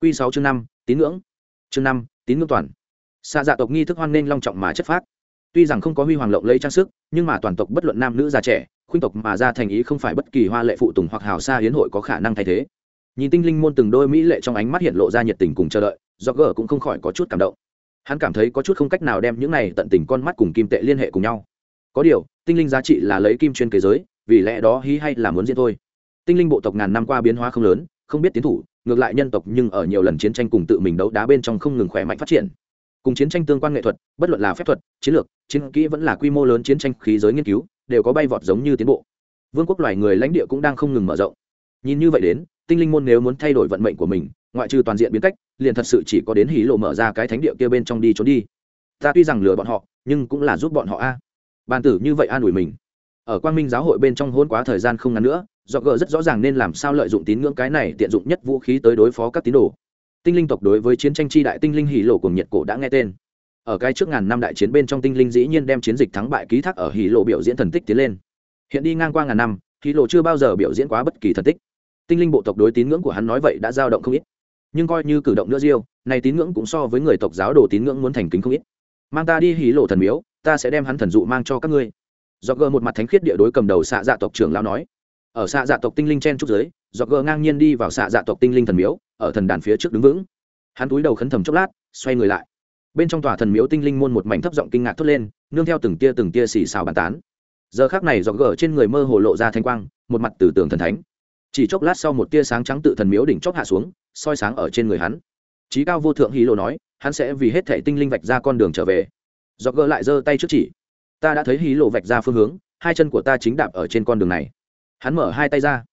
q sáu chương năm, tín ngưỡng. Chương năm, tín ngưỡng toàn. Xa dạ tộc nghi thức hoan nghênh long trọng mà chất phát tuy rằng không có huy hoàng lộng lấy trang sức, nhưng mà toàn tộc bất luận nam nữ già trẻ, khuynh tộc mà ra thành ý không phải bất kỳ hoa lệ phụ tùng hoặc hào xa hiến hội có khả năng thay thế. Nhìn tinh linh môn từng đôi mỹ lệ trong ánh mắt hiện lộ ra nhiệt tình cùng chờ đợi, do gờ cũng không khỏi có chút cảm động. Hắn cảm thấy có chút không cách nào đem những này tận tình con mắt cùng kim tệ liên hệ cùng nhau. Có điều, tinh linh giá trị là lấy kim chuyên kế giới, vì lẽ đó hí hay là muốn diễn thôi. Tinh linh bộ tộc ngàn năm qua biến hóa không lớn, không biết tiến thủ ngược lại nhân tộc nhưng ở nhiều lần chiến tranh cùng tự mình đấu đá bên trong không ngừng khỏe mạnh phát triển. Cùng chiến tranh tương quan nghệ thuật, bất luận là phép thuật, chiến lược, chiến kỹ vẫn là quy mô lớn chiến tranh khí giới nghiên cứu, đều có bay vọt giống như tiến bộ. Vương quốc loài người lãnh địa cũng đang không ngừng mở rộng. Nhìn như vậy đến, tinh linh môn nếu muốn thay đổi vận mệnh của mình, ngoại trừ toàn diện biến cách, liền thật sự chỉ có đến hí lộ mở ra cái thánh địa kia bên trong đi trốn đi. Ta tuy rằng lừa bọn họ, nhưng cũng là giúp bọn họ a. Bàn tử như vậy an ủi mình. Ở quang minh giáo hội bên trong hôn quá thời gian không ngắn nữa do gờ rất rõ ràng nên làm sao lợi dụng tín ngưỡng cái này tiện dụng nhất vũ khí tới đối phó các tín đồ. Tinh linh tộc đối với chiến tranh chi đại tinh linh hỉ lộ cùng nhiệt cổ đã nghe tên. Ở cái trước ngàn năm đại chiến bên trong tinh linh dĩ nhiên đem chiến dịch thắng bại ký thác ở hỉ lộ biểu diễn thần tích tiến lên. Hiện đi ngang qua ngàn năm, hỉ lộ chưa bao giờ biểu diễn quá bất kỳ thần tích. Tinh linh bộ tộc đối tín ngưỡng của hắn nói vậy đã dao động không ít. Nhưng coi như cử động nữa riêu này tín ngưỡng cũng so với người tộc giáo đồ tín ngưỡng muốn thành kính không ít. Mang ta đi hí lộ thần miếu, ta sẽ đem hắn thần dụ mang cho các ngươi. Do gờ một mặt thánh khiết địa đối cầm đầu xạ dạ tộc trưởng lão nói ở xạ dạ tộc tinh linh chen trúc giới do gờ ngang nhiên đi vào xạ dạ tộc tinh linh thần miếu, ở thần đàn phía trước đứng vững. Hắn túi đầu khấn thầm chốc lát, xoay người lại. Bên trong tòa thần miếu tinh linh môn một mảnh thấp giọng kinh ngạc thốt lên, nương theo từng tia từng tia xì xào bàn tán. Giờ khác này do gờ trên người mơ hồ lộ ra thanh quang, một mặt từ tường thần thánh. Chỉ chốc lát sau một tia sáng trắng tự thần miếu đỉnh chóp hạ xuống, soi sáng ở trên người hắn. Trí cao vô thượng hí lộ nói, hắn sẽ vì hết thể tinh linh vạch ra con đường trở về. Do gỡ lại giơ tay trước chỉ. Ta đã thấy hí lộ vạch ra phương hướng, hai chân của ta chính đạp ở trên con đường này hắn mở hai tay ra.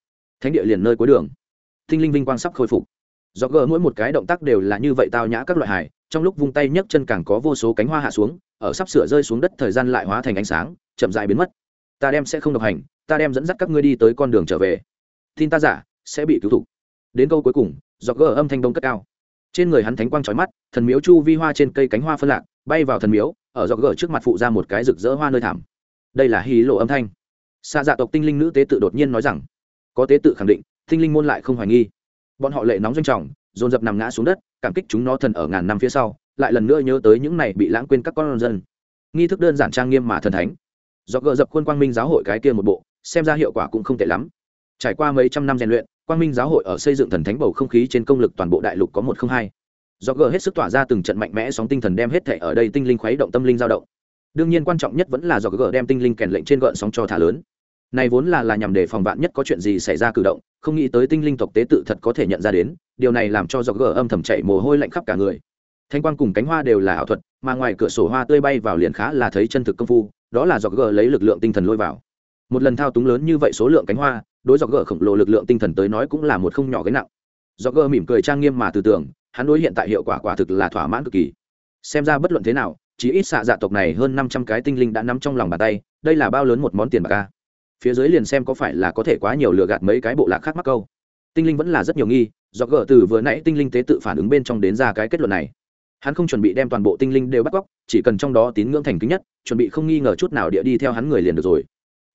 Thánh địa liền nơi cuối đường. Tinh linh vinh quang sắp khôi phục. Do gỡ mỗi một cái động tác đều là như vậy tao nhã các loại hải trong lúc vung tay nhấc chân càng có vô số cánh hoa hạ xuống, ở sắp sửa rơi xuống đất thời gian lại hóa thành ánh sáng, chậm dại biến mất. Ta đem sẽ không độc hành, ta đem dẫn dắt các ngươi đi tới con đường trở về. Tin ta giả, sẽ bị cứu thục đến câu cuối cùng do gỡ âm thanh đông cất cao. Trên người hắn thánh quang trói mắt, thần miếu chu vi hoa trên cây cánh hoa phân lạc, bay vào thần miếu, ở do gỡ trước mặt phụ ra một cái rực rỡ hoa nơi thảm. Đây là hí lộ âm thanh xa dạ tộc tinh linh nữ tế tự đột nhiên nói rằng, có tế tự khẳng định, tinh linh môn lại không hoài nghi. Bọn họ lệ nóng doanh trọng, dồn dập nằm ngã xuống đất, cảm kích chúng nó thần ở ngàn năm phía sau, lại lần nữa nhớ tới những này bị lãng quên các con dân. Nghi thức đơn giản trang nghiêm mà thần thánh. Do gỡ dập khuôn quang minh giáo hội cái kia một bộ, xem ra hiệu quả cũng không tệ lắm. Trải qua mấy trăm năm rèn luyện, quang minh giáo hội ở xây dựng thần thánh bầu không khí trên công lực toàn bộ đại lục có một không hai. Do gờ hết sức tỏa ra từng trận mạnh mẽ sóng tinh thần đem hết thể ở đây tinh linh khuấy động tâm linh dao động. Đương nhiên quan trọng nhất vẫn là do gờ đem tinh linh kèn lệnh trên gợn sóng cho thả lớn này vốn là là nhằm để phòng vạn nhất có chuyện gì xảy ra cử động, không nghĩ tới tinh linh tộc tế tự thật có thể nhận ra đến, điều này làm cho do gờ âm thầm chạy mồ hôi lạnh khắp cả người. Thanh quan cùng cánh hoa đều là ảo thuật, mà ngoài cửa sổ hoa tươi bay vào liền khá là thấy chân thực công phu, đó là dọc gờ lấy lực lượng tinh thần lôi vào. Một lần thao túng lớn như vậy số lượng cánh hoa, đối dọc gờ khổng lồ lực lượng tinh thần tới nói cũng là một không nhỏ gánh nặng. Dọc gờ mỉm cười trang nghiêm mà từ tưởng, hắn đối hiện tại hiệu quả quả thực là thỏa mãn cực kỳ. Xem ra bất luận thế nào, chỉ ít xạ dạ tộc này hơn năm trăm cái tinh linh đã nắm trong lòng bàn tay, đây là bao lớn một món tiền bạc ca phía dưới liền xem có phải là có thể quá nhiều lừa gạt mấy cái bộ lạc khác mắc câu. Tinh linh vẫn là rất nhiều nghi, do gỡ từ vừa nãy tinh linh tế tự phản ứng bên trong đến ra cái kết luận này. Hắn không chuẩn bị đem toàn bộ tinh linh đều bắt cóc, chỉ cần trong đó tín ngưỡng thành kính nhất, chuẩn bị không nghi ngờ chút nào địa đi theo hắn người liền được rồi.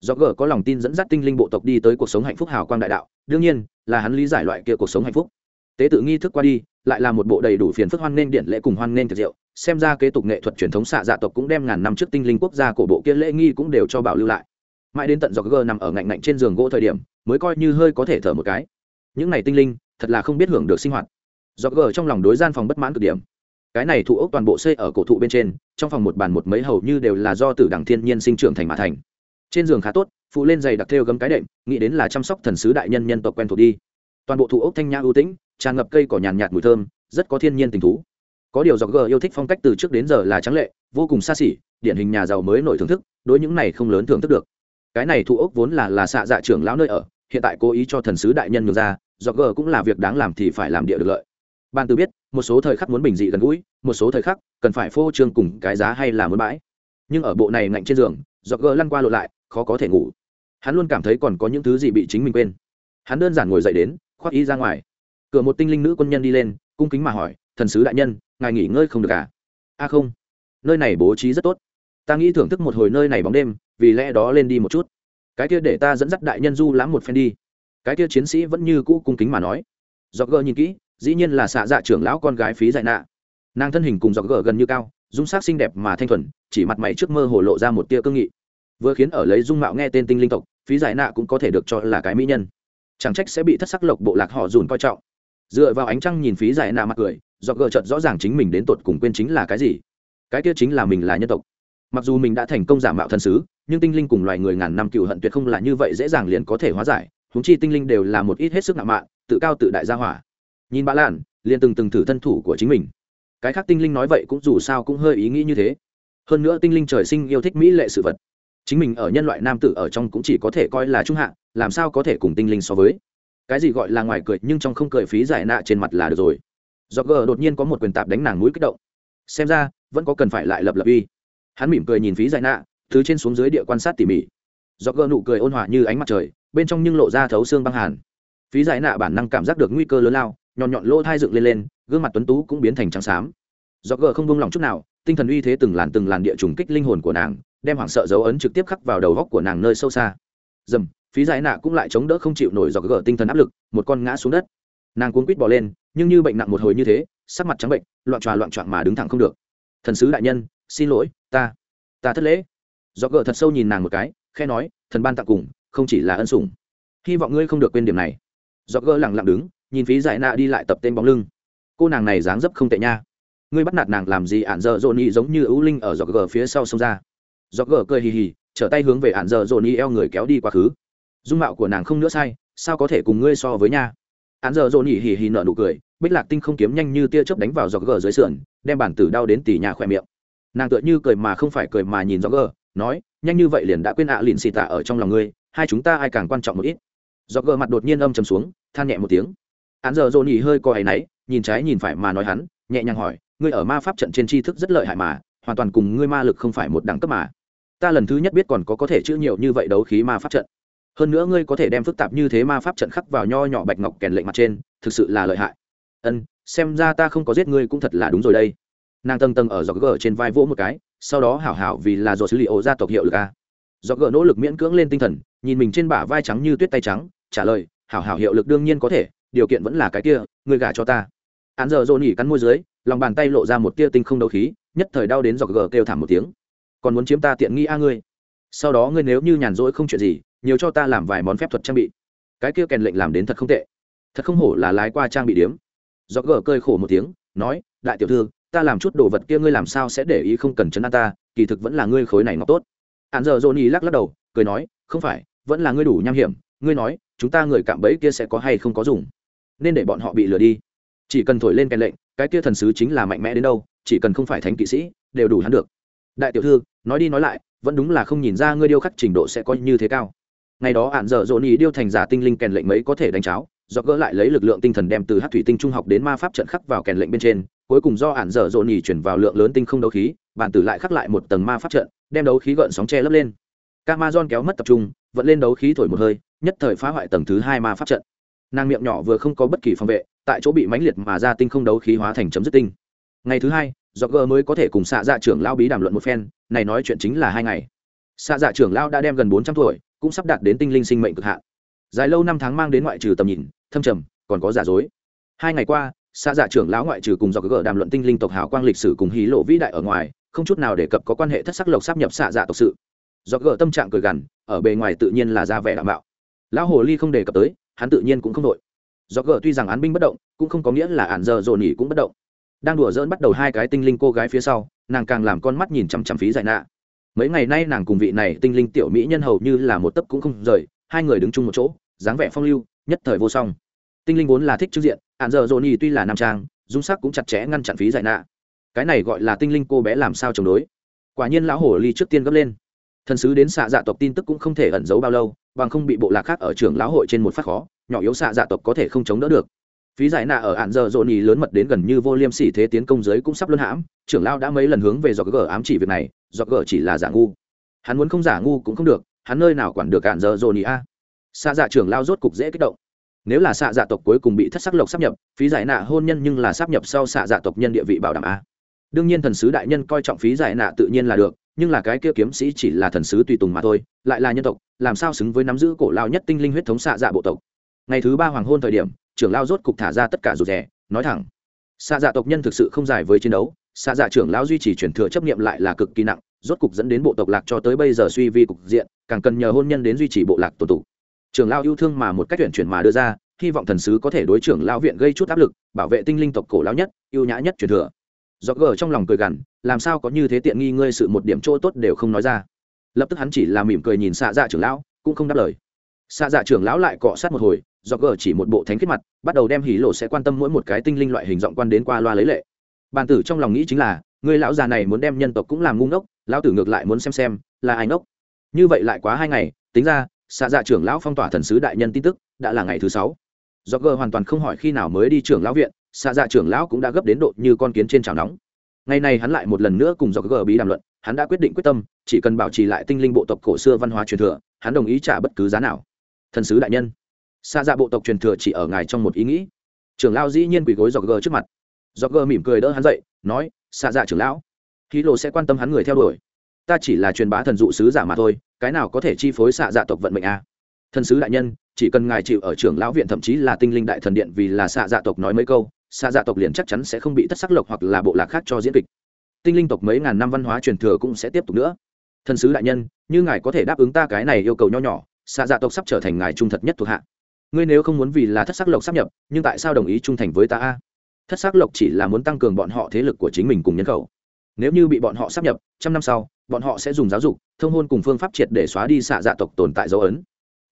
Do gờ có lòng tin dẫn dắt tinh linh bộ tộc đi tới cuộc sống hạnh phúc hào quang đại đạo, đương nhiên, là hắn lý giải loại kia cuộc sống hạnh phúc. Tế tự nghi thức qua đi, lại là một bộ đầy đủ phiền phức hoan nên điện lễ cùng hoan nên tiệc rượu, xem ra kế tục nghệ thuật truyền thống xạ dạ tộc cũng đem ngàn năm trước tinh linh quốc gia của bộ kia lễ nghi cũng đều cho bảo lưu lại mãi đến tận do gờ nằm ở ngạnh ngạnh trên giường gỗ thời điểm, mới coi như hơi có thể thở một cái. Những này tinh linh, thật là không biết hưởng được sinh hoạt. Do gờ trong lòng đối gian phòng bất mãn cực điểm. Cái này thụ ốc toàn bộ xây ở cổ thụ bên trên, trong phòng một bàn một mấy hầu như đều là do tử đẳng thiên nhiên sinh trưởng thành mà thành. Trên giường khá tốt, phụ lên giày đặc thêu gấm cái đệm, nghĩ đến là chăm sóc thần sứ đại nhân nhân tộc quen thuộc đi. Toàn bộ thụ ốc thanh nhã ưu tĩnh, tràn ngập cây cỏ nhàn nhạt mùi thơm, rất có thiên nhiên tình thú. Có điều dọc g yêu thích phong cách từ trước đến giờ là trắng lệ, vô cùng xa xỉ, điển hình nhà giàu mới nổi thưởng thức, đối những này không lớn thưởng thức được cái này thụ ốc vốn là là xạ dạ trưởng lão nơi ở, hiện tại cố ý cho thần sứ đại nhân ngược ra, do g cũng là việc đáng làm thì phải làm địa được lợi. Ban từ biết, một số thời khắc muốn bình dị gần gũi, một số thời khắc cần phải phô trương cùng cái giá hay là muốn bãi. Nhưng ở bộ này ngạnh trên giường, do g lăn qua lộ lại, khó có thể ngủ. Hắn luôn cảm thấy còn có những thứ gì bị chính mình quên. Hắn đơn giản ngồi dậy đến, khoác ý ra ngoài. Cửa một tinh linh nữ quân nhân đi lên, cung kính mà hỏi, thần sứ đại nhân, ngài nghỉ ngơi không được à? A không, nơi này bố trí rất tốt ta nghĩ thưởng thức một hồi nơi này bóng đêm, vì lẽ đó lên đi một chút. Cái kia để ta dẫn dắt đại nhân du lãm một phen đi. Cái kia chiến sĩ vẫn như cũ cung kính mà nói. Dọc gờ nhìn kỹ, dĩ nhiên là xạ dạ trưởng lão con gái phí giải nạ. Nàng thân hình cùng dọc gờ gần như cao, dung sắc xinh đẹp mà thanh thuần, chỉ mặt mày trước mơ hồ lộ ra một tia cương nghị. Vừa khiến ở lấy dung mạo nghe tên tinh linh tộc, phí giải nạ cũng có thể được cho là cái mỹ nhân. Chẳng trách sẽ bị thất sắc lộc bộ lạc họ dùn coi trọng. Dựa vào ánh trăng nhìn phí giải nạ mặt cười do gờ chợt rõ ràng chính mình đến tột cùng quên chính là cái gì. Cái kia chính là mình là nhân tộc mặc dù mình đã thành công giả mạo thần sứ, nhưng tinh linh cùng loài người ngàn năm cựu hận tuyệt không là như vậy dễ dàng liền có thể hóa giải húng chi tinh linh đều là một ít hết sức ngạo mạn, tự cao tự đại gia hỏa. Nhìn bã lạn, liền từng từng thử thân thủ của chính mình. Cái khác tinh linh nói vậy cũng dù sao cũng hơi ý nghĩ như thế. Hơn nữa tinh linh trời sinh yêu thích mỹ lệ sự vật. Chính mình ở nhân loại nam tử ở trong cũng chỉ có thể coi là trung hạ, làm sao có thể cùng tinh linh so với. Cái gì gọi là ngoài cười nhưng trong không cười phí giải nạ trên mặt là được rồi. Do gờ đột nhiên có một quyền tạp đánh nàng mũi kích động. Xem ra, vẫn có cần phải lại lập lập uy hắn mỉm cười nhìn phí giải nạ thứ trên xuống dưới địa quan sát tỉ mỉ. Do gỡ nụ cười ôn hòa như ánh mặt trời, bên trong nhưng lộ ra thấu xương băng hàn. Phí giải nạ bản năng cảm giác được nguy cơ lớn lao, nhọn nhọn lỗ thai dựng lên lên, gương mặt tuấn tú cũng biến thành trắng xám. Do gỡ không buông lòng chút nào, tinh thần uy thế từng làn từng làn địa trùng kích linh hồn của nàng, đem hoảng sợ dấu ấn trực tiếp khắc vào đầu góc của nàng nơi sâu xa. Dầm, phí giải nạ cũng lại chống đỡ không chịu nổi do gỡ tinh thần áp lực, một con ngã xuống đất. Nàng cuốn quýt bỏ lên, nhưng như bệnh nặng một hồi như thế, sắc mặt trắng bệnh, loạn tròa loạn trọn mà đứng thẳng không được. Thần sứ đại nhân, xin lỗi ta ta thất lễ. Do gỡ thật sâu nhìn nàng một cái khe nói, thần ban tặng cùng, không chỉ là ân sủng. Hy vọng ngươi không được quên điểm này. Do gỡ lẳng lặng đứng, nhìn phí giải nạ đi lại tập tên bóng lưng. Cô nàng này dáng dấp không tệ nha. Ngươi bắt nạt nàng làm gì ạn dợ dồn y giống như ưu linh ở dọc gờ phía sau sông ra. Dọc gờ cười hì hì, trở tay hướng về ạn dợ dồn y eo người kéo đi quá khứ. Dung mạo của nàng không nữa sai, sao có thể cùng ngươi so với nha? Ạn dợ dồn y hì hì nợ nụ cười, bích lạc tinh không kiếm nhanh như tia chớp đánh vào dọc gờ dưới sườn, đem bản tử đau đến tỉ nhà khỏe miệng nàng tựa như cười mà không phải cười mà nhìn rõ gờ nói, nhanh như vậy liền đã quên ạ à lìn xì tạ ở trong lòng ngươi, hai chúng ta ai càng quan trọng một ít. Do gờ mặt đột nhiên âm trầm xuống, than nhẹ một tiếng. Hắn giờ dồn ỉ hơi co áy náy nhìn trái nhìn phải mà nói hắn, nhẹ nhàng hỏi, ngươi ở ma pháp trận trên tri thức rất lợi hại mà, hoàn toàn cùng ngươi ma lực không phải một đẳng cấp mà. Ta lần thứ nhất biết còn có có thể chữ nhiều như vậy đấu khí ma pháp trận. Hơn nữa ngươi có thể đem phức tạp như thế ma pháp trận khắc vào nho nhỏ bạch ngọc kèn lệnh mặt trên, thực sự là lợi hại. Ân, xem ra ta không có giết ngươi cũng thật là đúng rồi đây nàng tầng tầng ở dọc gờ trên vai vỗ một cái, sau đó hảo hảo vì là do xử lý ổ gia tộc hiệu lực a. Dọc gờ nỗ lực miễn cưỡng lên tinh thần, nhìn mình trên bả vai trắng như tuyết tay trắng, trả lời, hảo hảo hiệu lực đương nhiên có thể, điều kiện vẫn là cái kia người gả cho ta. Án giờ dồn nhỉ cắn môi dưới, lòng bàn tay lộ ra một tia tinh không đấu khí, nhất thời đau đến dọc gờ kêu thảm một tiếng. Còn muốn chiếm ta tiện nghi a ngươi? Sau đó ngươi nếu như nhàn rỗi không chuyện gì, nhiều cho ta làm vài món phép thuật trang bị. Cái kia kèn lệnh làm đến thật không tệ. Thật không hổ là lái qua trang bị điếm. Dọc gờ cơi khổ một tiếng, nói, đại tiểu thư ta làm chút đồ vật kia ngươi làm sao sẽ để ý không cần chấn an ta, kỳ thực vẫn là ngươi khối này ngọc tốt. Hắn giờ johnny lắc lắc đầu, cười nói, không phải, vẫn là ngươi đủ nham hiểm, ngươi nói, chúng ta người cạm bẫy kia sẽ có hay không có dùng. Nên để bọn họ bị lừa đi. Chỉ cần thổi lên kèn lệnh, cái kia thần sứ chính là mạnh mẽ đến đâu, chỉ cần không phải thánh kỵ sĩ, đều đủ hắn được. Đại tiểu thư, nói đi nói lại, vẫn đúng là không nhìn ra ngươi điêu khắc trình độ sẽ có như thế cao. Ngày đó ạn dở dồn ý điêu thành giả tinh linh kèn lệnh mấy có thể đánh cháo do gỡ lại lấy lực lượng tinh thần đem từ hát thủy tinh trung học đến ma pháp trận khắc vào kèn lệnh bên trên, cuối cùng do ản dở dồn nhì chuyển vào lượng lớn tinh không đấu khí, bản tử lại khắc lại một tầng ma pháp trận, đem đấu khí gợn sóng che lấp lên. Camazon kéo mất tập trung vẫn lên đấu khí thổi một hơi, nhất thời phá hoại tầng thứ hai ma pháp trận. Nàng miệng nhỏ vừa không có bất kỳ phòng vệ, tại chỗ bị mãnh liệt mà ra tinh không đấu khí hóa thành chấm dứt tinh. Ngày thứ hai do gỡ mới có thể cùng xạ dạ trưởng lao bí đàm luận một phen, này nói chuyện chính là hai ngày. Xạ dạ trưởng lao đã đem gần bốn trăm tuổi, cũng sắp đạt đến tinh linh sinh mệnh cực hạn. Dài lâu năm tháng mang đến ngoại trừ tầm nhìn thâm trầm, còn có giả dối. Hai ngày qua, xã giả trưởng lão ngoại trừ cùng do gỡ đàm luận tinh linh tộc hào quang lịch sử cùng hí lộ vĩ đại ở ngoài, không chút nào đề cập có quan hệ thất sắc lộc sắp nhập xạ dạ tộc sự. Do gỡ tâm trạng cười gằn, ở bề ngoài tự nhiên là ra vẻ đảm bảo lão hồ ly không đề cập tới, hắn tự nhiên cũng không đội do gờ tuy rằng án binh bất động, cũng không có nghĩa là ản giờ dồn nhỉ cũng bất động. Đang đùa dỡn bắt đầu hai cái tinh linh cô gái phía sau, nàng càng làm con mắt nhìn chằm chằm phí giải nạ. Mấy ngày nay nàng cùng vị này tinh linh tiểu mỹ nhân hầu như là một tấc cũng không rời, hai người đứng chung một chỗ, dáng vẻ phong lưu, nhất thời vô song tinh linh vốn là thích trước diện, hạn giờ dồn nhì tuy là nam trang, dung sắc cũng chặt chẽ ngăn chặn phí giải nạ. Cái này gọi là tinh linh cô bé làm sao chống đối. Quả nhiên lão hổ ly trước tiên gấp lên. Thần sứ đến xạ dạ tộc tin tức cũng không thể ẩn giấu bao lâu, bằng không bị bộ lạc khác ở trường lão hội trên một phát khó, nhỏ yếu xạ dạ tộc có thể không chống đỡ được. Phí giải nạ ở hạn giờ dồn nhì lớn mật đến gần như vô liêm sỉ thế tiến công giới cũng sắp luân hãm, trưởng lao đã mấy lần hướng về dọc gờ ám chỉ việc này, dọc gờ chỉ là giả ngu. Hắn muốn không giả ngu cũng không được, hắn nơi nào quản được hạn giờ dồn nhì a. Xạ dạ trưởng lao rốt cục dễ kích động nếu là xạ dạ tộc cuối cùng bị thất sắc lộc sắp nhập, phí giải nạ hôn nhân nhưng là sắp nhập sau xạ dạ tộc nhân địa vị bảo đảm a. Đương nhiên thần sứ đại nhân coi trọng phí giải nạ tự nhiên là được, nhưng là cái kia kiếm sĩ chỉ là thần sứ tùy tùng mà thôi, lại là nhân tộc, làm sao xứng với nắm giữ cổ lao nhất tinh linh huyết thống xạ dạ bộ tộc? Ngày thứ ba hoàng hôn thời điểm, trưởng lao rốt cục thả ra tất cả rụt rẻ nói thẳng. Xạ dạ tộc nhân thực sự không dài với chiến đấu, xạ dạ trưởng lão duy trì truyền thừa chấp nghiệm lại là cực kỳ nặng, rốt cục dẫn đến bộ tộc lạc cho tới bây giờ suy vi cục diện, càng cần nhờ hôn nhân đến duy trì bộ lạc tổ tụ trưởng lão yêu thương mà một cách tuyển chuyển mà đưa ra, hy vọng thần sứ có thể đối trưởng lão viện gây chút áp lực, bảo vệ tinh linh tộc cổ lão nhất, yêu nhã nhất truyền thừa. Do gờ trong lòng cười gằn, làm sao có như thế tiện nghi ngươi sự một điểm chỗ tốt đều không nói ra. Lập tức hắn chỉ là mỉm cười nhìn xạ dạ trưởng lão, cũng không đáp lời. Xạ dạ trưởng lão lại cọ sát một hồi do gờ chỉ một bộ thánh kết mặt, bắt đầu đem hỉ lộ sẽ quan tâm mỗi một cái tinh linh loại hình giọng quan đến qua loa lấy lệ. Bàn tử trong lòng nghĩ chính là người lão già này muốn đem nhân tộc cũng làm ngu ngốc, lão tử ngược lại muốn xem xem, là ai ngốc. Như vậy lại quá hai ngày, tính ra xạ dạ trưởng lão phong tỏa thần sứ đại nhân tin tức, đã là ngày thứ sáu. Do gờ hoàn toàn không hỏi khi nào mới đi trưởng lão viện, xạ dạ trưởng lão cũng đã gấp đến độ như con kiến trên chảo nóng. Ngày này hắn lại một lần nữa cùng do gờ bí đàm luận, hắn đã quyết định quyết tâm, chỉ cần bảo trì lại tinh linh bộ tộc cổ xưa văn hóa truyền thừa, hắn đồng ý trả bất cứ giá nào. Thần sứ đại nhân. Xạ dạ bộ tộc truyền thừa chỉ ở ngài trong một ý nghĩ. Trưởng lão dĩ nhiên quỳ gối do gờ trước mặt. Do gờ mỉm cười đỡ hắn dậy, nói, xạ dạ trưởng lão khí lộ sẽ quan tâm hắn người theo đuổi ta chỉ là truyền bá thần dụ sứ giả mà thôi, cái nào có thể chi phối xạ dạ tộc vận mệnh a? À? thần sứ đại nhân, chỉ cần ngài chịu ở trưởng lão viện thậm chí là tinh linh đại thần điện vì là xạ dạ tộc nói mấy câu, xạ dạ tộc liền chắc chắn sẽ không bị thất sắc lộc hoặc là bộ lạc khác cho diễn kịch. Tinh linh tộc mấy ngàn năm văn hóa truyền thừa cũng sẽ tiếp tục nữa. Thần sứ đại nhân, như ngài có thể đáp ứng ta cái này yêu cầu nho nhỏ, xạ dạ tộc sắp trở thành ngài trung thật nhất thuộc hạ. Ngươi nếu không muốn vì là thất sắc lộc sắp nhập, nhưng tại sao đồng ý trung thành với ta a? Thất sắc lộc chỉ là muốn tăng cường bọn họ thế lực của chính mình cùng nhân khẩu. Nếu như bị bọn họ sắp nhập, trăm năm sau bọn họ sẽ dùng giáo dục, thông hôn cùng phương pháp triệt để xóa đi xạ dạ tộc tồn tại dấu ấn.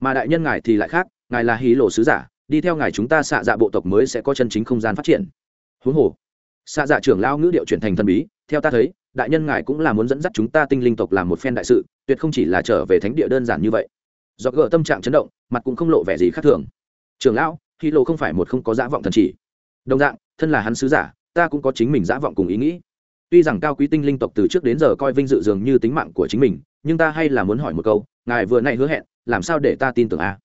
Mà đại nhân ngài thì lại khác, ngài là hí lộ sứ giả, đi theo ngài chúng ta xạ dạ bộ tộc mới sẽ có chân chính không gian phát triển. Huống hồ, xạ dạ trưởng lao ngữ điệu chuyển thành thần bí, theo ta thấy, đại nhân ngài cũng là muốn dẫn dắt chúng ta tinh linh tộc làm một phen đại sự, tuyệt không chỉ là trở về thánh địa đơn giản như vậy. Do gỡ tâm trạng chấn động, mặt cũng không lộ vẻ gì khác thường. Trưởng lão, hí lộ không phải một không có dã vọng thần chỉ. Đồng dạng, thân là hắn sứ giả, ta cũng có chính mình dã vọng cùng ý nghĩ tuy rằng cao quý tinh linh tộc từ trước đến giờ coi vinh dự dường như tính mạng của chính mình, nhưng ta hay là muốn hỏi một câu, ngài vừa nay hứa hẹn, làm sao để ta tin tưởng a? À?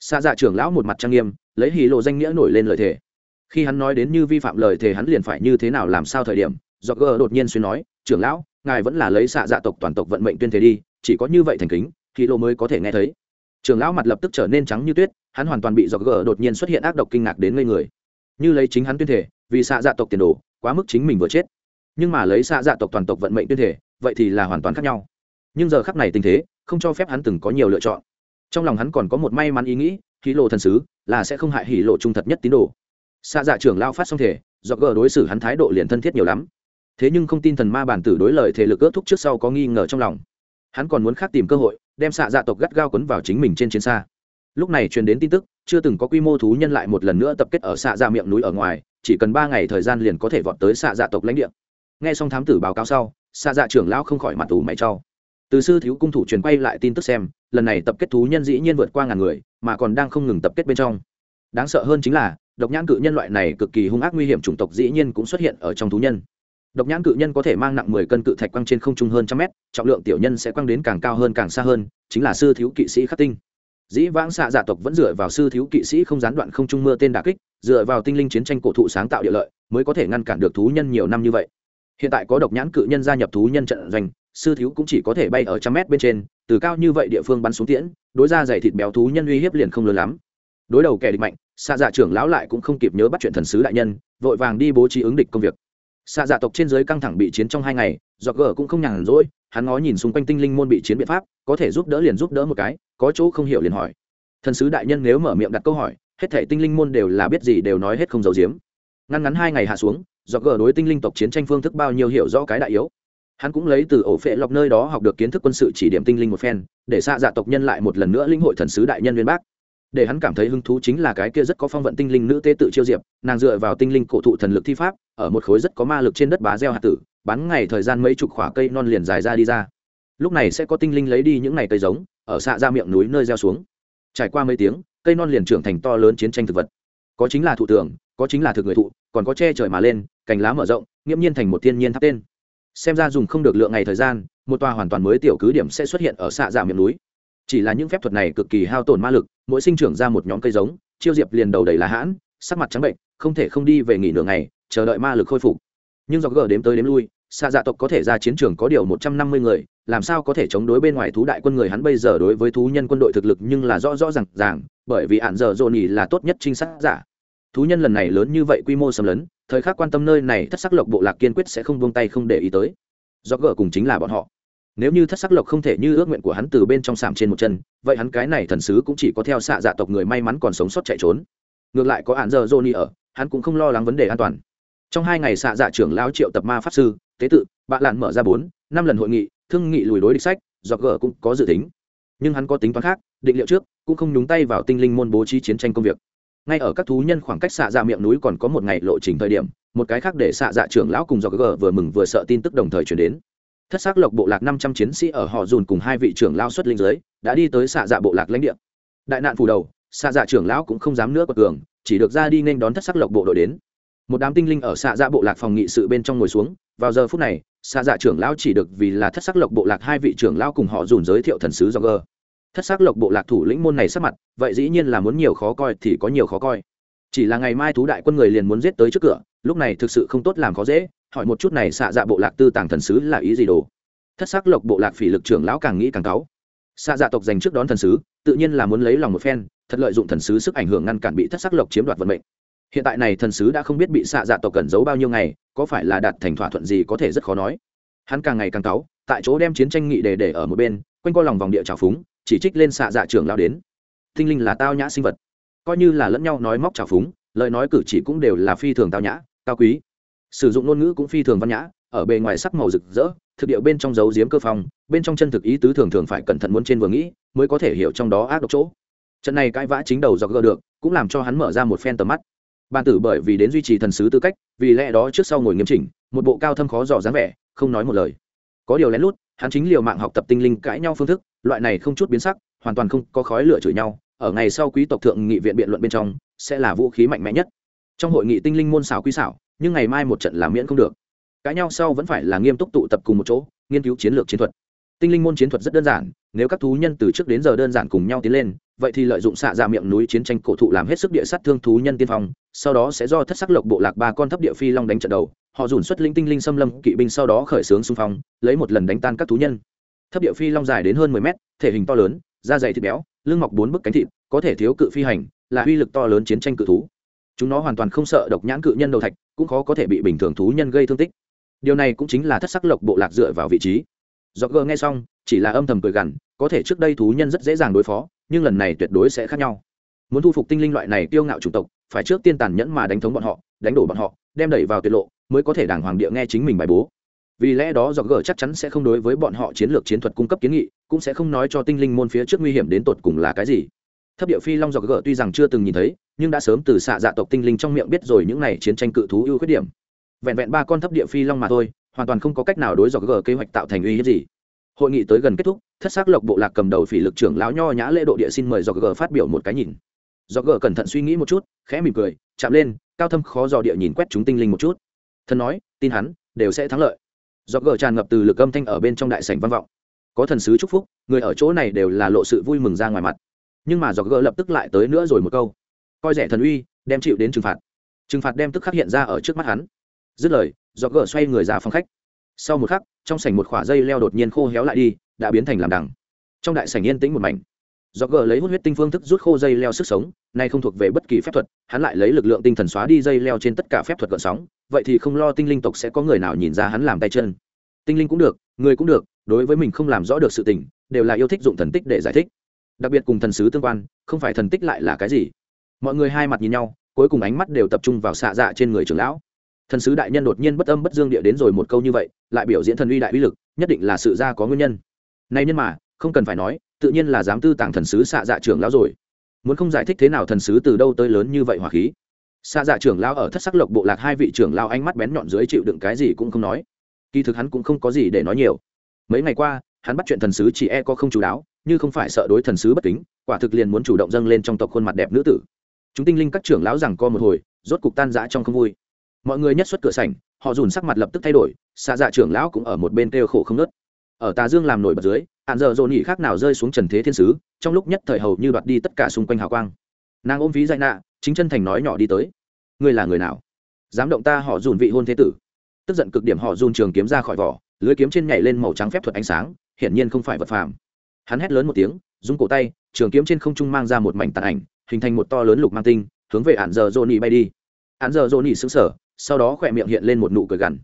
xa dạ trưởng lão một mặt trang nghiêm, lấy hì lộ danh nghĩa nổi lên lời thề. Khi hắn nói đến như vi phạm lời thề hắn liền phải như thế nào làm sao thời điểm do gờ đột nhiên xuyên nói, trưởng lão, ngài vẫn là lấy xạ dạ tộc toàn tộc vận mệnh tuyên thế đi, chỉ có như vậy thành kính hì lộ mới có thể nghe thấy. Trưởng lão mặt lập tức trở nên trắng như tuyết, hắn hoàn toàn bị do gờ đột nhiên xuất hiện ác độc kinh ngạc đến ngây người. Như lấy chính hắn tuyên thể vì xạ dạ tộc tiền đồ, quá mức chính mình vừa chết nhưng mà lấy xạ dạ tộc toàn tộc vận mệnh tuyên thể, vậy thì là hoàn toàn khác nhau. Nhưng giờ khắc này tình thế, không cho phép hắn từng có nhiều lựa chọn. Trong lòng hắn còn có một may mắn ý nghĩ hí lộ thần sứ, là sẽ không hại hỉ lộ trung thật nhất tín đồ. Xạ dạ trưởng lao phát xong thể, do gờ đối xử hắn thái độ liền thân thiết nhiều lắm. Thế nhưng không tin thần ma bản tử đối lời thể lực ước thúc trước sau có nghi ngờ trong lòng. Hắn còn muốn khác tìm cơ hội, đem xạ dạ tộc gắt gao quấn vào chính mình trên chiến xa. Lúc này truyền đến tin tức, chưa từng có quy mô thú nhân lại một lần nữa tập kết ở xạ dạ miệng núi ở ngoài, chỉ cần ba ngày thời gian liền có thể vọt tới xạ dạ tộc lãnh địa nghe xong thám tử báo cáo sau xa dạ trưởng lão không khỏi mặt tù mày cho. Từ sư thiếu cung thủ truyền quay lại tin tức xem, lần này tập kết thú nhân dĩ nhiên vượt qua ngàn người, mà còn đang không ngừng tập kết bên trong. Đáng sợ hơn chính là, độc nhãn cự nhân loại này cực kỳ hung ác nguy hiểm chủng tộc dĩ nhiên cũng xuất hiện ở trong thú nhân. Độc nhãn cự nhân có thể mang nặng mười cân cự thạch quăng trên không trung hơn trăm mét, trọng lượng tiểu nhân sẽ quăng đến càng cao hơn càng xa hơn, chính là sư thiếu kỵ sĩ khắc tinh. Dĩ vãng xạ dạ tộc vẫn dựa vào sư thiếu kỵ sĩ không gián đoạn không trung mưa tên đà kích, dựa vào tinh linh chiến tranh cổ thụ sáng tạo địa lợi, mới có thể ngăn cản được thú nhân nhiều năm như vậy hiện tại có độc nhãn cự nhân gia nhập thú nhân trận doanh, sư thiếu cũng chỉ có thể bay ở trăm mét bên trên, từ cao như vậy địa phương bắn xuống tiễn, đối ra dày thịt béo thú nhân uy hiếp liền không lớn lắm. Đối đầu kẻ địch mạnh xạ dạ trưởng lão lại cũng không kịp nhớ bắt chuyện thần sứ đại nhân, vội vàng đi bố trí ứng địch công việc. Xạ dạ tộc trên giới căng thẳng bị chiến trong hai ngày do gờ cũng không nhàn rỗi, hắn ngó nhìn xung quanh tinh linh môn bị chiến biện pháp, có thể giúp đỡ liền giúp đỡ một cái, có chỗ không hiểu liền hỏi. Thần sứ đại nhân nếu mở miệng đặt câu hỏi, hết thể tinh linh môn đều là biết gì đều nói hết không giấu giếm. Ngăn ngắn hai ngày hạ xuống do gờ đối tinh linh tộc chiến tranh phương thức bao nhiêu hiểu rõ cái đại yếu. Hắn cũng lấy từ ổ phệ lọc nơi đó học được kiến thức quân sự chỉ điểm tinh linh một phen, để xạ dạ tộc nhân lại một lần nữa linh hội thần sứ đại nhân viên bác. Để hắn cảm thấy hứng thú chính là cái kia rất có phong vận tinh linh nữ tế tự chiêu diệp, nàng dựa vào tinh linh cổ thụ thần lực thi pháp, ở một khối rất có ma lực trên đất bá gieo hạt tử bắn ngày thời gian mấy chục khỏa cây non liền dài ra đi ra. Lúc này sẽ có tinh linh lấy đi những ngày cây giống, ở xạ ra miệng núi nơi gieo xuống. Trải qua mấy tiếng, cây non liền trưởng thành to lớn chiến tranh thực vật. Có chính là thụ tưởng, có chính là thực người thụ còn có che trời mà lên, cành lá mở rộng, nghiễm nhiên thành một thiên nhiên tháp tên. Xem ra dùng không được lượng ngày thời gian, một tòa hoàn toàn mới tiểu cứ điểm sẽ xuất hiện ở xạ giả miệng núi. Chỉ là những phép thuật này cực kỳ hao tổn ma lực, mỗi sinh trưởng ra một nhóm cây giống, chiêu diệp liền đầu đầy là hãn, sắc mặt trắng bệnh, không thể không đi về nghỉ nửa ngày, chờ đợi ma lực khôi phục. Nhưng do gờ đếm tới đếm lui, xạ dạ tộc có thể ra chiến trường có điều một trăm năm mươi người, làm sao có thể chống đối bên ngoài thú đại quân người hắn bây giờ đối với thú nhân quân đội thực lực nhưng là rõ rõ r à n g ràng, bởi vì ạn giờ dồn nhì là tốt nhất trinh sát giả thú nhân lần này lớn như vậy quy mô xâm lấn, thời khắc quan tâm nơi này thất sắc lộc bộ lạc kiên quyết sẽ không buông tay không để ý tới. Do gỡ cùng chính là bọn họ. Nếu như thất sắc lộc không thể như ước nguyện của hắn từ bên trong sạm trên một chân, vậy hắn cái này thần sứ cũng chỉ có theo xạ dạ tộc người may mắn còn sống sót chạy trốn. Ngược lại có hạn giờ johnny ở, hắn cũng không lo lắng vấn đề an toàn. Trong hai ngày xạ dạ trưởng lao triệu tập ma pháp sư, tế tự bạn lạn mở ra bốn, năm lần hội nghị, thương nghị lùi đối địch sách do gỡ cũng có dự tính. Nhưng hắn có tính toán khác, định liệu trước, cũng không nhúng tay vào tinh linh môn bố trí chiến tranh công việc ngay ở các thú nhân khoảng cách xạ dạ miệng núi còn có một ngày lộ trình thời điểm, một cái khác để xạ dạ trưởng lão cùng do g vừa mừng vừa sợ tin tức đồng thời chuyển đến. Thất xác lộc bộ lạc năm trăm chiến sĩ ở họ dùn cùng hai vị trưởng lao xuất linh giới đã đi tới xạ dạ bộ lạc lãnh địa. Đại nạn phủ đầu, xạ dạ trưởng lão cũng không dám nữa bật cường, chỉ được ra đi nên đón thất sắc lộc bộ đội đến. Một đám tinh linh ở xạ dạ bộ lạc phòng nghị sự bên trong ngồi xuống, vào giờ phút này, xạ dạ trưởng lão chỉ được vì là thất sắc lộc bộ lạc hai vị trưởng lão cùng họ dùn giới thiệu thần sứ do g thất sắc lộc bộ lạc thủ lĩnh môn này sắp mặt, vậy dĩ nhiên là muốn nhiều khó coi thì có nhiều khó coi. Chỉ là ngày mai thú đại quân người liền muốn giết tới trước cửa, lúc này thực sự không tốt làm khó dễ, hỏi một chút này xạ dạ bộ lạc tư tàng thần sứ là ý gì đồ? Thất sắc lộc bộ lạc phỉ lực trưởng lão càng nghĩ càng cáu. Xạ dạ tộc dành trước đón thần sứ, tự nhiên là muốn lấy lòng một phen, thật lợi dụng thần sứ sức ảnh hưởng ngăn cản bị thất sắc lộc chiếm đoạt vận mệnh. Hiện tại này thần sứ đã không biết bị xạ dạ tộc cẩn giấu bao nhiêu ngày, có phải là đạt thành thỏa thuận gì có thể rất khó nói. Hắn càng ngày càng cáu, tại chỗ đem chiến tranh nghị đề để ở một bên, quanh co lòng vòng địa trào phúng chỉ trích lên xạ dạ trưởng lao đến. Tinh linh là tao nhã sinh vật. Coi như là lẫn nhau nói móc trào phúng, lời nói cử chỉ cũng đều là phi thường tao nhã, cao quý. Sử dụng ngôn ngữ cũng phi thường văn nhã, ở bề ngoài sắc màu rực rỡ, thực điệu bên trong dấu diếm cơ phong, bên trong chân thực ý tứ thường thường phải cẩn thận muốn trên vừa nghĩ, mới có thể hiểu trong đó ác độc chỗ. Trận này cãi vã chính đầu do gỡ được, cũng làm cho hắn mở ra một phen tầm mắt. Ban tử bởi vì đến duy trì thần sứ tư cách, vì lẽ đó trước sau ngồi nghiêm chỉnh, một bộ cao thâm khó dò dáng vẻ, không nói một lời. Có điều lén lút hắn chính liều mạng học tập tinh linh cãi nhau phương thức, loại này không chút biến sắc, hoàn toàn không có khói lửa chửi nhau, ở ngày sau quý tộc thượng nghị viện biện luận bên trong, sẽ là vũ khí mạnh mẽ nhất. Trong hội nghị tinh linh môn xảo quý xảo, nhưng ngày mai một trận làm miễn không được. Cãi nhau sau vẫn phải là nghiêm túc tụ tập cùng một chỗ, nghiên cứu chiến lược chiến thuật tinh linh môn chiến thuật rất đơn giản, nếu các thú nhân từ trước đến giờ đơn giản cùng nhau tiến lên, vậy thì lợi dụng xạ ra miệng núi chiến tranh cổ thụ làm hết sức địa sát thương thú nhân tiên phong, sau đó sẽ do thất sắc lộc bộ lạc ba con thấp địa phi long đánh trận đầu, họ dùn xuất linh tinh linh xâm lâm kỵ binh sau đó khởi xướng xung phong, lấy một lần đánh tan các thú nhân. Thấp địa phi long dài đến hơn mười mét, thể hình to lớn, da dày thịt béo, lưng mọc bốn bức cánh thịt, có thể thiếu cự phi hành, là uy lực to lớn chiến tranh cự thú. Chúng nó hoàn toàn không sợ độc nhãn cự nhân đầu thạch, cũng khó có thể bị bình thường thú nhân gây thương tích. Điều này cũng chính là thất sắc lộc bộ lạc dựa vào vị trí do gờ nghe xong, chỉ là âm thầm cười gằn, có thể trước đây thú nhân rất dễ dàng đối phó, nhưng lần này tuyệt đối sẽ khác nhau. Muốn thu phục tinh linh loại này tiêu ngạo chủng tộc, phải trước tiên tàn nhẫn mà đánh thống bọn họ, đánh đổ bọn họ, đem đẩy vào tuyệt lộ, mới có thể đảng hoàng địa nghe chính mình bài bố. Vì lẽ đó do gờ chắc chắn sẽ không đối với bọn họ chiến lược chiến thuật cung cấp kiến nghị, cũng sẽ không nói cho tinh linh môn phía trước nguy hiểm đến tột cùng là cái gì. Thấp địa phi long do gờ tuy rằng chưa từng nhìn thấy, nhưng đã sớm từ xạ dạ tộc tinh linh trong miệng biết rồi những này chiến tranh cự thú ưu khuyết điểm. Vẹn vẹn ba con thấp địa phi long mà thôi hoàn toàn không có cách nào đối dọc gờ kế hoạch tạo thành uy hiếp gì. Hội nghị tới gần kết thúc, thất xác lộc bộ lạc cầm đầu phỉ lực trưởng lão nho nhã lễ độ địa xin mời dọc gờ phát biểu một cái nhìn. Dọc gờ cẩn thận suy nghĩ một chút, khẽ mỉm cười, chạm lên, cao thâm khó dò địa nhìn quét chúng tinh linh một chút. Thần nói, tin hắn, đều sẽ thắng lợi. Dọc gờ tràn ngập từ lực âm thanh ở bên trong đại sảnh văn vọng. Có thần sứ chúc phúc, người ở chỗ này đều là lộ sự vui mừng ra ngoài mặt. Nhưng mà dọc gờ lập tức lại tới nữa rồi một câu. Coi rẻ thần uy, đem chịu đến trừng phạt. Trừng phạt đem tức khắc hiện ra ở trước mắt hắn dứt lời, do gỡ xoay người ra phòng khách. Sau một khắc, trong sảnh một khỏa dây leo đột nhiên khô héo lại đi, đã biến thành làm đằng. Trong đại sảnh yên tĩnh một mảnh. Do gỡ lấy hút huyết tinh phương thức rút khô dây leo sức sống, nay không thuộc về bất kỳ phép thuật, hắn lại lấy lực lượng tinh thần xóa đi dây leo trên tất cả phép thuật gợn sóng, vậy thì không lo tinh linh tộc sẽ có người nào nhìn ra hắn làm tay chân. Tinh linh cũng được, người cũng được, đối với mình không làm rõ được sự tình, đều là yêu thích dụng thần tích để giải thích. Đặc biệt cùng thần sứ tương quan, không phải thần tích lại là cái gì. Mọi người hai mặt nhìn nhau, cuối cùng ánh mắt đều tập trung vào xạ dạ trên người trưởng lão thần sứ đại nhân đột nhiên bất âm bất dương địa đến rồi một câu như vậy, lại biểu diễn thần uy đại uy lực, nhất định là sự ra có nguyên nhân. Nay nhân mà, không cần phải nói, tự nhiên là dám tư tàng thần sứ xạ dạ trưởng lão rồi. Muốn không giải thích thế nào thần sứ từ đâu tới lớn như vậy hỏa khí? Xạ dạ trưởng lão ở thất sắc lộc bộ lạc hai vị trưởng lão ánh mắt bén nhọn dưới chịu đựng cái gì cũng không nói. Kỳ thực hắn cũng không có gì để nói nhiều. Mấy ngày qua, hắn bắt chuyện thần sứ chỉ e có không chú đáo, như không phải sợ đối thần sứ bất kính, quả thực liền muốn chủ động dâng lên trong tộc khuôn mặt đẹp nữ tử. Chúng tinh linh các trưởng lão rằng co một hồi, rốt cục tan rã trong không vui mọi người nhất xuất cửa sảnh, họ dùn sắc mặt lập tức thay đổi, xạ dạ trưởng lão cũng ở một bên kêu khổ không nớt ở tà dương làm nổi bật dưới, hạn giờ dồn nhị khác nào rơi xuống trần thế thiên sứ, trong lúc nhất thời hầu như đoạt đi tất cả xung quanh hào quang. Nàng ôm ví dạy nạ, chính chân thành nói nhỏ đi tới. Ngươi là người nào? Dám động ta họ dùn vị hôn thế tử. Tức giận cực điểm họ dùn trường kiếm ra khỏi vỏ, lưới kiếm trên nhảy lên màu trắng phép thuật ánh sáng, hiển nhiên không phải vật phàm. Hắn hét lớn một tiếng dùng cổ tay, trường kiếm trên không trung mang ra một mảnh tàn ảnh, hình thành một to lớn lục mang tinh, hướng về hạn giờ dồn nhị bay đi. Hạn giờ dồn nhị xứng sở sau đó khỏe miệng hiện lên một nụ cười gằn.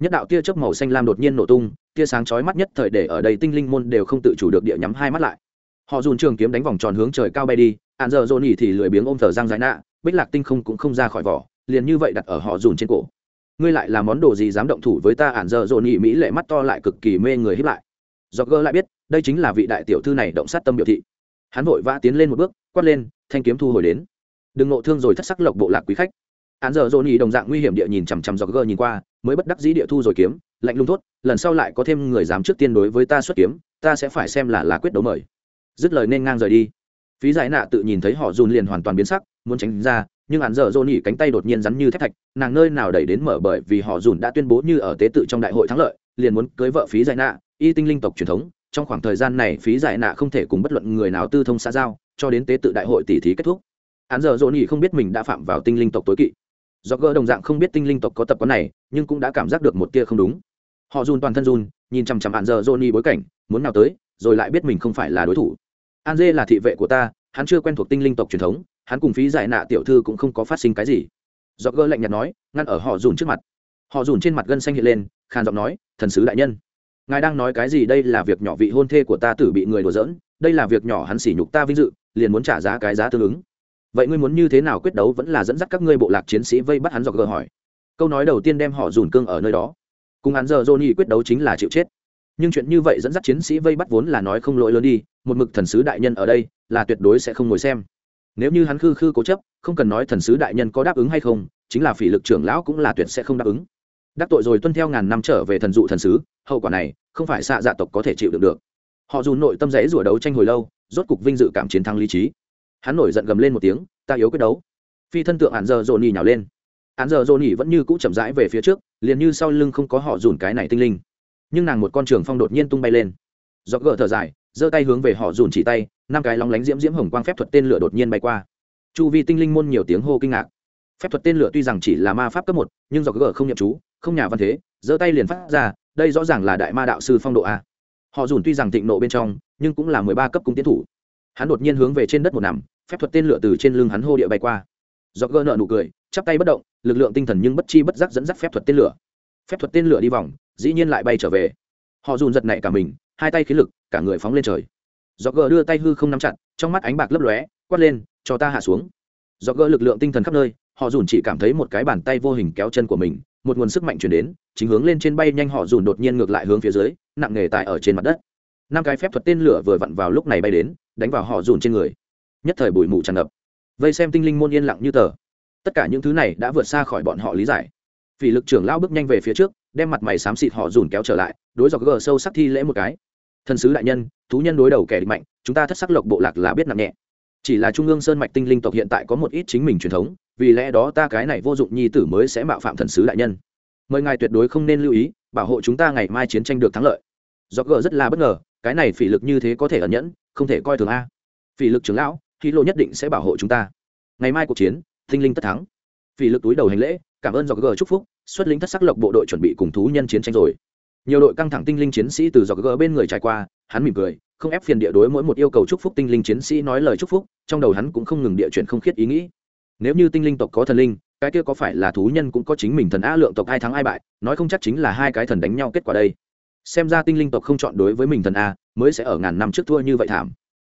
Nhất đạo tia chớp màu xanh lam đột nhiên nổ tung, tia sáng chói mắt nhất thời để ở đây tinh linh môn đều không tự chủ được địa nhắm hai mắt lại. Họ dùn trường kiếm đánh vòng tròn hướng trời cao bay đi ạn giờ dồn nhỉ thì lười biếng ôm thở răng dài nạ, bích lạc tinh không cũng không ra khỏi vỏ, liền như vậy đặt ở họ dùn trên cổ. Ngươi lại là món đồ gì dám động thủ với ta? Ạn giờ dồn nhỉ mỹ lệ mắt to lại cực kỳ mê người hiếp lại. Do gơ lại biết, đây chính là vị đại tiểu thư này động sát tâm biểu thị. Hắn vội vã tiến lên một bước, quát lên, thanh kiếm thu hồi đến. Đừng nộ thương rồi thất sắc lộc bộ lạc quý khách. Án giờ dồn nhị đồng dạng nguy hiểm địa nhìn chằm chằm do gơ nhìn qua, mới bất đắc dĩ địa thu rồi kiếm, lạnh lùng thốt, lần sau lại có thêm người dám trước tiên đối với ta xuất kiếm, ta sẽ phải xem là lá quyết đấu mời. Dứt lời nên ngang rời đi. Phí giải nạ tự nhìn thấy họ dùn liền hoàn toàn biến sắc, muốn tránh ra, nhưng Án giờ dồn nhỉ cánh tay đột nhiên rắn như thép thạch, nàng nơi nào đẩy đến mở bởi vì họ dùn đã tuyên bố như ở tế tự trong đại hội thắng lợi, liền muốn cưới vợ phí giải nạ, y tinh linh tộc truyền thống, trong khoảng thời gian này phí giải nạ không thể cùng bất luận người nào tư thông xã giao, cho đến tế tự đại hội tỷ thí kết thúc. Hắn giờ dồn nhỉ không biết mình đã phạm vào tinh linh tộc tối kỵ do gỡ đồng dạng không biết tinh linh tộc có tập quán này, nhưng cũng đã cảm giác được một tia không đúng. Họ run toàn thân run, nhìn chằm chằm hạn giờ johnny bối cảnh, muốn nào tới, rồi lại biết mình không phải là đối thủ. An dê là thị vệ của ta, hắn chưa quen thuộc tinh linh tộc truyền thống, hắn cùng phí giải nạ tiểu thư cũng không có phát sinh cái gì. Do gỡ lạnh nhạt nói, ngăn ở họ dùn trước mặt. Họ dùn trên mặt gân xanh hiện lên, khàn giọng nói, thần sứ đại nhân, ngài đang nói cái gì? Đây là việc nhỏ vị hôn thê của ta tử bị người đùa giỡn, đây là việc nhỏ hắn sỉ nhục ta vinh dự, liền muốn trả giá cái giá tương ứng vậy ngươi muốn như thế nào quyết đấu vẫn là dẫn dắt các ngươi bộ lạc chiến sĩ vây bắt hắn dọc gờ hỏi. Câu nói đầu tiên đem họ dùn cương ở nơi đó. Cùng hắn giờ johnny quyết đấu chính là chịu chết. Nhưng chuyện như vậy dẫn dắt chiến sĩ vây bắt vốn là nói không lỗi lớn đi, một mực thần sứ đại nhân ở đây là tuyệt đối sẽ không ngồi xem. Nếu như hắn khư khư cố chấp, không cần nói thần sứ đại nhân có đáp ứng hay không, chính là phỉ lực trưởng lão cũng là tuyệt sẽ không đáp ứng. Đắc tội rồi tuân theo ngàn năm trở về thần dụ thần sứ, hậu quả này không phải xạ dạ tộc có thể chịu được được. Họ dù nội tâm rẽ rủa đấu tranh hồi lâu, rốt cục vinh dự cảm chiến thắng lý trí hắn nổi giận gầm lên một tiếng, ta yếu quyết đấu. Phi thân tượng hạn giờ dồn nhì nhào lên. Hạn giờ dồn nhì vẫn như cũ chậm rãi về phía trước, liền như sau lưng không có họ dùn cái này tinh linh. Nhưng nàng một con trường phong đột nhiên tung bay lên. Do gỡ thở dài, giơ tay hướng về họ dùn chỉ tay, năm cái lóng lánh diễm diễm hồng quang phép thuật tên lửa đột nhiên bay qua. Chu vi tinh linh môn nhiều tiếng hô kinh ngạc. Phép thuật tên lửa tuy rằng chỉ là ma pháp cấp một, nhưng do gỡ không nhậm chú, không nhà văn thế, giơ tay liền phát ra, đây rõ ràng là đại ma đạo sư phong độ a. Họ dùn tuy rằng thịnh nộ bên trong, nhưng cũng là mười ba cấp cung tiến thủ hắn đột nhiên hướng về trên đất một nằm, phép thuật tên lửa từ trên lưng hắn hô địa bay qua. Do gỡ nợ nụ cười, chắp tay bất động, lực lượng tinh thần nhưng bất chi bất giác dẫn dắt phép thuật tên lửa. Phép thuật tên lửa đi vòng, dĩ nhiên lại bay trở về. Họ dùn giật nảy cả mình, hai tay khí lực, cả người phóng lên trời. Do gỡ đưa tay hư không nắm chặt, trong mắt ánh bạc lấp lóe, quát lên, cho ta hạ xuống. Do gỡ lực lượng tinh thần khắp nơi, họ dùn chỉ cảm thấy một cái bàn tay vô hình kéo chân của mình, một nguồn sức mạnh chuyển đến, chính hướng lên trên bay nhanh, họ dùn đột nhiên ngược lại hướng phía dưới, nặng nề tại ở trên mặt đất năm cái phép thuật tên lửa vừa vặn vào lúc này bay đến, đánh vào họ dùn trên người. Nhất thời bụi mù tràn ngập. Vây xem tinh linh môn yên lặng như tờ. Tất cả những thứ này đã vượt xa khỏi bọn họ lý giải. Vì lực trưởng lao bước nhanh về phía trước, đem mặt mày xám xịt họ dùn kéo trở lại, đối dọc gờ sâu sắc thi lễ một cái. Thần sứ đại nhân, thú nhân đối đầu kẻ địch mạnh, chúng ta thất sắc lộc bộ lạc là biết nặng nhẹ. Chỉ là trung ương sơn mạch tinh linh tộc hiện tại có một ít chính mình truyền thống, vì lẽ đó ta cái này vô dụng nhi tử mới sẽ mạo phạm thần sứ đại nhân. Mời ngài tuyệt đối không nên lưu ý, bảo hộ chúng ta ngày mai chiến tranh được thắng lợi. Do gờ rất là bất ngờ cái này phỉ lực như thế có thể ẩn nhẫn, không thể coi thường a. Phỉ lực trưởng lão khí lộ nhất định sẽ bảo hộ chúng ta. Ngày mai cuộc chiến tinh linh tất thắng. Phỉ lực túi đầu hành lễ, cảm ơn do g chúc phúc, xuất lính thất sắc lộc bộ đội chuẩn bị cùng thú nhân chiến tranh rồi. Nhiều đội căng thẳng tinh linh chiến sĩ từ do g bên người trải qua, hắn mỉm cười, không ép phiền địa đối mỗi một yêu cầu chúc phúc tinh linh chiến sĩ nói lời chúc phúc, trong đầu hắn cũng không ngừng địa chuyển không khiết ý nghĩ. Nếu như tinh linh tộc có thần linh, cái kia có phải là thú nhân cũng có chính mình thần a lượng tộc ai thắng ai bại, nói không chắc chính là hai cái thần đánh nhau kết quả đây xem ra tinh linh tộc không chọn đối với mình thần a, mới sẽ ở ngàn năm trước thua như vậy thảm.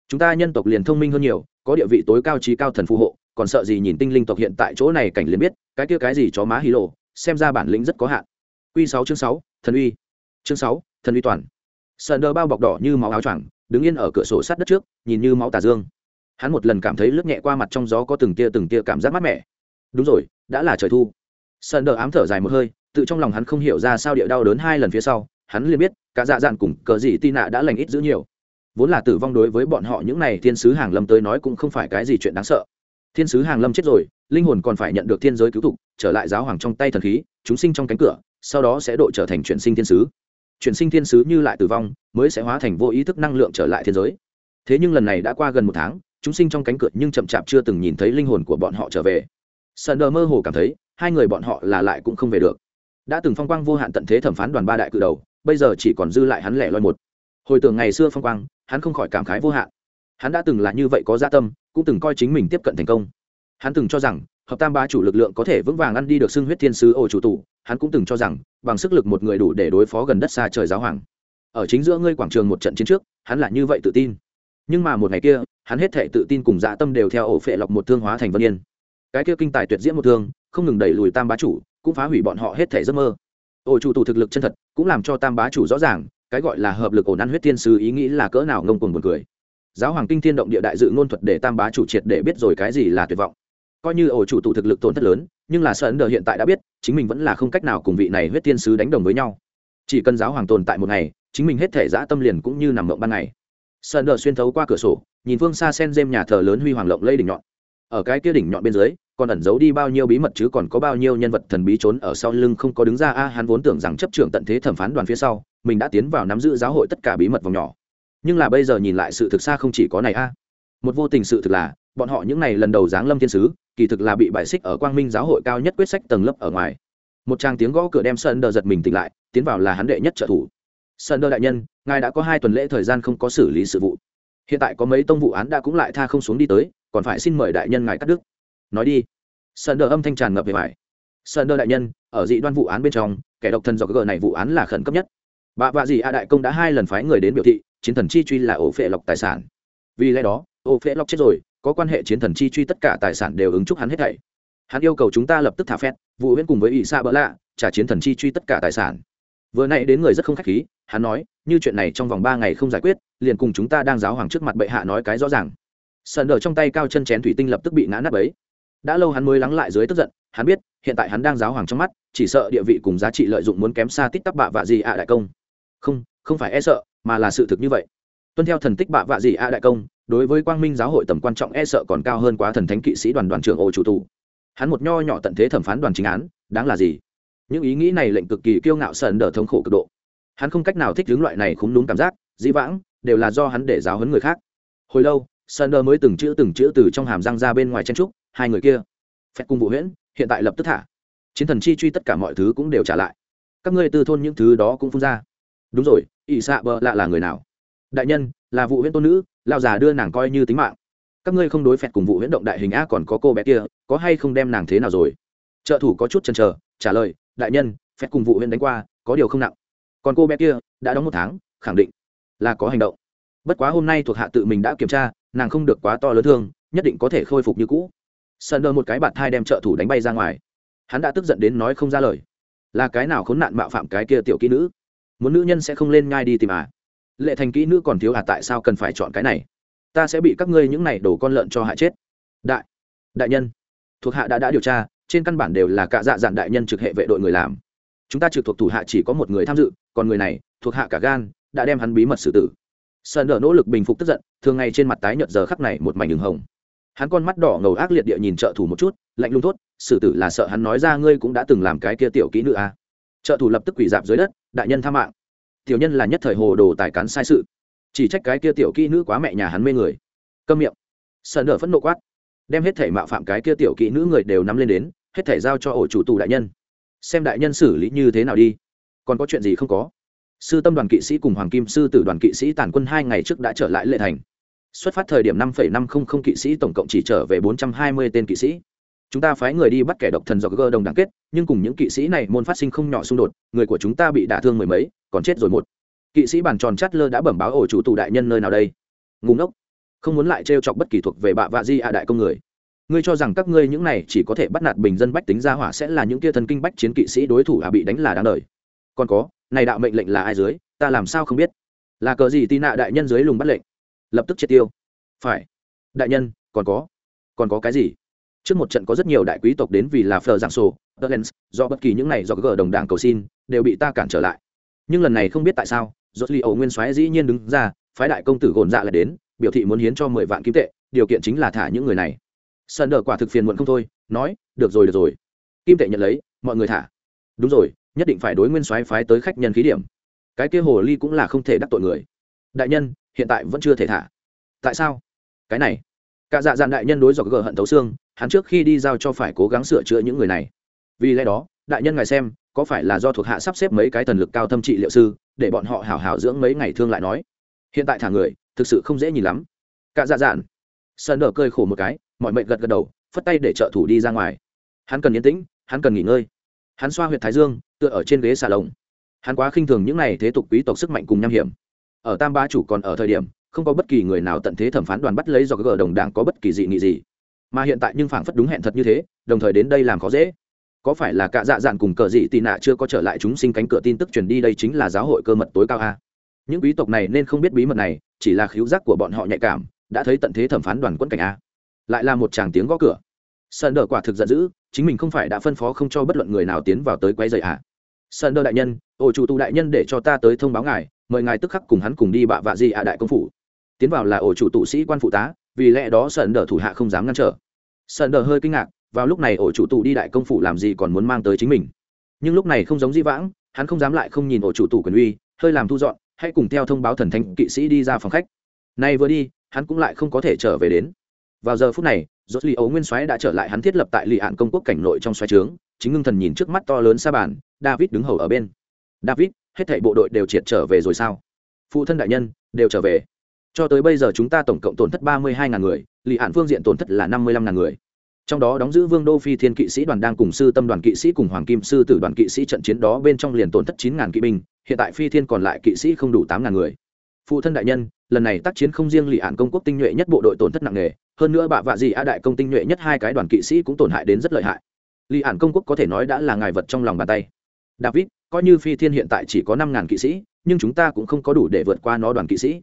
Chúng ta nhân tộc liền thông minh hơn nhiều, có địa vị tối cao trí cao thần phù hộ, còn sợ gì nhìn tinh linh tộc hiện tại chỗ này cảnh liền biết, cái kia cái gì chó má hí lộ, xem ra bản lĩnh rất có hạn. Q sáu chương sáu, thần uy. Chương sáu, thần uy toàn. Sờ đờ bao bọc đỏ như máu áo choàng, đứng yên ở cửa sổ sát đất trước, nhìn như máu tà dương. Hắn một lần cảm thấy lướt nhẹ qua mặt trong gió có từng tia từng tia cảm giác mát mẻ. Đúng rồi, đã là trời thu. Sơn đờ ám thở dài một hơi, tự trong lòng hắn không hiểu ra sao địa đau đớn hai lần phía sau hắn liền biết, cả dạ dạn cùng cờ dị tị nạ đã lành ít giữ nhiều. Vốn là tử vong đối với bọn họ những n à y thiên sứ hàng lâm tới nói cũng không phải cái gì chuyện đáng sợ. Thiên sứ hàng lâm chết rồi, linh hồn còn phải nhận được thiên giới cứu thục, trở lại giáo hoàng trong tay thần khí, chúng sinh trong cánh cửa, sau đó sẽ độ trở thành chuyển sinh thiên sứ. Chuyển sinh thiên sứ như lại tử vong, mới sẽ hóa thành vô ý thức năng lượng trở lại thiên giới. Thế nhưng lần này đã qua gần một tháng, chúng sinh trong cánh cửa nhưng chậm chạp chưa từng nhìn thấy linh hồn của bọn họ trở về. Sợn đờ mơ hồ cảm thấy, hai người bọn họ là lại cũng không về được. Đã từng phong quang vô hạn tận thế thẩm phán đoàn ba đại cự đầu bây giờ chỉ còn dư lại hắn lẻ loi một. Hồi tưởng ngày xưa phong quang, hắn không khỏi cảm khái vô hạn. Hắn đã từng là như vậy có gia dạ tâm, cũng từng coi chính mình tiếp cận thành công. Hắn từng cho rằng, hợp tam bá chủ lực lượng có thể vững vàng ăn đi được xưng huyết thiên sứ ổ chủ tụ. Hắn cũng từng cho rằng, bằng sức lực một người đủ để đối phó gần đất xa trời giáo hoàng. Ở chính giữa ngươi quảng trường một trận chiến trước, hắn là như vậy tự tin. Nhưng mà một ngày kia, hắn hết thể tự tin cùng dạ tâm đều theo ổ phệ lọc một thương hóa thành vân yên. Cái kia kinh tài tuyệt diễn một thương, không ngừng đẩy lùi tam bá chủ, cũng phá hủy bọn họ hết thể giấc mơ ổ chủ tụ thực lực chân thật, cũng làm cho tam bá chủ rõ ràng, cái gọi là hợp lực ổn ăn huyết thiên sứ ý nghĩ là cỡ nào ngông cuồng buồn cười. Giáo hoàng kinh thiên động địa đại dự ngôn thuật để tam bá chủ triệt để biết rồi cái gì là tuyệt vọng. Coi như ổ chủ tụ thực lực tổn thất lớn, nhưng là Sơn ấn đờ hiện tại đã biết, chính mình vẫn là không cách nào cùng vị này huyết thiên sứ đánh đồng với nhau. Chỉ cần giáo hoàng tồn tại một ngày, chính mình hết thể giã tâm liền cũng như nằm mộng ban ngày. Sơn ấn đờ xuyên thấu qua cửa sổ, nhìn phương xa sen dêm nhà thờ lớn huy hoàng lộng lây đỉnh nhọn. Ở cái kia đỉnh nhọn bên dưới còn ẩn giấu đi bao nhiêu bí mật chứ còn có bao nhiêu nhân vật thần bí trốn ở sau lưng không có đứng ra? A, hắn vốn tưởng rằng chấp trưởng tận thế thẩm phán đoàn phía sau, mình đã tiến vào nắm giữ giáo hội tất cả bí mật vòng nhỏ. Nhưng là bây giờ nhìn lại sự thực xa không chỉ có này, a. Một vô tình sự thực là, bọn họ những ngày lần đầu giáng lâm thiên sứ, kỳ thực là bị bại xích ở quang minh giáo hội cao nhất quyết sách tầng lớp ở ngoài. Một tràng tiếng gõ cửa đem sơn đờ giật mình tỉnh lại, tiến vào là hắn đệ nhất trợ thủ. Sơn đờ đại nhân, ngài đã có hai tuần lễ thời gian không có xử lý sự vụ. Hiện tại có mấy tông vụ án đã cũng lại tha không xuống đi tới, còn phải xin mời đại nhân ngài cắt đức nói đi. Sơn đờ âm thanh tràn ngập về vải. Sơn đờ đại nhân, ở dị đoan vụ án bên trong, kẻ độc thần do gờ này vụ án là khẩn cấp nhất. Bà vạ dị a đại công đã hai lần phái người đến biểu thị, chiến thần chi truy là ổ phệ lọc tài sản. Vì lẽ đó, ổ phệ lọc chết rồi, có quan hệ chiến thần chi truy tất cả tài sản đều ứng chúc hắn hết thảy. Hắn yêu cầu chúng ta lập tức thả phét, vụ huyễn cùng với ỷ xa bỡ lạ, trả chiến thần chi truy tất cả tài sản. Vừa nay đến người rất không khách khí, hắn nói, như chuyện này trong vòng ba ngày không giải quyết, liền cùng chúng ta đang giáo hoàng trước mặt bệ hạ nói cái rõ ràng. Sần đờ trong tay cao chân chén thủy tinh lập tức bị ngã nắp ấy đã lâu hắn mới lắng lại dưới tức giận, hắn biết, hiện tại hắn đang giáo hoàng trong mắt, chỉ sợ địa vị cùng giá trị lợi dụng muốn kém xa tít tắc bạ vạ gì ạ đại công. Không không phải e sợ, mà là sự thực như vậy. Tuân theo thần tích bạ vạ gì ạ đại công, đối với quang minh giáo hội tầm quan trọng e sợ còn cao hơn quá thần thánh kỵ sĩ đoàn đoàn trưởng ô chủ tù. Hắn một nho nhỏ tận thế thẩm phán đoàn chính án, đáng là gì? Những ý nghĩ này lệnh cực kỳ kiêu ngạo sần đờ thống khổ cực độ. Hắn không cách nào thích hướng loại này khúng đúng cảm giác, dĩ vãng, đều là do hắn để giáo hấn người khác. Hồi lâu, sờn đờ mới từng chữ từng chữ từ trong hàm răng ra bên ngoài chen trúc hai người kia. Phép cùng vụ huyễn, hiện tại lập tức thả. Chiến thần chi truy tất cả mọi thứ cũng đều trả lại. Các ngươi từ thôn những thứ đó cũng phun ra. Đúng rồi, ỷ xạ bờ lạ là người nào? Đại nhân, là vụ huyễn tôn nữ lao già đưa nàng coi như tính mạng. Các ngươi không đối phẹt cùng vụ huyễn động đại hình a còn có cô bé kia, có hay không đem nàng thế nào rồi? Trợ thủ có chút chần chờ, trả lời, đại nhân, phẹt cùng vụ huyễn đánh qua, có điều không nặng. Còn cô bé kia, đã đóng một tháng, khẳng định là có hành động. Bất quá hôm nay thuộc hạ tự mình đã kiểm tra, nàng không được quá to lớn thương, nhất định có thể khôi phục như cũ sơn đơ một cái bạt thai đem trợ thủ đánh bay ra ngoài. Hắn đã tức giận đến nói không ra lời. Là cái nào khốn nạn mạo phạm cái kia tiểu kỹ nữ? Muốn nữ nhân sẽ không lên nhai đi tìm à? Lệ thành kỹ nữ còn thiếu à tại sao cần phải chọn cái này? Ta sẽ bị các ngươi những này đổ con lợn cho hại chết. Đại đại nhân. Thuộc hạ đã đã điều tra, trên căn bản đều là cả dạ dạn đại nhân trực hệ vệ đội người làm. Chúng ta trực thuộc thủ hạ chỉ có một người tham dự, còn người này, thuộc hạ cả gan, đã đem hắn bí mật xử tử. Sơn đỡ nỗ lực bình phục tức giận, thường ngày trên mặt tái nhợt giờ khắc này một mảnh đường hồng hắn con mắt đỏ ngầu ác liệt địa nhìn trợ thủ một chút, lạnh lùng thốt xử tử là sợ hắn nói ra ngươi cũng đã từng làm cái kia tiểu kỹ nữ à. trợ thủ lập tức quỳ dạp dưới đất, đại nhân tha mạng. Tiểu nhân là nhất thời hồ đồ tài cán sai sự. Chỉ trách cái kia tiểu kỹ nữ quá mẹ nhà hắn mê người. Câm miệng. Sơn đỡ phẫn nộ quát, đem hết thể mạo phạm cái kia tiểu kỹ nữ người đều nắm lên đến, hết thể giao cho ổ chủ tù đại nhân. Xem đại nhân xử lý như thế nào đi. Còn có chuyện gì không có? Sư tâm đoàn kỵ sĩ cùng hoàng kim sư tử đoàn kỵ sĩ tàn quân hai ngày trước đã trở lại lệ thành xuất phát thời điểm năm năm không không kỵ sĩ tổng cộng chỉ trở về bốn trăm hai mươi tên kỵ sĩ. Chúng ta phái người đi bắt kẻ độc thần do gơ đồng đẳng kết, nhưng cùng những kỵ sĩ này môn phát sinh không nhỏ xung đột, người của chúng ta bị đả thương mười mấy, còn chết rồi một. Kỵ sĩ bàn tròn chát lơ đã bẩm báo ổ chủ tù đại nhân nơi nào đây? Ngùng ngốc. Không muốn lại trêu chọc bất kỳ thuộc về bạ vạ di ạ đại công người. Ngươi cho rằng các ngươi những này chỉ có thể bắt nạt bình dân bách tính gia hỏa sẽ là những kia thần kinh bách chiến kỵ sĩ đối thủ à bị đánh là đáng đời. Còn có, này đạo mệnh lệnh là ai dưới? Ta làm sao không biết? Là cờ gì tin nạ đại nhân dưới lùng bắt lệnh? Lập tức triệt tiêu. Phải. Đại nhân, còn có. Còn có cái gì? Trước một trận có rất nhiều đại quý tộc đến vì là phờ giảng sổ do bất kỳ những này do gờ đồng đảng cầu xin, đều bị ta cản trở lại. Nhưng lần này không biết tại sao do li ẩu nguyên soái dĩ nhiên đứng ra, phái đại công tử gồn dạ lại đến, biểu thị muốn hiến cho mười vạn kim tệ, điều kiện chính là thả những người này. Sơn đờ quả thực phiền muộn không thôi, nói, được rồi được rồi. Kim tệ nhận lấy, mọi người thả. Đúng rồi, nhất định phải đối nguyên soái phái tới khách nhân khí điểm. Cái kia hồ ly cũng là không thể đắc tội người. Đại nhân hiện tại vẫn chưa thể thả. Tại sao? Cái này. Cả dạ dạn đại nhân đối dọc gờ hận thấu xương, hắn trước khi đi giao cho phải cố gắng sửa chữa những người này. Vì lẽ đó, đại nhân ngài xem, có phải là do thuộc hạ sắp xếp mấy cái thần lực cao thâm trị liệu sư, để bọn họ hảo hảo dưỡng mấy ngày thương lại nói? Hiện tại thả người, thực sự không dễ nhìn lắm. Cả dạ dạn. Sơn đờ cơi khổ một cái, mọi mệnh gật gật đầu, phất tay để trợ thủ đi ra ngoài. Hắn cần yên tĩnh, hắn cần nghỉ ngơi. Hắn xoa huyệt thái dương, tựa ở trên ghế xà lồng. Hắn quá khinh thường những n à y thế tục quý tộc sức mạnh cùng nham hiểm ở tam ba chủ còn ở thời điểm, không có bất kỳ người nào tận thế thẩm phán đoàn bắt lấy do gờ đồng đảng có bất kỳ dị nghị gì. Mà hiện tại nhưng phảng phất đúng hẹn thật như thế, đồng thời đến đây làm khó dễ. Có phải là cả dạ dạn cùng cờ dị tị nạ chưa có trở lại chúng sinh cánh cửa tin tức truyền đi đây chính là giáo hội cơ mật tối cao a? Những quý tộc này nên không biết bí mật này, chỉ là khiếu giác của bọn họ nhạy cảm, đã thấy tận thế thẩm phán đoàn quân cảnh a. Lại là một chàng tiếng gõ cửa. Sơn đờ quả thực giận dữ, chính mình không phải đã phân phó không cho bất luận người nào tiến vào tới quay dậy à? Sơn đờ đại nhân ổ chủ tụ đại nhân để cho ta tới thông báo ngài mời ngài tức khắc cùng hắn cùng đi bạ vạ gì à đại công phủ. Tiến vào là ổ chủ tụ sĩ quan phụ tá, vì lẽ đó sơn đờ thủ hạ không dám ngăn trở. Sơn đờ hơi kinh ngạc, vào lúc này ổ chủ tụ đi đại công phủ làm gì còn muốn mang tới chính mình. Nhưng lúc này không giống di vãng, hắn không dám lại không nhìn ổ chủ tụ quyền uy, hơi làm thu dọn, hãy cùng theo thông báo thần thánh kỵ sĩ đi ra phòng khách. Nay vừa đi, hắn cũng lại không có thể trở về đến. Vào giờ phút này, rốt li ấu nguyên soái đã trở lại hắn thiết lập tại lì hạn công quốc cảnh nội trong xoáy trướng, chính ngưng thần nhìn trước mắt to lớn xa bàn, david đứng hầu ở bên. David hết thảy bộ đội đều triệt trở về rồi sao? Phụ thân đại nhân, đều trở về. Cho tới bây giờ chúng ta tổng cộng tổn thất ba mươi hai ngàn người, lì ạn phương diện tổn thất là năm mươi lăm ngàn người. Trong đó đóng giữ vương đô phi thiên kỵ sĩ đoàn đang cùng sư tâm đoàn kỵ sĩ cùng hoàng kim sư tử đoàn kỵ sĩ trận chiến đó bên trong liền tổn thất chín ngàn kỵ binh, hiện tại phi thiên còn lại kỵ sĩ không đủ tám ngàn người. Phụ thân đại nhân, lần này tác chiến không riêng lì ạn công quốc tinh nhuệ nhất bộ đội tổn thất nặng nề, hơn nữa bạ vạ gì a đại công tinh nhuệ nhất hai cái đoàn kỵ sĩ cũng tổn hại đến rất lợi hại. Lì ạn công quốc có thể nói đã là ngài vật trong lòng bàn tay. David coi như phi thiên hiện tại chỉ có năm ngàn kỵ sĩ, nhưng chúng ta cũng không có đủ để vượt qua nó đoàn kỵ sĩ.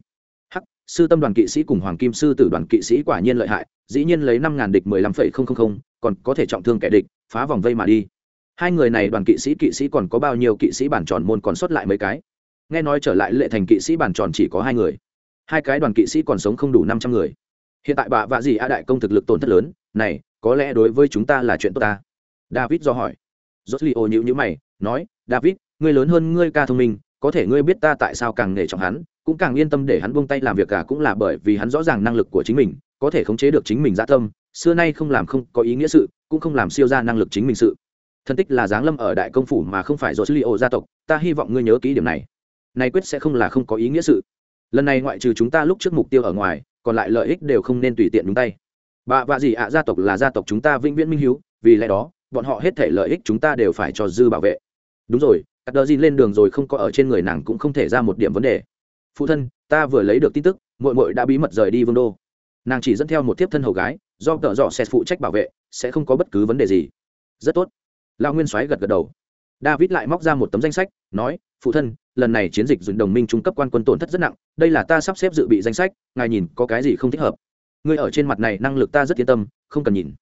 Hắc, sư tâm đoàn kỵ sĩ cùng hoàng kim sư tử đoàn kỵ sĩ quả nhiên lợi hại, dĩ nhiên lấy năm ngàn địch mười lăm phẩy không không không, còn có thể trọng thương kẻ địch, phá vòng vây mà đi. Hai người này đoàn kỵ sĩ kỵ sĩ còn có bao nhiêu kỵ sĩ bản tròn môn còn sót lại mấy cái? Nghe nói trở lại lệ thành kỵ sĩ bản tròn chỉ có hai người. Hai cái đoàn kỵ sĩ còn sống không đủ năm trăm người. Hiện tại bà vạ gì a đại công thực lực tổn thất lớn, này, có lẽ đối với chúng ta là chuyện tốt ta? David do hỏi. Rốt li ô nhữ nhữ mày, nói david, ngươi lớn hơn ngươi ca thông minh, có thể ngươi biết ta tại sao càng nể trọng hắn, cũng càng yên tâm để hắn buông tay làm việc cả cũng là bởi vì hắn rõ ràng năng lực của chính mình, có thể khống chế được chính mình dã tâm, xưa nay không làm không có ý nghĩa sự, cũng không làm siêu ra năng lực chính mình sự. Thân tích là giáng lâm ở đại công phủ mà không phải do sư gia tộc, ta hy vọng ngươi nhớ kỹ điểm này. Này quyết sẽ không là không có ý nghĩa sự. Lần này ngoại trừ chúng ta lúc trước mục tiêu ở ngoài, còn lại lợi ích đều không nên tùy tiện đúng tay. Bà vạ gì ạ à, gia tộc là gia tộc chúng ta vĩnh viễn minh hiếu, vì lẽ đó, bọn họ hết thể lợi ích chúng ta đều phải cho dư bảo vệ đúng rồi cắt đờ gì lên đường rồi không có ở trên người nàng cũng không thể ra một điểm vấn đề. Phụ thân, ta vừa lấy được tin tức mội mội đã bí mật rời đi vương đô. Nàng chỉ dẫn theo một tiếp thân hầu gái, do tợ dọ xét phụ trách bảo vệ, sẽ không có bất cứ vấn đề gì. Rất tốt. Lao nguyên soái gật gật đầu. David lại móc ra một tấm danh sách, nói, phụ thân, lần này chiến dịch dùng đồng minh trung cấp quan quân tổn thất rất nặng, đây là ta sắp xếp dự bị danh sách, ngài nhìn có cái gì không thích hợp. Ngươi ở trên mặt này năng lực ta rất yên tâm, không cần nhìn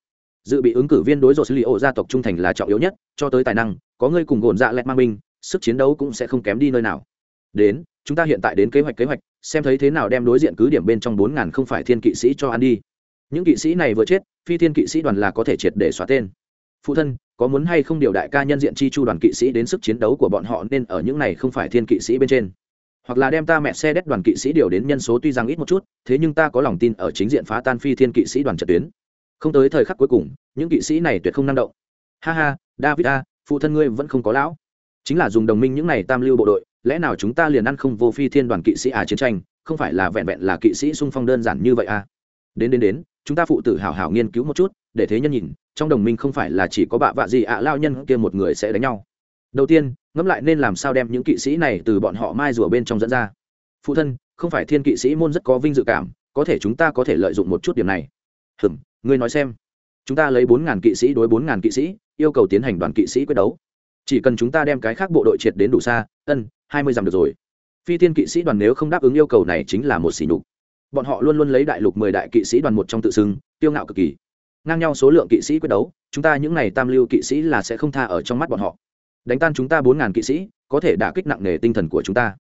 dự bị ứng cử viên đối rột xử lý ổ gia tộc trung thành là trọng yếu nhất, cho tới tài năng, có ngươi cùng gồn dạ lẹt mang binh, sức chiến đấu cũng sẽ không kém đi nơi nào. Đến, chúng ta hiện tại đến kế hoạch kế hoạch, xem thấy thế nào đem đối diện cứ điểm bên trong bốn ngàn không phải thiên kỵ sĩ cho ăn đi. Những kỵ sĩ này vừa chết, phi thiên kỵ sĩ đoàn là có thể triệt để xóa tên. Phụ thân, có muốn hay không điều đại ca nhân diện chi chu đoàn kỵ sĩ đến sức chiến đấu của bọn họ nên ở những này không phải thiên kỵ sĩ bên trên. Hoặc là đem ta mẹ xe đét đoàn kỵ sĩ điều đến nhân số tuy rằng ít một chút, thế nhưng ta có lòng tin ở chính diện phá tan phi thiên kỵ sĩ đoàn trật tuyến không tới thời khắc cuối cùng, những kỵ sĩ này tuyệt không năng động. Ha ha, david a, phụ thân ngươi vẫn không có lão. Chính là dùng đồng minh những này tam lưu bộ đội, lẽ nào chúng ta liền ăn không vô phi thiên đoàn kỵ sĩ à chiến tranh, không phải là vẹn vẹn là kỵ sĩ sung phong đơn giản như vậy à? Đến đến đến, chúng ta phụ tử hào hào nghiên cứu một chút, để thế nhân nhìn, trong đồng minh không phải là chỉ có bạ vạ gì ạ, lao nhân kia một người sẽ đánh nhau. Đầu tiên, ngẫm lại nên làm sao đem những kỵ sĩ này từ bọn họ mai rùa bên trong dẫn ra. Phụ thân, không phải thiên kỵ sĩ môn rất có vinh dự cảm, có thể chúng ta có thể lợi dụng một chút điểm này. Hừm ngươi nói xem. Chúng ta lấy bốn ngàn kỵ sĩ đối bốn ngàn kỵ sĩ, yêu cầu tiến hành đoàn kỵ sĩ quyết đấu. Chỉ cần chúng ta đem cái khác bộ đội triệt đến đủ xa, ân, hai mươi dặm được rồi. Phi thiên kỵ sĩ đoàn nếu không đáp ứng yêu cầu này chính là một xỉ nhục. Bọn họ luôn luôn lấy đại lục mười đại kỵ sĩ đoàn một trong tự xưng, tiêu ngạo cực kỳ. Ngang nhau số lượng kỵ sĩ quyết đấu, chúng ta những n à y tam lưu kỵ sĩ là sẽ không tha ở trong mắt bọn họ. Đánh tan chúng ta bốn ngàn kỵ sĩ, có thể đả kích nặng nề tinh thần của chúng ta.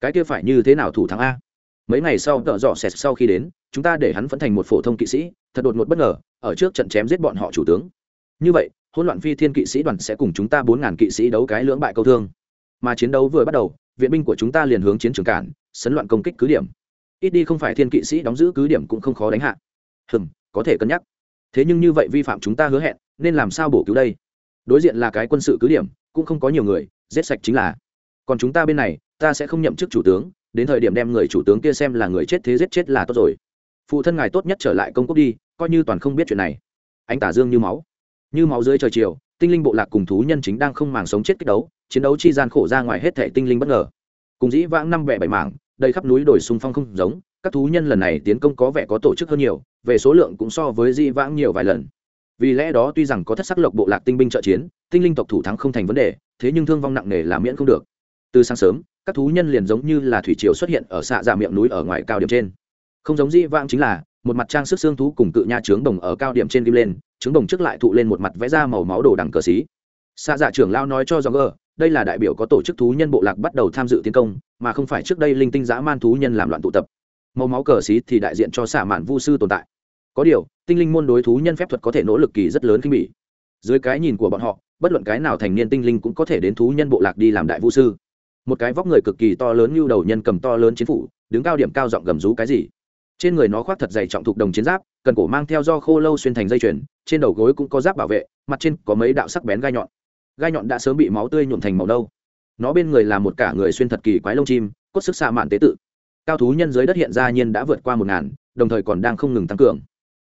Cái kia phải như thế nào thủ thắng a? Mấy ngày sau, tợ dọ xẹt sau khi đến chúng ta để hắn vẫn thành một phổ thông kỵ sĩ, thật đột ngột bất ngờ, ở trước trận chém giết bọn họ chủ tướng. Như vậy, hỗn loạn phi thiên kỵ sĩ đoàn sẽ cùng chúng ta bốn ngàn kỵ sĩ đấu cái lưỡng bại câu thương. Mà chiến đấu vừa bắt đầu, viện binh của chúng ta liền hướng chiến trường cản, sấn loạn công kích cứ điểm. Ít đi không phải thiên kỵ sĩ đóng giữ cứ điểm cũng không khó đánh hạ. Hừm, có thể cân nhắc. Thế nhưng như vậy vi phạm chúng ta hứa hẹn, nên làm sao bổ cứu đây? Đối diện là cái quân sự cứ điểm, cũng không có nhiều người, giết sạch chính là. Còn chúng ta bên này, ta sẽ không nhậm chức chủ tướng, đến thời điểm đem người chủ tướng kia xem là người chết thế giết chết là tốt rồi phụ thân ngài tốt nhất trở lại công quốc đi, coi như toàn không biết chuyện này. Ánh tả dương như máu. Như máu dưới trời chiều, tinh linh bộ lạc cùng thú nhân chính đang không màng sống chết kích đấu, chiến đấu chi gian khổ ra ngoài hết thể tinh linh bất ngờ. Cùng dĩ vãng năm vẻ bảy mảng, đầy khắp núi đồi xung phong không giống, các thú nhân lần này tiến công có vẻ có tổ chức hơn nhiều, về số lượng cũng so với dĩ vãng nhiều vài lần. Vì lẽ đó tuy rằng có thất sắc lộc bộ lạc tinh binh trợ chiến, tinh linh tộc thủ thắng không thành vấn đề, thế nhưng thương vong nặng nề là miễn không được. Từ sáng sớm, các thú nhân liền giống như là thủy triều xuất hiện ở xạ dạ miệng núi ở ngoài cao điểm trên không giống dĩ vãng chính là, một mặt trang sức xương thú cùng cự nha trướng đồng ở cao điểm trên kim lên, trướng đồng trước lại thụ lên một mặt vẽ ra màu máu đồ đằng cờ xí. Xa dạ trưởng lao nói cho do gờ đây là đại biểu có tổ chức thú nhân bộ lạc bắt đầu tham dự tiến công, mà không phải trước đây linh tinh dã man thú nhân làm loạn tụ tập. Màu máu cờ xí thì đại diện cho xả mạn vu sư tồn tại. Có điều, tinh linh môn đối thú nhân phép thuật có thể nỗ lực kỳ rất lớn khinh bỉ dưới cái nhìn của bọn họ, bất luận cái nào thành niên tinh linh cũng có thể đến thú nhân bộ lạc đi làm đại vu sư. Một cái vóc người cực kỳ to lớn như đầu nhân cầm to lớn chính phủ, đứng cao điểm cao giọng gầm rú cái gì? Trên người nó khoác thật dày trọng thục đồng chiến giáp, cần cổ mang theo do khô lâu xuyên thành dây chuyền, trên đầu gối cũng có giáp bảo vệ, mặt trên có mấy đạo sắc bén gai nhọn. Gai nhọn đã sớm bị máu tươi nhuộm thành màu đâu nó bên người là một cả người xuyên thật kỳ quái lông chim, cốt sức xa mạn tế tự. Cao thú nhân dưới đất hiện ra nhiên đã vượt qua một ngàn, đồng thời còn đang không ngừng tăng cường.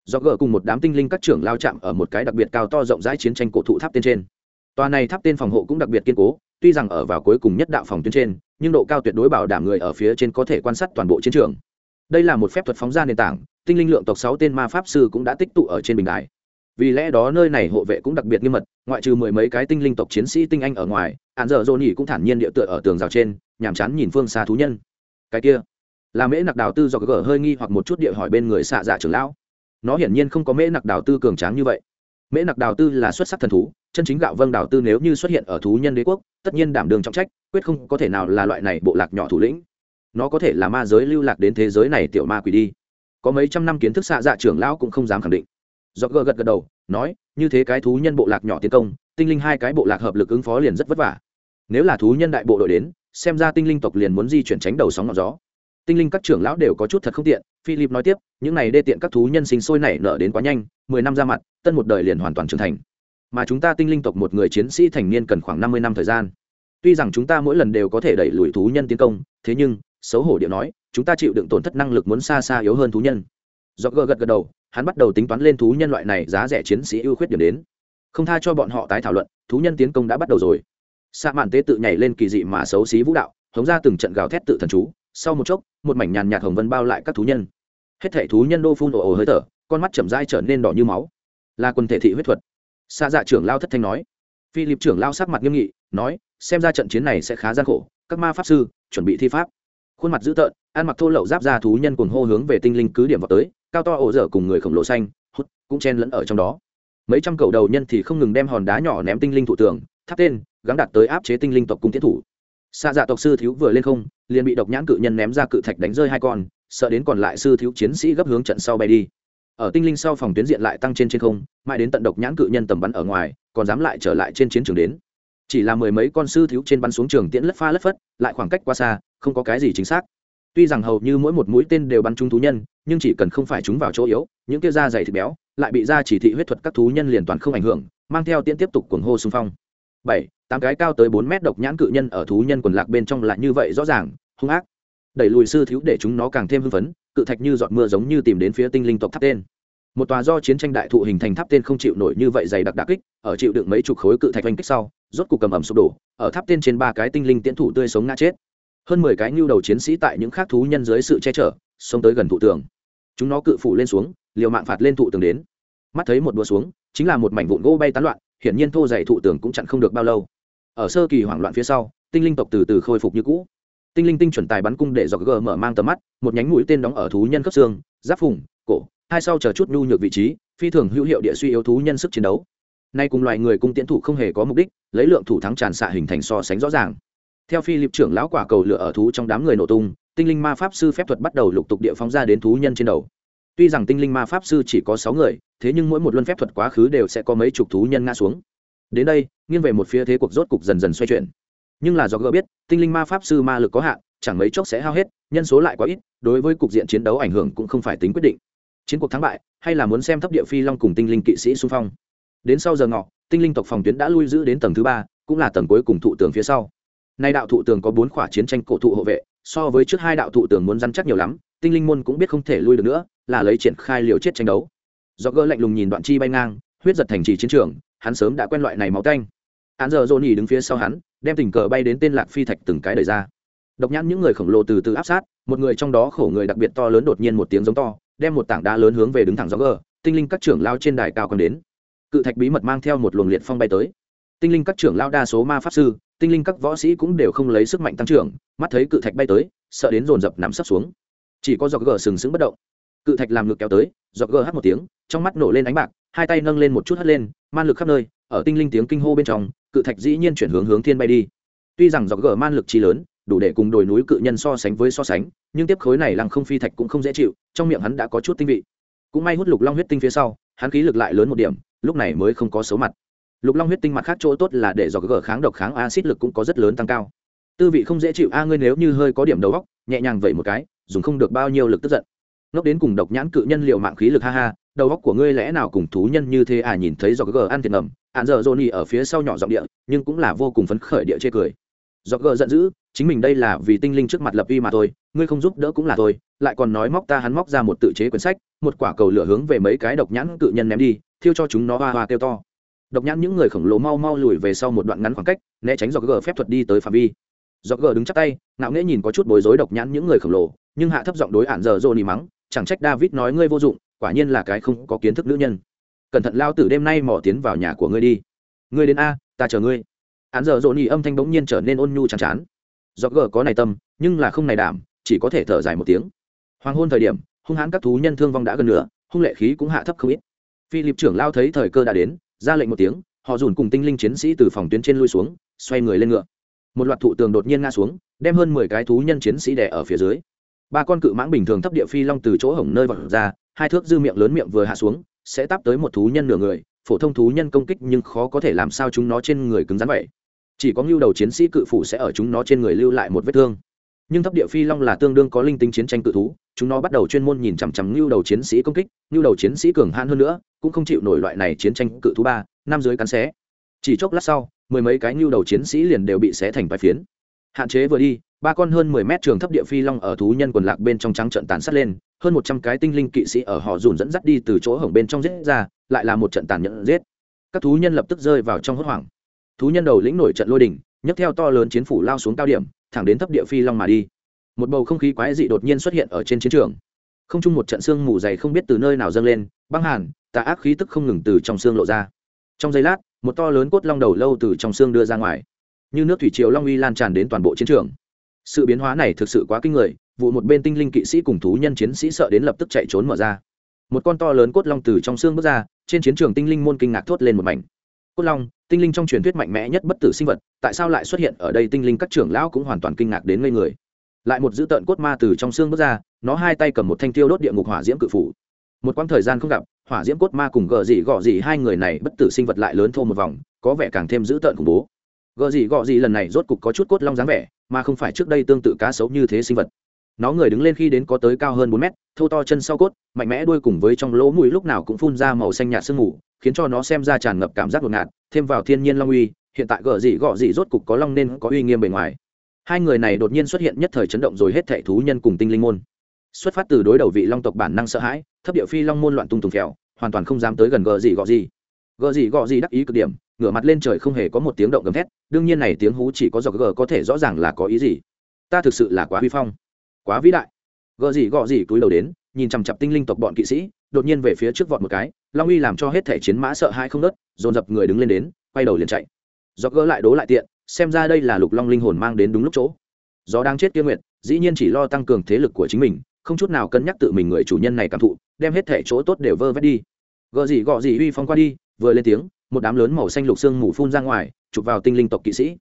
Do gỡ cùng một đám tinh linh các trưởng lao chạm ở một cái đặc biệt cao to rộng rãi chiến tranh cổ thụ tháp tên trên. Tòa này tháp tên phòng hộ cũng đặc biệt kiên cố, tuy rằng ở vào cuối cùng nhất đạo phòng tuyến trên, nhưng độ cao tuyệt đối bảo đảm người ở phía trên có thể quan sát toàn bộ chiến trường đây là một phép thuật phóng ra nền tảng, tinh linh lượng tộc sáu tên ma pháp sư cũng đã tích tụ ở trên bình đài. Vì lẽ đó nơi này hộ vệ cũng đặc biệt nghiêm mật, ngoại trừ mười mấy cái tinh linh tộc chiến sĩ tinh anh ở ngoài hạn dở dồn nhỉ cũng thản nhiên địa tựa ở tường rào trên, nhàm chán nhìn phương xa thú nhân. Cái kia, là mễ nặc đào tư do gỡ hơi nghi hoặc một chút địa hỏi bên người xạ dạ trưởng lão. Nó hiển nhiên không có mễ nặc đào tư cường tráng như vậy. Mễ nặc đào tư là xuất sắc thần thú, chân chính gạo vâng đào tư nếu như xuất hiện ở thú nhân đế quốc, tất nhiên đảm đường trọng trách, quyết không có thể nào là loại này bộ lạc nhỏ thủ lĩnh nó có thể là ma giới lưu lạc đến thế giới này tiểu ma quỷ đi. Có mấy trăm năm kiến thức xạ dạ trưởng lão cũng không dám khẳng định. Do gờ gật gật đầu, nói, như thế cái thú nhân bộ lạc nhỏ tiến công, tinh linh hai cái bộ lạc hợp lực ứng phó liền rất vất vả. Nếu là thú nhân đại bộ đội đến, xem ra tinh linh tộc liền muốn di chuyển tránh đầu sóng ngọn gió. Tinh linh các trưởng lão đều có chút thật không tiện, philip nói tiếp, những này đê tiện các thú nhân sinh sôi nảy nở đến quá nhanh, mười năm ra mặt, tân một đời liền hoàn toàn trưởng thành. Mà chúng ta tinh linh tộc một người chiến sĩ thành niên cần khoảng năm mươi năm thời gian. Tuy rằng chúng ta mỗi lần đều có thể đẩy lùi thú nhân tiến công, thế nhưng xấu hổ điệu nói, chúng ta chịu đựng tổn thất năng lực muốn xa xa yếu hơn thú nhân. Do gờ gật gật đầu, hắn bắt đầu tính toán lên thú nhân loại này giá rẻ chiến sĩ ưu khuyết điểm đến. Không tha cho bọn họ tái thảo luận, thú nhân tiến công đã bắt đầu rồi. Sa mạn tế tự nhảy lên kỳ dị mà xấu xí vũ đạo, hống ra từng trận gào thét tự thần chú. Sau một chốc, một mảnh nhàn nhạt hồng vân bao lại các thú nhân. Hết thể thú nhân đô phun ồ ồ hơi thở, con mắt chậm dai trở nên đỏ như máu. Là quần thể thị huyết thuật. Xa dạ trưởng lao thất thanh nói. Phi lịp trưởng lao sắc mặt nghiêm nghị, nói, xem ra trận chiến này sẽ khá gian khổ, các ma pháp sư chuẩn bị thi pháp khuôn mặt dữ tợn, ăn mặc thô lậu giáp ra thú nhân cùng hô hướng về tinh linh cứ điểm vào tới, cao to ổ dở cùng người khổng lồ xanh, hút, cũng chen lẫn ở trong đó. Mấy trăm cầu đầu nhân thì không ngừng đem hòn đá nhỏ ném tinh linh thủ tường thắp tên gắn đặt tới áp chế tinh linh tộc cung tiến thủ. Xa dạ tộc sư thiếu vừa lên không, liền bị độc nhãn cự nhân ném ra cự thạch đánh rơi hai con, sợ đến còn lại sư thiếu chiến sĩ gấp hướng trận sau bay đi. Ở tinh linh sau phòng tuyến diện lại tăng trên trên không, mãi đến tận độc nhãn cự nhân tầm bắn ở ngoài, còn dám lại trở lại trên chiến trường đến. Chỉ là mười mấy con sư thiếu trên bắn xuống trường tiễn lất pha lất phất, lại khoảng cách qua xa không có cái gì chính xác. Tuy rằng hầu như mỗi một mũi tên đều bắn trúng thú nhân, nhưng chỉ cần không phải chúng vào chỗ yếu, những kia da dày thịt béo, lại bị da chỉ thị huyết thuật các thú nhân liền toàn không ảnh hưởng, mang theo tiễn tiếp tục cuồng hô xung phong. Bảy, tám cái cao tới bốn mét độc nhãn cự nhân ở thú nhân quần lạc bên trong lại như vậy rõ ràng, hung ác. Đẩy lùi sư thiếu để chúng nó càng thêm hưng phấn, cự thạch như giọt mưa giống như tìm đến phía tinh linh tộc tháp tên. Một tòa do chiến tranh đại thụ hình thành tháp tên không chịu nổi như vậy dày đặc đặc kích, ở chịu đựng mấy chục khối cự thạch oanh kích sau, rốt cục cầm ẩm sụp đổ, ở tháp tên trên ba cái tinh linh tiễn thủ tươi sống ngã chết hơn mười cái nhu đầu chiến sĩ tại những khác thú nhân dưới sự che chở, xông tới gần thụ tường. Chúng nó cự phủ lên xuống, liều mạng phạt lên thụ tường đến. Mắt thấy một đua xuống, chính là một mảnh vụn gỗ bay tán loạn, hiển nhiên thô dày thụ tường cũng chặn không được bao lâu. Ở sơ kỳ hoảng loạn phía sau, tinh linh tộc từ từ khôi phục như cũ. Tinh linh tinh chuẩn tài bắn cung để dọc gờ mở mang tầm mắt, một nhánh mũi tên đóng ở thú nhân cấp xương, giáp phùng, cổ, hai sau chờ chút nhu nhược vị trí, phi thường hữu hiệu địa suy yếu thú nhân sức chiến đấu. Nay cùng loài người cung tiễn thủ không hề có mục đích, lấy lượng thủ thắng tràn xạ hình thành so sánh rõ ràng theo phi lip trưởng lão quả cầu lửa ở thú trong đám người nổ tung, tinh linh ma pháp sư phép thuật bắt đầu lục tục địa phóng ra đến thú nhân trên đầu. Tuy rằng tinh linh ma pháp sư chỉ có sáu người, thế nhưng mỗi một luân phép thuật quá khứ đều sẽ có mấy chục thú nhân ngã xuống. Đến đây, nghiêng về một phía thế cuộc rốt cục dần dần xoay chuyển. Nhưng là do gỡ biết, tinh linh ma pháp sư ma lực có hạn, chẳng mấy chốc sẽ hao hết, nhân số lại quá ít, đối với cục diện chiến đấu ảnh hưởng cũng không phải tính quyết định. Chiến cuộc thắng bại, hay là muốn xem thấp địa phi long cùng tinh linh kỵ sĩ xung phong. Đến sau giờ ngọ, tinh linh tộc phòng tuyến đã lui giữ đến tầng thứ ba, cũng là tầng cuối cùng thụ tường phía sau nay đạo thụ tường có bốn khỏa chiến tranh cổ thụ hộ vệ, so với trước hai đạo thụ tường muốn răn chắc nhiều lắm, tinh linh môn cũng biết không thể lui được nữa, là lấy triển khai liều chết tranh đấu. Do gỡ lạnh lùng nhìn đoạn chi bay ngang, huyết giật thành trì chiến trường, hắn sớm đã quen loại này máu canh hắn giờ dồn nhì đứng phía sau hắn, đem tình cờ bay đến tên lạc phi thạch từng cái đẩy ra. Độc nhãn những người khổng lồ từ từ áp sát, một người trong đó khổ người đặc biệt to lớn đột nhiên một tiếng giống to, đem một tảng đá lớn hướng về đứng thẳng gió gờ tinh linh các trưởng lao trên đài cao còn đến. Cự thạch bí mật mang theo một luồng liệt phong bay tới. Tinh linh các trưởng lao đa số ma pháp sư tinh linh các võ sĩ cũng đều không lấy sức mạnh tăng trưởng, mắt thấy cự thạch bay tới, sợ đến dồn dập nằm sấp xuống. Chỉ có giọt gờ sừng sững bất động. Cự thạch làm ngược kéo tới, giọt gờ hắt một tiếng, trong mắt nổ lên ánh bạc, hai tay nâng lên một chút hất lên, man lực khắp nơi, ở tinh linh tiếng kinh hô bên trong, cự thạch dĩ nhiên chuyển hướng hướng thiên bay đi. Tuy rằng giọt gờ man lực chi lớn, đủ để cùng đồi núi cự nhân so sánh với so sánh, nhưng tiếp khối này lăng không phi thạch cũng không dễ chịu, trong miệng hắn đã có chút tinh vị. Cũng may hút lục long huyết tinh phía sau, hắn khí lực lại lớn một điểm, lúc này mới không có xấu mặt lục long huyết tinh mặt khác chỗ tốt là để do gờ kháng độc kháng acid lực cũng có rất lớn tăng cao. Tư vị không dễ chịu, a, ngươi nếu như hơi có điểm đầu góc nhẹ nhàng vậy một cái, dùng không được bao nhiêu lực tức giận. Ngốc đến cùng độc nhãn cự nhân liệu mạng khí lực, ha ha, đầu góc của ngươi lẽ nào cùng thú nhân như thế à? Nhìn thấy do gờ ăn thiệt ngầm hạn giờ johnny ở phía sau nhỏ giọng địa, nhưng cũng là vô cùng phấn khởi địa chê cười. Do gờ giận dữ, chính mình đây là vì tinh linh trước mặt lập y mà thôi, ngươi không giúp đỡ cũng là thôi, lại còn nói móc ta hắn móc ra một tự chế quyển sách, một quả cầu lửa hướng về mấy cái độc nhãn cự nhân ném đi, thiêu cho chúng nó hoa hoa kêu to độc nhãn những người khổng lồ mau mau lùi về sau một đoạn ngắn khoảng cách, né tránh do gờ phép thuật đi tới phạm vi. Do gờ đứng chắc tay, ngạo nghễ nhìn có chút bối rối độc nhãn những người khổng lồ, nhưng hạ thấp giọng đối ản giờ johnny mắng, chẳng trách david nói ngươi vô dụng, quả nhiên là cái không có kiến thức nữ nhân. Cẩn thận lao tử đêm nay mò tiến vào nhà của ngươi đi. Ngươi đến a, ta chờ ngươi. Ản giờ johnny âm thanh bỗng nhiên trở nên ôn nhu chán chán. Do gờ có này tâm, nhưng là không này đảm, chỉ có thể thở dài một tiếng. Hoàng hôn thời điểm, hung hãn các thú nhân thương vong đã gần nửa, hung lệ khí cũng hạ thấp không ít. Philip trưởng lao thấy thời cơ đã đến ra lệnh một tiếng, họ dùn cùng tinh linh chiến sĩ từ phòng tuyến trên lui xuống, xoay người lên ngựa. Một loạt thụ tường đột nhiên ngã xuống, đem hơn mười cái thú nhân chiến sĩ đè ở phía dưới. Ba con cự mãng bình thường thấp địa phi long từ chỗ hổng nơi vọt ra, hai thước dư miệng lớn miệng vừa hạ xuống, sẽ táp tới một thú nhân nửa người, phổ thông thú nhân công kích nhưng khó có thể làm sao chúng nó trên người cứng rắn vậy. Chỉ có ngưu đầu chiến sĩ cự phủ sẽ ở chúng nó trên người lưu lại một vết thương nhưng thấp địa phi long là tương đương có linh tính chiến tranh cự thú, chúng nó bắt đầu chuyên môn nhìn chằm chằm lưu đầu chiến sĩ công kích lưu đầu chiến sĩ cường hãn hơn nữa, cũng không chịu nổi loại này chiến tranh cự thú ba, năm dưới cắn xé. Chỉ chốc lát sau, mười mấy cái lưu đầu chiến sĩ liền đều bị xé thành vài phiến. Hạn chế vừa đi, ba con hơn mười mét trường thấp địa phi long ở thú nhân quần lạc bên trong trắng trận tàn sát lên, hơn một trăm cái tinh linh kỵ sĩ ở họ dùn dẫn dắt đi từ chỗ hổng bên trong giết ra, lại là một trận tàn nhẫn giết. Các thú nhân lập tức rơi vào trong hốt hoảng. Thú nhân đầu lĩnh nổi trận lôi đình, nhấc theo to lớn chiến phủ lao xuống cao điểm thẳng đến thấp địa phi long mà đi. Một bầu không khí quái dị đột nhiên xuất hiện ở trên chiến trường. Không chung một trận xương mù dày không biết từ nơi nào dâng lên, băng hàn, tà ác khí tức không ngừng từ trong xương lộ ra. Trong giây lát, một to lớn cốt long đầu lâu từ trong xương đưa ra ngoài. Như nước thủy triều long uy lan tràn đến toàn bộ chiến trường. Sự biến hóa này thực sự quá kinh người, vụ một bên tinh linh kỵ sĩ cùng thú nhân chiến sĩ sợ đến lập tức chạy trốn mở ra. Một con to lớn cốt long từ trong xương bước ra, trên chiến trường tinh linh môn kinh ngạc thốt lên một mảnh. Cốt long tinh linh trong truyền thuyết mạnh mẽ nhất bất tử sinh vật, tại sao lại xuất hiện ở đây? Tinh linh các trưởng lão cũng hoàn toàn kinh ngạc đến ngây người. Lại một dữ tợn cốt ma từ trong xương bước ra, nó hai tay cầm một thanh tiêu đốt địa ngục hỏa diễm cự phủ. Một quãng thời gian không gặp, hỏa diễm cốt ma cùng gờ dị gọ dị hai người này bất tử sinh vật lại lớn thô một vòng, có vẻ càng thêm dữ tợn khủng bố. Gờ dị gọ dị lần này rốt cục có chút cốt long dáng vẻ, mà không phải trước đây tương tự cá sấu như thế sinh vật. Nó người đứng lên khi đến có tới cao hơn bốn mét, thô to chân sau cốt, mạnh mẽ đuôi cùng với trong lỗ mũi lúc nào cũng phun ra màu xanh nhạt sương mù khiến cho nó xem ra tràn ngập cảm giác ngột ngạt, thêm vào thiên nhiên long uy, hiện tại gờ dị gọ dị rốt cục có long nên có uy nghiêm bề ngoài. Hai người này đột nhiên xuất hiện nhất thời chấn động rồi hết thệ thú nhân cùng tinh linh môn. Xuất phát từ đối đầu vị long tộc bản năng sợ hãi, thấp địa phi long môn loạn tung tùng phèo, hoàn toàn không dám tới gần gờ gì gọ gì. Gờ gì gọ gì đắc ý cực điểm, ngửa mặt lên trời không hề có một tiếng động gầm thét, đương nhiên này tiếng hú chỉ có do gờ có thể rõ ràng là có ý gì. Ta thực sự là quá huy phong, quá vĩ đại. Gờ gì gọ gì cúi đầu đến, nhìn chằm chặp tinh linh tộc bọn kỵ sĩ, đột nhiên về phía trước vọt một cái long uy làm cho hết thể chiến mã sợ hãi không nớt dồn dập người đứng lên đến, quay đầu liền chạy. Do gỡ lại đố lại tiện, xem ra đây là lục long linh hồn mang đến đúng lúc chỗ. Gió đang chết kia nguyện dĩ nhiên chỉ lo tăng cường thế lực của chính mình, không chút nào cân nhắc tự mình người chủ nhân này cảm thụ, đem hết thể chỗ tốt đều vơ vét đi. Gợ gì gọ gì uy phong qua đi, vừa lên tiếng, một đám lớn màu xanh lục xương mù phun ra ngoài, chụp vào tinh linh tộc kỵ sĩ.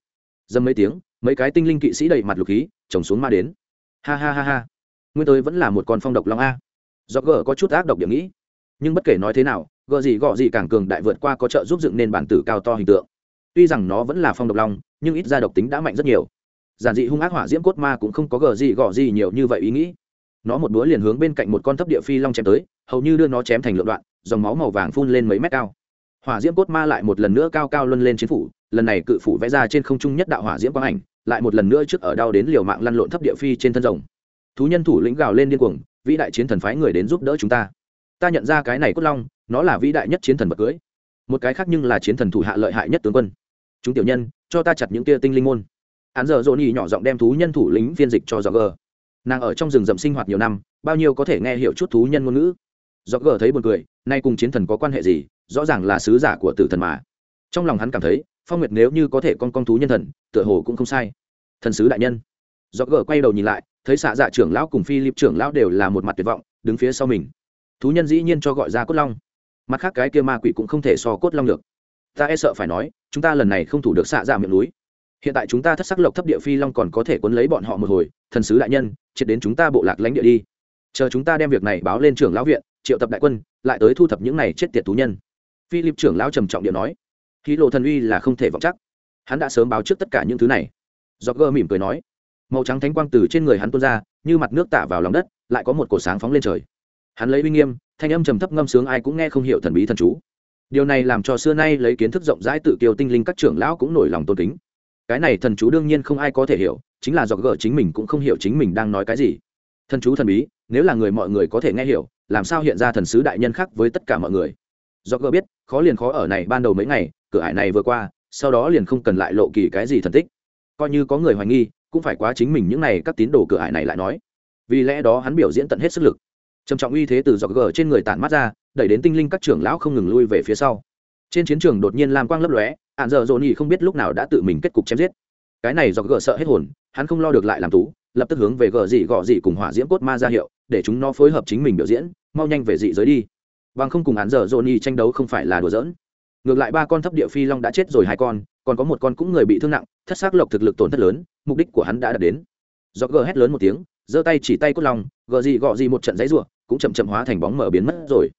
Dầm mấy tiếng, mấy cái tinh linh kỵ sĩ đầy mặt lục khí trồng xuống ma đến. Ha ha ha ha. Nguyên tới vẫn là một con phong độc long a. Do gỡ có chút ác độc điểm nghĩ nhưng bất kể nói thế nào gợ gì gọ gì càng cường đại vượt qua có trợ giúp dựng nên bản tử cao to hình tượng. Tuy rằng nó vẫn là phong độc long, nhưng ít ra độc tính đã mạnh rất nhiều. Giản dị hung ác hỏa diễm cốt ma cũng không có gờ gì gọ gì nhiều như vậy ý nghĩ. Nó một búa liền hướng bên cạnh một con thấp địa phi long chém tới, hầu như đưa nó chém thành lượng đoạn, dòng máu màu vàng phun lên mấy mét cao. Hỏa diễm cốt ma lại một lần nữa cao cao luân lên chiến phủ, lần này cự phủ vẽ ra trên không trung nhất đạo hỏa diễm quang ảnh, lại một lần nữa trước ở đau đến liều mạng lăn lộn thấp địa phi trên thân rồng. Thú nhân thủ lĩnh gào lên điên cuồng, vĩ đại chiến thần phái người đến giúp đỡ chúng ta ta nhận ra cái này cốt long, nó là vĩ đại nhất chiến thần bậc cưới. Một cái khác nhưng là chiến thần thủ hạ lợi hại nhất tướng quân. Chúng tiểu nhân, cho ta chặt những tia tinh linh môn. Hắn giờ dồn nhì nhỏ giọng đem thú nhân thủ lính phiên dịch cho dọc gờ. Nàng ở trong rừng rậm sinh hoạt nhiều năm, bao nhiêu có thể nghe hiểu chút thú nhân ngôn ngữ. Dọc gờ thấy buồn cười, nay cùng chiến thần có quan hệ gì, rõ ràng là sứ giả của tử thần mà. Trong lòng hắn cảm thấy, phong nguyệt nếu như có thể con con thú nhân thần, tựa hồ cũng không sai. Thần sứ đại nhân. Dọc gờ quay đầu nhìn lại, thấy xạ dạ trưởng lão cùng phi lip trưởng lão đều là một mặt tuyệt vọng, đứng phía sau mình thú nhân dĩ nhiên cho gọi ra cốt long. Mặt khác cái kia ma quỷ cũng không thể so cốt long được. Ta e sợ phải nói, chúng ta lần này không thủ được xạ ra miệng núi. Hiện tại chúng ta thất sắc lộc thấp địa phi long còn có thể quấn lấy bọn họ một hồi, thần sứ đại nhân, triệt đến chúng ta bộ lạc lãnh địa đi. Chờ chúng ta đem việc này báo lên trưởng lão viện, triệu tập đại quân, lại tới thu thập những này chết tiệt thú nhân. Philip trưởng lão trầm trọng điện nói khí lộ thần uy là không thể vọng chắc. Hắn đã sớm báo trước tất cả những thứ này. Do gơ mỉm cười nói, màu trắng thánh quang từ trên người hắn tuôn ra, như mặt nước tả vào lòng đất, lại có một cổ sáng phóng lên trời hắn lấy uy nghiêm, thanh âm trầm thấp ngâm sướng ai cũng nghe không hiểu thần bí thần chú. Điều này làm cho xưa nay lấy kiến thức rộng rãi tự kiều tinh linh các trưởng lão cũng nổi lòng tôn kính. Cái này thần chú đương nhiên không ai có thể hiểu, chính là dọc gỡ chính mình cũng không hiểu chính mình đang nói cái gì. Thần chú thần bí, nếu là người mọi người có thể nghe hiểu, làm sao hiện ra thần sứ đại nhân khác với tất cả mọi người? Do gỡ biết, khó liền khó ở này ban đầu mấy ngày, cửa ải này vừa qua, sau đó liền không cần lại lộ kỳ cái gì thần tích. Coi như có người hoài nghi, cũng phải quá chính mình những này các tín đồ cửa ải này lại nói. Vì lẽ đó hắn biểu diễn tận hết sức lực trầm trọng uy thế từ dọc gờ trên người tản mắt ra, đẩy đến tinh linh các trưởng lão không ngừng lui về phía sau. Trên chiến trường đột nhiên lam quang lấp lóe ạn dợ dồn nhì không biết lúc nào đã tự mình kết cục chém giết. Cái này dọc gờ sợ hết hồn, hắn không lo được lại làm tú, lập tức hướng về gờ dị gọ dị cùng hỏa diễm cốt ma ra hiệu, để chúng nó phối hợp chính mình biểu diễn, mau nhanh về dị giới đi. Bằng không cùng ạn dợ dồn nhì tranh đấu không phải là đùa giỡn. Ngược lại ba con thấp địa phi long đã chết rồi hai con, còn có một con cũng người bị thương nặng, thất xác lộc thực lực tổn thất lớn, mục đích của hắn đã đạt đến. Do gờ hét lớn một tiếng, giơ tay chỉ tay cốt long, gờ gì gọ gì một trận giấy ruộng cũng chậm chậm hóa thành bóng mở biến mất rồi.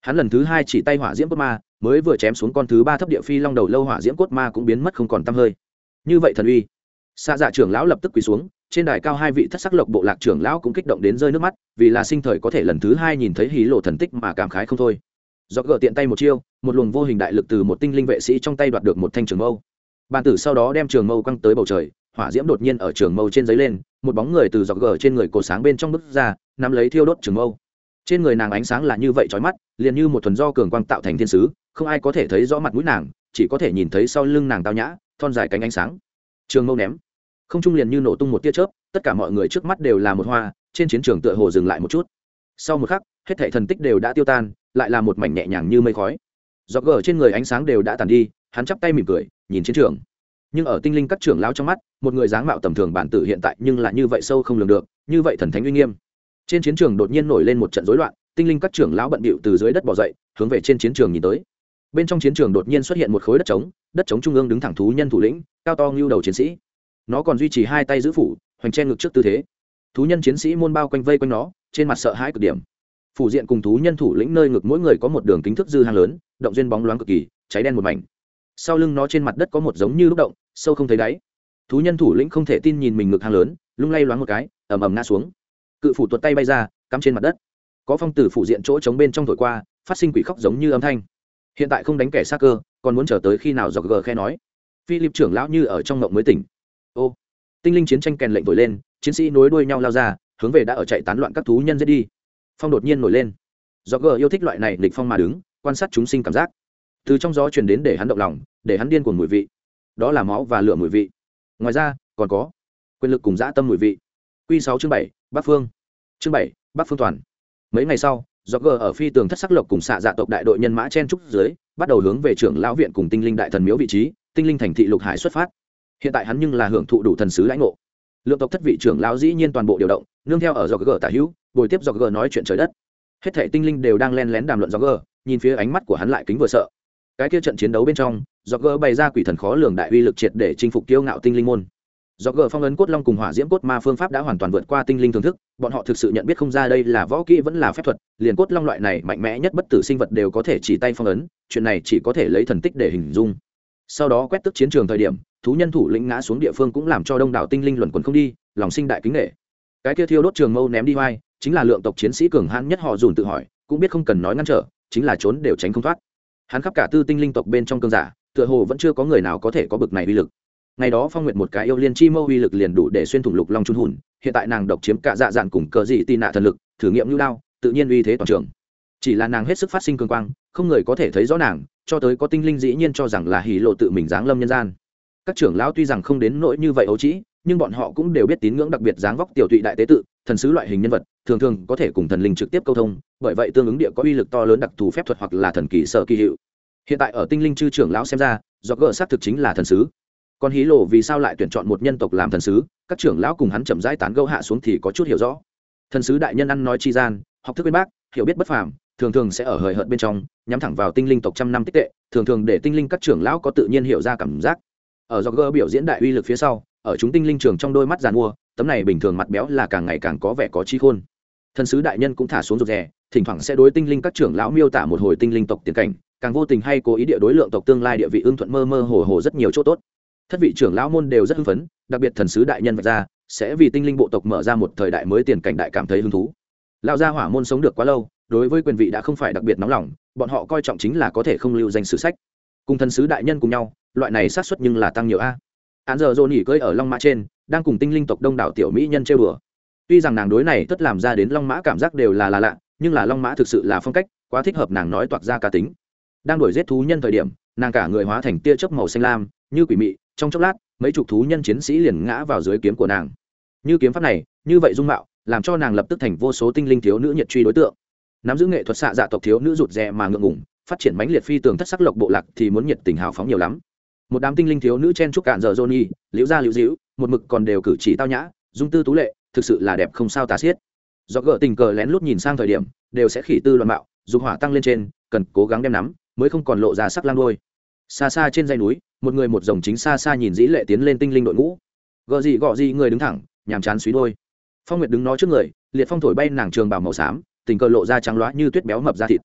Hắn lần thứ hai chỉ tay hỏa diễm cốt ma, mới vừa chém xuống con thứ ba thấp địa phi long đầu lâu hỏa diễm cốt ma cũng biến mất không còn tăm hơi. Như vậy thần uy. Xa dạ trưởng lão lập tức quỳ xuống, trên đài cao hai vị thất sắc lộc bộ lạc trưởng lão cũng kích động đến rơi nước mắt, vì là sinh thời có thể lần thứ hai nhìn thấy hí lộ thần tích mà cảm khái không thôi. Do gỡ tiện tay một chiêu, một luồng vô hình đại lực từ một tinh linh vệ sĩ trong tay đoạt được một thanh trường mâu. Bàn tử sau đó đem trường mâu quăng tới bầu trời, hỏa diễm đột nhiên ở trường mâu trên giấy lên, một bóng người từ dọc gờ trên người cổ sáng bên trong bức ra, nắm lấy thiêu đốt trường mâu trên người nàng ánh sáng là như vậy trói mắt, liền như một thuần do cường quang tạo thành thiên sứ, không ai có thể thấy rõ mặt mũi nàng, chỉ có thể nhìn thấy sau lưng nàng tao nhã, thon dài cánh ánh sáng. Trường mâu ném. Không trung liền như nổ tung một tia chớp, tất cả mọi người trước mắt đều là một hoa, trên chiến trường tựa hồ dừng lại một chút. Sau một khắc, hết thảy thần tích đều đã tiêu tan, lại là một mảnh nhẹ nhàng như mây khói. Giọt gờ trên người ánh sáng đều đã tàn đi, hắn chắp tay mỉm cười, nhìn chiến trường. Nhưng ở tinh linh các trưởng lao trong mắt, một người dáng mạo tầm thường bản tử hiện tại nhưng là như vậy sâu không lường được, như vậy thần thánh uy nghiêm trên chiến trường đột nhiên nổi lên một trận rối loạn, tinh linh các trưởng lão bận bịu từ dưới đất bỏ dậy, hướng về trên chiến trường nhìn tới. Bên trong chiến trường đột nhiên xuất hiện một khối đất trống đất trống trung ương đứng thẳng thú nhân thủ lĩnh, cao to ngưu đầu chiến sĩ. Nó còn duy trì hai tay giữ phủ, hoành che ngực trước tư thế. Thú nhân chiến sĩ môn bao quanh vây quanh nó, trên mặt sợ hãi cực điểm. Phủ diện cùng thú nhân thủ lĩnh nơi ngực mỗi người có một đường kính thước dư hang lớn, động duyên bóng loáng cực kỳ, cháy đen một mảnh. Sau lưng nó trên mặt đất có một giống như lúc động, sâu không thấy đáy. Thú nhân thủ lĩnh không thể tin nhìn mình ngực hang lớn, lung lay loáng một cái, ầm ầm ngã xuống cự phủ tuột tay bay ra, cắm trên mặt đất. Có phong tử phủ diện chỗ trống bên trong thổi qua, phát sinh quỷ khóc giống như âm thanh. Hiện tại không đánh kẻ xa cơ, còn muốn chờ tới khi nào dọc gờ khe nói. Philip trưởng lão như ở trong ngộng mới tỉnh. Ô, tinh linh chiến tranh kèn lệnh thổi lên, chiến sĩ nối đuôi nhau lao ra, hướng về đã ở chạy tán loạn các thú nhân giết đi. Phong đột nhiên nổi lên. Do gờ yêu thích loại này lịch phong mà đứng, quan sát chúng sinh cảm giác. Từ trong gió truyền đến để hắn động lòng, để hắn điên cuồng mùi vị. Đó là máu và lửa mùi vị. Ngoài ra, còn có quyền lực cùng dã tâm mùi vị q sáu chương bảy, bắc phương. Chương bảy, bắc phương toàn. Mấy ngày sau do gờ ở phi tường thất sắc lộc cùng xạ dạ tộc đại đội nhân mã chen trúc dưới, bắt đầu hướng về trưởng lão viện cùng tinh linh đại thần miếu vị trí, tinh linh thành thị lục hải xuất phát. Hiện tại hắn nhưng là hưởng thụ đủ thần sứ lãnh ngộ. Lượng tộc thất vị trưởng lão dĩ nhiên toàn bộ điều động, nương theo ở do gờ tả hữu, bồi tiếp do gờ nói chuyện trời đất. Hết thể tinh linh đều đang len lén đàm luận do gờ nhìn phía ánh mắt của hắn lại kính vừa sợ. Cái kia trận chiến đấu bên trong do gờ bày ra quỷ thần khó lường đại uy lực triệt để chinh phục kiêu ngạo tinh linh môn do gờ phong ấn cốt long cùng hỏa diễm cốt ma phương pháp đã hoàn toàn vượt qua tinh linh thưởng thức, bọn họ thực sự nhận biết không ra đây là võ kỹ vẫn là phép thuật, liền cốt long loại này mạnh mẽ nhất bất tử sinh vật đều có thể chỉ tay phong ấn, chuyện này chỉ có thể lấy thần tích để hình dung. Sau đó quét tức chiến trường thời điểm, thú nhân thủ lĩnh ngã xuống địa phương cũng làm cho đông đảo tinh linh luẩn quẩn không đi, lòng sinh đại kính nghệ cái kia thiêu đốt trường mâu ném đi vai chính là lượng tộc chiến sĩ cường hãn nhất họ dùn tự hỏi, cũng biết không cần nói ngăn trở, chính là trốn đều tránh không thoát. Hắn khắp cả tư tinh linh tộc bên trong cơn giả, tựa hồ vẫn chưa có người nào có thể có bực này uy lực ngày đó phong nguyện một cái yêu liên chi mâu uy lực liền đủ để xuyên thủng lục long trung hùn, hiện tại nàng độc chiếm cả dạ dạn cùng cờ dị tị nạ thần lực, thử nghiệm lưu đao, tự nhiên uy thế toàn trường. Chỉ là nàng hết sức phát sinh cường quang, không người có thể thấy rõ nàng, cho tới có tinh linh dĩ nhiên cho rằng là hỉ lộ tự mình giáng lâm nhân gian. Các trưởng lão tuy rằng không đến nỗi như vậy ấu trĩ, nhưng bọn họ cũng đều biết tín ngưỡng đặc biệt dáng vóc tiểu tụy đại tế tự, thần sứ loại hình nhân vật, thường thường có thể cùng thần linh trực tiếp câu thông, bởi vậy tương ứng địa có uy lực to lớn đặc thù phép thuật hoặc là thần kỳ sở kỳ hiệu. Hiện tại ở tinh linh chư trưởng lão xem ra do gỡ xác thực chính là thần sứ còn hí lộ vì sao lại tuyển chọn một nhân tộc làm thần sứ, các trưởng lão cùng hắn chậm rãi tán gẫu hạ xuống thì có chút hiểu rõ. Thần sứ đại nhân ăn nói chi gian, học thức bên bác, hiểu biết bất phàm, thường thường sẽ ở hời hợt bên trong, nhắm thẳng vào tinh linh tộc trăm năm tích tệ, thường thường để tinh linh các trưởng lão có tự nhiên hiểu ra cảm giác. Ở do gơ biểu diễn đại uy lực phía sau, ở chúng tinh linh trường trong đôi mắt giàn mua, tấm này bình thường mặt béo là càng ngày càng có vẻ có chi khôn. Thần sứ đại nhân cũng thả xuống rụt rè, thỉnh thoảng sẽ đối tinh linh các trưởng lão miêu tả một hồi tinh linh tộc tiến cảnh, càng vô tình hay cố ý địa đối lượng tộc tương lai địa vị ưng thuận mơ mơ hồ hồ rất nhiều chỗ tốt thất vị trưởng lão môn đều rất hưng phấn, đặc biệt thần sứ đại nhân vật ra, sẽ vì tinh linh bộ tộc mở ra một thời đại mới tiền cảnh đại cảm thấy hứng thú. Lão gia hỏa môn sống được quá lâu, đối với quyền vị đã không phải đặc biệt nóng lòng, bọn họ coi trọng chính là có thể không lưu danh sử sách. Cùng thần sứ đại nhân cùng nhau, loại này sát xuất nhưng là tăng nhiều a. Án giờ dồn nghỉ cưỡi ở long mã trên, đang cùng tinh linh tộc đông đảo tiểu mỹ nhân chơi bừa tuy rằng nàng đối này tất làm ra đến long mã cảm giác đều là là lạ, nhưng là long mã thực sự là phong cách, quá thích hợp nàng nói toạc ra cá tính. Đang đuổi giết thú nhân thời điểm, nàng cả người hóa thành tia chớp màu xanh lam, như quỷ mị trong chốc lát, mấy chục thú nhân chiến sĩ liền ngã vào dưới kiếm của nàng. Như kiếm pháp này, như vậy dung mạo, làm cho nàng lập tức thành vô số tinh linh thiếu nữ nhiệt truy đối tượng. Nắm giữ nghệ thuật xạ dạ tộc thiếu nữ rụt rè mà ngượng ngủng phát triển mãnh liệt phi tường thất sắc lộc bộ lạc thì muốn nhiệt tình hào phóng nhiều lắm. Một đám tinh linh thiếu nữ chen chúc cạn giờ johnny liễu ra liễu dĩu, một mực còn đều cử chỉ tao nhã, dung tư tú lệ, thực sự là đẹp không sao tà xiết. Do gỡ tình cờ lén lút nhìn sang thời điểm, đều sẽ khỉ tư loạn mạo dùng hỏa tăng lên trên, cần cố gắng đem nắm, mới không còn lộ ra sắc lang đôi xa xa trên dây núi một người một dòng chính xa xa nhìn dĩ lệ tiến lên tinh linh đội ngũ. Gợ gì gọ gì người đứng thẳng, nhàm chán suý đôi. Phong nguyệt đứng nó trước người, liệt phong thổi bay nàng trường bảo màu xám, tình cờ lộ ra trắng loá như tuyết béo mập da thịt.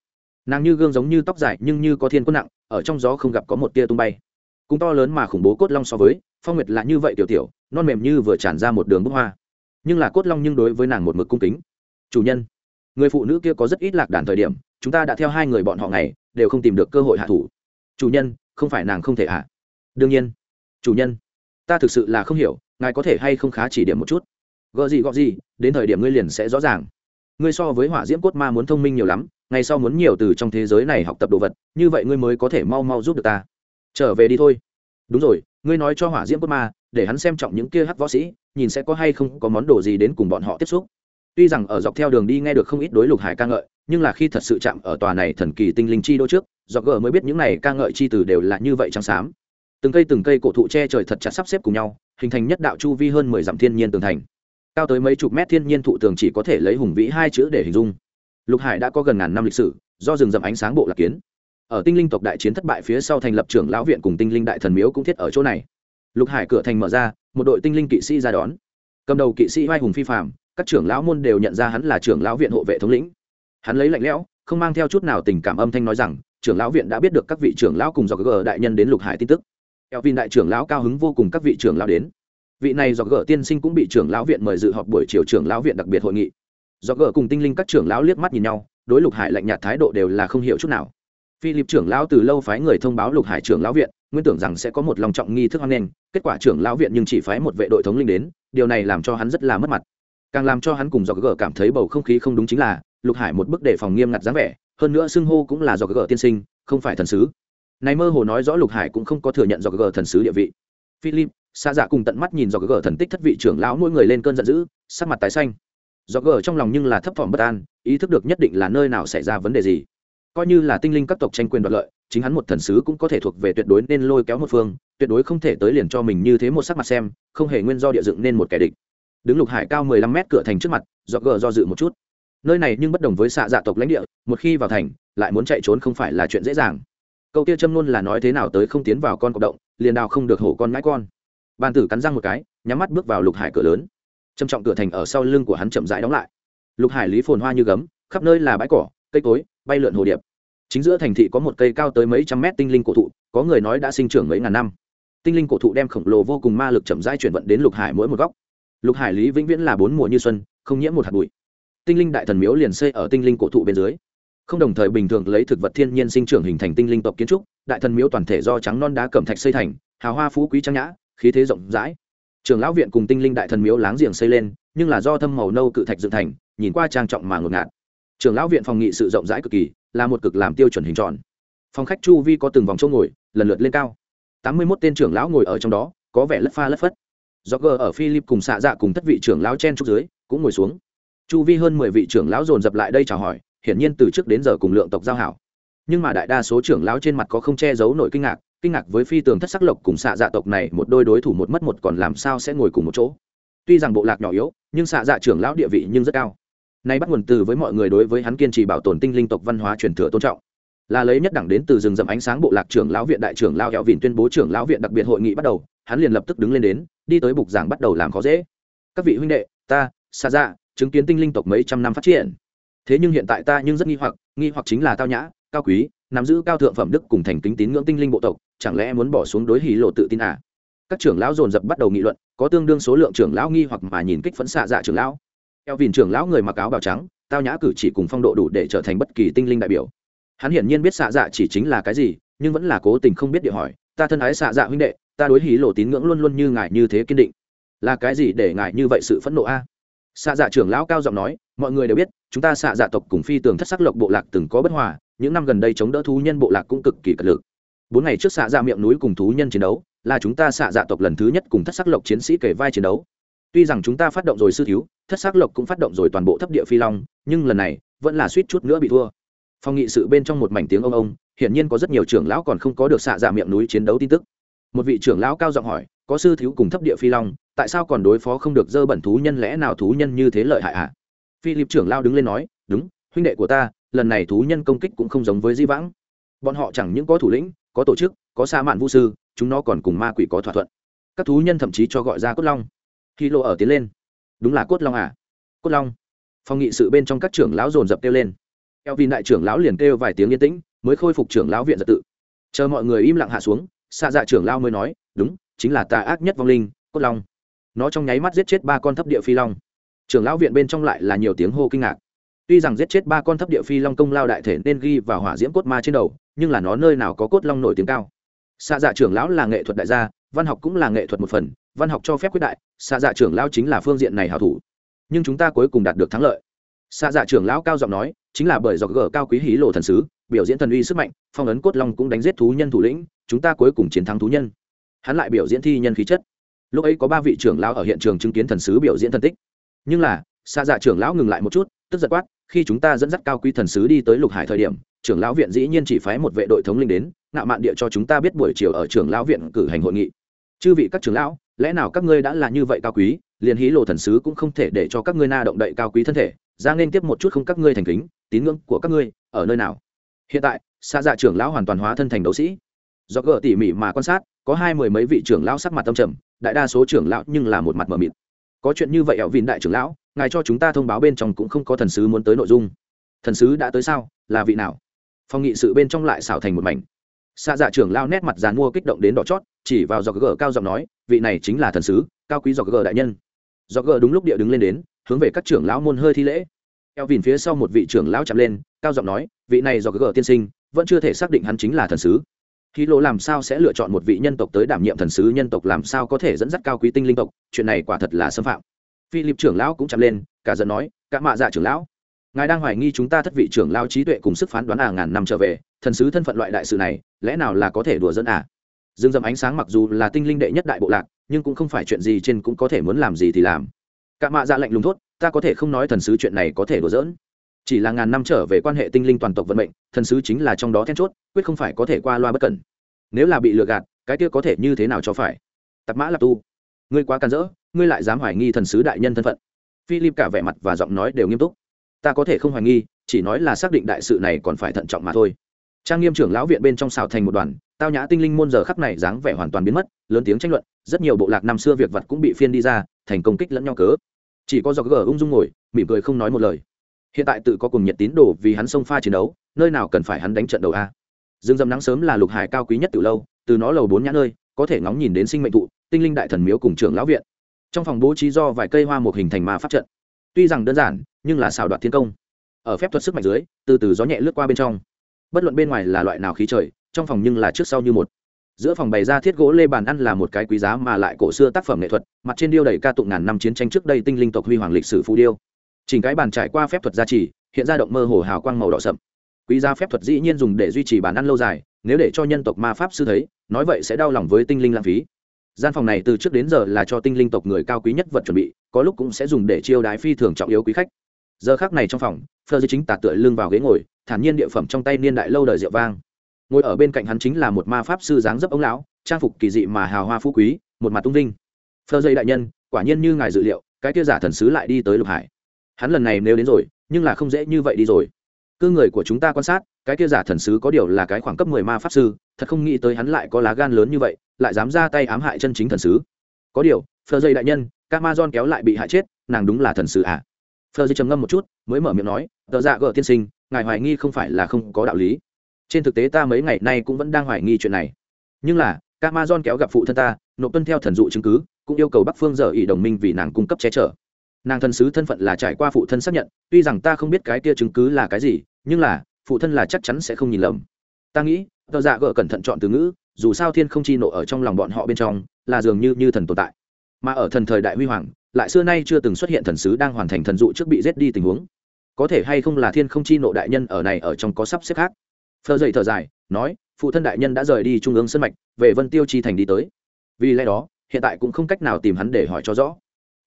Nàng như gương giống như tóc dài, nhưng như có thiên quân nặng, ở trong gió không gặp có một tia tung bay. Cũng to lớn mà khủng bố cốt long so với, phong nguyệt là như vậy tiểu tiểu, non mềm như vừa tràn ra một đường bức hoa. Nhưng là cốt long nhưng đối với nàng một mực cung kính. Chủ nhân, người phụ nữ kia có rất ít lạc đàn thời điểm, chúng ta đã theo hai người bọn họ này đều không tìm được cơ hội hạ thủ. Chủ nhân, không phải nàng không thể hạ đương nhiên. Chủ nhân, ta thực sự là không hiểu, ngài có thể hay không khá chỉ điểm một chút? Gợ gì gọ gì, đến thời điểm ngươi liền sẽ rõ ràng. Ngươi so với hỏa diễm cốt ma muốn thông minh nhiều lắm, ngày sau muốn nhiều từ trong thế giới này học tập đồ vật, như vậy ngươi mới có thể mau mau giúp được ta. Trở về đi thôi. Đúng rồi, ngươi nói cho hỏa diễm cốt ma, để hắn xem trọng những kia hắc võ sĩ, nhìn sẽ có hay không có món đồ gì đến cùng bọn họ tiếp xúc. Tuy rằng ở dọc theo đường đi nghe được không ít đối lục hải ca ngợi, nhưng là khi thật sự chạm ở tòa này thần kỳ tinh linh chi đô trước, dọc gờ mới biết những này ca ngợi chi từ đều là như vậy trắng xám từng cây từng cây cổ thụ che trời thật chặt sắp xếp cùng nhau, hình thành nhất đạo chu vi hơn mười dặm thiên nhiên tường thành. Cao tới mấy chục mét thiên nhiên thụ tường chỉ có thể lấy hùng vĩ hai chữ để hình dung. Lục hải đã có gần ngàn năm lịch sử, do rừng rậm ánh sáng bộ lạc kiến. Ở tinh linh tộc đại chiến thất bại phía sau thành lập trưởng lão viện cùng tinh linh đại thần miếu cũng thiết ở chỗ này. Lục hải cửa thành mở ra, một đội tinh linh kỵ sĩ ra đón. Cầm đầu kỵ sĩ vai hùng phi phạm các trưởng lão môn đều nhận ra hắn là trưởng lão viện hộ vệ thống lĩnh. Hắn lấy lạnh lẽo, không mang theo chút nào tình cảm âm thanh nói rằng, trưởng lão viện đã biết được các vị trưởng lão cùng do gờ đại nhân đến lục hải tin tức eo vin đại trưởng lão cao hứng vô cùng các vị trưởng lão đến. Vị này do gỡ tiên sinh cũng bị trưởng lão viện mời dự họp buổi chiều trưởng lão viện đặc biệt hội nghị. Do gỡ cùng tinh linh các trưởng lão liếc mắt nhìn nhau, đối lục hải lạnh nhạt thái độ đều là không hiểu chút nào. Philip trưởng lão từ lâu phái người thông báo lục hải trưởng lão viện, nguyên tưởng rằng sẽ có một lòng trọng nghi thức hoan nghênh, kết quả trưởng lão viện nhưng chỉ phái một vệ đội thống linh đến, điều này làm cho hắn rất là mất mặt. Càng làm cho hắn cùng do gỡ cảm thấy bầu không khí không đúng chính là, lục hải một bức đề phòng nghiêm ngặt dáng vẻ, hơn nữa xưng hô cũng là do gỡ tiên sinh, không phải thần sứ này mơ hồ nói rõ lục hải cũng không có thừa nhận do gờ thần sứ địa vị. Philip xa dạ cùng tận mắt nhìn do gờ thần tích thất vị trưởng lão mỗi người lên cơn giận dữ, sắc mặt tái xanh. Do gờ trong lòng nhưng là thấp thỏm bất an, ý thức được nhất định là nơi nào xảy ra vấn đề gì. Coi như là tinh linh các tộc tranh quyền đoạt lợi, chính hắn một thần sứ cũng có thể thuộc về tuyệt đối nên lôi kéo một phương, tuyệt đối không thể tới liền cho mình như thế một sắc mặt xem, không hề nguyên do địa dựng nên một kẻ địch. Đứng lục hải cao mười lăm mét cửa thành trước mặt, do gờ do dự một chút. Nơi này nhưng bất đồng với xạ dạ tộc lãnh địa, một khi vào thành, lại muốn chạy trốn không phải là chuyện dễ dàng câu kia châm luôn là nói thế nào tới không tiến vào con cộng động, liền đào không được hổ con ngãi con. Bàn tử cắn răng một cái, nhắm mắt bước vào lục hải cửa lớn. Trầm trọng cửa thành ở sau lưng của hắn chậm rãi đóng lại. Lục hải lý phồn hoa như gấm, khắp nơi là bãi cỏ, cây cối, bay lượn hồ điệp. Chính giữa thành thị có một cây cao tới mấy trăm mét tinh linh cổ thụ, có người nói đã sinh trưởng mấy ngàn năm. Tinh linh cổ thụ đem khổng lồ vô cùng ma lực chậm rãi chuyển vận đến lục hải mỗi một góc. Lục hải lý vĩnh viễn là bốn mùa như xuân, không nhiễm một hạt bụi. Tinh linh đại thần miếu liền xây ở tinh linh cổ thụ bên dưới không đồng thời bình thường lấy thực vật thiên nhiên sinh trưởng hình thành tinh linh tộc kiến trúc, đại thần miếu toàn thể do trắng non đá cẩm thạch xây thành, hào hoa phú quý trang nhã, khí thế rộng rãi. Trường lão viện cùng tinh linh đại thần miếu láng giềng xây lên, nhưng là do thâm màu nâu cự thạch dựng thành, nhìn qua trang trọng mà ngột ngạt. Trường lão viện phòng nghị sự rộng rãi cực kỳ, là một cực làm tiêu chuẩn hình tròn. Phòng khách chu vi có từng vòng chỗ ngồi, lần lượt lên cao. Tám mươi mốt tên trưởng lão ngồi ở trong đó, có vẻ lất pha lất phất. Do gờ ở philip cùng xạ dạ cùng thất vị trưởng lão chen trúc dưới, cũng ngồi xuống. Chu vi hơn mười vị trưởng lão dồn dập lại đây chào hỏi hiển nhiên từ trước đến giờ cùng lượng tộc giao hảo. Nhưng mà đại đa số trưởng lão trên mặt có không che giấu nổi kinh ngạc kinh ngạc với phi tường thất sắc lộc cùng xạ dạ tộc này, một đôi đối thủ một mất một còn làm sao sẽ ngồi cùng một chỗ. Tuy rằng bộ lạc nhỏ yếu, nhưng xạ dạ trưởng lão địa vị nhưng rất cao. Nay bắt nguồn từ với mọi người đối với hắn kiên trì bảo tồn tinh linh tộc văn hóa truyền thừa tôn trọng. Là lấy nhất đẳng đến từ rừng rậm ánh sáng bộ lạc trưởng lão viện đại trưởng lão hẹo vịn tuyên bố trưởng lão viện đặc biệt hội nghị bắt đầu, hắn liền lập tức đứng lên đến, đi tới bục giảng bắt đầu làm khó dễ. Các vị huynh đệ, ta xa dạ chứng kiến tinh linh tộc mấy trăm năm phát triển thế nhưng hiện tại ta nhưng rất nghi hoặc nghi hoặc chính là tao nhã, cao quý, nắm giữ cao thượng phẩm đức cùng thành kính tín ngưỡng tinh linh bộ tộc, chẳng lẽ muốn bỏ xuống đối hí lộ tự tin à? Các trưởng lão dồn dập bắt đầu nghị luận, có tương đương số lượng trưởng lão nghi hoặc mà nhìn kích phấn xạ dạ trưởng lão. Eo vìn trưởng lão người mặc áo bào trắng, tao nhã cử chỉ cùng phong độ đủ để trở thành bất kỳ tinh linh đại biểu. Hắn hiển nhiên biết xạ dạ chỉ chính là cái gì, nhưng vẫn là cố tình không biết địa hỏi, ta thân ái xạ dạ huynh đệ, ta đối hí lộ tín ngưỡng luôn luôn như ngài như thế kiên định. Là cái gì để ngài như vậy sự phẫn nộ a? Xạ dạ trưởng lão cao giọng nói, mọi người đều biết chúng ta xạ dạ tộc cùng phi tường thất sắc lộc bộ lạc từng có bất hòa, những năm gần đây chống đỡ thú nhân bộ lạc cũng cực kỳ cật lực. Bốn ngày trước xạ dạ miệng núi cùng thú nhân chiến đấu, là chúng ta xạ dạ tộc lần thứ nhất cùng thất sắc lộc chiến sĩ kể vai chiến đấu. Tuy rằng chúng ta phát động rồi sư thiếu, thất sắc lộc cũng phát động rồi toàn bộ thấp địa phi long, nhưng lần này, vẫn là suýt chút nữa bị thua. Phòng nghị sự bên trong một mảnh tiếng ông ông, hiển nhiên có rất nhiều trưởng lão còn không có được xạ dạ miệng núi chiến đấu tin tức. Một vị trưởng lão cao giọng hỏi, có sư thiếu cùng thấp địa phi long, tại sao còn đối phó không được dơ bẩn thú nhân lẽ nào thú nhân như thế lợi hại ạ à? Philip trưởng lao đứng lên nói, đúng, huynh đệ của ta, lần này thú nhân công kích cũng không giống với di vãng. Bọn họ chẳng những có thủ lĩnh, có tổ chức, có xa mạn vũ sư, chúng nó còn cùng ma quỷ có thỏa thuận. Các thú nhân thậm chí cho gọi ra cốt long. Khi lộ ở tiến lên, đúng là cốt long à? Cốt long? Phòng nghị sự bên trong các trưởng lão dồn dập kêu lên. Eo đại trưởng lão liền kêu vài tiếng yên tĩnh, mới khôi phục trưởng lão viện trật tự. Chờ mọi người im lặng hạ xuống xa dạ trưởng lão mới nói, đúng, chính là tà ác nhất vong linh, cốt long. Nó trong nháy mắt giết chết ba con thấp địa phi long trưởng lão viện bên trong lại là nhiều tiếng hô kinh ngạc. Tuy rằng giết chết ba con thấp địa phi long công lao đại thể nên ghi vào hỏa diễm cốt ma trên đầu, nhưng là nó nơi nào có cốt long nổi tiếng cao. Xạ dạ trưởng lão là nghệ thuật đại gia, văn học cũng là nghệ thuật một phần, văn học cho phép quyết đại xạ dạ trưởng lão chính là phương diện này hảo thủ. Nhưng chúng ta cuối cùng đạt được thắng lợi. Xạ dạ trưởng lão cao giọng nói, chính là bởi do gờ cao quý hí lộ thần sứ, biểu diễn thần uy sức mạnh, phong ấn cốt long cũng đánh giết thú nhân thủ lĩnh, chúng ta cuối cùng chiến thắng thú nhân. Hắn lại biểu diễn thi nhân khí chất. Lúc ấy có ba vị trưởng lão ở hiện trường chứng kiến thần sứ biểu diễn thần tích nhưng là xa dạ trưởng lão ngừng lại một chút, tức giật quát, khi chúng ta dẫn dắt cao quý thần sứ đi tới lục hải thời điểm, trưởng lão viện dĩ nhiên chỉ phái một vệ đội thống linh đến, ngạo mạn địa cho chúng ta biết buổi chiều ở trưởng lão viện cử hành hội nghị. Chư vị các trưởng lão, lẽ nào các ngươi đã là như vậy cao quý, liền hí lộ thần sứ cũng không thể để cho các ngươi na động đậy cao quý thân thể, ra nên tiếp một chút không các ngươi thành kính, tín ngưỡng của các ngươi ở nơi nào? Hiện tại xa dạ trưởng lão hoàn toàn hóa thân thành đấu sĩ. Do gỡ tỉ mỉ mà quan sát, có hai mười mấy vị trưởng lão sắc mặt tâm trầm, đại đa số trưởng lão nhưng là một mặt mờ mịt có chuyện như vậy ảo vìn đại trưởng lão, ngài cho chúng ta thông báo bên trong cũng không có thần sứ muốn tới nội dung. Thần sứ đã tới sao? Là vị nào? Phòng nghị sự bên trong lại xảo thành một mảnh. Xa dạ trưởng lao nét mặt dàn mua kích động đến đỏ chót, chỉ vào dọc gờ cao giọng nói, vị này chính là thần sứ, cao quý dọc gờ đại nhân. Dọc gờ đúng lúc địa đứng lên đến, hướng về các trưởng lão môn hơi thi lễ. Eo vìn phía sau một vị trưởng lão chạm lên, cao giọng nói, vị này dọc gờ tiên sinh, vẫn chưa thể xác định hắn chính là thần sứ hí lộ làm sao sẽ lựa chọn một vị nhân tộc tới đảm nhiệm thần sứ nhân tộc, làm sao có thể dẫn dắt cao quý tinh linh tộc? Chuyện này quả thật là xâm phạm. Philip trưởng lão cũng chạm lên, cả giận nói, cả mạ dạ trưởng lão, ngài đang hoài nghi chúng ta thất vị trưởng lao trí tuệ cùng sức phán đoán à ngàn năm trở về, thần sứ thân phận loại đại sự này, lẽ nào là có thể đùa dẫn à? Dương dầm ánh sáng mặc dù là tinh linh đệ nhất đại bộ lạc, nhưng cũng không phải chuyện gì trên cũng có thể muốn làm gì thì làm. Cả mạ dạ lạnh lùng thốt, ta có thể không nói thần sứ chuyện này có thể đùa dỡn chỉ là ngàn năm trở về quan hệ tinh linh toàn tộc vận mệnh, thần sứ chính là trong đó then chốt, quyết không phải có thể qua loa bất cẩn. Nếu là bị lừa gạt, cái kia có thể như thế nào cho phải? Tạp mã lạp tu, ngươi quá can dỡ, ngươi lại dám hoài nghi thần sứ đại nhân thân phận. Philip cả vẻ mặt và giọng nói đều nghiêm túc. Ta có thể không hoài nghi, chỉ nói là xác định đại sự này còn phải thận trọng mà thôi. Trang nghiêm trưởng lão viện bên trong xào thành một đoàn, tao nhã tinh linh môn giờ khắc này dáng vẻ hoàn toàn biến mất, lớn tiếng tranh luận, rất nhiều bộ lạc năm xưa việc vật cũng bị phiên đi ra, thành công kích lẫn nhau cớ. Chỉ có do gờ ung dung ngồi, mỉm cười không nói một lời hiện tại tự có cùng nhiệt tín đồ vì hắn xông pha chiến đấu, nơi nào cần phải hắn đánh trận đầu a? Dương dâm nắng sớm là lục hải cao quý nhất từ lâu, từ nó lầu bốn nhã nơi, có thể ngóng nhìn đến sinh mệnh thụ tinh linh đại thần miếu cùng trưởng lão viện. Trong phòng bố trí do vài cây hoa một hình thành ma pháp trận. Tuy rằng đơn giản, nhưng là xảo đoạt thiên công. Ở phép thuật sức mạnh dưới, từ từ gió nhẹ lướt qua bên trong. Bất luận bên ngoài là loại nào khí trời, trong phòng nhưng là trước sau như một. Giữa phòng bày ra thiết gỗ lê bàn ăn là một cái quý giá mà lại cổ xưa tác phẩm nghệ thuật, mặt trên điêu đầy ca tụng ngàn năm chiến tranh trước đây tinh linh tộc huy hoàng lịch sử phù điêu chỉnh cái bàn trải qua phép thuật gia trì, hiện ra động mơ hồ hào quang màu đỏ sậm. Quý gia phép thuật dĩ nhiên dùng để duy trì bản ăn lâu dài, nếu để cho nhân tộc ma pháp sư thấy, nói vậy sẽ đau lòng với tinh linh lãng phí. Gian phòng này từ trước đến giờ là cho tinh linh tộc người cao quý nhất vật chuẩn bị, có lúc cũng sẽ dùng để chiêu đái phi thường trọng yếu quý khách. Giờ khác này trong phòng phơ dư chính tạt tựa lưng vào ghế ngồi, thản nhiên địa phẩm trong tay niên đại lâu đời rượu vang. Ngồi ở bên cạnh hắn chính là một ma pháp sư dáng dấp ông lão, trang phục kỳ dị mà hào hoa phú quý, một mặt tung vinh phơ dây đại nhân, quả nhiên như ngài dự liệu, cái kia giả thần sứ lại đi tới lục hải hắn lần này nếu đến rồi, nhưng là không dễ như vậy đi rồi. Cư người của chúng ta quan sát, cái kia giả thần sứ có điều là cái khoảng cấp mười ma pháp sư, thật không nghĩ tới hắn lại có lá gan lớn như vậy, lại dám ra tay ám hại chân chính thần sứ. Có điều, phờ dây đại nhân ca ma don kéo lại bị hại chết, nàng đúng là thần sứ à? Phờ dây trầm ngâm một chút, mới mở miệng nói, tờ dạ gỡ tiên sinh, ngài hoài nghi không phải là không có đạo lý. Trên thực tế ta mấy ngày nay cũng vẫn đang hoài nghi chuyện này. Nhưng là ca ma don kéo gặp phụ thân ta, nộp tuân theo thần dụ chứng cứ, cũng yêu cầu bắc phương giờ ỉ đồng minh vì nàng cung cấp che chở nàng thần sứ thân phận là trải qua phụ thân xác nhận, tuy rằng ta không biết cái kia chứng cứ là cái gì, nhưng là, phụ thân là chắc chắn sẽ không nhìn lầm. Ta nghĩ, tờ dạ gỡ cẩn thận chọn từ ngữ, dù sao thiên không chi nộ ở trong lòng bọn họ bên trong, là dường như như thần tồn tại. Mà ở thần thời đại huy hoàng, lại xưa nay chưa từng xuất hiện thần sứ đang hoàn thành thần dụ trước bị giết đi tình huống. Có thể hay không là thiên không chi nộ đại nhân ở này ở trong có sắp xếp khác? Phơ dậy thở dài, nói, phụ thân đại nhân đã rời đi trung ương sân mạch, về vân tiêu chi thành đi tới. Vì lẽ đó, hiện tại cũng không cách nào tìm hắn để hỏi cho rõ.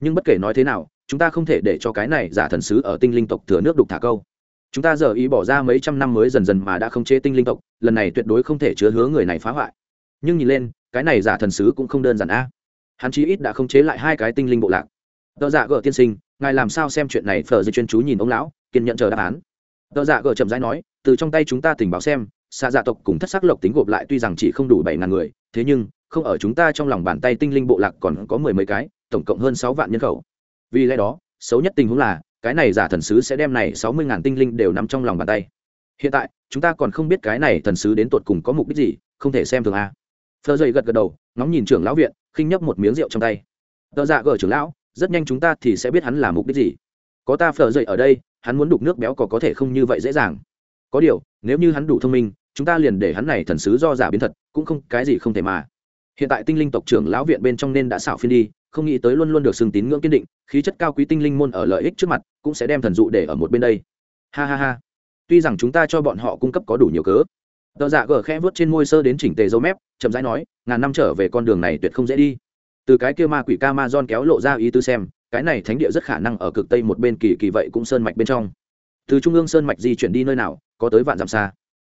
Nhưng bất kể nói thế nào chúng ta không thể để cho cái này giả thần sứ ở tinh linh tộc thừa nước đục thả câu. Chúng ta giờ ý bỏ ra mấy trăm năm mới dần dần mà đã không chế tinh linh tộc, lần này tuyệt đối không thể chứa hứa người này phá hoại. Nhưng nhìn lên, cái này giả thần sứ cũng không đơn giản a. Hắn chí ít đã không chế lại hai cái tinh linh bộ lạc. Tờ dạ giả gờ tiên sinh, ngài làm sao xem chuyện này phở dây chuyên chú nhìn ông lão, kiên nhận chờ đáp án. Tờ dạ giả gờ chậm rãi nói, từ trong tay chúng ta tình báo xem xa dạ tộc cùng thất sắc lộc tính gộp lại tuy rằng chỉ không đủ bảy ngàn người, thế nhưng, không ở chúng ta trong lòng bàn tay tinh linh bộ lạc còn có mười mấy cái, tổng cộng hơn sáu vạn nhân khẩu vì lẽ đó, xấu nhất tình huống là, cái này giả thần sứ sẽ đem này sáu mươi ngàn tinh linh đều nằm trong lòng bàn tay. Hiện tại, chúng ta còn không biết cái này thần sứ đến tột cùng có mục đích gì, không thể xem thường a. Thợ dậy gật gật đầu, ngóng nhìn trưởng lão viện, khinh nhấp một miếng rượu trong tay. Tờ dạ gờ trưởng lão, rất nhanh chúng ta thì sẽ biết hắn là mục đích gì. Có ta phở dậy ở đây, hắn muốn đục nước béo có có thể không như vậy dễ dàng. Có điều, nếu như hắn đủ thông minh, chúng ta liền để hắn này thần sứ do giả biến thật, cũng không, cái gì không thể mà. Hiện tại tinh linh tộc trưởng lão viện bên trong nên đã xảo phiên đi không nghĩ tới luôn luôn được xưng tín ngưỡng kiên định, khí chất cao quý tinh linh môn ở lợi ích trước mặt cũng sẽ đem thần dụ để ở một bên đây. Ha ha ha. Tuy rằng chúng ta cho bọn họ cung cấp có đủ nhiều cớ. Tờ dạ giả gờ khẽ vớt trên môi sơ đến chỉnh tề dấu mép, chậm rãi nói, ngàn năm trở về con đường này tuyệt không dễ đi. Từ cái kia ma quỷ ca ma don kéo lộ ra ý tư xem, cái này thánh địa rất khả năng ở cực tây một bên kỳ kỳ vậy cũng sơn mạch bên trong. Từ trung ương sơn mạch di chuyển đi nơi nào, có tới vạn dặm xa.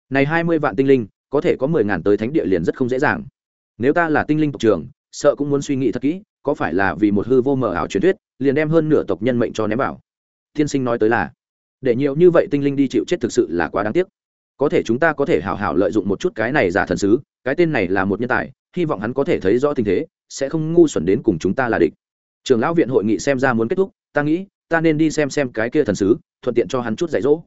Này hai mươi vạn tinh linh, có thể có mười ngàn tới thánh địa liền rất không dễ dàng. Nếu ta là tinh linh tộc trường sợ cũng muốn suy nghĩ thật kỹ có phải là vì một hư vô mờ ảo truyền thuyết, liền đem hơn nửa tộc nhân mệnh cho ném vào? Tiên sinh nói tới là, để nhiều như vậy tinh linh đi chịu chết thực sự là quá đáng tiếc. Có thể chúng ta có thể hảo hảo lợi dụng một chút cái này giả thần sứ, cái tên này là một nhân tài, hy vọng hắn có thể thấy rõ tình thế, sẽ không ngu xuẩn đến cùng chúng ta là địch. Trường lão viện hội nghị xem ra muốn kết thúc, ta nghĩ, ta nên đi xem xem cái kia thần sứ, thuận tiện cho hắn chút dạy dỗ.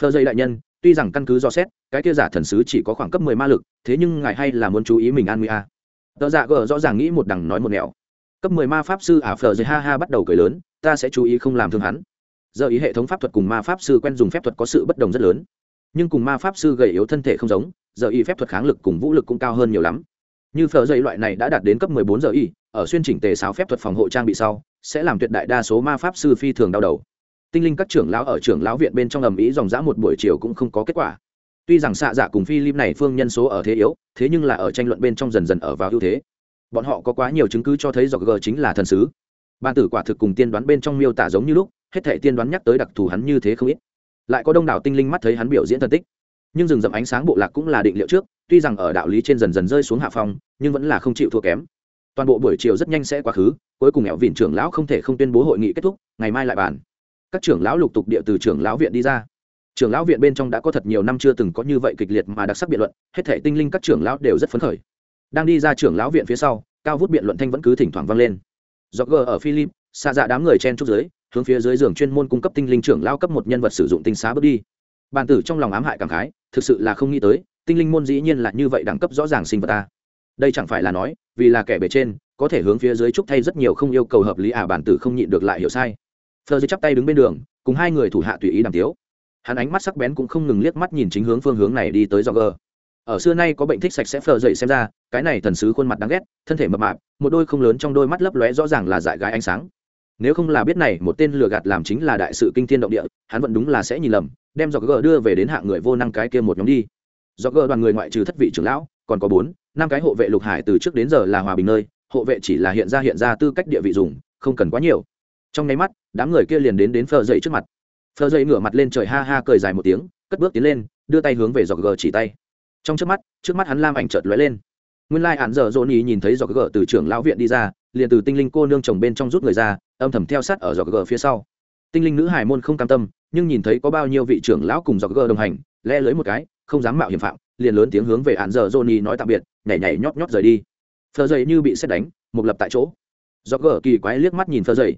Phờ dây đại nhân, tuy rằng căn cứ do xét, cái kia giả thần sứ chỉ có khoảng cấp mười ma lực, thế nhưng ngài hay là muốn chú ý mình an nguy a. Tờ dạ gờ rõ ràng nghĩ một đằng nói một nẻo cấp mười ma pháp sư ả phở phờ dây ha ha bắt đầu cười lớn, ta sẽ chú ý không làm thương hắn. Giờ ý hệ thống pháp thuật cùng ma pháp sư quen dùng phép thuật có sự bất đồng rất lớn. Nhưng cùng ma pháp sư gầy yếu thân thể không giống, giờ y phép thuật kháng lực cùng vũ lực cũng cao hơn nhiều lắm. Như phở dây loại này đã đạt đến cấp 14 giờ y ở xuyên chỉnh tề sáo phép thuật phòng hộ trang bị sau, sẽ làm tuyệt đại đa số ma pháp sư phi thường đau đầu. Tinh linh các trưởng lão ở trưởng lão viện bên trong ầm ĩ dòng dã một buổi chiều cũng không có kết quả. Tuy rằng xạ giả cùng phi lim này phương nhân số ở thế yếu, thế nhưng là ở tranh luận bên trong dần dần ở vào ưu thế bọn họ có quá nhiều chứng cứ cho thấy dọc g chính là thần sứ. Ban tử quả thực cùng tiên đoán bên trong miêu tả giống như lúc, hết thể tiên đoán nhắc tới đặc thù hắn như thế không ít. Lại có đông đảo tinh linh mắt thấy hắn biểu diễn thần tích. Nhưng rừng rậm ánh sáng bộ lạc cũng là định liệu trước, tuy rằng ở đạo lý trên dần dần rơi xuống hạ phong, nhưng vẫn là không chịu thua kém. Toàn bộ buổi chiều rất nhanh sẽ quá khứ, cuối cùng ẹo vịn trưởng lão không thể không tuyên bố hội nghị kết thúc, ngày mai lại bàn. Các trưởng lão lục tục địa từ trưởng lão viện đi ra. Trưởng lão viện bên trong đã có thật nhiều năm chưa từng có như vậy kịch liệt mà đặc sắc biện luận, hết thể tinh linh các trưởng lão đều rất phấn khởi đang đi ra trưởng lão viện phía sau, cao vút biện luận thanh vẫn cứ thỉnh thoảng vang lên. Do g ở philip, xa dạ đám người chen trúc dưới, hướng phía dưới giường chuyên môn cung cấp tinh linh trưởng lao cấp một nhân vật sử dụng tinh xá bước đi. Bàn tử trong lòng ám hại cảm khái, thực sự là không nghĩ tới, tinh linh môn dĩ nhiên là như vậy đẳng cấp rõ ràng sinh vật ta. Đây chẳng phải là nói, vì là kẻ bề trên, có thể hướng phía dưới trúc thay rất nhiều không yêu cầu hợp lý à bản tử không nhịn được lại hiểu sai. Phờ dưới chắp tay đứng bên đường, cùng hai người thủ hạ tùy ý đàm tiếu. Hắn ánh mắt sắc bén cũng không ngừng liếc mắt nhìn chính hướng phương hướng này đi tới do gờ ở xưa nay có bệnh thích sạch sẽ phờ dậy xem ra, cái này thần sứ khuôn mặt đáng ghét, thân thể mập mạp, một đôi không lớn trong đôi mắt lấp lóe rõ ràng là dại gái ánh sáng. Nếu không là biết này, một tên lừa gạt làm chính là đại sự kinh thiên động địa, hắn vẫn đúng là sẽ nhìn lầm, đem dọc gờ đưa về đến hạng người vô năng cái kia một nhóm đi. Dọc gờ đoàn người ngoại trừ thất vị trưởng lão, còn có bốn, năm cái hộ vệ lục hải từ trước đến giờ là hòa bình nơi, hộ vệ chỉ là hiện ra hiện ra tư cách địa vị dùng, không cần quá nhiều. Trong nháy mắt, đám người kia liền đến đến phờ dậy trước mặt. Phờ dậy ngửa mặt lên trời ha ha cười dài một tiếng, cất bước tiến lên, đưa tay hướng về dọc gờ chỉ tay trong trước mắt trước mắt hắn lam ảnh chợt lóe lên. Nguyên lai hạn giờ dồn ý nhìn thấy dọc gờ từ trưởng lão viện đi ra, liền từ tinh linh cô nương chồng bên trong rút người ra, âm thầm theo sát ở dọc gờ phía sau. Tinh linh nữ hải môn không cam tâm, nhưng nhìn thấy có bao nhiêu vị trưởng lão cùng dọc gờ đồng hành le lưới một cái, không dám mạo hiểm phạm, liền lớn tiếng hướng về hạn giờ johnny nói tạm biệt, nhảy nhảy nhót nhót rời đi. Phờ dậy như bị xét đánh, một lập tại chỗ. Dọc gờ kỳ quái liếc mắt nhìn phờ dậy.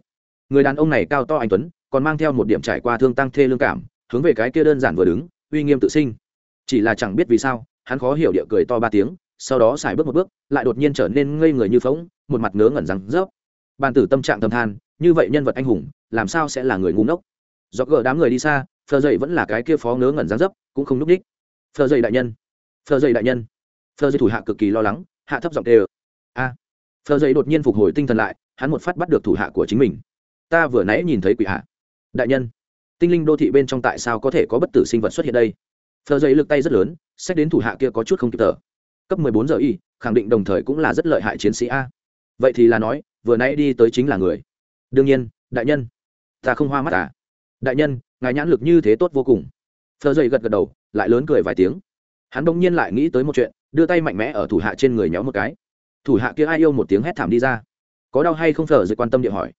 Người đàn ông này cao to anh tuấn, còn mang theo một điểm trải qua thương tăng thê lương cảm, hướng về cái kia đơn giản vừa đứng, uy nghiêm tự sinh. Chỉ là chẳng biết vì sao hắn khó hiểu địa cười to ba tiếng sau đó xài bước một bước lại đột nhiên trở nên ngây người như phóng một mặt ngớ ngẩn răng rớp bàn tử tâm trạng thầm than như vậy nhân vật anh hùng làm sao sẽ là người ngu ngốc? Do gỡ đám người đi xa phờ dậy vẫn là cái kia phó ngớ ngẩn răng rớp, cũng không núp đích. Phờ dậy đại nhân phờ dậy đại nhân. Phờ dậy thủ hạ cực kỳ lo lắng hạ thấp giọng đều. a. À. phờ dậy đột nhiên phục hồi tinh thần lại hắn một phát bắt được thủ hạ của chính mình. Ta vừa nãy nhìn thấy quỷ hạ. Đại nhân tinh linh đô thị bên trong tại sao có thể có bất tử sinh vật xuất hiện đây? Phờ dậy lực tay rất lớn xét đến thủ hạ kia có chút không kịp thở. Cấp mười bốn giờ y, khẳng định đồng thời cũng là rất lợi hại chiến sĩ a. Vậy thì là nói, vừa nãy đi tới chính là người. Đương nhiên, đại nhân. Ta không hoa mắt à? Đại nhân, ngài nhãn lực như thế tốt vô cùng. Thơ dậy gật gật đầu, lại lớn cười vài tiếng. Hắn đông nhiên lại nghĩ tới một chuyện, đưa tay mạnh mẽ ở thủ hạ trên người nhéo một cái. Thủ hạ kia ai yêu một tiếng hét thảm đi ra. Có đau hay không thờ dậy quan tâm địa hỏi.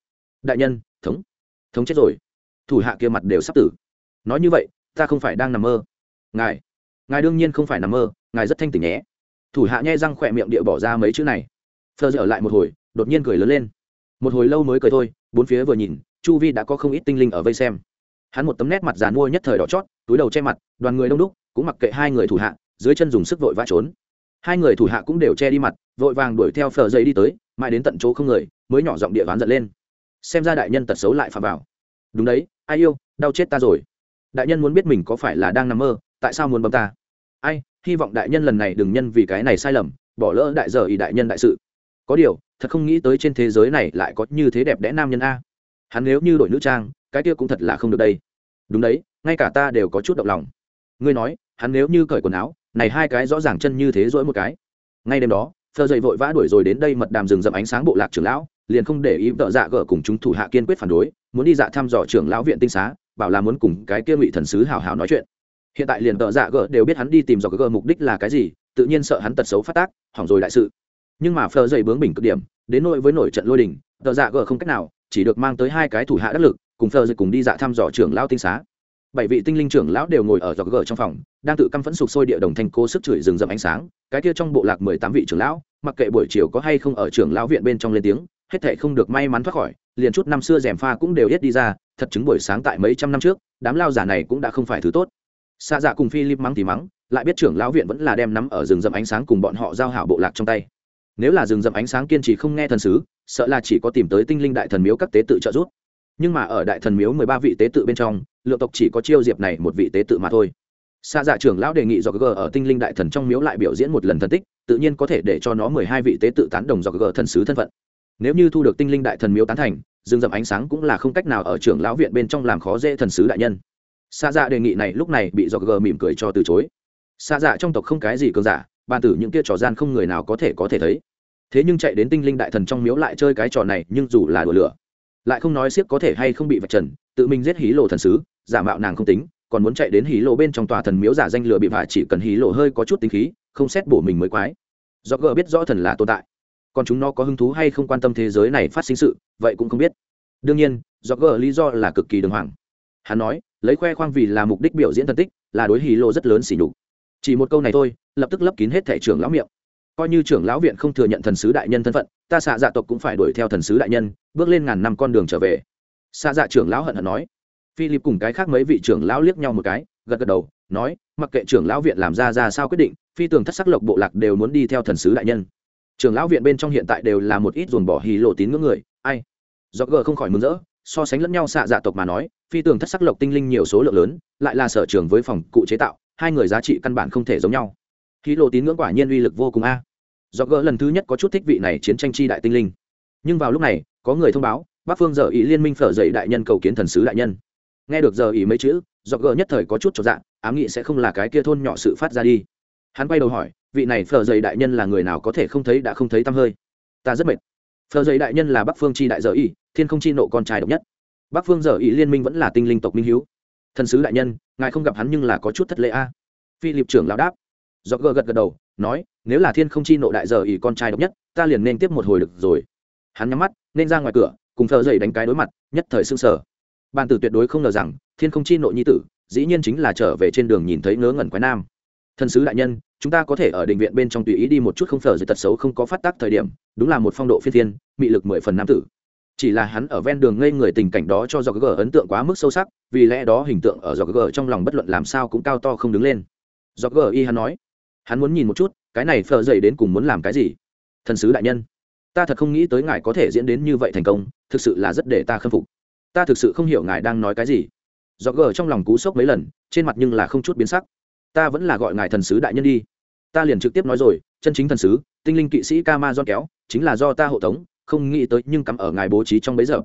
Đại nhân, thống. Thống chết rồi. Thủ hạ kia mặt đều sắp tử. Nói như vậy, ta không phải đang nằm mơ. Ngài ngài đương nhiên không phải nằm mơ, ngài rất thanh tỉnh nhé. Thủ hạ nhai răng khỏe miệng địa bỏ ra mấy chữ này. Phờ dở lại một hồi, đột nhiên cười lớn lên. Một hồi lâu mới cười thôi, bốn phía vừa nhìn, chu vi đã có không ít tinh linh ở vây xem. Hắn một tấm nét mặt giàn mua nhất thời đỏ chót, túi đầu che mặt, đoàn người đông đúc, cũng mặc kệ hai người thủ hạ, dưới chân dùng sức vội vã trốn. Hai người thủ hạ cũng đều che đi mặt, vội vàng đuổi theo phờ dây đi tới, mãi đến tận chỗ không người, mới nhỏ giọng địa ván giận lên. Xem ra đại nhân tật xấu lại phạm vào. Đúng đấy, ai yêu, đau chết ta rồi. Đại nhân muốn biết mình có phải là đang nằm mơ tại sao muốn bấm ta? Ai, hy vọng đại nhân lần này đừng nhân vì cái này sai lầm, bỏ lỡ đại giờ ý đại nhân đại sự. Có điều, thật không nghĩ tới trên thế giới này lại có như thế đẹp đẽ nam nhân a. Hắn nếu như đổi nữ trang, cái kia cũng thật là không được đây. Đúng đấy, ngay cả ta đều có chút động lòng. Ngươi nói, hắn nếu như cởi quần áo, này hai cái rõ ràng chân như thế dỗi một cái. Ngay đêm đó thơ dậy vội vã đuổi rồi đến đây mật đàm rừng rậm ánh sáng bộ lạc trưởng lão, liền không để ý vợ dạ gở cùng chúng thủ hạ kiên quyết phản đối, muốn đi dạ thăm dò trưởng lão viện tinh xá, bảo là muốn cùng cái kia ngụy thần sứ hào hào nói chuyện hiện tại liền vợ dạ gờ đều biết hắn đi tìm dò gờ mục đích là cái gì, tự nhiên sợ hắn tật xấu phát tác, hỏng rồi đại sự. Nhưng mà phờ dày bướng bình cực điểm, đến nỗi với nổi trận lôi đình vợ dạ gờ không cách nào, chỉ được mang tới hai cái thủ hạ đắc lực, cùng phờ dày cùng đi dạ thăm dò trưởng lão tinh xá. Bảy vị tinh linh trưởng lão đều ngồi ở dọc gờ trong phòng, đang tự căm phẫn sụp sôi địa đồng thành cố sức chửi rừng rậm ánh sáng, cái kia trong bộ lạc mười tám vị trưởng lão, mặc kệ buổi chiều có hay không ở trưởng lão viện bên trong lên tiếng, hết thệ không được may mắn thoát khỏi, liền chút năm xưa rèm pha cũng đều hết đi ra, thật chứng buổi sáng tại mấy trăm năm trước, đám lao giả này cũng đã không phải thứ tốt xa dạ cùng philip mắng thì mắng, lại biết trưởng lão viện vẫn là đem nắm ở rừng rậm ánh sáng cùng bọn họ giao hảo bộ lạc trong tay. Nếu là rừng rậm ánh sáng kiên trì không nghe thần sứ, sợ là chỉ có tìm tới tinh linh đại thần miếu các tế tự trợ giúp. Nhưng mà ở đại thần miếu mười ba vị tế tự bên trong, lượng tộc chỉ có chiêu diệp này một vị tế tự mà thôi. Xa dạ trưởng lão đề nghị do g ở tinh linh đại thần trong miếu lại biểu diễn một lần thần tích, tự nhiên có thể để cho nó mười hai vị tế tự tán đồng do g thần sứ thân phận. Nếu như thu được tinh linh đại thần miếu tán thành, rừng dậm ánh sáng cũng là không cách nào ở trưởng lão viện bên trong làm khó dễ thần sứ đại nhân xa dạ đề nghị này lúc này bị do g mỉm cười cho từ chối. Xa dạ trong tộc không cái gì cơn giả, bàn tử những kia trò gian không người nào có thể có thể thấy. Thế nhưng chạy đến tinh linh đại thần trong miếu lại chơi cái trò này, nhưng dù là đùa lửa, lại không nói siếc có thể hay không bị vạch trần, tự mình giết hí lộ thần sứ, giả mạo nàng không tính, còn muốn chạy đến hí lộ bên trong tòa thần miếu giả danh lừa bị vả chỉ cần hí lộ hơi có chút tính khí, không xét bổ mình mới quái. Do gờ biết rõ thần là tồn tại, còn chúng nó có hứng thú hay không quan tâm thế giới này phát sinh sự, vậy cũng không biết. Đương nhiên do gờ lý do là cực kỳ đường hoàng. Hắn nói lấy khoe khoang vì là mục đích biểu diễn thần tích, là đối hí lộ rất lớn xỉ nhục. Chỉ một câu này thôi, lập tức lấp kín hết thẻ trưởng lão miệng. Coi như trưởng lão viện không thừa nhận thần sứ đại nhân thân phận, ta xạ dạ tộc cũng phải đuổi theo thần sứ đại nhân, bước lên ngàn năm con đường trở về. Xạ dạ trưởng lão hận hận nói. Philip cùng cái khác mấy vị trưởng lão liếc nhau một cái, gật gật đầu, nói, mặc kệ trưởng lão viện làm ra ra sao quyết định, phi tường thất sắc lộc bộ lạc đều muốn đi theo thần sứ đại nhân. Trưởng lão viện bên trong hiện tại đều là một ít dồn bỏ hì lộ tín ngưỡng người, ai? Do gờ không khỏi mừng rỡ so sánh lẫn nhau xạ dạ tộc mà nói, phi tường thất sắc lộc tinh linh nhiều số lượng lớn, lại là sở trường với phòng cụ chế tạo, hai người giá trị căn bản không thể giống nhau. Khí lộ tín ngưỡng quả nhiên uy lực vô cùng a. Do gỡ lần thứ nhất có chút thích vị này chiến tranh chi đại tinh linh. Nhưng vào lúc này, có người thông báo, bắc phương giờ ý liên minh phở dậy đại nhân cầu kiến thần sứ đại nhân. Nghe được giờ ý mấy chữ, do gờ nhất thời có chút cho dạng ám nghị sẽ không là cái kia thôn nhỏ sự phát ra đi. Hắn quay đầu hỏi, vị này phở dậy đại nhân là người nào có thể không thấy đã không thấy tăm hơi? Ta rất mệt phở dậy đại nhân là bắc phương chi đại dở ý thiên không chi nộ con trai độc nhất. Bắc phương dở ý liên minh vẫn là tinh linh tộc minh hiếu. Thần sứ đại nhân, ngài không gặp hắn nhưng là có chút thất lễ a. Phi liệp trưởng lão đáp. Do gờ gật gật đầu, nói, nếu là thiên không chi nộ đại giờ ỷ con trai độc nhất, ta liền nên tiếp một hồi được rồi. Hắn nhắm mắt, nên ra ngoài cửa, cùng thợ dậy đánh cái đối mặt, nhất thời s ư sở bàn tử tuyệt đối không ngờ rằng, thiên không chi nộ nhi tử, dĩ nhiên chính là trở về trên đường nhìn thấy ngớ ngẩn quái nam thần sứ đại nhân, chúng ta có thể ở định viện bên trong tùy ý đi một chút không phở dậy tật xấu không có phát tác thời điểm, đúng là một phong độ phiên thiên mị lực mười phần nam tử. Chỉ là hắn ở ven đường ngây người tình cảnh đó cho do gờ ấn tượng quá mức sâu sắc, vì lẽ đó hình tượng ở do gờ trong lòng bất luận làm sao cũng cao to không đứng lên. Do gờ y hắn nói, hắn muốn nhìn một chút, cái này phở dậy đến cùng muốn làm cái gì? Thần sứ đại nhân, ta thật không nghĩ tới ngài có thể diễn đến như vậy thành công, thực sự là rất để ta khâm phục. Ta thực sự không hiểu ngài đang nói cái gì. Do gờ trong lòng cú sốc mấy lần, trên mặt nhưng là không chút biến sắc ta vẫn là gọi ngài thần sứ đại nhân đi. Ta liền trực tiếp nói rồi, chân chính thần sứ, tinh linh kỵ sĩ ca ma don kéo, chính là do ta hộ tống, không nghĩ tới nhưng cắm ở ngài bố trí trong bấy giờ.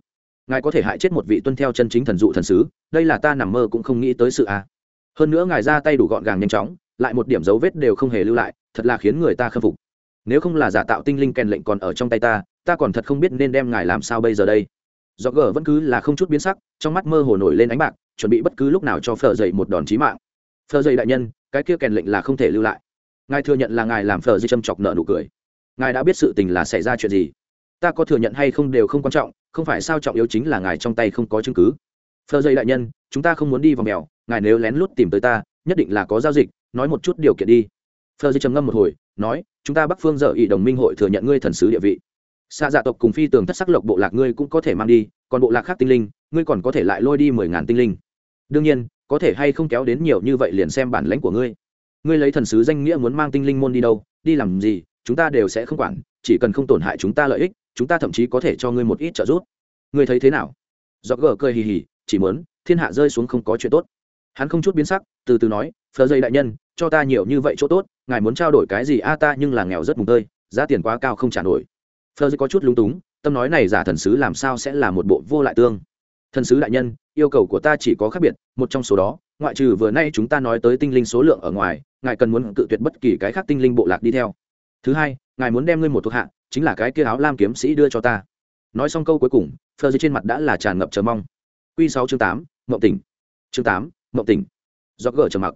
Ngài có thể hại chết một vị tuân theo chân chính thần dụ thần sứ, đây là ta nằm mơ cũng không nghĩ tới sự à. hơn nữa ngài ra tay đủ gọn gàng nhanh chóng, lại một điểm dấu vết đều không hề lưu lại, thật là khiến người ta khâm phục. Nếu không là giả tạo tinh linh kèn lệnh còn ở trong tay ta ta còn thật không biết nên đem ngài làm sao bây giờ đây. Do gờ vẫn cứ là không chút biến sắc, trong mắt mơ hồ nổi lên ánh bạc, chuẩn bị bất cứ lúc nào cho phở dậy một đòn chí mạng phờ Dây đại nhân, cái kia kèn lệnh là không thể lưu lại. Ngài thừa nhận là ngài làm phờ Dây châm chọc nợ nụ cười. Ngài đã biết sự tình là xảy ra chuyện gì. Ta có thừa nhận hay không đều không quan trọng, không phải sao trọng yếu chính là ngài trong tay không có chứng cứ. Phờ Dây đại nhân, chúng ta không muốn đi vào mèo, ngài nếu lén lút tìm tới ta, nhất định là có giao dịch, nói một chút điều kiện đi. Phờ Dây trầm ngâm một hồi, nói, chúng ta bắc phương giờ ỷ đồng minh hội thừa nhận ngươi thần sứ địa vị. Xa dạ tộc cùng phi tường thất sắc lộc bộ lạc ngươi cũng có thể mang đi, còn bộ lạc khác tinh linh, ngươi còn có thể lại lôi đi mười ngàn tinh linh. Đương nhiên có thể hay không kéo đến nhiều như vậy liền xem bản lãnh của ngươi. Ngươi lấy thần sứ danh nghĩa muốn mang tinh linh môn đi đâu, đi làm gì, chúng ta đều sẽ không quản, chỉ cần không tổn hại chúng ta lợi ích, chúng ta thậm chí có thể cho ngươi một ít trợ giúp. Ngươi thấy thế nào? Do gờ cười hì hì, chỉ muốn, thiên hạ rơi xuống không có chuyện tốt. Hắn không chút biến sắc, từ từ nói, phờ dây đại nhân, cho ta nhiều như vậy chỗ tốt, ngài muốn trao đổi cái gì a ta nhưng là nghèo rất mùng tơi, giá tiền quá cao không trả nổi. Phờ dây có chút lúng túng, tâm nói này giả thần sứ làm sao sẽ là một bộ vô lại tương. Thần sứ đại nhân yêu cầu của ta chỉ có khác biệt, một trong số đó, ngoại trừ vừa nay chúng ta nói tới tinh linh số lượng ở ngoài, ngài cần muốn cự tuyệt bất kỳ cái khác tinh linh bộ lạc đi theo. Thứ hai, ngài muốn đem ngươi một thuộc hạ, chính là cái kia áo lam kiếm sĩ đưa cho ta. Nói xong câu cuối cùng, phờ dây trên mặt đã là tràn ngập chờ mong. Q sáu chương tám mậu tỉnh. Chương tám mậu tỉnh. Do gờ chờ mặc.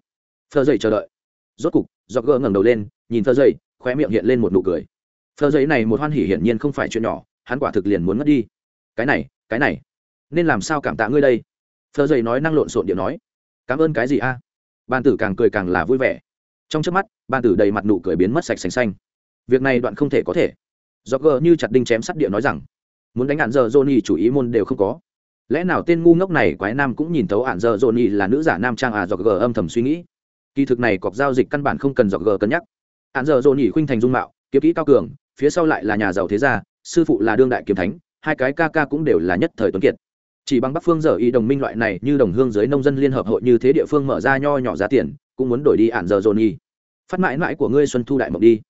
Phờ dây chờ đợi. Rốt cục do gờ ngẩng đầu lên, nhìn phờ dây khóe miệng hiện lên một nụ cười. Phờ dây này một hoan hỉ hiển nhiên không phải chuyện nhỏ, hắn quả thực liền muốn mất đi. Cái này cái này nên làm sao cảm tạ ngươi đây? Phờ dây nói năng lộn xộn điệu nói. Cảm ơn cái gì a? À? ban tử càng cười càng là vui vẻ. Trong trước mắt ban tử đầy mặt nụ cười biến mất sạch sành xanh. Việc này đoạn không thể có thể. Do gờ như chặt đinh chém sắt địa nói rằng, muốn đánh ạn giờ johnny chủ ý môn đều không có. Lẽ nào tên ngu ngốc này quái nam cũng nhìn thấu ạn giờ johnny là nữ giả nam trang à? Do gờ âm thầm suy nghĩ. Kỳ thực này cọc giao dịch căn bản không cần do gờ cân nhắc. Ạn giờ johnny khuynh thành dung mạo, kiếm kỹ cao cường, phía sau lại là nhà giàu thế gia, sư phụ là đương đại kiếm thánh, hai cái ca ca cũng đều là nhất thời tuấn kiệt chỉ bằng bắc phương giờ y đồng minh loại này như đồng hương giới nông dân liên hợp hội như thế địa phương mở ra nho nhỏ giá tiền, cũng muốn đổi đi ạn giờ dồn y. Phát mãi mãi của ngươi xuân thu đại mộng đi.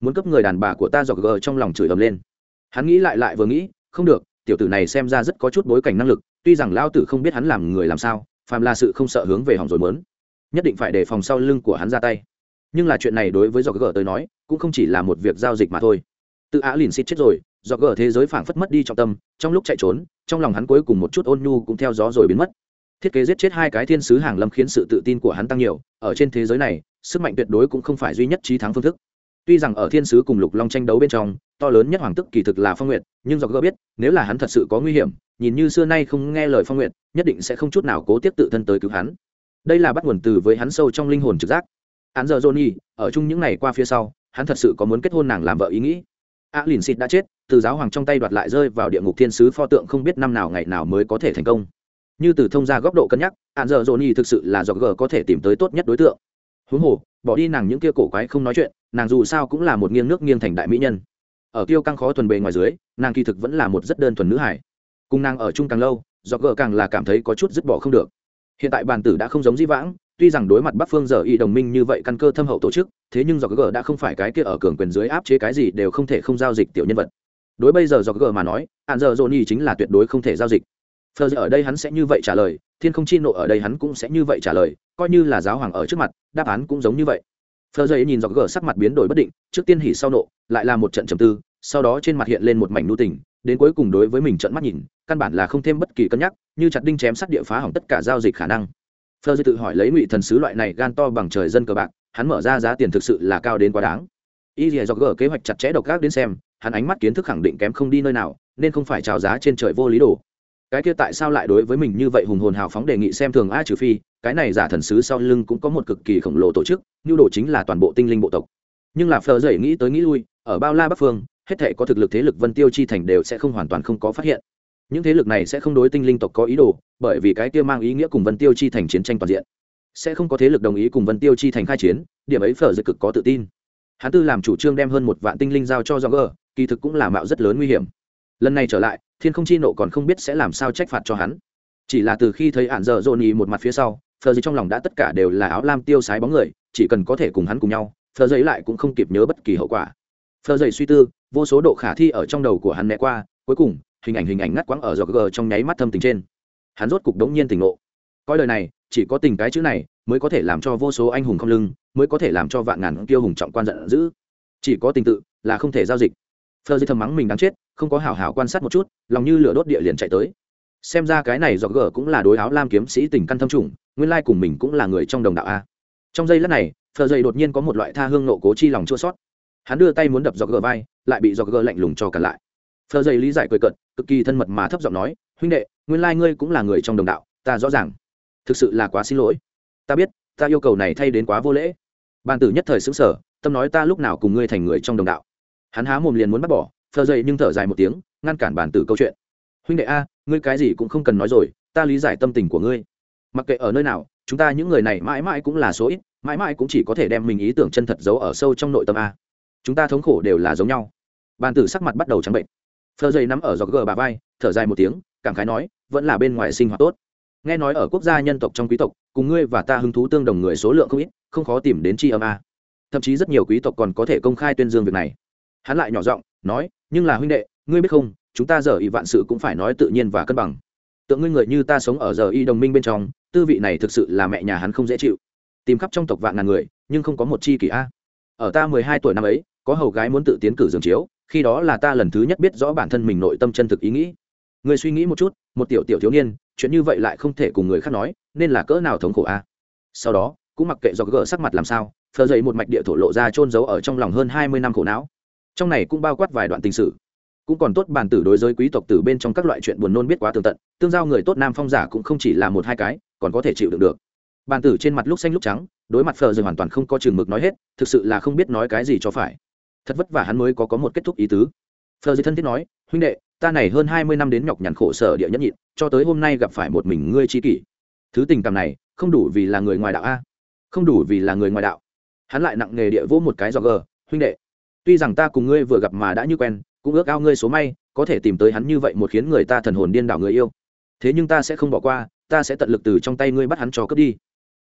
Muốn cấp người đàn bà của ta dọc gờ trong lòng chửi ầm lên. Hắn nghĩ lại lại vừa nghĩ, không được, tiểu tử này xem ra rất có chút bối cảnh năng lực, tuy rằng lao tử không biết hắn làm người làm sao, phàm là sự không sợ hướng về hỏng rồi mớn nhất định phải đề phòng sau lưng của hắn ra tay. Nhưng là chuyện này đối với dọc gờ tới nói, cũng không chỉ là một việc giao dịch mà thôi. Tự á lìn xịt chết rồi, dọc gờ thế giới phảng phất mất đi trọng tâm, trong lúc chạy trốn trong lòng hắn cuối cùng một chút ôn nhu cũng theo gió rồi biến mất. Thiết kế giết chết hai cái thiên sứ hàng lâm khiến sự tự tin của hắn tăng nhiều, ở trên thế giới này, sức mạnh tuyệt đối cũng không phải duy nhất trí thắng phương thức. Tuy rằng ở thiên sứ cùng lục long tranh đấu bên trong, to lớn nhất hoàng tức kỳ thực là phong nguyệt, nhưng do gỡ biết, nếu là hắn thật sự có nguy hiểm, nhìn như xưa nay không nghe lời phong nguyệt, nhất định sẽ không chút nào cố tiếp tự thân tới cứu hắn. Đây là bắt nguồn từ với hắn sâu trong linh hồn trực giác. Hắn giờ johnny, ở chung những ngày qua phía sau, hắn thật sự có muốn kết hôn nàng làm vợ ý nghĩ a lìn xịt đã chết, từ giáo hoàng trong tay đoạt lại rơi vào địa ngục thiên sứ pho tượng không biết năm nào ngày nào mới có thể thành công. Như từ thông ra góc độ cân nhắc hạn dợ dồn y thực sự là do g có thể tìm tới tốt nhất đối tượng. Huống hồ, bỏ đi nàng những kia cổ quái không nói chuyện, nàng dù sao cũng là một nghiêng nước nghiêng thành đại mỹ nhân. Ở tiêu căng khó thuần bề ngoài dưới, nàng kỳ thực vẫn là một rất đơn thuần nữ hải cùng nàng ở chung càng lâu do g càng là cảm thấy có chút dứt bỏ không được. Hiện tại bàn tử đã không giống di vãng tuy rằng đối mặt bắc phương giờ y đồng minh như vậy căn cơ thâm hậu tổ chức, thế nhưng do g đã không phải cái kia ở cường quyền dưới áp chế cái gì đều không thể không giao dịch tiểu nhân vật. Đối bây giờ do gờ mà nói hạn giờ johnny chính là tuyệt đối không thể giao dịch. Phờ ở đây hắn sẽ như vậy trả lời, thiên không chi nộ ở đây hắn cũng sẽ như vậy trả lời, coi như là giáo hoàng ở trước mặt, đáp án cũng giống như vậy. Phờ dậy nhìn do gờ sắc mặt biến đổi bất định, trước tiên hỉ sau nộ, lại là một trận trầm tư, sau đó trên mặt hiện lên một mảnh nu tình, đến cuối cùng đối với mình trận mắt nhìn, căn bản là không thêm bất kỳ cân nhắc, như chặt đinh chém sắt địa phá hỏng tất cả giao dịch khả năng phơ dư tự hỏi lấy ngụy thần sứ loại này gan to bằng trời dân cờ bạc, hắn mở ra giá tiền thực sự là cao đến quá đáng. Y dì dọc gờ kế hoạch chặt chẽ độc gác đến xem, hắn ánh mắt kiến thức khẳng định kém không đi nơi nào, nên không phải trào giá trên trời vô lý đồ. Cái kia tại sao lại đối với mình như vậy hùng hồn hào phóng đề nghị xem thường a trừ phi, cái này giả thần sứ sau lưng cũng có một cực kỳ khổng lồ tổ chức, nhu đồ chính là toàn bộ tinh linh bộ tộc. Nhưng là phờ dậy nghĩ tới nghĩ lui, ở bao la bắc phương, hết thể có thực lực thế lực vân tiêu chi thành đều sẽ không hoàn toàn không có phát hiện những thế lực này sẽ không đối tinh linh tộc có ý đồ, bởi vì cái kia mang ý nghĩa cùng vân tiêu chi thành chiến tranh toàn diện. Sẽ không có thế lực đồng ý cùng vân tiêu chi thành khai chiến, điểm ấy phở Dực cực có tự tin. Hắn tư làm chủ trương đem hơn một vạn tinh linh giao cho do gờ kỳ thực cũng là mạo rất lớn nguy hiểm. Lần này trở lại, thiên không chi nộ còn không biết sẽ làm sao trách phạt cho hắn. Chỉ là từ khi thấy ạn dở dồn ý một mặt phía sau phờ dây trong lòng đã tất cả đều là áo lam tiêu sái bóng người, chỉ cần có thể cùng hắn cùng nhau phờ dây lại cũng không kịp nhớ bất kỳ hậu quả. Phờ dây suy tư, vô số độ khả thi ở trong đầu của hắn né qua, cuối cùng hình ảnh hình ảnh ngắt quãng ở giọt g trong nháy mắt thâm tình trên. Hắn rốt cục đống nhiên tỉnh ngộ. Coi lời này, chỉ có tình cái chữ này mới có thể làm cho vô số anh hùng không lưng, mới có thể làm cho vạn ngàn kiêu hùng trọng quan giận dữ. Chỉ có tình tự là không thể giao dịch. Phơ dây thầm mắng mình đáng chết, không có hảo hảo quan sát một chút, lòng như lửa đốt địa liền chạy tới. Xem ra cái này giọt g cũng là đối áo lam kiếm sĩ tình căn thâm trùng, nguyên lai cùng mình cũng là người trong đồng đạo a. Trong giây lát này phờ dây đột nhiên có một loại tha hương nộ cố chi lòng chua sót hắn đưa tay muốn đập giọt gờ vai, lại bị giọt gờ lạnh lùng cho cản lại phờ dậy lý giải cười cận cực kỳ thân mật mà thấp giọng nói, huynh đệ, nguyên lai ngươi cũng là người trong đồng đạo, ta rõ ràng. Thực sự là quá xin lỗi. Ta biết, ta yêu cầu này thay đến quá vô lễ. Bàn tử nhất thời xứng sở tâm nói ta lúc nào cùng ngươi thành người trong đồng đạo. Hắn há mồm liền muốn bắt bỏ phờ dậy nhưng thở dài một tiếng, ngăn cản bàn tử câu chuyện. Huynh đệ a, ngươi cái gì cũng không cần nói rồi, ta lý giải tâm tình của ngươi. Mặc kệ ở nơi nào, chúng ta những người này mãi mãi cũng là số ít, mãi mãi cũng chỉ có thể đem mình ý tưởng chân thật giấu ở sâu trong nội tâm a. Chúng ta thống khổ đều là giống nhau. Bàn tử sắc mặt bắt đầu trắng bệnh phờ dây nắm ở giọt gờ bà vai, thở dài một tiếng, cảm khái nói, vẫn là bên ngoài sinh hoạt tốt. Nghe nói ở quốc gia nhân tộc trong quý tộc, cùng ngươi và ta hứng thú tương đồng người số lượng không ít, không khó tìm đến tri âm a. Thậm chí rất nhiều quý tộc còn có thể công khai tuyên dương việc này. Hắn lại nhỏ giọng nói, nhưng là huynh đệ, ngươi biết không, chúng ta giờ y vạn sự cũng phải nói tự nhiên và cân bằng. Tượng ngươi người như ta sống ở giờ y đồng minh bên trong, tư vị này thực sự là mẹ nhà hắn không dễ chịu. Tìm khắp trong tộc vạn ngàn người, nhưng không có một chi kỷ a ở ta mười hai tuổi năm ấy, có hầu gái muốn tự tiến cử giường chiếu, khi đó là ta lần thứ nhất biết rõ bản thân mình nội tâm chân thực ý nghĩ. Người suy nghĩ một chút, một tiểu tiểu thiếu niên, chuyện như vậy lại không thể cùng người khác nói, nên là cỡ nào thống khổ a? Sau đó, cũng mặc kệ do gỡ sắc mặt làm sao, phờ dậy một mạch địa thổ lộ ra trôn giấu ở trong lòng hơn hai mươi năm khổ não. Trong này cũng bao quát vài đoạn tình sử cũng còn tốt bản tử đối với quý tộc tử bên trong các loại chuyện buồn nôn biết quá tường tận, tương giao người tốt nam phong giả cũng không chỉ là một hai cái, còn có thể chịu đựng được bàn tử trên mặt lúc xanh lúc trắng, đối mặt phờ dậy hoàn toàn không có chừng mực nói hết, thực sự là không biết nói cái gì cho phải. Thật vất vả hắn mới có có một kết thúc ý tứ. Phờ dậy thân thiết nói, huynh đệ, ta này hơn hai mươi năm đến nhọc nhằn khổ sở địa nhất nhịn, cho tới hôm nay gặp phải một mình ngươi chi kỷ. Thứ tình cảm này, không đủ vì là người ngoài đạo a. Không đủ vì là người ngoài đạo. Hắn lại nặng nghề địa vỗ một cái do gờ, huynh đệ, tuy rằng ta cùng ngươi vừa gặp mà đã như quen, cũng ước ao ngươi số may, có thể tìm tới hắn như vậy một khiến người ta thần hồn điên đảo người yêu. Thế nhưng ta sẽ không bỏ qua, ta sẽ tận lực từ trong tay ngươi bắt hắn cho cướp đi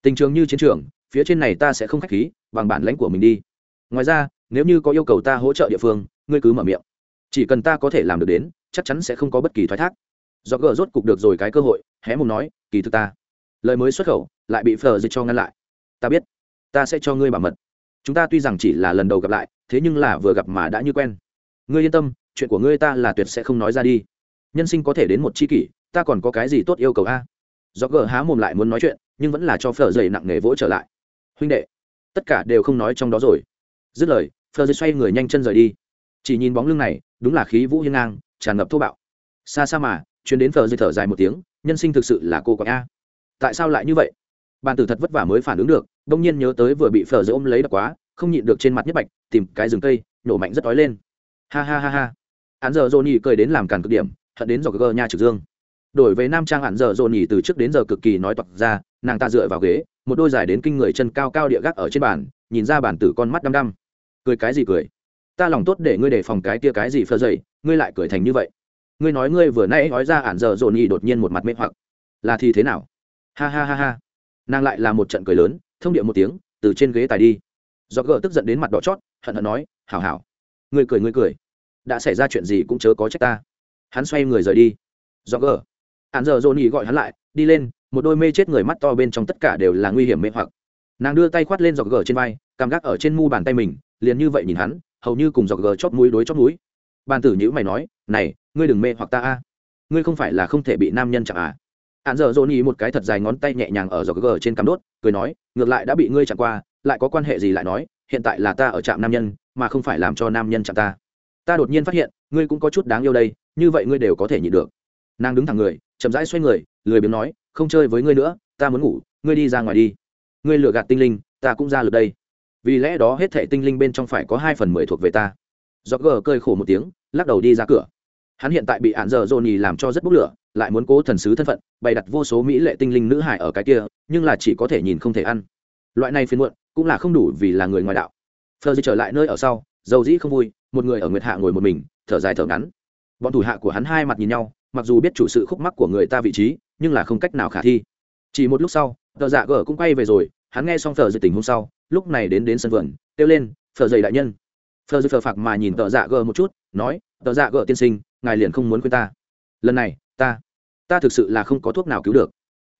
tình trường như chiến trường, phía trên này ta sẽ không k h á c h khí, bằng bản lãnh của mình đi. Ngoài ra, nếu như có yêu cầu ta hỗ trợ địa phương, ngươi cứ mở miệng. Chỉ cần ta có thể làm được đến, chắc chắn sẽ không có bất kỳ thoái thác. Do gỡ rốt cục được rồi cái cơ hội, hé mùng nói, kỳ thực ta. Lời mới xuất khẩu, lại bị phờ dịch cho ngăn lại. Ta biết, ta sẽ cho ngươi bảo mật. Chúng ta tuy rằng chỉ là lần đầu gặp lại, thế nhưng là vừa gặp mà đã như quen. Ngươi yên tâm, chuyện của ngươi ta là tuyệt sẽ không nói ra đi. Nhân sinh có thể đến một c h i kỷ, ta còn có cái gì tốt yêu cầu a? Do gờ há mồm lại muốn nói chuyện, nhưng vẫn là cho phở dày nặng nề vỗ trở lại. Huynh đệ, tất cả đều không nói trong đó rồi. Dứt lời, phở dày xoay người nhanh chân rời đi. Chỉ nhìn bóng lưng này, đúng là khí vũ hiên ngang, tràn ngập thô bạo. Xa xa mà, chuyến đến phở dày thở dài một tiếng, nhân sinh thực sự là cô quạng a. Tại sao lại như vậy? Bàn tử thật vất vả mới phản ứng được, đông nhiên nhớ tới vừa bị phở dày ôm lấy đ quá, không nhịn được trên mặt nhất bạch, tìm cái rừng cây, nổ mạnh rất ói lên. Ha ha ha ha. Hắn giờ Johnny cười đến làm càn cực điểm, hận đến giò gờ nha trực dương đổi về nam trang hạn giờ dồn nhỉ từ trước đến giờ cực kỳ nói toạc ra, nàng ta dựa vào ghế, một đôi dài đến kinh người chân cao cao địa gác ở trên bàn, nhìn ra bản tử con mắt đăm đăm. Cười cái gì cười? Ta lòng tốt để ngươi đề phòng cái tia cái gì phơ dậy, ngươi lại cười thành như vậy. Ngươi nói ngươi vừa nãy nói ra ản giờ dồn nhỉ đột nhiên một mặt mê hoặc. Là thì thế nào? Ha ha ha ha. Nàng lại là một trận cười lớn, thông điệu một tiếng, từ trên ghế tài đi. Do gờ tức giận đến mặt đỏ chót, hận hận nói, hảo hảo. Ngươi cười ngươi cười. Đã xảy ra chuyện gì cũng chớ có trách ta. Hắn xoay người rời đi. Do gờ hắn giờ dồn ý gọi hắn lại, đi lên, một đôi mê chết người mắt to bên trong tất cả đều là nguy hiểm mê hoặc. Nàng đưa tay khoát lên dọc gờ trên vai, cảm gác ở trên mu bàn tay mình, liền như vậy nhìn hắn, hầu như cùng dọc gờ chót mũi đối chót mũi. Bàn tử nhữ mày nói, này, ngươi đừng mê hoặc ta a. Ngươi không phải là không thể bị nam nhân chạm à? Hạn dở dồn ý một cái thật dài ngón tay nhẹ nhàng ở dọc gờ trên cắm đốt, cười nói, ngược lại đã bị ngươi chạm qua, lại có quan hệ gì lại nói, hiện tại là ta ở trạm nam nhân, mà không phải làm cho nam nhân chạm ta. Ta đột nhiên phát hiện, ngươi cũng có chút đáng yêu đây, như vậy ngươi đều có thể nhịn được nàng đứng thẳng người, chậm rãi xoay người, lười biếng nói, không chơi với ngươi nữa, ta muốn ngủ, ngươi đi ra ngoài đi. Ngươi lừa gạt tinh linh, ta cũng ra lượt đây. Vì lẽ đó hết thệ tinh linh bên trong phải có hai phần mười thuộc về ta. Do gờ cơi khổ một tiếng, lắc đầu đi ra cửa. Hắn hiện tại bị ạn dở dồn nhì làm cho rất bốc lửa, lại muốn cố thần sứ thân phận, bày đặt vô số mỹ lệ tinh linh nữ hải ở cái kia, nhưng là chỉ có thể nhìn không thể ăn. Loại này phiền muộn, cũng là không đủ vì là người ngoài đạo. Phờ di trở lại nơi ở sau, dầu dĩ không vui, một người ở nguyệt hạ ngồi một mình, thở dài thở ngắn. Bọn thủ hạ của hắn hai mặt nhìn nhau mặc dù biết chủ sự khúc mắc của người ta vị trí, nhưng là không cách nào khả thi. Chỉ một lúc sau, tờ dạ gờ cũng quay về rồi, hắn nghe xong phờ dì tình hôm sau, lúc này đến đến sân vườn, kêu lên phờ dày đại nhân. Phờ dì phờ phạc mà nhìn tờ dạ gờ một chút, nói, tờ dạ gờ tiên sinh, ngài liền không muốn khuyên ta. Lần này, ta ta thực sự là không có thuốc nào cứu được.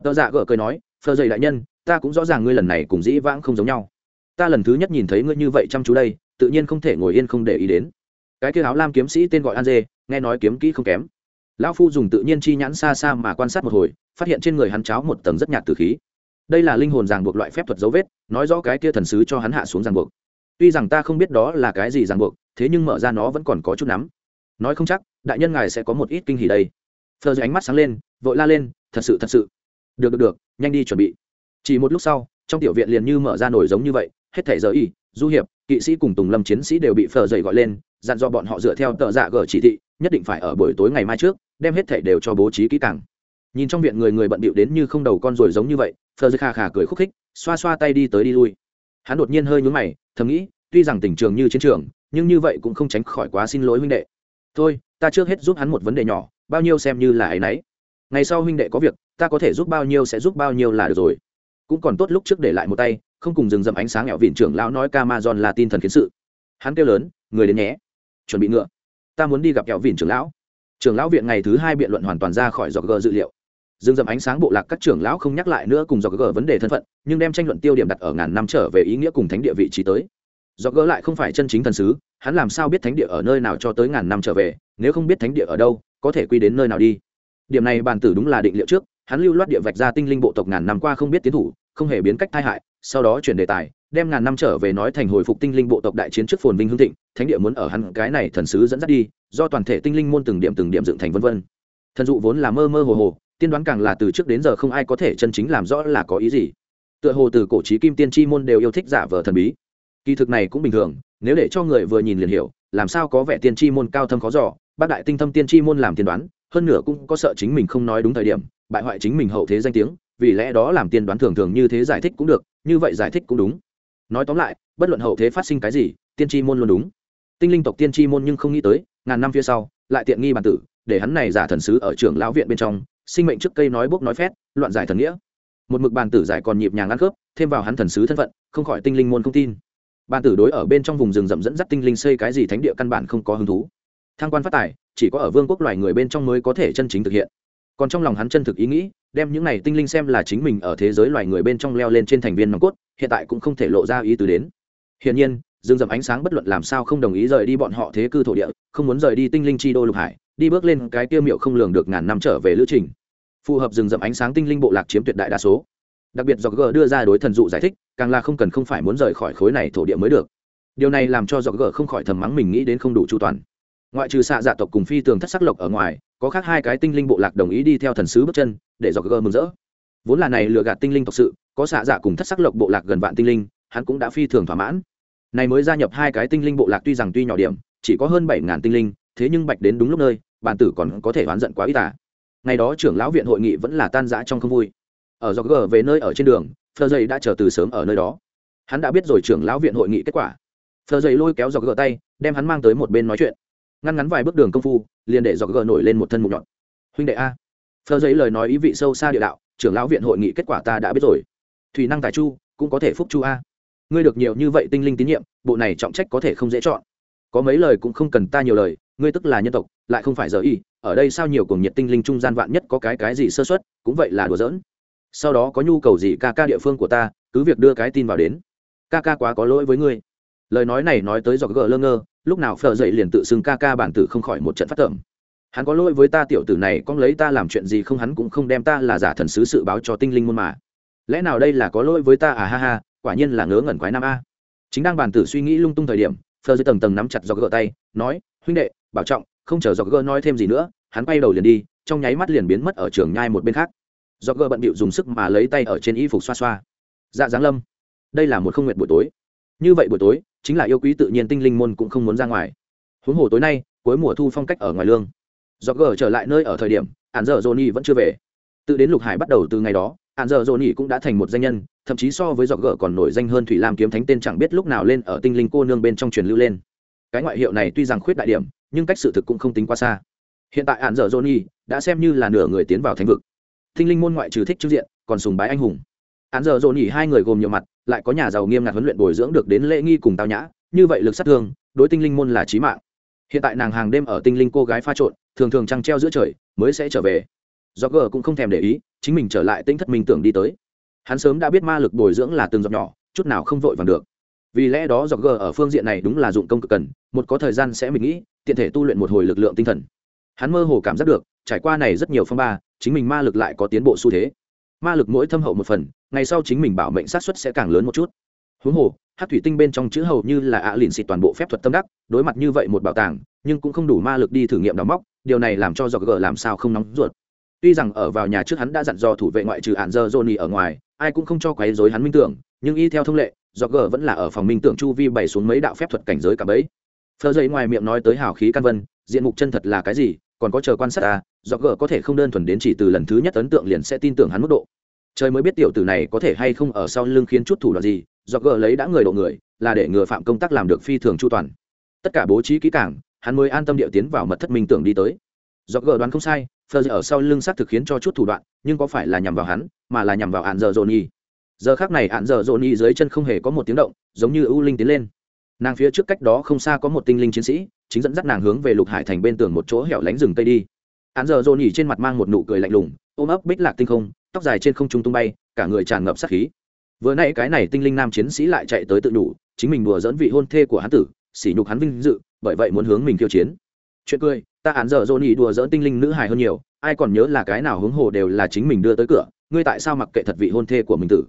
Tờ dạ gờ cười nói phờ dày đại nhân, ta cũng rõ ràng ngươi lần này cùng dĩ vãng không giống nhau. Ta lần thứ nhất nhìn thấy ngươi như vậy chăm chú đây, tự nhiên không thể ngồi yên không để ý đến. Cái kia áo lam kiếm sĩ tên gọi an dê, nghe nói kiếm kỹ không kém lão phu dùng tự nhiên chi nhãn xa xa mà quan sát một hồi, phát hiện trên người hắn cháo một tầng rất nhạt từ khí. Đây là linh hồn ràng buộc loại phép thuật dấu vết, nói rõ cái kia thần sứ cho hắn hạ xuống ràng buộc. Tuy rằng ta không biết đó là cái gì ràng buộc, thế nhưng mở ra nó vẫn còn có chút nắm. Nói không chắc, đại nhân ngài sẽ có một ít kinh hỉ đây. Phờ ánh mắt sáng lên, vội la lên, thật sự thật sự. Được được được, nhanh đi chuẩn bị. Chỉ một lúc sau, trong tiểu viện liền như mở ra nổi giống như vậy, hết thảy giờ y, du hiệp, kỵ sĩ cùng tùng lâm chiến sĩ đều bị phờ dậy gọi lên, dặn do bọn họ dựa theo tờ dạ gờ chỉ thị nhất định phải ở buổi tối ngày mai trước, đem hết thảy đều cho bố trí kỹ càng. Nhìn trong viện người người bận bịu đến như không đầu con rồi giống như vậy thờ dư khà khà cười khúc khích, xoa xoa tay đi tới đi lui. Hắn đột nhiên hơi nhún mày, thầm nghĩ, tuy rằng tình trường như chiến trường, nhưng như vậy cũng không tránh khỏi quá xin lỗi huynh đệ. Thôi, ta trước hết giúp hắn một vấn đề nhỏ, bao nhiêu xem như là ấy nấy ngày sau huynh đệ có việc, ta có thể giúp bao nhiêu sẽ giúp bao nhiêu là được rồi. Cũng còn tốt lúc trước để lại một tay, không cùng dừng dậm ánh sáng nghèo vịn trưởng lão nói Camazon là tin thần kiến sự. Hắn kêu lớn, người đến nhé. Chuẩn bị ngựa ta muốn đi gặp kẹo vịn trưởng lão. Trưởng lão viện ngày thứ hai biện luận hoàn toàn ra khỏi dọc gờ dự liệu. Dừng dầm ánh sáng bộ lạc các trưởng lão không nhắc lại nữa cùng dọc gờ vấn đề thân phận, nhưng đem tranh luận tiêu điểm đặt ở ngàn năm trở về ý nghĩa cùng thánh địa vị trí tới. Dọc gờ lại không phải chân chính thần sứ, hắn làm sao biết thánh địa ở nơi nào cho tới ngàn năm trở về, nếu không biết thánh địa ở đâu, có thể quy đến nơi nào đi. Điểm này bàn tử đúng là định liệu trước, hắn lưu loát địa vạch ra tinh linh bộ tộc ngàn năm qua không biết tiến thủ, không hề biến cách tai hại, sau đó chuyển đề tài đem ngàn năm trở về nói thành hồi phục tinh linh bộ tộc đại chiến trước phồn vinh hương thịnh, thánh địa muốn ở hắn cái này thần sứ dẫn dắt đi, do toàn thể tinh linh môn từng điểm từng điểm dựng thành vân vân. Thần dụ vốn là mơ mơ hồ hồ, tiên đoán càng là từ trước đến giờ không ai có thể chân chính làm rõ là có ý gì. Tựa hồ từ cổ trí kim tiên tri môn đều yêu thích giả vờ thần bí. Kỳ thực này cũng bình thường, nếu để cho người vừa nhìn liền hiểu, làm sao có vẻ tiên tri môn cao thâm khó giỏ bác đại tinh thâm tiên tri môn làm tiên đoán, hơn nữa cũng có sợ chính mình không nói đúng thời điểm, bại hoại chính mình hậu thế danh tiếng, vì lẽ đó làm tiên đoán thường thường như thế giải thích cũng được, như vậy giải thích cũng đúng nói tóm lại, bất luận hậu thế phát sinh cái gì, tiên tri môn luôn đúng. Tinh linh tộc tiên tri môn nhưng không nghĩ tới, ngàn năm phía sau, lại tiện nghi bản tử, để hắn này giả thần sứ ở trường lão viện bên trong, sinh mệnh trước cây nói bốc nói phét, loạn giải thần nghĩa. Một mực bàn tử giải còn nhịp nhàng ăn khớp, thêm vào hắn thần sứ thân phận, không khỏi tinh linh môn không tin. Bàn tử đối ở bên trong vùng rừng rậm dẫn dắt tinh linh xây cái gì thánh địa căn bản không có hứng thú. Thang quan phát tài, chỉ có ở vương quốc loài người bên trong mới có thể chân chính thực hiện. Còn trong lòng hắn chân thực ý nghĩ, đem những này tinh linh xem là chính mình ở thế giới loài người bên trong leo lên trên thành viên nòng cốt hiện tại cũng không thể lộ ra ý tứ đến. Hiển nhiên, dương dầm ánh sáng bất luận làm sao không đồng ý rời đi bọn họ thế cư thổ địa, không muốn rời đi tinh linh chi đô lục hải, đi bước lên cái tiêu miệu không lường được ngàn năm trở về lữ trình. Phù hợp rừng rậm ánh sáng tinh linh bộ lạc chiếm tuyệt đại đa số. Đặc biệt do g đưa ra đối thần dụ giải thích, càng là không cần không phải muốn rời khỏi khối này thổ địa mới được. Điều này làm cho do g không khỏi thầm mắng mình nghĩ đến không đủ chu toàn. Ngoại trừ xạ dạ tộc cùng phi tường thất sắc lộc ở ngoài, có khác hai cái tinh linh bộ lạc đồng ý đi theo thần sứ bước chân, để dọc gờ mừng rỡ vốn là này lừa gạt tinh linh thực sự, có xạ dạ cùng thất sắc lộc bộ lạc gần vạn tinh linh, hắn cũng đã phi thường thỏa mãn. Này mới gia nhập hai cái tinh linh bộ lạc tuy rằng tuy nhỏ điểm, chỉ có hơn bảy ngàn tinh linh, thế nhưng bạch đến đúng lúc nơi, bản tử còn có thể oán giận quá ít tả ngày đó trưởng lão viện hội nghị vẫn là tan rã trong không vui. Ở do gờ về nơi ở trên đường, phờ dây đã chờ từ sớm ở nơi đó. Hắn đã biết rồi trưởng lão viện hội nghị kết quả. Phờ dây lôi kéo do gờ tay, đem hắn mang tới một bên nói chuyện. Ngăn ngắn vài bước đường công phu, liền để do gờ nổi lên một thân mục nhọn. Huynh đệ a. Phờ dây lời nói ý vị sâu xa địa đạo trưởng lão viện hội nghị kết quả ta đã biết rồi. Thủy năng tài chu, cũng có thể phúc chu a. Ngươi được nhiều như vậy tinh linh tín nhiệm, bộ này trọng trách có thể không dễ chọn. Có mấy lời cũng không cần ta nhiều lời, ngươi tức là nhân tộc, lại không phải giờ y, ở đây sao nhiều cuồng nhiệt tinh linh trung gian vạn nhất có cái cái gì sơ xuất cũng vậy là đùa giỡn. Sau đó có nhu cầu gì ca ca địa phương của ta, cứ việc đưa cái tin vào đến. Ca ca quá có lỗi với ngươi. Lời nói này nói tới do gờ lơ ngơ, lúc nào phờ dậy liền tự xưng ca ca bản tử không khỏi một trận phát tởm hắn có lỗi với ta tiểu tử này, con lấy ta làm chuyện gì không hắn cũng không đem ta là giả thần sứ sự báo cho tinh linh môn mà. Lẽ nào đây là có lỗi với ta à ha ha, quả nhiên là ngớ ngẩn quái nam a. Chính đang bàn tử suy nghĩ lung tung thời điểm, phờ dưới tầng tầng nắm chặt do gỡ tay, nói, huynh đệ, bảo trọng, không chờ do gỡ nói thêm gì nữa, hắn quay đầu liền đi, trong nháy mắt liền biến mất ở trường nhai một bên khác. Do gỡ bận bịu dùng sức mà lấy tay ở trên y phục xoa xoa. Dạ giáng lâm, đây là một không nguyện buổi tối. Như vậy buổi tối, chính là yêu quý tự nhiên tinh linh môn cũng không muốn ra ngoài. Huống hồ tối nay, cuối mùa thu phong cách ở ngoài lương do gờ trở lại nơi ở thời điểm hạn giờ johnny vẫn chưa về. Tự đến lục hải bắt đầu từ ngày đó hạn giờ johnny cũng đã thành một danh nhân, thậm chí so với do gờ còn nổi danh hơn thủy lam kiếm thánh tên chẳng biết lúc nào lên ở tinh linh cô nương bên trong truyền lưu lên. Cái ngoại hiệu này tuy rằng khuyết đại điểm, nhưng cách sự thực cũng không tính quá xa. Hiện tại hạn giờ johnny đã xem như là nửa người tiến vào thánh vực. Tinh linh môn ngoại trừ thích trước diện, còn sùng bái anh hùng. Hạn giờ johnny hai người gồm nhiều mặt, lại có nhà giàu nghiêm ngặt huấn luyện bồi dưỡng được đến lễ nghi cùng tao nhã, như vậy lực sát thương, đối tinh linh môn là trí mạng. Hiện tại nàng hàng đêm ở tinh linh cô gái pha trộn thường thường trăng treo giữa trời, mới sẽ trở về. Do gờ cũng không thèm để ý, chính mình trở lại tinh thất minh tưởng đi tới. Hắn sớm đã biết ma lực bồi dưỡng là từng giọt nhỏ, chút nào không vội vàng được. Vì lẽ đó do gờ ở phương diện này đúng là dụng công cực cần, một có thời gian sẽ mình nghĩ, tiện thể tu luyện một hồi lực lượng tinh thần. Hắn mơ hồ cảm giác được, trải qua này rất nhiều phong ba, chính mình ma lực lại có tiến bộ xu thế. Ma lực mỗi thâm hậu một phần, ngày sau chính mình bảo mệnh sát xuất sẽ càng lớn một chút. Huống hồ, hát thủy tinh bên trong chữ hầu như là ạ à lìn xịt toàn bộ phép thuật tâm đắc, đối mặt như vậy một bảo tàng, nhưng cũng không đủ ma lực đi thử nghiệm đóng móc điều này làm cho dọc gờ làm sao không nóng ruột. Tuy rằng ở vào nhà trước hắn đã dặn dò thủ vệ ngoại trừ án dơ johnny ở ngoài, ai cũng không cho quấy rối hắn minh tưởng, nhưng y theo thông lệ dọc gờ vẫn là ở phòng minh tưởng chu vi bày xuống mấy đạo phép thuật cảnh giới cả bấy. Phở giấy ngoài miệng nói tới hào khí căn vân, diện mục chân thật là cái gì, còn có chờ quan sát ta dọc gờ có thể không đơn thuần đến chỉ từ lần thứ nhất ấn tượng liền sẽ tin tưởng hắn mức độ. Trời mới biết tiểu tử này có thể hay không ở sau lưng khiến chút thủ đoạn gì Dọc gờ lấy đã người độ người, là để ngừa phạm công tác làm được phi thường chu toàn. Tất cả bố trí kỹ càng hắn mới an tâm điệu tiến vào mật thất minh tưởng đi tới. Do gờ đoán không sai phờ ở sau lưng xác thực khiến cho chút thủ đoạn, nhưng có phải là nhằm vào hắn, mà là nhằm vào hạn giờ dồn nhi. Giờ khác này hạn giờ dồn nhi dưới chân không hề có một tiếng động, giống như ưu linh tiến lên. Nàng phía trước cách đó không xa có một tinh linh chiến sĩ, chính dẫn dắt nàng hướng về lục hải thành bên tường một chỗ hẻo lánh rừng tây đi. Hạn giờ dồn nhi trên mặt mang một nụ cười lạnh lùng, ôm ấp bích lạc tinh không, tóc dài trên không trung tung bay, cả người tràn ngập sát khí. Vừa nãy cái này tinh linh nam chiến sĩ lại chạy tới tự đủ, chính mình đùa dẫn vị hôn thê của hắn tử, sỉ nhục hắn vinh dự bởi vậy muốn hướng mình khiêu chiến. Chuyện cười, ta án giờ dỗ đùa dỡ tinh linh nữ hài hơn nhiều, ai còn nhớ là cái nào hướng hồ đều là chính mình đưa tới cửa, ngươi tại sao mặc kệ thật vị hôn thê của mình tử?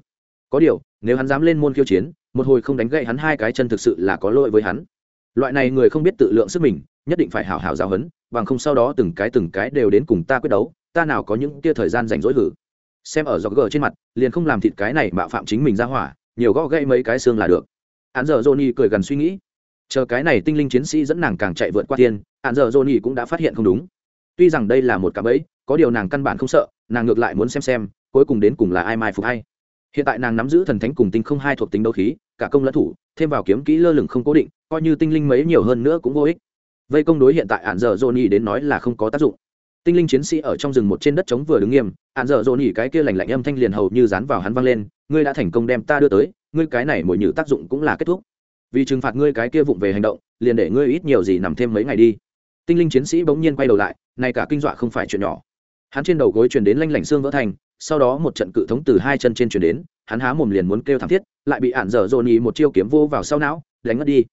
Có điều, nếu hắn dám lên môn khiêu chiến, một hồi không đánh gậy hắn hai cái chân thực sự là có lỗi với hắn. Loại này người không biết tự lượng sức mình, nhất định phải hảo hảo giáo hấn bằng không sau đó từng cái từng cái đều đến cùng ta quyết đấu, ta nào có những kia thời gian rảnh rỗi hử. Xem ở gió gờ trên mặt, liền không làm thịt cái này mạo phạm chính mình ra hỏa, nhiều gõ gãy mấy cái xương là được. Hắn giờ johnny cười gần suy nghĩ chờ cái này tinh linh chiến sĩ dẫn nàng càng chạy vượt qua thiên hạn giờ johnny cũng đã phát hiện không đúng. Tuy rằng đây là một cạm bẫy, có điều nàng căn bản không sợ, nàng ngược lại muốn xem xem, cuối cùng đến cùng là ai mai phục hay. Hiện tại nàng nắm giữ thần thánh cùng tinh không hai thuộc tính đấu khí, cả công lẫn thủ, thêm vào kiếm kỹ lơ lửng không cố định, coi như tinh linh mấy nhiều hơn nữa cũng vô ích. Vây công đối hiện tại hạn giờ johnny đến nói là không có tác dụng. Tinh linh chiến sĩ ở trong rừng một trên đất trống vừa đứng nghiêm hạn dở dồn nhỉ cái kia lành lạnh âm thanh liền hầu như dán vào hắn văng lên, ngươi đã thành công đem ta đưa tới, ngươi cái này mỗi nhử tác dụng cũng là kết thúc vì trừng phạt ngươi cái kia vụng về hành động, liền để ngươi ít nhiều gì nằm thêm mấy ngày đi. Tinh linh chiến sĩ bỗng nhiên quay đầu lại này cả kinh dọa không phải chuyện nhỏ. Hắn trên đầu gối truyền đến lanh lảnh xương vỡ thành, sau đó một trận cự thống từ hai chân trên truyền đến, hắn há mồm liền muốn kêu thảm thiết, lại bị ạn dở dồn nhỉ một chiêu kiếm vô vào sau não, đánh mất đi.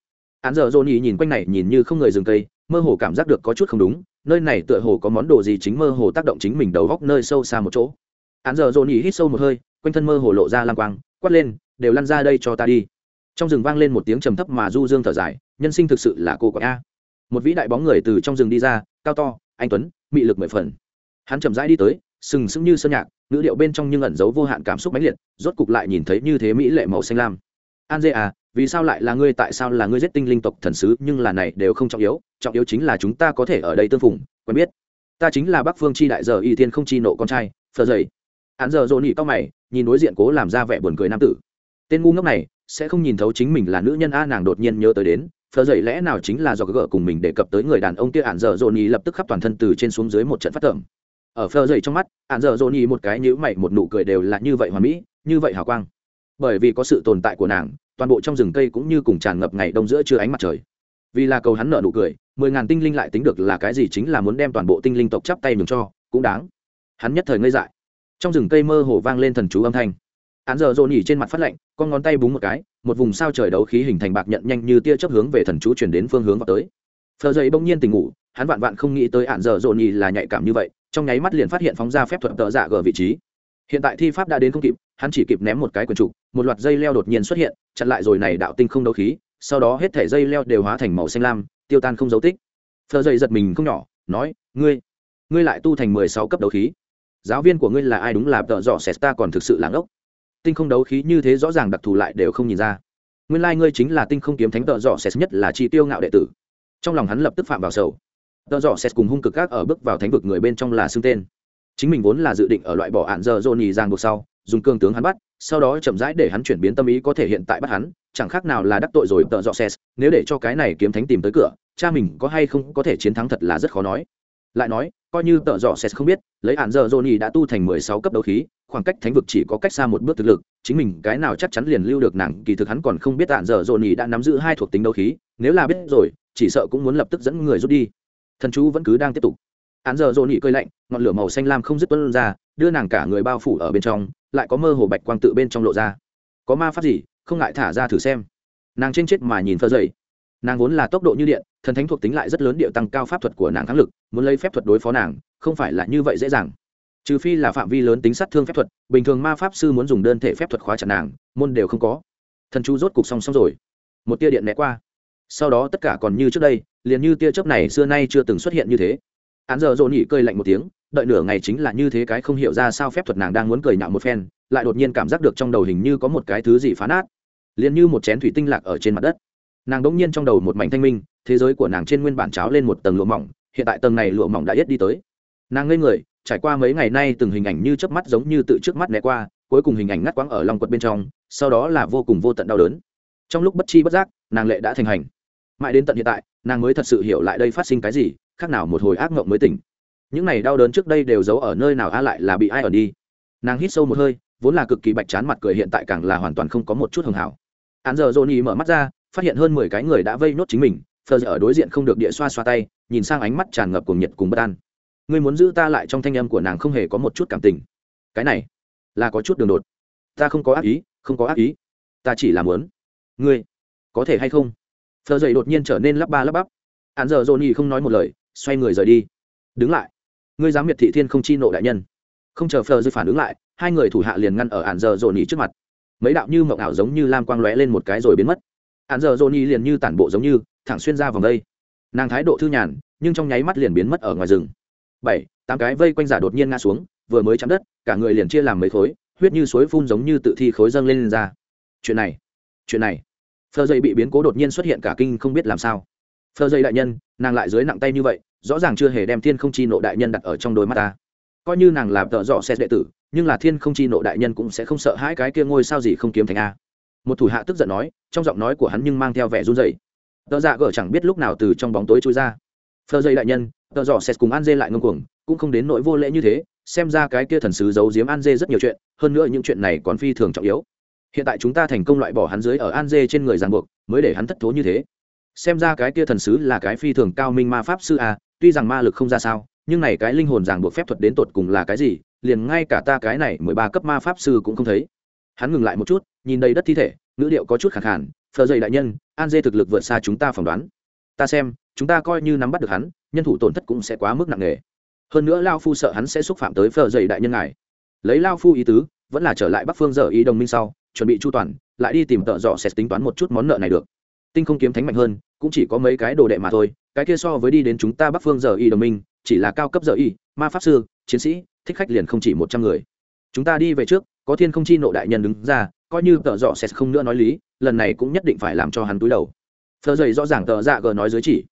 Ạn dở dồn nhỉ nhìn quanh này nhìn như không người dừng cây, mơ hồ cảm giác được có chút không đúng, nơi này tựa hồ có món đồ gì chính mơ hồ tác động chính mình đầu góc nơi sâu xa một chỗ. Ạn dở dồn nhỉ hít sâu một hơi, quanh thân mơ hồ lộ ra lang quang, quát lên, đều lăn ra đây cho ta đi trong rừng vang lên một tiếng trầm thấp mà du dương thở dài, nhân sinh thực sự là cô quả a. Một vĩ đại bóng người từ trong rừng đi ra, cao to, anh tuấn, mị lực mười phần. Hắn chậm rãi đi tới, sừng sững như sơn nhạc, ngữ điệu bên trong nhưng ẩn giấu vô hạn cảm xúc mãnh liệt, rốt cục lại nhìn thấy như thế mỹ lệ màu xanh lam. An dê à vì sao lại là ngươi, tại sao là ngươi giết tinh linh tộc thần sứ, nhưng là này đều không trọng yếu trọng yếu chính là chúng ta có thể ở đây tương phùng, quen biết. Ta chính là bắc phương chi đại giờ y thiên không chi nộ con trai phờ dày hắn giờ dồn nhị cao mày, nhìn đối diện cố làm ra vẻ buồn cười nam tử. Tên ngu ngốc này sẽ không nhìn thấu chính mình là nữ nhân a, nàng đột nhiên nhớ tới đến, phờ dậy lẽ nào chính là do gỡ cùng mình đề cập tới người đàn ông kia ạn dở dồn nhị lập tức khắp toàn thân từ trên xuống dưới một trận phát tởm. Ở phờ dậy trong mắt ạn dở dồn nhị một cái nhữ mày, một nụ cười đều là như vậy hoàn mỹ, như vậy hào quang. Bởi vì có sự tồn tại của nàng, toàn bộ trong rừng cây cũng như cùng tràn ngập ngày đông giữa trưa ánh mặt trời. Vì là cầu hắn nợ nụ cười, mười ngàn tinh linh lại tính được là cái gì chính là muốn đem toàn bộ tinh linh tộc chắp tay nhường cho, cũng đáng. Hắn nhất thời ngây dại. Trong rừng cây mơ hồ vang lên thần chú âm thanh án giờ dồn nhỉ trên mặt phát lạnh, con ngón tay búng một cái, một vùng sao trời đấu khí hình thành bạc nhận nhanh như tia chớp hướng về thần chú chuyển đến phương hướng vào tới. Phờ dậy bỗng nhiên tỉnh ngủ, hắn vạn vạn không nghĩ tới án giờ dồn nhỉ là nhạy cảm như vậy, trong nháy mắt liền phát hiện phóng ra phép thuật tợ dạ gờ vị trí. Hiện tại thi pháp đã đến không kịp, hắn chỉ kịp ném một cái quần trụ một loạt dây leo đột nhiên xuất hiện, chặn lại rồi này đạo tinh không đấu khí, sau đó hết thể dây leo đều hóa thành màu xanh lam, tiêu tan không dấu tích. Phờ dậy giật mình không nhỏ, nói, ngươi ngươi lại tu thành mười sáu cấp đấu khí. Giáo viên của ngươi là ai đúng là tợ dọ sét ta còn thực sự lãng ốc tinh không đấu khí như thế rõ ràng đặc thù lại đều không nhìn ra. Nguyên lai、like、ngươi chính là tinh không kiếm thánh tợ dọ sét nhất là chi tiêu ngạo đệ tử. Trong lòng hắn lập tức phạm vào sầu. Tợ dọ sét cùng hung cực các ở bước vào thánh vực người bên trong là xưng tên. Chính mình vốn là dự định ở loại bỏ hạn giờ dồn nhì giang buộc sau, dùng cương tướng hắn bắt, sau đó chậm rãi để hắn chuyển biến tâm ý có thể hiện tại bắt hắn, chẳng khác nào là đắc tội rồi tợ dọ sét nếu để cho cái này kiếm thánh tìm tới cửa, cha mình có hay không có thể chiến thắng thật là rất khó nói. Lại nói, coi như tợ dọ sét không biết, lấy hạn giờ dồn nhì đã tu thành mười sáu cấp đấu khí khoảng cách thánh vực chỉ có cách xa một bước thực lực, chính mình cái nào chắc chắn liền lưu được nàng, kỳ thực hắn còn không biết hạn dở dồn nhì đã nắm giữ hai thuộc tính đấu khí, nếu là biết rồi, chỉ sợ cũng muốn lập tức dẫn người rút đi. Thần chú vẫn cứ đang tiếp tục. Án giờ dồn nhị cơi lạnh, ngọn lửa màu xanh lam không dứt tuân ra, đưa nàng cả người bao phủ ở bên trong, lại có mơ hồ bạch quang tự bên trong lộ ra. Có ma pháp gì? Không ngại thả ra thử xem. Nàng trên chết mà nhìn phơ dày nàng vốn là tốc độ như điện, thần thánh thuộc tính lại rất lớn điệu tăng cao pháp thuật của nàng kháng lực, muốn lấy phép thuật đối phó nàng, không phải là như vậy dễ dàng trừ phi là phạm vi lớn tính sát thương phép thuật, bình thường ma pháp sư muốn dùng đơn thể phép thuật khóa chặt nàng, môn đều không có. Thần chú rốt cục song song rồi. Một tia điện né qua. Sau đó tất cả còn như trước đây, liền như tia chớp này xưa nay chưa từng xuất hiện như thế. Án giờ dồn nhị cơi lạnh một tiếng, đợi nửa ngày chính là như thế cái không hiểu ra sao phép thuật nàng đang muốn cười nhạo một phen, lại đột nhiên cảm giác được trong đầu hình như có một cái thứ gì phá nát. Liền như một chén thủy tinh lạc ở trên mặt đất. Nàng đỗng nhiên trong đầu một mảnh thanh minh, thế giới của nàng trên nguyên bản cháo lên một tầng lụa mỏng, hiện tại tầng này lụa mỏng đã yết đi tới. Nàng ngây người trải qua mấy ngày nay từng hình ảnh như chớp mắt giống như tự trước mắt né qua, cuối cùng hình ảnh ngắt quãng ở lòng quật bên trong, sau đó là vô cùng vô tận đau đớn. Trong lúc bất chi bất giác, nàng lệ đã thành hành. Mãi đến tận hiện tại, nàng mới thật sự hiểu lại đây phát sinh cái gì, khác nào một hồi ác mộng mới tỉnh. Những này đau đớn trước đây đều giấu ở nơi nào a lại là bị ai ở đi. Nàng hít sâu một hơi, vốn là cực kỳ bạch chán mặt cười hiện tại càng là hoàn toàn không có một chút hưởng hảo. Án giờ johnny mở mắt ra, phát hiện hơn mười cái người đã vây nốt chính mình phờ ở đối diện không được địa xoa xoa tay, nhìn sang ánh mắt tràn ngập cùng nhiệt cùng bất an ngươi muốn giữ ta lại trong thanh âm của nàng không hề có một chút cảm tình. Cái này, là có chút đường đột. Ta không có ác ý, không có ác ý. Ta chỉ làm muốn. Ngươi, có thể hay không? Thợ dậy đột nhiên trở nên lắp ba lắp bắp. Hắn giờ johnny không nói một lời, xoay người rời đi. Đứng lại. Ngươi dám miệt thị thiên không chi nộ đại nhân. Không chờ phờ dư phản ứng lại, hai người thủ hạ liền ngăn ở ạn giờ dồn nhì trước mặt. Mấy đạo như mộng ảo giống như lam quang lóe lên một cái rồi biến mất. Ạn giờ dồn nhì liền như tản bộ giống như, thẳng xuyên ra vòng đây. Nàng thái độ thư nhàn, nhưng trong nháy mắt liền biến mất ở ngoài rừng bảy tám cái vây quanh giả đột nhiên ngã xuống vừa mới chạm đất cả người liền chia làm mấy khối huyết như suối phun giống như tự thi khối dâng lên, lên ra. Chuyện này chuyện này. Phờ dây bị biến cố đột nhiên xuất hiện cả kinh không biết làm sao. Phờ dây đại nhân nàng lại dưới nặng tay như vậy rõ ràng chưa hề đem thiên không chi nộ đại nhân đặt ở trong đôi mắt ta. Coi như nàng làm tợ dọ xét đệ tử nhưng là thiên không chi nộ đại nhân cũng sẽ không sợ hãi cái kia ngôi sao gì không kiếm thành a. Một thủ hạ tức giận nói trong giọng nói của hắn nhưng mang theo vẻ run rẩy, tợ dạ gở chẳng biết lúc nào từ trong bóng tối trôi ra. Phờ dây đại nhân tờ dò xét cùng an dê lại ngông cuồng, cũng không đến nỗi vô lễ như thế, xem ra cái kia thần sứ giấu giếm an dê rất nhiều chuyện, hơn nữa những chuyện này còn phi thường trọng yếu. Hiện tại chúng ta thành công loại bỏ hắn dưới ở an dê trên người ràng buộc, mới để hắn thất thố như thế. Xem ra cái kia thần sứ là cái phi thường cao minh ma pháp sư a tuy rằng ma lực không ra sao, nhưng này cái linh hồn ràng buộc phép thuật đến tột cùng là cái gì, liền ngay cả ta cái này mười ba cấp ma pháp sư cũng không thấy. Hắn ngừng lại một chút, nhìn đầy đất thi thể, ngữ điệu có chút khẳng hẳn phờ dày đại nhân, an dê thực lực vượt xa chúng ta phỏng đoán. Ta xem, chúng ta coi như nắm bắt được hắn nhân thủ tổn thất cũng sẽ quá mức nặng nề. Hơn nữa lao phu sợ hắn sẽ xúc phạm tới phờ dày đại nhân ngài. Lấy lao phu ý tứ, vẫn là trở lại bắc phương giờ ý đồng minh sau, chuẩn bị chu toàn, lại đi tìm tợ dọ sẽ tính toán một chút món nợ này được. Tinh không kiếm thánh mạnh hơn, cũng chỉ có mấy cái đồ đệ mà thôi, cái kia so với đi đến chúng ta bắc phương giờ y đồng minh, chỉ là cao cấp giờ y, ma pháp sư, chiến sĩ, thích khách liền không chỉ một trăm người. Chúng ta đi về trước, có thiên không chi nộ đại nhân đứng ra, coi như tợ dọ sẽ không nữa nói lý, lần này cũng nhất định phải làm cho hắn túi đầu. Thờ dày rõ ràng tợ dạ gờ nói dưới chỉ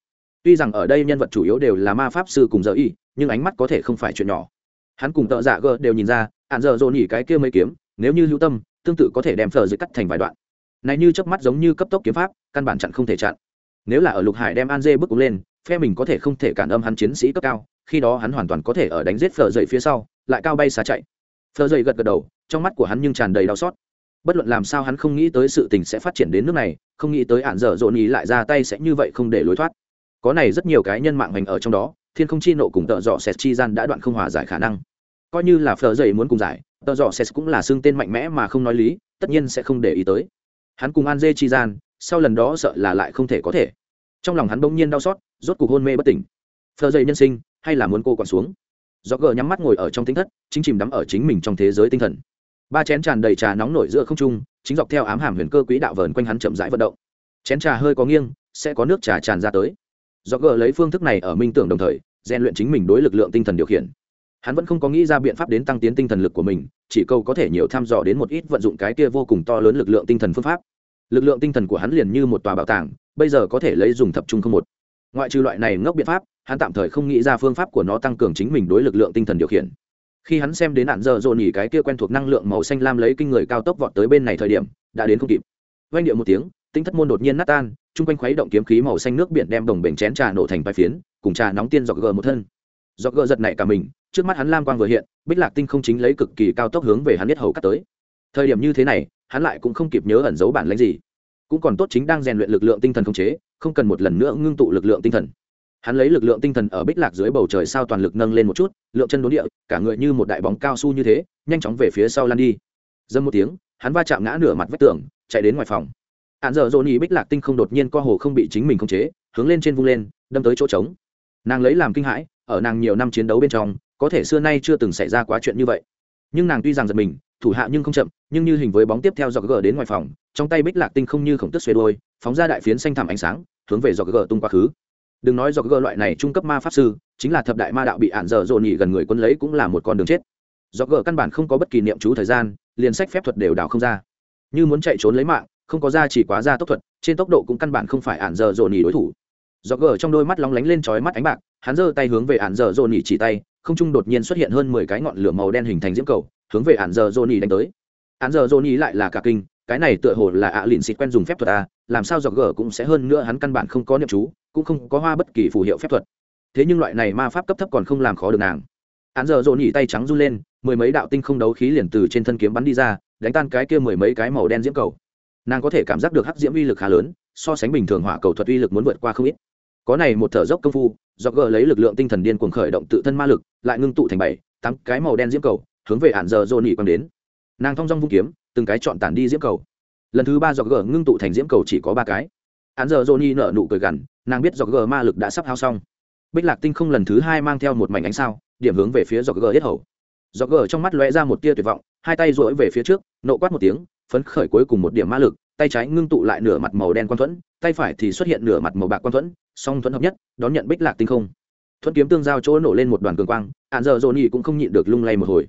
tuy rằng ở đây nhân vật chủ yếu đều là ma pháp sư cùng giờ y, nhưng ánh mắt có thể không phải chuyện nhỏ. Hắn cùng tợ dạ gờ đều nhìn ra hạn giờ dồn nhỉ cái kia mấy kiếm, nếu như lưu tâm, tương tự có thể đem phở dưới cắt thành vài đoạn. Này như chớp mắt giống như cấp tốc kiếm pháp, căn bản chặn không thể chặn. Nếu là ở lục hải đem an dê bước lên, phe mình có thể không thể cản âm hắn chiến sĩ cấp cao, khi đó hắn hoàn toàn có thể ở đánh giết phở dậy phía sau, lại cao bay xa chạy. Phở dậy gật gật đầu, trong mắt của hắn nhưng tràn đầy đau xót. Bất luận làm sao hắn không nghĩ tới sự tình sẽ phát triển đến nước này, không nghĩ tới ạn dở dồn ý lại ra tay sẽ như vậy không để lối thoát có này rất nhiều cái nhân mạng hành ở trong đó, thiên không chi nộ cùng tợ dọ sệt chi gian đã đoạn không hòa giải khả năng. Coi như là phờ dậy muốn cùng giải, tợ dọ sệt cũng là xương tên mạnh mẽ mà không nói lý, tất nhiên sẽ không để ý tới. Hắn cùng an dê chi gian, sau lần đó sợ là lại không thể có thể. Trong lòng hắn bỗng nhiên đau xót, rốt cuộc hôn mê bất tỉnh. Phờ dậy nhân sinh, hay là muốn cô còn xuống? Do gờ nhắm mắt ngồi ở trong tính thất, chính chìm đắm ở chính mình trong thế giới tinh thần. Ba chén tràn đầy trà nóng nổi giữa không trung, chính dọc theo ám hàm huyền cơ quỹ đạo vờn quanh hắn chậm rãi vận động. Chén trà hơi có nghiêng, sẽ có nước trà tràn ra tới do gờ lấy phương thức này ở minh tưởng đồng thời, rèn luyện chính mình đối lực lượng tinh thần điều khiển. Hắn vẫn không có nghĩ ra biện pháp đến tăng tiến tinh thần lực của mình, chỉ câu có thể nhiều thăm dò đến một ít vận dụng cái kia vô cùng to lớn lực lượng tinh thần phương pháp. Lực lượng tinh thần của hắn liền như một tòa bảo tàng, bây giờ có thể lấy dùng tập trung không một. Ngoại trừ loại này ngốc biện pháp, hắn tạm thời không nghĩ ra phương pháp của nó tăng cường chính mình đối lực lượng tinh thần điều khiển. Khi hắn xem đến nạn giờ dồn nhỉ cái kia quen thuộc năng lượng màu xanh lam lấy kinh người cao tốc vọt tới bên này thời điểm, đã đến không kịp. Vang điệu một tiếng, tinh thất môn đột nhiên nát tan chung quanh khuấy động kiếm khí màu xanh nước biển đem đồng bể chén trà nổ thành bài phiến, cùng trà nóng tiên dọc gờ một thân. Dọc gờ giật nảy cả mình, trước mắt hắn lam quang vừa hiện, bích lạc tinh không chính lấy cực kỳ cao tốc hướng về hắn biết hầu cắt tới. Thời điểm như thế này, hắn lại cũng không kịp nhớ ẩn giấu bản lãnh gì. Cũng còn tốt chính đang rèn luyện lực lượng tinh thần khống chế, không cần một lần nữa ngưng tụ lực lượng tinh thần. Hắn lấy lực lượng tinh thần ở bích lạc dưới bầu trời sao toàn lực nâng lên một chút, lượng chân đốn địa, cả người như một đại bóng cao su như thế, nhanh chóng về phía sau lan đi. Dâm một tiếng, hắn va chạm ngã nửa mặt vách tường, chạy đến ngoài phòng hạn giờ dồn ý bích lạc tinh không đột nhiên co hồ không bị chính mình khống chế, hướng lên trên vung lên, đâm tới chỗ trống. Nàng lấy làm kinh hãi, ở nàng nhiều năm chiến đấu bên trong, có thể xưa nay chưa từng xảy ra quá chuyện như vậy. Nhưng nàng tuy rằng giật mình, thủ hạ nhưng không chậm, nhưng như hình với bóng tiếp theo dọc gờ đến ngoài phòng, trong tay bích lạc tinh không như khổng tức xuê đôi phóng ra đại phiến xanh thảm ánh sáng, hướng về dọc gờ tung quá khứ. Đừng nói dọc gờ loại này trung cấp ma pháp sư, chính là thập đại ma đạo bị ạn dở dồn nhị gần người quân lấy cũng là một con đường chết. Dọc gờ căn bản không có bất kỳ niệm chú thời gian, liền sách phép thuật đều đảo không ra. Như muốn chạy trốn lấy mạng không có ra chỉ quá ra tốc thuật trên tốc độ cũng căn bản không phải ạn dở dồn nỉ đối thủ. Do gờ trong đôi mắt lóng lánh lên trói mắt ánh bạc hắn giơ tay hướng về ạn dở dồn nỉ chỉ tay không trung đột nhiên xuất hiện hơn mười cái ngọn lửa màu đen hình thành diễm cầu hướng về ạn dở dồn nỉ đánh tới. Ạn dở dồn nỉ lại là cả kinh cái này tựa hồ là ạ à lìn xịt quen dùng phép thuật à, làm sao dọc gờ cũng sẽ hơn nữa hắn căn bản không có niệm chú cũng không có hoa bất kỳ phù hiệu phép thuật. Thế nhưng loại này ma pháp cấp thấp còn không làm khó được nàng. Án giờ dồn nhỉ tay trắng run lên mười mấy đạo tinh không đấu khí liền từ trên thân kiếm bắn đi ra đánh tan cái kia mười mấy cái màu đen diễm cầu nàng có thể cảm giác được hắc diễm uy lực khá lớn, so sánh bình thường hỏa cầu thuật uy lực muốn vượt qua không ít. Có này một thở dốc công phu do gờ lấy lực lượng tinh thần điên cuồng khởi động tự thân ma lực, lại ngưng tụ thành bảy, tám cái màu đen diễm cầu, hướng về ản giờ dồn nỉ quăng đến. Nàng thong dong vung kiếm, từng cái chọn tản đi diễm cầu. Lần thứ ba do gờ ngưng tụ thành diễm cầu chỉ có ba cái. Ản giờ dồn nỉ nở nụ cười gằn, nàng biết do gờ ma lực đã sắp hao xong. Bích lạc tinh không lần thứ hai mang theo một mảnh ánh sao, điểm hướng về phía do gờ hết hầu. Do gờ trong mắt lóe ra một tia tuyệt vọng, hai tay rỗi về phía trước, nộ quát một tiếng phấn khởi cuối cùng một điểm ma lực, tay trái ngưng tụ lại nửa mặt màu đen quan thuẫn, tay phải thì xuất hiện nửa mặt màu bạc quan thuẫn, song thuẫn hợp nhất, đón nhận bích lạc tinh không. Thuẫn kiếm tương giao chỗ nổ lên một đoàn cường quang hạn giờ dồn nhị cũng không nhịn được lung lay một hồi.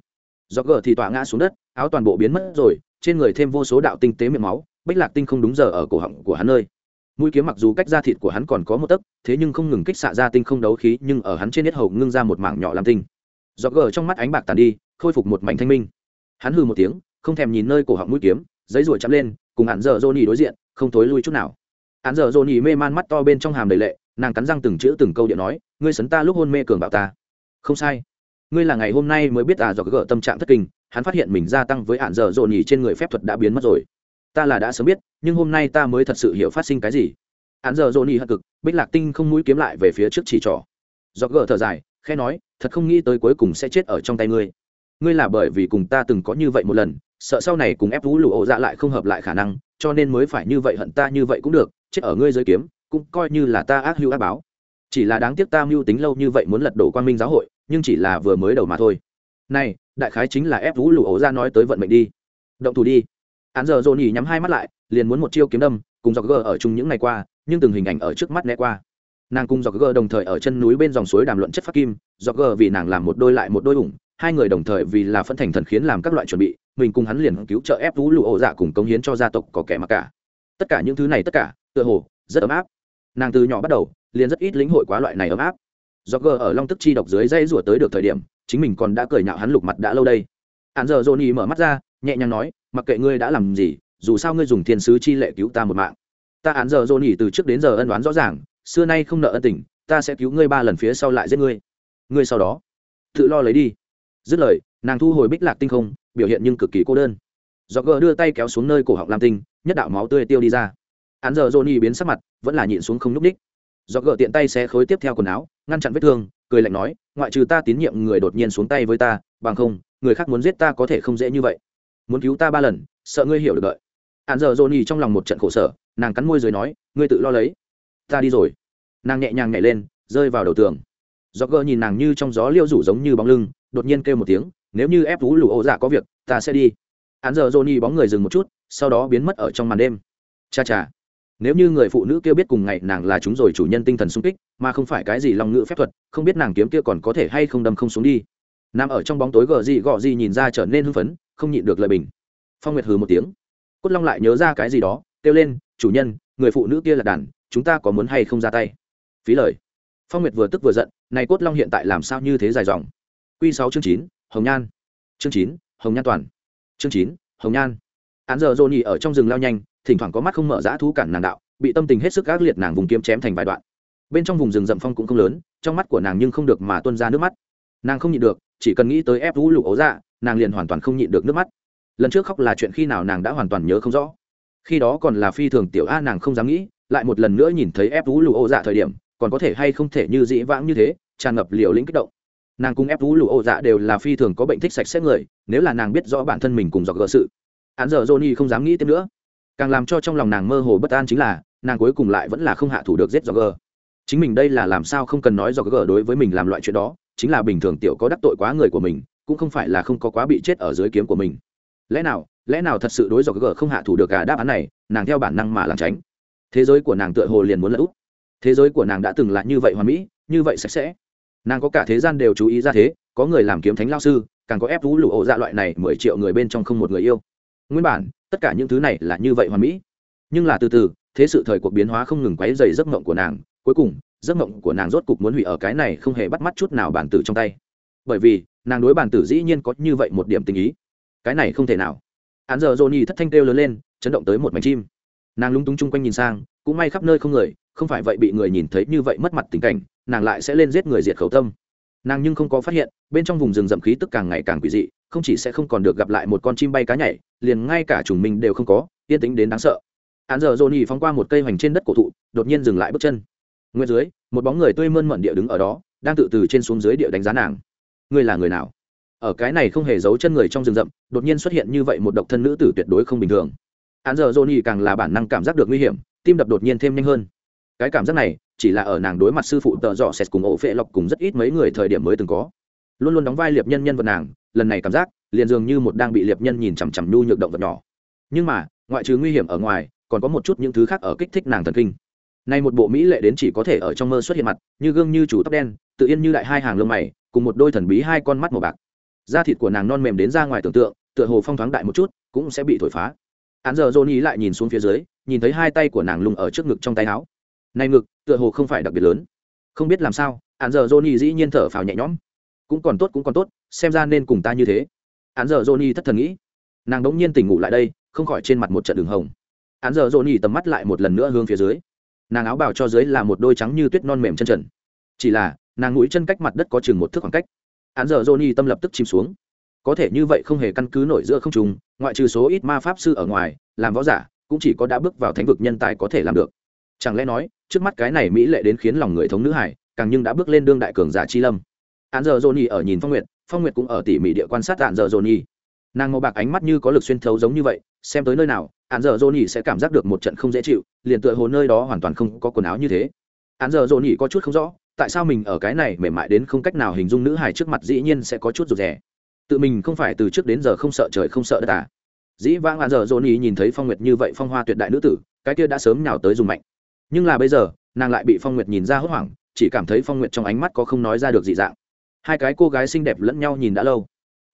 Do gờ thì tọa ngã xuống đất, áo toàn bộ biến mất rồi, trên người thêm vô số đạo tinh tế miệng máu, bích lạc tinh không đúng giờ ở cổ họng của hắn nơi. Mũi kiếm mặc dù cách da thịt của hắn còn có một tấc, thế nhưng không ngừng kích xạ ra tinh không đấu khí, nhưng ở hắn trên nết hầu ngưng ra một mảng nhỏ làm tinh. Do gờ trong mắt ánh bạc tàn đi, khôi phục một mảnh thanh minh. Hắn hư một tiếng, không thèm nhìn nơi cổ họng mũi kiếm giấy ruồi chắm lên, cùng hắn giờ Johnny đối diện, không thối lui chút nào. Hắn giờ Johnny mê man mắt to bên trong hàm đầy lệ, nàng cắn răng từng chữ từng câu điện nói, ngươi sấn ta lúc hôn mê cường bạo ta. Không sai. Ngươi là ngày hôm nay mới biết à do gỡ tâm trạng thất kinh, hắn phát hiện mình gia tăng với hạn giờ Johnny trên người phép thuật đã biến mất rồi. Ta là đã sớm biết, nhưng hôm nay ta mới thật sự hiểu phát sinh cái gì. Hạn giờ Johnny hận cực, bích lạc tinh không mũi kiếm lại về phía trước chỉ trỏ. Do gỡ thở dài, khẽ nói, thật không nghĩ tới cuối cùng sẽ chết ở trong tay ngươi ngươi là bởi vì cùng ta từng có như vậy một lần, sợ sau này cùng ép vũ lụ ổ dạ lại không hợp lại khả năng, cho nên mới phải như vậy hận ta như vậy cũng được, chết ở ngươi giới kiếm, cũng coi như là ta ác hữu ác báo. Chỉ là đáng tiếc ta mưu tính lâu như vậy muốn lật đổ quan minh giáo hội, nhưng chỉ là vừa mới đầu mà thôi. Này, đại khái chính là ép vũ lụ ổ ra nói tới vận mệnh đi. Động thủ đi. Án giờ dồn nhỉ nhắm hai mắt lại, liền muốn một chiêu kiếm đâm, cùng dọc gờ ở chung những ngày qua, nhưng từng hình ảnh ở trước mắt né qua. Nàng cùng dọc gờ đồng thời ở chân núi bên dòng suối đàm luận chất phát kim dọc gờ vì nàng làm một đôi lại một đôi ủng hai người đồng thời vì là phân thành thần khiến làm các loại chuẩn bị, mình cùng hắn liền cứu trợ ép vũ lụ ổ dạ cùng công hiến cho gia tộc có kẻ mặc cả. Tất cả những thứ này tất cả, tựa hồ, rất ấm áp. Nàng từ nhỏ bắt đầu, liền rất ít lĩnh hội quá loại này ấm áp. Do gờ ở long tức chi độc dưới dây rủa tới được thời điểm, chính mình còn đã cười nhạo hắn lục mặt đã lâu đây. Hạn giờ johnny mở mắt ra, nhẹ nhàng nói, mặc kệ ngươi đã làm gì, dù sao ngươi dùng thiên sứ chi lệ cứu ta một mạng. Ta hạn giờ johnny từ trước đến giờ ân đoán rõ ràng, xưa nay không nợ ân tình, ta sẽ cứu ngươi ba lần phía sau lại giết ngươi. Ngươi sau đó, tự lo lấy đi dứt lời, nàng thu hồi bích lạc tinh không, biểu hiện nhưng cực kỳ cô đơn. Do gờ đưa tay kéo xuống nơi cổ họng lam tinh, nhất đạo máu tươi tiêu đi ra. Hắn giờ johnny biến sắc mặt, vẫn là nhịn xuống không nhúc ních do gờ tiện tay xé khối tiếp theo quần áo, ngăn chặn vết thương, cười lạnh nói, ngoại trừ ta tín nhiệm người đột nhiên xuống tay với ta, bằng không, người khác muốn giết ta có thể không dễ như vậy. Muốn cứu ta ba lần, sợ ngươi hiểu được đợi. Hắn giờ johnny trong lòng một trận khổ sở, nàng cắn môi rồi nói, ngươi tự lo lấy. Ta đi rồi. Nàng nhẹ nhàng nhảy lên, rơi vào đầu tường. Do gờ nhìn nàng như trong gió liêu rủ giống như bóng lưng đột nhiên kêu một tiếng, nếu như ép vũ lù ô dạ có việc, ta sẽ đi. Hắn giờ Johnny bóng người dừng một chút, sau đó biến mất ở trong màn đêm. Cha cha. Nếu như người phụ nữ kia biết cùng ngày nàng là chúng rồi chủ nhân tinh thần sung kích, mà không phải cái gì lòng ngữ phép thuật, không biết nàng kiếm kia còn có thể hay không đâm không xuống đi. Nằm ở trong bóng tối gờ gì gọ gì nhìn ra trở nên hưng phấn, không nhịn được lời bình. Phong nguyệt hừ một tiếng. Cốt long lại nhớ ra cái gì đó, kêu lên, chủ nhân, người phụ nữ kia là đàn, chúng ta có muốn hay không ra tay? Phí lời. Phong nguyệt vừa tức vừa giận, này cốt long hiện tại làm sao như thế dài dòng? Q sáu chương chín, hồng nhan. Chương chín, hồng nhan toàn. Chương chín, hồng nhan. Án giờ dồn ở trong rừng lao nhanh, thỉnh thoảng có mắt không mở dã thú cản nàng đạo, bị tâm tình hết sức ác liệt nàng vùng kiếm chém thành vài đoạn. Bên trong vùng rừng rậm phong cũng không lớn, trong mắt của nàng nhưng không được mà tuân ra nước mắt. Nàng không nhịn được, chỉ cần nghĩ tới ép vũ lục ấu dạ nàng liền hoàn toàn không nhịn được nước mắt. Lần trước khóc là chuyện khi nào nàng đã hoàn toàn nhớ không rõ. Khi đó còn là phi thường tiểu a, nàng không dám nghĩ, lại một lần nữa nhìn thấy ép vũ lục ấu dạ thời điểm, còn có thể hay không thể như dĩ vãng như thế, tràn ngập liều lĩnh kích động nàng cùng ép vũ lụ ô dạ đều là phi thường có bệnh thích sạch sẽ người, nếu là nàng biết rõ bản thân mình cùng dọc gỡ sự hắn giờ johnny không dám nghĩ tiếp nữa. Càng làm cho trong lòng nàng mơ hồ bất an chính là, nàng cuối cùng lại vẫn là không hạ thủ được giết dọc gỡ chính mình đây là làm sao không cần nói dọc gỡ đối với mình làm loại chuyện đó, chính là bình thường tiểu có đắc tội quá người của mình, cũng không phải là không có quá bị chết ở dưới kiếm của mình. Lẽ nào lẽ nào thật sự đối dọc gỡ không hạ thủ được cả đáp án này, nàng theo bản năng mà làm tránh. Thế giới của nàng tựa hồ liền muốn lỡ úp. Thế giới của nàng đã từng là như vậy hoàn mỹ, như vậy sạch sẽ nàng có cả thế gian đều chú ý ra thế, có người làm kiếm thánh lao sư, càng có ép vũ lụ ổ dạ loại này mười triệu người bên trong không một người yêu. Nguyên bản, tất cả những thứ này là như vậy hoàn mỹ. Nhưng là từ từ, thế sự thời cuộc biến hóa không ngừng quấy dày giấc mộng của nàng, cuối cùng, giấc mộng của nàng rốt cục muốn hủy ở cái này không hề bắt mắt chút nào bản tử trong tay. Bởi vì, nàng đối bản tử dĩ nhiên có như vậy một điểm tình ý. Cái này không thể nào. Hắn giờ dồn nhi thất thanh kêu lớn lên, chấn động tới một mảnh chim. Nàng lúng túng chung quanh nhìn sang, cũng may khắp nơi không người, không phải vậy bị người nhìn thấy như vậy mất mặt tình cảnh nàng lại sẽ lên giết người diệt khẩu tâm. Nàng nhưng không có phát hiện, bên trong vùng rừng rậm khí tức càng ngày càng quỷ dị, không chỉ sẽ không còn được gặp lại một con chim bay cá nhảy, liền ngay cả chủng mình đều không có, yên tính đến đáng sợ. Hắn giờ dồn nhì phóng qua một cây hoành trên đất cổ thụ, đột nhiên dừng lại bước chân. Nguyên dưới, một bóng người tươi mơn mận địa đứng ở đó, đang tự từ trên xuống dưới địa đánh giá nàng. Ngươi là người nào? Ở cái này không hề giấu chân người trong rừng rậm, đột nhiên xuất hiện như vậy một độc thân nữ tử tuyệt đối không bình thường. Hắn giờ dồn nhì càng là bản năng cảm giác được nguy hiểm, tim đập đột nhiên thêm nhanh hơn. Cái cảm giác này chỉ là ở nàng đối mặt sư phụ tợ dọ xét cùng ổ phệ lọc cùng rất ít mấy người thời điểm mới từng có. Luôn luôn đóng vai liệp nhân nhân vật nàng, lần này cảm giác, liền dường như một đang bị liệp nhân nhìn chằm chằm nhu nhược động vật nhỏ. Nhưng mà, ngoại trừ nguy hiểm ở ngoài, còn có một chút những thứ khác ở kích thích nàng thần kinh. Nay một bộ mỹ lệ đến chỉ có thể ở trong mơ xuất hiện mặt, như gương như chủ tóc đen, tự yên như đại hai hàng lông mày, cùng một đôi thần bí hai con mắt màu bạc. Da thịt của nàng non mềm đến ra ngoài tưởng tượng, tựa hồ phong thoáng đại một chút, cũng sẽ bị thổi phá. Hắn giờ johnny ý lại nhìn xuống phía dưới, nhìn thấy hai tay của nàng lùng ở trước ngực trong tay áo này ngực, tựa hồ không phải đặc biệt lớn. Không biết làm sao hắn giờ Johnny dĩ nhiên thở phào nhẹ nhõm. Cũng còn tốt, cũng còn tốt, xem ra nên cùng ta như thế. Hắn giờ johnny thất thần nghĩ. Nàng đống nhiên tỉnh ngủ lại đây, không khỏi trên mặt một trận đường hồng. Hắn giờ johnny tầm mắt lại một lần nữa hướng phía dưới. Nàng áo bào cho dưới là một đôi trắng như tuyết non mềm chân trần. Chỉ là, nàng mũi chân cách mặt đất có chừng một thước khoảng cách. Hắn giờ johnny tâm lập tức chìm xuống. Có thể như vậy không hề căn cứ nổi giữa không trùng ngoại trừ số ít ma pháp sư ở ngoài, làm võ giả, cũng chỉ có đã bước vào thánh vực nhân tài có thể làm được chẳng lẽ nói, trước mắt cái này mỹ lệ đến khiến lòng người thống nữ hải càng nhưng đã bước lên đương đại cường giả chi lâm. Hạn giờ johnny ở nhìn phong nguyệt phong nguyệt cũng ở tỉ mỉ địa quan sát hạn giờ johnny. Nàng màu bạc ánh mắt như có lực xuyên thấu giống như vậy, xem tới nơi nào hạn giờ johnny sẽ cảm giác được một trận không dễ chịu, liền tựa hồ nơi đó hoàn toàn không có quần áo như thế. Hạn giờ johnny có chút không rõ, tại sao mình ở cái này mềm mại đến không cách nào hình dung nữ hài trước mặt dĩ nhiên sẽ có chút rụt rè. Tự mình không phải từ trước đến giờ không sợ trời không sợ đất à. Dĩ vãng hạn giờ johnny nhìn thấy phong nguyệt như vậy phong hoa tuyệt đại nữ tử, cái kia đã sớm nào tới dùng mạnh nhưng là bây giờ, nàng lại bị phong nguyệt nhìn ra hốt hoảng, chỉ cảm thấy phong nguyệt trong ánh mắt có không nói ra được dị dạng. Hai cái cô gái xinh đẹp lẫn nhau nhìn đã lâu.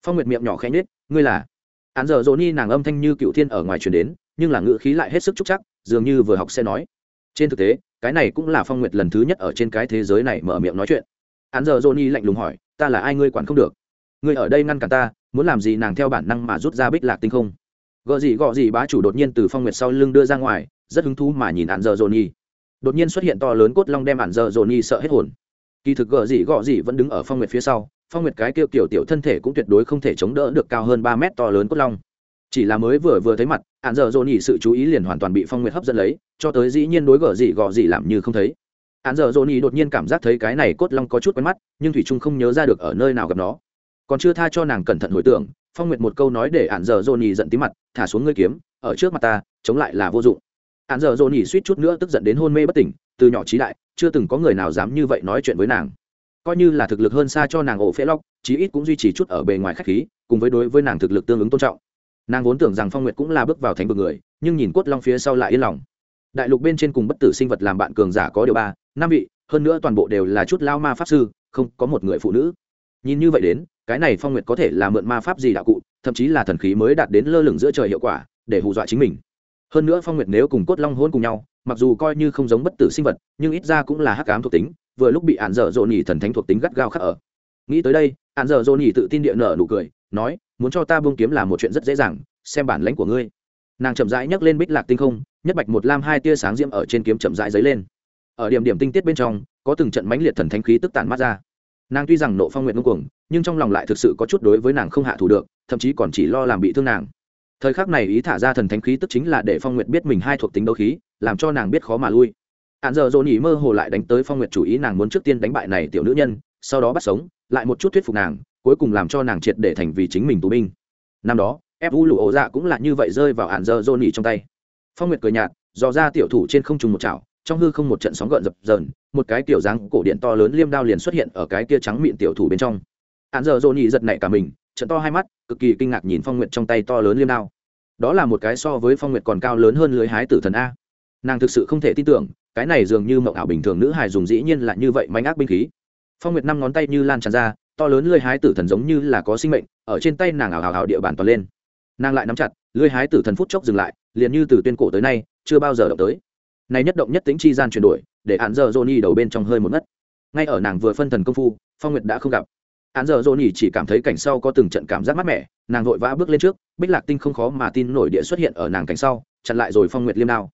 Phong nguyệt miệng nhỏ khẽ nhết ngươi là? Án giờ dỗ ni nàng âm thanh như cựu thiên ở ngoài truyền đến, nhưng là ngữ khí lại hết sức trúc chắc, dường như vừa học sẽ nói. Trên thực tế, cái này cũng là phong nguyệt lần thứ nhất ở trên cái thế giới này mở miệng nói chuyện. Án giờ dỗ ni lạnh lùng hỏi, ta là ai ngươi quản không được? Ngươi ở đây ngăn cản ta, muốn làm gì nàng theo bản năng mà rút ra bích lạc tinh không? Gợ gì gọ gì bá chủ đột nhiên từ phong nguyệt sau lưng đưa ra ngoài, rất hứng thú mà nhìn án giờ dỗ ni đột nhiên xuất hiện to lớn cốt long đem ản giờ dồn nhi sợ hết hồn. Kỳ thực gợ gì gọ gì vẫn đứng ở phong nguyệt phía sau, phong nguyệt cái kêu kiểu tiểu thân thể cũng tuyệt đối không thể chống đỡ được cao hơn ba mét to lớn cốt long. Chỉ là mới vừa vừa thấy mặt hạn giờ dồn nhi sự chú ý liền hoàn toàn bị phong nguyệt hấp dẫn lấy, cho tới dĩ nhiên đối gợ gì gọ gì làm như không thấy. Hạn giờ dồn nhi đột nhiên cảm giác thấy cái này cốt long có chút quen mắt, nhưng thủy trung không nhớ ra được ở nơi nào gặp nó. Còn chưa tha cho nàng cẩn thận hồi tưởng, phong nguyệt một câu nói để hạn giờ dồn nhi giận tí mặt, thả xuống ngươi kiếm, ở trước mặt ta, chống lại là vô dụng hạn giờ dồn nhỉ suýt chút nữa tức giận đến hôn mê bất tỉnh, từ nhỏ trí đại, chưa từng có người nào dám như vậy nói chuyện với nàng. Coi như là thực lực hơn xa cho nàng ổ phễ lóc, chí ít cũng duy trì chút ở bề ngoài khách khí, cùng với đối với nàng thực lực tương ứng tôn trọng. Nàng vốn tưởng rằng phong nguyệt cũng là bước vào thánh vực người, nhưng nhìn cốt long phía sau lại yên lòng. Đại lục bên trên cùng bất tử sinh vật làm bạn cường giả có điều ba, năm vị, hơn nữa toàn bộ đều là chút lao ma pháp sư, không có một người phụ nữ. Nhìn như vậy đến, cái này phong nguyệt có thể là mượn ma pháp gì đạo cụ, thậm chí là thần khí mới đạt đến lơ lửng giữa trời hiệu quả, để hù dọa chính mình hơn nữa phong nguyệt nếu cùng cốt long hôn cùng nhau, mặc dù coi như không giống bất tử sinh vật, nhưng ít ra cũng là hắc ám thuộc tính, vừa lúc bị ạn dở dỗ nhỉ thần thánh thuộc tính gắt gao khắc ở. Nghĩ tới đây ạn dở dỗ nhỉ tự tin địa nở nụ cười, nói, muốn cho ta buông kiếm là một chuyện rất dễ dàng, xem bản lãnh của ngươi. Nàng chậm rãi nhấc lên bích lạc tinh không, nhất bạch một lam hai tia sáng diễm ở trên kiếm chậm rãi dấy lên. Ở điểm điểm tinh tiết bên trong, có từng trận mãnh liệt thần thánh khí tức tản mát ra. Nàng tuy rằng nộ phong nguyện ngông cuồng, nhưng trong lòng lại thực sự có chút đối với nàng không hạ thủ được, thậm chí còn chỉ lo làm bị thương nàng thời khắc này ý thả ra thần thánh khí tức chính là để phong nguyệt biết mình hai thuộc tính đấu khí, làm cho nàng biết khó mà lui. Hạn giờ dồn nhỉ mơ hồ lại đánh tới phong nguyệt chủ ý nàng muốn trước tiên đánh bại này tiểu nữ nhân, sau đó bắt sống, lại một chút thuyết phục nàng, cuối cùng làm cho nàng triệt để thành vì chính mình tù binh. Năm đó, ép u lụ ổ dạ cũng là như vậy rơi vào hạn giờ dồn nhỉ trong tay. Phong nguyệt cười nhạt, dò ra tiểu thủ trên không trùng một chảo, trong hư không một trận sóng gợn dập dờn, một cái tiểu dáng cổ điện to lớn liêm đao liền xuất hiện ở cái kia trắng miệng tiểu thủ bên trong. Hạn giờ dồn nhỉ giật nảy cả mình trận to hai mắt, cực kỳ kinh ngạc nhìn phong nguyệt trong tay to lớn liêm đao. Đó là một cái so với phong nguyệt còn cao lớn hơn lưới hái tử thần a. Nàng thực sự không thể tin tưởng, cái này dường như mộng ảo bình thường nữ hài dùng dĩ nhiên là như vậy manh ác binh khí. Phong nguyệt năm ngón tay như lan tràn ra, to lớn lưới hái tử thần giống như là có sinh mệnh, ở trên tay nàng ảo ảo ảo địa bàn toàn lên. Nàng lại nắm chặt, lưới hái tử thần phút chốc dừng lại, liền như từ tuyên cổ tới nay, chưa bao giờ động tới. Này nhất động nhất tính chi gian chuyển đổi, để hạn giờ johnny đầu bên trong hơi một ngất. Ngay ở nàng vừa phân thần công phu, phong nguyệt đã không gặp án giờ johnny chỉ cảm thấy cảnh sau có từng trận cảm giác mát mẻ, nàng vội vã bước lên trước, bích lạc tinh không khó mà tin nổi địa xuất hiện ở nàng cảnh sau, chặn lại rồi phong nguyệt liêm đao.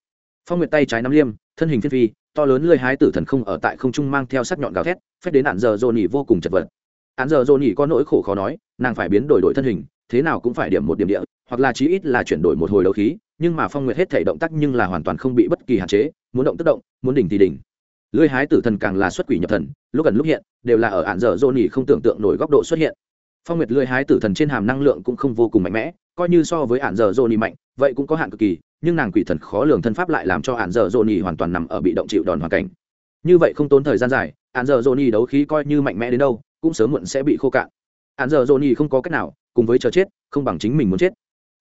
Phong nguyệt tay trái nắm liêm, thân hình phiên phi, to lớn lơi hái tử thần không ở tại không trung mang theo sắc nhọn gào thét phép đến án giờ dồn nhỉ vô cùng chật vật. Án giờ dồn nhỉ có nỗi khổ khó nói, nàng phải biến đổi đổi thân hình, thế nào cũng phải điểm một điểm địa, hoặc là chí ít là chuyển đổi một hồi đấu khí, nhưng mà phong nguyệt hết thể động tác nhưng là hoàn toàn không bị bất kỳ hạn chế, muốn động tức động, muốn đỉnh thì đỉnh. Lưỡi hái tử thần càng là xuất quỷ nhập thần lúc gần lúc hiện, đều là ở ạn dở dô nỉ không tưởng tượng nổi góc độ xuất hiện. Phong nguyệt lưỡi hái tử thần trên hàm năng lượng cũng không vô cùng mạnh mẽ, coi như so với ạn dở dô nỉ mạnh, vậy cũng có hạn cực kỳ, nhưng nàng quỷ thần khó lường thân pháp lại làm cho ạn dở dô nỉ hoàn toàn nằm ở bị động chịu đòn hoàn cảnh. Như vậy không tốn thời gian dài ạn dở dô nỉ đấu khí coi như mạnh mẽ đến đâu, cũng sớm muộn sẽ bị khô cạn. Ạn dở dô nỉ không có cách nào, cùng với chờ chết, không bằng chính mình muốn chết.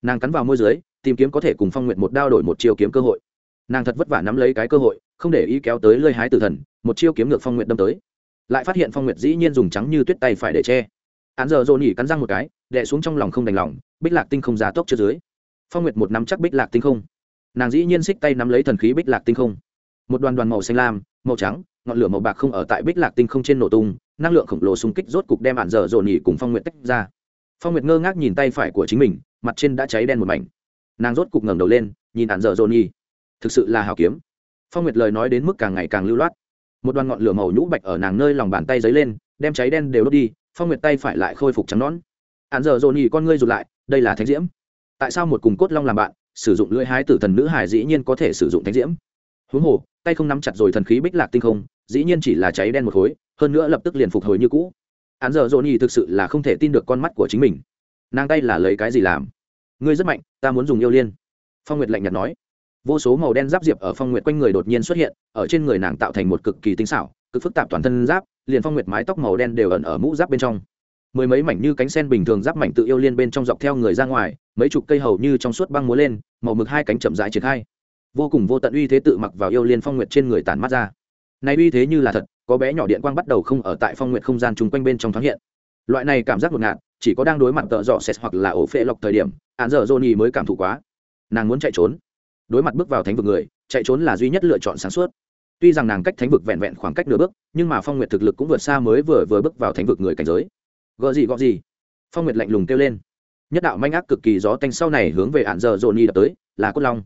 Nàng cắn vào môi dưới, tìm kiếm có thể cùng phong nguyệt một đao đổi một chiêu kiếm cơ hội. Nàng thật vất vả nắm lấy cái cơ hội, không để ý kéo tới lơi hái tử thần, một chiêu kiếm ngược phong nguyệt đâm tới lại phát hiện phong nguyệt dĩ nhiên dùng trắng như tuyết tay phải để che. Án giờ dồn nhỉ cắn răng một cái, đè xuống trong lòng không đành lòng, bích lạc tinh không ra tốc chưa dưới. Phong nguyệt một nắm chắc bích lạc tinh không. Nàng dĩ nhiên xích tay nắm lấy thần khí bích lạc tinh không. Một đoàn đoàn màu xanh lam, màu trắng, ngọn lửa màu bạc không ở tại bích lạc tinh không trên nổ tung, năng lượng khổng lồ xung kích rốt cục đem ạn dở dồn nhỉ cùng phong nguyệt tách ra. Phong nguyệt ngơ ngác nhìn tay phải của chính mình, mặt trên đã cháy đen một mảnh. Nàng rốt cục ngẩng đầu lên, nhìn ạn dở dồn nhỉ. Thực sự là hào kiếm. Phong nguyệt lời nói đến mức càng ngày càng lưu loát một đoàn ngọn lửa màu nhũ bạch ở nàng nơi lòng bàn tay dấy lên, đem cháy đen đều đốt đi, phong nguyệt tay phải lại khôi phục trắng nón hạn giờ dồn nhì con ngươi rụt lại, đây là thánh diễm. Tại sao một cùng cốt long làm bạn, sử dụng lưỡi hái tử thần nữ hải dĩ nhiên có thể sử dụng thánh diễm? Huống hồ, tay không nắm chặt rồi thần khí bích lạc tinh không, dĩ nhiên chỉ là cháy đen một khối, hơn nữa lập tức liền phục hồi như cũ. Hạn giờ dồn nhì thực sự là không thể tin được con mắt của chính mình. Nàng tay là lấy cái gì làm? Ngươi rất mạnh, ta muốn dùng yêu liên. Phong nguyệt lạnh nhạt nói vô số màu đen giáp diệp ở phong nguyệt quanh người đột nhiên xuất hiện, ở trên người nàng tạo thành một cực kỳ tinh xảo, cực phức tạp toàn thân giáp, liền phong nguyệt mái tóc màu đen đều ẩn ở mũ giáp bên trong. Mười mấy mảnh như cánh sen bình thường giáp mảnh tự yêu liên bên trong dọc theo người ra ngoài, mấy chục cây hầu như trong suốt băng múa lên, màu mực hai cánh chậm rãi triển khai. Vô cùng vô tận uy thế tự mặc vào yêu liên phong nguyệt trên người tản mắt ra. Này uy thế như là thật, có bé nhỏ điện quang bắt đầu không ở tại phong nguyệt không gian chung quanh bên trong thoáng hiện. Loại này cảm giác ngột ngạt, chỉ có đang đối mặt tợ dọ xét hoặc là ổ phệ lọc thời điểm, án dở johnny mới cảm thụ quá. Nàng muốn chạy trốn đối mặt bước vào thánh vực người, chạy trốn là duy nhất lựa chọn sáng suốt. Tuy rằng nàng cách thánh vực vẹn vẹn khoảng cách nửa bước, nhưng mà phong nguyệt thực lực cũng vượt xa mới vừa vừa bước vào thánh vực người cảnh giới. Gợ gì, gọ gì? Phong nguyệt lạnh lùng kêu lên. Nhất đạo manh ác cực kỳ gió tanh sau này hướng về ạn giờ dồn nhi đập tới, là cốt long.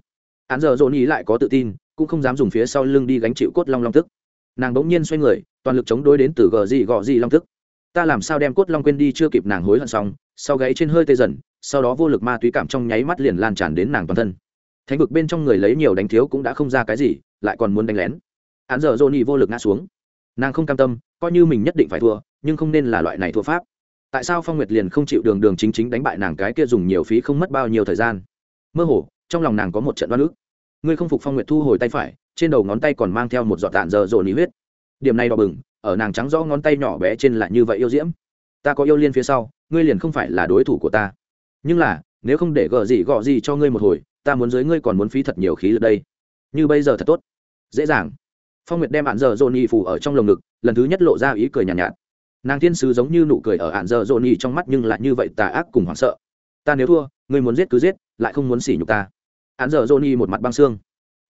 Ạn giờ dồn nhi lại có tự tin, cũng không dám dùng phía sau lưng đi gánh chịu cốt long long tức. Nàng bỗng nhiên xoay người, toàn lực chống đối đến từ gờ gì, gọ gì long tức. Ta làm sao đem cốt long quên đi chưa kịp nàng hối hận xong, sau gáy trên hơi tê dần, sau đó vô lực ma túy cảm trong nháy mắt liền lan tràn đến nàng toàn thân thánh vực bên trong người lấy nhiều đánh thiếu cũng đã không ra cái gì, lại còn muốn đánh lén. Hắn dở dồn nhị vô lực ngã xuống. Nàng không cam tâm, coi như mình nhất định phải thua, nhưng không nên là loại này thua pháp. Tại sao phong nguyệt liền không chịu đường đường chính chính đánh bại nàng cái kia dùng nhiều phí không mất bao nhiêu thời gian? Mơ hồ, trong lòng nàng có một trận đoan ức. Ngươi không phục phong nguyệt thu hồi tay phải, trên đầu ngón tay còn mang theo một giọt tàn dở dồn nhị huyết. Điểm này đỏ bừng, ở nàng trắng rõ ngón tay nhỏ bé trên lại như vậy yêu diễm. Ta có yêu liên phía sau, ngươi liền không phải là đối thủ của ta. Nhưng là, nếu không để gờ gì gọ gì cho ngươi một hồi ta muốn dưới ngươi còn muốn phí thật nhiều khí lực đây. Như bây giờ thật tốt. Dễ dàng. Phong nguyệt đem ạn dở dồn nhị phủ ở trong lồng ngực lần thứ nhất lộ ra ý cười nhàn nhạt, nhạt. Nàng thiên sứ giống như nụ cười ở ạn dở dồn nhị trong mắt nhưng lại như vậy tà ác cùng hoảng sợ. Ta nếu thua ngươi muốn giết cứ giết lại không muốn xỉ nhục ta. Ạn dở dồn nhị một mặt băng xương.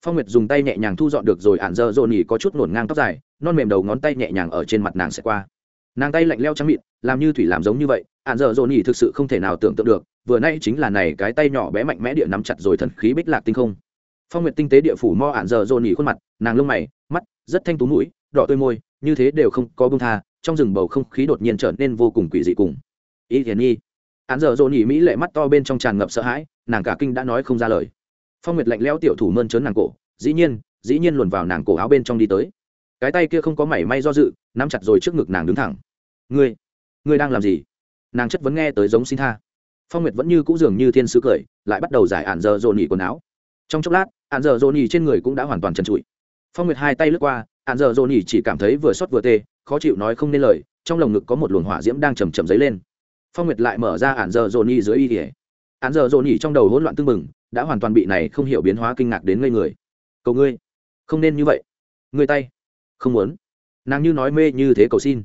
Phong nguyệt dùng tay nhẹ nhàng thu dọn được rồi ạn dở dồn nhị có chút nổn ngang tóc dài non mềm đầu ngón tay nhẹ nhàng ở trên mặt nàng sẽ qua. Nàng tay lạnh leo trắng mịn làm như thủy làm giống như vậy ạn dở dồn nhị thực sự không thể nào tưởng tượng được vừa nay chính là này cái tay nhỏ bé mạnh mẽ địa nắm chặt rồi thần khí bích lạc tinh không. Phong nguyệt tinh tế địa phủ mo ạn giờ dồn nhị khuôn mặt, nàng lông mày, mắt rất thanh tú mũi, đỏ tươi môi, như thế đều không có bông tha, trong rừng bầu không khí đột nhiên trở nên vô cùng quỷ dị cùng ý thiền nhi ạn giờ dồn nhị mỹ lệ mắt to bên trong tràn ngập sợ hãi, nàng cả kinh đã nói không ra lời. Phong nguyệt lạnh lẽo tiểu thủ mơn trớn nàng cổ, dĩ nhiên dĩ nhiên luồn vào nàng cổ áo bên trong đi tới. Cái tay kia không có mảy may do dự, nắm chặt rồi trước ngực nàng đứng thẳng. Ngươi ngươi đang làm gì? Nàng chất vấn nghe tới giống xin tha phong nguyệt vẫn như cũ dường như thiên sứ cười, lại bắt đầu giải ạn dơ dồn nhỉ quần áo. Trong chốc lát ạn dơ dồn nhỉ trên người cũng đã hoàn toàn trần trụi. Phong nguyệt hai tay lướt qua ạn dơ dồn nhỉ chỉ cảm thấy vừa xót vừa tê, khó chịu nói không nên lời, trong lồng ngực có một luồng hỏa diễm đang chầm chầm dấy lên. Phong nguyệt lại mở ra ạn dơ dồn nhỉ dưới y tỉa ạn dơ dồn nhỉ trong đầu hỗn loạn tưng bừng, đã hoàn toàn bị này không hiểu biến hóa kinh ngạc đến ngây người. Cầu ngươi, không nên như vậy. Ngươi tay, không muốn. Nàng như nói mê như thế cầu xin.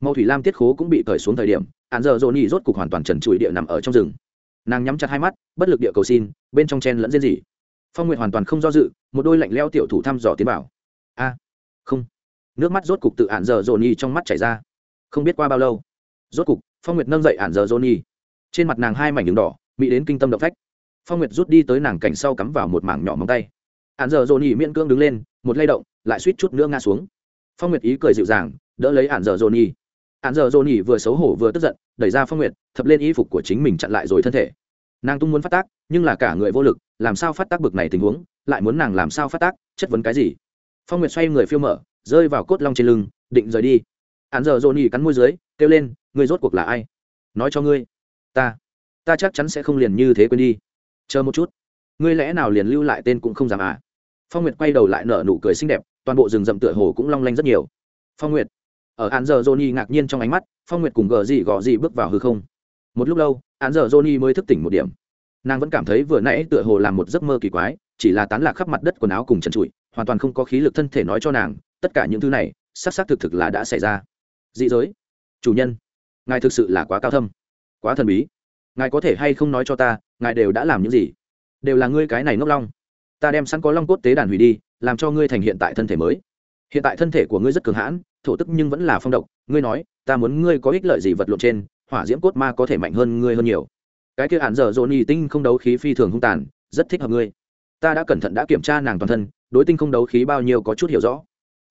Màu thủy lam tiết khố cũng bị cởi xuống thời điểm hạn giờ dồn nhị rốt cục hoàn toàn trần trụi địa nằm ở trong rừng. Nàng nhắm chặt hai mắt, bất lực địa cầu xin, bên trong chen lẫn riêng gì. Phong nguyện hoàn toàn không do dự, một đôi lạnh leo tiểu thủ thăm dò tiến bảo a, không. Nước mắt rốt cục tự hạn giờ dồn nhị trong mắt chảy ra. Không biết qua bao lâu. Rốt cục, phong nguyệt nâng dậy hạn giờ dồn nhị trên mặt nàng hai mảnh đường đỏ bị đến kinh tâm động phách. Phong nguyệt rút đi tới nàng cảnh sau cắm vào một mảng nhỏ móng tay. Hạn giờ dồn nhị miễn cưỡng đứng lên, một lay động, lại suýt chút nữa ngã xuống. Phong nguyệt ý cười dịu dàng, đỡ lấy hạn giờ dồn nhị hạn giờ dồn vừa xấu hổ vừa tức giận, đẩy ra phong nguyệt, thập lên y phục của chính mình chặn lại rồi thân thể. Nàng tung muốn phát tác, nhưng là cả người vô lực, làm sao phát tác bực này tình huống, lại muốn nàng làm sao phát tác, chất vấn cái gì? Phong nguyệt xoay người phiêu mở, rơi vào cốt long trên lưng, định rời đi. Hạn giờ dồn cắn môi dưới, kêu lên, ngươi rốt cuộc là ai? Nói cho ngươi. Ta ta chắc chắn sẽ không liền như thế quên đi. Chờ một chút. Ngươi lẽ nào liền lưu lại tên cũng không dám à? Phong nguyệt quay đầu lại nở nụ cười xinh đẹp, toàn bộ rừng rậm tựa hồ cũng long lanh rất nhiều. Phong nguyệt ở án giờ johnny ngạc nhiên trong ánh mắt, phong nguyệt cùng gờ gì gò gì bước vào hư không. Một lúc lâu án giờ johnny mới thức tỉnh một điểm. Nàng vẫn cảm thấy vừa nãy tựa hồ làm một giấc mơ kỳ quái, chỉ là tán lạc khắp mặt đất quần áo cùng trần trụi, hoàn toàn không có khí lực thân thể nói cho nàng, tất cả những thứ này, xác xác thực thực là đã xảy ra. Dị giới. Chủ nhân, ngài thực sự là quá cao thâm, quá thần bí. Ngài có thể hay không nói cho ta, ngài đều đã làm những gì? Đều là ngươi cái này ngốc long. Ta đem sẵn có long cốt tế đàn hủy đi, làm cho ngươi thành hiện tại thân thể mới hiện tại thân thể của ngươi rất cường hãn, thổ tức nhưng vẫn là phong độc. Ngươi nói, ta muốn ngươi có ích lợi gì vật lộn trên, hỏa diễm cốt ma có thể mạnh hơn ngươi hơn nhiều. Cái kia hạn dở dồn nhì tinh không đấu khí phi thường hung tàn, rất thích hợp ngươi. Ta đã cẩn thận đã kiểm tra nàng toàn thân, đối tinh không đấu khí bao nhiêu có chút hiểu rõ.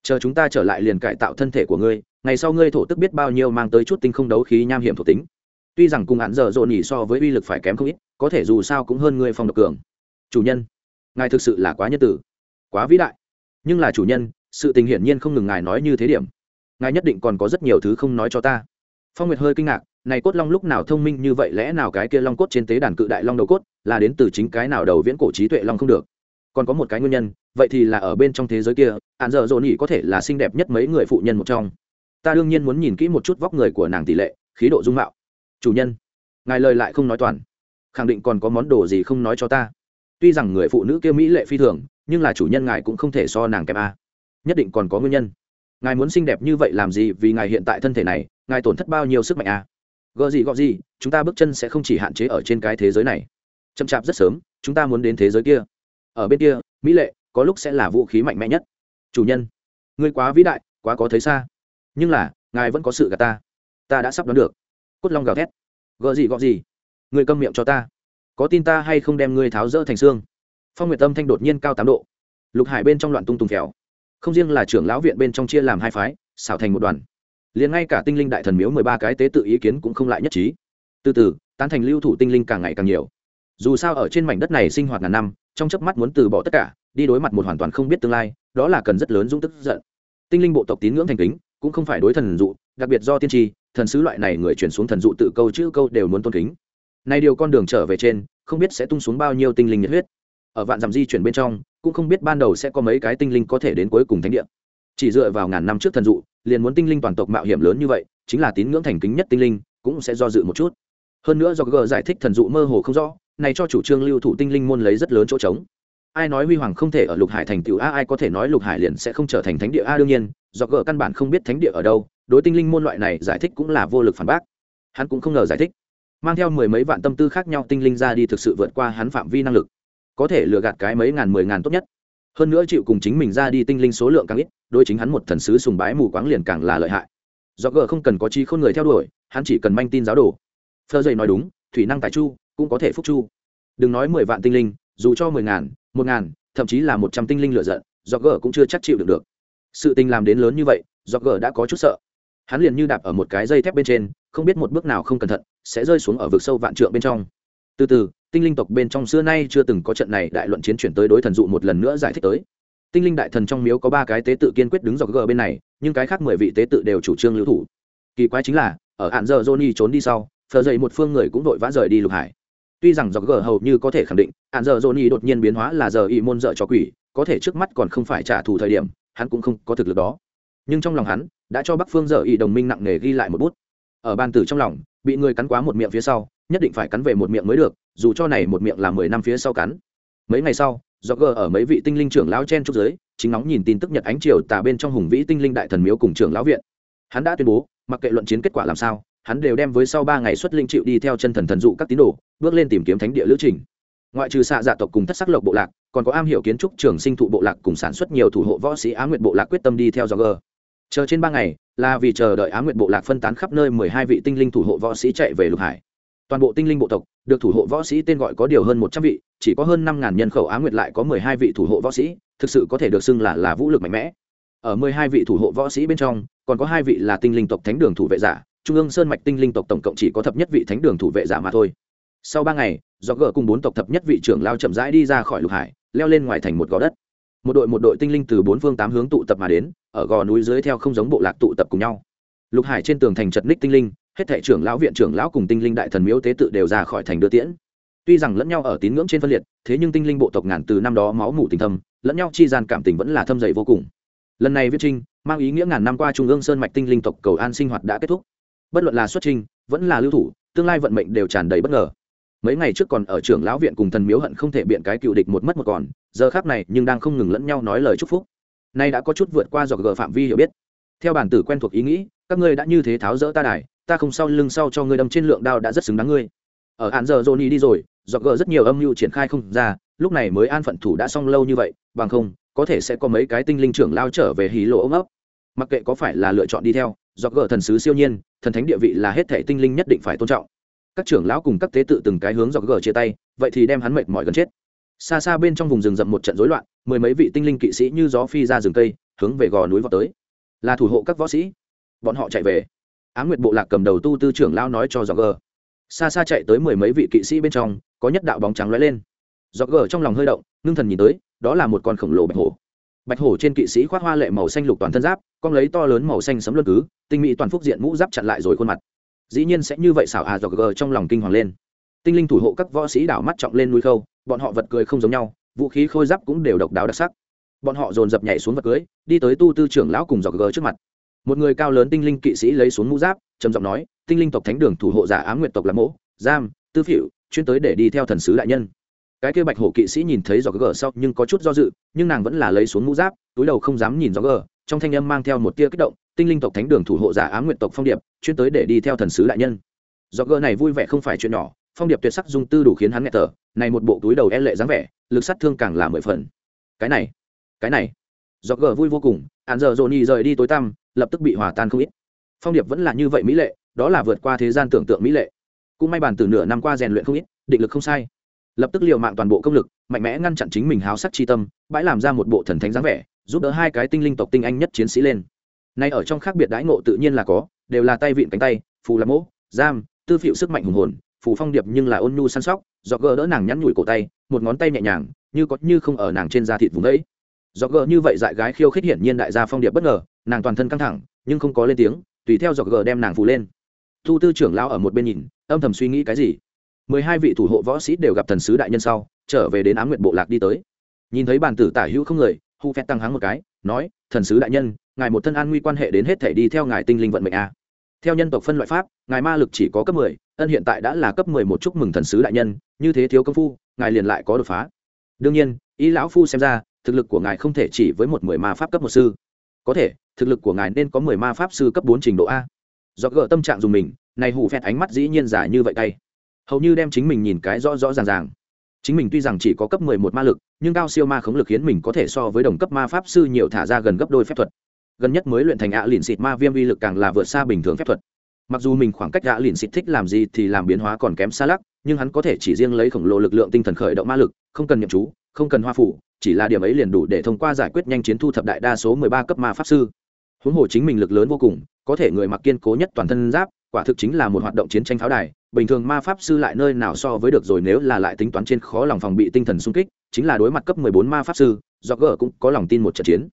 Chờ chúng ta trở lại liền cải tạo thân thể của ngươi, ngày sau ngươi thổ tức biết bao nhiêu mang tới chút tinh không đấu khí nham hiểm thuộc tính. Tuy rằng cùng hạn dở dồn nhì so với uy lực phải kém không ít, có thể dù sao cũng hơn ngươi phong độc cường. Chủ nhân, ngài thực sự là quá nhân tử, quá vĩ đại. Nhưng là chủ nhân sự tình hiển nhiên không ngừng ngài nói như thế điểm. Ngài nhất định còn có rất nhiều thứ không nói cho ta. Phong nguyệt hơi kinh ngạc, này cốt long lúc nào thông minh như vậy, lẽ nào cái kia long cốt trên tế đàn cự đại long đầu cốt là đến từ chính cái nào đầu viễn cổ trí tuệ long không được? Còn có một cái nguyên nhân, vậy thì là ở bên trong thế giới kia hạn dở dồn nhỉ có thể là xinh đẹp nhất mấy người phụ nhân một trong. Ta đương nhiên muốn nhìn kỹ một chút vóc người của nàng tỷ lệ, khí độ dung mạo. Chủ nhân, ngài lời lại không nói toàn. Khẳng định còn có món đồ gì không nói cho ta? Tuy rằng người phụ nữ kia mỹ lệ phi thường, nhưng là chủ nhân ngài cũng không thể so nàng kém a nhất định còn có nguyên nhân. Ngài muốn xinh đẹp như vậy làm gì? Vì ngài hiện tại thân thể này, ngài tổn thất bao nhiêu sức mạnh à? gợ gì, gọ gì, chúng ta bước chân sẽ không chỉ hạn chế ở trên cái thế giới này. Chậm chạp rất sớm, chúng ta muốn đến thế giới kia. Ở bên kia, mỹ lệ, có lúc sẽ là vũ khí mạnh mẽ nhất. Chủ nhân, ngươi quá vĩ đại, quá có thấy xa. Nhưng là, ngài vẫn có sự gà ta. Ta đã sắp đoán được. Cốt long gào thét. Gợ gì, gọ gì? Ngươi câm miệng cho ta. Có tin ta hay không đem ngươi tháo rỡ thành xương? Phong nguyệt tâm thanh đột nhiên cao tám độ. Lục hải bên trong loạn tung tùng phèo không riêng là trưởng lão viện bên trong chia làm hai phái, xảo thành một đoàn. Liền ngay cả tinh linh đại thần miếu mười ba cái tế tự ý kiến cũng không lại nhất trí. Từ từ, tán thành lưu thủ tinh linh càng ngày càng nhiều. Dù sao ở trên mảnh đất này sinh hoạt ngàn năm, trong chớp mắt muốn từ bỏ tất cả, đi đối mặt một hoàn toàn không biết tương lai, đó là cần rất lớn dũng tức giận. Tinh linh bộ tộc tín ngưỡng thành kính, cũng không phải đối thần dụ, đặc biệt do tiên tri, thần sứ loại này người chuyển xuống thần dụ tự câu chữ câu đều muốn tôn kính. Nay điều con đường trở về trên, không biết sẽ tung xuống bao nhiêu tinh linh nhiệt huyết. Ở vạn dặm di chuyển bên trong cũng không biết ban đầu sẽ có mấy cái tinh linh có thể đến cuối cùng thánh địa. Chỉ dựa vào ngàn năm trước thần dụ, liền muốn tinh linh toàn tộc mạo hiểm lớn như vậy, chính là tín ngưỡng thành kính nhất tinh linh, cũng sẽ do dự một chút. Hơn nữa do g giải thích thần dụ mơ hồ không rõ, này cho chủ trương lưu thủ tinh linh môn lấy rất lớn chỗ trống. Ai nói huy hoàng không thể ở lục hải thành tựu a, ai có thể nói lục hải liền sẽ không trở thành thánh địa a, đương nhiên, do g căn bản không biết thánh địa ở đâu, đối tinh linh môn loại này giải thích cũng là vô lực phản bác. Hắn cũng không ngờ giải thích. Mang theo mười mấy vạn tâm tư khác nhau tinh linh ra đi thực sự vượt qua hắn phạm vi năng lực có thể lừa gạt cái mấy ngàn mười ngàn tốt nhất. Hơn nữa chịu cùng chính mình ra đi tinh linh số lượng càng ít, đôi chính hắn một thần sứ sùng bái mù quáng liền càng là lợi hại. Do gờ không cần có chi khôn người theo đuổi, hắn chỉ cần manh tin giáo đồ. Phơ dây nói đúng, thủy năng tài chu cũng có thể phúc chu. Đừng nói mười vạn tinh linh, dù cho mười ngàn, một ngàn, thậm chí là một trăm tinh linh lựa giận do gờ cũng chưa chắc chịu được được. Sự tình làm đến lớn như vậy do gờ đã có chút sợ. Hắn liền như đạp ở một cái dây thép bên trên, không biết một bước nào không cẩn thận, sẽ rơi xuống ở vực sâu vạn trượng bên trong. Từ từ tinh linh tộc bên trong xưa nay chưa từng có trận này đại luận chiến chuyển tới đối thần dụ một lần nữa giải thích tới. Tinh linh đại thần trong miếu có ba cái tế tự kiên quyết đứng dọc gờ bên này, nhưng cái khác mười vị tế tự đều chủ trương lưu thủ. Kỳ quái chính là, ở hạn giờ johnny trốn đi sau, phờ dậy một phương người cũng vội vã rời đi lục hải. Tuy rằng dọc gờ hầu như có thể khẳng định, hạn giờ johnny đột nhiên biến hóa là giờ y môn dợ cho quỷ, có thể trước mắt còn không phải trả thù thời điểm, hắn cũng không có thực lực đó. Nhưng trong lòng hắn, đã cho bắc phương giờ y đồng minh nặng nề ghi lại một bút. Ở ban tử trong lòng, bị người cắn quá một miệng phía sau, nhất định phải cắn về một miệng mới được dù cho này một miệng là mười năm phía sau cắn. Mấy ngày sau do ở mấy vị tinh linh trưởng lão chen trúc giới chính nóng nhìn tin tức nhật ánh triều tà bên trong hùng vĩ tinh linh đại thần miếu cùng trưởng lão viện. Hắn đã tuyên bố, mặc kệ luận chiến kết quả làm sao, hắn đều đem với sau ba ngày xuất linh chịu đi theo chân thần thần dụ các tín đồ, bước lên tìm kiếm thánh địa lữ trình. Ngoại trừ xạ dạ tộc cùng thất sắc lộc bộ lạc, còn có am hiểu kiến trúc trường sinh thụ bộ lạc cùng sản xuất nhiều thủ hộ võ sĩ á nguyệt bộ lạc quyết tâm đi theo do gờ chờ trên ba ngày, là vì chờ đợi á nguyệt bộ lạc phân tán khắp nơi mười hai vị tinh linh thủ hộ võ sĩ chạy về lục hải toàn bộ tinh linh bộ tộc được thủ hộ võ sĩ tên gọi có điều hơn một trăm vị, chỉ có hơn năm ngàn nhân khẩu á nguyệt lại có mười hai vị thủ hộ võ sĩ, thực sự có thể được xưng là là vũ lực mạnh mẽ. Ở mười hai vị thủ hộ võ sĩ bên trong, còn có hai vị là tinh linh tộc thánh đường thủ vệ giả, trung ương sơn mạch tinh linh tộc tổng cộng chỉ có thập nhất vị thánh đường thủ vệ giả mà thôi. Sau ba ngày, do gỡ cùng bốn tộc thập nhất vị trưởng lao chậm rãi đi ra khỏi lục hải, leo lên ngoài thành một gò đất. Một đội một đội tinh linh từ bốn phương tám hướng tụ tập mà đến, ở gò núi dưới theo không giống bộ lạc tụ tập cùng nhau. Lục hải trên tường thành chật ních tinh linh hết thệ trưởng lão viện trưởng lão cùng tinh linh đại thần miếu tế tự đều ra khỏi thành đưa tiễn. Tuy rằng lẫn nhau ở tín ngưỡng trên phân liệt, thế nhưng tinh linh bộ tộc ngàn từ năm đó máu mủ tình thâm, lẫn nhau chi gian cảm tình vẫn là thâm dày vô cùng. Lần này viết trinh, mang ý nghĩa ngàn năm qua trung ương sơn mạch tinh linh tộc cầu an sinh hoạt đã kết thúc. Bất luận là xuất trinh, vẫn là lưu thủ, tương lai vận mệnh đều tràn đầy bất ngờ. Mấy ngày trước còn ở trưởng lão viện cùng thần miếu hận không thể biện cái cựu địch một mất một còn, giờ khác này nhưng đang không ngừng lẫn nhau nói lời chúc phúc. Nay đã có chút vượt qua dọc gờ phạm vi hiểu biết. Theo bản tử quen thuộc ý nghĩ, các ngươi đã như thế tháo rỡ ta đài ta không sau lưng sau cho ngươi đâm trên lượng đao đã rất xứng đáng ngươi. Ở hạn giờ johnny đi rồi dọc gờ rất nhiều âm mưu triển khai không ra, lúc này mới an phận thủ đã xong lâu như vậy, bằng không, có thể sẽ có mấy cái tinh linh trưởng lao trở về hí lộ ống ấp. Mặc kệ có phải là lựa chọn đi theo dọc gờ thần sứ siêu nhiên, thần thánh địa vị là hết thể tinh linh nhất định phải tôn trọng. Các trưởng lão cùng các tế tự từng cái hướng dọc gờ chia tay, vậy thì đem hắn mệt mỏi gần chết. Xa xa bên trong vùng rừng rậm một trận rối loạn, mười mấy vị tinh linh kỵ sĩ như gió phi ra rừng cây, hướng về gò núi vào tới. Là thủ hộ các võ sĩ. Bọn họ chạy về á nguyệt bộ lạc cầm đầu tu tư trưởng lão nói cho dọc gờ. Xa xa chạy tới mười mấy vị kỵ sĩ bên trong, có nhất đạo bóng trắng lóe lên. Dọc gờ trong lòng hơi động, ngưng thần nhìn tới, đó là một con khổng lồ bạch hổ. Bạch hổ trên kỵ sĩ khoác hoa lệ màu xanh lục toàn thân giáp, con lấy to lớn màu xanh sấm luân cứ, tinh mỹ toàn phúc diện mũ giáp chặn lại rồi khuôn mặt. Dĩ nhiên sẽ như vậy xảo à dọc gờ trong lòng kinh hoàng lên. Tinh linh thủ hộ các võ sĩ đảo mắt trọng lên núi khâu, bọn họ vật cười không giống nhau, vũ khí khôi giáp cũng đều độc đáo đặc sắc. Bọn họ dồn dập nhảy xuống vật cưới, đi tới tu tư trưởng lão cùng dọc gờ trước mặt một người cao lớn tinh linh kỵ sĩ lấy xuống mũ giáp trầm giọng nói tinh linh tộc thánh đường thủ hộ giả ám nguyệt tộc là mỗ giam tư phỉu chuyên tới để đi theo thần sứ đại nhân. Cái kia bạch hổ kỵ sĩ nhìn thấy gió gờ sau nhưng có chút do dự nhưng nàng vẫn là lấy xuống mũ giáp túi đầu không dám nhìn gió gờ trong thanh âm mang theo một tia kích động tinh linh tộc thánh đường thủ hộ giả ám nguyện tộc phong điệp chuyên tới để đi theo thần sứ đại nhân. Gió gờ này vui vẻ không phải chuyện nhỏ phong điệp tuyệt sắc dung tư đủ khiến hắn nghẹt thở, này một bộ túi đầu e lệ dáng vẻ lực sát thương càng là mười phần. Cái này cái này gió gờ vui vô cùng hạn giờ dồn nhì rời đi tối tăm, lập tức bị hòa tan không ít. Phong điệp vẫn là như vậy mỹ lệ, đó là vượt qua thế gian tưởng tượng mỹ lệ. Cũng may bàn từ nửa năm qua rèn luyện không ít, định lực không sai. Lập tức liều mạng toàn bộ công lực, mạnh mẽ ngăn chặn chính mình háo sắc chi tâm, bãi làm ra một bộ thần thánh dáng vẻ, giúp đỡ hai cái tinh linh tộc tinh anh nhất chiến sĩ lên. Nay ở trong khác biệt đãi ngộ tự nhiên là có, đều là tay vịn cánh tay, phù là mỗ, giam, tư phịu sức mạnh hùng hồn, phù phong điệp nhưng là ôn nhu săn sóc do gỡ đỡ nàng nhắn nhủi cổ tay, một ngón tay nhẹ nhàng, như có như không ở nàng trên da thịt vùng đấy do gờ như vậy dại gái khiêu khích hiển nhiên đại gia phong điệp bất ngờ, nàng toàn thân căng thẳng, nhưng không có lên tiếng, tùy theo do gờ đem nàng phủ lên. Thu tư trưởng lao ở một bên nhìn, âm thầm suy nghĩ cái gì? Mười hai vị thủ hộ võ sĩ đều gặp thần sứ đại nhân sau, trở về đến á m nguyện bộ lạc đi tới. Nhìn thấy bàn tử tả hữu không người, hu phét tăng hắng một cái, nói, thần sứ đại nhân, ngài một thân an nguy quan hệ đến hết thể đi theo ngài tinh linh vận mệnh a. Theo nhân tộc phân loại pháp, ngài ma lực chỉ có cấp mười, ân hiện tại đã là cấp mười một chúc mừng thần sứ đại nhân, như thế thiếu công phu, ngài liền lại có đột phá. Đương nhiên ý lão phu xem ra thực lực của ngài không thể chỉ với một mười ma pháp cấp một sư. Có thể, thực lực của ngài nên có mười ma pháp sư cấp bốn trình độ a. Do gỡ tâm trạng dùng mình, này hủ phét ánh mắt dĩ nhiên giả như vậy tay. Hầu như đem chính mình nhìn cái rõ rõ ràng ràng. Chính mình tuy rằng chỉ có cấp mười một ma lực, nhưng cao siêu ma khống lực khiến mình có thể so với đồng cấp ma pháp sư nhiều thả ra gần gấp đôi phép thuật. Gần nhất mới luyện thành ạ lìn xịt ma viêm uy lực càng là vượt xa bình thường phép thuật. Mặc dù mình khoảng cách ạ lìn xịt thích làm gì thì làm biến hóa còn kém xa lắc, nhưng hắn có thể chỉ riêng lấy khổng lồ lực lượng tinh thần khởi động ma lực, không cần nhậm chú không cần hoa phủ, chỉ là điểm ấy liền đủ để thông qua giải quyết nhanh chiến thu thập đại đa số mười ba cấp ma pháp sư. Huống hồ chính mình lực lớn vô cùng, có thể người mặc kiên cố nhất toàn thân giáp, quả thực chính là một hoạt động chiến tranh pháo đài, bình thường ma pháp sư lại nơi nào so với được rồi nếu là lại tính toán trên khó lòng phòng bị tinh thần xung kích, chính là đối mặt cấp mười bốn ma pháp sư do gỡ cũng có lòng tin một trận chiến.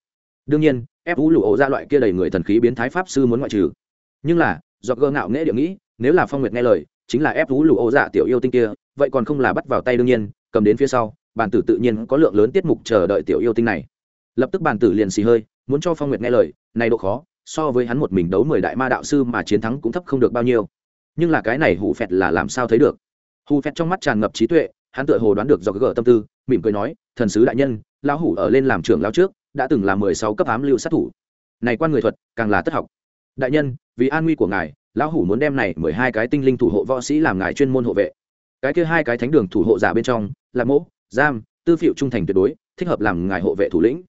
Đương nhiên ép vũ lụ ổ ra loại kia đầy người thần khí biến thái pháp sư muốn ngoại trừ. Nhưng là do gỡ ngạo nghễ địa nghĩ, nếu là phong nguyệt nghe lời, chính là ép vũ lụ ổ dạ tiểu yêu tinh kia, vậy còn không là bắt vào tay đương nhiên, cầm đến phía sau bàn tử tự nhiên có lượng lớn tiết mục chờ đợi tiểu yêu tinh này. Lập tức bàn tử liền xì hơi, muốn cho phong nguyệt nghe lời, này độ khó, so với hắn một mình đấu mười đại ma đạo sư mà chiến thắng cũng thấp không được bao nhiêu. Nhưng là cái này hù phẹt là làm sao thấy được? Hù phẹt trong mắt tràn ngập trí tuệ, hắn tựa hồ đoán được do gỡ tâm tư, mỉm cười nói, thần sứ đại nhân, lão hủ ở lên làm trưởng lão trước, đã từng là mười sáu cấp ám lưu sát thủ. Này quan người thuật, càng là tất học. Đại nhân, vì an nguy của ngài, lão hủ muốn đem này mười hai cái tinh linh thủ hộ võ sĩ làm ngài chuyên môn hộ vệ. Cái kia hai cái thánh đường thủ hộ giả bên trong, là mỗ giam, tư phiệu trung thành tuyệt đối, thích hợp làm ngài hộ vệ thủ lĩnh.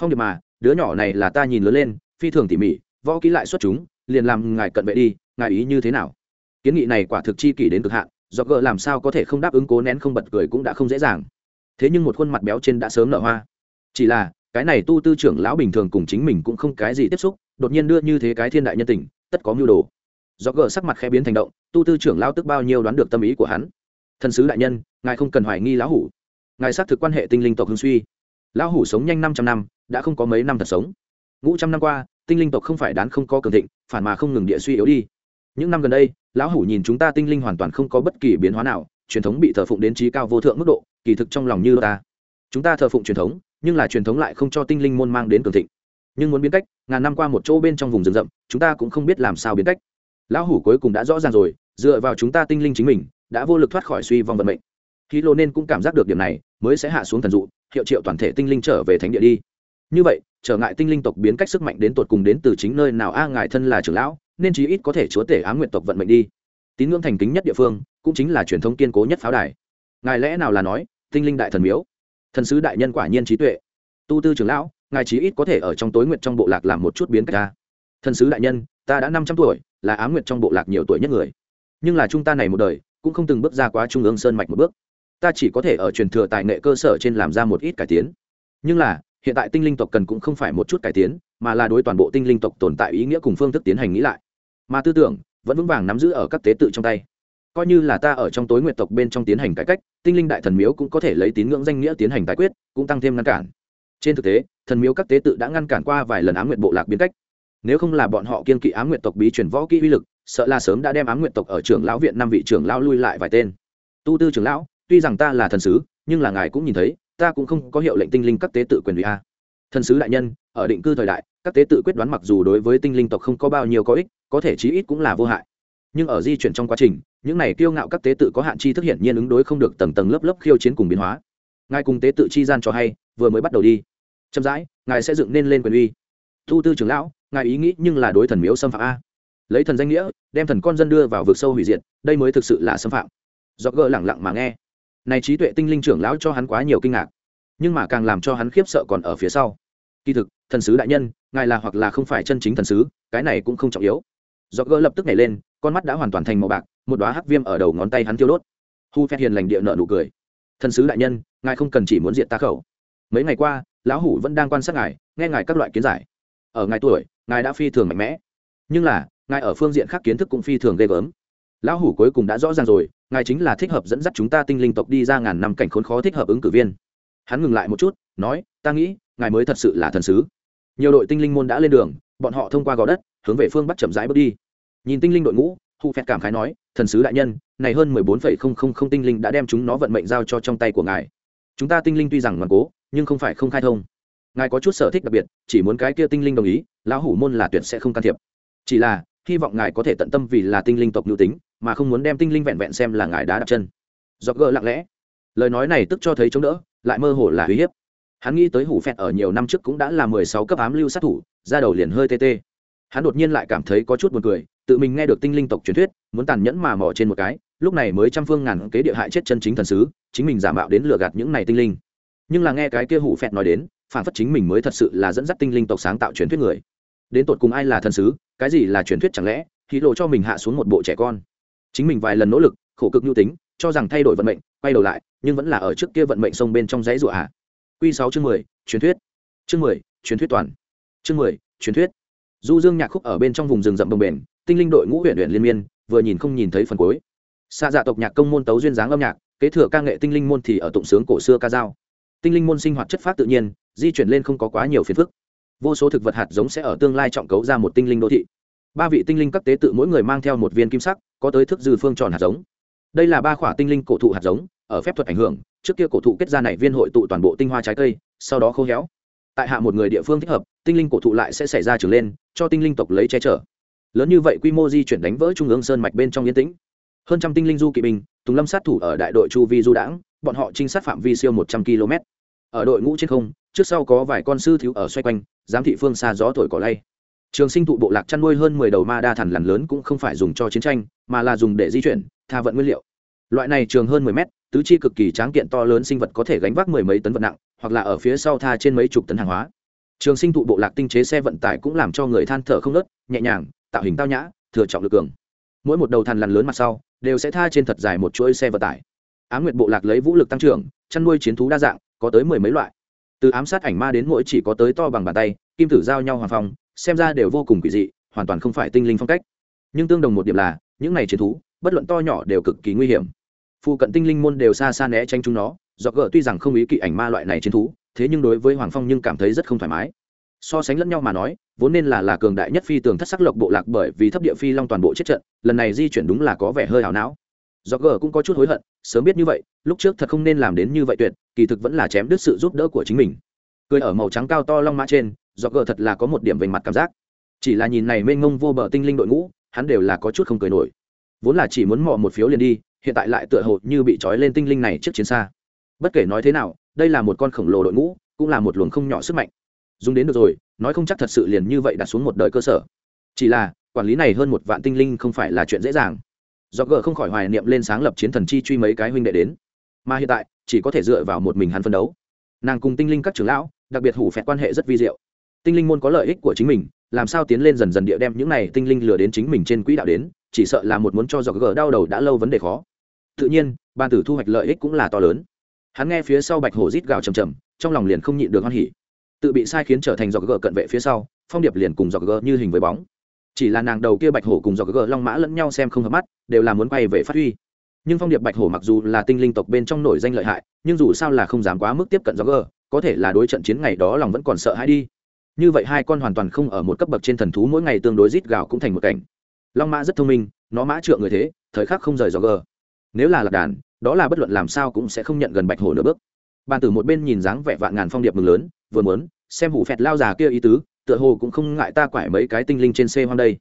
Phong điệp mà, đứa nhỏ này là ta nhìn lớn lên, phi thường tỉ mỉ, võ kỹ lại xuất chúng, liền làm ngài cận vệ đi, ngài ý như thế nào? Kiến nghị này quả thực chi kỷ đến cực hạn, do gợ làm sao có thể không đáp ứng cố nén không bật cười cũng đã không dễ dàng. Thế nhưng một khuôn mặt béo trên đã sớm nở hoa. Chỉ là, cái này tu tư trưởng lão bình thường cùng chính mình cũng không cái gì tiếp xúc, đột nhiên đưa như thế cái thiên đại nhân tình, tất có mưu đồ. Do gợ sắc mặt khẽ biến thành động, tu tư trưởng lão tức bao nhiêu đoán được tâm ý của hắn. Thần sứ đại nhân, ngài không cần hoài nghi lão hủ ngài xác thực quan hệ tinh linh tộc hương suy. Lão hủ sống nhanh năm trăm năm, đã không có mấy năm thật sống. Ngũ trăm năm qua, tinh linh tộc không phải đán không có cường thịnh, phản mà không ngừng địa suy yếu đi. Những năm gần đây, lão hủ nhìn chúng ta tinh linh hoàn toàn không có bất kỳ biến hóa nào, truyền thống bị thờ phụng đến trí cao vô thượng mức độ, kỳ thực trong lòng như ta. Chúng ta thờ phụng truyền thống, nhưng là truyền thống lại không cho tinh linh môn mang đến cường thịnh. Nhưng muốn biến cách, ngàn năm qua một chỗ bên trong vùng rừng rậm, chúng ta cũng không biết làm sao biến cách. Lão hủ cuối cùng đã rõ ràng rồi, dựa vào chúng ta tinh linh chính mình, đã vô lực thoát khỏi suy vong vận mệnh khi lô nên cũng cảm giác được điểm này, mới sẽ hạ xuống thần dụ, hiệu triệu toàn thể tinh linh trở về thánh địa đi. Như vậy, trở ngại tinh linh tộc biến cách sức mạnh đến tột cùng đến từ chính nơi nào? A, ngài thân là trưởng lão, nên chí ít có thể chúa tể á nguyện tộc vận mệnh đi. Tín ngưỡng thành kính nhất địa phương, cũng chính là truyền thống kiên cố nhất pháo đài. Ngài lẽ nào là nói, tinh linh đại thần miếu? Thần sứ đại nhân quả nhiên trí tuệ. Tu tư trưởng lão, ngài chí ít có thể ở trong tối nguyện trong bộ lạc làm một chút biến cách ta. Thần sứ đại nhân, ta đã năm trăm tuổi, là á nguyện trong bộ lạc nhiều tuổi nhất người. Nhưng là chúng ta này một đời, cũng không từng bước ra quá trung ương sơn mạch một bước ta chỉ có thể ở truyền thừa tài nghệ cơ sở trên làm ra một ít cải tiến. Nhưng là, hiện tại tinh linh tộc cần cũng không phải một chút cải tiến, mà là đối toàn bộ tinh linh tộc tồn tại ý nghĩa cùng phương thức tiến hành nghĩ lại. Mà tư tưởng vẫn vững vàng nắm giữ ở các tế tự trong tay. Coi như là ta ở trong tối nguyện tộc bên trong tiến hành cải cách, tinh linh đại thần miếu cũng có thể lấy tín ngưỡng danh nghĩa tiến hành tái quyết, cũng tăng thêm ngăn cản. Trên thực tế, thần miếu các tế tự đã ngăn cản qua vài lần ám nguyện bộ lạc biến cách. Nếu không là bọn họ kiên kỵ ám nguyện tộc bí truyền võ kỹ uy lực, sợ là sớm đã đem ám nguyện tộc ở trường lão viện năm vị trưởng lão lui lại vài tên. Tu tư trưởng lão tuy rằng ta là thần sứ, nhưng là ngài cũng nhìn thấy, ta cũng không có hiệu lệnh tinh linh các tế tự quyền ủy a. Thần sứ đại nhân, ở định cư thời đại, các tế tự quyết đoán mặc dù đối với tinh linh tộc không có bao nhiêu có ích, có thể chí ít cũng là vô hại. Nhưng ở di chuyển trong quá trình, những này kiêu ngạo các tế tự có hạn chi thức hiện nhiên ứng đối không được tầng tầng lớp lớp khiêu chiến cùng biến hóa. Ngài cùng tế tự chi gian cho hay, vừa mới bắt đầu đi. Chậm rãi, ngài sẽ dựng nên lên quyền uy. Thu tư trưởng lão, ngài ý nghĩ nhưng là đối thần miếu xâm phạm a. Lấy thần danh nghĩa, đem thần con dân đưa vào vực sâu hủy diệt, đây mới thực sự là xâm phạm. Do gỡ lẳng lặng mà nghe này trí tuệ tinh linh trưởng lão cho hắn quá nhiều kinh ngạc. Nhưng mà càng làm cho hắn khiếp sợ còn ở phía sau. Kỳ thực, thần sứ đại nhân, ngài là hoặc là không phải chân chính thần sứ, cái này cũng không trọng yếu. Do gỡ lập tức nhảy lên, con mắt đã hoàn toàn thành màu bạc, một đoá hắc viêm ở đầu ngón tay hắn tiêu đốt. Hu phép hiền lành địa nợ nụ cười. Thần sứ đại nhân, ngài không cần chỉ muốn diện ta khẩu. Mấy ngày qua, lão hủ vẫn đang quan sát ngài, nghe ngài các loại kiến giải. Ở ngài tuổi, ngài đã phi thường mạnh mẽ. Nhưng là, ngài ở phương diện khác kiến thức cũng phi thường ghê gớm. Lão hủ cuối cùng đã rõ ràng rồi ngài chính là thích hợp dẫn dắt chúng ta tinh linh tộc đi ra ngàn năm cảnh khốn khó thích hợp ứng cử viên. Hắn ngừng lại một chút, nói, ta nghĩ, ngài mới thật sự là thần sứ. Nhiều đội tinh linh môn đã lên đường, bọn họ thông qua gò đất, hướng về phương bắc chậm rãi bước đi. Nhìn tinh linh đội ngũ hụ phẹt cảm khái nói, thần sứ đại nhân, này hơn mười bốn phẩy không không không tinh linh đã đem chúng nó vận mệnh giao cho trong tay của ngài. Chúng ta tinh linh tuy rằng ngoan cố, nhưng không phải không khai thông. Ngài có chút sở thích đặc biệt, chỉ muốn cái kia tinh linh đồng ý, lão hủ môn là tuyệt sẽ không can thiệp. Chỉ là, hy vọng ngài có thể tận tâm vì là tinh linh tộc nữ tính mà không muốn đem tinh linh vẹn vẹn xem là ngài đá đặt chân. Do gỡ lặng lẽ. Lời nói này tức cho thấy chống đỡ, lại mơ hồ là uy hiếp. Hắn nghĩ tới hủ phẹt ở nhiều năm trước cũng đã là mười sáu cấp ám lưu sát thủ ra đầu liền hơi tê tê. Hắn đột nhiên lại cảm thấy có chút buồn cười, tự mình nghe được tinh linh tộc truyền thuyết, muốn tàn nhẫn mà mò trên một cái, lúc này mới trăm phương ngàn kế địa hại chết chân chính thần sứ, chính mình giả mạo đến lừa gạt những này tinh linh. Nhưng là nghe cái kia hủ phẹt nói đến, phản phất chính mình mới thật sự là dẫn dắt tinh linh tộc sáng tạo truyền thuyết người. Đến tột cùng ai là thần sứ, cái gì là truyền thuyết chẳng lẽ khí lộ cho mình hạ xuống một bộ trẻ con chính mình vài lần nỗ lực, khổ cực nhu tính, cho rằng thay đổi vận mệnh, quay đầu lại, nhưng vẫn là ở trước kia vận mệnh sông bên trong dãy rụa hạ q sáu chương mười, truyền thuyết. Chương mười, truyền thuyết toàn. Chương mười, truyền thuyết. Du dương nhạc khúc ở bên trong vùng rừng rậm đồng bền, tinh linh đội ngũ huyện huyện liên miên, vừa nhìn không nhìn thấy phần cuối. Xa dạ tộc nhạc công môn tấu duyên dáng âm nhạc, kế thừa ca nghệ tinh linh môn thì ở tụng sướng cổ xưa ca dao. Tinh linh môn sinh hoạt chất phát tự nhiên, di chuyển lên không có quá nhiều phiền phức. Vô số thực vật hạt giống sẽ ở tương lai trọng cấu ra một tinh linh đô thị ba vị tinh linh các tế tự mỗi người mang theo một viên kim sắc, có tới thức dư phương tròn hạt giống. Đây là ba khỏa tinh linh cổ thụ hạt giống, ở phép thuật ảnh hưởng, trước kia cổ thụ kết ra này viên hội tụ toàn bộ tinh hoa trái cây, sau đó khô héo. Tại hạ một người địa phương thích hợp, tinh linh cổ thụ lại sẽ xảy ra trưởng lên, cho tinh linh tộc lấy che chở. Lớn như vậy quy mô di chuyển đánh vỡ trung ương sơn mạch bên trong yên tĩnh. Hơn trăm tinh linh du kỵ binh, tùng lâm sát thủ ở đại đội chu vi du đãng, bọn họ trinh sát phạm vi siêu một trăm km. Ở đội ngũ trên không, trước sau có vài con sư thiếu ở xoay quanh, giám thị phương xa gió thổi cỏ lay trường sinh thụ bộ lạc chăn nuôi hơn mười đầu ma đa thần lằn lớn cũng không phải dùng cho chiến tranh, mà là dùng để di chuyển, tha vận nguyên liệu. Loại này trường hơn mười mét, tứ chi cực kỳ tráng kiện to lớn sinh vật có thể gánh vác mười mấy tấn vật nặng, hoặc là ở phía sau tha trên mấy chục tấn hàng hóa. Trường sinh thụ bộ lạc tinh chế xe vận tải cũng làm cho người than thở không nớt nhẹ nhàng, tạo hình tao nhã, thừa trọng lực cường. Mỗi một đầu thằn lằn lớn mặt sau, đều sẽ tha trên thật dài một chuỗi xe vận tải. Á nguyệt bộ lạc lấy vũ lực tăng trưởng, chăn nuôi chiến thú đa dạng, có tới mười mấy loại. Từ ám sát ảnh ma đến mỗi chỉ có tới to bằng bàn tay, kim tử giao nhau hoàng phong xem ra đều vô cùng quỷ dị, hoàn toàn không phải tinh linh phong cách. Nhưng tương đồng một điểm là, những này chiến thú, bất luận to nhỏ đều cực kỳ nguy hiểm. Phụ cận tinh linh môn đều xa xa né tránh chúng nó do gỡ tuy rằng không ý kỵ ảnh ma loại này chiến thú, thế nhưng đối với hoàng phong nhưng cảm thấy rất không thoải mái. So sánh lẫn nhau mà nói, vốn nên là là cường đại nhất phi tường thất sắc lộc bộ lạc bởi vì thấp địa phi long toàn bộ chết trận, lần này di chuyển đúng là có vẻ hơi hảo não. Do gờ cũng có chút hối hận, sớm biết như vậy, lúc trước thật không nên làm đến như vậy tuyệt, kỳ thực vẫn là chém đứt sự giúp đỡ của chính mình. Cười ở màu trắng cao to long mã trên do gờ thật là có một điểm về mặt cảm giác. Chỉ là nhìn này mênh ngông vô bờ tinh linh đội ngũ, hắn đều là có chút không cười nổi. Vốn là chỉ muốn mò một phiếu liền đi, hiện tại lại tựa hồ như bị trói lên tinh linh này trước chiến xa. Bất kể nói thế nào, đây là một con khổng lồ đội ngũ, cũng là một luồng không nhỏ sức mạnh. Dùng đến được rồi, nói không chắc thật sự liền như vậy đặt xuống một đời cơ sở. Chỉ là, quản lý này hơn một vạn tinh linh không phải là chuyện dễ dàng. Do gờ không khỏi hoài niệm lên sáng lập chiến thần chi truy mấy cái huynh đệ đến. Mà hiện tại, chỉ có thể dựa vào một mình hắn phân đấu. Nàng cùng tinh linh các trưởng lão, đặc biệt hủ phẹt quan hệ rất vi diệu tinh linh môn có lợi ích của chính mình, làm sao tiến lên dần dần địa đem những này tinh linh lừa đến chính mình trên quỹ đạo đến, chỉ sợ là một muốn cho do gờ đau đầu đã lâu vấn đề khó. Tự nhiên, ban tử thu hoạch lợi ích cũng là to lớn. Hắn nghe phía sau bạch hổ rít gào chầm chầm trong lòng liền không nhịn được hoan hỉ. Tự bị sai khiến trở thành do gờ cận vệ phía sau, phong điệp liền cùng do gờ như hình với bóng. Chỉ là nàng đầu kia bạch hổ cùng do gờ long mã lẫn nhau xem không hợp mắt, đều là muốn quay về phát huy. Nhưng phong điệp bạch hổ mặc dù là tinh linh tộc bên trong nổi danh lợi hại, nhưng dù sao là không dám quá mức tiếp cận do gờ, có thể là đối trận chiến ngày đó lòng vẫn còn sợ hãi đi như vậy hai con hoàn toàn không ở một cấp bậc trên thần thú, mỗi ngày tương đối rít gào cũng thành một cảnh. Long mã rất thông minh, nó mã trượng người thế, thời khắc không rời do gờ. Nếu là lạc đàn, đó là bất luận làm sao cũng sẽ không nhận gần bạch hổ nửa bước. Bàn tử một bên nhìn dáng vẻ vạn ngàn phong điệp mừng lớn, vừa muốn, xem hủ phẹt lao già kia ý tứ, tựa hồ cũng không ngại ta quải mấy cái tinh linh trên xe hoang đây.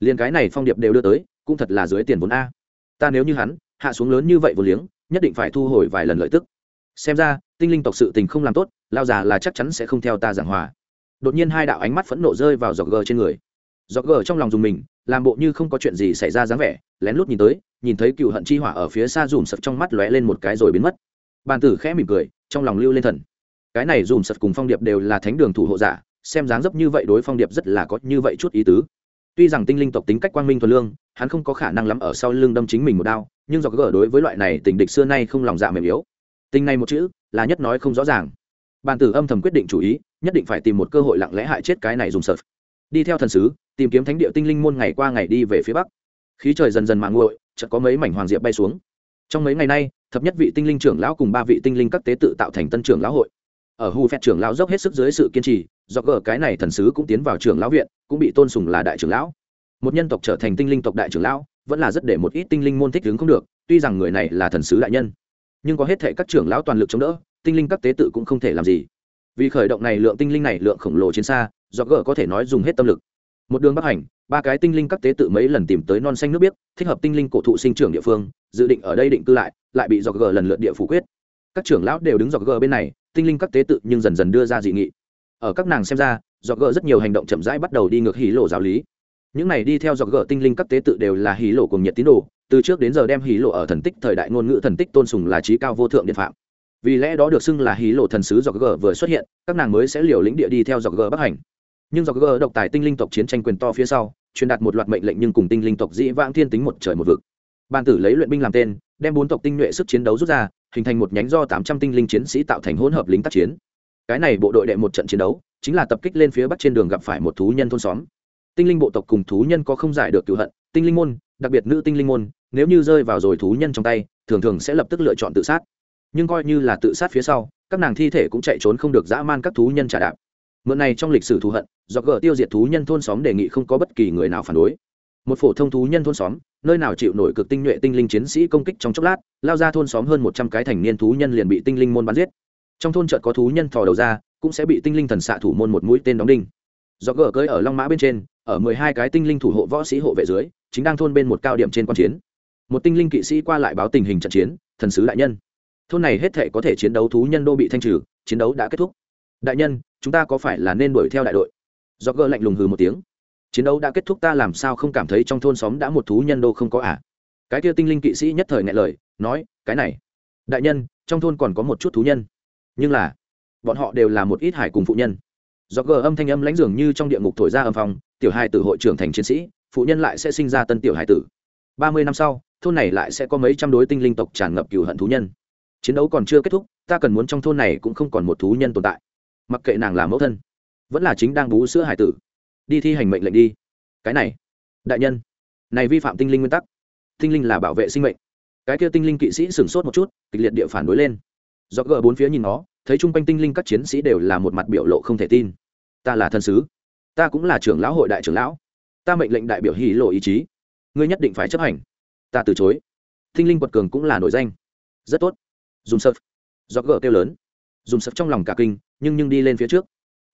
Liền cái này phong điệp đều đưa tới, cũng thật là dưới tiền vốn a. Ta nếu như hắn, hạ xuống lớn như vậy vô liếng, nhất định phải thu hồi vài lần lợi tức. Xem ra, tinh linh tộc sự tình không làm tốt, lao già là chắc chắn sẽ không theo ta giảng hòa đột nhiên hai đạo ánh mắt phẫn nộ rơi vào giọt gờ trên người. Giọt gờ trong lòng dùng mình, làm bộ như không có chuyện gì xảy ra dáng vẻ, lén lút nhìn tới, nhìn thấy cựu hận chi hỏa ở phía xa dùm sập trong mắt lóe lên một cái rồi biến mất. Bàn tử khẽ mỉm cười, trong lòng lưu lên thần. Cái này dùm sập cùng phong điệp đều là thánh đường thủ hộ giả, xem dáng dấp như vậy đối phong điệp rất là có như vậy chút ý tứ. Tuy rằng tinh linh tộc tính cách quang minh thuần lương, hắn không có khả năng lắm ở sau lưng đâm chính mình một đao, nhưng do gờ đối với loại này tình địch xưa nay không lòng dạ mềm yếu. Tình này một chữ là nhất nói không rõ ràng bàn tử âm thầm quyết định chủ ý, nhất định phải tìm một cơ hội lặng lẽ hại chết cái này dùng sợt. Đi theo thần sứ, tìm kiếm thánh địa tinh linh môn ngày qua ngày đi về phía bắc. Khí trời dần dần mạng nguội, chợt có mấy mảnh hoàng diệp bay xuống. Trong mấy ngày nay, thập nhất vị tinh linh trưởng lão cùng ba vị tinh linh các tế tự tạo thành tân trưởng lão hội. Ở hu phép trưởng lão dốc hết sức dưới sự kiên trì do gờ cái này thần sứ cũng tiến vào trưởng lão viện, cũng bị tôn sùng là đại trưởng lão. Một nhân tộc trở thành tinh linh tộc đại trưởng lão, vẫn là rất để một ít tinh linh môn thích đứng không được, tuy rằng người này là thần sứ đại nhân. Nhưng có hết thể các trưởng lão toàn lực chống đỡ tinh linh các tế tự cũng không thể làm gì. Vì khởi động này, lượng tinh linh này, lượng khổng lồ chiến xa, do gỡ có thể nói dùng hết tâm lực. Một đường bắc hành, ba cái tinh linh các tế tự mấy lần tìm tới non xanh nước biếc, thích hợp tinh linh cổ thụ sinh trưởng địa phương, dự định ở đây định cư lại lại bị do gờ lần lượt địa phủ quyết. Các trưởng lão đều đứng dọc gờ bên này, tinh linh các tế tự nhưng dần dần đưa ra dị nghị. Ở các nàng xem ra dọc gờ rất nhiều hành động chậm rãi bắt đầu đi ngược hí lộ giáo lý. Những này đi theo dọc gờ tinh linh các tế tự đều là hí lộ cùng nhiệt tín đồ, từ trước đến giờ đem hí lộ ở thần tích thời đại ngôn ngữ thần tích tôn sùng là trí cao vô thượng điện phạm vì lẽ đó được xưng là hí lộ thần sứ dọc gờ vừa xuất hiện, các nàng mới sẽ liều lĩnh địa đi theo dọc gờ bắc hành. Nhưng dọc gờ độc tài tinh linh tộc chiến tranh quyền to phía sau, truyền đạt một loạt mệnh lệnh nhưng cùng tinh linh tộc dĩ vãng thiên tính một trời một vực. Ban tử lấy luyện binh làm tên, đem bốn tộc tinh nhuệ sức chiến đấu rút ra, hình thành một nhánh do tám trăm tinh linh chiến sĩ tạo thành hỗn hợp lính tác chiến. Cái này bộ đội đệ một trận chiến đấu, chính là tập kích lên phía bắc trên đường gặp phải một thú nhân thôn xóm. Tinh linh bộ tộc cùng thú nhân có không giải được cựu hận, tinh linh môn, đặc biệt nữ tinh linh môn, nếu như rơi vào rồi thú nhân trong tay, thường thường sẽ lập tức lựa chọn tự sát nhưng coi như là tự sát phía sau, các nàng thi thể cũng chạy trốn không được dã man các thú nhân trả đạp. Mượn này trong lịch sử thù hận, do gỡ tiêu diệt thú nhân thôn xóm đề nghị không có bất kỳ người nào phản đối. Một phổ thông thú nhân thôn xóm, nơi nào chịu nổi cực tinh nhuệ tinh linh chiến sĩ công kích trong chốc lát, lao ra thôn xóm hơn một trăm cái thành niên thú nhân liền bị tinh linh môn bắn giết. Trong thôn chợt có thú nhân thò đầu ra, cũng sẽ bị tinh linh thần xạ thủ môn một mũi tên đóng đinh. Do gỡ cưới ở long mã bên trên, ở mười hai cái tinh linh thủ hộ võ sĩ hộ vệ dưới, chính đang thôn bên một cao điểm trên quan chiến. Một tinh linh kỵ sĩ qua lại báo tình hình trận chiến, thần sứ đại nhân thôn này hết thể có thể chiến đấu thú nhân đô bị thanh trừ, chiến đấu đã kết thúc. Đại nhân, chúng ta có phải là nên đuổi theo đại đội? Do gỡ lạnh lùng hừ một tiếng. Chiến đấu đã kết thúc ta làm sao không cảm thấy trong thôn xóm đã một thú nhân đô không có ả à? cái kia tinh linh kỵ sĩ nhất thời ngại lời, nói, cái này. Đại nhân, trong thôn còn có một chút thú nhân. Nhưng là, bọn họ đều là một ít hải cùng phụ nhân. Do gờ âm thanh âm lãnh dường như trong địa ngục thổi ra âm phòng tiểu hai tử hội trưởng thành chiến sĩ, phụ nhân lại sẽ sinh ra tân tiểu hải tử. Ba mươi năm sau, thôn này lại sẽ có mấy trăm đối tinh linh tộc tràn ngập cừu hận thú nhân chiến đấu còn chưa kết thúc, ta cần muốn trong thôn này cũng không còn một thú nhân tồn tại. Mặc kệ nàng là mẫu thân, vẫn là chính đang bú sữa hải tử, đi thi hành mệnh lệnh đi. Cái này, đại nhân, này vi phạm tinh linh nguyên tắc. Tinh linh là bảo vệ sinh mệnh. Cái kia tinh linh kỵ sĩ sửng sốt một chút, kịch liệt địa phản đối lên. Do gỡ bốn phía nhìn nó, thấy chung quanh tinh linh các chiến sĩ đều là một mặt biểu lộ không thể tin. Ta là thân sứ, ta cũng là trưởng lão hội đại trưởng lão. Ta mệnh lệnh đại biểu hỉ lộ ý chí. Ngươi nhất định phải chấp hành. Ta từ chối. Tinh linh quật cường cũng là nổi danh. Rất tốt dùng sập do gỡ kêu lớn. Dùng sập trong lòng cả kinh, nhưng nhưng đi lên phía trước.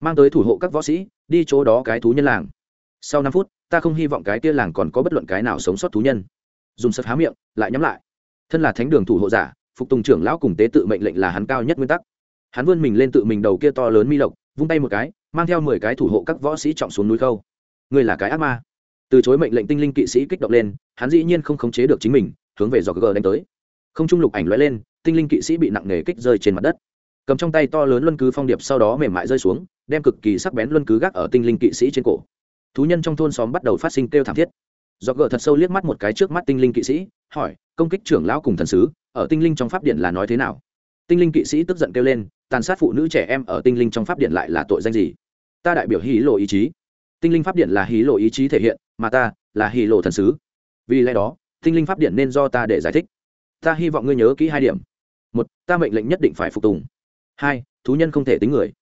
Mang tới thủ hộ các võ sĩ, đi chỗ đó cái thú nhân làng. Sau năm phút, ta không hy vọng cái kia làng còn có bất luận cái nào sống sót thú nhân. Dùng sập há miệng, lại nhắm lại. Thân là thánh đường thủ hộ giả, phục tùng trưởng lão cùng tế tự mệnh lệnh là hắn cao nhất nguyên tắc. Hắn vươn mình lên tự mình đầu kia to lớn mi lộc, vung tay một cái, mang theo mười cái thủ hộ các võ sĩ trọng xuống núi khâu. Ngươi là cái ác ma. Từ chối mệnh lệnh tinh linh kỵ sĩ kích động lên, hắn dĩ nhiên không khống chế được chính mình, hướng về dọc gờ đánh tới. Không trung lục ảnh lóe lên tinh linh kỵ sĩ bị nặng nề kích rơi trên mặt đất. Cầm trong tay to lớn luân cứ phong điệp sau đó mềm mại rơi xuống, đem cực kỳ sắc bén luân cứ gác ở tinh linh kỵ sĩ trên cổ. Thú nhân trong thôn xóm bắt đầu phát sinh kêu thảm thiết. Do gờ thật sâu liếc mắt một cái trước mắt tinh linh kỵ sĩ, hỏi, công kích trưởng lão cùng thần sứ, ở tinh linh trong pháp điện là nói thế nào? Tinh linh kỵ sĩ tức giận kêu lên, tàn sát phụ nữ trẻ em ở tinh linh trong pháp điện lại là tội danh gì? Ta đại biểu hí lộ ý chí. Tinh linh pháp điện là hí lộ ý chí thể hiện, mà ta là hí lộ thần sứ. Vì lẽ đó, tinh linh pháp điện nên do ta để giải thích. Ta hy vọng ngươi nhớ kỹ hai điểm một, ta mệnh lệnh nhất định phải phục tùng. hai, thú nhân không thể tính người.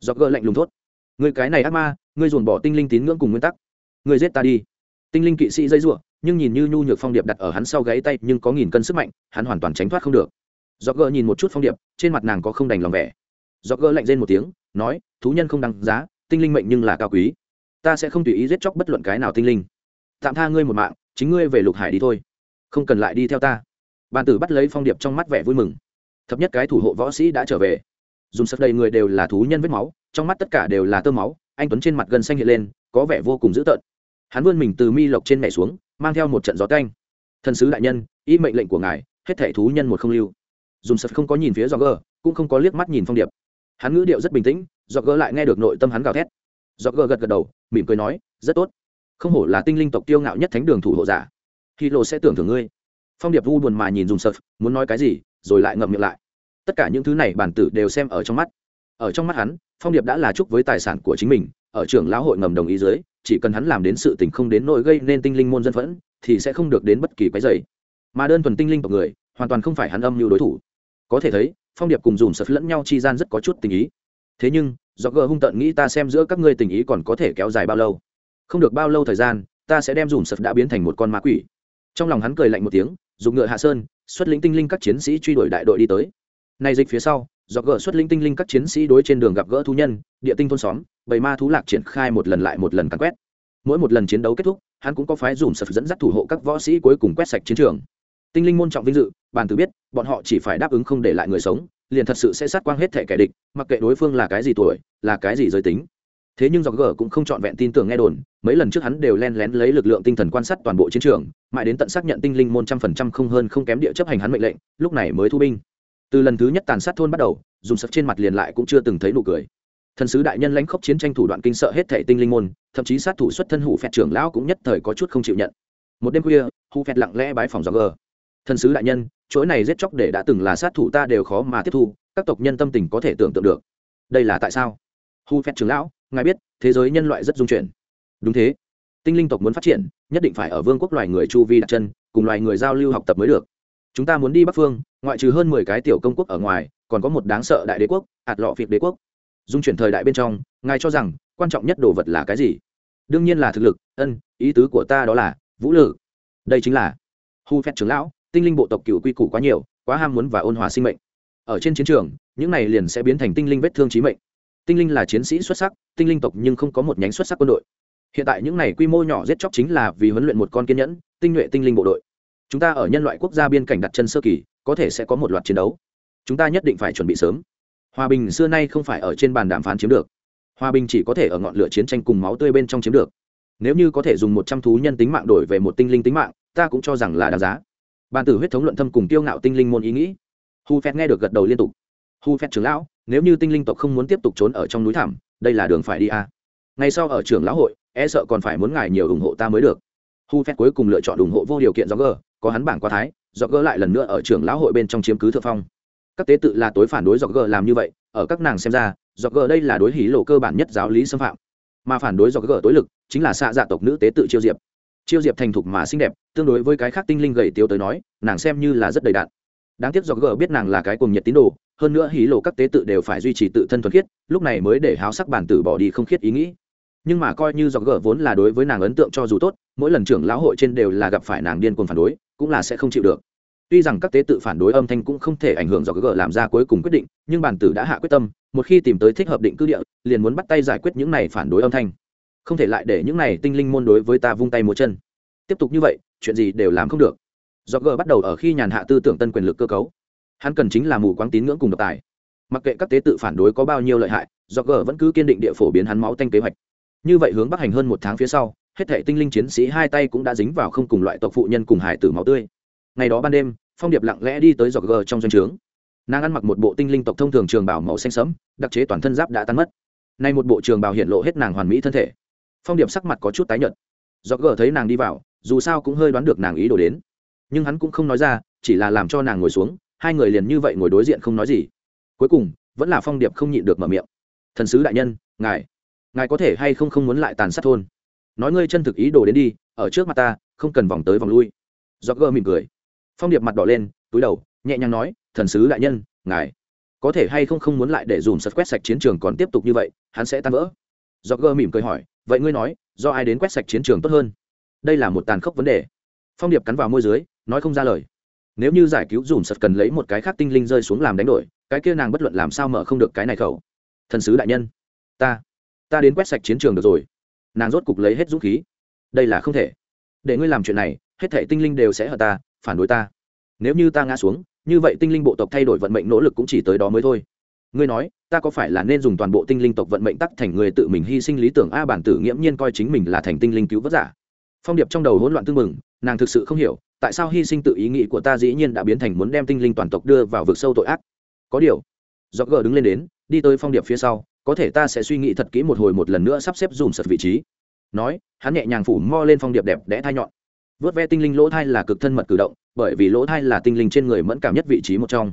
Do gỡ lạnh lùng thốt. Người cái này ác ma ngươi dồn bỏ tinh linh tín ngưỡng cùng nguyên tắc. Người giết ta đi. Tinh linh kỵ sĩ dây giụa nhưng nhìn như nhu nhược phong điệp đặt ở hắn sau gáy tay, nhưng có nghìn cân sức mạnh, hắn hoàn toàn tránh thoát không được. Do gỡ nhìn một chút phong điệp, trên mặt nàng có không đành lòng vẻ. Do gỡ lạnh rên một tiếng, nói, thú nhân không đăng giá, tinh linh mệnh nhưng là cao quý. Ta sẽ không tùy ý giết chóc bất luận cái nào tinh linh. Tạm tha ngươi một mạng, chính ngươi về lục hải đi thôi. Không cần lại đi theo ta. Bàn tử bắt lấy phong điệp trong mắt vẻ vui mừng thập nhất cái thủ hộ võ sĩ đã trở về. Dùng sập đầy người đều là thú nhân vết máu, trong mắt tất cả đều là tơ máu, anh tuấn trên mặt gần xanh hiện lên, có vẻ vô cùng dữ tợn. Hắn vươn mình từ mi lộc trên mẹ xuống, mang theo một trận gió canh thần sứ đại nhân, y mệnh lệnh của ngài, hết thẻ thú nhân một không lưu. Dùng sập không có nhìn phía do gờ cũng không có liếc mắt nhìn phong điệp. Hắn ngữ điệu rất bình tĩnh do gờ lại nghe được nội tâm hắn gào thét. Do gờ gật gật đầu, mỉm cười nói, rất tốt. Không hổ là tinh linh tộc tiêu ngạo nhất thánh đường thủ hộ giả. Khi lộ sẽ tưởng thưởng ngươi. Phong điệp vu buồn mà nhìn dùng sập, muốn nói cái gì rồi lại ngậm miệng lại. Tất cả những thứ này bản tử đều xem ở trong mắt. Ở trong mắt hắn, phong điệp đã là chúc với tài sản của chính mình, ở trưởng lão hội ngầm đồng ý dưới, chỉ cần hắn làm đến sự tình không đến nỗi gây nên tinh linh môn dân phẫn, thì sẽ không được đến bất kỳ cái dày mà đơn thuần tinh linh tộc người, hoàn toàn không phải hắn âm như đối thủ. Có thể thấy, phong điệp cùng dùm sập lẫn nhau chi gian rất có chút tình ý. Thế nhưng, do gờ hung tận nghĩ ta xem giữa các ngươi tình ý còn có thể kéo dài bao lâu? Không được bao lâu thời gian, ta sẽ đem dùm sập đã biến thành một con ma quỷ. Trong lòng hắn cười lạnh một tiếng dùng ngựa hạ sơn, xuất lĩnh tinh linh các chiến sĩ truy đuổi đại đội đi tới. Nay dịch phía sau, do gỡ xuất linh tinh linh các chiến sĩ đối trên đường gặp gỡ thú nhân, địa tinh thôn xóm, bầy ma thú lạc triển khai một lần lại một lần càn quét. Mỗi một lần chiến đấu kết thúc, hắn cũng có phái dùm sập dẫn dắt thủ hộ các võ sĩ cuối cùng quét sạch chiến trường. Tinh linh môn trọng vinh dự, bàn tử biết, bọn họ chỉ phải đáp ứng không để lại người sống, liền thật sự sẽ sát quang hết thể kẻ địch, mặc kệ đối phương là cái gì tuổi, là cái gì giới tính thế nhưng dọc gờ cũng không trọn vẹn tin tưởng nghe đồn, mấy lần trước hắn đều len lén lấy lực lượng tinh thần quan sát toàn bộ chiến trường, mãi đến tận xác nhận tinh linh môn trăm phần trăm không hơn không kém địa chấp hành hắn mệnh lệnh, lúc này mới thu binh. Từ lần thứ nhất tàn sát thôn bắt đầu, dùng sập trên mặt liền lại cũng chưa từng thấy nụ cười. Thần sứ đại nhân lãnh khốc chiến tranh thủ đoạn kinh sợ hết thệ tinh linh môn, thậm chí sát thủ xuất thân hủ phẹt trưởng lão cũng nhất thời có chút không chịu nhận. Một đêm khuya, hủ phẹt lặng lẽ bái phòng dọc gờ thần sứ đại nhân chỗ này giết chóc để đã từng là sát thủ ta đều khó mà tiếp thu, các tộc nhân tâm tình có thể tưởng tượng được. Đây là tại sao? Hu phép trưởng lão, ngài biết, thế giới nhân loại rất dung chuyển. Đúng thế. Tinh linh tộc muốn phát triển, nhất định phải ở vương quốc loài người chu vi đặt chân, cùng loài người giao lưu học tập mới được. Chúng ta muốn đi bắc phương, ngoại trừ hơn mười cái tiểu công quốc ở ngoài, còn có một đáng sợ đại đế quốc, ạt lọ phiệt đế quốc. Dung chuyển thời đại bên trong, ngài cho rằng, quan trọng nhất đồ vật là cái gì? Đương nhiên là thực lực, ân, ý tứ của ta đó là, vũ lự đây chính là hu phép trưởng lão, tinh linh bộ tộc cựu quy củ quá nhiều, quá ham muốn và ôn hòa sinh mệnh. Ở trên chiến trường, những này liền sẽ biến thành tinh linh vết thương trí mệnh tinh linh là chiến sĩ xuất sắc, tinh linh tộc nhưng không có một nhánh xuất sắc quân đội. Hiện tại những này quy mô nhỏ giết chóc chính là vì huấn luyện một con kiên nhẫn, tinh nhuệ tinh linh bộ đội. Chúng ta ở nhân loại quốc gia biên cảnh đặt chân sơ kỳ, có thể sẽ có một loạt chiến đấu. Chúng ta nhất định phải chuẩn bị sớm. Hòa bình xưa nay không phải ở trên bàn đàm phán chiếm được. Hòa bình chỉ có thể ở ngọn lửa chiến tranh cùng máu tươi bên trong chiếm được. Nếu như có thể dùng một trăm thú nhân tính mạng đổi về một tinh linh tính mạng, ta cũng cho rằng là đáng giá. Bàn tử huyết thống luận thâm cùng tiêu ngạo tinh linh môn ý nghĩ. Hu phét nghe được gật đầu liên tục hu phép trưởng lão, nếu như tinh linh tộc không muốn tiếp tục trốn ở trong núi thảm đây là đường phải đi à. ngay sau ở trưởng lão hội e sợ còn phải muốn ngài nhiều ủng hộ ta mới được. Hu phép cuối cùng lựa chọn ủng hộ vô điều kiện do gờ có hắn bảng qua thái do gỡ lại lần nữa ở trưởng lão hội bên trong chiếm cứ thượng phong. Các tế tự là tối phản đối do gỡ làm như vậy, ở các nàng xem ra do gỡ đây là đối hí lộ cơ bản nhất giáo lý xâm phạm. Mà phản đối do gỡ tối lực, chính là xạ dạ tộc nữ tế tự chiêu diệp. Chiêu diệp thành thục mà xinh đẹp, tương đối với cái khác tinh linh gầy tiêu tới nói, nàng xem như là rất đầy đạn đáng tiếc do Gờ biết nàng là cái cùng nhiệt tín đồ, hơn nữa hí lộ các tế tự đều phải duy trì tự thân thuần khiết, lúc này mới để háo sắc bản tử bỏ đi không khiết ý nghĩ. Nhưng mà coi như do Gờ vốn là đối với nàng ấn tượng cho dù tốt, mỗi lần trưởng lão hội trên đều là gặp phải nàng điên cuồng phản đối, cũng là sẽ không chịu được. Tuy rằng các tế tự phản đối âm thanh cũng không thể ảnh hưởng do Gờ làm ra cuối cùng quyết định, nhưng bản tử đã hạ quyết tâm, một khi tìm tới thích hợp định cư địa, liền muốn bắt tay giải quyết những này phản đối âm thanh. Không thể lại để những này tinh linh môn đối với ta vung tay múa chân. Tiếp tục như vậy, chuyện gì đều làm không được do g bắt đầu ở khi nhàn hạ tư tưởng tân quyền lực cơ cấu. Hắn cần chính là mù quáng tín ngưỡng cùng độc tài. Mặc kệ các tế tự phản đối có bao nhiêu lợi hại, do g vẫn cứ kiên định địa phổ biến hắn máu tanh kế hoạch. Như vậy hướng bắc hành hơn một tháng phía sau, hết thể tinh linh chiến sĩ hai tay cũng đã dính vào không cùng loại tộc phụ nhân cùng hải tử máu tươi. Ngày đó ban đêm, phong điệp lặng lẽ đi tới giọt g trong doanh trướng. Nàng ăn mặc một bộ tinh linh tộc thông thường trường bảo màu xanh sẫm, đặc chế toàn thân giáp đã tan mất. Nay một bộ trường bào hiện lộ hết nàng hoàn mỹ thân thể. Phong điệp sắc mặt có chút tái nhợt. Do g thấy nàng đi vào, dù sao cũng hơi đoán được nàng ý đồ đến nhưng hắn cũng không nói ra, chỉ là làm cho nàng ngồi xuống, hai người liền như vậy ngồi đối diện không nói gì. Cuối cùng, vẫn là phong điệp không nhịn được mở miệng. Thần sứ đại nhân, ngài ngài có thể hay không không muốn lại tàn sát thôn? Nói ngươi chân thực ý đồ đến đi, ở trước mặt ta, không cần vòng tới vòng lui. Do gơ mỉm cười. Phong điệp mặt đỏ lên, túi đầu, nhẹ nhàng nói, thần sứ đại nhân, ngài, có thể hay không không muốn lại để dùm sật quét sạch chiến trường còn tiếp tục như vậy, hắn sẽ tan vỡ. Do gơ mỉm cười hỏi, vậy ngươi nói, do ai đến quét sạch chiến trường tốt hơn? Đây là một tàn khốc vấn đề. Phong điệp cắn vào môi dưới nói không ra lời. Nếu như giải cứu dùm sật cần lấy một cái khác tinh linh rơi xuống làm đánh đổi, cái kia nàng bất luận làm sao mở không được cái này khẩu. Thần sứ đại nhân, ta ta đến quét sạch chiến trường được rồi. Nàng rốt cục lấy hết dũng khí. Đây là không thể. Để ngươi làm chuyện này, hết thể tinh linh đều sẽ ở ta, phản đối ta. Nếu như ta ngã xuống, như vậy tinh linh bộ tộc thay đổi vận mệnh nỗ lực cũng chỉ tới đó mới thôi. Ngươi nói, ta có phải là nên dùng toàn bộ tinh linh tộc vận mệnh tắc thành người tự mình hy sinh lý tưởng a bản tử nghiễm nhiên coi chính mình là thành tinh linh cứu vớt giả. Phong điệp trong đầu hỗn loạn tương mừng nàng thực sự không hiểu tại sao hy sinh tự ý nghĩ của ta dĩ nhiên đã biến thành muốn đem tinh linh toàn tộc đưa vào vực sâu tội ác? Có điều do gờ đứng lên đến, đi tới phong điệp phía sau, có thể ta sẽ suy nghĩ thật kỹ một hồi một lần nữa sắp xếp dùm sật vị trí. Nói, hắn nhẹ nhàng phủ mo lên phong điệp đẹp đẽ thai nhọn. Vớt ve tinh linh lỗ thai là cực thân mật cử động, bởi vì lỗ thai là tinh linh trên người mẫn cảm nhất vị trí một trong.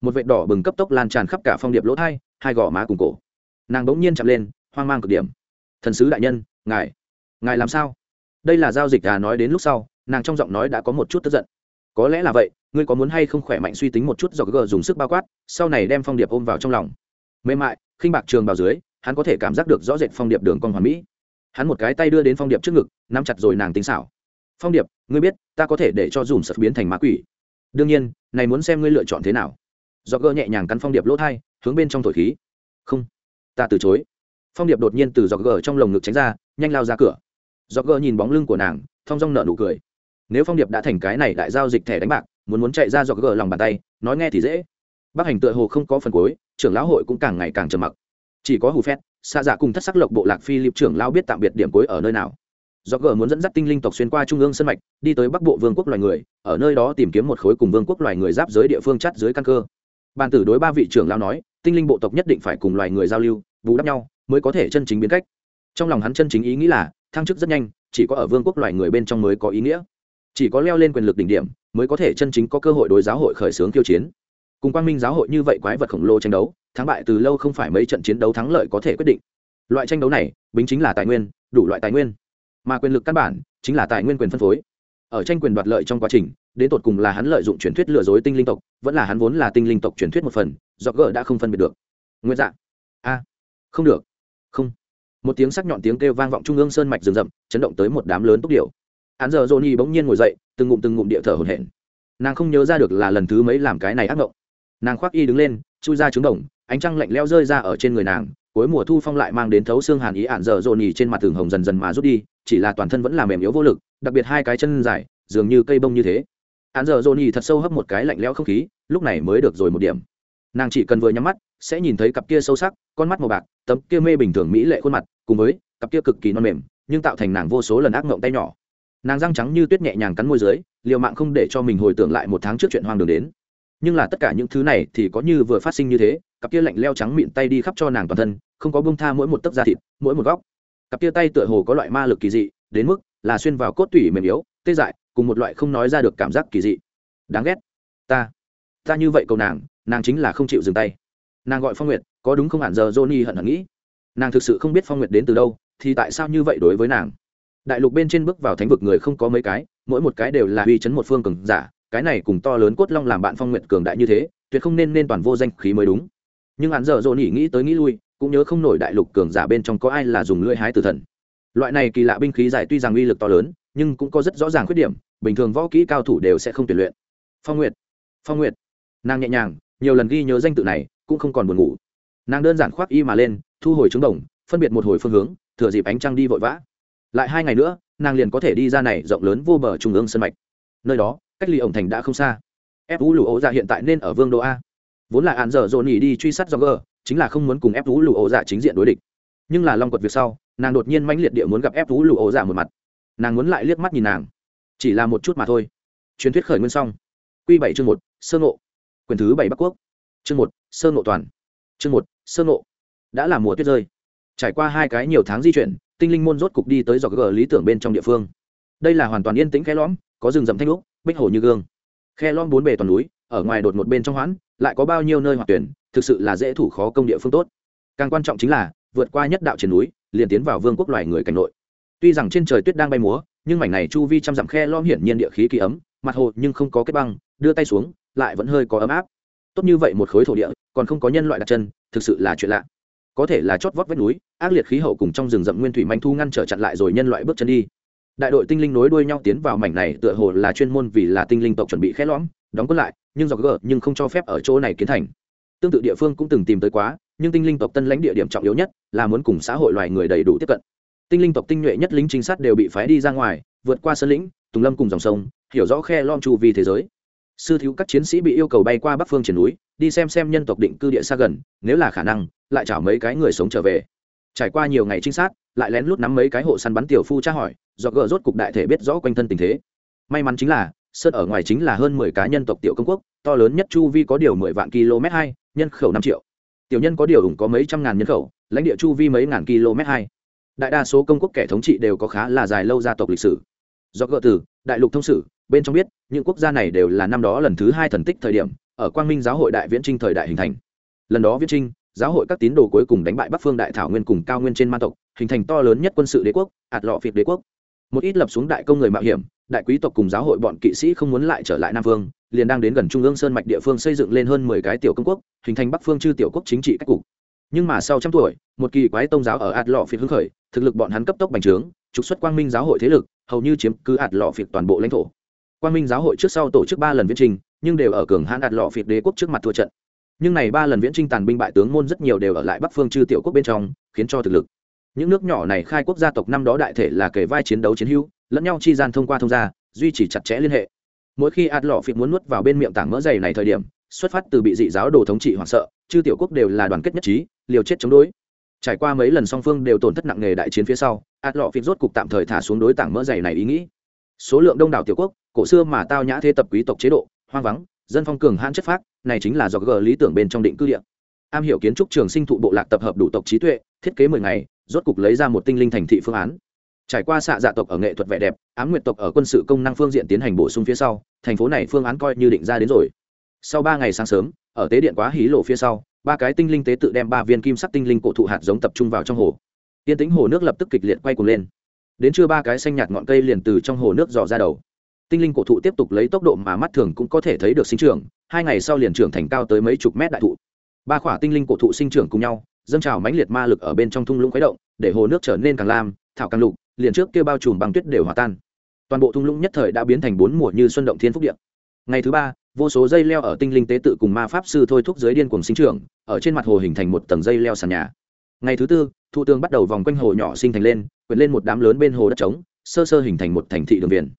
Một vệt đỏ bừng cấp tốc lan tràn khắp cả phong điệp lỗ thai, hai gò má cùng cổ. Nàng bỗng nhiên chạm lên, hoang mang cực điểm. Thần sứ đại nhân, ngài ngài làm sao? Đây là giao dịch à nói đến lúc sau nàng trong giọng nói đã có một chút tức giận. Có lẽ là vậy, ngươi có muốn hay không khỏe mạnh suy tính một chút do gờ dùng sức bao quát, sau này đem phong điệp ôm vào trong lòng. Mềm mại, khinh bạc trường bào dưới, hắn có thể cảm giác được rõ rệt phong điệp đường con hoàn mỹ. Hắn một cái tay đưa đến phong điệp trước ngực, nắm chặt rồi nàng tính xảo. Phong điệp, ngươi biết, ta có thể để cho dùm sập biến thành ma quỷ. Đương nhiên, này muốn xem ngươi lựa chọn thế nào. Do gỡ nhẹ nhàng cắn phong điệp lỗ thai, hướng bên trong thổi khí. Không, ta từ chối. Phong điệp đột nhiên từ dọc gờ trong lồng ngực tránh ra, nhanh lao ra cửa. Dọc gờ nhìn bóng lưng của nàng, thong dong nợ nụ cười nếu phong điệp đã thành cái này đại giao dịch thẻ đánh bạc, muốn muốn chạy ra dọc gờ lòng bàn tay, nói nghe thì dễ. Bác hành tựa hồ không có phần cuối, trưởng lão hội cũng càng ngày càng trầm mặc. Chỉ có hù phét xa dạ cùng thất sắc lộc bộ lạc phi liệp trưởng lão biết tạm biệt điểm cuối ở nơi nào. Do gờ muốn dẫn dắt tinh linh tộc xuyên qua trung ương sân mạch, đi tới bắc bộ vương quốc loài người, ở nơi đó tìm kiếm một khối cùng vương quốc loài người giáp giới địa phương chắt dưới căn cơ. Bàn tử đối ba vị trưởng lão nói, tinh linh bộ tộc nhất định phải cùng loài người giao lưu, bù đắp nhau mới có thể chân chính biến cách. Trong lòng hắn chân chính ý nghĩ là, thăng chức rất nhanh, chỉ có ở vương quốc loài người bên trong mới có ý nghĩa chỉ có leo lên quyền lực đỉnh điểm mới có thể chân chính có cơ hội đối giáo hội khởi xướng kiêu chiến. Cùng quang minh giáo hội như vậy quái vật khổng lồ tranh đấu, thắng bại từ lâu không phải mấy trận chiến đấu thắng lợi có thể quyết định. Loại tranh đấu này, bính chính là tài nguyên, đủ loại tài nguyên. Mà quyền lực căn bản chính là tài nguyên quyền phân phối. Ở tranh quyền đoạt lợi trong quá trình, đến tột cùng là hắn lợi dụng truyền thuyết lừa dối tinh linh tộc, vẫn là hắn vốn là tinh linh tộc truyền thuyết một phần do gỡ đã không phân biệt được. Nguyên dạng a. Không được. Không. Một tiếng sắc nhọn tiếng kêu vang vọng trung ương sơn mạch rừng rậm, chấn động tới một đám lớn tốc điệu hắn giờ johnny bỗng nhiên ngồi dậy, từng ngụm từng ngụm địa thở hổn hển. Nàng không nhớ ra được là lần thứ mấy làm cái này ác mộng. Nàng khoác y đứng lên, chui ra trứng đồng, ánh trăng lạnh leo rơi ra ở trên người nàng, cuối mùa thu phong lại mang đến thấu xương hàn ý ạn dở dồn nhì trên mặt tường hồng dần dần mà rút đi, chỉ là toàn thân vẫn là mềm yếu vô lực, đặc biệt hai cái chân dài, dường như cây bông như thế. Ạn dở dồn nhì thật sâu hấp một cái lạnh lẽo không khí, lúc này mới được rồi một điểm. Nàng chỉ cần vừa nhắm mắt, sẽ nhìn thấy cặp kia sâu sắc, con mắt màu bạc, tấm kia mê bình thường mỹ lệ khuôn mặt, cùng với cặp kia cực kỳ non mềm, nhưng tạo thành nàng vô số lần ác mộng tay nhỏ nàng răng trắng như tuyết nhẹ nhàng cắn môi dưới, liều mạng không để cho mình hồi tưởng lại một tháng trước chuyện hoang đường đến. Nhưng là tất cả những thứ này thì có như vừa phát sinh như thế, cặp kia lạnh leo trắng mịn tay đi khắp cho nàng toàn thân, không có bông tha mỗi một tấc da thịt, mỗi một góc. Cặp kia tay tựa hồ có loại ma lực kỳ dị, đến mức là xuyên vào cốt tủy mềm yếu, tê dại, cùng một loại không nói ra được cảm giác kỳ dị. Đáng ghét. Ta ta như vậy cầu nàng nàng chính là không chịu dừng tay. Nàng gọi phong nguyệt, có đúng không hẳn giờ johnny hận hận nghĩ. Nàng thực sự không biết phong nguyệt đến từ đâu, thì tại sao như vậy đối với nàng? Đại lục bên trên bước vào thánh vực người không có mấy cái, mỗi một cái đều là uy chấn một phương cường giả, cái này cùng to lớn cốt long làm bạn phong nguyệt cường đại như thế, tuyệt không nên nên toàn vô danh khí mới đúng. Nhưng hắn giờ dồn nghĩ nghĩ tới nghĩ lui, cũng nhớ không nổi đại lục cường giả bên trong có ai là dùng lưỡi hái tử thần. Loại này kỳ lạ binh khí giải tuy rằng uy lực to lớn, nhưng cũng có rất rõ ràng khuyết điểm, bình thường võ kỹ cao thủ đều sẽ không tuyển luyện. Phong nguyệt phong nguyệt. Nàng nhẹ nhàng, nhiều lần ghi nhớ danh tự này, cũng không còn buồn ngủ. Nàng đơn giản khoác y mà lên, thu hồi trứng đồng phân biệt một hồi phương hướng, thừa dịp ánh trăng đi vội vã lại hai ngày nữa, nàng liền có thể đi ra này rộng lớn vô bờ trung ương sân mạch. Nơi đó, cách ly ổng thành đã không xa. Ép vũ lụ ổ dạ hiện tại nên ở vương đô a. Vốn là hạn dở dồn nhỉ đi truy sát do g chính là không muốn cùng ép vũ lụ ổ dạ chính diện đối địch. Nhưng là long quật việc sau, nàng đột nhiên mãnh liệt địa muốn gặp ép vũ lụ ổ dạ một mặt. Nàng muốn lại liếc mắt nhìn nàng. Chỉ là một chút mà thôi. Truyền thuyết khởi nguyên xong. Q bảy chương một, sơ ngộ. Quyền thứ bảy bắc quốc. Chương một, sơ ngộ toàn. Chương một, sơ ngộ. Đã là mùa tuyết rơi. Trải qua hai cái nhiều tháng di chuyển tinh linh môn rốt cục đi tới dọc gờ lý tưởng bên trong địa phương. Đây là hoàn toàn yên tĩnh khe lõm, có rừng rậm thanh lúc bích hồ như gương. Khe lõm bốn bề toàn núi, ở ngoài đột một bên trong hoãn, lại có bao nhiêu nơi hoạt tuyển, thực sự là dễ thủ khó công địa phương tốt. Càng quan trọng chính là, vượt qua nhất đạo trên núi, liền tiến vào vương quốc loài người cảnh nội. Tuy rằng trên trời tuyết đang bay múa, nhưng mảnh này chu vi trăm dặm khe lõm hiển nhiên địa khí kỳ ấm, mặt hồ nhưng không có kết băng, đưa tay xuống, lại vẫn hơi có ấm áp. Tốt như vậy một khối thổ địa, còn không có nhân loại đặt chân, thực sự là chuyện lạ có thể là chót vót vách núi, ác liệt khí hậu cùng trong rừng rậm nguyên thủy manh thu ngăn trở chặn lại rồi nhân loại bước chân đi. Đại đội tinh linh nối đuôi nhau tiến vào mảnh này, tựa hồ là chuyên môn vì là tinh linh tộc chuẩn bị khẽ lõm, đóng quân lại, nhưng dọc gờ, nhưng không cho phép ở chỗ này kiến thành. Tương tự địa phương cũng từng tìm tới quá, nhưng tinh linh tộc tân lãnh địa điểm trọng yếu nhất là muốn cùng xã hội loài người đầy đủ tiếp cận. Tinh linh tộc tinh nhuệ nhất lính trinh sát đều bị phái đi ra ngoài, vượt qua sân lĩnh, tùng lâm cùng dòng sông, hiểu rõ khe lom chu vì thế giới sư thiếu các chiến sĩ bị yêu cầu bay qua bắc phương triển núi, đi xem xem nhân tộc định cư địa xa gần, nếu là khả năng, lại chảo mấy cái người sống trở về. Trải qua nhiều ngày trinh sát, lại lén lút nắm mấy cái hộ săn bắn tiểu phu tra hỏi, do gỡ rốt cục đại thể biết rõ quanh thân tình thế. May mắn chính là, sơn ở ngoài chính là hơn mười cá nhân tộc tiểu công quốc, to lớn nhất chu vi có điều mười vạn km hai, nhân khẩu năm triệu. Tiểu nhân có điều ủng có mấy trăm ngàn nhân khẩu, lãnh địa chu vi mấy ngàn km hai. Đại đa số công quốc kẻ thống trị đều có khá là dài lâu gia tộc lịch sử. Do gỡ từ, đại lục thông sử bên trong biết, những quốc gia này đều là năm đó lần thứ hai thần tích thời điểm, ở quang minh giáo hội đại viễn trinh thời đại hình thành. Lần đó viễn trinh, giáo hội các tín đồ cuối cùng đánh bại bắc phương đại thảo nguyên cùng cao nguyên trên ma tộc, hình thành to lớn nhất quân sự đế quốc, ạt lọ phiệt đế quốc. Một ít lập xuống đại công người mạo hiểm, đại quý tộc cùng giáo hội bọn kỵ sĩ không muốn lại trở lại nam phương, liền đang đến gần trung ương sơn mạch địa phương xây dựng lên hơn mười cái tiểu công quốc, hình thành bắc phương chư tiểu quốc chính trị cách cục. Nhưng mà sau trăm tuổi, một kỳ quái tôn giáo ở ạt lọ phiệt hưng khởi, thực lực bọn hắn cấp tốc bành trướng, trục xuất quang minh giáo hội thế lực, hầu như chiếm cứ ạt lọ phiệt toàn bộ lãnh thổ. Quan minh giáo hội trước sau tổ chức ba lần viễn trình, nhưng đều ở cường hãn đạt lọ phiệt đế quốc trước mặt thua trận. Nhưng này ba lần viễn trinh tàn binh bại tướng môn rất nhiều đều ở lại bắc phương chư tiểu quốc bên trong, khiến cho thực lực. Những nước nhỏ này khai quốc gia tộc năm đó đại thể là kể vai chiến đấu chiến hữu, lẫn nhau chi gian thông qua thông gia, duy trì chặt chẽ liên hệ. Mỗi khi ạt lọ phiệt muốn nuốt vào bên miệng tảng mỡ dày này thời điểm, xuất phát từ bị dị giáo đồ thống trị hoảng sợ, chư tiểu quốc đều là đoàn kết nhất trí, liều chết chống đối. Trải qua mấy lần song phương đều tổn thất nặng nề đại chiến phía sau, ạt lọ phiệt rốt cục tạm thời thả xuống đối tảng mỡ dày này ý nghĩ. Số lượng đông đảo tiểu quốc cổ xưa mà tao nhã thế tập quý tộc chế độ, hoang vắng, dân phong cường hãn chất phác, này chính là do g lý tưởng bên trong định cư địa. Am hiểu kiến trúc trường sinh thụ bộ lạc tập hợp đủ tộc trí tuệ, thiết kế mười ngày, rốt cục lấy ra một tinh linh thành thị phương án. Trải qua xạ dạ tộc ở nghệ thuật vẻ đẹp, ám nguyệt tộc ở quân sự công năng phương diện tiến hành bổ sung phía sau, thành phố này phương án coi như định ra đến rồi. Sau ba ngày sáng sớm, ở tế điện quá hí lộ phía sau, ba cái tinh linh tế tự đem ba viên kim sắc tinh linh cổ thụ hạt giống tập trung vào trong hồ. Tiên tính hồ nước lập tức kịch liệt quay cuồng lên. Đến trưa ba cái xanh nhạt ngọn cây liền từ trong hồ nước dò ra đầu tinh linh cổ thụ tiếp tục lấy tốc độ mà mắt thường cũng có thể thấy được sinh trưởng, hai ngày sau liền trưởng thành cao tới mấy chục mét đại thụ. Ba khỏa tinh linh cổ thụ sinh trưởng cùng nhau, dâng trào mãnh liệt ma lực ở bên trong thung lũng khuấy động, để hồ nước trở nên càng lam, thảo càng lục, liền trước kia bao trùm băng tuyết đều hòa tan. Toàn bộ thung lũng nhất thời đã biến thành bốn mùa như xuân động thiên phúc điện ngày thứ ba, vô số dây leo ở tinh linh tế tự cùng ma pháp sư thôi thúc dưới điên cuồng sinh trưởng, ở trên mặt hồ hình thành một tầng dây leo sàn nhà. Ngày thứ tư thủ tướng bắt đầu vòng quanh hồ nhỏ sinh thành lên, quyện lên một đám lớn bên hồ đất trống, sơ sơ hình thành một thành thị đường viền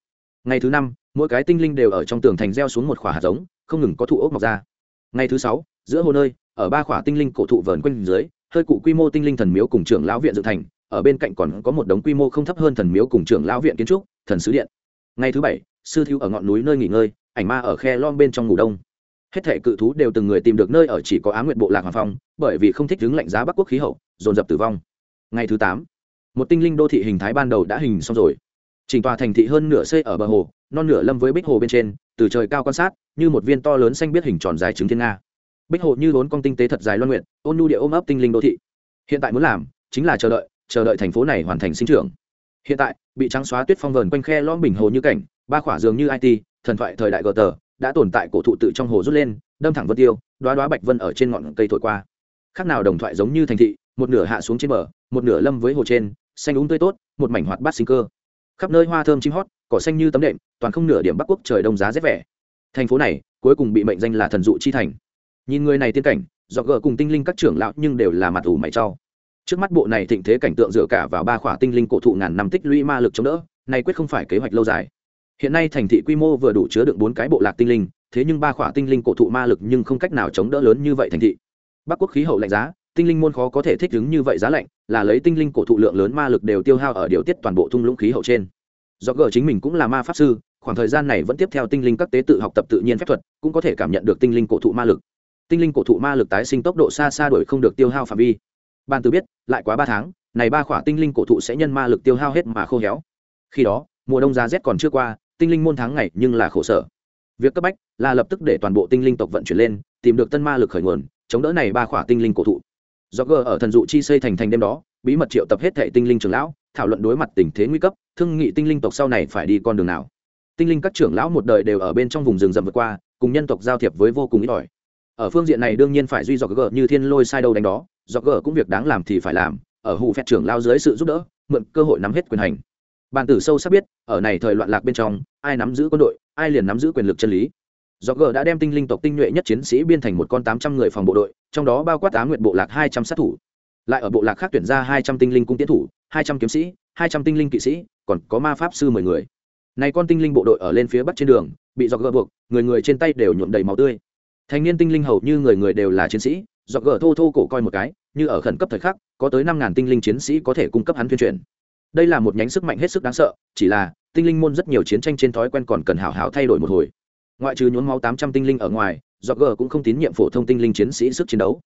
ngày thứ năm, mỗi cái tinh linh đều ở trong tường thành gieo xuống một khỏa hạt giống, không ngừng có thụ ốc mọc ra. Ngày thứ sáu, giữa hồ nơi, ở ba khỏa tinh linh cổ thụ vờn quanh dưới, hơi cụ quy mô tinh linh thần miếu cùng trưởng lão viện dự thành, ở bên cạnh còn có một đống quy mô không thấp hơn thần miếu cùng trưởng lão viện kiến trúc, thần sứ điện. Ngày thứ bảy, sư thiếu ở ngọn núi nơi nghỉ ngơi, ảnh ma ở khe lom bên trong ngủ đông. Hết thể cự thú đều từng người tìm được nơi ở chỉ có á nguyện bộ lạc hoàng phong, bởi vì không thích đứng lạnh giá bắc quốc khí hậu, dồn dập tử vong. Ngày thứ tám, một tinh linh đô thị hình thái ban đầu đã hình xong rồi chỉnh tòa thành thị hơn nửa xây ở bờ hồ, non nửa lâm với bích hồ bên trên, từ trời cao quan sát, như một viên to lớn xanh biết hình tròn dài trứng thiên nga. Bích hồ như vốn con tinh tế thật dài loan nguyện ôn nu địa ôm ấp tinh linh đô thị. Hiện tại muốn làm, chính là chờ đợi chờ đợi thành phố này hoàn thành sinh trưởng. Hiện tại, bị trắng xóa tuyết phong vờn quanh khe lõm bình hồ như cảnh, ba khỏa dường như it thần thoại thời đại gờ tờ đã tồn tại cổ thụ tự trong hồ rút lên, đâm thẳng vân tiêu đoá đoá bạch vân ở trên ngọn cây thổi qua. Khác nào đồng thoại giống như thành thị, một nửa hạ xuống trên bờ, một nửa lâm với hồ trên, xanh úng tươi tốt, một mảnh hoạt bát sinh cơ khắp nơi hoa thơm chim hót, cỏ xanh như tấm đệm, toàn không nửa điểm bắc quốc trời đông giá rét vẻ. Thành phố này, cuối cùng bị mệnh danh là thần dụ chi thành. Nhìn người này tiên cảnh dọc gỡ cùng tinh linh các trưởng lão nhưng đều là mặt ủ mày trau trước mắt bộ này thịnh thế cảnh tượng dựa cả vào ba khỏa tinh linh cổ thụ ngàn năm tích lũy ma lực chống đỡ này quyết không phải kế hoạch lâu dài. Hiện nay thành thị quy mô vừa đủ chứa được bốn cái bộ lạc tinh linh, thế nhưng ba khỏa tinh linh cổ thụ ma lực nhưng không cách nào chống đỡ lớn như vậy thành thị. Bắc quốc khí hậu lạnh giá, tinh linh môn khó có thể thích ứng như vậy giá lạnh là lấy tinh linh cổ thụ lượng lớn ma lực đều tiêu hao ở điều tiết toàn bộ thung lũng khí hậu trên. Do gờ chính mình cũng là ma pháp sư, khoảng thời gian này vẫn tiếp theo tinh linh các tế tự học tập tự nhiên phép thuật, cũng có thể cảm nhận được tinh linh cổ thụ ma lực. Tinh linh cổ thụ ma lực tái sinh tốc độ xa xa đổi không được tiêu hao phạm vi. Ban từ biết, lại quá ba tháng, này ba khỏa tinh linh cổ thụ sẽ nhân ma lực tiêu hao hết mà khô héo. Khi đó, mùa đông giá rét còn chưa qua, tinh linh môn tháng ngày nhưng là khổ sở. Việc cấp bách là lập tức để toàn bộ tinh linh tộc vận chuyển lên, tìm được tân ma lực khởi nguồn, chống đỡ này ba khỏa tinh linh cổ thụ do g ở thần dụ chi xây thành thành đêm đó, bí mật triệu tập hết thệ tinh linh trưởng lão, thảo luận đối mặt tình thế nguy cấp, thương nghị tinh linh tộc sau này phải đi con đường nào. Tinh linh các trưởng lão một đời đều ở bên trong vùng rừng rậm vượt qua, cùng nhân tộc giao thiệp với vô cùng ít ỏi. Ở phương diện này đương nhiên phải duy dọc gờ như thiên lôi sai đâu đánh đó dọc gờ cũng việc đáng làm thì phải làm, ở hụ phép trưởng lao dưới sự giúp đỡ, mượn cơ hội nắm hết quyền hành. Bàn tử sâu sắc biết, ở này thời loạn lạc bên trong, ai nắm giữ quân đội, ai liền nắm giữ quyền lực chân lý do g đã đem tinh linh tộc tinh nhuệ nhất chiến sĩ biên thành một con tám trăm người phòng bộ đội, trong đó bao quát á nguyện bộ lạc hai trăm sát thủ. Lại ở bộ lạc khác tuyển ra hai trăm tinh linh cung tiến thủ, hai trăm kiếm sĩ, hai trăm tinh linh kỵ sĩ, còn có ma pháp sư mười người. Này con tinh linh bộ đội ở lên phía bắc trên đường, bị do gỡ buộc, người người trên tay đều nhuộm đầy máu tươi. Thành niên tinh linh hầu như người người đều là chiến sĩ do gỡ thô thô cổ coi một cái, như ở khẩn cấp thời khắc, có tới năm ngàn tinh linh chiến sĩ có thể cung cấp hắn tuyên truyền. Đây là một nhánh sức mạnh hết sức đáng sợ, chỉ là, tinh linh môn rất nhiều chiến tranh trên thói quen còn cần hảo hảo thay đổi một hồi ngoại trừ nhốn máu tám trăm tinh linh ở ngoài do g cũng không tín nhiệm phổ thông tinh linh chiến sĩ sức chiến đấu.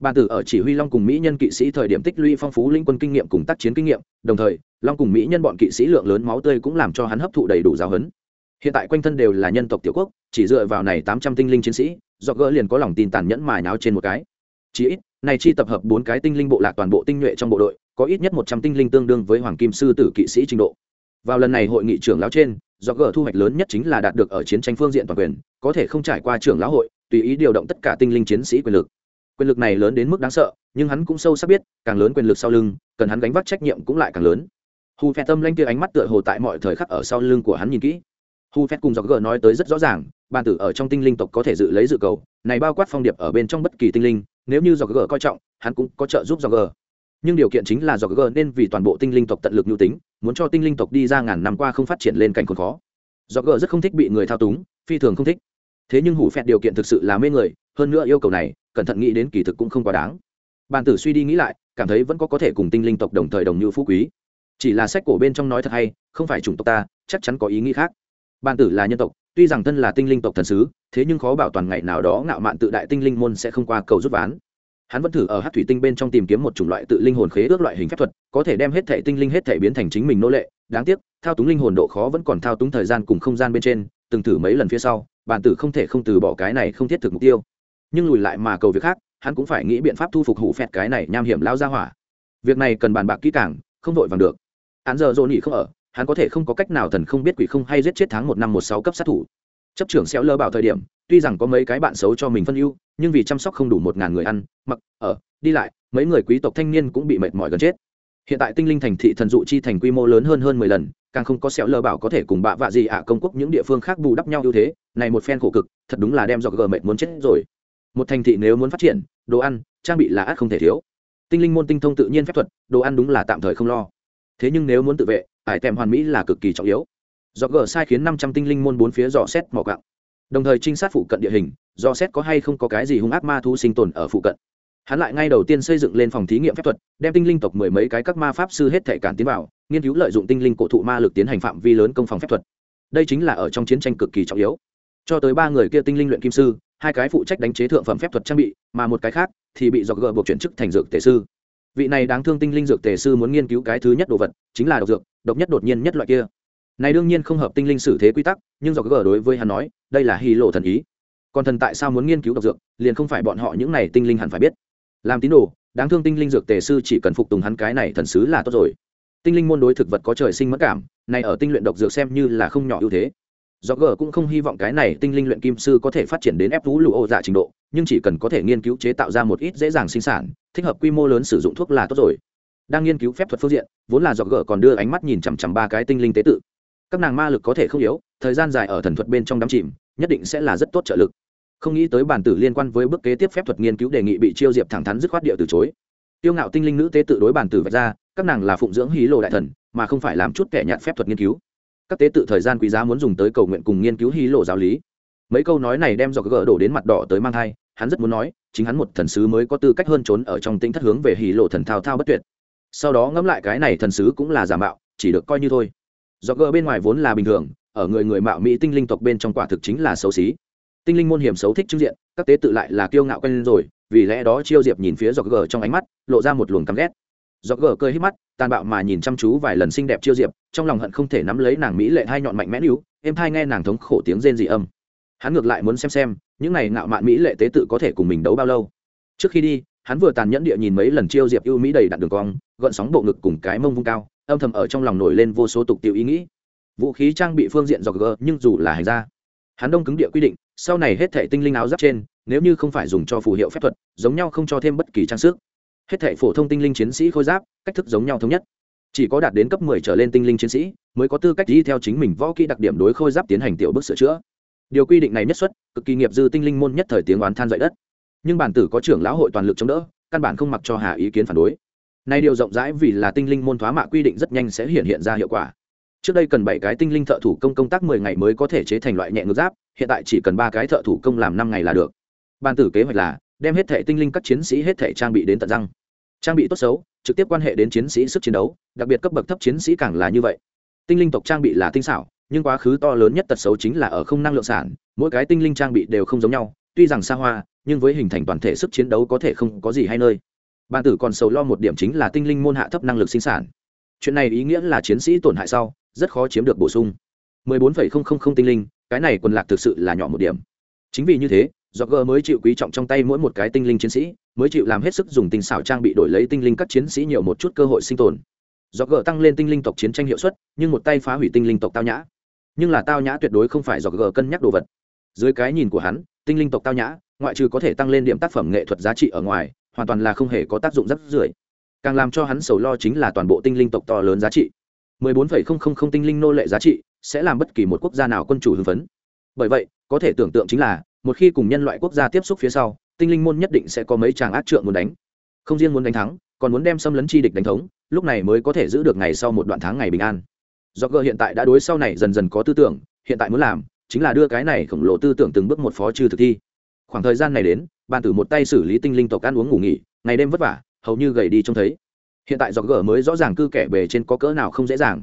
Bàn tử ở chỉ huy long cùng mỹ nhân kỵ sĩ thời điểm tích lũy phong phú linh quân kinh nghiệm cùng tác chiến kinh nghiệm, đồng thời, long cùng mỹ nhân bọn kỵ sĩ lượng lớn máu tươi cũng làm cho hắn hấp thụ đầy đủ giáo huấn. Hiện tại quanh thân đều là nhân tộc tiểu quốc, chỉ dựa vào này tám trăm tinh linh chiến sĩ do gỡ liền có lòng tin tàn nhẫn mài náo trên một cái. Chỉ ít, này chi tập hợp bốn cái tinh linh bộ lạc toàn bộ tinh nhuệ trong bộ đội, có ít nhất một trăm tinh linh tương đương với hoàng kim sư tử kỵ sĩ trình độ. Vào lần này hội nghị trưởng lão trên do gờ thu hoạch lớn nhất chính là đạt được ở chiến tranh phương diện toàn quyền, có thể không trải qua trưởng lão hội, tùy ý điều động tất cả tinh linh chiến sĩ quyền lực. Quyền lực này lớn đến mức đáng sợ, nhưng hắn cũng sâu sắc biết, càng lớn quyền lực sau lưng, cần hắn gánh vác trách nhiệm cũng lại càng lớn. Hù phe tâm lanh kia ánh mắt tựa hồ tại mọi thời khắc ở sau lưng của hắn nhìn kỹ. Hù phe cùng dọc gờ nói tới rất rõ ràng, bàn tử ở trong tinh linh tộc có thể dự lấy dự cầu, này bao quát phong điệp ở bên trong bất kỳ tinh linh, nếu như dọc gờ coi trọng, hắn cũng có trợ giúp dọc gờ nhưng điều kiện chính là do gờ nên vì toàn bộ tinh linh tộc tận lực nhu tính, muốn cho tinh linh tộc đi ra ngàn năm qua không phát triển lên cảnh còn khó. Do gờ rất không thích bị người thao túng, phi thường không thích. Thế nhưng hủ phẹt điều kiện thực sự là mê người, hơn nữa yêu cầu này, cẩn thận nghĩ đến kỳ thực cũng không quá đáng. Bàn tử suy đi nghĩ lại, cảm thấy vẫn có có thể cùng tinh linh tộc đồng thời đồng như phú quý. Chỉ là sách cổ bên trong nói thật hay, không phải chủng tộc ta, chắc chắn có ý nghĩ khác. Bàn tử là nhân tộc, tuy rằng thân là tinh linh tộc thần sứ, thế nhưng khó bảo toàn ngày nào đó ngạo mạn tự đại tinh linh môn sẽ không qua cầu rút ván hắn vẫn thử ở hát thủy tinh bên trong tìm kiếm một chủng loại tự linh hồn khế ước loại hình phép thuật, có thể đem hết thể tinh linh hết thể biến thành chính mình nô lệ. Đáng tiếc, thao túng linh hồn độ khó vẫn còn thao túng thời gian cùng không gian bên trên, từng thử mấy lần phía sau, bản tử không thể không từ bỏ cái này không thiết thực mục tiêu. Nhưng lùi lại mà cầu việc khác, hắn cũng phải nghĩ biện pháp thu phục hủ phẹt cái này nham hiểm lao ra hỏa. Việc này cần bàn bạc kỹ càng, không vội vàng được. Hắn giờ dồn nhị không ở, hắn có thể không có cách nào thần không biết quỷ không hay giết chết tháng một năm một sáu cấp sát thủ chấp trưởng xéo lơ bảo thời điểm, tuy rằng có mấy cái bạn xấu cho mình phân ưu, nhưng vì chăm sóc không đủ một ngàn người ăn, mặc, ở, đi lại, mấy người quý tộc thanh niên cũng bị mệt mỏi gần chết. Hiện tại tinh linh thành thị thần dụ chi thành quy mô lớn hơn hơn mười lần, càng không có sẹo lơ bảo có thể cùng bạ vạ gì ạ công quốc những địa phương khác bù đắp nhau ưu thế, này một phen khổ cực, thật đúng là đem dọc gờ mệt muốn chết rồi. Một thành thị nếu muốn phát triển, đồ ăn, trang bị là ắt không thể thiếu. Tinh linh môn tinh thông tự nhiên phép thuật, đồ ăn đúng là tạm thời không lo. Thế nhưng nếu muốn tự vệ, ải tèm hoàn mỹ là cực kỳ trọng yếu do gờ sai khiến năm trăm tinh linh môn bốn phía dò xét mỏ gạo. đồng thời trinh sát phụ cận địa hình, dò xét có hay không có cái gì hung ác ma thu sinh tồn ở phụ cận. Hắn lại ngay đầu tiên xây dựng lên phòng thí nghiệm phép thuật, đem tinh linh tộc mười mấy cái các ma pháp sư hết thể cản tiến vào, nghiên cứu lợi dụng tinh linh cổ thụ ma lực tiến hành phạm vi lớn công phòng phép thuật. Đây chính là ở trong chiến tranh cực kỳ trọng yếu. Cho tới ba người kia tinh linh luyện kim sư, hai cái phụ trách đánh chế thượng phẩm phép thuật trang bị, mà một cái khác thì bị dọc gờ buộc chuyển chức thành dược tề sư. Vị này đáng thương tinh linh dược tề sư muốn nghiên cứu cái thứ nhất đồ vật, chính là độc dược, độc nhất đột nhiên nhất loại kia này đương nhiên không hợp tinh linh xử thế quy tắc, nhưng dọc gờ đối với hắn nói, đây là hy lộ thần ý. Còn thần tại sao muốn nghiên cứu độc dược, liền không phải bọn họ những này tinh linh hẳn phải biết. Làm tín đồ, đáng thương tinh linh dược tề sư chỉ cần phục tùng hắn cái này thần sứ là tốt rồi. Tinh linh môn đối thực vật có trời sinh mất cảm, này ở tinh luyện độc dược xem như là không nhỏ ưu thế. Do gờ cũng không hy vọng cái này tinh linh luyện kim sư có thể phát triển đến ép vũ lụ ô dạ trình độ, nhưng chỉ cần có thể nghiên cứu chế tạo ra một ít dễ dàng sinh sản, thích hợp quy mô lớn sử dụng thuốc là tốt rồi. Đang nghiên cứu phép thuật phương diện, vốn là do gờ còn đưa ánh mắt nhìn chằm chằm ba cái tinh linh tế tự các nàng ma lực có thể không yếu, thời gian dài ở thần thuật bên trong đám chìm, nhất định sẽ là rất tốt trợ lực. Không nghĩ tới bản tử liên quan với bước kế tiếp phép thuật nghiên cứu đề nghị bị chiêu diệp thẳng thắn dứt khoát địa từ chối. Tiêu ngạo tinh linh nữ tế tự đối bản tử vạch ra, các nàng là phụng dưỡng hí lộ đại thần, mà không phải làm chút kẻ nhạt phép thuật nghiên cứu. Các tế tự thời gian quý giá muốn dùng tới cầu nguyện cùng nghiên cứu hí lộ giáo lý. Mấy câu nói này đem do gỡ đổ đến mặt đỏ tới mang thai, hắn rất muốn nói, chính hắn một thần sứ mới có tư cách hơn trốn ở trong tính thất hướng về hí lộ thần thao thao bất tuyệt. Sau đó ngẫm lại cái này thần sứ cũng là giả mạo, chỉ được coi như thôi do gờ bên ngoài vốn là bình thường, ở người người mạo mỹ tinh linh tộc bên trong quả thực chính là xấu xí. Tinh linh môn hiểm xấu thích trưng diện, các tế tự lại là kiêu ngạo quen rồi, vì lẽ đó chiêu diệp nhìn phía do gờ trong ánh mắt, lộ ra một luồng căm ghét. Do gờ cơi hít mắt, tàn bạo mà nhìn chăm chú vài lần xinh đẹp chiêu diệp, trong lòng hận không thể nắm lấy nàng mỹ lệ hai nhọn mạnh mẽ níu em thai nghe nàng thống khổ tiếng rên dị âm. Hắn ngược lại muốn xem xem, những này ngạo mạn mỹ lệ tế tự có thể cùng mình đấu bao lâu. Trước khi đi, hắn vừa tàn nhẫn địa nhìn mấy lần chiêu diệp ưu mỹ đầy đặn đường cong, gợn sóng bộ ngực cùng cái mông vung cao âm thầm ở trong lòng nổi lên vô số tục tiểu ý nghĩ. Vũ khí trang bị phương diện dọc gờ, nhưng dù là hành ra hắn đông cứng địa quy định, sau này hết thảy tinh linh áo giáp trên, nếu như không phải dùng cho phù hiệu phép thuật, giống nhau không cho thêm bất kỳ trang sức. Hết thảy phổ thông tinh linh chiến sĩ khôi giáp, cách thức giống nhau thống nhất. Chỉ có đạt đến cấp 10 trở lên tinh linh chiến sĩ, mới có tư cách đi theo chính mình võ kỹ đặc điểm đối khôi giáp tiến hành tiểu bước sửa chữa. Điều quy định này nhất xuất, cực kỳ nghiệp dư tinh linh môn nhất thời tiếng oán than dậy đất. Nhưng bản tử có trưởng lão hội toàn lực chống đỡ, căn bản không mặc cho hà ý kiến phản đối nay điều rộng rãi vì là tinh linh môn thoá mạ quy định rất nhanh sẽ hiện hiện ra hiệu quả. Trước đây cần bảy cái tinh linh thợ thủ công công tác mười ngày mới có thể chế thành loại nhẹ ngược giáp, hiện tại chỉ cần ba cái thợ thủ công làm năm ngày là được. Ban tử kế hoạch là đem hết thẻ tinh linh các chiến sĩ, hết thẻ trang bị đến tận răng. Trang bị tốt xấu, trực tiếp quan hệ đến chiến sĩ sức chiến đấu, đặc biệt cấp bậc thấp chiến sĩ càng là như vậy. Tinh linh tộc trang bị là tinh xảo, nhưng quá khứ to lớn nhất tật xấu chính là ở không năng lượng sản, mỗi cái tinh linh trang bị đều không giống nhau, tuy rằng xa hoa, nhưng với hình thành toàn thể sức chiến đấu có thể không có gì hay nơi ban tử còn sầu lo một điểm chính là tinh linh môn hạ thấp năng lực sinh sản. Chuyện này ý nghĩa là chiến sĩ tổn hại sau rất khó chiếm được bổ sung. 14,000 tinh linh cái này quần lạc thực sự là nhỏ một điểm. Chính vì như thế do g mới chịu quý trọng trong tay mỗi một cái tinh linh chiến sĩ mới chịu làm hết sức dùng tinh xảo trang bị đổi lấy tinh linh các chiến sĩ nhiều một chút cơ hội sinh tồn. Do g tăng lên tinh linh tộc chiến tranh hiệu suất nhưng một tay phá hủy tinh linh tộc tao nhã. Nhưng là tao nhã tuyệt đối không phải do g cân nhắc đồ vật. Dưới cái nhìn của hắn tinh linh tộc tao nhã ngoại trừ có thể tăng lên điểm tác phẩm nghệ thuật giá trị ở ngoài hoàn toàn là không hề có tác dụng rất rưởi. Càng làm cho hắn sầu lo chính là toàn bộ tinh linh tộc to lớn giá trị. 14,000 tinh linh nô lệ giá trị sẽ làm bất kỳ một quốc gia nào quân chủ hưng phấn. Bởi vậy có thể tưởng tượng chính là một khi cùng nhân loại quốc gia tiếp xúc phía sau tinh linh môn nhất định sẽ có mấy chàng ác trượng muốn đánh. Không riêng muốn đánh thắng còn muốn đem xâm lấn chi địch đánh thống lúc này mới có thể giữ được ngày sau một đoạn tháng ngày bình an. Do gờ hiện tại đã đối sau này dần dần có tư tưởng hiện tại muốn làm chính là đưa cái này khổng lồ tư tưởng từng bước một phó trừ thực thi. Khoảng thời gian này đến ban tử một tay xử lý tinh linh tộc ăn uống ngủ nghỉ ngày đêm vất vả hầu như gầy đi trông thấy. Hiện tại dọc gở mới rõ ràng cư kẻ bề trên có cỡ nào không dễ dàng.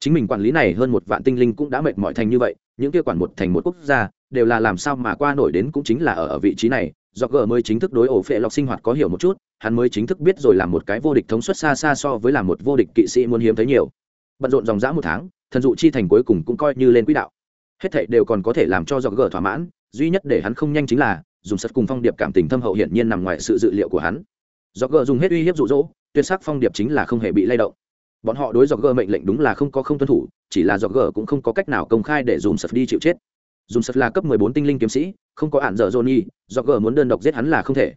Chính mình quản lý này hơn một vạn tinh linh cũng đã mệt mỏi thành như vậy những kia quản một thành một quốc gia đều là làm sao mà qua nổi đến cũng chính là ở, ở vị trí này. Dọc gở mới chính thức đối ổ phệ lọc sinh hoạt có hiểu một chút hắn mới chính thức biết rồi làm một cái vô địch thống suất xa xa so với làm một vô địch kỵ sĩ muốn hiếm thấy nhiều. Bận rộn dòng dã một tháng thần dụ chi thành cuối cùng cũng coi như lên quỹ đạo. Hết thảy đều còn có thể làm cho dọc gở thỏa mãn duy nhất để hắn không nhanh chính là dùng sật cùng phong điệp cảm tình thâm hậu hiển nhiên nằm ngoài sự dự liệu của hắn. Do gờ dùng hết uy hiếp rụ rỗ tuyệt sắc phong điệp chính là không hề bị lay động. Bọn họ đối dọc gờ mệnh lệnh đúng là không có không tuân thủ, chỉ là dọc gờ cũng không có cách nào công khai để dùng sật đi chịu chết. Dùng sật là cấp mười bốn tinh linh kiếm sĩ, không có ạn dở johnny dọc gờ muốn đơn độc giết hắn là không thể.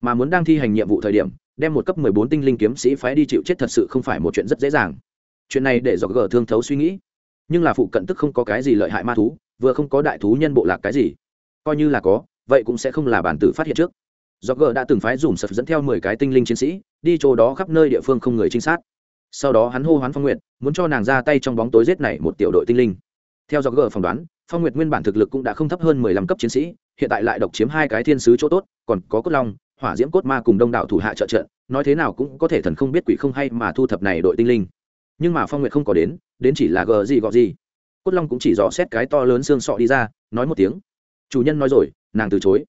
Mà muốn đang thi hành nhiệm vụ thời điểm, đem một cấp mười bốn tinh linh kiếm sĩ phái đi chịu chết thật sự không phải một chuyện rất dễ dàng. Chuyện này để dọc gờ thương thấu suy nghĩ. Nhưng là phụ cận tức không có cái gì lợi hại ma thú, vừa không có đại thú nhân bộ lạc cái gì. Coi như là có vậy cũng sẽ không là bản tử phát hiện trước. Do g đã từng phái dùm sập dẫn theo mười cái tinh linh chiến sĩ, đi chỗ đó khắp nơi địa phương không người trinh sát. Sau đó hắn hô hoán phong nguyệt, muốn cho nàng ra tay trong bóng tối giết này một tiểu đội tinh linh. Theo do g phỏng đoán, phong nguyệt nguyên bản thực lực cũng đã không thấp hơn mười lăm cấp chiến sĩ, hiện tại lại độc chiếm hai cái thiên sứ chỗ tốt, còn có cốt long, hỏa diễm cốt ma cùng đông đảo thủ hạ trợ trận nói thế nào cũng có thể thần không biết quỷ không hay mà thu thập này đội tinh linh. Nhưng mà phong nguyệt không có đến đến chỉ là gờ gì gọ gì. Cốt long cũng chỉ dò xét cái to lớn xương sọ đi ra, nói một tiếng. Chủ nhân nói rồi nàng từ chối.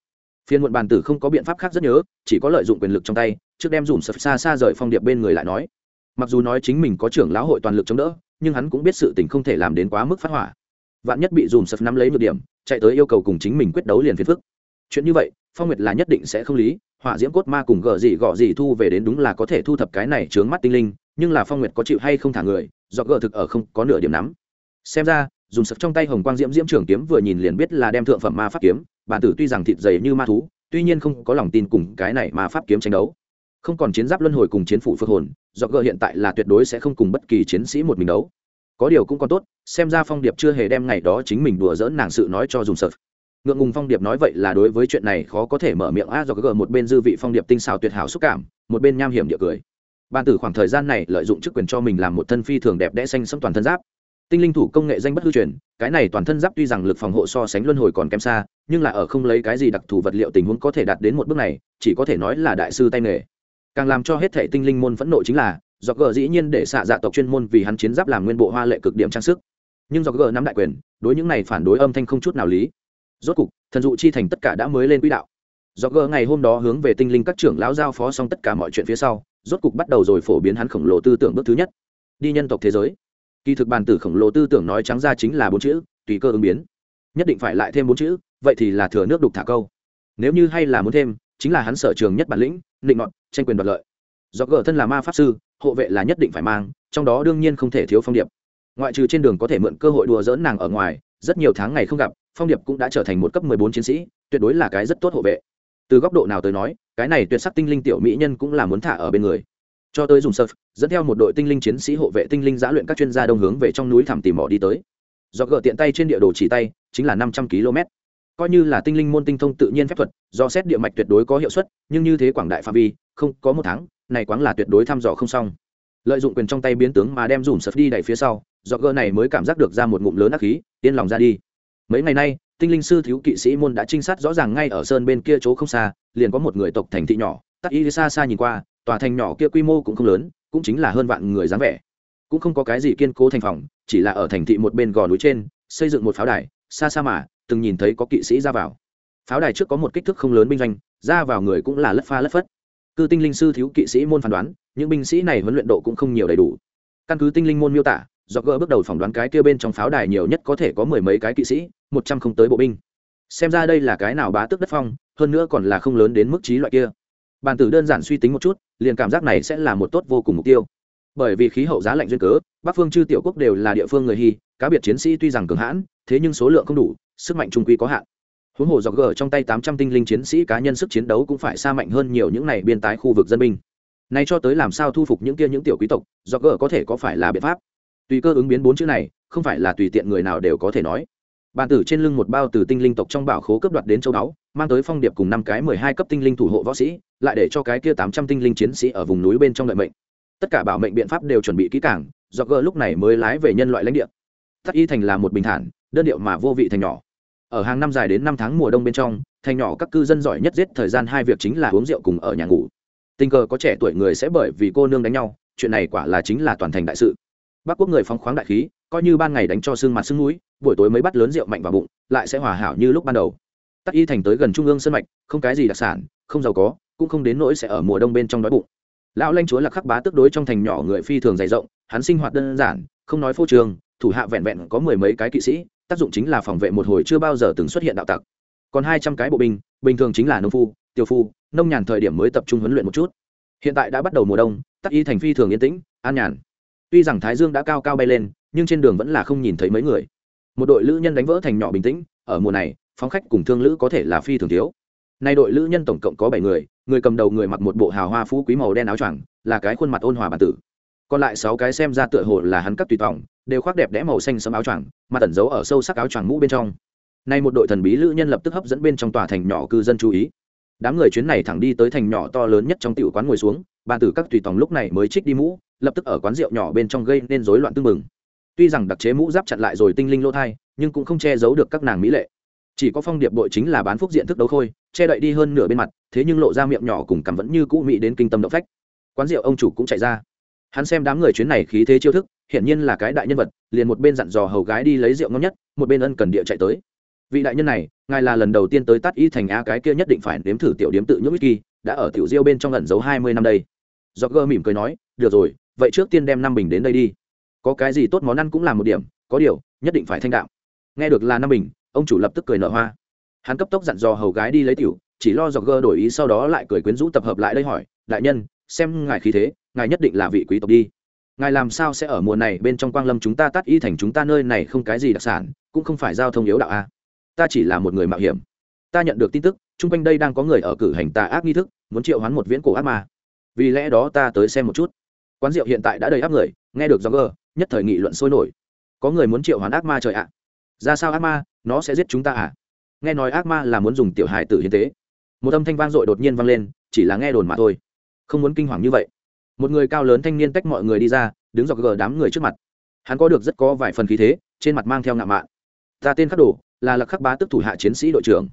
Phiên muộn bàn tử không có biện pháp khác rất nhớ, chỉ có lợi dụng quyền lực trong tay, trước đem dùm sập xa xa rời phong điệp bên người lại nói. Mặc dù nói chính mình có trưởng lão hội toàn lực chống đỡ, nhưng hắn cũng biết sự tình không thể làm đến quá mức phát hỏa. Vạn nhất bị dùm sập nắm lấy một điểm, chạy tới yêu cầu cùng chính mình quyết đấu liền phiền phức. Chuyện như vậy, phong nguyệt là nhất định sẽ không lý, hỏa diễm cốt ma cùng gờ gì gọ gì thu về đến đúng là có thể thu thập cái này chướng mắt tinh linh, nhưng là phong nguyệt có chịu hay không thả người, do gờ thực ở không có nửa điểm nắm. Xem ra dùng sập trong tay hồng quang diễm diễm trường kiếm vừa nhìn liền biết là đem thượng phẩm ma pháp kiếm bản tử tuy rằng thịt dày như ma thú, tuy nhiên không có lòng tin cùng cái này mà pháp kiếm tranh đấu. Không còn chiến giáp luân hồi cùng chiến phủ phước hồn do gờ hiện tại là tuyệt đối sẽ không cùng bất kỳ chiến sĩ một mình đấu. Có điều cũng còn tốt, xem ra phong điệp chưa hề đem ngày đó chính mình đùa dỡn nàng sự nói cho dùng sợt ngượng ngùng phong điệp nói vậy là đối với chuyện này khó có thể mở miệng a do gờ một bên dư vị phong điệp tinh xào tuyệt hảo xúc cảm, một bên nham hiểm địa cười. Ban tử khoảng thời gian này lợi dụng chức quyền cho mình làm một thân phi thường đẹp đẽ xanh sẫm toàn thân giáp tinh linh thủ công nghệ danh bất hư truyền, cái này toàn thân giáp tuy rằng lực phòng hộ so sánh luân hồi còn kém xa, nhưng là ở không lấy cái gì đặc thù vật liệu tình huống có thể đạt đến một bước này, chỉ có thể nói là đại sư tay nghề. Càng làm cho hết thể tinh linh môn phẫn nộ chính là do gờ dĩ nhiên để xạ dạ tộc chuyên môn vì hắn chiến giáp làm nguyên bộ hoa lệ cực điểm trang sức. Nhưng do gờ nắm đại quyền, đối những này phản đối âm thanh không chút nào lý. Rốt cục, thần dụ chi thành tất cả đã mới lên quỹ đạo. Do gờ ngày hôm đó hướng về tinh linh các trưởng lão giao phó xong tất cả mọi chuyện phía sau, rốt cục bắt đầu rồi phổ biến hắn khổng lồ tư tưởng bước thứ nhất. Đi nhân tộc thế giới kỳ thực bàn tử khổng lồ tư tưởng nói trắng ra chính là bốn chữ, tùy cơ ứng biến. Nhất định phải lại thêm bốn chữ, vậy thì là thừa nước đục thả câu. Nếu như hay là muốn thêm, chính là hắn sở trường nhất bản lĩnh, định ngọn tranh quyền đoạt lợi. Do gờ thân là ma pháp sư, hộ vệ là nhất định phải mang, trong đó đương nhiên không thể thiếu phong điệp. Ngoại trừ trên đường có thể mượn cơ hội đùa dỡn nàng ở ngoài, rất nhiều tháng ngày không gặp, phong điệp cũng đã trở thành một cấp mười bốn chiến sĩ, tuyệt đối là cái rất tốt hộ vệ. Từ góc độ nào tới nói, cái này tuyệt sắc tinh linh tiểu mỹ nhân cũng là muốn thả ở bên người cho tới dùng surf, dẫn theo một đội tinh linh chiến sĩ hộ vệ tinh linh giã luyện các chuyên gia đông hướng về trong núi thẳm tìm mỏ đi tới. Do gỡ tiện tay trên địa đồ chỉ tay, chính là năm trăm km. Coi như là tinh linh môn tinh thông tự nhiên phép thuật, do xét địa mạch tuyệt đối có hiệu suất, nhưng như thế quảng đại phạm vi, không có một tháng, này quáng là tuyệt đối thăm dò không xong. Lợi dụng quyền trong tay biến tướng mà đem dùm sập đi đẩy phía sau do gỡ này mới cảm giác được ra một ngụm lớn ác khí, yên lòng ra đi. Mấy ngày nay, tinh linh sư thiếu kỵ sĩ môn đã trinh sát rõ ràng ngay ở sơn bên kia chỗ không xa, liền có một người tộc thành thị nhỏ, tắc y xa xa nhìn qua tòa thành nhỏ kia quy mô cũng không lớn, cũng chính là hơn vạn người dáng vẻ. Cũng không có cái gì kiên cố thành phòng, chỉ là ở thành thị một bên gò núi trên, xây dựng một pháo đài, xa xa mà, từng nhìn thấy có kỵ sĩ ra vào. Pháo đài trước có một kích thước không lớn binh doanh, ra vào người cũng là lất pha lất phất. Cư tinh linh sư thiếu kỵ sĩ môn phán đoán, những binh sĩ này huấn luyện độ cũng không nhiều đầy đủ. Căn cứ tinh linh môn miêu tả do gỡ bước đầu phỏng đoán cái kia bên trong pháo đài nhiều nhất có thể có mười mấy cái kỵ sĩ, một trăm không tới bộ binh. Xem ra đây là cái nào bá tước đất phong, hơn nữa còn là không lớn đến mức trí loại kia bàn tử đơn giản suy tính một chút, liền cảm giác này sẽ là một tốt vô cùng mục tiêu. Bởi vì khí hậu giá lạnh duyên cớ, bắc phương chư tiểu quốc đều là địa phương người hy, cá biệt chiến sĩ tuy rằng cường hãn, thế nhưng số lượng không đủ, sức mạnh trung quy có hạn. Huống hồ dọc gờ trong tay tám trăm tinh linh chiến sĩ cá nhân sức chiến đấu cũng phải xa mạnh hơn nhiều những này biên tái khu vực dân binh. Nay cho tới làm sao thu phục những kia những tiểu quý tộc, dọc gờ có thể có phải là biện pháp? Tùy cơ ứng biến bốn chữ này, không phải là tùy tiện người nào đều có thể nói. Bàn tử trên lưng một bao từ tinh linh tộc trong bảo khố cướp đoạt đến châu báu mang tới phong điệp cùng năm cái mười hai cấp tinh linh thủ hộ võ sĩ, lại để cho cái kia tám trăm tinh linh chiến sĩ ở vùng núi bên trong đợi mệnh. Tất cả bảo mệnh biện pháp đều chuẩn bị kỹ càng do gờ lúc này mới lái về nhân loại lãnh địa. Tắc y thành là một bình thản, đơn điệu mà vô vị thành nhỏ. Ở hàng năm dài đến năm tháng mùa đông bên trong, thành nhỏ các cư dân giỏi nhất giết thời gian hai việc chính là uống rượu cùng ở nhà ngủ. Tình cờ có trẻ tuổi người sẽ bởi vì cô nương đánh nhau, chuyện này quả là chính là toàn thành đại sự. Bắc quốc người phóng khoáng đại khí, coi như ban ngày đánh cho xương mặt xương núi, buổi tối mới bắt lớn rượu mạnh vào bụng, lại sẽ hòa hảo như lúc ban đầu tắc y thành tới gần trung ương sân mạch, không cái gì đặc sản, không giàu có, cũng không đến nỗi sẽ ở mùa đông bên trong đói bụng. Lão lanh chúa là khắc bá tức đối trong thành nhỏ người phi thường dày rộng, hắn sinh hoạt đơn giản, không nói phô trường thủ hạ vẹn vẹn có mười mấy cái kỵ sĩ, tác dụng chính là phòng vệ một hồi chưa bao giờ từng xuất hiện đạo tặc. Còn hai trăm cái bộ binh, bình thường chính là nông phu tiêu phu, nông nhàn thời điểm mới tập trung huấn luyện một chút. Hiện tại đã bắt đầu mùa đông, tắc y thành phi thường yên tĩnh, an nhàn. Tuy rằng thái dương đã cao cao bay lên, nhưng trên đường vẫn là không nhìn thấy mấy người. Một đội lữ nhân đánh vỡ thành nhỏ bình tĩnh, ở mùa này phóng khách cùng thương lữ có thể là phi thường thiếu. Nay đội lữ nhân tổng cộng có bảy người người cầm đầu người mặc một bộ hào hoa phú quý màu đen áo choàng, là cái khuôn mặt ôn hòa bản tử. Còn lại sáu cái xem ra tựa hồ là hắn các tùy tòng, đều khoác đẹp đẽ màu xanh sẫm áo choàng, mà tẩn giấu ở sâu sắc áo choàng mũ bên trong. Nay một đội thần bí lữ nhân lập tức hấp dẫn bên trong tòa thành nhỏ cư dân chú ý. Đám người chuyến này thẳng đi tới thành nhỏ to lớn nhất trong tiểu quán ngồi xuống, bàn tử các tùy tòng lúc này mới trích đi mũ, lập tức ở quán rượu nhỏ bên trong gây nên rối loạn tương mừng tuy rằng đặc chế mũ giáp chặn lại rồi tinh linh lỗ thai, nhưng cũng không che giấu được các nàng mỹ lệ chỉ có phong điệp bội chính là bán phúc diện thức đấu khôi, che đậy đi hơn nửa bên mặt, thế nhưng lộ ra miệng nhỏ cùng cằm vẫn như cũ mỹ đến kinh tâm động phách. Quán rượu ông chủ cũng chạy ra. Hắn xem đám người chuyến này khí thế chiêu thức, hiển nhiên là cái đại nhân vật, liền một bên dặn dò hầu gái đi lấy rượu ngon nhất, một bên ân cần địa chạy tới. Vị đại nhân này, ngài là lần đầu tiên tới tắt y thành a cái kia nhất định phải nếm thử tiểu điếm tự nhưỡng whisky, đã ở tiểu diêu bên trong ẩn giấu hai mươi năm đây. Do gơ mỉm cười nói, được rồi, vậy trước tiên đem năm bình đến đây đi. Có cái gì tốt món ăn cũng làm một điểm, có điều, nhất định phải thanh đạo nghe được là năm bình ông chủ lập tức cười nở hoa. Hắn cấp tốc dặn dò hầu gái đi lấy tiểu, chỉ lo dọc gơ đổi ý sau đó lại cười quyến rũ tập hợp lại đây hỏi, đại nhân, xem ngài khí thế, ngài nhất định là vị quý tộc đi. Ngài làm sao sẽ ở mùa này bên trong quang lâm chúng ta tắt y thành chúng ta nơi này không cái gì đặc sản, cũng không phải giao thông yếu đạo a. Ta chỉ là một người mạo hiểm. Ta nhận được tin tức, chung quanh đây đang có người ở cử hành tà ác nghi thức, muốn triệu hoán một viễn cổ ác ma. Vì lẽ đó ta tới xem một chút. Quán rượu hiện tại đã đầy áp người, nghe được do gơ, nhất thời nghị luận sôi nổi. Có người muốn triệu hoán ác ma trời ạ. Ra sao ác ma nó sẽ giết chúng ta à? Nghe nói ác ma là muốn dùng tiểu hài tử hiến tế. Một âm thanh vang dội đột nhiên vang lên, chỉ là nghe đồn mà thôi. Không muốn kinh hoàng như vậy. Một người cao lớn thanh niên tách mọi người đi ra, đứng dọc gờ đám người trước mặt. Hắn có được rất có vài phần khí thế, trên mặt mang theo ngạo mạn. Ta tên khắc đồ, là lạc khắc bá tức thủ hạ chiến sĩ đội trưởng.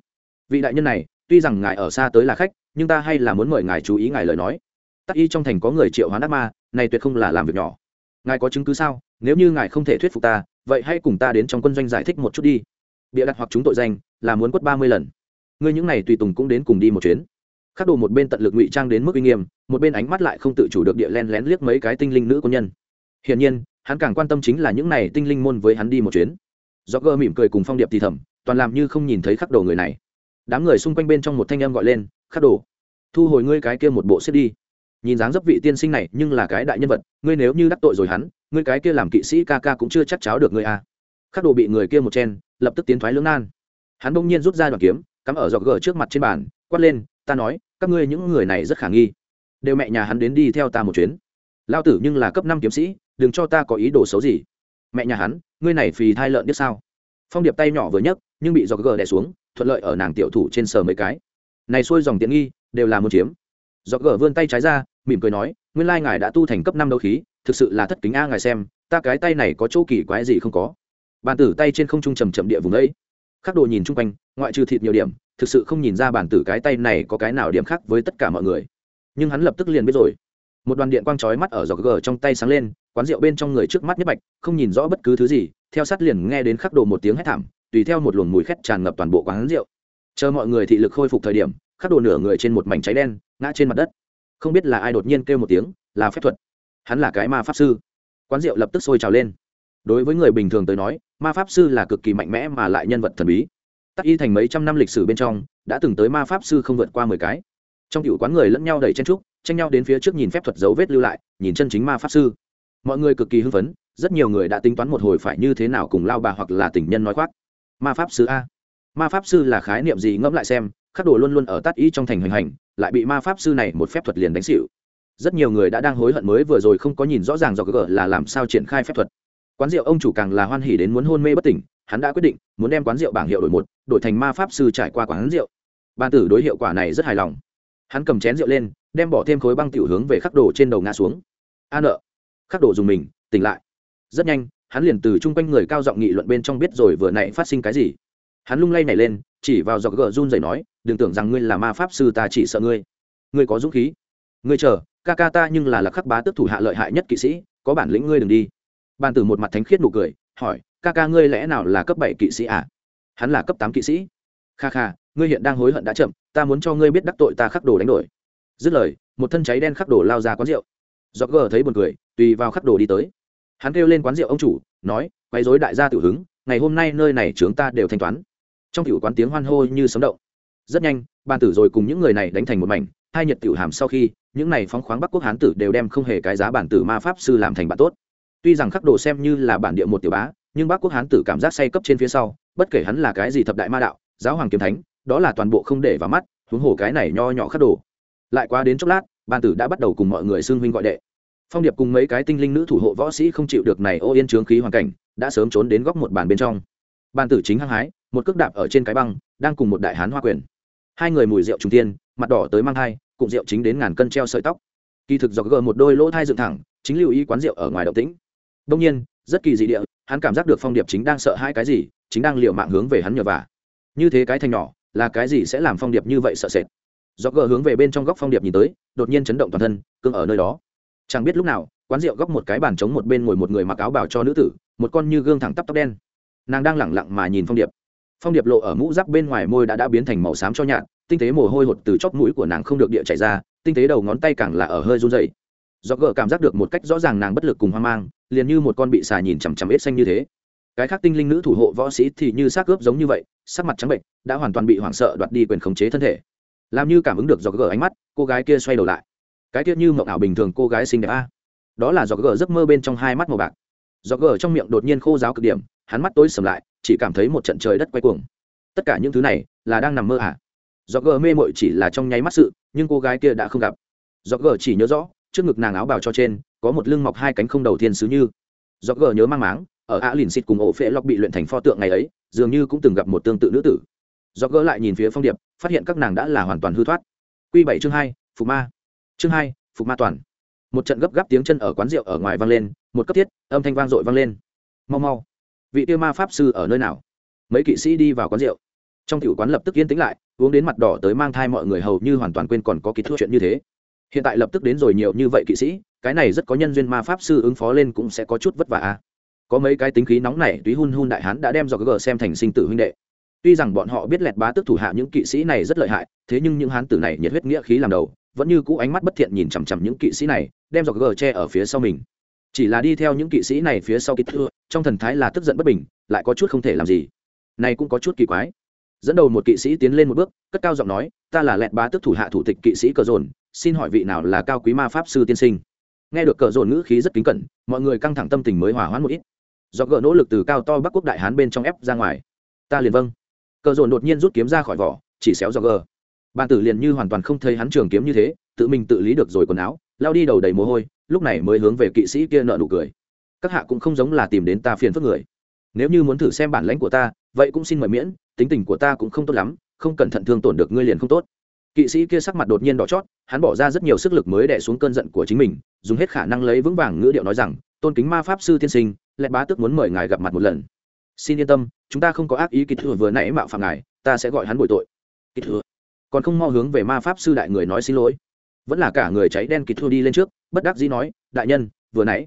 Vị đại nhân này, tuy rằng ngài ở xa tới là khách, nhưng ta hay là muốn mời ngài chú ý ngài lời nói. Tắc y trong thành có người triệu hoán ác ma, này tuyệt không là làm việc nhỏ. Ngài có chứng cứ sao? Nếu như ngài không thể thuyết phục ta, vậy hãy cùng ta đến trong quân doanh giải thích một chút đi bịa đặt hoặc chúng tội danh, là muốn quất ba mươi lần. Ngươi những này tùy tùng cũng đến cùng đi một chuyến. Khắc đồ một bên tận lực ngụy trang đến mức uy nghiêm, một bên ánh mắt lại không tự chủ được địa len lén liếc mấy cái tinh linh nữ quân nhân. Hiển nhiên, hắn càng quan tâm chính là những này tinh linh môn với hắn đi một chuyến. Do gơ mỉm cười cùng phong điệp thì thầm, toàn làm như không nhìn thấy khắc đồ người này. Đám người xung quanh bên trong một thanh em gọi lên, khắc đồ, thu hồi ngươi cái kia một bộ xếp đi. Nhìn dáng dấp vị tiên sinh này nhưng là cái đại nhân vật, ngươi nếu như đắc tội rồi hắn, ngươi cái kia làm kỵ sĩ ca ca cũng chưa chắc cháo được ngươi à khắc đồ bị người kia một chen, lập tức tiến thoái lưỡng nan. Hắn bỗng nhiên rút ra đoàn kiếm, cắm ở dọc gờ trước mặt trên bàn, quát lên, ta nói, các ngươi những người này rất khả nghi. Đều mẹ nhà hắn đến đi theo ta một chuyến. Lao tử nhưng là cấp năm kiếm sĩ, đừng cho ta có ý đồ xấu gì. Mẹ nhà hắn, ngươi này phì thai lợn biết sao? Phong điệp tay nhỏ vừa nhấc, nhưng bị dọc gờ đè xuống, thuận lợi ở nàng tiểu thủ trên sờ mấy cái. Này xuôi dòng tiện nghi, đều là muốn chiếm. Dọc gờ vươn tay trái ra, mỉm cười nói, nguyên lai ngài đã tu thành cấp năm đấu khí, thực sự là thất kính a ngài xem, ta cái tay này có chỗ kỳ quái gì không có bàn tử tay trên không trung trầm trầm địa vùng ấy. Khắc đồ nhìn chung quanh, ngoại trừ thịt nhiều điểm, thực sự không nhìn ra bản tử cái tay này có cái nào điểm khác với tất cả mọi người. Nhưng hắn lập tức liền biết rồi. Một đoàn điện quang chói mắt ở giọt gờ trong tay sáng lên, quán rượu bên trong người trước mắt nhất bạch, không nhìn rõ bất cứ thứ gì, theo sát liền nghe đến khắc đồ một tiếng hét thảm, tùy theo một luồng mùi khét tràn ngập toàn bộ quán rượu. Chờ mọi người thị lực khôi phục thời điểm, khắc đồ nửa người trên một mảnh cháy đen, ngã trên mặt đất. Không biết là ai đột nhiên kêu một tiếng, là phép thuật. Hắn là cái ma pháp sư. Quán rượu lập tức sôi trào lên đối với người bình thường tới nói, ma pháp sư là cực kỳ mạnh mẽ mà lại nhân vật thần bí. Tắc y thành mấy trăm năm lịch sử bên trong, đã từng tới ma pháp sư không vượt qua mười cái. Trong cựu quán người lẫn nhau đầy chen trúc tranh nhau đến phía trước nhìn phép thuật dấu vết lưu lại, nhìn chân chính ma pháp sư. Mọi người cực kỳ hưng phấn, rất nhiều người đã tính toán một hồi phải như thế nào cùng lao bà hoặc là tình nhân nói khoác. Ma pháp sư a. Ma pháp sư là khái niệm gì ngẫm lại xem, khắc đồ luôn luôn ở tát ý trong thành hình hành, lại bị ma pháp sư này một phép thuật liền đánh xịu rất nhiều người đã đang hối hận mới vừa rồi không có nhìn rõ ràng do gỡ là làm sao triển khai phép thuật quán rượu ông chủ càng là hoan hỉ đến muốn hôn mê bất tỉnh, hắn đã quyết định muốn đem quán rượu bảng hiệu đổi một, đổi thành ma pháp sư trải qua quán rượu. Ban tử đối hiệu quả này rất hài lòng. Hắn cầm chén rượu lên, đem bỏ thêm khối băng tiểu hướng về khắc đồ trên đầu ngã xuống. A nợ. Khắc đồ dùng mình, tỉnh lại. Rất nhanh, hắn liền từ chung quanh người cao giọng nghị luận bên trong biết rồi vừa nãy phát sinh cái gì. Hắn lung lay nảy lên, chỉ vào dọc gờ run rẩy nói, đừng tưởng rằng ngươi là ma pháp sư ta chỉ sợ ngươi. Ngươi có dũng khí. Ngươi chờ, ca ca ta nhưng là lạc khắc bá tước thủ hạ lợi hại nhất kỵ sĩ, có bản lĩnh ngươi đừng đi bàn tử một mặt thánh khiết nụ cười, hỏi, ca ca ngươi lẽ nào là cấp bảy kỵ sĩ à? Hắn là cấp tám kỵ sĩ. Kha kha, ngươi hiện đang hối hận đã chậm, ta muốn cho ngươi biết đắc tội ta khắc đồ đánh đổi. Dứt lời, một thân cháy đen khắc đồ lao ra quán rượu. Do gờ thấy buồn cười, tùy vào khắc đồ đi tới. Hắn kêu lên quán rượu ông chủ, nói, quấy rối đại gia tiểu hứng, ngày hôm nay nơi này chúng ta đều thanh toán. Trong tiểu quán tiếng hoan hô như sấm động. Rất nhanh, bàn tử rồi cùng những người này đánh thành một mảnh, hai nhật tiểu hàm sau khi, những này phóng khoáng bắc quốc hán tử đều đem không hề cái giá bản tử ma pháp sư làm thành bạn tốt tuy rằng khắc đồ xem như là bản địa một tiểu bá, nhưng bắc quốc hán tử cảm giác say cấp trên phía sau, bất kể hắn là cái gì thập đại ma đạo, giáo hoàng kiếm thánh, đó là toàn bộ không để vào mắt, huống hồ cái này nho nhỏ khắc đồ. Lại qua đến chốc lát, ban tử đã bắt đầu cùng mọi người xưng huynh gọi đệ. Phong điệp cùng mấy cái tinh linh nữ thủ hộ võ sĩ không chịu được này ô yên trướng khí hoàn cảnh, đã sớm trốn đến góc một bàn bên trong. Ban tử chính hăng hái, một cước đạp ở trên cái băng, đang cùng một đại hán hoa quyền. Hai người mùi rượu trung tiên, mặt đỏ tới mang thai, cùng rượu chính đến ngàn cân treo sợi tóc. Kỳ thực dọc gờ một đôi lỗ thai dựng thẳng, chính lưu ý quán rượu ở ngoài động tĩnh đông nhiên, rất kỳ dị địa, hắn cảm giác được phong điệp chính đang sợ hai cái gì, chính đang liều mạng hướng về hắn nhờ vả. Như thế cái thành nhỏ, là cái gì sẽ làm phong điệp như vậy sợ sệt? Do gờ hướng về bên trong góc phong điệp nhìn tới, đột nhiên chấn động toàn thân, cương ở nơi đó. Chẳng biết lúc nào, quán rượu góc một cái bàn trống một bên ngồi một người mặc áo bào cho nữ tử, một con như gương thẳng tắp tóc đen. Nàng đang lẳng lặng mà nhìn phong điệp. Phong điệp lộ ở mũ giáp bên ngoài môi đã đã biến thành màu xám cho nhạt, tinh tế mồ hôi hột từ chóp mũi của nàng không được địa chảy ra, tinh tế đầu ngón tay càng là ở hơi run rẩy. do gờ cảm giác được một cách rõ ràng nàng bất lực cùng hoang mang liền như một con bị xà nhìn chằm chằm ết xanh như thế. Cái khác tinh linh nữ thủ hộ võ sĩ thì như xác ướp giống như vậy, sắc mặt trắng bệnh đã hoàn toàn bị hoảng sợ đoạt đi quyền khống chế thân thể. Làm như cảm ứng được do gờ ánh mắt, cô gái kia xoay đầu lại. Cái kia như mộng ảo bình thường cô gái xinh đẹp a. Đó là do gờ giấc mơ bên trong hai mắt màu bạc. Do gờ trong miệng đột nhiên khô giáo cực điểm, hắn mắt tối sầm lại, chỉ cảm thấy một trận trời đất quay cuồng. Tất cả những thứ này là đang nằm mơ à? Do gờ mê mội chỉ là trong nháy mắt sự, nhưng cô gái kia đã không gặp. Do gờ chỉ nhớ rõ, trước ngực nàng áo bào cho trên có một lưng mọc hai cánh không đầu thiên sứ như. Do gờ nhớ mang máng, ở a lìn xịt cùng ổ phễ lọc bị luyện thành pho tượng ngày ấy, dường như cũng từng gặp một tương tự nữ tử. Do gỡ lại nhìn phía phong điệp, phát hiện các nàng đã là hoàn toàn hư thoát. Q bảy chương hai, phục ma. Chương hai, phục ma toàn. Một trận gấp gáp tiếng chân ở quán rượu ở ngoài vang lên, một cấp thiết, âm thanh vang dội vang lên. Mau mau, vị tiêu ma pháp sư ở nơi nào? Mấy kỵ sĩ đi vào quán rượu. Trong tiểu quán lập tức yên tĩnh lại, uống đến mặt đỏ tới mang thai mọi người hầu như hoàn toàn quên còn có kỹ thuật chuyện như thế. Hiện tại lập tức đến rồi nhiều như vậy kỵ sĩ cái này rất có nhân duyên ma pháp sư ứng phó lên cũng sẽ có chút vất vả à. có mấy cái tính khí nóng này túy hun hun đại hán đã đem do gờ xem thành sinh tử huynh đệ. Tuy rằng bọn họ biết lẹt bá tức thủ hạ những kỵ sĩ này rất lợi hại, thế nhưng những hán tử này nhiệt huyết nghĩa khí làm đầu, vẫn như cũ ánh mắt bất thiện nhìn chằm chằm những kỵ sĩ này, đem dọc gờ che ở phía sau mình. Chỉ là đi theo những kỵ sĩ này phía sau kịp thưa, trong thần thái là tức giận bất bình, lại có chút không thể làm gì. Này cũng có chút kỳ quái. Dẫn đầu một kỵ sĩ tiến lên một bước, cất cao giọng nói, ta là lẹt bá tức thủ hạ thủ tịch kỵ sĩ cờ dồn, xin hỏi vị nào là cao quý ma pháp sư tiên sinh? Nghe được cờ dồn ngữ khí rất kính cẩn, mọi người căng thẳng tâm tình mới hòa hoãn một ít. Do gỡ nỗ lực từ cao to bắc quốc đại hán bên trong ép ra ngoài. Ta liền vâng. Cờ dồn đột nhiên rút kiếm ra khỏi vỏ, chỉ xéo do gờ bàn tử liền như hoàn toàn không thấy hắn trường kiếm như thế, tự mình tự lý được rồi quần áo, lao đi đầu đầy mồ hôi, lúc này mới hướng về kỵ sĩ kia nợ nụ cười. Các hạ cũng không giống là tìm đến ta phiền phức người. Nếu như muốn thử xem bản lãnh của ta, vậy cũng xin mời miễn, tính tình của ta cũng không tốt lắm, không cẩn thận thương tổn được ngươi liền không tốt kỵ sĩ kia sắc mặt đột nhiên đỏ chót, hắn bỏ ra rất nhiều sức lực mới đẻ xuống cơn giận của chính mình, dùng hết khả năng lấy vững vàng ngữ điệu nói rằng, tôn kính ma pháp sư tiên sinh, lẽ bá tức muốn mời ngài gặp mặt một lần. Xin yên tâm, chúng ta không có ác ý kịch thừa vừa nãy mạo phạm ngài, ta sẽ gọi hắn bồi tội. Kịch thừa, còn không mau hướng về ma pháp sư đại người nói xin lỗi. Vẫn là cả người cháy đen kịch thừa đi lên trước, bất đắc dĩ nói, đại nhân, vừa nãy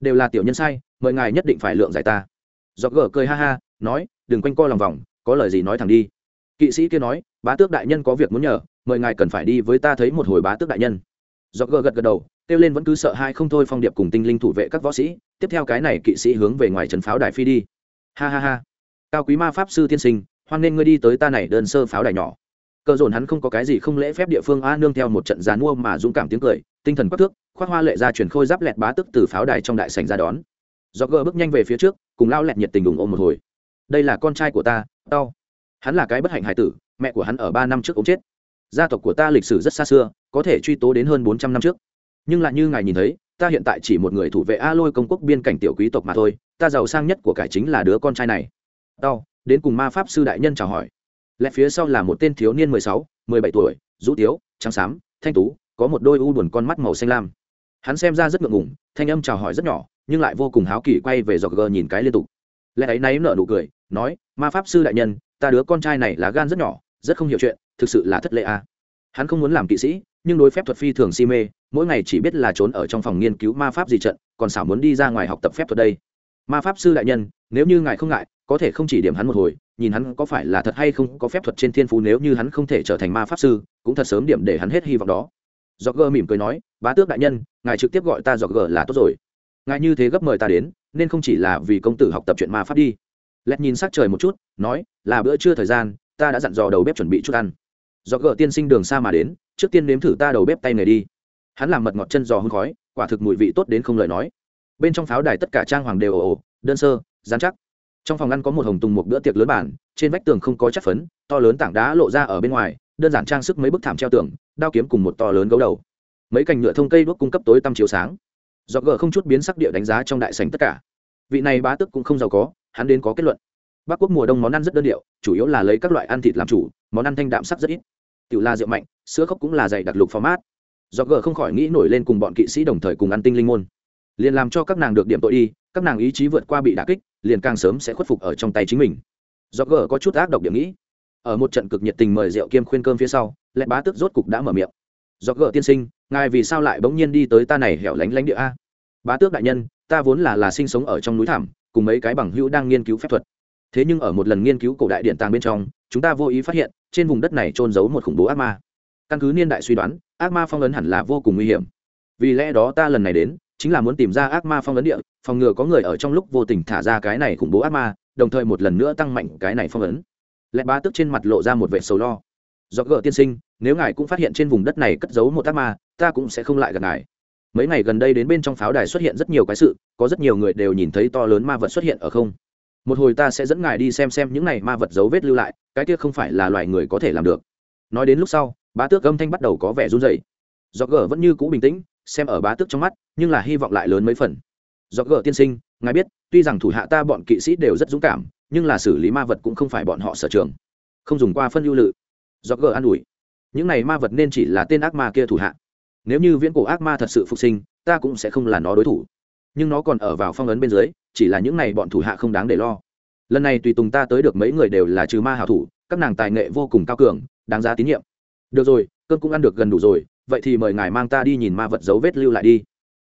đều là tiểu nhân sai, mời ngài nhất định phải lượng giải ta. Giọt gở cười ha ha, nói, đừng quanh co lòng vòng, có lời gì nói thẳng đi. Kỵ sĩ kia nói bá tước đại nhân có việc muốn nhờ, mời ngài cần phải đi với ta thấy một hồi bá tước đại nhân. Do gờ gật gật đầu, kêu lên vẫn cứ sợ hai không thôi phong điệp cùng tinh linh thủ vệ các võ sĩ, tiếp theo cái này kỵ sĩ hướng về ngoài trấn pháo đài phi đi. Ha ha ha. Cao quý ma pháp sư tiên sinh, hoan nên ngươi đi tới ta này đơn sơ pháo đài nhỏ. Cờ dồn hắn không có cái gì không lễ phép địa phương, a nương theo một trận giàn mua mà dũng cảm tiếng cười, tinh thần quắc thước, khoác hoa lệ ra chuyển khôi giáp lẹt bá tức từ pháo đài trong đại sành ra đón. Do gờ bước nhanh về phía trước, cùng lao lẹt nhiệt tình đùng ôm một hồi. Đây là con trai của ta đau hắn là cái bất hạnh hải tử, mẹ của hắn ở ba năm trước ống chết. Gia tộc của ta lịch sử rất xa xưa, có thể truy tố đến hơn bốn trăm năm trước. Nhưng lại như ngài nhìn thấy, ta hiện tại chỉ một người thủ vệ a lôi công quốc biên cảnh tiểu quý tộc mà thôi, ta giàu sang nhất của cải chính là đứa con trai này. Đau đến cùng ma pháp sư đại nhân chào hỏi. Lẽ phía sau là một tên thiếu niên mười sáu, mười bảy tuổi, rũ tiếu, trắng xám, thanh tú, có một đôi u buồn con mắt màu xanh lam. Hắn xem ra rất ngượng ngùng, thanh âm chào hỏi rất nhỏ, nhưng lại vô cùng háo kỳ quay về dọc gờ nhìn cái liên tục lẽ ấy náy nở nụ cười, nói, ma pháp sư đại nhân, ta đứa con trai này là gan rất nhỏ, rất không hiểu chuyện, thực sự là thất lệ à. hắn không muốn làm kỵ sĩ, nhưng đối phép thuật phi thường si mê, mỗi ngày chỉ biết là trốn ở trong phòng nghiên cứu ma pháp gì trận, còn xảo muốn đi ra ngoài học tập phép thuật đây. Ma pháp sư đại nhân, nếu như ngài không ngại, có thể không chỉ điểm hắn một hồi, nhìn hắn có phải là thật hay không có phép thuật trên thiên phú nếu như hắn không thể trở thành ma pháp sư, cũng thật sớm điểm để hắn hết hy vọng đó. Do gờ mỉm cười nói, bá tước đại nhân, ngài trực tiếp gọi ta do gờ là tốt rồi ngài như thế gấp mời ta đến, nên không chỉ là vì công tử học tập chuyện ma pháp đi. Lẹt nhìn sát trời một chút, nói, là bữa trưa thời gian, ta đã dặn dò đầu bếp chuẩn bị chút ăn. Do gỡ tiên sinh đường xa mà đến, trước tiên nếm thử ta đầu bếp tay nghề đi. Hắn làm mật ngọt chân giò hương khói, quả thực mùi vị tốt đến không lời nói. Bên trong pháo đài tất cả trang hoàng đều ồ ồ, đơn sơ, dán chắc. Trong phòng ăn có một hồng tùng một bữa tiệc lớn bản, trên vách tường không có chất phấn, to lớn tảng đá lộ ra ở bên ngoài, đơn giản trang sức mấy bức thảm treo tường, đao kiếm cùng một to lớn gấu đầu. Mấy cành nhựa thông cây đuốc cung cấp tối tăm chiếu sáng do gờ không chút biến sắc địa đánh giá trong đại sảnh tất cả. Vị này bá tức cũng không giàu có, hắn đến có kết luận. Bắc quốc mùa đông món ăn rất đơn điệu, chủ yếu là lấy các loại ăn thịt làm chủ, món ăn thanh đạm sắc rất ít. Tiểu la rượu mạnh, sữa khốc cũng là dày đặc lục format. Do gờ không khỏi nghĩ nổi lên cùng bọn kỵ sĩ đồng thời cùng ăn tinh linh môn. Liền làm cho các nàng được điểm tội đi, các nàng ý chí vượt qua bị đả kích, liền càng sớm sẽ khuất phục ở trong tay chính mình. Do gờ có chút ác độc điểm nghĩ. Ở một trận cực nhiệt tình mời rượu kiêm khuyên cơm phía sau lẹ bá tức rốt cục đã mở miệng do gờ tiên sinh, ngài vì sao lại bỗng nhiên đi tới ta này hẻo lánh lánh địa a? Bá tước đại nhân, ta vốn là là sinh sống ở trong núi thảm cùng mấy cái bằng hữu đang nghiên cứu phép thuật. Thế nhưng ở một lần nghiên cứu cổ đại điện tàng bên trong, chúng ta vô ý phát hiện, trên vùng đất này trôn giấu một khủng bố ác ma. Căn cứ niên đại suy đoán, ác ma phong ấn hẳn là vô cùng nguy hiểm. Vì lẽ đó ta lần này đến, chính là muốn tìm ra ác ma phong ấn địa, phòng ngừa có người ở trong lúc vô tình thả ra cái này khủng bố ác ma, đồng thời một lần nữa tăng mạnh cái này phong ấn. Lẽ Bá tức trên mặt lộ ra một vệ sầu lo do gỡ tiên sinh, nếu ngài cũng phát hiện trên vùng đất này cất giấu một ác ma, ta cũng sẽ không lại gần ngài. Mấy ngày gần đây đến bên trong pháo đài xuất hiện rất nhiều cái sự, có rất nhiều người đều nhìn thấy to lớn ma vật xuất hiện ở không. Một hồi ta sẽ dẫn ngài đi xem xem những này ma vật dấu vết lưu lại, cái kia không phải là loài người có thể làm được. Nói đến lúc sau, bá tước âm thanh bắt đầu có vẻ run rẩy. Do gờ vẫn như cũ bình tĩnh, xem ở bá tước trong mắt, nhưng là hy vọng lại lớn mấy phần. Do gờ tiên sinh, ngài biết, tuy rằng thủ hạ ta bọn kỵ sĩ đều rất dũng cảm, nhưng là xử lý ma vật cũng không phải bọn họ sở trường. Không dùng qua phân ưu lự do gờ an ủi. Những này ma vật nên chỉ là tên ác ma kia thủ hạ. Nếu như viễn cổ ác ma thật sự phục sinh, ta cũng sẽ không là nó đối thủ. Nhưng nó còn ở vào phong ấn bên dưới, chỉ là những này bọn thủ hạ không đáng để lo. Lần này tùy tùng ta tới được mấy người đều là trừ ma hảo thủ, các nàng tài nghệ vô cùng cao cường, đáng giá tín nhiệm. Được rồi, cơm cũng ăn được gần đủ rồi, vậy thì mời ngài mang ta đi nhìn ma vật dấu vết lưu lại đi.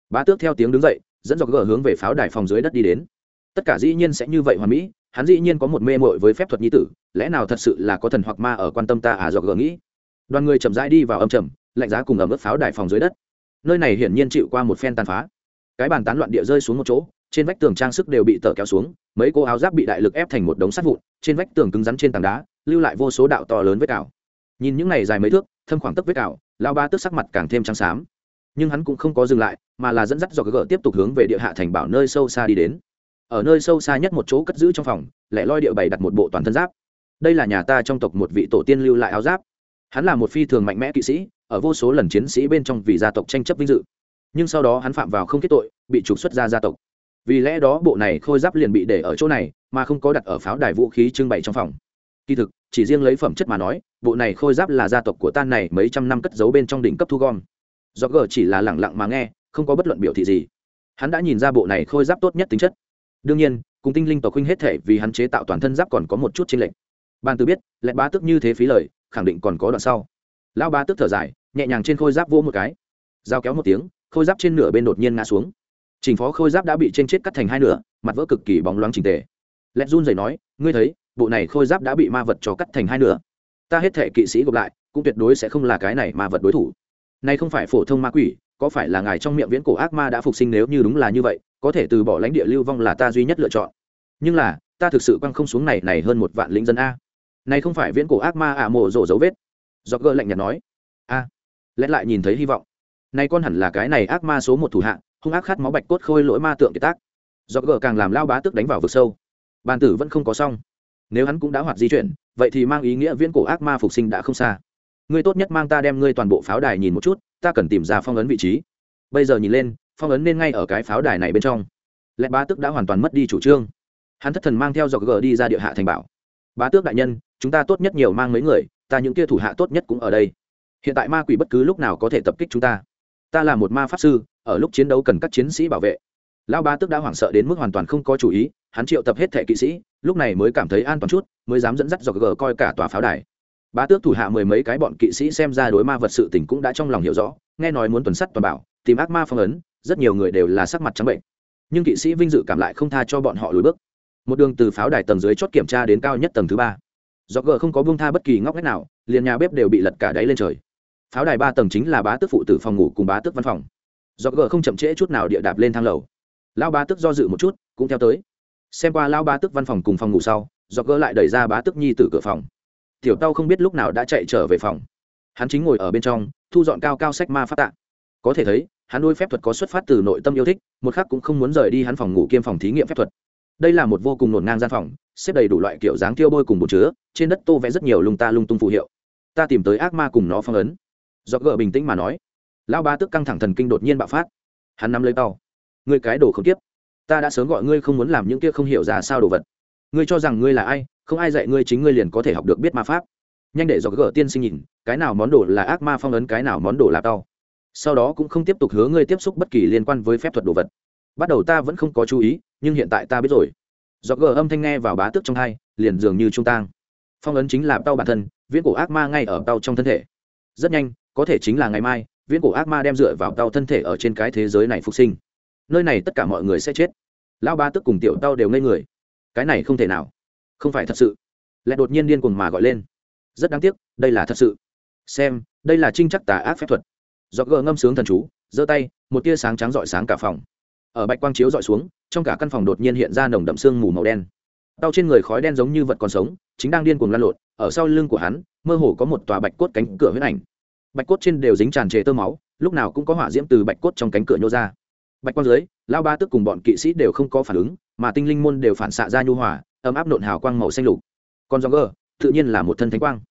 Bá tước theo tiếng đứng dậy, dẫn dọc gờ hướng về pháo đài phòng dưới đất đi đến. Tất cả dĩ nhiên sẽ như vậy hoàn mỹ hắn dĩ nhiên có một mê mội với phép thuật nhi tử, lẽ nào thật sự là có thần hoặc ma ở quan tâm ta à dọc gờ nghĩ. Đoàn người chậm rãi đi vào âm trầm, lạnh giá cùng ẩm ướt pháo đài phòng dưới đất. Nơi này hiển nhiên chịu qua một phen tàn phá. Cái bàn tán loạn địa rơi xuống một chỗ, trên vách tường trang sức đều bị tờ kéo xuống, mấy cô áo giáp bị đại lực ép thành một đống sắt vụn, trên vách tường cứng rắn trên tảng đá, lưu lại vô số đạo to lớn vết cào nhìn những này dài mấy thước, thâm khoảng tấc vết cào lao ba tức sắc mặt càng thêm trắng xám. Nhưng hắn cũng không có dừng lại, mà là dẫn dắt do gỡ tiếp tục hướng về địa hạ thành bảo nơi sâu xa đi đến ở nơi sâu xa nhất một chỗ cất giữ trong phòng, lẻ loi địa bày đặt một bộ toàn thân giáp. Đây là nhà ta trong tộc một vị tổ tiên lưu lại áo giáp. Hắn là một phi thường mạnh mẽ kỵ sĩ, ở vô số lần chiến sĩ bên trong vì gia tộc tranh chấp vinh dự. Nhưng sau đó hắn phạm vào không kết tội, bị trục xuất ra gia tộc. Vì lẽ đó bộ này khôi giáp liền bị để ở chỗ này, mà không có đặt ở pháo đài vũ khí trưng bày trong phòng. Kỳ thực, chỉ riêng lấy phẩm chất mà nói, bộ này khôi giáp là gia tộc của tan này mấy trăm năm cất giấu bên trong đỉnh cấp thu gom. Do gờ chỉ là lẳng lặng mà nghe, không có bất luận biểu thị gì. Hắn đã nhìn ra bộ này khôi giáp tốt nhất tính chất đương nhiên, cùng tinh linh tộc huynh hết thể vì hắn chế tạo toàn thân giáp còn có một chút chênh lệch. Ban từ biết lệnh bá tức như thế phí lời, khẳng định còn có đoạn sau. Lão bá tức thở dài, nhẹ nhàng trên khôi giáp vỗ một cái. Dao kéo một tiếng, khôi giáp trên nửa bên đột nhiên ngã xuống. Trình phó khôi giáp đã bị trên chết cắt thành hai nửa, mặt vỡ cực kỳ bóng loáng trình tề. Lét run rẩy nói, ngươi thấy, bộ này khôi giáp đã bị ma vật cho cắt thành hai nửa. Ta hết thể kỵ sĩ gộp lại, cũng tuyệt đối sẽ không là cái này ma vật đối thủ. Này không phải phổ thông ma quỷ có phải là ngài trong miệng viễn cổ ác ma đã phục sinh nếu như đúng là như vậy có thể từ bỏ lãnh địa lưu vong là ta duy nhất lựa chọn. Nhưng là ta thực sự quăng không xuống này này hơn một vạn lính dân a. Này không phải viễn cổ ác ma ạ à mộ rổ dấu vết. Do gơ lạnh nhạt nói. A. À, lẽ lại nhìn thấy hy vọng. Nay con hẳn là cái này ác ma số một thủ hạng hung ác khát máu bạch cốt khôi lỗi ma tượng kiệt tác. Do gờ càng làm lao bá tức đánh vào vực sâu. Bàn tử vẫn không có xong. Nếu hắn cũng đã hoạt di chuyển vậy thì mang ý nghĩa viễn cổ ác ma phục sinh đã không xa ngươi tốt nhất mang ta đem ngươi toàn bộ pháo đài nhìn một chút, ta cần tìm ra phong ấn vị trí. Bây giờ nhìn lên, phong ấn nên ngay ở cái pháo đài này bên trong. Lẽ bá tước đã hoàn toàn mất đi chủ trương. Hắn thất thần mang theo dọc gờ đi ra địa hạ thành bảo. Bá tước đại nhân, chúng ta tốt nhất nhiều mang mấy người, ta những kia thủ hạ tốt nhất cũng ở đây. Hiện tại ma quỷ bất cứ lúc nào có thể tập kích chúng ta. Ta là một ma pháp sư, ở lúc chiến đấu cần các chiến sĩ bảo vệ. Lão ba tước đã hoảng sợ đến mức hoàn toàn không có chủ ý, hắn triệu tập hết thẻ kỵ sĩ, lúc này mới cảm thấy an toàn chút, mới dám dẫn dắt dọc gờ coi cả tòa pháo đài bá tước thủ hạ mười mấy cái bọn kỵ sĩ xem ra đối ma vật sự tình cũng đã trong lòng hiểu rõ, nghe nói muốn tuần sắt toàn bảo, tìm ác ma phong ấn, rất nhiều người đều là sắc mặt trắng bệnh. Nhưng kỵ sĩ vinh dự cảm lại không tha cho bọn họ lùi bước. Một đường từ pháo đài tầng dưới chót kiểm tra đến cao nhất tầng thứ ba. Do gờ không có buông tha bất kỳ ngóc ngách nào, liền nhà bếp đều bị lật cả đáy lên trời. Pháo đài ba tầng chính là bá tước phụ tử phòng ngủ cùng bá tước văn phòng. Do gờ không chậm trễ chút nào địa đạp lên thang lầu. Lao bá tước do dự một chút, cũng theo tới. Xem qua lao bá tước văn phòng cùng phòng ngủ sau do gờ lại đẩy ra bá tước nhi từ cửa phòng tiểu tao không biết lúc nào đã chạy trở về phòng. Hắn chính ngồi ở bên trong, thu dọn cao cao sách ma phát tạ. Có thể thấy, hắn đôi phép thuật có xuất phát từ nội tâm yêu thích, một khác cũng không muốn rời đi hắn phòng ngủ kiêm phòng thí nghiệm phép thuật. Đây là một vô cùng nổn ngang gian phòng, xếp đầy đủ loại kiểu dáng tiêu bôi cùng bột chứa, trên đất tô vẽ rất nhiều lung ta lung tung phù hiệu. Ta tìm tới ác ma cùng nó phong ấn. Do gỡ bình tĩnh mà nói. Lão ba tức căng thẳng thần kinh đột nhiên bạo phát. Hắn nắm lấy tàu. Ngươi cái đồ không tiếp ta đã sớm gọi ngươi không muốn làm những kia không hiểu ra sao đồ vật. Ngươi cho rằng ngươi là ai không ai dạy ngươi chính ngươi liền có thể học được biết ma pháp. Nhanh để do gỡ tiên sinh nhìn, cái nào món đồ là ác ma phong ấn, cái nào món đồ là tao sau đó cũng không tiếp tục hứa ngươi tiếp xúc bất kỳ liên quan với phép thuật đồ vật. Bắt đầu ta vẫn không có chú ý, nhưng hiện tại ta biết rồi. Do gờ âm thanh nghe vào bá tước trong hai, liền dường như trung tang. Phong ấn chính là tao bản thân, viễn cổ ác ma ngay ở tao trong thân thể. Rất nhanh, có thể chính là ngày mai, viễn cổ ác ma đem dựa vào tao thân thể ở trên cái thế giới này phục sinh. Nơi này tất cả mọi người sẽ chết. Lão ba tức cùng tiểu tao đều ngây người. Cái này không thể nào không phải thật sự. Lại đột nhiên điên cuồng mà gọi lên. Rất đáng tiếc, đây là thật sự. Xem, đây là trinh chắc tà ác phép thuật. Do gờ ngâm sướng thần chú, giơ tay, một tia sáng trắng rọi sáng cả phòng. Ở bạch quang chiếu dọi xuống, trong cả căn phòng đột nhiên hiện ra nồng đậm sương mù màu đen. Đau trên người khói đen giống như vật còn sống, chính đang điên cuồng lăn lộn, ở sau lưng của hắn, mơ hồ có một tòa bạch cốt cánh cửa huyết ảnh. Bạch cốt trên đều dính tràn trề tơ máu, lúc nào cũng có hỏa diễm từ bạch cốt trong cánh cửa nhô ra. Bạch quang dưới lao ba tức cùng bọn kỵ sĩ đều không có phản ứng, mà tinh linh môn đều phản xạ ra nhu hòa ấm áp nộn hào quang màu xanh lục. Còn dòng gờ, tự nhiên là một thân thánh quang.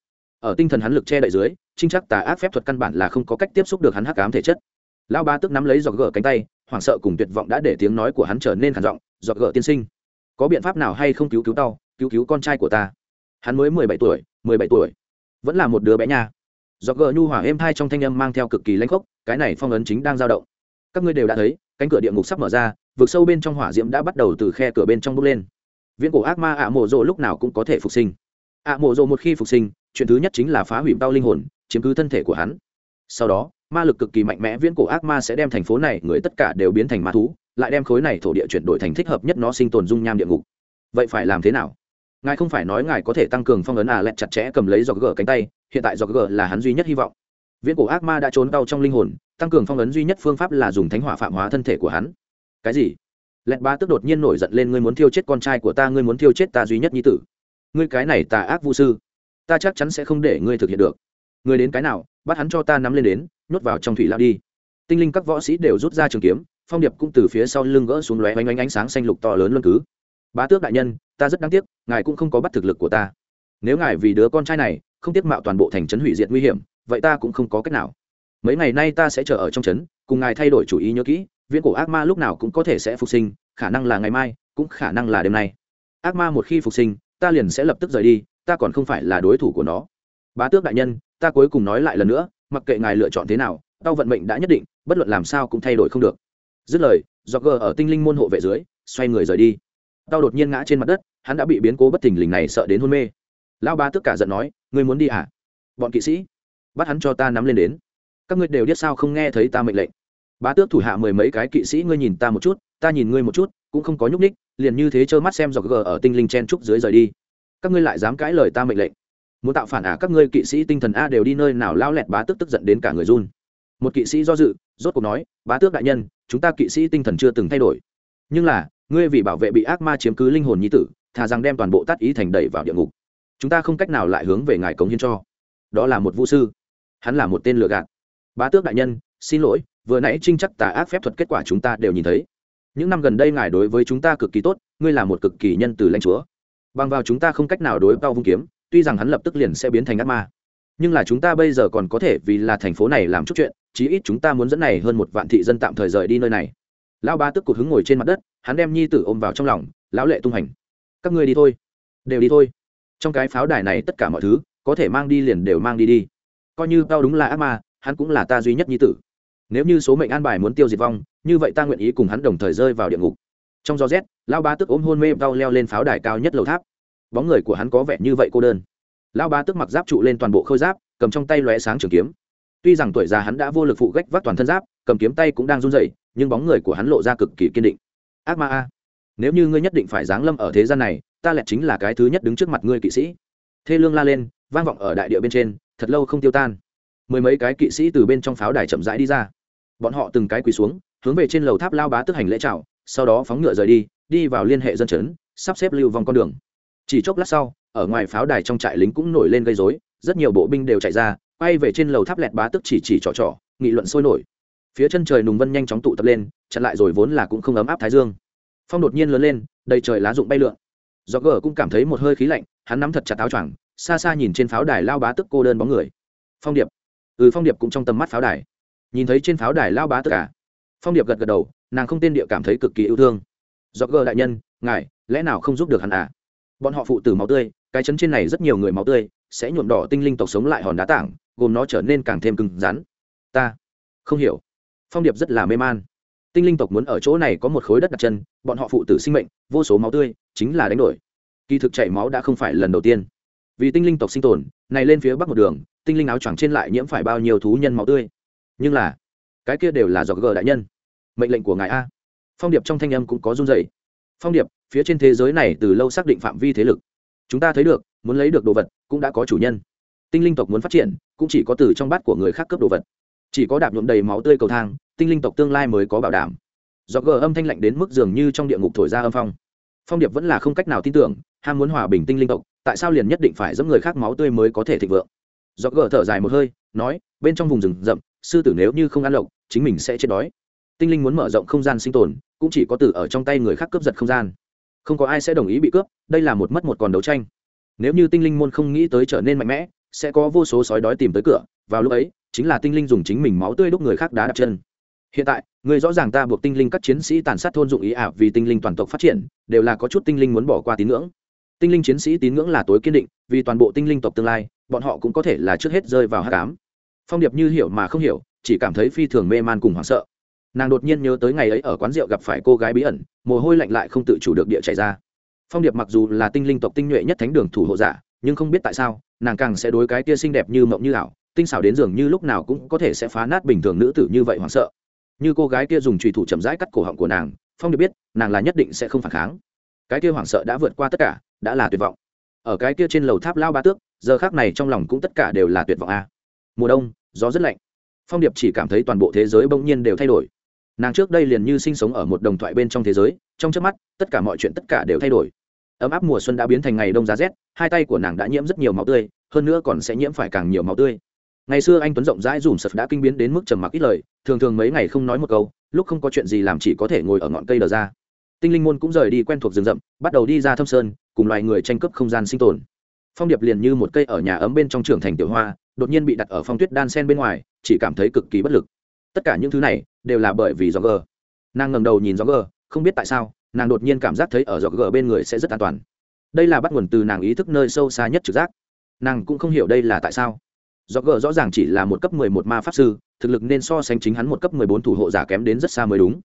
Ở tinh thần hắn lực che đậy dưới, trinh chắc tà ác phép thuật căn bản là không có cách tiếp xúc được hắn hắc ám thể chất. Lao ba tức nắm lấy giọt gờ cánh tay, hoảng sợ cùng tuyệt vọng đã để tiếng nói của hắn trở nên khản giọng giọt gờ tiên sinh, có biện pháp nào hay không cứu cứu tao, cứu cứu con trai của ta? Hắn mới mười bảy tuổi, mười bảy tuổi. Vẫn là một đứa bé nha. Giọt gờ nhu hỏa êm thai trong thanh âm mang theo cực kỳ lãnh khốc, cái này phong ấn chính đang dao động. Các ngươi đều đã thấy, cánh cửa địa ngục sắp mở ra, vực sâu bên trong hỏa diễm đã bắt đầu từ khe cửa bên trong bốc lên viễn cổ ác ma ạ mộ rộ lúc nào cũng có thể phục sinh. ạ mộ rộ một khi phục sinh, chuyện thứ nhất chính là phá hủy bao linh hồn, chiếm cứ thân thể của hắn. Sau đó, ma lực cực kỳ mạnh mẽ viễn cổ ác ma sẽ đem thành phố này, người tất cả đều biến thành ma thú, lại đem khối này thổ địa chuyển đổi thành thích hợp nhất nó sinh tồn dung nham địa ngục. Vậy phải làm thế nào? Ngài không phải nói ngài có thể tăng cường phong ấn à lẹt chặt chẽ cầm lấy giọt gờ cánh tay, hiện tại giọt gờ là hắn duy nhất hy vọng. Viễn cổ ác ma đã trốn đau trong linh hồn, tăng cường phong ấn duy nhất phương pháp là dùng thánh hỏa phạm hóa thân thể của hắn. Cái gì? Lẹt ba tức đột nhiên nổi giận lên, ngươi muốn thiêu chết con trai của ta, ngươi muốn thiêu chết ta duy nhất nhi tử. Ngươi cái này tà ác vu sư, ta chắc chắn sẽ không để ngươi thực hiện được. Ngươi đến cái nào, bắt hắn cho ta nắm lên đến, nhốt vào trong thủy lao đi. Tinh linh các võ sĩ đều rút ra trường kiếm, phong điệp cũng từ phía sau lưng gỡ xuống lóe oanh oanh ánh sáng xanh lục to lớn luân cứ. Bá tước đại nhân, ta rất đáng tiếc, ngài cũng không có bắt thực lực của ta. Nếu ngài vì đứa con trai này, không tiếp mạo toàn bộ thành trấn hủy diệt nguy hiểm, vậy ta cũng không có cách nào. Mấy ngày nay ta sẽ chờ ở trong trấn, cùng ngài thay đổi chủ ý nhớ kỹ viễn cổ ác ma lúc nào cũng có thể sẽ phục sinh, khả năng là ngày mai, cũng khả năng là đêm nay. Ác ma một khi phục sinh, ta liền sẽ lập tức rời đi, ta còn không phải là đối thủ của nó. Bá tước đại nhân, ta cuối cùng nói lại lần nữa, mặc kệ ngài lựa chọn thế nào, tao vận mệnh đã nhất định, bất luận làm sao cũng thay đổi không được. Dứt lời do gờ ở tinh linh môn hộ vệ dưới, xoay người rời đi. Tao đột nhiên ngã trên mặt đất, hắn đã bị biến cố bất thình lình này sợ đến hôn mê. Lão ba tức cả giận nói, ngươi muốn đi à? Bọn kỵ sĩ, bắt hắn cho ta nắm lên đến. Các ngươi đều biết sao không nghe thấy ta mệnh lệnh bá tước thủ hạ mười mấy cái kỵ sĩ ngươi nhìn ta một chút ta nhìn ngươi một chút cũng không có nhúc ních liền như thế trơ mắt xem dọc gờ ở tinh linh chen trúc dưới rời đi. Các ngươi lại dám cãi lời ta mệnh lệnh. Muốn tạo phản ả à, các ngươi kỵ sĩ tinh thần a đều đi nơi nào lao lẹt bá tước tức giận đến cả người run. Một kỵ sĩ do dự rốt cuộc nói bá tước đại nhân chúng ta kỵ sĩ tinh thần chưa từng thay đổi. Nhưng là ngươi vì bảo vệ bị ác ma chiếm cứ linh hồn nhi tử thà rằng đem toàn bộ tát ý thành đẩy vào địa ngục. Chúng ta không cách nào lại hướng về ngài cống hiến cho. Đó là một vũ sư. Hắn là một tên lừa gạt. Bá tước đại nhân xin lỗi vừa nãy trinh chắc tà ác phép thuật kết quả chúng ta đều nhìn thấy. Những năm gần đây ngài đối với chúng ta cực kỳ tốt, ngươi là một cực kỳ nhân từ lãnh chúa. Bằng vào chúng ta không cách nào đối cao vung kiếm, tuy rằng hắn lập tức liền sẽ biến thành ác ma. Nhưng là chúng ta bây giờ còn có thể vì là thành phố này làm chút chuyện, chí ít chúng ta muốn dẫn này hơn một vạn thị dân tạm thời rời đi nơi này. Lão ba tức cụt hứng ngồi trên mặt đất, hắn đem nhi tử ôm vào trong lòng, lão lệ tung hành. Các ngươi đi thôi. Đều đi thôi. Trong cái pháo đài này tất cả mọi thứ, có thể mang đi liền đều mang đi đi. Coi như tao đúng là ác ma, hắn cũng là ta duy nhất nhi tử nếu như số mệnh an bài muốn tiêu diệt vong, như vậy ta nguyện ý cùng hắn đồng thời rơi vào địa ngục. Trong gió rét, lão ba tức ôm hôn mê đau leo lên pháo đài cao nhất lầu tháp. Bóng người của hắn có vẻ như vậy cô đơn. Lão ba tức mặc giáp trụ lên toàn bộ khôi giáp, cầm trong tay lóe sáng trường kiếm. Tuy rằng tuổi già hắn đã vô lực phụ gách vác toàn thân giáp, cầm kiếm tay cũng đang run rẩy, nhưng bóng người của hắn lộ ra cực kỳ kiên định. Ác ma a, nếu như ngươi nhất định phải giáng lâm ở thế gian này, ta lẽ chính là cái thứ nhất đứng trước mặt ngươi kỵ sĩ. Thê lương la lên, vang vọng ở đại địa bên trên, thật lâu không tiêu tan. Mười mấy cái kỵ sĩ từ bên trong pháo đài chậm rãi đi ra bọn họ từng cái quỳ xuống, hướng về trên lầu tháp lao bá tức hành lễ chào, sau đó phóng ngựa rời đi đi vào liên hệ dân chấn, sắp xếp lưu vòng con đường. Chỉ chốc lát sau, ở ngoài pháo đài trong trại lính cũng nổi lên gây rối, rất nhiều bộ binh đều chạy ra, quay về trên lầu tháp lẹt bá tức chỉ chỉ trò trò, nghị luận sôi nổi. Phía chân trời nùng vân nhanh chóng tụ tập lên, chặn lại rồi vốn là cũng không ấm áp thái dương. Phong đột nhiên lớn lên, đầy trời lá rụng bay lượn. Do gờ cũng cảm thấy một hơi khí lạnh, hắn nắm thật chặt áo choàng, xa xa nhìn trên pháo đài lao bá tức cô đơn bóng người. Phong điệp. Ừ phong điệp cũng trong tầm mắt pháo đài nhìn thấy trên pháo đài lao bá tất cả. Phong điệp gật gật đầu, nàng không tên địa cảm thấy cực kỳ yêu thương. Do gờ đại nhân, ngài, lẽ nào không giúp được hắn à? Bọn họ phụ tử máu tươi, cái chấn trên này rất nhiều người máu tươi, sẽ nhuộm đỏ tinh linh tộc sống lại hòn đá tảng, gồm nó trở nên càng thêm cứng rắn. Ta không hiểu. Phong điệp rất là mê man. Tinh linh tộc muốn ở chỗ này có một khối đất đặt chân, bọn họ phụ tử sinh mệnh, vô số máu tươi, chính là đánh đổi. Kỳ thực chảy máu đã không phải lần đầu tiên. Vì tinh linh tộc sinh tồn, này lên phía bắc một đường, tinh linh áo choàng trên lại nhiễm phải bao nhiêu thú nhân máu tươi? Nhưng là cái kia đều là do g đại nhân. Mệnh lệnh của ngài a. Phong điệp trong thanh âm cũng có run dày phong điệp, phía trên thế giới này từ lâu xác định phạm vi thế lực. Chúng ta thấy được, muốn lấy được đồ vật, cũng đã có chủ nhân. Tinh linh tộc muốn phát triển, cũng chỉ có từ trong bát của người khác cướp đồ vật. Chỉ có đạp nhuộm đầy máu tươi cầu thang, tinh linh tộc tương lai mới có bảo đảm. Do gờ âm thanh lạnh đến mức dường như trong địa ngục thổi ra âm phong. Phong điệp vẫn là không cách nào tin tưởng, ham muốn hòa bình tinh linh tộc, tại sao liền nhất định phải dẫm người khác máu tươi mới có thể thịnh vượng? Do gờ thở dài một hơi, nói, bên trong vùng rừng rậm sư tử nếu như không ăn lộc, chính mình sẽ chết đói. Tinh linh muốn mở rộng không gian sinh tồn, cũng chỉ có từ ở trong tay người khác cướp giật không gian. Không có ai sẽ đồng ý bị cướp, đây là một mất một còn đấu tranh. Nếu như tinh linh môn không nghĩ tới trở nên mạnh mẽ, sẽ có vô số sói đói tìm tới cửa, vào lúc ấy, chính là tinh linh dùng chính mình máu tươi đúc người khác đá đặt chân. Hiện tại, người rõ ràng ta buộc tinh linh các chiến sĩ tàn sát thôn dụng ý ả vì tinh linh toàn tộc phát triển, đều là có chút tinh linh muốn bỏ qua tín ngưỡng. Tinh linh chiến sĩ tín ngưỡng là tối kiên định, vì toàn bộ tinh linh tộc tương lai, bọn họ cũng có thể là trước hết rơi vào hát cám phong điệp như hiểu mà không hiểu, chỉ cảm thấy phi thường mê man cùng hoảng sợ. Nàng đột nhiên nhớ tới ngày ấy ở quán rượu gặp phải cô gái bí ẩn, mồ hôi lạnh lại không tự chủ được địa chảy ra. Phong điệp mặc dù là tinh linh tộc tinh nhuệ nhất thánh đường thủ hộ giả, nhưng không biết tại sao, nàng càng sẽ đối cái tia xinh đẹp như mộng như ảo, tinh xảo đến dường như lúc nào cũng có thể sẽ phá nát bình thường nữ tử như vậy hoảng sợ. Như cô gái kia dùng trùy thủ chậm rãi cắt cổ họng của nàng, phong điệp biết, nàng là nhất định sẽ không phản kháng. Cái kia hoảng sợ đã vượt qua tất cả, đã là tuyệt vọng. Ở cái kia trên lầu tháp lao ba tước, giờ khác này trong lòng cũng tất cả đều là tuyệt vọng a. Mùa đông gió rất lạnh. Phong điệp chỉ cảm thấy toàn bộ thế giới bỗng nhiên đều thay đổi. Nàng trước đây liền như sinh sống ở một đồng thoại bên trong thế giới, trong trước mắt, tất cả mọi chuyện tất cả đều thay đổi. Ấm áp mùa xuân đã biến thành ngày đông giá rét, hai tay của nàng đã nhiễm rất nhiều máu tươi, hơn nữa còn sẽ nhiễm phải càng nhiều máu tươi. Ngày xưa anh tuấn rộng rãi dùm sập đã kinh biến đến mức trầm mặc ít lời, thường thường mấy ngày không nói một câu, lúc không có chuyện gì làm chỉ có thể ngồi ở ngọn cây đờ ra. Tinh linh môn cũng rời đi quen thuộc rừng rậm, bắt đầu đi ra thâm sơn, cùng loài người tranh cướp không gian sinh tồn phong điệp liền như một cây ở nhà ấm bên trong trường thành tiểu hoa, đột nhiên bị đặt ở phong tuyết đan sen bên ngoài, chỉ cảm thấy cực kỳ bất lực. Tất cả những thứ này đều là bởi vì gió gờ. Nàng ngầm đầu nhìn gió gờ, không biết tại sao, nàng đột nhiên cảm giác thấy ở gió gờ bên người sẽ rất an toàn. Đây là bắt nguồn từ nàng ý thức nơi sâu xa nhất trực giác. Nàng cũng không hiểu đây là tại sao. Gió gờ rõ ràng chỉ là một cấp mười một ma pháp sư, thực lực nên so sánh chính hắn một cấp mười bốn thủ hộ giả kém đến rất xa mới đúng.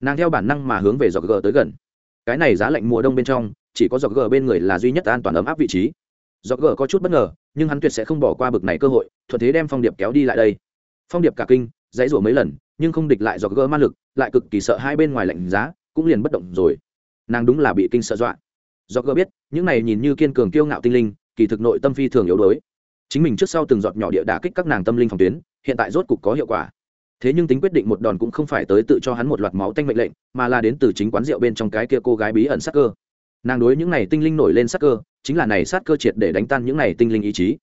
Nàng theo bản năng mà hướng về gió gờ tới gần. Cái này giá lạnh mùa đông bên trong, chỉ có gió gờ bên người là duy nhất an toàn ấm áp vị trí do gờ có chút bất ngờ, nhưng hắn tuyệt sẽ không bỏ qua bực này cơ hội, thuận thế đem phong điệp kéo đi lại đây. Phong điệp cả kinh, dãy rủa mấy lần, nhưng không địch lại do gờ ma lực, lại cực kỳ sợ hai bên ngoài lạnh giá, cũng liền bất động rồi. Nàng đúng là bị kinh sợ dọa. Do gờ biết, những này nhìn như kiên cường kiêu ngạo tinh linh, kỳ thực nội tâm phi thường yếu đuối. Chính mình trước sau từng giọt nhỏ địa đả kích các nàng tâm linh phòng tuyến, hiện tại rốt cục có hiệu quả. Thế nhưng tính quyết định một đòn cũng không phải tới tự cho hắn một loạt máu tanh mệnh lệnh, mà là đến từ chính quán rượu bên trong cái kia cô gái bí ẩn sắc cơ. Nàng đối những này tinh linh nổi lên sắc cơ chính là này sát cơ triệt để đánh tan những này tinh linh ý chí.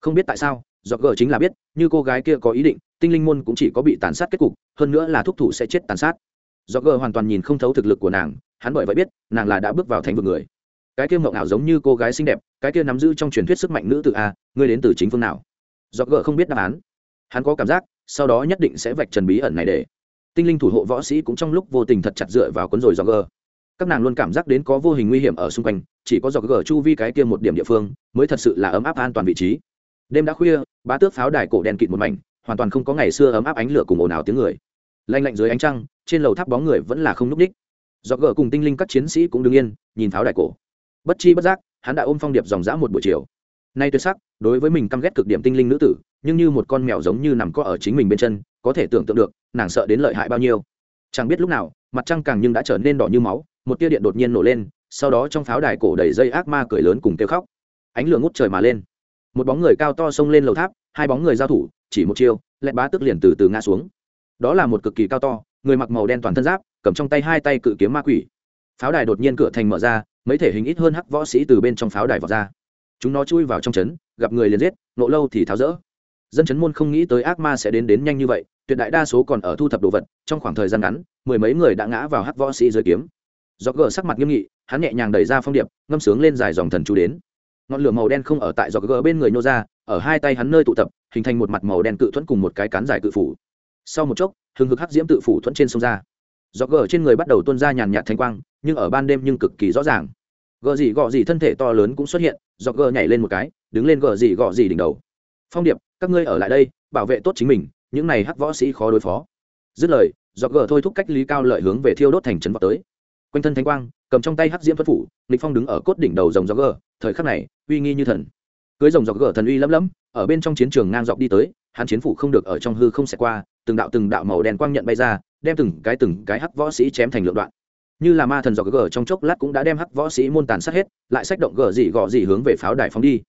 Không biết tại sao do gờ chính là biết, như cô gái kia có ý định, tinh linh môn cũng chỉ có bị tàn sát kết cục, hơn nữa là thúc thủ sẽ chết tàn sát. Do gờ hoàn toàn nhìn không thấu thực lực của nàng, hắn bởi vậy biết, nàng là đã bước vào thành vực người. Cái kia mộng ảo giống như cô gái xinh đẹp, cái kia nắm giữ trong truyền thuyết sức mạnh nữ tự a, ngươi đến từ chính phương nào? Do gờ không biết đáp án. Hắn có cảm giác, sau đó nhất định sẽ vạch trần bí ẩn này để. Tinh linh thủ hộ võ sĩ cũng trong lúc vô tình thật chặt dựa vào cuốn rồi do gờ các nàng luôn cảm giác đến có vô hình nguy hiểm ở xung quanh, chỉ có dọc gờ chu vi cái kia một điểm địa phương mới thật sự là ấm áp an toàn vị trí. Đêm đã khuya, bá tước pháo đài cổ đèn kịt một mảnh, hoàn toàn không có ngày xưa ấm áp ánh lửa cùng ồn ào tiếng người. Lanh lạnh dưới ánh trăng, trên lầu tháp bóng người vẫn là không núp ních dọc gờ cùng tinh linh các chiến sĩ cũng đứng yên, nhìn pháo đài cổ. Bất chi bất giác, hắn đã ôm phong điệp dòng dã một buổi chiều. Nay tuyệt sắc, đối với mình căm ghét cực điểm tinh linh nữ tử, nhưng như một con mèo giống như nằm co ở chính mình bên chân, có thể tưởng tượng được, nàng sợ đến lợi hại bao nhiêu. Chẳng biết lúc nào, mặt trăng càng nhưng đã trở nên đỏ như máu một tia điện đột nhiên nổ lên, sau đó trong pháo đài cổ đầy dây ác ma cười lớn cùng kêu khóc. Ánh lửa ngút trời mà lên. Một bóng người cao to xông lên lầu tháp, hai bóng người giao thủ, chỉ một chiêu, lẹt bá tức liền từ từ ngã xuống. Đó là một cực kỳ cao to, người mặc màu đen toàn thân giáp, cầm trong tay hai tay cự kiếm ma quỷ. Pháo đài đột nhiên cửa thành mở ra, mấy thể hình ít hơn hắc võ sĩ từ bên trong pháo đài vọt ra. Chúng nó chui vào trong trấn, gặp người liền giết, nộ lâu thì tháo rỡ. Dân chấn môn không nghĩ tới ác ma sẽ đến đến nhanh như vậy, tuyệt đại đa số còn ở thu thập đồ vật, trong khoảng thời gian ngắn, mười mấy người đã ngã vào hắc võ sĩ dưới kiếm do gờ sắc mặt nghiêm nghị, hắn nhẹ nhàng đẩy ra phong điệp, ngâm sướng lên dài dòng thần chú đến. Ngọn lửa màu đen không ở tại do gờ bên người nhô ra, ở hai tay hắn nơi tụ tập, hình thành một mặt màu đen cự thuẫn cùng một cái cán dài cự phủ. Sau một chốc, hừng hực hắc diễm tự phủ thuẫn trên sông ra. Do gờ trên người bắt đầu tuôn ra nhàn nhạt thanh quang, nhưng ở ban đêm nhưng cực kỳ rõ ràng. Gờ gì gọ gì thân thể to lớn cũng xuất hiện do gờ nhảy lên một cái, đứng lên gờ gì gọ gì đỉnh đầu. Phong điệp, các ngươi ở lại đây, bảo vệ tốt chính mình, những này hắc võ sĩ khó đối phó. Dứt lời do gờ thôi thúc cách lý cao lợi hướng về thiêu đốt thành trấn vào tới quanh thân thánh quang, cầm trong tay hắc diễm phân phủ, lịch phong đứng ở cốt đỉnh đầu rồng gió gờ, thời khắc này, uy nghi như thần. Cưới rồng gió gờ thần uy lấm lấm ở bên trong chiến trường ngang dọc đi tới, hắn chiến phủ không được ở trong hư không xẹt qua, từng đạo từng đạo màu đen quang nhận bay ra, đem từng cái từng cái hắc võ sĩ chém thành lượng đoạn. Như là ma thần gió gờ trong chốc lát cũng đã đem hắc võ sĩ môn tàn sát hết, lại sách động gờ gì gọ gì hướng về pháo đài phóng đi.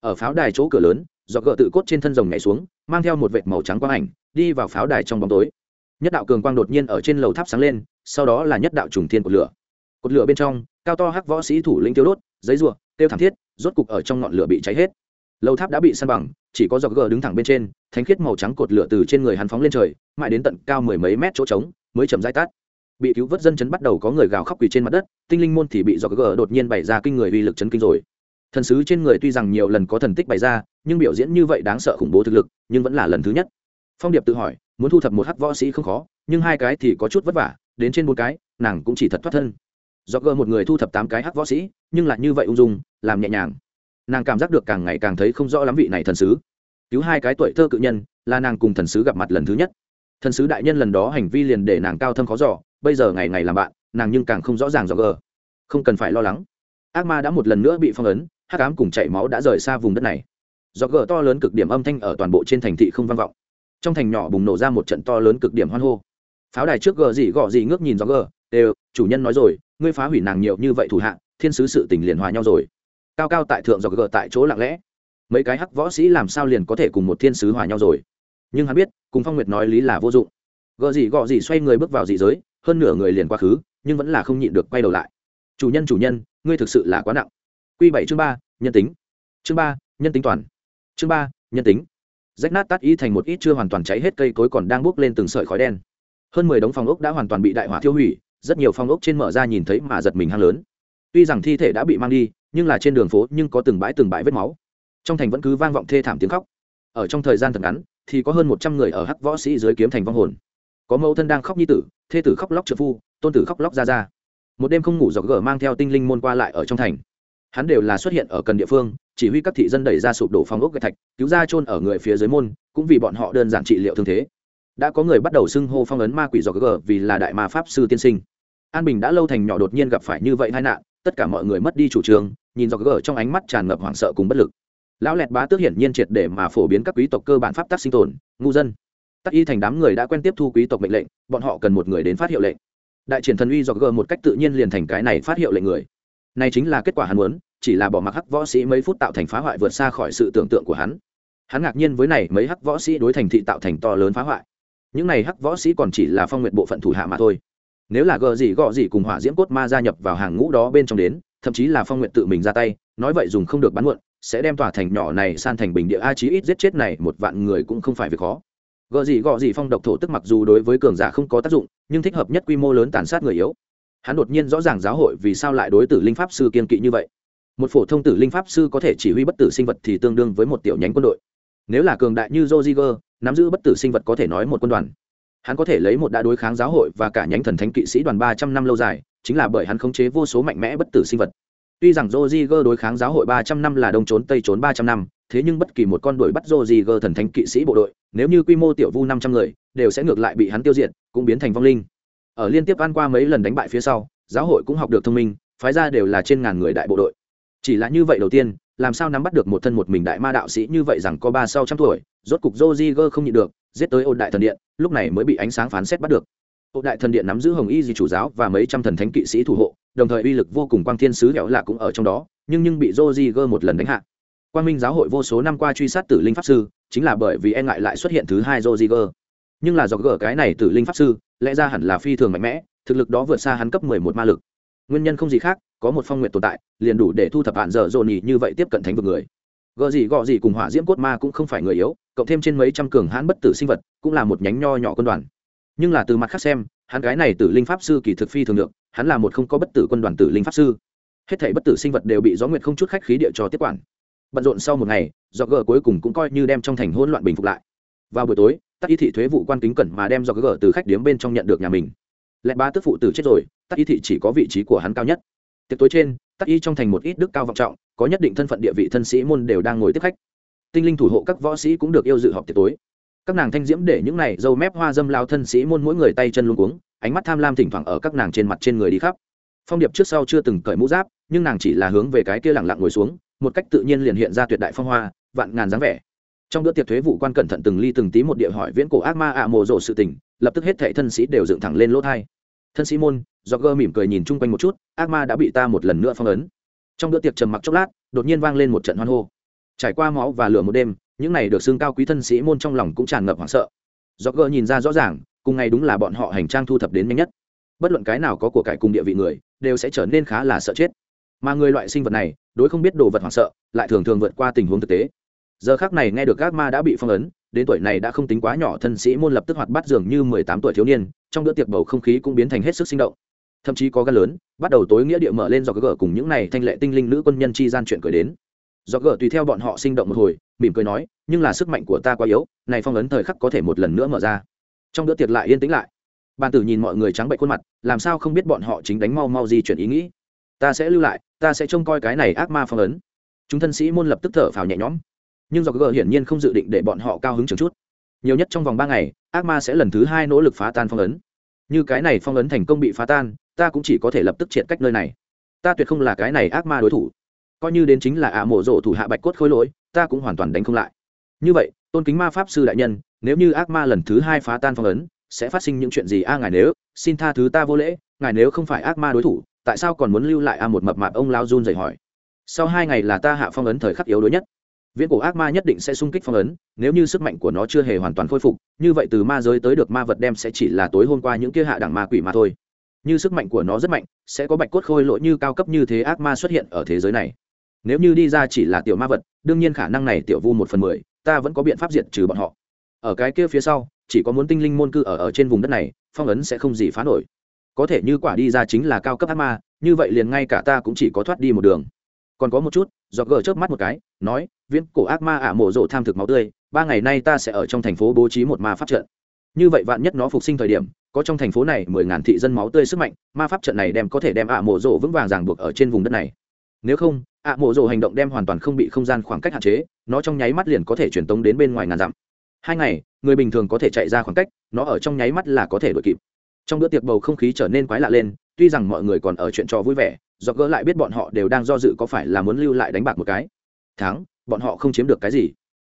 Ở pháo đài chỗ cửa lớn, gió gờ tự cốt trên thân rồng nhảy xuống, mang theo một vệt màu trắng quang ảnh, đi vào pháo đài trong bóng tối. Nhất đạo cường quang đột nhiên ở trên lầu tháp sáng lên sau đó là nhất đạo trùng thiên của lửa. Cột lửa bên trong, cao to hắc võ sĩ thủ lĩnh tiêu đốt, giấy ruộng tiêu thảm thiết, rốt cục ở trong ngọn lửa bị cháy hết. Lâu tháp đã bị săn bằng, chỉ có dọc gờ đứng thẳng bên trên, thánh khiết màu trắng cột lửa từ trên người hắn phóng lên trời, mãi đến tận cao mười mấy mét chỗ trống, mới chậm dai tắt. Bị cứu vớt dân chấn bắt đầu có người gào khóc quỳ trên mặt đất, tinh linh môn thì bị dọc gờ đột nhiên bày ra kinh người uy lực chấn kinh rồi. Thần sứ trên người tuy rằng nhiều lần có thần tích bày ra, nhưng biểu diễn như vậy đáng sợ khủng bố thực lực, nhưng vẫn là lần thứ nhất. Phong điệp tự hỏi, muốn thu thập một hắc võ sĩ không khó, nhưng hai cái thì có chút vất vả đến trên bốn cái, nàng cũng chỉ thật thoát thân. Do gờ một người thu thập tám cái hắc võ sĩ, nhưng lại như vậy ung dung, làm nhẹ nhàng. Nàng cảm giác được càng ngày càng thấy không rõ lắm vị này thần sứ. Cứu hai cái tuổi thơ cự nhân, là nàng cùng thần sứ gặp mặt lần thứ nhất. Thần sứ đại nhân lần đó hành vi liền để nàng cao thâm khó giỏ bây giờ ngày ngày làm bạn, nàng nhưng càng không rõ ràng do gờ không cần phải lo lắng. Ác ma đã một lần nữa bị phong ấn, hắc ám cùng chảy máu đã rời xa vùng đất này. Do gờ to lớn cực điểm âm thanh ở toàn bộ trên thành thị không vang vọng. Trong thành nhỏ bùng nổ ra một trận to lớn cực điểm hoan hô pháo đài trước gờ gì gọ gì ngước nhìn do gờ, đều, chủ nhân nói rồi, ngươi phá hủy nàng nhiều như vậy thủ hạ, thiên sứ sự tình liền hòa nhau rồi. Cao cao tại thượng do gờ tại chỗ lặng lẽ. Mấy cái hắc võ sĩ làm sao liền có thể cùng một thiên sứ hòa nhau rồi? Nhưng hắn biết, cùng phong nguyệt nói lý là vô dụng. Gợ gì gọ gì xoay người bước vào dị giới, hơn nửa người liền quá khứ, nhưng vẫn là không nhịn được quay đầu lại. Chủ nhân chủ nhân, ngươi thực sự là quá nặng. Q bảy chương ba, nhân tính. Chương ba, nhân tính toàn. Chương ba, nhân tính. Rách nát tắt ý thành một ít chưa hoàn toàn cháy hết cây cối còn đang bốc lên từng sợi khói đen hơn mười đống phòng ốc đã hoàn toàn bị đại hỏa thiêu hủy, rất nhiều phòng ốc trên mở ra nhìn thấy mà giật mình hang lớn. Tuy rằng thi thể đã bị mang đi, nhưng là trên đường phố nhưng có từng bãi từng bãi vết máu. Trong thành vẫn cứ vang vọng thê thảm tiếng khóc. Ở trong thời gian thật ngắn, thì có hơn một trăm người ở hắc võ sĩ dưới kiếm thành vong hồn. Có mẫu thân đang khóc nhi tử, thê tử khóc lóc trợ phu, tôn tử khóc lóc ra ra. Một đêm không ngủ dọc gở mang theo tinh linh môn qua lại ở trong thành. Hắn đều là xuất hiện ở cần địa phương, chỉ huy các thị dân đẩy ra sụp đổ phòng ốc gạch thạch, cứu ra trôn ở người phía dưới môn, cũng vì bọn họ đơn giản trị liệu thương thế đã có người bắt đầu xưng hô phong ấn ma quỷ dọc gờ vì là đại ma pháp sư tiên sinh. An bình đã lâu thành nhỏ đột nhiên gặp phải như vậy hai nạn, tất cả mọi người mất đi chủ trương, nhìn dọc gờ trong ánh mắt tràn ngập hoảng sợ cùng bất lực. Lão lẹt bá tước hiển nhiên triệt để mà phổ biến các quý tộc cơ bản pháp tắc sinh tồn, ngu dân. Tắc y thành đám người đã quen tiếp thu quý tộc mệnh lệnh, bọn họ cần một người đến phát hiệu lệnh. Đại triển thần uy do g một cách tự nhiên liền thành cái này phát hiệu lệnh người. Này chính là kết quả hắn muốn, chỉ là bỏ mặc hắc võ sĩ mấy phút tạo thành phá hoại vượt xa khỏi sự tưởng tượng của hắn. Hắn ngạc nhiên với này mấy hắc võ sĩ đối thành thị tạo thành to lớn phá hoại những này hắc võ sĩ còn chỉ là phong nguyện bộ phận thủ hạ mà thôi. Nếu là gờ gì gọ gì cùng hỏa diễm cốt ma gia nhập vào hàng ngũ đó bên trong đến, thậm chí là phong nguyện tự mình ra tay, nói vậy dùng không được bắn muộn, sẽ đem tòa thành nhỏ này san thành bình địa a chí ít giết chết này một vạn người cũng không phải việc khó. Gợ gì gọ gì phong độc thổ tức mặc dù đối với cường giả không có tác dụng, nhưng thích hợp nhất quy mô lớn tàn sát người yếu. Hắn đột nhiên rõ ràng giáo hội vì sao lại đối tử linh pháp sư kiên kỵ như vậy. Một phổ thông tử linh pháp sư có thể chỉ huy bất tử sinh vật thì tương đương với một tiểu nhánh quân đội nếu là cường đại như joziger nắm giữ bất tử sinh vật có thể nói một quân đoàn. Hắn có thể lấy một đã đối kháng giáo hội và cả nhánh thần thánh kỵ sĩ đoàn ba trăm năm lâu dài, chính là bởi hắn khống chế vô số mạnh mẽ bất tử sinh vật. Tuy rằng joziger đối kháng giáo hội ba trăm năm là đông trốn, tây trốn ba trăm năm, thế nhưng bất kỳ một con đuổi bắt joziger thần thánh kỵ sĩ bộ đội, nếu như quy mô tiểu vu năm trăm người, đều sẽ ngược lại bị hắn tiêu diệt, cũng biến thành vong linh. Ở liên tiếp ăn qua mấy lần đánh bại phía sau, giáo hội cũng học được thông minh, phái ra đều là trên ngàn người đại bộ đội. Chỉ là như vậy đầu tiên làm sao nắm bắt được một thân một mình đại ma đạo sĩ như vậy rằng có ba sau trăm tuổi, rốt cục joziger không nhịn được, giết tới ôn đại thần điện, lúc này mới bị ánh sáng phán xét bắt được. Ôn đại thần điện nắm giữ hồng y di chủ giáo và mấy trăm thần thánh kỵ sĩ thủ hộ, đồng thời uy lực vô cùng quang thiên sứ hẻo lạ cũng ở trong đó, nhưng nhưng bị joziger một lần đánh hạ. Quang minh giáo hội vô số năm qua truy sát tử linh pháp sư, chính là bởi vì e ngại lại xuất hiện thứ hai joziger nhưng là do gỡ cái này tử linh pháp sư, lẽ ra hẳn là phi thường mạnh mẽ, thực lực đó vượt xa hắn cấp mười một ma lực nguyên nhân không gì khác, có một phong nguyện tồn tại, liền đủ để thu thập hạn dở dồn nhì như vậy tiếp cận thánh vực người. Gợ gì gọ gì cùng hỏa diễm cốt ma cũng không phải người yếu, cộng thêm trên mấy trăm cường hãn bất tử sinh vật, cũng là một nhánh nho nhỏ quân đoàn. Nhưng là từ mặt khác xem, hắn gái này tử linh pháp sư kỳ thực phi thường được, hắn là một không có bất tử quân đoàn tử linh pháp sư. Hết thảy bất tử sinh vật đều bị gió nguyệt không chút khách khí địa cho tiếp quản. Bận rộn sau một ngày, do gờ cuối cùng cũng coi như đem trong thành hỗn loạn bình phục lại. Vào buổi tối, tắc y thị thuế vụ quan kính cẩn mà đem do gờ từ khách điếm bên trong nhận được nhà mình lẽ ba tức phụ tử chết rồi, tắc y thị chỉ có vị trí của hắn cao nhất. Tiệc tối trên, tắc y trong thành một ít đức cao vọng trọng, có nhất định thân phận địa vị thân sĩ môn đều đang ngồi tiếp khách. Tinh linh thủ hộ các võ sĩ cũng được yêu dự họp tiệc tối. Các nàng thanh diễm để những này dâu mép hoa dâm lao thân sĩ môn mỗi người tay chân luôn cuống, ánh mắt tham lam thỉnh thoảng ở các nàng trên mặt trên người đi khắp. Phong điệp trước sau chưa từng cởi mũ giáp, nhưng nàng chỉ là hướng về cái kia lẳng lặng ngồi xuống, một cách tự nhiên liền hiện ra tuyệt đại phong hoa, vạn ngàn dáng vẻ. Trong bữa tiệc thuế vụ quan cẩn thận từng ly từng tí một địa hỏi viễn cổ ác ma ạ mồ rộ sự tình lập tức hết thệ thân sĩ đều dựng thẳng lên lỗ thai. Thân sĩ môn do gơ mỉm cười nhìn chung quanh một chút, ác ma đã bị ta một lần nữa phong ấn. Trong bữa tiệc trầm mặc chốc lát, đột nhiên vang lên một trận hoan hô. Trải qua máu và lửa một đêm, những này được xưng cao quý thân sĩ môn trong lòng cũng tràn ngập hoảng sợ. Do gơ nhìn ra rõ ràng, cùng ngày đúng là bọn họ hành trang thu thập đến nhanh nhất. Bất luận cái nào có của cải cùng địa vị người, đều sẽ trở nên khá là sợ chết. Mà người loại sinh vật này, đối không biết đồ vật hoảng sợ, lại thường thường vượt qua tình huống thực tế. Giờ khác này nghe được ác ma đã bị phong ấn đến tuổi này đã không tính quá nhỏ, thân sĩ môn lập tức hoạt bát dường như mười tám tuổi thiếu niên, trong bữa tiệc bầu không khí cũng biến thành hết sức sinh động. Thậm chí có gan lớn, bắt đầu tối nghĩa địa mở lên do gỡ cùng những này thanh lệ tinh linh nữ quân nhân chi gian chuyện cười đến. Do gỡ tùy theo bọn họ sinh động một hồi, mỉm cười nói, nhưng là sức mạnh của ta quá yếu, này phong ấn thời khắc có thể một lần nữa mở ra. Trong bữa tiệc lại yên tĩnh lại. Bàn tử nhìn mọi người trắng bệnh khuôn mặt, làm sao không biết bọn họ chính đánh mau mau di chuyển ý nghĩ. Ta sẽ lưu lại, ta sẽ trông coi cái này ác ma phong ấn. Chúng thân sĩ môn lập tức thở phào nhẹ nhõm nhưng do gờ hiển nhiên không dự định để bọn họ cao hứng chừng chút. Nhiều nhất trong vòng ba ngày, ác ma sẽ lần thứ hai nỗ lực phá tan phong ấn. Như cái này phong ấn thành công bị phá tan, ta cũng chỉ có thể lập tức triệt cách nơi này. Ta tuyệt không là cái này ác ma đối thủ. Coi như đến chính là ạ mộ rộ thủ hạ bạch cốt khối lỗi, ta cũng hoàn toàn đánh không lại. Như vậy, tôn kính ma pháp sư đại nhân, nếu như ác ma lần thứ hai phá tan phong ấn, sẽ phát sinh những chuyện gì? A, ngài nếu, xin tha thứ ta vô lễ, ngài nếu không phải ác ma đối thủ, tại sao còn muốn lưu lại a một mập mạp ông lao run dậy hỏi? Sau hai ngày là ta hạ phong ấn thời khắc yếu đuối nhất viễn cổ ác ma nhất định sẽ sung kích phong ấn nếu như sức mạnh của nó chưa hề hoàn toàn khôi phục như vậy từ ma giới tới được ma vật đem sẽ chỉ là tối hôm qua những kia hạ đẳng ma quỷ mà thôi. Như sức mạnh của nó rất mạnh sẽ có bạch cốt khôi lỗi như cao cấp như thế ác ma xuất hiện ở thế giới này. Nếu như đi ra chỉ là tiểu ma vật đương nhiên khả năng này tiểu vu một phần mười ta vẫn có biện pháp diệt trừ bọn họ. Ở cái kia phía sau chỉ có muốn tinh linh môn cư ở, ở trên vùng đất này phong ấn sẽ không gì phá nổi. Có thể như quả đi ra chính là cao cấp ác ma như vậy liền ngay cả ta cũng chỉ có thoát đi một đường. Còn có một chút do gờ chớp mắt một cái nói viễn cổ ác ma ả mộ rộ tham thực máu tươi, ba ngày nay ta sẽ ở trong thành phố bố trí một ma pháp trận. Như vậy vạn nhất nó phục sinh thời điểm, có trong thành phố này mười ngàn thị dân máu tươi sức mạnh, ma pháp trận này đem có thể đem ả mộ rộ vững vàng ràng buộc ở trên vùng đất này. Nếu không, ả mộ rộ hành động đem hoàn toàn không bị không gian khoảng cách hạn chế, nó trong nháy mắt liền có thể truyền tống đến bên ngoài ngàn dặm. Hai ngày, người bình thường có thể chạy ra khoảng cách, nó ở trong nháy mắt là có thể đuổi kịp. Trong bữa tiệc bầu không khí trở nên quái lạ lên, tuy rằng mọi người còn ở chuyện trò vui vẻ, do gỡ lại biết bọn họ đều đang do dự có phải là muốn lưu lại đánh bạc một cái. Thắng bọn họ không chiếm được cái gì.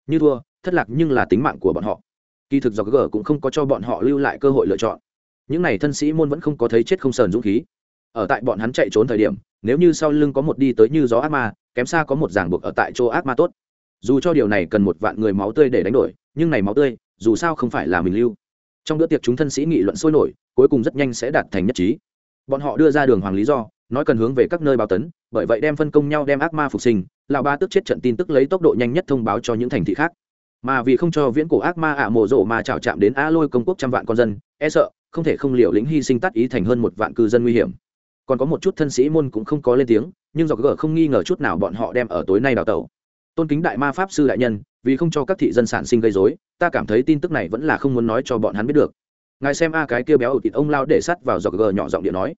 Như thua, thất lạc nhưng là tính mạng của bọn họ. Kỳ thực do g cũng không có cho bọn họ lưu lại cơ hội lựa chọn. Những n à y thân sĩ môn vẫn không có thấy chết không sờn dũng khí. Ở tại bọn hắn chạy trốn thời điểm, nếu như sau lưng có một đi tới như gió ác ma, kém xa có một ràng buộc ở tại chỗ ác ma tốt. Dù cho điều này cần một vạn người máu tươi để đánh đổi, nhưng này máu tươi, dù sao không phải là mình lưu. Trong bữa tiệc chúng thân sĩ nghị luận sôi nổi, cuối cùng rất nhanh sẽ đạt thành nhất trí. Bọn họ đưa ra đường hoàng lý do nói cần hướng về các nơi báo tấn, bởi vậy đem phân công nhau đem ác ma phục sinh, lão ba tức chết trận tin tức lấy tốc độ nhanh nhất thông báo cho những thành thị khác. Mà vì không cho viễn cổ ác ma ạ à mộ rộ mà chảo chạm đến a lôi công quốc trăm vạn con dân e sợ, không thể không liều lĩnh hy sinh tắt ý thành hơn một vạn cư dân nguy hiểm. Còn có một chút thân sĩ môn cũng không có lên tiếng, nhưng dọc gờ không nghi ngờ chút nào bọn họ đem ở tối nay đào tẩu. Tôn kính đại ma pháp sư đại nhân, vì không cho các thị dân sản sinh gây dối ta cảm thấy tin tức này vẫn là không muốn nói cho bọn hắn biết được. Ngài xem a cái kia béo ụt thịt ông lao để sắt vào dọc gờ nhỏ giọng điện nói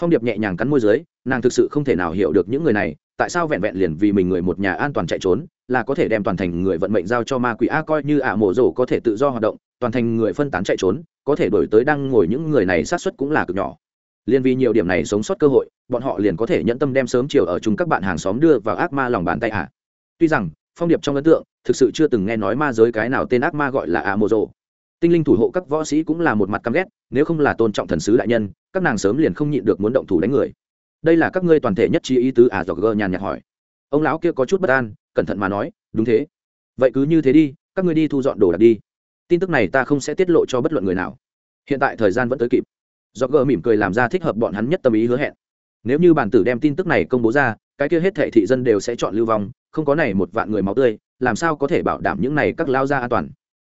phong điệp nhẹ nhàng cắn môi dưới, nàng thực sự không thể nào hiểu được những người này, tại sao vẹn vẹn liền vì mình người một nhà an toàn chạy trốn, là có thể đem toàn thành người vận mệnh giao cho ma quỷ a coi như ả mổ rổ có thể tự do hoạt động, toàn thành người phân tán chạy trốn, có thể đổi tới đang ngồi những người này sát xuất cũng là cực nhỏ. Liên vì nhiều điểm này sống sót cơ hội, bọn họ liền có thể nhẫn tâm đem sớm chiều ở chung các bạn hàng xóm đưa vào ác ma lòng bàn tay ạ. Tuy rằng, phong điệp trong ấn tượng, thực sự chưa từng nghe nói ma giới cái nào tên ác ma gọi là ả mổ rổ tinh linh thủ hộ các võ sĩ cũng là một mặt căm ghét, nếu không là tôn trọng thần sứ đại nhân, các nàng sớm liền không nhịn được muốn động thủ đánh người. Đây là các ngươi toàn thể nhất trí ý tứ à dò gờ nhàn nhạt hỏi. Ông lão kia có chút bất an, cẩn thận mà nói, đúng thế. Vậy cứ như thế đi, các ngươi đi thu dọn đồ đạc đi. Tin tức này ta không sẽ tiết lộ cho bất luận người nào. Hiện tại thời gian vẫn tới kịp. Do gờ mỉm cười làm ra thích hợp bọn hắn nhất tâm ý hứa hẹn. Nếu như bản tử đem tin tức này công bố ra, cái kia hết thệ thị dân đều sẽ chọn lưu vong, không có này một vạn người máu tươi, làm sao có thể bảo đảm những này các lao ra an toàn?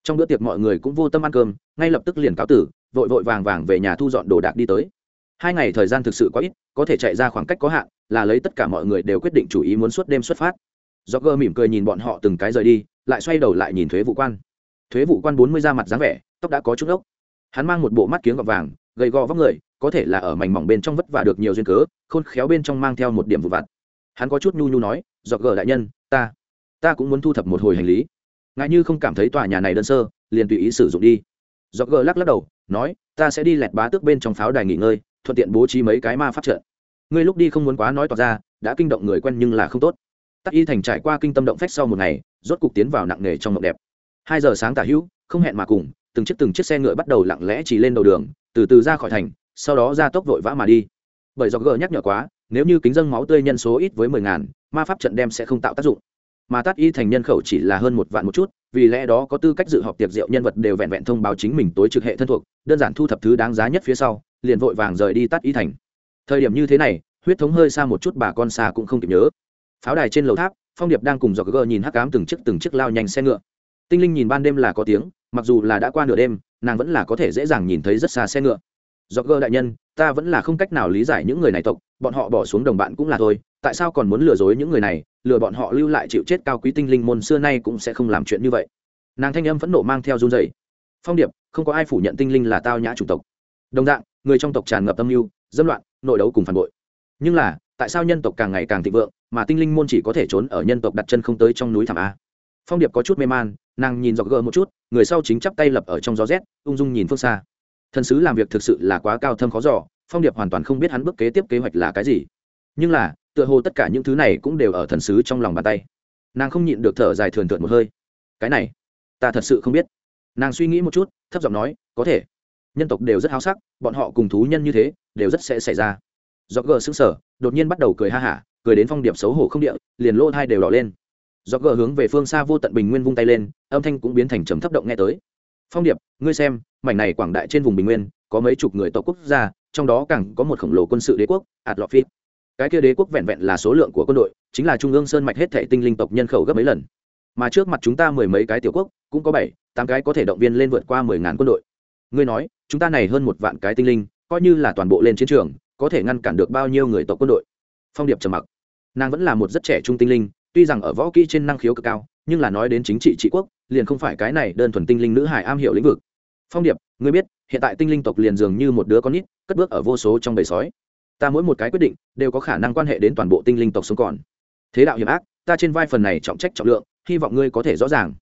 Trong bữa tiệc mọi người cũng vô tâm ăn cơm, ngay lập tức liền cáo tử, vội vội vàng vàng về nhà thu dọn đồ đạc đi tới. Hai ngày thời gian thực sự quá ít, có thể chạy ra khoảng cách có hạn, là lấy tất cả mọi người đều quyết định chủ ý muốn suốt đêm xuất phát. Do gơ mỉm cười nhìn bọn họ từng cái rời đi, lại xoay đầu lại nhìn thuế vụ quan. Thuế vụ quan bốn mươi ra mặt dáng vẻ, tóc đã có chút ốc. Hắn mang một bộ mắt kiếng gọt vàng, gầy gò vóc người, có thể là ở mảnh mỏng bên trong vất vả được nhiều duyên cớ, khôn khéo bên trong mang theo một điểm vụ vặt. Hắn có chút nhu nhu nói do gờ đại nhân, ta ta cũng muốn thu thập một hồi hành lý ngại như không cảm thấy tòa nhà này đơn sơ, liền tùy ý sử dụng đi. Do gờ lắc lắc đầu, nói, ta sẽ đi lẹt bá tước bên trong pháo đài nghỉ ngơi, thuận tiện bố trí mấy cái ma pháp trận. Ngươi lúc đi không muốn quá nói tỏ ra, đã kinh động người quen nhưng là không tốt. Tắc y thành trải qua kinh tâm động phách sau một ngày, rốt cục tiến vào nặng nề trong mộng đẹp. Hai giờ sáng tả hữu, không hẹn mà cùng, từng chiếc từng chiếc xe ngựa bắt đầu lặng lẽ chỉ lên đầu đường, từ từ ra khỏi thành, sau đó ra tốc vội vã mà đi. Bởi do gờ nhắc nhở quá, nếu như kính dân máu tươi nhân số ít với mười ngàn, ma pháp trận đem sẽ không tạo tác dụng mà tát y thành nhân khẩu chỉ là hơn một vạn một chút, vì lẽ đó có tư cách dự họp tiệc rượu nhân vật đều vẹn vẹn thông báo chính mình tối trực hệ thân thuộc, đơn giản thu thập thứ đáng giá nhất phía sau, liền vội vàng rời đi tát y thành. Thời điểm như thế này, huyết thống hơi xa một chút bà con xa cũng không kịp nhớ. Pháo đài trên lầu tháp, phong điệp đang cùng dọc gờ nhìn hắc cám từng chiếc từng chiếc lao nhanh xe ngựa. Tinh linh nhìn ban đêm là có tiếng, mặc dù là đã qua nửa đêm, nàng vẫn là có thể dễ dàng nhìn thấy rất xa xe ngựa dọc Gơ đại nhân, ta vẫn là không cách nào lý giải những người này tộc, bọn họ bỏ xuống đồng bạn cũng là thôi, tại sao còn muốn lừa dối những người này, lừa bọn họ lưu lại chịu chết cao quý tinh linh môn xưa nay cũng sẽ không làm chuyện như vậy. Nàng thanh âm phẫn nộ mang theo run dày phong điệp, không có ai phủ nhận tinh linh là tao nhã chủ tộc. Đồng dạng, người trong tộc tràn ngập tâm mưu, dâm loạn, nội đấu cùng phản bội. Nhưng là, tại sao nhân tộc càng ngày càng thịnh vượng, mà tinh linh môn chỉ có thể trốn ở nhân tộc đặt chân không tới trong núi thảm a? Phong điệp có chút mê man, nàng nhìn dọc gờ một chút, người sau chính chắp tay lập ở trong gió rét, ung dung nhìn phương xa thần sứ làm việc thực sự là quá cao thâm khó giỏ phong điệp hoàn toàn không biết hắn bước kế tiếp kế hoạch là cái gì. Nhưng là, tựa hồ tất cả những thứ này cũng đều ở thần sứ trong lòng bàn tay. Nàng không nhịn được thở dài thường thượt một hơi. Cái này, ta thật sự không biết. Nàng suy nghĩ một chút, thấp giọng nói, có thể. Nhân tộc đều rất háo sắc, bọn họ cùng thú nhân như thế, đều rất sẽ xảy ra. Do gờ xứng sở đột nhiên bắt đầu cười ha hả, cười đến phong điệp xấu hổ không địa, liền lỗ hai đều đỏ lên. Do gờ hướng về phương xa vô tận bình nguyên vung tay lên, âm thanh cũng biến thành trầm thấp động nghe tới phong điệp, ngươi xem, mảnh này quảng đại trên vùng bình nguyên, có mấy chục người tộc quốc gia, trong đó càng có một khổng lồ quân sự đế quốc atlofit cái kia đế quốc vẹn vẹn là số lượng của quân đội, chính là trung ương sơn mạch hết thệ tinh linh tộc nhân khẩu gấp mấy lần. Mà trước mặt chúng ta mười mấy cái tiểu quốc, cũng có bảy, tám cái có thể động viên lên vượt qua mười ngàn quân đội. Ngươi nói, chúng ta này hơn một vạn cái tinh linh, coi như là toàn bộ lên chiến trường, có thể ngăn cản được bao nhiêu người tộc quân đội? Phong điệp trầm mặc. Nàng vẫn là một rất trẻ trung tinh linh, tuy rằng ở võ kỹ trên năng khiếu cực cao, nhưng là nói đến chính trị trị quốc liền không phải cái này đơn thuần tinh linh nữ hải am hiểu lĩnh vực. Phong điệp, ngươi biết, hiện tại tinh linh tộc liền dường như một đứa con nít, cất bước ở vô số trong bầy sói. Ta mỗi một cái quyết định, đều có khả năng quan hệ đến toàn bộ tinh linh tộc sống còn. Thế đạo hiểm ác, ta trên vai phần này trọng trách trọng lượng, hy vọng ngươi có thể rõ ràng.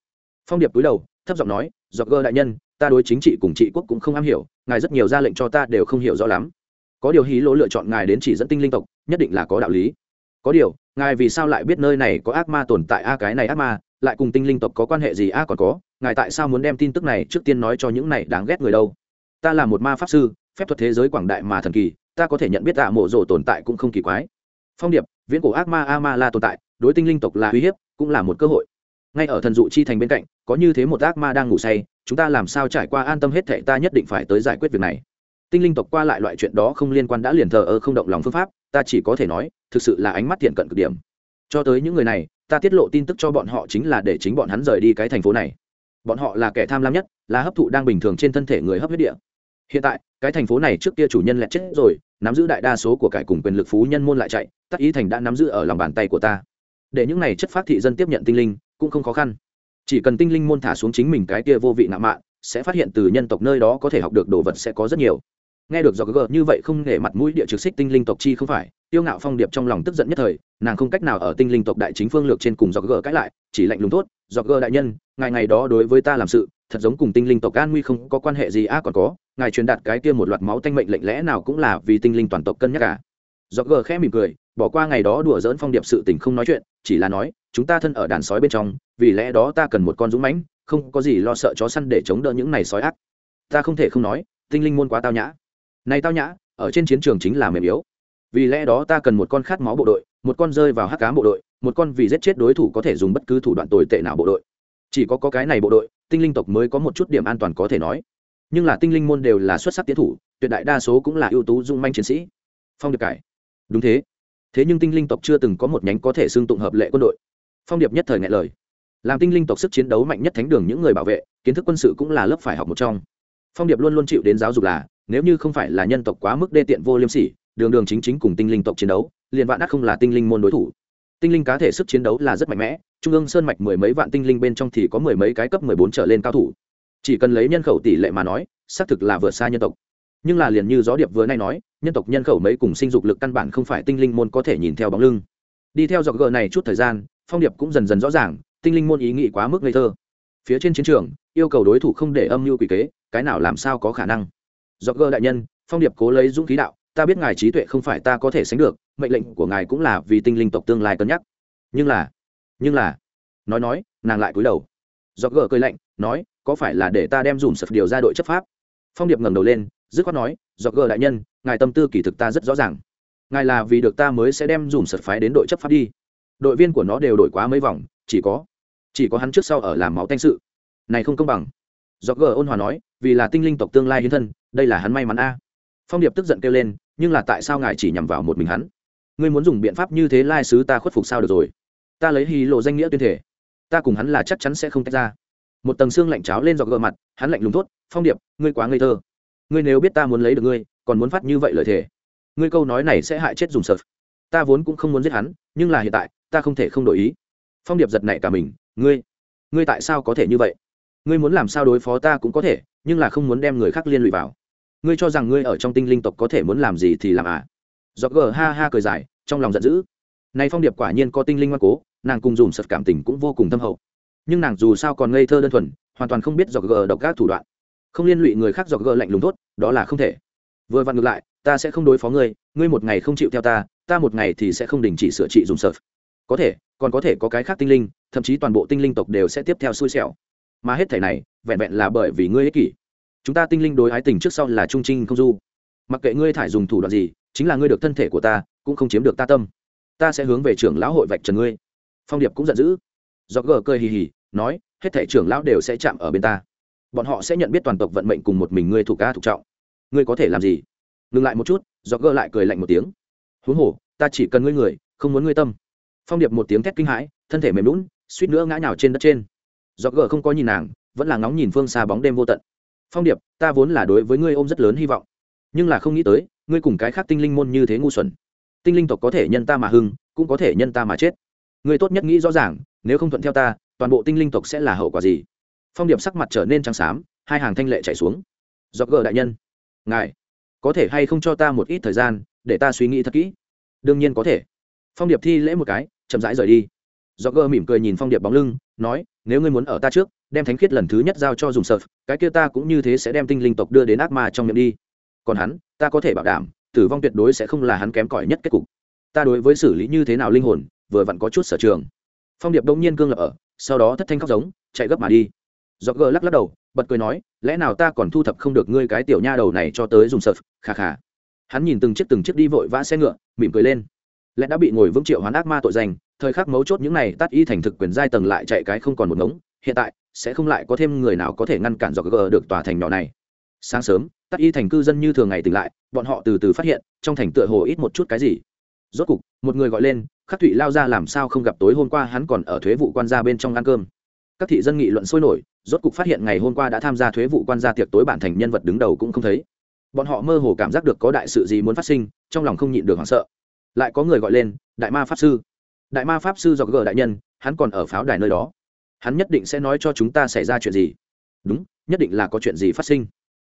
Phong điệp túi đầu, thấp giọng nói, dọc gơ đại nhân, ta đối chính trị cùng trị quốc cũng không am hiểu, ngài rất nhiều ra lệnh cho ta đều không hiểu rõ lắm. Có điều hí lỗ lựa chọn ngài đến chỉ dẫn tinh linh tộc, nhất định là có đạo lý. Có điều ngài vì sao lại biết nơi này có ác ma tồn tại? A, cái này ác ma, lại cùng tinh linh tộc có quan hệ gì? A, còn có, ngài tại sao muốn đem tin tức này trước tiên nói cho những này đáng ghét người đâu? Ta là một ma pháp sư, phép thuật thế giới quảng đại mà thần kỳ, ta có thể nhận biết tạ mộ rồ tồn tại cũng không kỳ quái. Phong điệp, viễn cổ ác ma a ma la tồn tại, đối tinh linh tộc là uy hiếp, cũng là một cơ hội. Ngay ở thần dụ chi thành bên cạnh, có như thế một ác ma đang ngủ say, chúng ta làm sao trải qua an tâm hết thệ ta nhất định phải tới giải quyết việc này. Tinh linh tộc qua lại loại chuyện đó không liên quan đã liền thờ ơ không động lòng phương pháp ta chỉ có thể nói, thực sự là ánh mắt thiện cận cực điểm. Cho tới những người này, ta tiết lộ tin tức cho bọn họ chính là để chính bọn hắn rời đi cái thành phố này. Bọn họ là kẻ tham lam nhất, là hấp thụ đang bình thường trên thân thể người hấp huyết địa. Hiện tại, cái thành phố này trước kia chủ nhân lẹt chết rồi, nắm giữ đại đa số của cải cùng quyền lực phú nhân môn lại chạy, tắc ý thành đã nắm giữ ở lòng bàn tay của ta. Để những này chất phát thị dân tiếp nhận tinh linh, cũng không khó khăn. Chỉ cần tinh linh môn thả xuống chính mình cái kia vô vị ngạo mạ sẽ phát hiện từ nhân tộc nơi đó có thể học được đồ vật sẽ có rất nhiều nghe được do gờ như vậy không để mặt mũi địa trực xích tinh linh tộc chi không phải, tiêu ngạo phong điệp trong lòng tức giận nhất thời, nàng không cách nào ở tinh linh tộc đại chính phương lược trên cùng do gờ cãi lại, chỉ lạnh lùng tốt do gờ đại nhân, ngài ngày đó đối với ta làm sự, thật giống cùng tinh linh tộc an nguy không có quan hệ gì a, còn có, ngài truyền đạt cái kia một loạt máu tanh mệnh lệnh lẽ nào cũng là vì tinh linh toàn tộc cân nhắc à? cả do gờ khẽ mỉm cười, bỏ qua ngày đó đùa dỡn phong điệp sự tình không nói chuyện, chỉ là nói, chúng ta thân ở đàn sói bên trong, vì lẽ đó ta cần một con dũng mãnh, không có gì lo sợ chó săn để chống đỡ những này sói ác. Ta không thể không nói, tinh linh môn quá tao nhã này tao nhã ở trên chiến trường chính là mềm yếu. Vì lẽ đó ta cần một con khát máu bộ đội một con rơi vào hắc cám bộ đội một con vì giết chết đối thủ có thể dùng bất cứ thủ đoạn tồi tệ nào bộ đội. Chỉ có, có cái này bộ đội tinh linh tộc mới có một chút điểm an toàn có thể nói. Nhưng là tinh linh môn đều là xuất sắc tiến thủ tuyệt đại đa số cũng là ưu tú dung manh chiến sĩ. Phong điệp cải. Đúng thế. Thế nhưng tinh linh tộc chưa từng có một nhánh có thể xương tụng hợp lệ quân đội. Phong điệp nhất thời ngại lời. Làm tinh linh tộc sức chiến đấu mạnh nhất thánh đường những người bảo vệ kiến thức quân sự cũng là lớp phải học một trong. Phong điệp luôn luôn chịu đến giáo dục là nếu như không phải là nhân tộc quá mức đê tiện vô liêm sỉ, đường đường chính chính cùng tinh linh tộc chiến đấu, liền vạn ác không là tinh linh môn đối thủ. Tinh linh cá thể sức chiến đấu là rất mạnh mẽ, trung ương sơn mạch mười mấy vạn tinh linh bên trong thì có mười mấy cái cấp mười bốn trở lên cao thủ. Chỉ cần lấy nhân khẩu tỷ lệ mà nói, xác thực là vượt xa nhân tộc. Nhưng là liền như gió điệp vừa nay nói, nhân tộc nhân khẩu mấy cùng sinh dục lực căn bản không phải tinh linh môn có thể nhìn theo bóng lưng. Đi theo dọc gờ này chút thời gian, phong điệp cũng dần dần rõ ràng, tinh linh môn ý nghĩ quá mức ngây thơ. Phía trên chiến trường, yêu cầu đối thủ không để âm mưu quỷ kế, cái nào làm sao có khả năng? Dọc gơ đại nhân, phong điệp cố lấy dũng khí đạo, ta biết ngài trí tuệ không phải ta có thể sánh được, mệnh lệnh của ngài cũng là vì tinh linh tộc tương lai cân nhắc. Nhưng là nhưng là, nói nói, nàng lại cúi đầu. Dọc gờ cười lạnh, nói, có phải là để ta đem dùm sập điều ra đội chấp pháp? Phong điệp ngẩng đầu lên, dứt khoát nói, dọc gờ đại nhân, ngài tâm tư kỳ thực ta rất rõ ràng. Ngài là vì được ta mới sẽ đem dùm sập phái đến đội chấp pháp đi. Đội viên của nó đều đổi quá mấy vòng, chỉ có chỉ có hắn trước sau ở làm máu tanh sự. Này không công bằng. Do gờ ôn hòa nói, vì là tinh linh tộc tương lai hiến thân đây là hắn may mắn a. Phong điệp tức giận kêu lên, nhưng là tại sao ngài chỉ nhằm vào một mình hắn? Ngươi muốn dùng biện pháp như thế lai sứ ta khuất phục sao được rồi? Ta lấy hí lộ danh nghĩa tuyên thể ta cùng hắn là chắc chắn sẽ không tách ra. Một tầng xương lạnh cháo lên dọc gờ mặt, hắn lạnh lùng thốt, phong điệp, ngươi quá ngây thơ. Ngươi nếu biết ta muốn lấy được ngươi, còn muốn phát như vậy lời thề. Ngươi câu nói này sẽ hại chết dùng sợt. Ta vốn cũng không muốn giết hắn, nhưng là hiện tại, ta không thể không đổi ý. Phong điệp giật nảy cả mình, ngươi ngươi tại sao có thể như vậy? Ngươi muốn làm sao đối phó ta cũng có thể nhưng là không muốn đem người khác liên lụy vào. Ngươi cho rằng ngươi ở trong tinh linh tộc có thể muốn làm gì thì làm à? Do gờ ha ha cười dài, trong lòng giận dữ. Nay phong điệp quả nhiên có tinh linh ngoan cố, nàng cùng dùng sật cảm tình cũng vô cùng thâm hậu. Nhưng nàng dù sao còn ngây thơ đơn thuần, hoàn toàn không biết do gờ độc các thủ đoạn. Không liên lụy người khác do gờ lạnh lùng tốt, đó là không thể. Vừa vặn ngược lại, ta sẽ không đối phó ngươi ngươi một ngày không chịu theo ta ta một ngày thì sẽ không đình chỉ sửa trị dùng sợt có thể, còn có thể có cái khác tinh linh, thậm chí toàn bộ tinh linh tộc đều sẽ tiếp theo xui xẻo. Mà hết thể này vẹn vẹn là bởi vì ngươi ích kỷ. Chúng ta tinh linh đối ái tình trước sau là trung trinh không du. Mặc kệ ngươi thải dùng thủ đoạn gì, chính là ngươi được thân thể của ta, cũng không chiếm được ta tâm. Ta sẽ hướng về trưởng lão hội vạch trần ngươi. Phong điệp cũng giận dữ. Do gờ cười hì hì, nói, hết thể trưởng lão đều sẽ chạm ở bên ta. Bọn họ sẽ nhận biết toàn tộc vận mệnh cùng một mình ngươi thủ ca thủ trọng. Ngươi có thể làm gì? Ngừng lại một chút do gờ lại cười lạnh một tiếng. Huống hồ, ta chỉ cần ngươi người, không muốn ngươi tâm. Phong điệp một tiếng thét kinh hãi, thân thể mềm lún suýt nữa ngã nhào trên đất trên. Do gờ không có nhìn nàng vẫn là ngóng nhìn phương xa bóng đêm vô tận. Phong điệp, ta vốn là đối với ngươi ôm rất lớn hy vọng, nhưng là không nghĩ tới, ngươi cùng cái khác tinh linh môn như thế ngu xuẩn. Tinh linh tộc có thể nhân ta mà hưng, cũng có thể nhân ta mà chết. Ngươi tốt nhất nghĩ rõ ràng, nếu không thuận theo ta, toàn bộ tinh linh tộc sẽ là hậu quả gì? Phong điệp sắc mặt trở nên trắng xám, hai hàng thanh lệ chạy xuống. Do gờ đại nhân, ngài, có thể hay không cho ta một ít thời gian, để ta suy nghĩ thật kỹ? Đương nhiên có thể. Phong điệp thi lễ một cái, chậm rãi rời đi. Do gờ mỉm cười nhìn phong điệp bóng lưng, nói, nếu ngươi muốn ở ta trước đem thánh khiết lần thứ nhất giao cho dùng sợ cái kia ta cũng như thế sẽ đem tinh linh tộc đưa đến ác ma trong miệng đi. Còn hắn, ta có thể bảo đảm, tử vong tuyệt đối sẽ không là hắn kém cỏi nhất kết cục. Ta đối với xử lý như thế nào linh hồn, vừa vặn có chút sở trường. Phong điệp đông nhiên cương lập ở, sau đó thất thanh khóc giống, chạy gấp mà đi. Do gờ lắc lắc đầu, bật cười nói, lẽ nào ta còn thu thập không được ngươi cái tiểu nha đầu này cho tới dùng sợ khà khà hắn nhìn từng chiếc từng chiếc đi vội vã xe ngựa, mỉm cười lên. Lẽ đã bị ngồi vững triệu hoán ác ma tội danh, thời khắc mấu chốt những này tắt y thành thực quyền giai tầng lại chạy cái không còn một ngống, hiện tại sẽ không lại có thêm người nào có thể ngăn cản dọc gờ được tòa thành nhỏ này. Sáng sớm tắc y thành cư dân như thường ngày tỉnh lại, bọn họ từ từ phát hiện, trong thành tựa hồ ít một chút cái gì. Rốt cục, một người gọi lên, khắc thụy lao ra làm sao không gặp tối hôm qua hắn còn ở thuế vụ quan gia bên trong ăn cơm? Các thị dân nghị luận sôi nổi, rốt cục phát hiện ngày hôm qua đã tham gia thuế vụ quan gia tiệc tối bản thành nhân vật đứng đầu cũng không thấy. Bọn họ mơ hồ cảm giác được có đại sự gì muốn phát sinh, trong lòng không nhịn được hoảng sợ. Lại có người gọi lên, đại ma pháp sư. Đại ma pháp sư dọc gờ đại nhân, hắn còn ở pháo đài nơi đó hắn nhất định sẽ nói cho chúng ta xảy ra chuyện gì. Đúng, nhất định là có chuyện gì phát sinh.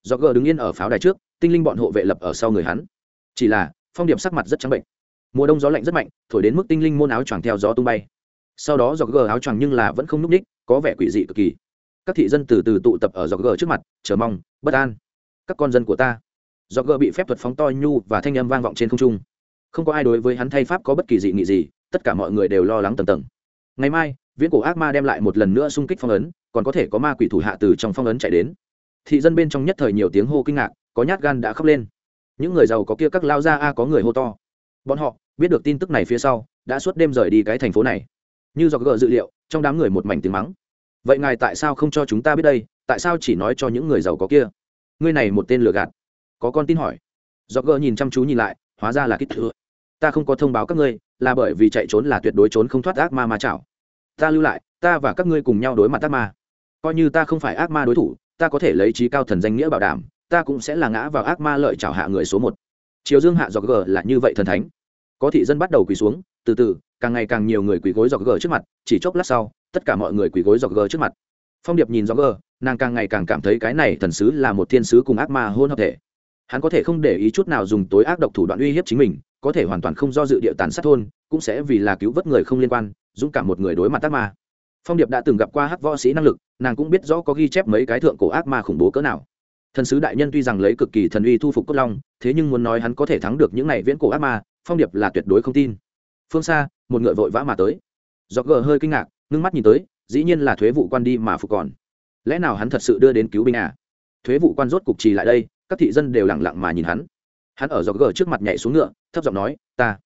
Do Gờ đứng yên ở pháo đài trước, tinh linh bọn hộ vệ lập ở sau người hắn. Chỉ là, phong điểm sắc mặt rất trắng bệnh. Mùa đông gió lạnh rất mạnh, thổi đến mức tinh linh môn áo choàng theo gió tung bay. Sau đó do Gờ áo choàng nhưng là vẫn không n ú c ních có vẻ quỷ dị cực kỳ. Các thị dân từ từ tụ tập ở do Gờ trước mặt, chờ mong, bất an. Các con dân của ta. Do Gờ bị phép thuật phóng to nhu và thanh âm vang vọng trên không trung. Không có ai đối với hắn thay pháp có bất kỳ dị nghị gì, tất cả mọi người đều lo lắng tầng tầng. Ngày mai viễn cổ ác ma đem lại một lần nữa xung kích phong ấn, còn có thể có ma quỷ thủ hạ từ trong phong ấn chạy đến. Thị dân bên trong nhất thời nhiều tiếng hô kinh ngạc, có nhát gan đã khóc lên. Những người giàu có kia các lao ra a có người hô to. Bọn họ biết được tin tức này phía sau, đã suốt đêm rời đi cái thành phố này. Như do gỡ dự liệu, trong đám người một mảnh tiếng mắng. Vậy ngài tại sao không cho chúng ta biết đây? Tại sao chỉ nói cho những người giàu có kia? Ngươi này một tên lừa gạt. Có con tin hỏi. Do gỡ nhìn chăm chú nhìn lại, hóa ra là kích thưa ta không có thông báo các ngươi, là bởi vì chạy trốn là tuyệt đối trốn không thoát ác ma ma chảo ta lưu lại, ta và các ngươi cùng nhau đối mặt ác ma. Coi như ta không phải ác ma đối thủ, ta có thể lấy trí cao thần danh nghĩa bảo đảm, ta cũng sẽ là ngã vào ác ma lợi chảo hạ người số một. Chiều dương hạ dọc g là như vậy thần thánh. Có thị dân bắt đầu quỳ xuống, từ từ, càng ngày càng nhiều người quỳ gối dọc g trước mặt, chỉ chốc lát sau, tất cả mọi người quỳ gối dọc g trước mặt. Phong điệp nhìn dọc g nàng càng ngày càng cảm thấy cái này thần sứ là một thiên sứ cùng ác ma hôn hợp thể. Hắn có thể không để ý chút nào dùng tối ác độc thủ đoạn uy hiếp chính mình có thể hoàn toàn không do dự địa tàn sát thôn, cũng sẽ vì là cứu vớt người không liên quan, dũng cảm một người đối mặt tác ma. Phong điệp đã từng gặp qua hắc võ sĩ năng lực, nàng cũng biết rõ có ghi chép mấy cái thượng cổ ác ma khủng bố cỡ nào. Thần sứ đại nhân tuy rằng lấy cực kỳ thần uy thu phục cốt long, thế nhưng muốn nói hắn có thể thắng được những này viễn cổ ác ma, phong điệp là tuyệt đối không tin. Phương xa, một ngựa vội vã mà tới. Do gờ hơi kinh ngạc, ngưng mắt nhìn tới, dĩ nhiên là thuế vụ quan đi mà phục còn. Lẽ nào hắn thật sự đưa đến cứu binh à? Thuế vụ quan rốt cục trì lại đây, các thị dân đều lẳng lặng mà nhìn hắn hắn ở dọc gờ trước mặt nhảy xuống ngựa, thấp giọng nói, ta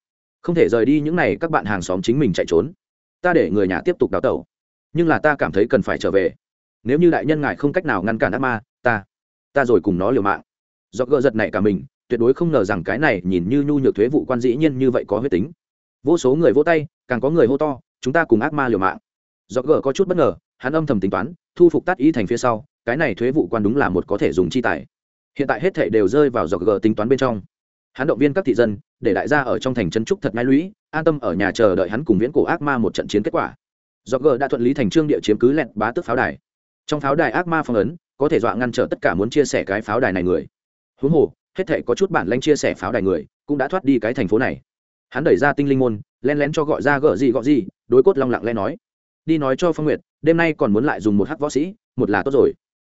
không thể rời đi những n à y các bạn hàng xóm chính mình chạy trốn. Ta để người nhà tiếp tục đào tẩu. Nhưng là ta cảm thấy cần phải trở về. Nếu như đại nhân ngài không cách nào ngăn cản ác ma, ta ta rồi cùng nó liều mạng. Do gờ giật này cả mình, tuyệt đối không ngờ rằng cái này nhìn như nhu nhược thuế vụ quan dĩ nhiên như vậy có huyết tính. Vô số người vô tay, càng có người hô to, chúng ta cùng ác ma liều mạng. Do gờ có chút bất ngờ, hắn âm thầm tính toán, thu phục tắt ý thành phía sau, cái này thuế vụ quan đúng là một có thể dùng chi tài hiện tại hết thể đều rơi vào dọc gờ tính toán bên trong. Hắn động viên các thị dân, để đại gia ở trong thành trấn trúc thật ngai lũy, an tâm ở nhà chờ đợi hắn cùng viễn cổ ác ma một trận chiến kết quả. Dọc gờ đã thuận lý thành trương địa chiếm cứ lẹn bá tức pháo đài. Trong pháo đài ác ma phong ấn, có thể dọa ngăn trở tất cả muốn chia sẻ cái pháo đài này người. Huống hồ, hết thể có chút bản lanh chia sẻ pháo đài người, cũng đã thoát đi cái thành phố này. Hắn đẩy ra tinh linh môn len lén cho gọi ra gợ gì gọi gì, đối cốt long lặng lẽ nói. Đi nói cho phong nguyệt, đêm nay còn muốn lại dùng một hắc võ sĩ, một là tốt rồi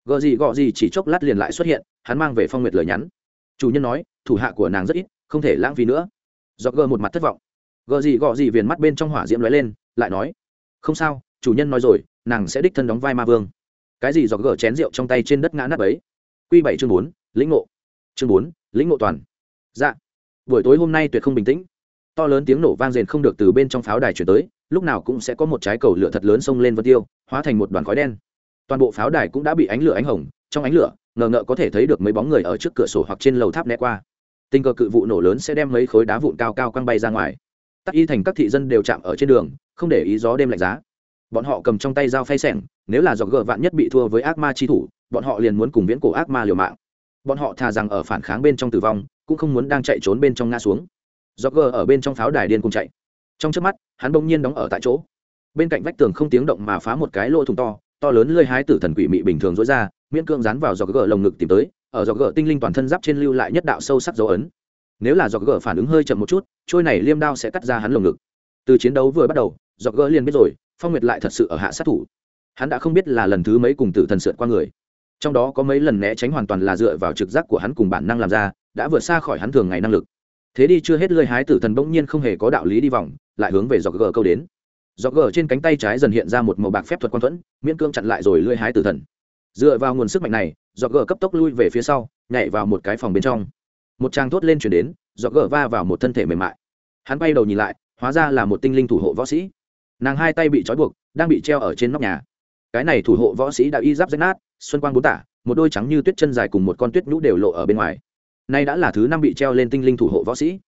gợ gì gọ gì chỉ chốc lát liền lại xuất hiện, hắn mang về phong nguyệt lời nhắn. Chủ nhân nói, thủ hạ của nàng rất ít, không thể lãng phí nữa. Do gờ một mặt thất vọng. Gợ gì gọ gì viền mắt bên trong hỏa diễm lóe lên, lại nói, không sao, chủ nhân nói rồi, nàng sẽ đích thân đóng vai ma vương. Cái gì do gỡ chén rượu trong tay trên đất ngã nắp ấy? Q bảy chương bốn, lĩnh ngộ. Chương bốn, lĩnh ngộ toàn. Dạ. Buổi tối hôm nay tuyệt không bình tĩnh. To lớn tiếng nổ vang rền không được từ bên trong pháo đài chuyển tới, lúc nào cũng sẽ có một trái cầu lửa thật lớn xông lên vân tiêu, hóa thành một đoàn khói đen toàn bộ pháo đài cũng đã bị ánh lửa ánh hồng, trong ánh lửa, ngờ ngợ có thể thấy được mấy bóng người ở trước cửa sổ hoặc trên lầu tháp né qua. Tình cờ cự vụ nổ lớn sẽ đem mấy khối đá vụn cao cao quăng bay ra ngoài. Tắc y thành các thị dân đều chạm ở trên đường, không để ý gió đêm lạnh giá. Bọn họ cầm trong tay dao phay sẻng, nếu là do gờ vạn nhất bị thua với ác ma chi thủ, bọn họ liền muốn cùng viễn cổ ác ma liều mạng. Bọn họ thà rằng ở phản kháng bên trong tử vong, cũng không muốn đang chạy trốn bên trong ngã xuống. Do gờ ở bên trong pháo đài điên cùng chạy. Trong trước mắt, hắn bỗng nhiên đóng ở tại chỗ. Bên cạnh vách tường không tiếng động mà phá một cái lỗ thùng to to lớn lơi hái tử thần quỷ mị bình thường dối ra, miễn cưỡng dán vào do gờ lồng ngực tìm tới, ở do gờ tinh linh toàn thân giáp trên lưu lại nhất đạo sâu sắc dấu ấn. Nếu là do gờ phản ứng hơi chậm một chút, trôi này liêm đao sẽ cắt ra hắn lồng ngực. Từ chiến đấu vừa bắt đầu do gờ liền biết rồi, phong nguyệt lại thật sự ở hạ sát thủ. Hắn đã không biết là lần thứ mấy cùng tử thần sượt qua người. Trong đó có mấy lần né tránh hoàn toàn là dựa vào trực giác của hắn cùng bản năng làm ra, đã vượt xa khỏi hắn thường ngày năng lực. Thế đi chưa hết lơi hái tử thần bỗng nhiên không hề có đạo lý đi vòng, lại hướng về dọc gờ câu đến dọc gờ trên cánh tay trái dần hiện ra một màu bạc phép thuật quan thuẫn, miễn cương chặn lại rồi lưỡi hái tử thần. Dựa vào nguồn sức mạnh này dọc gờ cấp tốc lui về phía sau, nhảy vào một cái phòng bên trong. Một trang thốt lên chuyển đến dọc gờ va vào một thân thể mềm mại. Hắn bay đầu nhìn lại, hóa ra là một tinh linh thủ hộ võ sĩ. Nàng hai tay bị trói buộc, đang bị treo ở trên nóc nhà. Cái này thủ hộ võ sĩ đã y giáp rách nát, xuân quang bốn tả, một đôi trắng như tuyết chân dài cùng một con tuyết nhũ đều lộ ở bên ngoài. Nay đã là thứ năm bị treo lên tinh linh thủ hộ võ sĩ.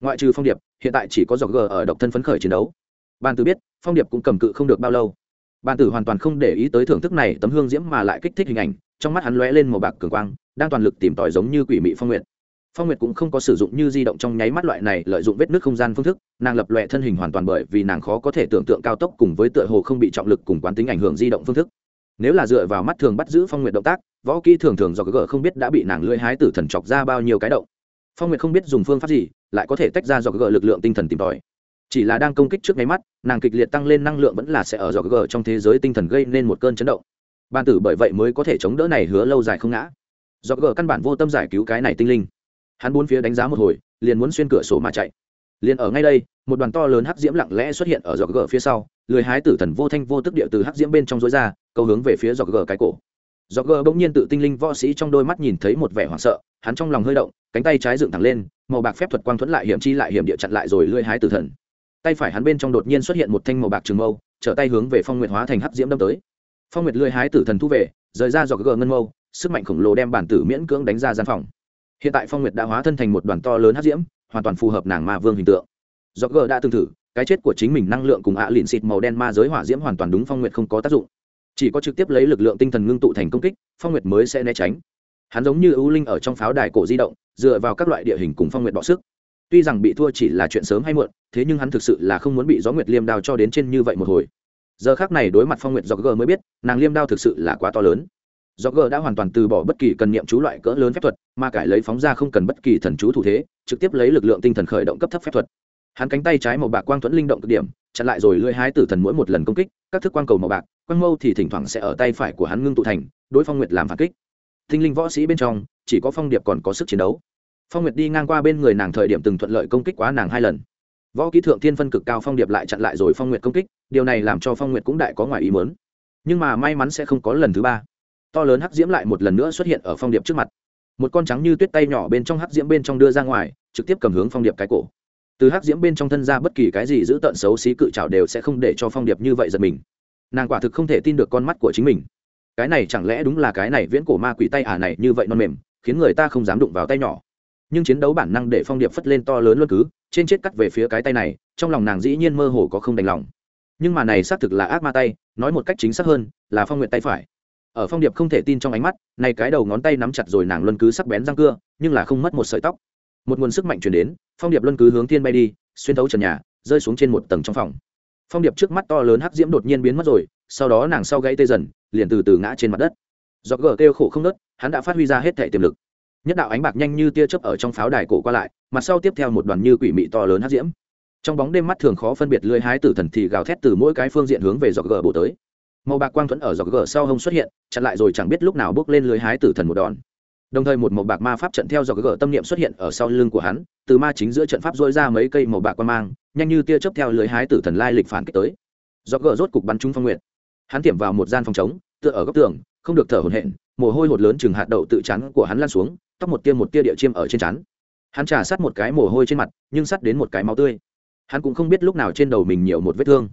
Ngoại trừ phong điệp, hiện tại chỉ có dọc g ở độc thân phấn khởi chiến đấu ban tử biết, phong điệp cũng cầm cự không được bao lâu. Ban tử hoàn toàn không để ý tới thưởng thức này tấm hương diễm mà lại kích thích hình ảnh, trong mắt hắn lóe lên màu bạc cường quang, đang toàn lực tìm tòi giống như quỷ mị phong nguyệt. Phong nguyệt cũng không có sử dụng như di động trong nháy mắt loại này lợi dụng vết nước không gian phương thức, nàng lập lòe thân hình hoàn toàn bởi vì nàng khó có thể tưởng tượng cao tốc cùng với tựa hồ không bị trọng lực cùng quán tính ảnh hưởng di động phương thức. Nếu là dựa vào mắt thường bắt giữ phong nguyệt động tác, võ kỹ thường thường do gỡ không biết đã bị nàng lưỡi hái tử thần chọc ra bao nhiêu cái động. Phong nguyệt không biết dùng phương pháp gì, lại có thể tách ra do gỡ lực lượng tinh thần tìm tòi chỉ là đang công kích trước nháy mắt, nàng kịch liệt tăng lên năng lượng vẫn là sẽ ở do gờ trong thế giới tinh thần gây nên một cơn chấn động. Ban tử bởi vậy mới có thể chống đỡ này hứa lâu dài không ngã. Do gờ căn bản vô tâm giải cứu cái này tinh linh. Hắn bốn phía đánh giá một hồi, liền muốn xuyên cửa sổ mà chạy. Liền ở ngay đây, một đoàn to lớn hắc diễm lặng lẽ xuất hiện ở dọc gờ phía sau, lười hái tử thần vô thanh vô tức địa từ hắc diễm bên trong dối ra, câu hướng về phía dọc gờ cái cổ. Dọc gờ bỗng nhiên tự tinh linh võ sĩ trong đôi mắt nhìn thấy một vẻ hoảng sợ, hắn trong lòng hơi động, cánh tay trái dựng thẳng lên, màu bạc phép thuật quang thuẫn lại hiểm chi lại hiểm địa chặn lại rồi lưỡi hái tử thần tay phải hắn bên trong đột nhiên xuất hiện một thanh màu bạc trường mâu, trở tay hướng về phong nguyệt hóa thành hắc diễm đâm tới. Phong nguyệt lưỡi hái tử thần thu về, rời ra giọt gờ ngân mâu, sức mạnh khổng lồ đem bản tử miễn cưỡng đánh ra gian phòng. Hiện tại phong nguyệt đã hóa thân thành một đoàn to lớn hắc diễm, hoàn toàn phù hợp nàng ma vương hình tượng. Dọc gờ đã từng thử, cái chết của chính mình năng lượng cùng ạ à lịn xịt màu đen ma giới hỏa diễm hoàn toàn đúng phong nguyệt không có tác dụng. Chỉ có trực tiếp lấy lực lượng tinh thần ngưng tụ thành công kích, phong nguyệt mới sẽ né tránh. Hắn giống như ưu linh ở trong pháo đài cổ di động, dựa vào các loại địa hình cùng phong nguyệt đọ sức tuy rằng bị thua chỉ là chuyện sớm hay muộn, thế nhưng hắn thực sự là không muốn bị gió nguyệt liêm đao cho đến trên như vậy một hồi. Giờ khác này đối mặt phong nguyệt do g mới biết, nàng liêm đao thực sự là quá to lớn. Do g đã hoàn toàn từ bỏ bất kỳ cần niệm chú loại cỡ lớn phép thuật, mà cải lấy phóng ra không cần bất kỳ thần chú thủ thế, trực tiếp lấy lực lượng tinh thần khởi động cấp thấp phép thuật. Hắn cánh tay trái màu bạc quang thuẫn linh động cực điểm, chặn lại rồi lưỡi hái tử thần mỗi một lần công kích, các thức quang cầu màu bạc, quang mâu thì thỉnh thoảng sẽ ở tay phải của hắn ngưng tụ thành, đối phong nguyệt làm phản kích. Thinh linh võ sĩ bên trong, chỉ có phong điệp còn có sức chiến đấu phong nguyệt đi ngang qua bên người nàng thời điểm từng thuận lợi công kích quá nàng hai lần. Võ ký thượng thiên phân cực cao phong điệp lại chặn lại rồi phong nguyệt công kích, điều này làm cho phong nguyệt cũng đại có ngoài ý mớn nhưng mà may mắn sẽ không có lần thứ ba. To lớn hắc diễm lại một lần nữa xuất hiện ở phong điệp trước mặt. Một con trắng như tuyết tay nhỏ bên trong hắc diễm bên trong đưa ra ngoài, trực tiếp cầm hướng phong điệp cái cổ. Từ hắc diễm bên trong thân ra bất kỳ cái gì giữ tận xấu xí cự trào đều sẽ không để cho phong điệp như vậy giật mình. Nàng quả thực không thể tin được con mắt của chính mình. Cái này chẳng lẽ đúng là cái này viễn cổ ma quỷ tay ả này như vậy non mềm, khiến người ta không dám đụng vào tay nhỏ nhưng chiến đấu bản năng để phong điệp phất lên to lớn luôn cứ, trên chết cắt về phía cái tay này, trong lòng nàng dĩ nhiên mơ hồ có không đành lòng. Nhưng mà này xác thực là ác ma tay, nói một cách chính xác hơn, là phong nguyện tay phải. Ở phong điệp không thể tin trong ánh mắt, này cái đầu ngón tay nắm chặt rồi nàng luân cứ sắc bén răng cưa, nhưng là không mất một sợi tóc. Một nguồn sức mạnh chuyển đến, phong điệp luân cứ hướng thiên bay đi, xuyên thấu trần nhà, rơi xuống trên một tầng trong phòng. Phong điệp trước mắt to lớn hắc diễm đột nhiên biến mất rồi, sau đó nàng sau gãy tê dần, liền từ từ ngã trên mặt đất. Do gờ kêu khổ không nớt, hắn đã phát huy ra hết thể tiềm lực nhất đạo ánh bạc nhanh như tia chớp ở trong pháo đài cổ qua lại, mặt sau tiếp theo một đoàn như quỷ mị to lớn hát diễm. Trong bóng đêm mắt thường khó phân biệt lưới hái tử thần thì gào thét từ mỗi cái phương diện hướng về dọc gờ bổ tới. Màu bạc quang thuẫn ở dọc gờ sau hông xuất hiện, chặn lại rồi chẳng biết lúc nào bước lên lưới hái tử thần một đòn. Đồng thời một màu bạc ma pháp trận theo dọc gờ tâm niệm xuất hiện ở sau lưng của hắn, từ ma chính giữa trận pháp dôi ra mấy cây màu bạc quang mang, nhanh như tia chớp theo lưới hái tử thần lai lịch phản kích tới. Dọc gờ rốt cục bắn trúng phong nguyện hắn tiệm vào một gian phòng trống, tựa ở góc tường, không được thở hổn hển, mồ hôi hột lớn chừng hạt đậu tự chắn của hắn lan xuống tóc một tia một tia địa chiêm ở trên chắn hắn trả sát một cái mồ hôi trên mặt, nhưng sắt đến một cái máu tươi. Hắn cũng không biết lúc nào trên đầu mình nhiều một vết thương.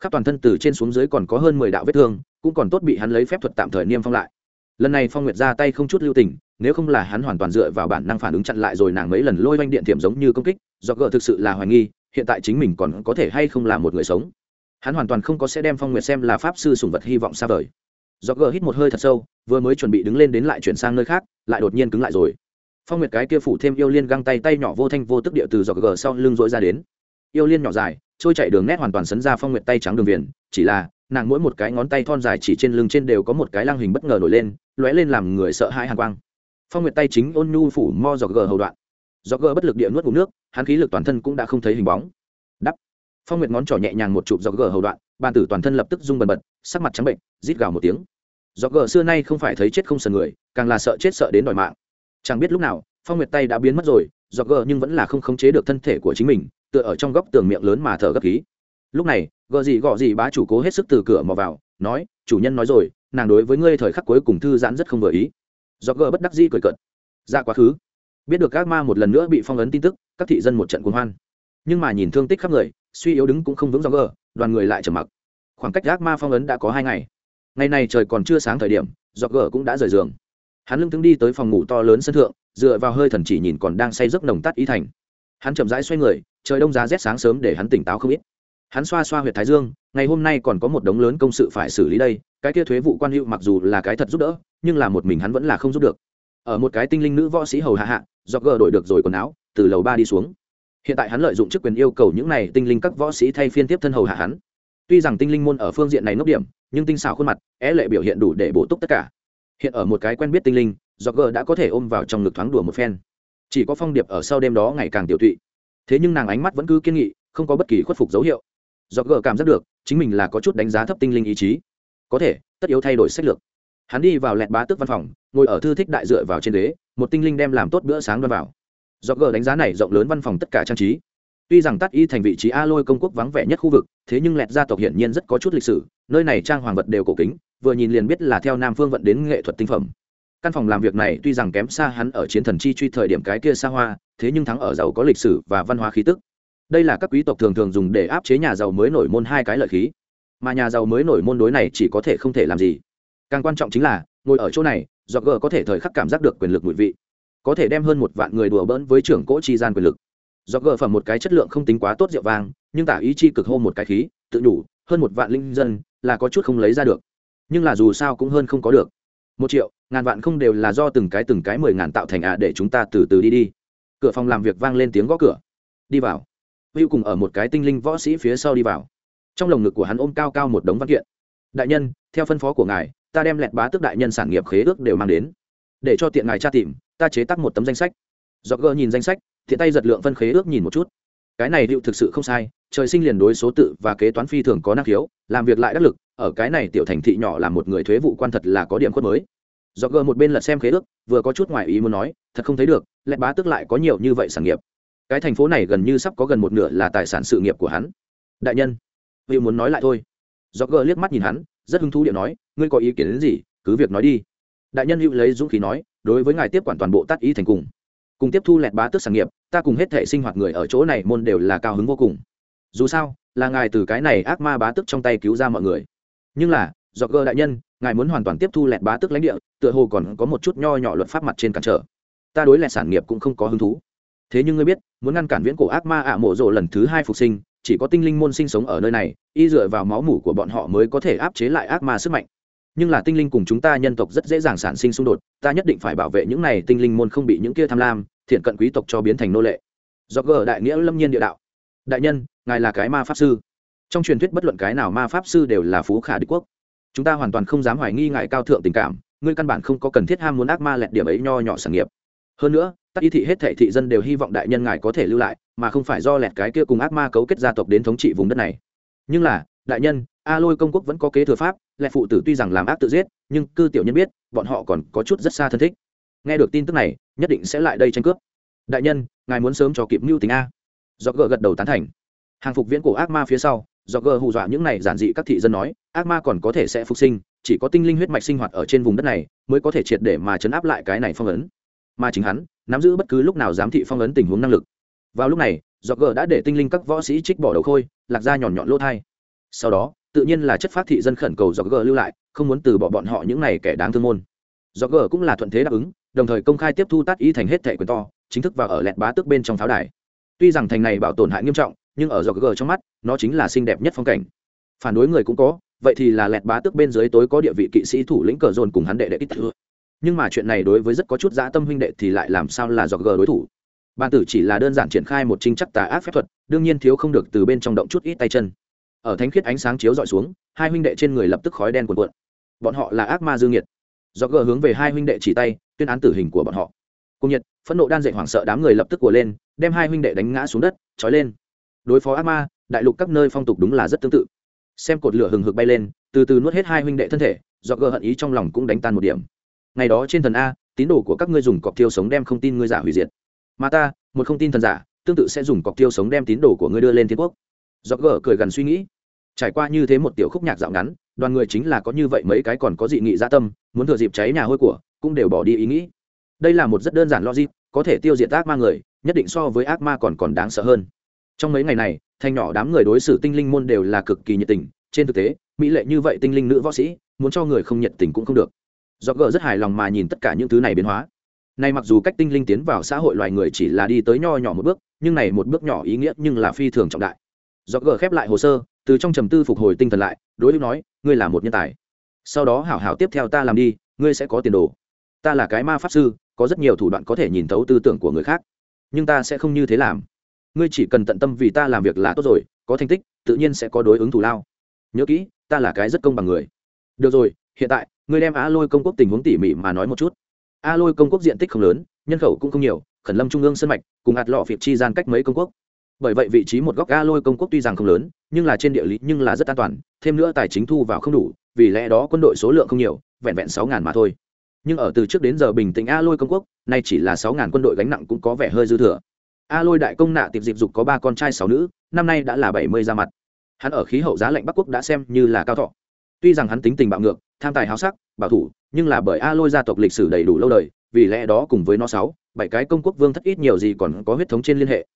Khắp toàn thân từ trên xuống dưới còn có hơn mười đạo vết thương, cũng còn tốt bị hắn lấy phép thuật tạm thời niêm phong lại. Lần này phong nguyệt ra tay không chút lưu tình, nếu không là hắn hoàn toàn dựa vào bản năng phản ứng chặn lại rồi nàng mấy lần lôi oanh điện thiểm giống như công kích, do gợ thực sự là hoài nghi, hiện tại chính mình còn có thể hay không là một người sống. Hắn hoàn toàn không có sẽ đem phong nguyệt xem là pháp sư sùng vật hy vọng xa vời do gờ hít một hơi thật sâu, vừa mới chuẩn bị đứng lên đến lại chuyển sang nơi khác, lại đột nhiên cứng lại rồi. Phong nguyệt cái kia phủ thêm yêu liên găng tay tay nhỏ vô thanh vô tức địa từ do gờ sau lưng dội ra đến. Yêu liên nhỏ dài, trôi chạy đường nét hoàn toàn sấn ra phong nguyệt tay trắng đường viền, chỉ là, nàng mỗi một cái ngón tay thon dài chỉ trên lưng trên đều có một cái lăng hình bất ngờ nổi lên, lóe lên làm người sợ hãi hàn quang. Phong nguyệt tay chính ôn nhu phủ mo dọc gờ hầu đoạn. Dọc gờ bất lực địa nuốt ngủ nước, hắn khí lực toàn thân cũng đã không thấy hình bóng. Đắp. Phong nguyệt ngón trỏ nhẹ nhàng một chụp dọc gờ hầu đoạn bàn tử toàn thân lập tức rung bần bật, sắc mặt trắng bệnh, rít gào một tiếng. Dọc gờ xưa nay không phải thấy chết không sờ người, càng là sợ chết sợ đến đòi mạng. Chẳng biết lúc nào, phong nguyệt tay đã biến mất rồi dọc gờ nhưng vẫn là không khống chế được thân thể của chính mình, tựa ở trong góc tường miệng lớn mà thở gấp khí. Lúc này, gờ gì gọ gì bá chủ cố hết sức từ cửa mò vào, nói, chủ nhân nói rồi, nàng đối với ngươi thời khắc cuối cùng thư giãn rất không vừa ý. Do gờ bất đắc di cười cợt. Ra quá khứ. Biết được các ma một lần nữa bị phong ấn tin tức, các thị dân một trận cuồng hoan. Nhưng mà nhìn thương tích khắp người, suy yếu đứng cũng không vững do gờ đoàn người lại trầm mặc. Khoảng cách gác ma phong ấn đã có hai ngày. Ngày này trời còn chưa sáng thời điểm do gờ cũng đã rời giường. Hắn lưng tướng đi tới phòng ngủ to lớn sân thượng, dựa vào hơi thần chỉ nhìn còn đang say giấc nồng tắt ý thành. Hắn chậm rãi xoay người, trời đông giá rét sáng sớm để hắn tỉnh táo không ít. Hắn xoa xoa huyệt thái dương, ngày hôm nay còn có một đống lớn công sự phải xử lý đây, cái kia thuế vụ quan hữu mặc dù là cái thật giúp đỡ, nhưng là một mình hắn vẫn là không giúp được. Ở một cái tinh linh nữ võ sĩ hầu hạ hạ do gờ đổi được rồi quần áo, từ lầu ba đi xuống hiện tại hắn lợi dụng chức quyền yêu cầu những này tinh linh các võ sĩ thay phiên tiếp thân hầu hạ hắn. Tuy rằng tinh linh môn ở phương diện này nốc điểm, nhưng tinh xảo khuôn mặt, é lệ biểu hiện đủ để bổ túc tất cả. Hiện ở một cái quen biết tinh linh do gờ đã có thể ôm vào trong ngực thoáng đùa một phen. Chỉ có phong điệp ở sau đêm đó ngày càng tiểu tụy. Thế nhưng nàng ánh mắt vẫn cứ kiên nghị, không có bất kỳ khuất phục dấu hiệu. Do gờ cảm giác được, chính mình là có chút đánh giá thấp tinh linh ý chí. Có thể, tất yếu thay đổi sách lược. Hắn đi vào lẹt bá tức văn phòng, ngồi ở thư thích đại dựa vào trên đế một tinh linh đem làm tốt bữa sáng đoan vào do gờ đánh giá này rộng lớn văn phòng tất cả trang trí. Tuy rằng tắt y thành vị trí a lôi công quốc vắng vẻ nhất khu vực, thế nhưng lẹt gia tộc hiển nhiên rất có chút lịch sử, nơi này trang hoàng vật đều cổ kính, vừa nhìn liền biết là theo nam phương vận đến nghệ thuật tinh phẩm. Căn phòng làm việc này tuy rằng kém xa hắn ở chiến thần chi truy thời điểm cái kia xa hoa, thế nhưng thắng ở giàu có lịch sử và văn hóa khí tức. Đây là các quý tộc thường thường dùng để áp chế nhà giàu mới nổi môn hai cái lợi khí. Mà nhà giàu mới nổi môn đối này chỉ có thể không thể làm gì. Càng quan trọng chính là, ngồi ở chỗ này, do g có thể thời khắc cảm giác được quyền lực mùi vị có thể đem hơn một vạn người đùa bỡn với trưởng cỗ chi gian quyền lực. Do gỡ phẩm một cái chất lượng không tính quá tốt rượu vang, nhưng tả ý chi cực hô một cái khí, tự đủ, hơn một vạn linh dân là có chút không lấy ra được. Nhưng là dù sao cũng hơn không có được. Một triệu, ngàn vạn không đều là do từng cái từng cái mười ngàn tạo thành ạ để chúng ta từ từ đi đi. Cửa phòng làm việc vang lên tiếng gõ cửa. Đi vào. Hữu cùng ở một cái tinh linh võ sĩ phía sau đi vào. Trong lồng ngực của hắn ôm cao cao một đống văn kiện. Đại nhân, theo phân phó của ngài, ta đem lẹt bá tức đại nhân sản nghiệp khế ước đều mang đến. Để cho tiện ngài tra tìm ta chế tác một tấm danh sách. Do gơ nhìn danh sách, thiện tay giật lượng phân khế ước nhìn một chút. Cái này liệu thực sự không sai, trời sinh liền đối số tự và kế toán phi thường có năng khiếu, làm việc lại đắc lực, ở cái này tiểu thành thị nhỏ là một người thuế vụ quan thật là có điểm khuất mới. Do gờ một bên lật xem khế ước, vừa có chút ngoài ý muốn nói, thật không thấy được, lẽ bá tức lại có nhiều như vậy sản nghiệp. Cái thành phố này gần như sắp có gần một nửa là tài sản sự nghiệp của hắn. Đại nhân vì muốn nói lại thôi. Do gờ liếc mắt nhìn hắn, rất hứng thú điện nói, ngươi có ý kiến đến gì, cứ việc nói đi. Đại nhân hữu lấy dũng khí nói đối với ngài tiếp quản toàn bộ tát ý thành cùng. Cùng tiếp thu lẹt bá tước sản nghiệp, ta cùng hết thể sinh hoạt người ở chỗ này môn đều là cao hứng vô cùng. Dù sao, là ngài từ cái này ác ma bá tước trong tay cứu ra mọi người. Nhưng là do cơ đại nhân, ngài muốn hoàn toàn tiếp thu lẹt bá tước lãnh địa, tựa hồ còn có một chút nho nhỏ luật pháp mặt trên cản trở. Ta đối lẹt sản nghiệp cũng không có hứng thú. Thế nhưng ngươi biết, muốn ngăn cản viễn cổ ác ma ạ mộ rộ lần thứ hai phục sinh, chỉ có tinh linh môn sinh sống ở nơi này, y dựa vào máu mủ của bọn họ mới có thể áp chế lại ác ma sức mạnh nhưng là tinh linh cùng chúng ta nhân tộc rất dễ dàng sản sinh xung đột, ta nhất định phải bảo vệ những này tinh linh môn không bị những kia tham lam, thiện cận quý tộc cho biến thành nô lệ. Do gờ đại nghĩa lâm nhiên địa đạo. Đại nhân, ngài là cái ma pháp sư. Trong truyền thuyết bất luận cái nào ma pháp sư đều là phú khả đế quốc. Chúng ta hoàn toàn không dám hoài nghi ngại cao thượng tình cảm, ngươi căn bản không có cần thiết ham muốn ác ma lẹt điểm ấy nho nhỏ sản nghiệp. Hơn nữa tất y thị hết thệ thị dân đều hy vọng đại nhân ngài có thể lưu lại, mà không phải do lẹt cái kia cùng ác ma cấu kết gia tộc đến thống trị vùng đất này. Nhưng là, đại nhân a lôi công quốc vẫn có kế thừa pháp lại phụ tử tuy rằng làm ác tự giết, nhưng cư tiểu nhân biết, bọn họ còn có chút rất xa thân thích. Nghe được tin tức này, nhất định sẽ lại đây tranh cướp. Đại nhân, ngài muốn sớm cho kịp mưu tính a. Do gờ gật đầu tán thành. Hàng phục viễn cổ ác ma phía sau do gờ hù dọa những này giản dị các thị dân nói, ác ma còn có thể sẽ phục sinh, chỉ có tinh linh huyết mạch sinh hoạt ở trên vùng đất này mới có thể triệt để mà chấn áp lại cái này phong ấn. Mà chính hắn, nắm giữ bất cứ lúc nào giám thị phong ấn tình huống năng lực. Vào lúc này do gờ đã để tinh linh các võ sĩ trích bỏ đầu khôi, lạc ra nhọn nhọn lỗ thai. Sau đó tự nhiên là chất phát thị dân khẩn cầu do gờ lưu lại, không muốn từ bỏ bọn họ những này kẻ đáng thương môn. Do gờ cũng là thuận thế đáp ứng, đồng thời công khai tiếp thu tát ý thành hết thẻ quyền to, chính thức vào ở lẹt bá tước bên trong pháo đài. Tuy rằng thành này bảo tổn hại nghiêm trọng, nhưng ở do gờ trong mắt, nó chính là xinh đẹp nhất phong cảnh. Phản đối người cũng có, vậy thì là lẹt bá tước bên dưới tối có địa vị kỵ sĩ thủ lĩnh cờ dồn cùng hắn đệ đệ ít thừa nhưng mà chuyện này đối với rất có chút dã tâm huynh đệ thì lại làm sao là do gờ đối thủ? Ban tử chỉ là đơn giản triển khai một trinh chắc tà ác phép thuật, đương nhiên thiếu không được từ bên trong động chút ít tay chân ở thánh khiết ánh sáng chiếu dọi xuống, hai huynh đệ trên người lập tức khói đen cuồn cuộn. Bọn họ là ác ma dương nhiệt do gờ hướng về hai huynh đệ chỉ tay, tuyên án tử hình của bọn họ. Cùng nhiệt, phẫn nộ đan dậy hoảng sợ đám người lập tức của lên, đem hai huynh đệ đánh ngã xuống đất, trói lên. Đối phó ác ma, đại lục các nơi phong tục đúng là rất tương tự. Xem cột lửa hừng hực bay lên, từ từ nuốt hết hai huynh đệ thân thể do gờ hận ý trong lòng cũng đánh tan một điểm. Ngày đó trên thần a, tín đồ của các ngươi dùng cọc tiêu sống đem không tin ngươi giả hủy diệt. Mà ta, một không tin thần giả, tương tự sẽ dùng cọc tiêu sống đem tín đồ của ngươi đưa lên thiên quốc. Do gờ cười gần suy nghĩ trải qua như thế một tiểu khúc nhạc dạo ngắn, đoàn người chính là có như vậy mấy cái còn có dị nghị gia tâm, muốn thừa dịp cháy nhà hôi của, cũng đều bỏ đi ý nghĩ. Đây là một rất đơn giản logic, có thể tiêu diệt ác ma người, nhất định so với ác ma còn còn đáng sợ hơn. Trong mấy ngày này thanh nhỏ đám người đối xử tinh linh môn đều là cực kỳ nhiệt tình. Trên thực tế, mỹ lệ như vậy tinh linh nữ võ sĩ, muốn cho người không nhiệt tình cũng không được. Do gờ rất hài lòng mà nhìn tất cả những thứ này biến hóa. Nay mặc dù cách tinh linh tiến vào xã hội loài người chỉ là đi tới nho nhỏ một bước, nhưng này một bước nhỏ ý nghĩa nhưng là phi thường trọng đại. Do gờ khép lại hồ sơ từ trong trầm tư phục hồi tinh thần lại, đối hữu nói, ngươi là một nhân tài. Sau đó hảo hảo tiếp theo ta làm đi, ngươi sẽ có tiền đồ. Ta là cái ma pháp sư, có rất nhiều thủ đoạn có thể nhìn thấu tư tưởng của người khác. Nhưng ta sẽ không như thế làm. Ngươi chỉ cần tận tâm vì ta làm việc là tốt rồi, có thành tích, tự nhiên sẽ có đối ứng thủ lao. Nhớ kỹ, ta là cái rất công bằng người. Được rồi, hiện tại, ngươi đem á lôi công quốc tình huống tỉ mỉ mà nói một chút. A lôi công quốc diện tích không lớn, nhân khẩu cũng không nhiều, khẩn lâm trung ương sân mạch, cùng hạt lọ phiệt chi gian cách mấy công quốc bởi vậy vị trí một góc a lôi công quốc tuy rằng không lớn, nhưng là trên địa lý nhưng là rất an toàn, thêm nữa tài chính thu vào không đủ, vì lẽ đó quân đội số lượng không nhiều, vẹn vẹn sáu ngàn mà thôi. Nhưng ở từ trước đến giờ bình tĩnh a lôi công quốc, nay chỉ là sáu ngàn quân đội gánh nặng cũng có vẻ hơi dư thừa. A lôi đại công nạ tiệp dịp dục có ba con trai sáu nữ, năm nay đã là bảy mươi ra mặt. Hắn ở khí hậu giá lạnh bắc quốc đã xem như là cao thọ. Tuy rằng hắn tính tình bạo ngược, tham tài háo sắc, bảo thủ, nhưng là bởi a lôi gia tộc lịch sử đầy đủ lâu đời, vì lẽ đó cùng với nó sáu, bảy cái công quốc vương thất ít nhiều gì còn có huyết thống trên liên hệ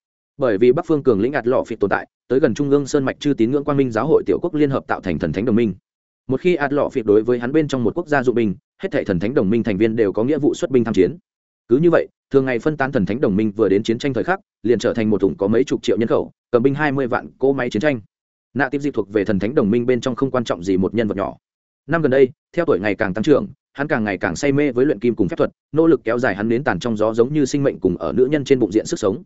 bởi vì bắc phương cường lĩnh ạt lọ phịt tồn tại, tới gần trung ương sơn mạch chư tín ngưỡng quang minh giáo hội tiểu quốc liên hợp tạo thành thần thánh đồng minh. Một khi ạt lọ phịt đối với hắn bên trong một quốc gia dụng binh hết thể thần thánh đồng minh thành viên đều có nghĩa vụ xuất binh tham chiến. Cứ như vậy, thường ngày phân tán thần thánh đồng minh vừa đến chiến tranh thời khắc, liền trở thành một thủng có mấy chục triệu nhân khẩu, cầm binh hai mươi vạn cỗ máy chiến tranh. Nạ tiếp dịp thuộc về thần thánh đồng minh bên trong không quan trọng gì một nhân vật nhỏ. Năm gần đây, theo tuổi ngày càng tăng trưởng, hắn càng ngày càng say mê với luyện kim cùng phép thuật, nỗ lực kéo dài hắn đến tàn trong gió giống như sinh mệnh cùng ở nữ nhân trên bụng diện sức sống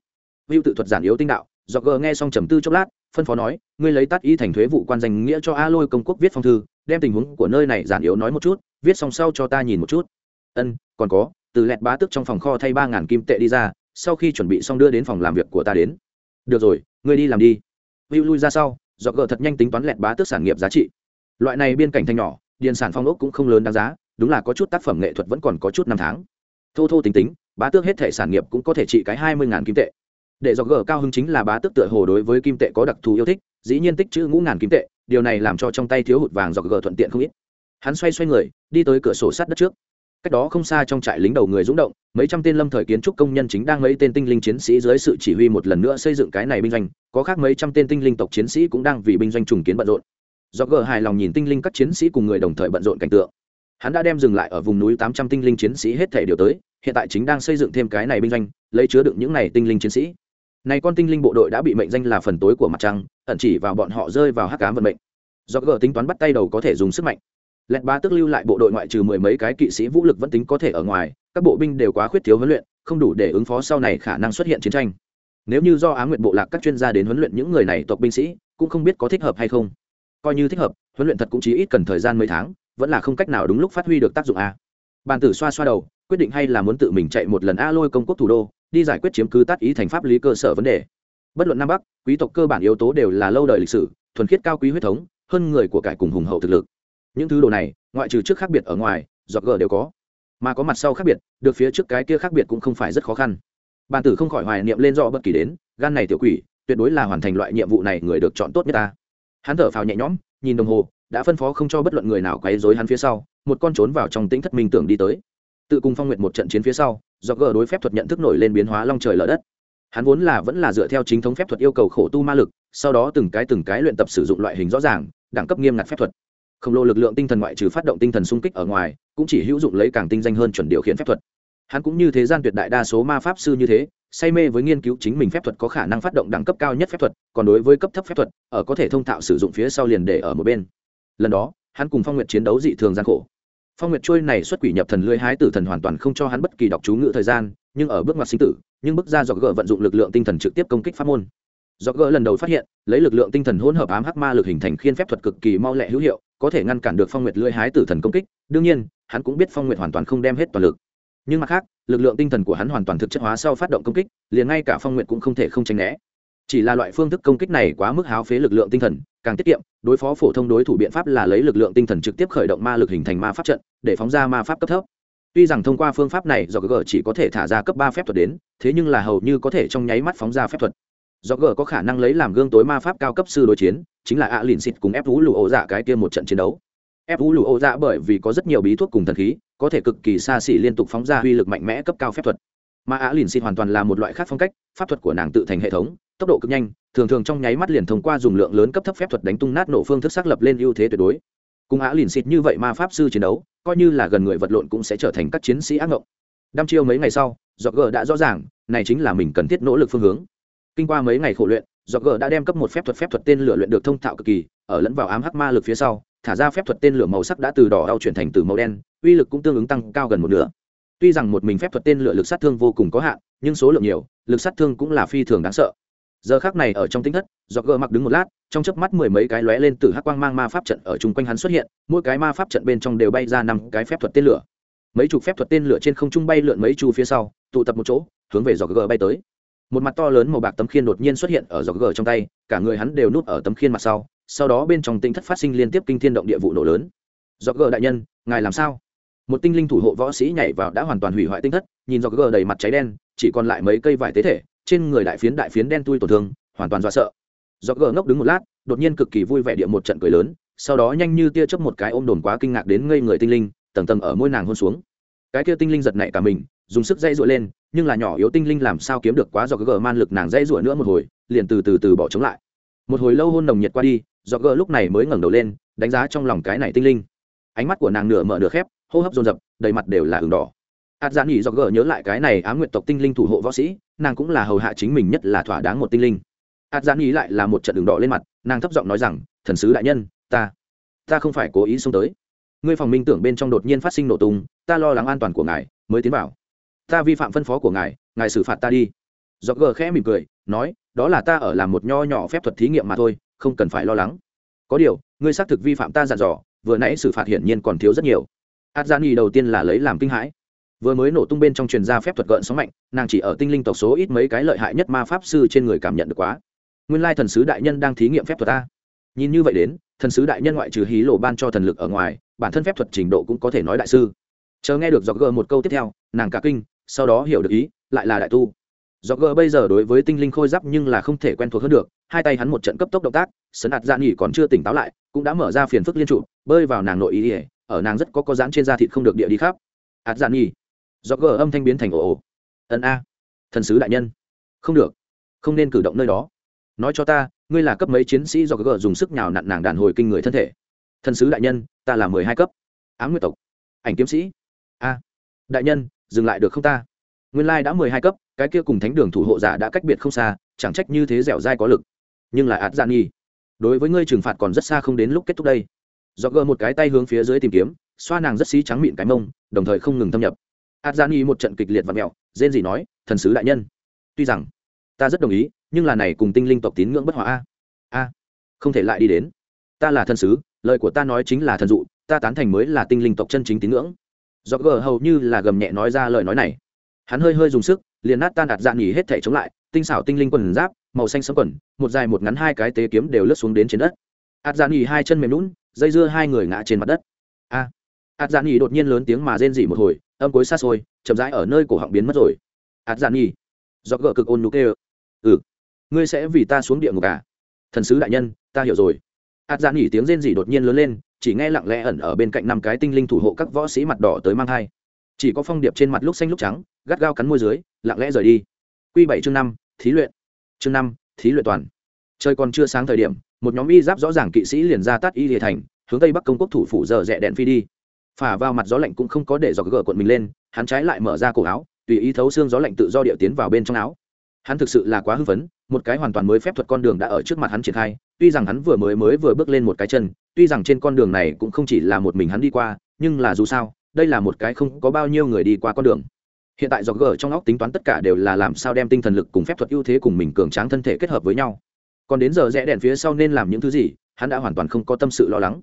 hữu tự thuật giản yếu tinh đạo, do gờ nghe xong trầm tư chốc lát, phân phó nói, ngươi lấy tắt ý thành thuế vụ quan danh nghĩa cho A Lôi công quốc viết phong thư, đem tình huống của nơi này giản yếu nói một chút, viết xong sau cho ta nhìn một chút. Ân, còn có, từ lẹt bá tức trong phòng kho thay ba ngàn kim tệ đi ra, sau khi chuẩn bị xong đưa đến phòng làm việc của ta đến. Được rồi, ngươi đi làm đi. hữu lui ra sau, do gờ thật nhanh tính toán lẹt bá tức sản nghiệp giá trị. Loại này biên cảnh thanh nhỏ, điền sản phong ốc cũng không lớn đáng giá, đúng là có chút tác phẩm nghệ thuật vẫn còn có chút năm tháng. Thô thô tính tính, bá tước hết thể sản nghiệp cũng có thể trị cái hai mươi ngàn kim tệ để do gờ cao hứng chính là bá tức tựa hồ đối với kim tệ có đặc thù yêu thích, dĩ nhiên tích chữ ngũ ngàn kim tệ, điều này làm cho trong tay thiếu hụt vàng do gờ thuận tiện không ít. Hắn xoay xoay người, đi tới cửa sổ sát đất trước. Cách đó không xa trong trại lính đầu người rúng động, mấy trăm tên lâm thời kiến trúc công nhân chính đang mấy tên tinh linh chiến sĩ dưới sự chỉ huy một lần nữa xây dựng cái này binh doanh, có khác mấy trăm tên tinh linh tộc chiến sĩ cũng đang vì binh doanh trùng kiến bận rộn. Do gờ hài lòng nhìn tinh linh các chiến sĩ cùng người đồng thời bận rộn cảnh tượng. Hắn đã đem dừng lại ở vùng núi tám trăm tinh linh chiến sĩ hết thể điều tới, hiện tại chính đang xây dựng thêm cái này binh doanh, lấy chứa đựng những này tinh linh chiến sĩ này con tinh linh bộ đội đã bị mệnh danh là phần tối của mặt trăng, ẩn chỉ vào bọn họ rơi vào hắc cám vận mệnh. Do gờ tính toán bắt tay đầu có thể dùng sức mạnh. Lẹt ba tức lưu lại bộ đội ngoại trừ mười mấy cái kỵ sĩ vũ lực vẫn tính có thể ở ngoài, các bộ binh đều quá khuyết thiếu huấn luyện, không đủ để ứng phó sau này khả năng xuất hiện chiến tranh. Nếu như do á nguyện bộ lạc các chuyên gia đến huấn luyện những người này tộc binh sĩ, cũng không biết có thích hợp hay không. Coi như thích hợp, huấn luyện thật cũng chỉ ít cần thời gian mấy tháng, vẫn là không cách nào đúng lúc phát huy được tác dụng a. Bàn tử xoa xoa đầu, quyết định hay là muốn tự mình chạy một lần a lôi công quốc thủ đô đi giải quyết chiếm cứ tát ý thành pháp lý cơ sở vấn đề. Bất luận nam bắc, quý tộc cơ bản yếu tố đều là lâu đời lịch sử, thuần khiết cao quý huyết thống, hơn người của cải cùng hùng hậu thực lực. Những thứ đồ này, ngoại trừ trước khác biệt ở ngoài, giọt gờ đều có. Mà có mặt sau khác biệt, được phía trước cái kia khác biệt cũng không phải rất khó khăn. Bàn tử không khỏi hoài niệm lên do bất kỳ đến, gan này tiểu quỷ, tuyệt đối là hoàn thành loại nhiệm vụ này người được chọn tốt nhất ta. Hắn thở phào nhẹ nhõm, nhìn đồng hồ, đã phân phó không cho bất luận người nào quấy rối hắn phía sau, một con trốn vào trong tĩnh thất minh tưởng đi tới tự cùng phong nguyện một trận chiến phía sau, do gờ đối phép thuật nhận thức nổi lên biến hóa long trời lở đất. Hắn vốn là vẫn là dựa theo chính thống phép thuật yêu cầu khổ tu ma lực, sau đó từng cái từng cái luyện tập sử dụng loại hình rõ ràng, đẳng cấp nghiêm ngặt phép thuật. Khổng lồ lực lượng tinh thần ngoại trừ phát động tinh thần xung kích ở ngoài, cũng chỉ hữu dụng lấy càng tinh danh hơn chuẩn điều khiển phép thuật. Hắn cũng như thế gian tuyệt đại đa số ma pháp sư như thế, say mê với nghiên cứu chính mình phép thuật có khả năng phát động đẳng cấp cao nhất phép thuật, còn đối với cấp thấp phép thuật, ở có thể thông thạo sử dụng phía sau liền để ở một bên. Lần đó, hắn cùng phong nguyện chiến đấu dị thường gian khổ phong nguyệt trôi này xuất quỷ nhập thần lưới hái tử thần hoàn toàn không cho hắn bất kỳ đọc chú ngữ thời gian, nhưng ở bước ngoặt sinh tử, nhưng bước ra dọc gỡ vận dụng lực lượng tinh thần trực tiếp công kích pháp môn. Dọc gỡ lần đầu phát hiện, lấy lực lượng tinh thần hỗn hợp ám hắc ma lực hình thành khiên phép thuật cực kỳ mau lẹ hữu hiệu, có thể ngăn cản được phong nguyệt lưới hái tử thần công kích, đương nhiên, hắn cũng biết phong nguyệt hoàn toàn không đem hết toàn lực. Nhưng mặt khác, lực lượng tinh thần của hắn hoàn toàn thực chất hóa sau phát động công kích, liền ngay cả phong nguyệt cũng không thể không tránh né chỉ là loại phương thức công kích này quá mức háo phế lực lượng tinh thần, càng tiết kiệm, đối phó phổ thông đối thủ biện pháp là lấy lực lượng tinh thần trực tiếp khởi động ma lực hình thành ma pháp trận, để phóng ra ma pháp cấp thấp. Tuy rằng thông qua phương pháp này do g chỉ có thể thả ra cấp ba phép thuật đến, thế nhưng là hầu như có thể trong nháy mắt phóng ra phép thuật. Do g có khả năng lấy làm gương tối ma pháp cao cấp sư đối chiến, chính là ạ lìn xịt cùng ép vũ lụ ổ dạ cái kia một trận chiến đấu. Ép vũ lụ ổ dạ bởi vì có rất nhiều bí thuốc cùng thần khí, có thể cực kỳ xa xỉ liên tục phóng ra uy lực mạnh mẽ cấp cao phép thuật. Mà ạ lìn xịt hoàn toàn là một loại khác phong cách, pháp thuật của nàng tự thành hệ thống tốc độ cực nhanh, thường thường trong nháy mắt liền thông qua dùng lượng lớn cấp thấp phép thuật đánh tung nát nổ phương thức xác lập lên ưu thế tuyệt đối. Cùng á liền xịt như vậy ma pháp sư chiến đấu, coi như là gần người vật lộn cũng sẽ trở thành các chiến sĩ ác ngộng. Đăm chiêu mấy ngày sau do g đã rõ ràng, này chính là mình cần thiết nỗ lực phương hướng. Kinh qua mấy ngày khổ luyện do g đã đem cấp một phép thuật phép thuật tên lửa luyện được thông thạo cực kỳ, ở lẫn vào ám hắc ma lực phía sau, thả ra phép thuật tên lửa màu sắc đã từ đỏ đau chuyển thành từ màu đen, uy lực cũng tương ứng tăng cao gần một nửa. Tuy rằng một mình phép thuật tên lửa lực sát thương vô cùng có hạn, nhưng số lượng nhiều, lực sát thương cũng là phi thường đáng sợ giờ khác này ở trong tính thất do gờ mặc đứng một lát, trong chớp mắt mười mấy cái lóe lên từ hắc quang mang ma pháp trận ở chung quanh hắn xuất hiện, mỗi cái ma pháp trận bên trong đều bay ra năm cái phép thuật tên lửa. Mấy chục phép thuật tên lửa trên không trung bay lượn mấy chu phía sau, tụ tập một chỗ, hướng về do gờ bay tới. Một mặt to lớn màu bạc tấm khiên đột nhiên xuất hiện ở do gờ trong tay, cả người hắn đều núp ở tấm khiên mặt sau sau đó bên trong tinh thất phát sinh liên tiếp kinh thiên động địa vụ nổ lớn. Do gờ đại nhân, ngài làm sao? Một tinh linh thủ hộ võ sĩ nhảy vào đã hoàn toàn hủy hoại tinh thất, nhìn do gờ đầy mặt cháy đen, chỉ còn lại mấy cây vải tế thể trên người đại phiến đại phiến đen tui tổn thương, hoàn toàn do sợ. Do gờ ngốc đứng một lát, đột nhiên cực kỳ vui vẻ địa một trận cười lớn, sau đó nhanh như tia chớp một cái ôm đồn quá kinh ngạc đến ngây người tinh linh, tầng tầng ở môi nàng hôn xuống. Cái kia tinh linh giật nảy cả mình, dùng sức dây dội lên, nhưng là nhỏ yếu tinh linh làm sao kiếm được quá do gờ man lực nàng dây dội nữa một hồi, liền từ từ từ bỏ chống lại. Một hồi lâu hôn nồng nhiệt qua đi do gờ lúc này mới ngẩng đầu lên, đánh giá trong lòng cái này tinh linh. Ánh mắt của nàng nửa mở nửa khép, hô hấp dồn dập, đầy mặt đều là ửng đỏ. Át Giản nghỉ do gờ nhớ lại cái này á nguyện tộc tinh linh thủ hộ võ sĩ, nàng cũng là hầu hạ chính mình nhất là thỏa đáng một tinh linh. Át Giản nghỉ lại là một trận đường đỏ lên mặt, nàng thấp giọng nói rằng, thần sứ đại nhân, ta ta không phải cố ý xông tới. Ngươi phòng minh tưởng bên trong đột nhiên phát sinh nổ tung, ta lo lắng an toàn của ngài, mới tiến vào. Ta vi phạm phân phó của ngài ngài xử phạt ta đi. Do gờ khẽ mỉm cười, nói, đó là ta ở làm một nho nhỏ phép thuật thí nghiệm mà thôi, không cần phải lo lắng. Có điều, ngươi xác thực vi phạm ta dặn dò, vừa nãy xử phạt hiển nhiên còn thiếu rất nhiều. Adjani đầu tiên là lấy làm kinh hãi vừa mới nổ tung bên trong truyền gia phép thuật gợn sóng mạnh, nàng chỉ ở tinh linh tộc số ít mấy cái lợi hại nhất ma pháp sư trên người cảm nhận được quá. Nguyên lai thần sứ đại nhân đang thí nghiệm phép thuật ta. Nhìn như vậy đến, thần sứ đại nhân ngoại trừ hí lộ ban cho thần lực ở ngoài, bản thân phép thuật trình độ cũng có thể nói đại sư. Chờ nghe được dọc gờ một câu tiếp theo, nàng cả kinh, sau đó hiểu được ý, lại là đại tu. Dọc gờ bây giờ đối với tinh linh khôi giáp nhưng là không thể quen thuộc hơn được, hai tay hắn một trận cấp tốc động tác, sấn đạt dạ nghỉ còn chưa tỉnh táo lại, cũng đã mở ra phiền phức liên trụ, bơi vào nàng nội ý ỉa ở nàng rất có có dán trên da thịt không được địa đi khắp. Ạt dạ nghỉ do gờ âm thanh biến thành ồ ồ. Ân a, thần sứ đại nhân. Không được, không nên cử động nơi đó. Nói cho ta, ngươi là cấp mấy chiến sĩ do gờ dùng sức nhào nặn nàng đàn hồi kinh người thân thể? Thần sứ đại nhân, ta là mười hai cấp. Ám nguyên tộc. Ảnh kiếm sĩ. A, đại nhân, dừng lại được không ta? Nguyên lai đã mười hai cấp, cái kia cùng thánh đường thủ hộ giả đã cách biệt không xa, chẳng trách như thế dẻo dai có lực. Nhưng là ạt dạ gian nghi đối với ngươi trừng phạt còn rất xa không đến lúc kết thúc đây. Do gờ một cái tay hướng phía dưới tìm kiếm, xoa nàng rất xí trắng mịn cái mông, đồng thời không ngừng thâm nhập adjani một trận kịch liệt và mẹo, rên gì nói, thần sứ đại nhân, tuy rằng ta rất đồng ý, nhưng là này cùng tinh linh tộc tín ngưỡng bất hòa a. A, không thể lại đi đến. Ta là thần sứ, lời của ta nói chính là thần dụ, ta tán thành mới là tinh linh tộc chân chính tín ngưỡng. Do gờ hầu như là gầm nhẹ nói ra lời nói này. Hắn hơi hơi dùng sức, liền nát tan đạt giản nghỉ hết thể chống lại, tinh xảo tinh linh quần giáp, màu xanh sấm quần, một dài một ngắn hai cái tế kiếm đều lướt xuống đến trên đất. Ạt giản nghỉ hai chân mềm lún dây dưa hai người ngã trên mặt đất. A át ạt dạn nghỉ đột nhiên lớn tiếng mà rên rỉ một hồi âm cuối xa xôi, chậm rãi ở nơi cổ họng biến mất rồi. Ạt giản nhi do gờ cực ôn nụ kê ừ ngươi sẽ vì ta xuống địa ngục à? Thần sứ đại nhân, ta hiểu rồi. Ạt giản nhi tiếng rên rỉ đột nhiên lớn lên, chỉ nghe lặng lẽ ẩn ở bên cạnh năm cái tinh linh thủ hộ các võ sĩ mặt đỏ tới mang hai chỉ có phong điệp trên mặt lúc xanh lúc trắng, gắt gao cắn môi dưới, lặng lẽ rời đi. Q bảy chương năm, thí luyện. Chương năm, thí luyện toàn. Trời còn chưa sáng thời điểm, một nhóm y giáp rõ ràng kỵ sĩ liền ra tát y địa thành, hướng tây bắc công quốc thủ phủ giờ rẽ đèn phi đi phả vào mặt gió lạnh cũng không có để dọc gỡ cuộn mình lên, hắn trái lại mở ra cổ áo, tùy ý thấu xương gió lạnh tự do địa tiến vào bên trong áo. Hắn thực sự là quá hưng phấn, một cái hoàn toàn mới phép thuật con đường đã ở trước mặt hắn triển khai, tuy rằng hắn vừa mới mới vừa bước lên một cái chân, tuy rằng trên con đường này cũng không chỉ là một mình hắn đi qua, nhưng là dù sao, đây là một cái không có bao nhiêu người đi qua con đường. Hiện tại dọc gỡ trong óc tính toán tất cả đều là làm sao đem tinh thần lực cùng phép thuật ưu thế cùng mình cường tráng thân thể kết hợp với nhau. Còn đến giờ rẽ đèn phía sau nên làm những thứ gì, hắn đã hoàn toàn không có tâm sự lo lắng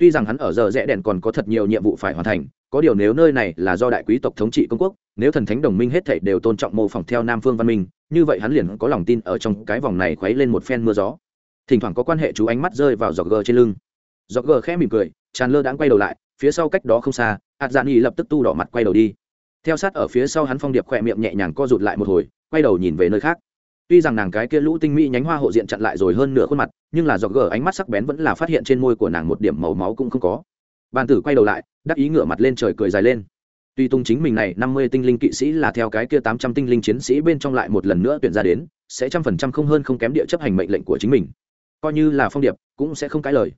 tuy rằng hắn ở giờ rẽ đèn còn có thật nhiều nhiệm vụ phải hoàn thành, có điều nếu nơi này là do đại quý tộc thống trị công quốc, nếu thần thánh đồng minh hết thảy đều tôn trọng mô phỏng theo nam phương văn minh, như vậy hắn liền có lòng tin ở trong cái vòng này khuấy lên một phen mưa gió. Thỉnh thoảng có quan hệ chú ánh mắt rơi vào giọt gờ trên lưng. Giọt gờ khẽ mỉm cười, tràn lơ đãng quay đầu lại, phía sau cách đó không xa ạt dạn lập tức tu đỏ mặt quay đầu đi. Theo sát ở phía sau hắn phong điệp khỏe miệng nhẹ nhàng co rụt lại một hồi, quay đầu nhìn về nơi khác tuy rằng nàng cái kia lũ tinh mỹ nhánh hoa hộ diện chặn lại rồi hơn nửa khuôn mặt, nhưng là giọt gờ ánh mắt sắc bén vẫn là phát hiện trên môi của nàng một điểm màu máu cũng không có. Bàn tử quay đầu lại, đắc ý ngửa mặt lên trời cười dài lên. Tuy tung chính mình này năm mươi tinh linh kỵ sĩ là theo cái kia tám trăm tinh linh chiến sĩ bên trong lại một lần nữa tuyển ra đến, sẽ trăm phần trăm không hơn không kém địa chấp hành mệnh lệnh của chính mình. Coi như là phong điệp, cũng sẽ không cãi lời.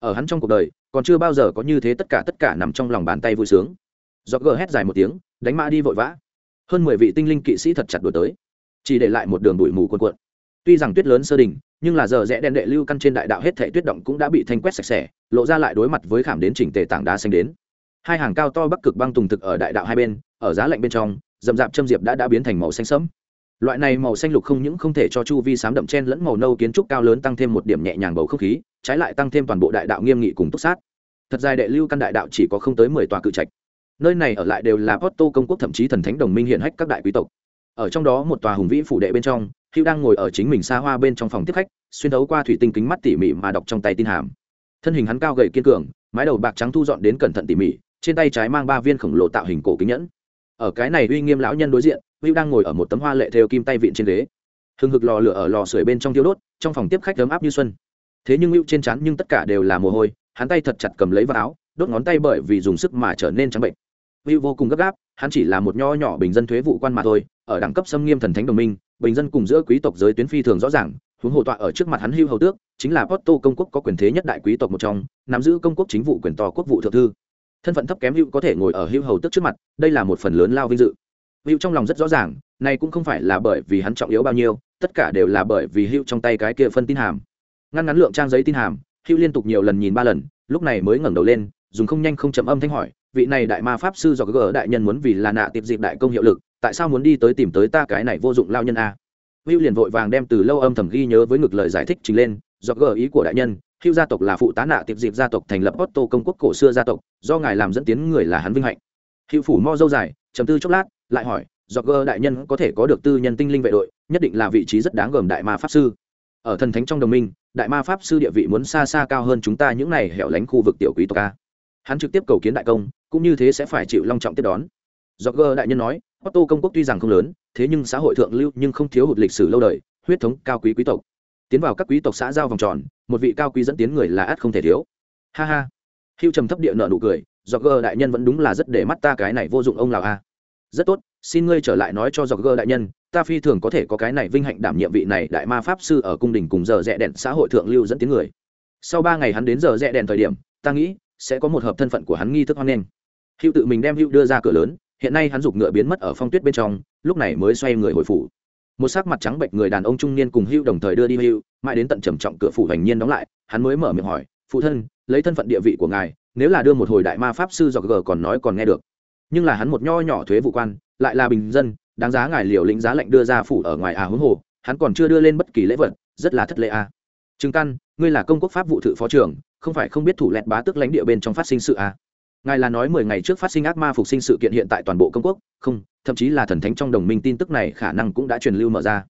Ở hắn trong cuộc đời, còn chưa bao giờ có như thế tất cả tất cả nằm trong lòng bàn tay vui sướng. Do gờ hét dài một tiếng, đánh mã đi vội vã. Hơn mười vị tinh linh kỵ sĩ thật chặt đuổi tới chỉ để lại một đường bụi mù cuồn cuộn. Tuy rằng tuyết lớn sơ đình nhưng là giờ rẽ đen đệ lưu căn trên đại đạo hết thảy tuyết động cũng đã bị thanh quét sạch sẽ, lộ ra lại đối mặt với khảm đến chỉnh tề tảng đá xanh đến. Hai hàng cao to bắc cực băng tùng thực ở đại đạo hai bên, ở giá lạnh bên trong dầm dạp châm diệp đã đã biến thành màu xanh sẫm. Loại này màu xanh lục không những không thể cho chu vi sám đậm chen lẫn màu nâu kiến trúc cao lớn tăng thêm một điểm nhẹ nhàng bầu không khí, trái lại tăng thêm toàn bộ đại đạo nghiêm nghị cùng túc sát. Thật dài đệ lưu căn đại đạo chỉ có không tới mười tòa cự trạch. Nơi này ở lại đều là Porto công quốc thậm chí thần thánh đồng minh hiện hách các đại quý tộc ở trong đó một tòa hùng vĩ phủ đệ bên trong, hữu đang ngồi ở chính mình xa hoa bên trong phòng tiếp khách, xuyên thấu qua thủy tinh kính mắt tỉ mỉ mà đọc trong tay tin hàm. Thân hình hắn cao gầy kiên cường, mái đầu bạc trắng thu dọn đến cẩn thận tỉ mỉ, trên tay trái mang ba viên khổng lồ tạo hình cổ kính nhẫn. Ở cái này uy nghiêm lão nhân đối diện, hữu đang ngồi ở một tấm hoa lệ theo kim tay vịn trên ghế. Hừng hực lò lửa ở lò sưởi bên trong tiêu đốt, trong phòng tiếp khách ấm áp như xuân. Thế nhưng hữu trên trán nhưng tất cả đều là mồ hôi, hắn tay thật chặt cầm lấy vào áo, đốt ngón tay bởi vì dùng sức mà trở nên trắng bệnh. Hữu vô cùng gấp gáp, hắn chỉ là một nho nhỏ bình dân thuế vụ quan mà thôi ở đẳng cấp xâm nghiêm thần thánh đồng minh, bình dân cùng giữa quý tộc giới tuyến phi thường rõ ràng, huống hồ tọa ở trước mặt hắn hưu hầu tước, chính là Porto công quốc có quyền thế nhất đại quý tộc một trong, nắm giữ công quốc chính vụ quyền to quốc vụ thượng thư. Thân phận thấp kém hưu có thể ngồi ở hưu hầu tước trước mặt, đây là một phần lớn lao vinh dự. Hưu trong lòng rất rõ ràng, này cũng không phải là bởi vì hắn trọng yếu bao nhiêu, tất cả đều là bởi vì hưu trong tay cái kia phân tin hàm. Ngăn ngắn lượng trang giấy tin hàm, hưu liên tục nhiều lần nhìn ba lần, lúc này mới ngẩng đầu lên, dùng không nhanh không chậm âm thanh hỏi, vị này đại ma pháp sư do gờ đại nhân muốn vì là nạ tiệp dịp đại công hiệu lực tại sao muốn đi tới tìm tới ta cái này vô dụng lao nhân a? Hữu liền vội vàng đem từ lâu âm thầm ghi nhớ với ngược lời giải thích trình lên, do gỡ ý của đại nhân hữu gia tộc là phụ tá nạ tiệp dịp gia tộc thành lập otto công quốc cổ xưa gia tộc, do ngài làm dẫn tiến người là hắn vinh hạnh. Hữu phủ mo dâu dài chấm tư chốc lát, lại hỏi, do gỡ đại nhân có thể có được tư nhân tinh linh vệ đội, nhất định là vị trí rất đáng gờm đại ma pháp sư. Ở thần thánh trong đồng minh, đại ma pháp sư địa vị muốn xa xa cao hơn chúng ta những này hẻo lánh khu vực tiểu quý tộc a. Hắn trực tiếp cầu kiến đại công, cũng như thế sẽ phải chịu long trọng tiếp đón. Do gờ đại nhân nói otto công quốc tuy rằng không lớn, thế nhưng xã hội thượng lưu nhưng không thiếu hụt lịch sử lâu đời, huyết thống cao quý quý tộc. Tiến vào các quý tộc xã giao vòng tròn, một vị cao quý dẫn tiến người là ắt không thể thiếu. Ha ha. Hưu trầm thấp địa nợ nụ cười Roger đại nhân vẫn đúng là rất để mắt ta cái này vô dụng ông lão a. Rất tốt, xin ngươi trở lại nói cho Roger đại nhân, ta phi thường có thể có cái này vinh hạnh đảm nhiệm vị này đại ma pháp sư ở cung đình cùng giờ rẽ đèn xã hội thượng lưu dẫn tiến người. Sau ba ngày hắn đến giờ rẽ đèn thời điểm, ta nghĩ sẽ có một hợp thân phận của hắn nghi thức hoan nghênh. Hưu tự mình đem Hưu đưa ra cửa lớn hiện nay hắn giục ngựa biến mất ở phong tuyết bên trong lúc này mới xoay người hồi phủ. Một sắc mặt trắng bệnh người đàn ông trung niên cùng hưu đồng thời đưa đi hưu, mãi đến tận trầm trọng cửa phủ hành nhiên đóng lại hắn mới mở miệng hỏi phụ thân lấy thân phận địa vị của ngài nếu là đưa một hồi đại ma pháp sư dọc g còn nói còn nghe được. Nhưng là hắn một nho nhỏ thuế vụ quan lại là bình dân đáng giá ngài liều lĩnh giá lệnh đưa ra phủ ở ngoài à huống hồ hắn còn chưa đưa lên bất kỳ lễ vật rất là thất lễ à. Trương căn ngươi là công quốc pháp vụ thự phó trưởng không phải không biết thủ lẹt bá tức lãnh địa bên trong phát sinh sự à? Ngài là nói mười ngày trước phát sinh ác ma phục sinh sự kiện hiện tại toàn bộ công quốc? Không, thậm chí là thần thánh trong đồng minh tin tức này khả năng cũng đã truyền lưu mở ra.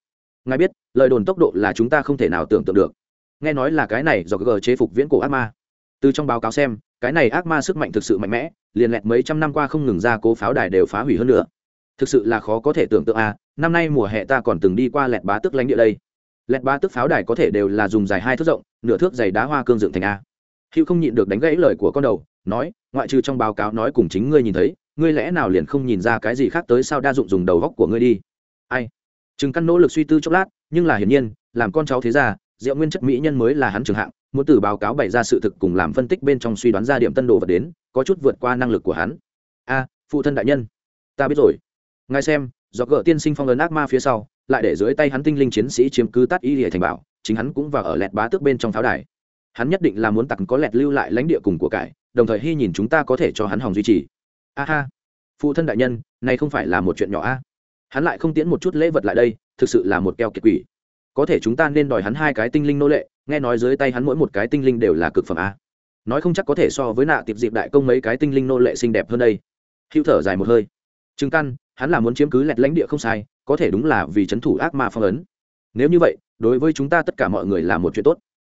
Ngài biết, lời đồn tốc độ là chúng ta không thể nào tưởng tượng được. Nghe nói là cái này do g chế phục viễn cổ ác ma. Từ trong báo cáo xem, cái này ác ma sức mạnh thực sự mạnh mẽ, liền lẹt mấy trăm năm qua không ngừng ra cố pháo đài đều phá hủy hơn nữa. Thực sự là khó có thể tưởng tượng à năm nay mùa hè ta còn từng đi qua lẹt bá tức lãnh địa đây. Lẹt bá tức pháo đài có thể đều là dùng dài hai thước rộng, nửa thước dày đá hoa cương dựng thành a. Hữu không nhịn được đánh gãy lời của con đầu nói, ngoại trừ trong báo cáo nói cùng chính ngươi nhìn thấy, ngươi lẽ nào liền không nhìn ra cái gì khác tới sao đa dụng dùng đầu góc của ngươi đi? Ai? Chừng căn nỗ lực suy tư chốc lát, nhưng là hiển nhiên, làm con cháu thế ra diệu nguyên chất mỹ nhân mới là hắn trường hạng, muốn từ báo cáo bày ra sự thực cùng làm phân tích bên trong suy đoán ra điểm tân đồ vật đến, có chút vượt qua năng lực của hắn. A, phụ thân đại nhân, ta biết rồi. Ngài xem, do gỡ tiên sinh phong ấn ác ma phía sau, lại để dưới tay hắn tinh linh chiến sĩ chiếm cứ tát y hệ thành bảo, chính hắn cũng vào ở lẹt bá tước bên trong pháo đài. Hắn nhất định là muốn tặng có lẹt lưu lại lãnh địa cùng của cải đồng thời hy nhìn chúng ta có thể cho hắn hòng duy trì. A ha. Phụ thân đại nhân, này không phải là một chuyện nhỏ a. Hắn lại không tiễn một chút lễ vật lại đây, thực sự là một keo kiệt quỷ. Có thể chúng ta nên đòi hắn hai cái tinh linh nô lệ, nghe nói dưới tay hắn mỗi một cái tinh linh đều là cực phẩm a. Nói không chắc có thể so với nạ tiệp dịp đại công mấy cái tinh linh nô lệ xinh đẹp hơn đây. Hữu thở dài một hơi. Chứng căn, hắn là muốn chiếm cứ lẹt lãnh địa không sai, có thể đúng là vì c h ấ n thủ ác ma phong ấn. Nếu như vậy, đối với chúng ta tất cả mọi người là một chuyện tốt.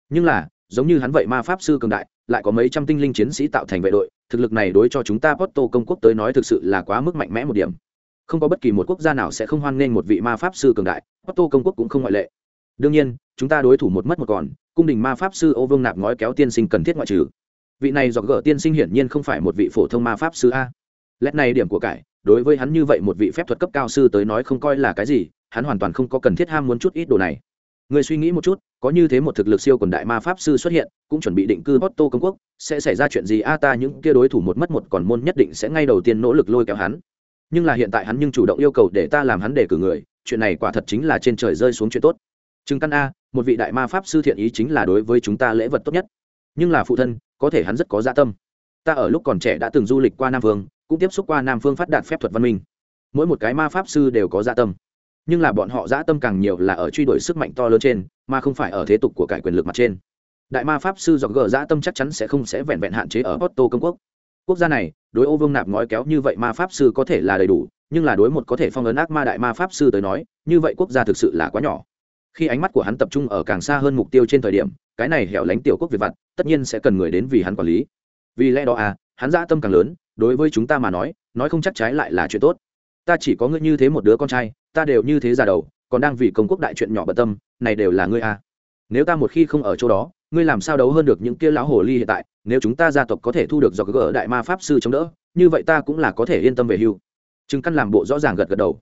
Nhưng là giống như hắn vậy ma pháp sư cường đại, lại có mấy trăm tinh linh chiến sĩ tạo thành vệ đội, thực lực này đối cho chúng ta Porto công quốc tới nói thực sự là quá mức mạnh mẽ một điểm. Không có bất kỳ một quốc gia nào sẽ không hoan nghênh một vị ma pháp sư cường đại, Porto công quốc cũng không ngoại lệ. Đương nhiên, chúng ta đối thủ một mất một còn, cung đình ma pháp sư ô vương nạp ngói kéo tiên sinh cần thiết ngoại trừ. Vị này dọc gỡ tiên sinh hiển nhiên không phải một vị phổ thông ma pháp sư a. Lẽ này điểm của cải, đối với hắn như vậy một vị phép thuật cấp cao sư tới nói không coi là cái gì, hắn hoàn toàn không có cần thiết ham muốn chút ít đồ này. Người suy nghĩ một chút có như thế một thực lực siêu quần đại ma pháp sư xuất hiện, cũng chuẩn bị định cư Otto công quốc, sẽ xảy ra chuyện gì a ta những kia đối thủ một mất một còn môn nhất định sẽ ngay đầu tiên nỗ lực lôi kéo hắn. Nhưng là hiện tại hắn nhưng chủ động yêu cầu để ta làm hắn đề cử người, chuyện này quả thật chính là trên trời rơi xuống chuyện tốt. Chứng căn a, một vị đại ma pháp sư thiện ý chính là đối với chúng ta lễ vật tốt nhất. Nhưng là phụ thân, có thể hắn rất có dạ tâm. Ta ở lúc còn trẻ đã từng du lịch qua nam phương, cũng tiếp xúc qua nam phương phát đạt phép thuật văn minh. Mỗi một cái ma pháp sư đều có dạ tâm nhưng là bọn họ dã tâm càng nhiều là ở truy đuổi sức mạnh to lớn trên, mà không phải ở thế tục của cải quyền lực mặt trên. Đại ma pháp sư dọc gờ dã tâm chắc chắn sẽ không sẽ vẹn vẹn hạn chế ở otto công quốc. Quốc gia này, đối ô vương nạp ngói kéo như vậy ma pháp sư có thể là đầy đủ, nhưng là đối một có thể phong ấn ác ma đại ma pháp sư tới nói, như vậy quốc gia thực sự là quá nhỏ. Khi ánh mắt của hắn tập trung ở càng xa hơn mục tiêu trên thời điểm, cái này hẻo lánh tiểu quốc việt vặt, tất nhiên sẽ cần người đến vì hắn quản lý. Vì lẽ đó à hắn dã tâm càng lớn, đối với chúng ta mà nói nói không chắc trái lại là chuyện tốt ta chỉ có ngươi như thế một đứa con trai, ta đều như thế già đầu, còn đang vì công quốc đại chuyện nhỏ bận tâm, này đều là ngươi à. nếu ta một khi không ở chỗ đó, ngươi làm sao đấu hơn được những kia lão hồ ly hiện tại, nếu chúng ta gia tộc có thể thu được do gỡ đại ma pháp sư chống đỡ, như vậy ta cũng là có thể yên tâm về hưu. Chừng căn làm bộ rõ ràng gật gật đầu.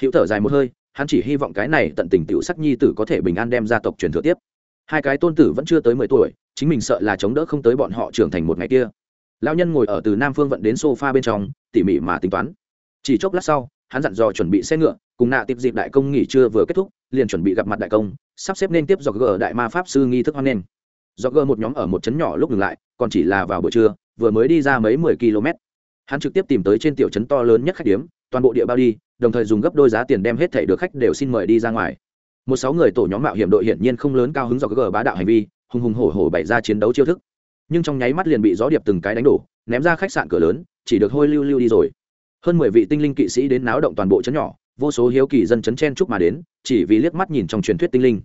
Hữu thở dài một hơi, hắn chỉ hy vọng cái này tận tình tiểu sắc nhi tử có thể bình an đem gia tộc truyền thừa tiếp. Hai cái tôn tử vẫn chưa tới mười tuổi, chính mình sợ là chống đỡ không tới bọn họ trưởng thành một ngày kia. Lão nhân ngồi ở từ nam phương vận đến sofa bên trong, tỉ mỉ mà tính toán chỉ chốc lát sau, hắn dặn dò chuẩn bị xe ngựa, cùng nạ tiếp dịp đại công nghỉ trưa vừa kết thúc, liền chuẩn bị gặp mặt đại công, sắp xếp nên tiếp do g đại ma pháp sư nghi thức hoan nghênh. Do g một nhóm ở một trấn nhỏ lúc ngừng lại, còn chỉ là vào buổi trưa, vừa mới đi ra mấy mười km. Hắn trực tiếp tìm tới trên tiểu trấn to lớn nhất khách điếm, toàn bộ địa bao đi, đồng thời dùng gấp đôi giá tiền đem hết thảy được khách đều xin mời đi ra ngoài. Một sáu người tổ nhóm mạo hiểm đội hiển nhiên không lớn cao hứng do g bá đạo hành vi, hùng hùng hổ hổ bày ra chiến đấu chiêu thức. Nhưng trong nháy mắt liền bị gió điệp từng cái đánh đổ, ném ra khách sạn cửa lớn, chỉ được hôi lưu lưu đi rồi hơn mười vị tinh linh kỵ sĩ đến náo động toàn bộ chấn nhỏ, vô số hiếu kỳ dân chấn chen chúc mà đến, chỉ vì liếc mắt nhìn trong truyền thuyết tinh linh.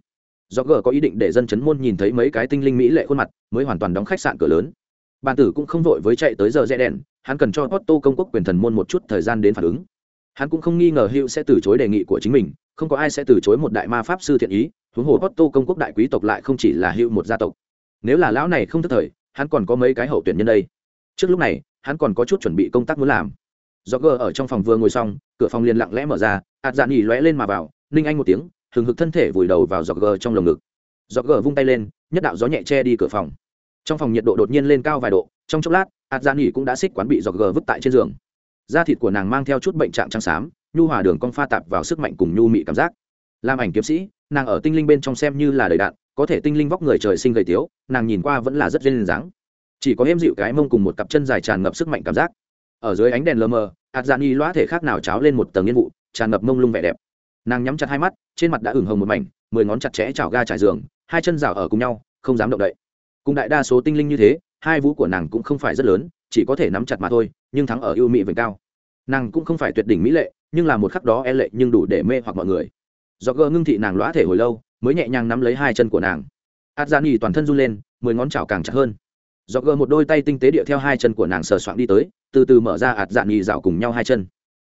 Do gờ có ý định để dân chấn môn nhìn thấy mấy cái tinh linh mỹ lệ khuôn mặt, mới hoàn toàn đóng khách sạn cửa lớn. Bàn tử cũng không vội với chạy tới giờ rẽ đèn, hắn cần cho otto công quốc quyền thần môn một chút thời gian đến phản ứng. Hắn cũng không nghi ngờ hữu sẽ từ chối đề nghị của chính mình, không có ai sẽ từ chối một đại ma pháp sư thiện ý, huống hồ otto công quốc đại quý tộc lại không chỉ là hữu một gia tộc. Nếu là lão này không thức thời, hắn còn có mấy cái hậu tuyển nhân đây. Trước lúc này, hắn còn có chút chuẩn bị công tác muốn làm do gờ ở trong phòng vừa ngồi xong, cửa phòng liền lặng lẽ mở ra ạt dạ nghỉ lóe lên mà vào, ninh anh một tiếng, hừng hực thân thể vùi đầu vào giọt gờ trong lồng ngực. Giọt gờ vung tay lên, nhất đạo gió nhẹ che đi cửa phòng. Trong phòng nhiệt độ đột nhiên lên cao vài độ, trong chốc lát ạt dạ nghỉ cũng đã xích quán bị giọt gờ vứt tại trên giường. Da thịt của nàng mang theo chút bệnh trạng trắng xám, nhu hòa đường con pha tạp vào sức mạnh cùng nhu mị cảm giác. Làm ảnh kiếm sĩ, nàng ở tinh linh bên trong xem như là đầy đạn, có thể tinh linh vóc người trời sinh gầy tiếu, nàng nhìn qua vẫn là rất duyên dáng. Chỉ có êm dịu cái mông cùng một cặp chân dài tràn ngập sức mạnh cảm giác ở dưới ánh đèn lờ mờ ạt dạ nghỉ loã thể khác nào cháo lên một tầng yên vụ, tràn ngập mông lung vẻ đẹp. Nàng nhắm chặt hai mắt, trên mặt đã ửng hồng một mảnh, mười ngón chặt chẽ chảo ga trải giường, hai chân rào ở cùng nhau, không dám động đậy. Cùng đại đa số tinh linh như thế, hai vú của nàng cũng không phải rất lớn, chỉ có thể nắm chặt mà thôi, nhưng thắng ở ưu mỹ vệnh cao. Nàng cũng không phải tuyệt đỉnh mỹ lệ, nhưng là một khắc đó e lệ nhưng đủ để mê hoặc mọi người. Do gỡ ngưng thị nàng lõa thể hồi lâu, mới nhẹ nhàng nắm lấy hai chân của nàng. Át gian nghỉ toàn thân run lên, mười ngón chảo càng chặt hơn do gờ một đôi tay tinh tế địa theo hai chân của nàng sờ soạng đi tới, từ từ mở ra ạt dạn nghỉ dạo cùng nhau hai chân.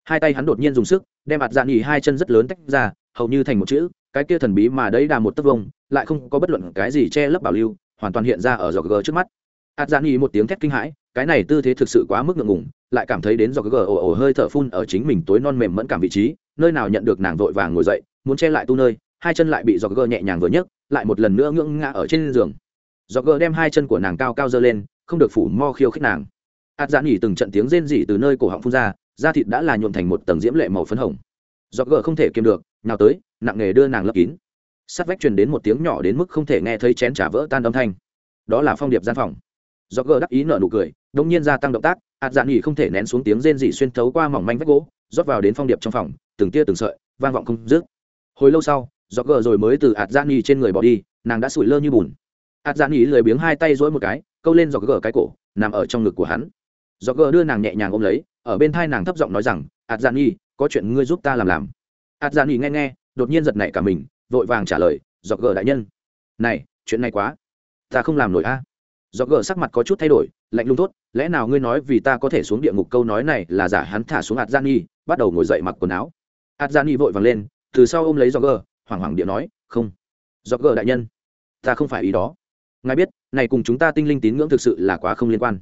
Hai tay hắn đột nhiên dùng sức, đem ạt dạn nghỉ hai chân rất lớn tách ra, hầu như thành một chữ, cái kia thần bí mà đấy đà một tấc vông lại không có bất luận cái gì che lấp bảo lưu, hoàn toàn hiện ra ở giò gờ trước mắt. Ạt dạn nghỉ một tiếng thét kinh hãi, cái này tư thế thực sự quá mức ngượng ngùng, lại cảm thấy đến giò gờ ồ ồ hơi thở phun ở chính mình tối non mềm mẫn cảm vị trí, nơi nào nhận được nàng vội vàng ngồi dậy, muốn che lại tu nơi, hai chân lại bị giò gờ nhẹ nhàng vừa nhấc, lại một lần nữa ngưỡng ngã ở trên giường do gờ đem hai chân của nàng cao cao dơ lên, không được phủ mo khiêu khích nàng. Ạt dạn nghỉ từng trận tiếng rên rỉ từ nơi cổ họng phun ra, da thịt đã là nhuộm thành một tầng diễm lệ màu phấn hồng. Do gờ không thể kiềm được, nào tới, nặng nghề đưa nàng lấp kín. Sát vách truyền đến một tiếng nhỏ đến mức không thể nghe thấy chén trả vỡ tan âm thanh. Đó là phong điệp gian phòng. Do gờ đắc ý nở nụ cười đông nhiên gia tăng động tác, ạt dạn nghỉ không thể nén xuống tiếng rên rỉ xuyên thấu qua mỏng manh vách gỗ, rót vào đến phong điệp trong phòng, từng tia từng sợi, vang vọng không dứt. Hồi lâu sau do gờ rồi mới từ ạt dạn nghỉ trên người bỏ đi, nàng đã sủi lơ như bùn. Hạt dạn nghỉ lười biếng hai tay dỗi một cái, câu lên dọc gờ cái cổ, nằm ở trong ngực của hắn. Dọc gờ đưa nàng nhẹ nhàng ôm lấy, ở bên thai nàng thấp giọng nói rằng Hạt dạn nghỉ có chuyện ngươi giúp ta làm làm. Hạt dạn nghỉ nghe nghe, đột nhiên giật nảy cả mình, vội vàng trả lời Dọc gờ đại nhân. Này, chuyện này quá, ta không làm nổi a. Dọc gờ sắc mặt có chút thay đổi, lạnh lùng tốt lẽ nào ngươi nói vì ta có thể xuống địa ngục câu nói này là giả hắn thả xuống Hạt gian nhi bắt đầu ngồi dậy mặc quần áo? Hạt gian nhi vội vàng lên, từ sau ôm lấy Dọc gờ, hoảng hoảng địa nói, không. Dọc gờ đại nhân, ta không phải ý đó ngài biết, này cùng chúng ta tinh linh tín ngưỡng thực sự là quá không liên quan.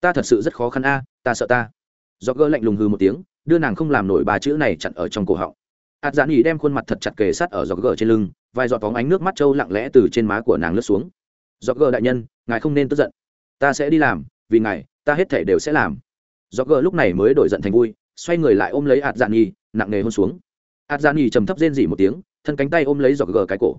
Ta thật sự rất khó khăn a, ta sợ ta. Do gỡ lạnh lùng hư một tiếng, đưa nàng không làm nổi ba chữ này chặn ở trong cổ họng. Hạt giãn nhỉ đem khuôn mặt thật chặt kề sát ở giọt gờ trên lưng, vài giọt phóng ánh nước mắt trâu lặng lẽ từ trên má của nàng lướt xuống. Giọt gờ đại nhân, ngài không nên tức giận. Ta sẽ đi làm, vì ngài, ta hết thể đều sẽ làm. Giọt gờ lúc này mới đổi giận thành vui, xoay người lại ôm lấy hạt giãn nhỉ nặng nề hôn xuống. Hạt giãn nhỉ trầm thấp rên dỉ một tiếng, thân cánh tay ôm lấy giọt gờ cái cổ.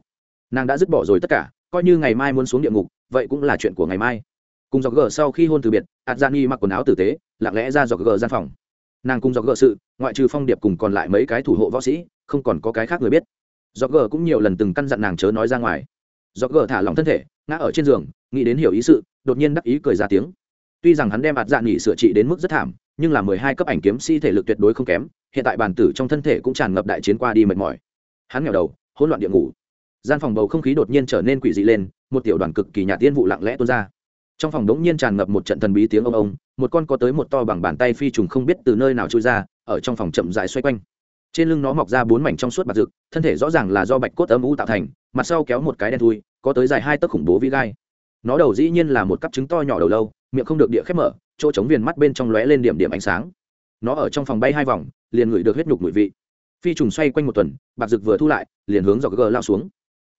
Nàng đã dứt bỏ rồi tất cả coi như ngày mai muốn xuống địa ngục, vậy cũng là chuyện của ngày mai. Cùng dọc gờ sau khi hôn từ biệt adjani mặc quần áo tử tế, lặng lẽ ra dọc gờ gian phòng. Nàng cùng dọc gờ sự, ngoại trừ phong điệp cùng còn lại mấy cái thủ hộ võ sĩ, không còn có cái khác người biết. Dọc gờ cũng nhiều lần từng căn dặn nàng chớ nói ra ngoài. Dọc gờ thả lỏng thân thể, ngã ở trên giường, nghĩ đến hiểu ý sự, đột nhiên đắc ý cười ra tiếng. Tuy rằng hắn đem ạt dạ nghỉ sửa trị đến mức rất thảm, nhưng là mười hai cấp ảnh kiếm sĩ thể lực tuyệt đối không kém, hiện tại bàn tử trong thân thể cũng tràn ngập đại chiến qua đi mệt mỏi. Hắn nghèo đầu, hỗn loạn địa ngủ gian phòng bầu không khí đột nhiên trở nên quỷ dị lên, một tiểu đoàn cực kỳ nhà tiên vụ lặng lẽ tuôn ra. Trong phòng đống nhiên tràn ngập một trận thần bí tiếng ông ông, một con có tới một to bằng bàn tay phi trùng không biết từ nơi nào trôi ra, ở trong phòng chậm dài xoay quanh. Trên lưng nó mọc ra bốn mảnh trong suốt bạc rực, thân thể rõ ràng là do bạch cốt âm u tạo thành, mặt sau kéo một cái đen thui, có tới dài hai tấc khủng bố vĩ gai. Nó đầu dĩ nhiên là một cặp trứng to nhỏ đầu lâu, miệng không được địa khép mở, chỗ trống viền mắt bên trong lóe lên điểm điểm ánh sáng. Nó ở trong phòng bay hai vòng, liền ngửi được huyết nhục mùi vị. Phi trùng xoay quanh một tuần, bạc rực vừa thu lại, liền hướng dọc gờ lao xuống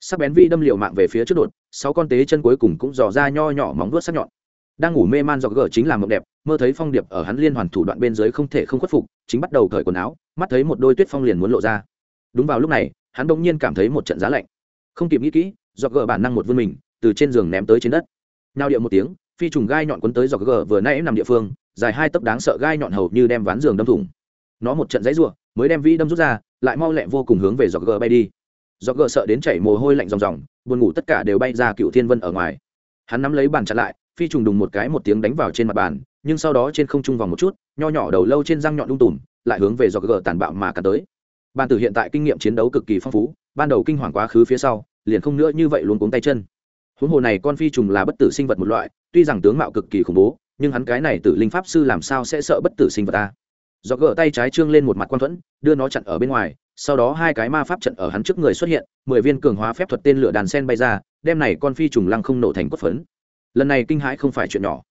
sắc bén vi đâm liệu mạng về phía trước đột, sáu con tế chân cuối cùng cũng dò ra nho nhỏ móng vuốt sắc nhọn. Đang ngủ mê man dọc gờ chính là mộng đẹp, mơ thấy phong điệp ở hắn liên hoàn thủ đoạn bên dưới không thể không khuất phục, chính bắt đầu cởi quần áo, mắt thấy một đôi tuyết phong liền muốn lộ ra. Đúng vào lúc này, hắn bỗng nhiên cảm thấy một trận giá lạnh. Không kịp nghĩ kỹ, dọc gờ bản năng một vươn mình, từ trên giường ném tới trên đất. Nào điệu một tiếng, phi trùng gai nhọn quấn tới dọc gờ vừa nãy nằm địa phương, dài hai tấc đáng sợ gai nhọn hầu như đem ván giường đâm thủng. Nó một trận dãy ruộng mới đem vĩ đâm rút ra, lại mau lẹ vô cùng hướng về dọc gờ bay đi do gờ sợ đến chảy mồ hôi lạnh ròng ròng, buồn ngủ tất cả đều bay ra cựu thiên vân ở ngoài. Hắn nắm lấy bàn chặt lại, phi trùng đùng một cái một tiếng đánh vào trên mặt bàn, nhưng sau đó trên không trung vòng một chút, nho nhỏ đầu lâu trên răng nhọn đung tùm, lại hướng về do gờ tàn bạo mà cả tới. Bàn tử hiện tại kinh nghiệm chiến đấu cực kỳ phong phú, ban đầu kinh hoàng quá khứ phía sau, liền không nữa như vậy luôn cuống tay chân. Huống hồ này con phi trùng là bất tử sinh vật một loại, tuy rằng tướng mạo cực kỳ khủng bố, nhưng hắn cái này tử linh pháp sư làm sao sẽ sợ bất tử sinh vật ta? Do gỡ tay trái trương lên một mặt quan thuẫn, đưa nó chặn ở bên ngoài sau đó hai cái ma pháp trận ở hắn trước người xuất hiện, mười viên cường hóa phép thuật tên lửa đàn sen bay ra, đem này con phi trùng lăng không nổ thành cốt phấn. Lần này kinh hãi không phải chuyện nhỏ.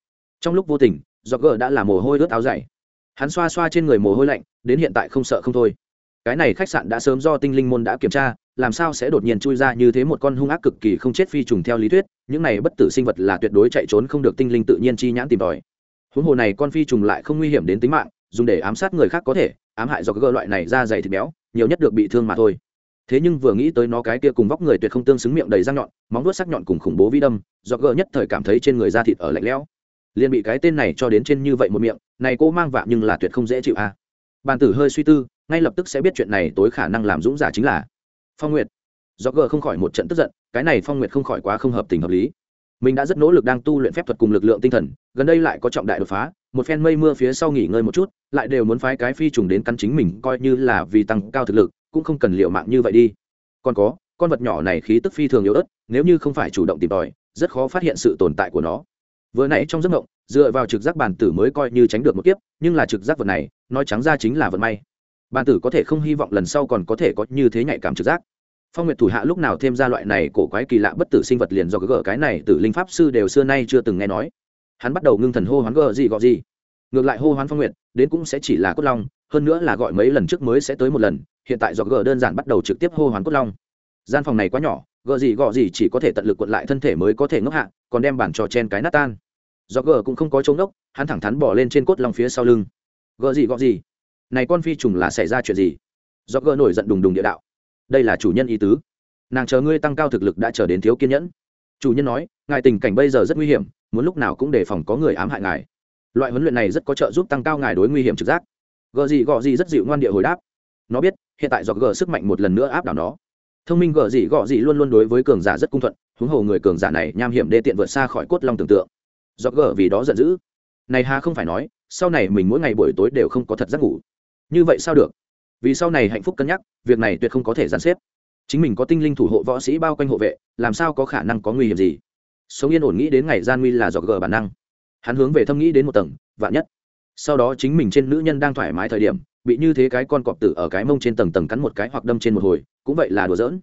Trong lúc vô tình do gờ đã là mồ hôi ướt áo dày. Hắn xoa xoa trên người mồ hôi lạnh, đến hiện tại không sợ không thôi. Cái này khách sạn đã sớm do tinh linh môn đã kiểm tra, làm sao sẽ đột nhiên chui ra như thế một con hung ác cực kỳ không chết phi trùng theo lý thuyết, những này bất tử sinh vật là tuyệt đối chạy trốn không được tinh linh tự nhiên chi nhãn tìm tòi. Huống hồ này con phi trùng lại không nguy hiểm đến tính mạng, dùng để ám sát người khác có thể, ám hại do cái loại này ra dày thịt béo nhiều nhất được bị thương mà thôi. Thế nhưng vừa nghĩ tới nó cái kia cùng vóc người tuyệt không tương xứng miệng đầy răng nhọn, móng vuốt sắc nhọn cùng khủng bố vi đâm do gơ nhất thời cảm thấy trên người da thịt ở lạnh lẽo. Liền bị cái tên này cho đến trên như vậy một miệng, này cô mang vạ nhưng là tuyệt không dễ chịu a à. bàn tử hơi suy tư, ngay lập tức sẽ biết chuyện này tối khả năng làm dũng giả chính là phong nguyệt. Do gờ không khỏi một trận tức giận, cái này phong nguyệt không khỏi quá không hợp tình hợp lý mình đã rất nỗ lực đang tu luyện phép thuật cùng lực lượng tinh thần, gần đây lại có trọng đại đột phá, một phen mây mưa phía sau nghỉ ngơi một chút, lại đều muốn phái cái phi trùng đến căn chính mình, coi như là vì tăng cao thực lực, cũng không cần liệu mạng như vậy đi. Còn có, con vật nhỏ này khí tức phi thường yếu ớt, nếu như không phải chủ động tìm tòi, rất khó phát hiện sự tồn tại của nó. Vừa nãy trong giấc mộng, dựa vào trực giác bản tử mới coi như tránh được một kiếp, nhưng là trực giác vật này, nói trắng ra chính là vận may. Bản tử có thể không hy vọng lần sau còn có thể có như thế nhạy cảm trực giác phong nguyệt thủ hạ lúc nào thêm ra loại này cổ quái kỳ lạ bất tử sinh vật liền do gỡ cái này từ linh pháp sư đều xưa nay chưa từng nghe nói. Hắn bắt đầu ngưng thần hô hoán gờ gì gọi gì. Ngược lại hô hoán phong nguyệt, đến cũng sẽ chỉ là cốt long, hơn nữa là gọi mấy lần trước mới sẽ tới một lần, hiện tại do gờ đơn giản bắt đầu trực tiếp hô hoán cốt long. Gian phòng này quá nhỏ gờ gì gọ gì chỉ có thể tận lực quận lại thân thể mới có thể ngốc hạ, còn đem bản trò chen cái nát tan. Do gờ cũng không có chống đốc hắn thẳng thắn bỏ lên trên cốt long phía sau lưng. Gờ gì gọ gì? Này con phi trùng là xảy ra chuyện gì? Do gờ nổi giận đùng đùng địa đạo đây là chủ nhân ý tứ. Nàng chờ ngươi tăng cao thực lực đã trở đến thiếu kiên nhẫn. Chủ nhân nói, ngài tình cảnh bây giờ rất nguy hiểm, muốn lúc nào cũng đề phòng có người ám hại ngài. Loại huấn luyện này rất có trợ giúp tăng cao ngài đối nguy hiểm trực giác. Gờ gì gọ gì rất dịu ngoan địa hồi đáp. Nó biết, hiện tại do gờ sức mạnh một lần nữa áp đảo nó. Thông minh gờ gì gọ gì luôn luôn đối với cường giả rất cung thuận, huống hồ người cường giả này nham hiểm đê tiện vượt xa khỏi cốt long tưởng tượng. Do gờ vì đó giận dữ. Này hà không phải nói, sau này mình mỗi ngày buổi tối đều không có thật giấc ngủ. Như vậy sao được? Vì sau này hạnh phúc cân nhắc, việc này tuyệt không có thể gián xếp. Chính mình có tinh linh thủ hộ võ sĩ bao quanh hộ vệ, làm sao có khả năng có nguy hiểm gì? Sống yên ổn nghĩ đến ngày gian nguy là do gờ bản năng. Hắn hướng về thâm nghĩ đến một tầng, vạn nhất. Sau đó chính mình trên nữ nhân đang thoải mái thời điểm, bị như thế cái con cọp tử ở cái mông trên tầng tầng cắn một cái hoặc đâm trên một hồi, cũng vậy là đùa giỡn.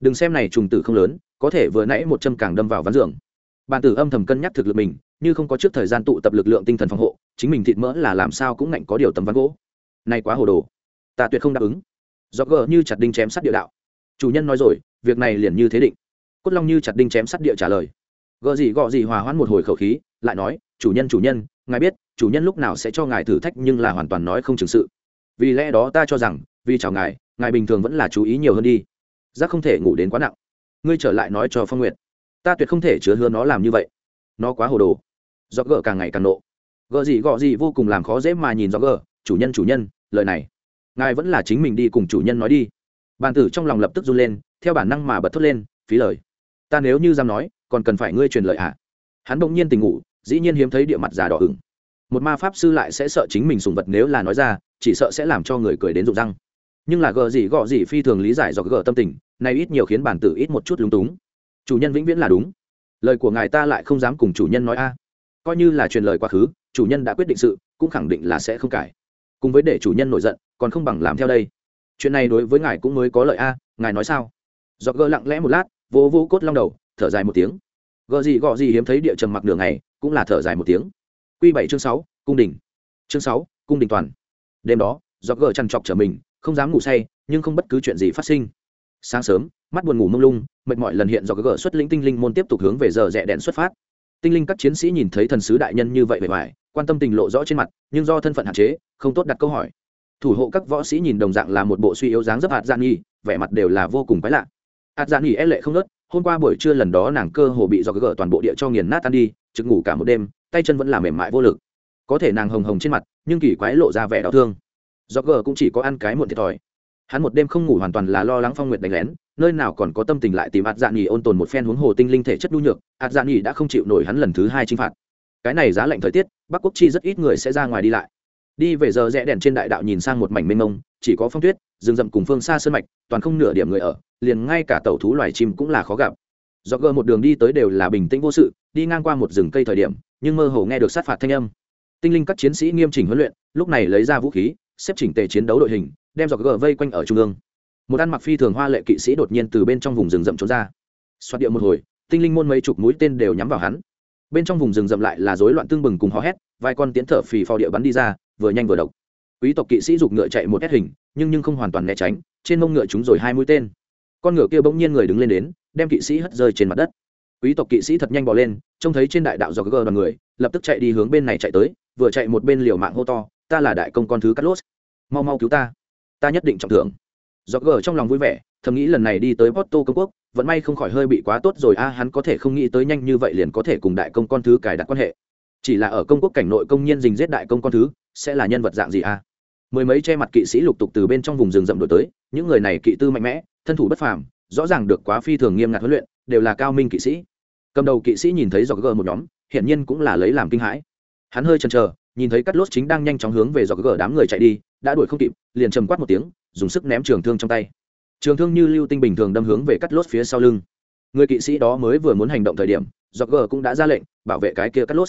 Đừng xem này trùng tử không lớn, có thể vừa nãy một châm càng đâm vào ván giường. Bàn tử âm thầm cân nhắc thực lực mình, như không có trước thời gian tụ tập lực lượng tinh thần phòng hộ, chính mình thịt mỡ là làm sao cũng ngạnh có điều tấm ván gỗ. Nay quá hồ đồ ta tuyệt không đáp ứng. Do gờ như chặt đinh chém sắt địa đạo. Chủ nhân nói rồi, việc này liền như thế định. Cốt long như chặt đinh chém sắt địa trả lời. Gợ gì gọ gì hòa hoãn một hồi khẩu khí, lại nói, chủ nhân chủ nhân, ngài biết, chủ nhân lúc nào sẽ cho ngài thử thách nhưng là hoàn toàn nói không chừng sự. Vì lẽ đó ta cho rằng, vì chào ngài ngài bình thường vẫn là chú ý nhiều hơn đi. Giác không thể ngủ đến quá nặng. Ngươi trở lại nói cho phong nguyệt. Ta tuyệt không thể chứa hứa nó làm như vậy. Nó quá hồ đồ. Do gờ càng ngày càng nộ. Gờ gì gọ gì vô cùng làm khó dễ mà nhìn do gờ. Chủ nhân chủ nhân, lời này ngài vẫn là chính mình đi cùng chủ nhân nói đi. Bàn tử trong lòng lập tức run lên, theo bản năng mà bật thốt lên, phí lời. Ta nếu như dám nói, còn cần phải ngươi truyền lời à hắn bỗng nhiên tình ngủ, dĩ nhiên hiếm thấy địa mặt già đỏ ửng. Một ma pháp sư lại sẽ sợ chính mình sùng vật nếu là nói ra, chỉ sợ sẽ làm cho người cười đến rụng răng. Nhưng là gờ gì gọ gì phi thường lý giải do gờ tâm tình này ít nhiều khiến bản tử ít một chút lúng túng. Chủ nhân vĩnh viễn là đúng. Lời của ngài ta lại không dám cùng chủ nhân nói a. Coi như là truyền lời quá khứ, chủ nhân đã quyết định sự, cũng khẳng định là sẽ không cải. Cùng với để chủ nhân nổi giận còn không bằng làm theo đây. Chuyện này đối với ngài cũng mới có lợi a, ngài nói sao? Dọc gờ lặng lẽ một lát vô vô cốt long đầu, thở dài một tiếng. Gờ gì gọ gì hiếm thấy địa trầm mặc đường này cũng là thở dài một tiếng. Q bảy chương sáu, cung đình. Chương sáu, cung đình toàn. Đêm đó do gờ chằn trọc trở mình, không dám ngủ say, nhưng không bất cứ chuyện gì phát sinh. Sáng sớm, mắt buồn ngủ mông lung, mệt mỏi lần hiện do gờ xuất lĩnh tinh linh môn tiếp tục hướng về giờ rẽ đèn xuất phát. Tinh linh các chiến sĩ nhìn thấy thần sứ đại nhân như vậy bề ngoài, quan tâm tình lộ rõ trên mặt, nhưng do thân phận hạn chế, không tốt đặt câu hỏi thủ hộ các võ sĩ nhìn đồng dạng là một bộ suy yếu dáng dấp hạt gian nghi vẻ mặt đều là vô cùng quái lạ. Hạt gian nghi e lệ không nớt, hôm qua buổi trưa lần đó nàng cơ hồ bị do gỡ toàn bộ địa cho nghiền nát tan đi, trực ngủ cả một đêm, tay chân vẫn là mềm mại vô lực. Có thể nàng hồng hồng trên mặt, nhưng kỳ quái lộ ra vẻ đau thương. Do gỡ cũng chỉ có ăn cái muộn thiệt thòi. Hắn một đêm không ngủ hoàn toàn là lo lắng phong nguyệt đánh lén, nơi nào còn có tâm tình lại tìm ạt dạ nghỉ ôn tồn một phen huống hồ tinh linh thể chất nhu nhược ạt dạ nghỉ đã không chịu nổi hắn lần thứ hai chinh phạt. Cái này giá lạnh thời tiết, bắc quốc chi rất ít người sẽ ra ngoài đi lại đi về giờ rẽ đèn trên đại đạo nhìn sang một mảnh mênh mông, chỉ có phong tuyết, rừng rậm cùng phương xa sơn mạch, toàn không nửa điểm người ở, liền ngay cả tàu thú loài chim cũng là khó gặp. Do gờ một đường đi tới đều là bình tĩnh vô sự, đi ngang qua một rừng cây thời điểm, nhưng mơ hồ nghe được sát phạt thanh âm. Tinh linh các chiến sĩ nghiêm chỉnh huấn luyện, lúc này lấy ra vũ khí, xếp chỉnh tề chiến đấu đội hình, đem dọc gờ vây quanh ở trung ương. Một ăn mặc phi thường hoa lệ kỵ sĩ đột nhiên từ bên trong vùng rừng rậm trốn ra. Xoát điệu một hồi, tinh linh môn mấy chục mũi tên đều nhắm vào hắn. Bên trong vùng rừng rậm lại là rối loạn tương bừng cùng hò hét, vài con tiến thở phì phò địa bắn đi ra vừa nhanh vừa độc. Quý tộc kỵ sĩ giục ngựa chạy một hét hình, nhưng nhưng không hoàn toàn né tránh, trên mông ngựa chúng rồi hai mũi tên. Con ngựa kia bỗng nhiên người đứng lên đến, đem kỵ sĩ hất rơi trên mặt đất. Quý tộc kỵ sĩ thật nhanh bỏ lên, trông thấy trên đại đạo do gờ đoàn người, lập tức chạy đi hướng bên này chạy tới, vừa chạy một bên liều mạng hô to, ta là đại công con thứ cắt lốt. Mau mau cứu ta. Ta nhất định trọng thưởng. Do gờ trong lòng vui vẻ, thầm nghĩ lần này đi tới porto công quốc vẫn may không khỏi hơi bị quá tốt rồi, a, hắn có thể không nghĩ tới nhanh như vậy liền có thể cùng đại công con thứ cài đặt quan hệ. Chỉ là ở công quốc cảnh nội công nhân dình giết đại công con thứ sẽ là nhân vật dạng gì a mười mấy che mặt kỵ sĩ lục tục từ bên trong vùng rừng rậm đổi tới, những người này kỵ tư mạnh mẽ, thân thủ bất phàm, rõ ràng được quá phi thường nghiêm ngặt huấn luyện, đều là cao minh kỵ sĩ. Cầm đầu kỵ sĩ nhìn thấy dọc gờ một nhóm, hiển nhiên cũng là lấy làm kinh hãi. Hắn hơi chần chờ, nhìn thấy cắt lốt chính đang nhanh chóng hướng về dọc gờ đám người chạy đi, đã đuổi không kịp, liền trầm quát một tiếng, dùng sức ném trường thương trong tay. Trường thương như lưu tinh bình thường đâm hướng về cắt lốt phía sau lưng. Người kỵ sĩ đó mới vừa muốn hành động thời điểm, dọc gờ cũng đã ra lệnh, bảo vệ cái kia cắt lốt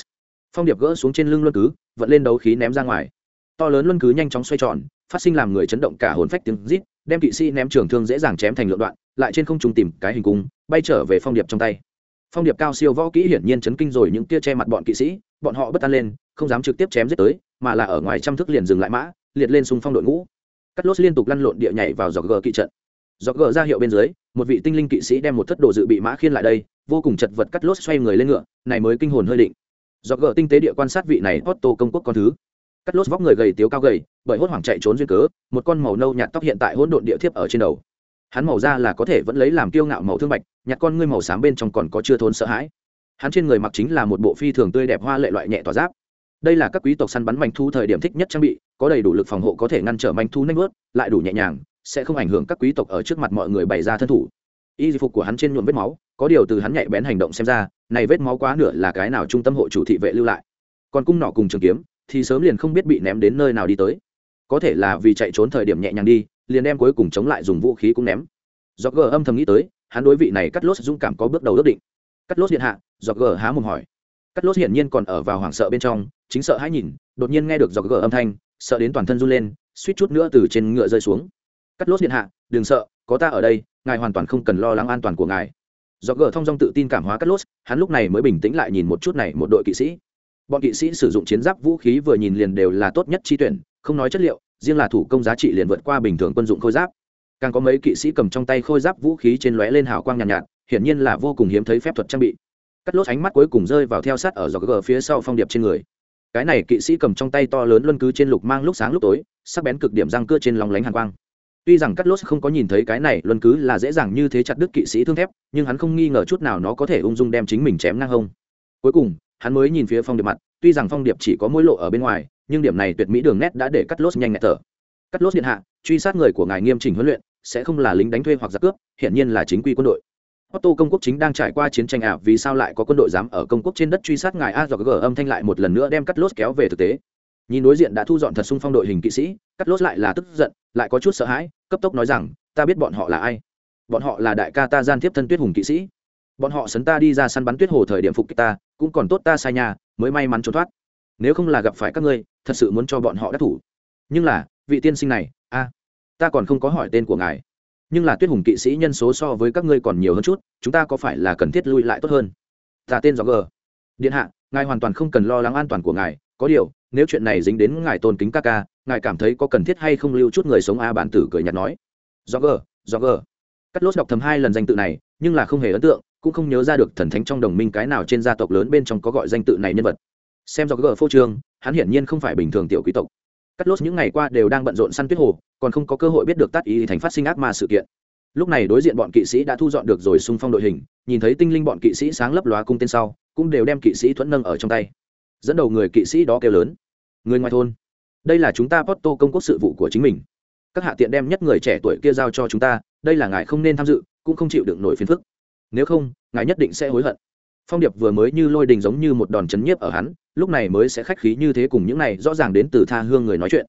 phong điệp gỡ xuống trên lưng luân cứ, vận lên đấu khí ném ra ngoài. To lớn luân cứ nhanh chóng xoay tròn, phát sinh làm người chấn động cả hồn phách tiếng rít, đem kỵ sĩ ném trường thương dễ dàng chém thành lượng đoạn, lại trên không trung tìm cái hình cung, bay trở về phong điệp trong tay. Phong điệp cao siêu võ kỹ hiển nhiên chấn kinh rồi những tia che mặt bọn kỵ sĩ, bọn họ bất an lên, không dám trực tiếp chém giết tới, mà là ở ngoài trăm thức liền dừng lại mã, liệt lên xung phong đội ngũ. Cắt lốt liên tục lăn lộn địa nhảy vào dọc gờ kỵ trận. Dọc gờ ra hiệu bên dưới, một vị tinh linh kỵ sĩ đem một thất đồ dự bị mã khiên lại đây, vô cùng chật vật cắt lốt xoay người lên ngựa, này mới kinh hồn hơi định do gờ tinh tế địa quan sát vị này otto công quốc con thứ. Cắt lốt vóc người gầy tiếu cao gầy, bởi hốt hoảng chạy trốn duyên cớ, một con màu nâu nhạt tóc hiện tại hỗn độn địa thiếp ở trên đầu. Hắn màu da là có thể vẫn lấy làm kiêu ngạo màu thương bạch nhặt con ngươi màu xám bên trong còn có chưa thốn sợ hãi. Hắn trên người mặc chính là một bộ phi thường tươi đẹp hoa lệ loại nhẹ tỏa giáp. Đây là các quý tộc săn bắn manh thu thời điểm thích nhất trang bị, có đầy đủ lực phòng hộ có thể ngăn trở manh thu nanh vớt, lại đủ nhẹ nhàng, sẽ không ảnh hưởng các quý tộc ở trước mặt mọi người bày ra thân thủ. Y phục của hắn trên nhuộm vết máu có điều từ hắn nhạy bén hành động xem ra, này vết máu quá nửa là cái nào trung tâm hộ chủ thị vệ lưu lại. Còn cung nọ cùng trường kiếm, thì sớm liền không biết bị ném đến nơi nào đi tới. Có thể là vì chạy trốn thời điểm nhẹ nhàng đi, liền đem cuối cùng chống lại dùng vũ khí cũng ném. Do gờ âm thầm nghĩ tới, hắn đối vị này cắt lốt dũng cảm có bước đầu ước định. Cắt lốt điện hạ do gờ há mồm hỏi. Cắt lốt hiển nhiên còn ở vào hoảng sợ bên trong, chính sợ hãi nhìn, đột nhiên nghe được do gờ âm thanh, sợ đến toàn thân run lên, suýt chút nữa từ trên ngựa rơi xuống. Cắt lốt điện hạ, đừng sợ, có ta ở đây, ngài hoàn toàn không cần lo lắng an toàn của ngài do gờ thông dong tự tin cảm hóa cắt lốt hắn lúc này mới bình tĩnh lại nhìn một chút này một đội kỵ sĩ. Bọn kỵ sĩ sử dụng chiến giáp vũ khí vừa nhìn liền đều là tốt nhất chi tuyển không nói chất liệu riêng là thủ công giá trị liền vượt qua bình thường quân dụng khôi giáp. Càng có mấy kỵ sĩ cầm trong tay khôi giáp vũ khí trên lóe lên hào quang nhàn nhạt, nhạt hiển nhiên là vô cùng hiếm thấy phép thuật trang bị. Cắt lốt ánh mắt cuối cùng rơi vào theo sát ở giò gờ phía sau phong điệp trên người. Cái này kỵ sĩ cầm trong tay to lớn luân cứ trên lục mang lúc sáng lúc tối sắc bén cực điểm răng cưa trên lòng lánh hàn quang tuy rằng cắt lốt không có nhìn thấy cái này luân cứ là dễ dàng như thế chặt đứt kỵ sĩ thương thép nhưng hắn không nghi ngờ chút nào nó có thể ung dung đem chính mình chém ngang hông. Cuối cùng hắn mới nhìn phía phong điệp mặt tuy rằng phong điệp chỉ có mối lộ ở bên ngoài nhưng điểm này tuyệt mỹ đường nét đã để cắt lốt nhanh nhẹn thở. Cắt lốt điện hạ truy sát người của ngài nghiêm chỉnh huấn luyện sẽ không là lính đánh thuê hoặc giặc cướp hiện nhiên là chính quy quân đội. Otto công quốc chính đang trải qua chiến tranh ảo, vì sao lại có quân đội dám ở công quốc trên đất truy sát ngài A G âm thanh lại một lần nữa đem cắt lốt kéo về thực tế. Nhìn đối diện đã thu dọn thật xung phong đội hình kỵ sĩ, cắt lốt lại là tức giận, lại có chút sợ hãi, cấp tốc nói rằng, ta biết bọn họ là ai. Bọn họ là đại ca ta gian tiếp thân tuyết hùng kỵ sĩ. Bọn họ sấn ta đi ra săn bắn tuyết hồ thời điểm phục kích ta, cũng còn tốt ta sai nhà, mới may mắn trốn thoát. Nếu không là gặp phải các ngươi, thật sự muốn cho bọn họ đắc thủ. Nhưng là, vị tiên sinh này, a, ta còn không có hỏi tên của ngài nhưng là tuyết hùng kỵ sĩ nhân số so với các ngươi còn nhiều hơn chút chúng ta có phải là cần thiết lui lại tốt hơn ta tên gió g điện hạ ngài hoàn toàn không cần lo lắng an toàn của ngài có điều nếu chuyện này dính đến ngài tôn kính ca ca ngài cảm thấy có cần thiết hay không lưu chút người sống a bản tử cười nhạt nói. Do gờ, do gờ. cắt lốt đọc thầm hai lần danh tự này nhưng là không hề ấn tượng cũng không nhớ ra được thần thánh trong đồng minh cái nào trên gia tộc lớn bên trong có gọi danh tự này nhân vật. Xem do gờ phô trương hắn hiển nhiên không phải bình thường tiểu quý tộc. Cắt lốt những ngày qua đều đang bận rộn săn tuyết hồ còn không có cơ hội biết được tắt ý thành phát sinh ác ma sự kiện. Lúc này đối diện bọn kỵ sĩ đã thu dọn được rồi xung phong đội hình nhìn thấy tinh linh bọn kỵ sĩ sáng lấp lóa cung tên sau cũng đều đem kỵ sĩ thuẫn nâng ở trong tay dẫn đầu người kỵ sĩ đó kêu lớn. Người ngoài thôn, đây là chúng ta porto công quốc sự vụ của chính mình. Các hạ tiện đem nhất người trẻ tuổi kia giao cho chúng ta, đây là ngài không nên tham dự, cũng không chịu đựng nổi phiền phức. Nếu không, ngài nhất định sẽ hối hận. Phong điệp vừa mới như lôi đình giống như một đòn chấn nhiếp ở hắn, lúc này mới sẽ khách khí như thế cùng những này rõ ràng đến từ tha hương người nói chuyện.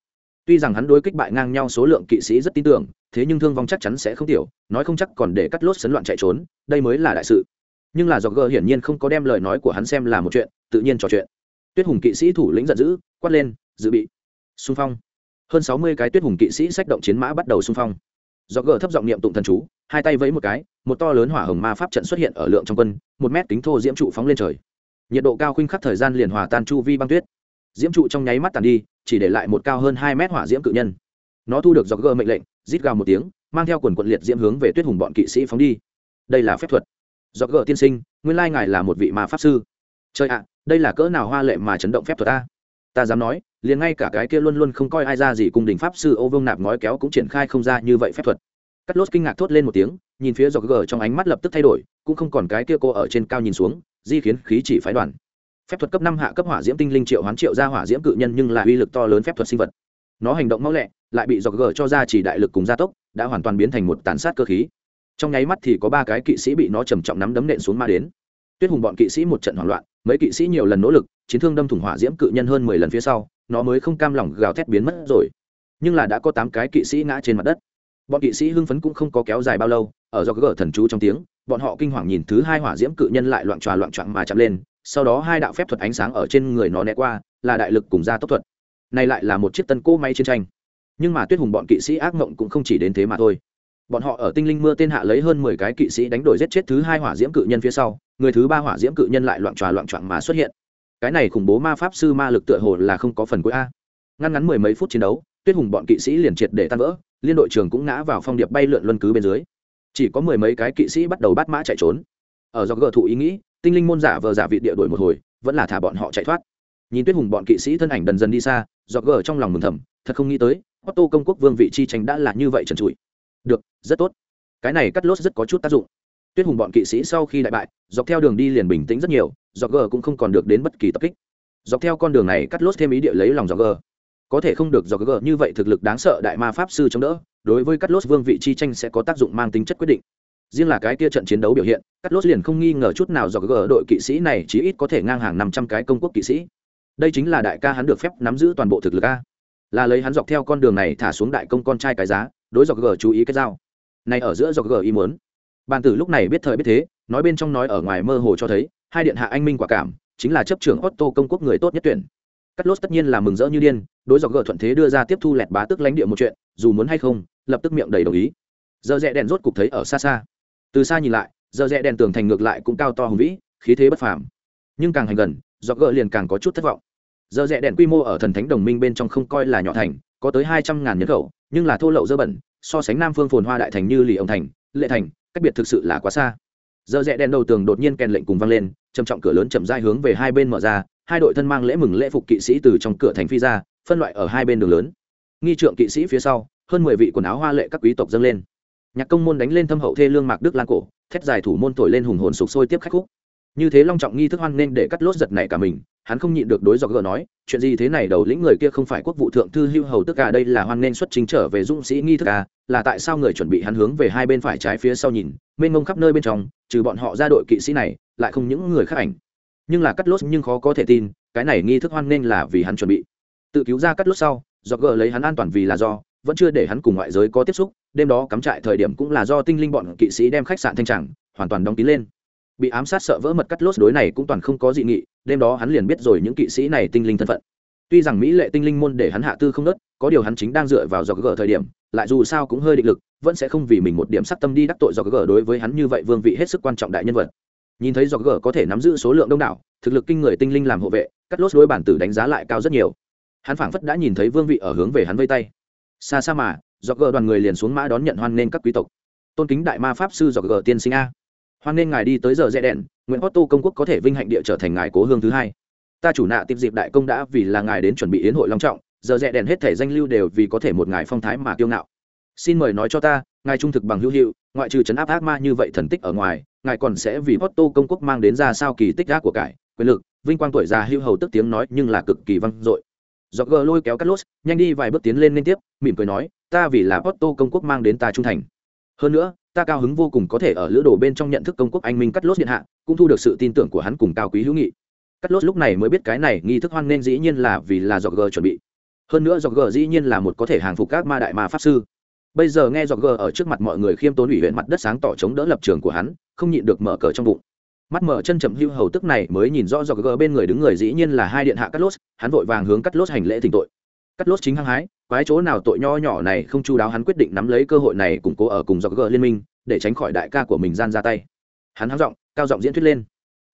Tuy rằng hắn đối kích bại ngang nhau số lượng kỵ sĩ rất tin tưởng, thế nhưng thương vong chắc chắn sẽ không tiểu, nói không chắc còn để cắt lốt sấn loạn chạy trốn, đây mới là đại sự. Nhưng là do gờ hiển nhiên không có đem lời nói của hắn xem là một chuyện, tự nhiên trò chuyện tuyết hùng kỵ sĩ thủ lĩnh giận dữ, quát lên, dự bị, xung phong. Hơn sáu mươi cái tuyết hùng kỵ sĩ sách động chiến mã bắt đầu xung phong. Do gờ thấp giọng niệm tụng thần chú, hai tay vẫy một cái, một to lớn hỏa hồng ma pháp trận xuất hiện ở lượng trong quân, một mét kính thô diễm trụ phóng lên trời. Nhiệt độ cao khuynh khắc thời gian liền hòa tan chu vi băng tuyết. Diễm trụ trong nháy mắt tàn đi, chỉ để lại một cao hơn hai mét hỏa diễm cự nhân. Nó thu được do gờ mệnh lệnh, rít gào một tiếng, mang theo quần quận liệt diễm hướng về tuyết hùng bọn kỵ sĩ phóng đi. Đây là phép thuật. Do gờ tiên sinh, nguyên lai ngài là một vị ma pháp sư trời ạ, đây là cỡ nào hoa lệ mà chấn động phép thuật ta? Ta dám nói, liền ngay cả cái kia luôn luôn không coi ai ra gì cùng đình pháp sư ô vương nạp ngói kéo cũng triển khai không ra như vậy phép thuật. Cắt lốt kinh ngạc thốt lên một tiếng, nhìn phía dọc gờ trong ánh mắt lập tức thay đổi, cũng không còn cái kia cô ở trên cao nhìn xuống, di khiến khí chỉ phái đoàn. Phép thuật cấp năm hạ cấp hỏa diễm tinh linh triệu hoán triệu ra hỏa diễm cự nhân nhưng là uy lực to lớn phép thuật sinh vật. Nó hành động mau lẹ, lại bị dọc gờ cho ra chỉ đại lực cùng gia tốc, đã hoàn toàn biến thành một tàn sát cơ khí. Trong nháy mắt thì có ba cái kỵ sĩ bị nó trầm trọng nắm đấm nện xuống ma đến. Tuyết hùng bọn kỵ sĩ một trận hoảng loạn mấy kỵ sĩ nhiều lần nỗ lực, chiến thương đâm thủng hỏa diễm cự nhân hơn mười lần phía sau, nó mới không cam lòng gào thét biến mất rồi. Nhưng là đã có tám cái kỵ sĩ ngã trên mặt đất. Bọn kỵ sĩ hưng phấn cũng không có kéo dài bao lâu, ở do gỡ thần chú trong tiếng, bọn họ kinh hoàng nhìn thứ hai hỏa diễm cự nhân lại loạn tròa loạn trọn mà chạm lên, sau đó hai đạo phép thuật ánh sáng ở trên người nó né qua, là đại lực cùng gia tốc thuật. Này lại là một chiếc tân cỗ máy chiến tranh. Nhưng mà tuyết hùng bọn kỵ sĩ ác mộng cũng không chỉ đến thế mà thôi bọn họ ở tinh linh mưa tên hạ lấy hơn mười cái kỵ sĩ đánh đổi giết chết thứ hai hỏa diễm cự nhân phía sau, người thứ ba hỏa diễm cự nhân lại loạn tròa loạn trọn mà xuất hiện. Cái này khủng bố ma pháp sư ma lực tựa hồ là không có phần cuối a. Ngăn ngắn mười mấy phút chiến đấu, tuyết hùng bọn kỵ sĩ liền triệt để tan vỡ, liên đội trưởng cũng ngã vào phong điệp bay lượn luân cứ bên dưới. Chỉ có mười mấy cái kỵ sĩ bắt đầu bắt mã chạy trốn. Ở do gờ thụ ý nghĩ, tinh linh môn giả vờ giả vị địa đổi một hồi, vẫn là thả bọn họ chạy thoát. Nhìn tuyết hùng bọn kỵ sĩ thân ảnh dần dần đi xa do gờ trong lòng mừng thầm, thật không nghĩ tới otto công quốc vương vị chi tranh đã là như vậy trần trụi được, rất tốt. Cái này cắt lốt rất có chút tác dụng. Tuyết hùng bọn kỵ sĩ sau khi đại bại, dọc theo đường đi liền bình tĩnh rất nhiều dọc gờ cũng không còn được đến bất kỳ tập kích. Dọc theo con đường này, cắt lốt thêm ý địa lấy lòng dọc gờ có thể không được dọc gờ như vậy thực lực đáng sợ đại ma pháp sư chống đỡ, đối với cắt lốt vương vị chi tranh sẽ có tác dụng mang tính chất quyết định. Riêng là cái kia trận chiến đấu biểu hiện, cắt lốt liền không nghi ngờ chút nào dọc gờ đội kỵ sĩ này chí ít có thể ngang hàng năm trăm cái công quốc kỵ sĩ. Đây chính là đại ca hắn được phép nắm giữ toàn bộ thực lực a. Là lấy hắn dọc theo con đường này thả xuống đại công con trai cái giá đối dọc gờ chú ý cái dao. Này ở giữa dọc gờ ý muốn. Bàn tử lúc này biết thời biết thế, nói bên trong nói ở ngoài mơ hồ cho thấy, hai điện hạ anh minh quả cảm, chính là chấp trưởng otto công quốc người tốt nhất tuyển. Cắt lốt tất nhiên là mừng rỡ như điên, đối dọc gờ thuận thế đưa ra tiếp thu lẹt bá tức lãnh địa một chuyện, dù muốn hay không, lập tức miệng đầy đồng ý. Giờ rẽ đèn rốt cục thấy ở xa xa. Từ xa nhìn lại, giờ rẽ đèn tường thành ngược lại cũng cao to hùng vĩ, khí thế bất phàm. Nhưng càng hành gần, dọc gờ liền càng có chút thất vọng. Giờ rẽ đèn quy mô ở thần thánh đồng minh bên trong không coi là nhỏ thành có tới hai trăm ngàn nhân khẩu, nhưng là thô lậu dơ bẩn, so sánh nam phương phồn hoa đại thành như lì ông thành, lệ thành, cách biệt thực sự là quá xa. Giờ rẽ đèn đầu tường đột nhiên kèn lệnh cùng vang lên, trầm trọng cửa lớn chậm dai hướng về hai bên mở ra, hai đội thân mang lễ mừng lễ phục kỵ sĩ từ trong cửa thành phi ra, phân loại ở hai bên đường lớn. Nghi trượng kỵ sĩ phía sau, hơn mười vị quần áo hoa lệ các quý tộc dâng lên. Nhạc công môn đánh lên thâm hậu thê lương mạc đức lan cổ, thét dài thủ môn thổi lên hùng hồn sục sôi tiếp khách khúc. Như thế long trọng nghi thức hoan nên để cắt lốt giật này cả mình hắn không nhịn được đối dọc gờ nói, chuyện gì thế này đầu lĩnh người kia không phải quốc vụ thượng thư hưu hầu tức cả đây là hoan nên xuất chính trở về dũng sĩ nghi thức à là tại sao người chuẩn bị hắn hướng về hai bên phải trái phía sau nhìn, mênh mông khắp nơi bên trong, trừ bọn họ ra đội kỵ sĩ này, lại không những người khác ảnh. Nhưng là cắt lốt nhưng khó có thể tin, cái này nghi thức hoan nên là vì hắn chuẩn bị. Tự cứu ra cắt lốt sau, dọc gờ lấy hắn an toàn vì là do, vẫn chưa để hắn cùng ngoại giới có tiếp xúc, đêm đó cắm trại thời điểm cũng là do tinh linh bọn kỵ sĩ đem khách sạn thanh tràng, hoàn toàn đóng kín lên bị ám sát sợ vỡ mật cắt lốt, đối này cũng toàn không có dị nghị, đêm đó hắn liền biết rồi những kỵ sĩ này tinh linh thân phận. Tuy rằng mỹ lệ tinh linh môn để hắn hạ tư không nớt, có điều hắn chính đang dựa vào do gờ thời điểm, lại dù sao cũng hơi định lực, vẫn sẽ không vì mình một điểm sắc tâm đi đắc tội do gờ đối với hắn như vậy vương vị hết sức quan trọng đại nhân vật. Nhìn thấy do gờ có thể nắm giữ số lượng đông đảo, thực lực kinh người tinh linh làm hộ vệ, cắt lốt đối bản tử đánh giá lại cao rất nhiều. Hắn phảng phất đã nhìn thấy vương vị ở hướng về hắn vây tay. Xa xa mà do gờ đoàn người liền xuống mã đón nhận hoan nghênh các quý tộc. Tôn kính đại ma pháp sư do gờ tiên sinh a hoan nên ngài đi tới giờ rẽ đèn nguyễn otto công quốc có thể vinh hạnh địa trở thành ngài cố hương thứ hai. Ta chủ nạ tiếp dịp đại công đã vì là ngài đến chuẩn bị yến hội long trọng, giờ rẽ đèn hết thể danh lưu đều vì có thể một ngài phong thái mà kiêu ngạo. Xin mời nói cho ta, ngài trung thực bằng hữu hiệu, ngoại trừ chấn áp ác ma như vậy thần tích ở ngoài, ngài còn sẽ vì otto công quốc mang đến ra sao kỳ tích gác của cải, quyền lực, vinh quang tuổi già hưu hầu tức tiếng nói nhưng là cực kỳ vang dội. Do gờ lôi kéo cắt lốt, nhanh đi vài bước tiến lên liên tiếp, mỉm cười nói, ta vì là otto công quốc mang đến ta trung thành hơn nữa, ta cao hứng vô cùng có thể ở lữ đồ bên trong nhận thức công quốc anh minh cắt lốt điện hạ, cũng thu được sự tin tưởng của hắn cùng cao quý hữu nghị. Cắt lốt lúc này mới biết cái này nghi thức hoan nên dĩ nhiên là vì là dọc g chuẩn bị. Hơn nữa dọc g dĩ nhiên là một có thể hàng phục các ma đại ma pháp sư. Bây giờ nghe dọc g ở trước mặt mọi người khiêm tốn ủy huyện mặt đất sáng tỏ chống đỡ lập trường của hắn, không nhịn được mở cờ trong bụng. Mắt mở chân chậm hưu hầu tức này mới nhìn rõ dọc g bên người đứng người dĩ nhiên là hai điện hạ cắt lốt, hắn vội vàng hướng cắt lốt hành lễ thỉnh tội. Cắt lốt chính hăng hái quái chỗ nào tội nho nhỏ này không chu đáo hắn quyết định nắm lấy cơ hội này củng cố ở cùng dọc gờ liên minh, để tránh khỏi đại ca của mình gian ra tay. Hắn hắng giọng, cao giọng diễn thuyết lên.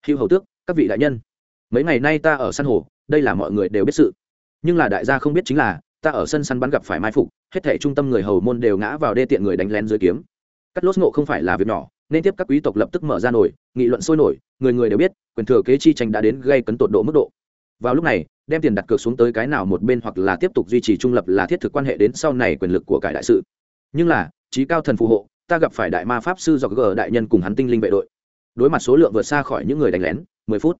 Hữu hầu tước, các vị đại nhân, mấy ngày nay ta ở săn hồ, đây là mọi người đều biết sự. Nhưng là đại gia không biết chính là, ta ở sân săn bắn gặp phải mai phục, hết thể trung tâm người hầu môn đều ngã vào đê tiện người đánh lén dưới kiếm. Cắt lốt ngộ không phải là việc nhỏ, nên tiếp các quý tộc lập tức mở ra nổi, nghị luận sôi nổi, người người đều biết, quyền thừa kế chi tranh đã đến gây cấn tột độ mức độ. Vào lúc này đem tiền đặt cược xuống tới cái nào một bên hoặc là tiếp tục duy trì trung lập là thiết thực quan hệ đến sau này quyền lực của cải đại sự. Nhưng là trí cao thần phù hộ, ta gặp phải đại ma pháp sư do g đại nhân cùng hắn tinh linh vệ đội. Đối mặt số lượng vượt xa khỏi những người đánh lén, mười phút.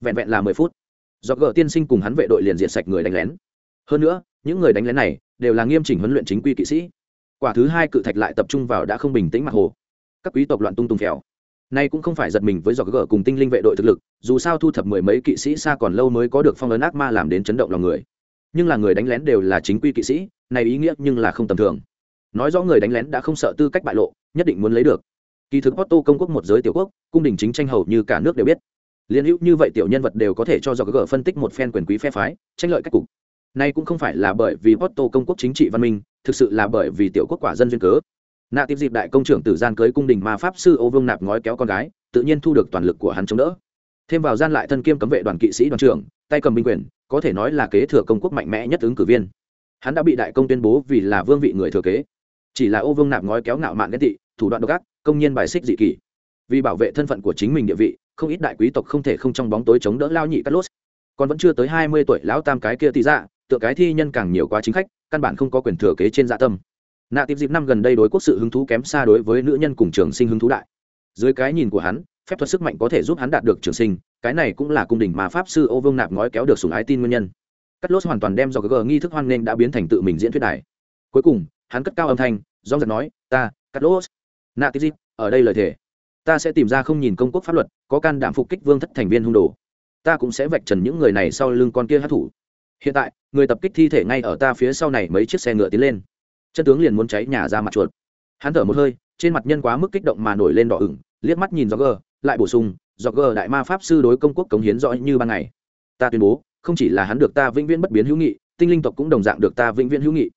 Vẹn vẹn là mười phút. Do g tiên sinh cùng hắn vệ đội liền diệt sạch người đánh lén. Hơn nữa, những người đánh lén này đều là nghiêm chỉnh huấn luyện chính quy kỵ sĩ. Quả thứ hai cự thạch lại tập trung vào đã không bình tĩnh mặt hồ. Các quý tộc loạn tung tung phèo nay cũng không phải giật mình với dò gỡ cùng tinh linh vệ đội thực lực, dù sao thu thập mười mấy kỵ sĩ xa còn lâu mới có được phong ấn ác ma làm đến chấn động lòng người. Nhưng là người đánh lén đều là chính quy kỵ sĩ, này ý nghĩa nhưng là không tầm thường. Nói rõ người đánh lén đã không sợ tư cách bại lộ, nhất định muốn lấy được. Kỳ thực otto công quốc một giới tiểu quốc, cung đình chính tranh hầu như cả nước đều biết. Liên hữu như vậy tiểu nhân vật đều có thể cho do gỡ phân tích một phen quyền quý phe phái, tranh lợi cách cục. Nay cũng không phải là bởi vì otto công quốc chính trị văn minh, thực sự là bởi vì tiểu quốc quả dân duyên cớ nạ tiếp dịp đại công trưởng tử gian cưới cung đình ma pháp sư ô vương nạp ngói kéo con gái, tự nhiên thu được toàn lực của hắn chống đỡ. Thêm vào gian lại thân kiêm cấm vệ đoàn kỵ sĩ đoàn trưởng, tay cầm binh quyền, có thể nói là kế thừa công quốc mạnh mẽ nhất ứng cử viên. Hắn đã bị đại công tuyên bố vì là vương vị người thừa kế. Chỉ là ô vương nạp ngói kéo ngạo mạn ghét tị, thủ đoạn độc ác, công nhiên bài xích dị kỷ. Vì bảo vệ thân phận của chính mình địa vị, không ít đại quý tộc không thể không trong bóng tối chống đỡ lao nhị cắt lốt. Còn vẫn chưa tới hai mươi tuổi lão tam cái kia thì ra tựa cái thi nhân càng nhiều quá chính khách, căn bản không có quyền thừa kế trên dạ tâm nạ tiếp dịp năm gần đây đối quốc sự hứng thú kém xa đối với nữ nhân cùng trường sinh hứng thú đại. Dưới cái nhìn của hắn, phép thuật sức mạnh có thể giúp hắn đạt được trường sinh, cái này cũng là cung đình mà pháp sư ô vương nạp ngói kéo được sùng ái tin nguyên nhân. Cắt lốt hoàn toàn đem do g nghi thức hoan nghênh đã biến thành tự mình diễn thuyết đài. Cuối cùng, hắn cất cao âm thanh, do giật nói, ta, cắt lốt. Nạ tiếp dịp, ở đây lời thề. Ta sẽ tìm ra không nhìn công quốc pháp luật, có can đảm phục kích vương thất thành viên hung đồ. Ta cũng sẽ vạch trần những người này sau lưng con kia hát thủ. Hiện tại, người tập kích thi thể ngay ở ta phía sau này mấy chiếc xe ngựa tiến lên chân tướng liền muốn cháy nhà ra mặt chuột. Hắn thở một hơi, trên mặt nhân quá mức kích động mà nổi lên đỏ ửng, liếc mắt nhìn do lại bổ sung do đại ma pháp sư đối công quốc cống hiến rõ như ban ngày. Ta tuyên bố, không chỉ là hắn được ta vĩnh viễn bất biến hữu nghị, tinh linh tộc cũng đồng dạng được ta vĩnh viễn hữu nghị.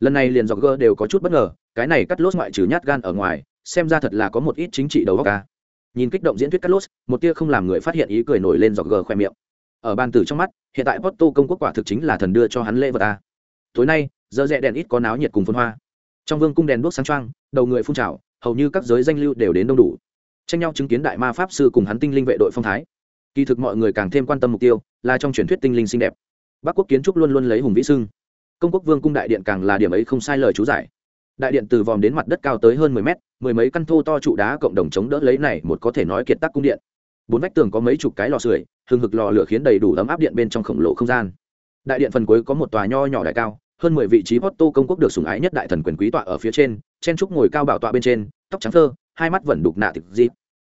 Lần này liền do đều có chút bất ngờ, cái này cắt lốt ngoại trừ nhát gan ở ngoài, xem ra thật là có một ít chính trị đầu óc ca nhìn kích động diễn thuyết cắt lốt, một tia không làm người phát hiện ý cười nổi lên dọc khoe miệng. Ở bàn tử trong mắt, hiện tại porto công quốc quả thực chính là thần đưa cho hắn lễ vật ta tối nay giờ rẽ đèn ít có náo nhiệt cùng phân hoa. Trong vương cung đèn đuốc sáng trăng đầu người phun trào, hầu như các giới danh lưu đều đến đông đủ. Tranh nhau chứng kiến đại ma pháp sư cùng hắn tinh linh vệ đội phong thái. Kỳ thực mọi người càng thêm quan tâm mục tiêu là trong truyền thuyết tinh linh xinh đẹp. Bắc quốc kiến trúc luôn luôn lấy hùng vĩ sưng công quốc vương cung đại điện càng là điểm ấy không sai lời chú giải. Đại điện từ vòm đến mặt đất cao tới hơn mười mét, mười mấy căn thô to trụ đá cộng đồng chống đỡ lấy này một có thể nói kiệt tác cung điện. Bốn vách tường có mấy chục cái lò sưởi, hừng hực lò lửa khiến đầy đủ ấm áp điện bên trong khổng lồ không gian. Đại điện phần cuối có một tòa nho nhỏ đại cao hơn mười vị trí Otto công quốc được sủng ái nhất đại thần quyền quý tọa ở phía trên, chen trúc ngồi cao bảo tọa bên trên, tóc trắng phơ, hai mắt vẫn đục nạ tịch dịp.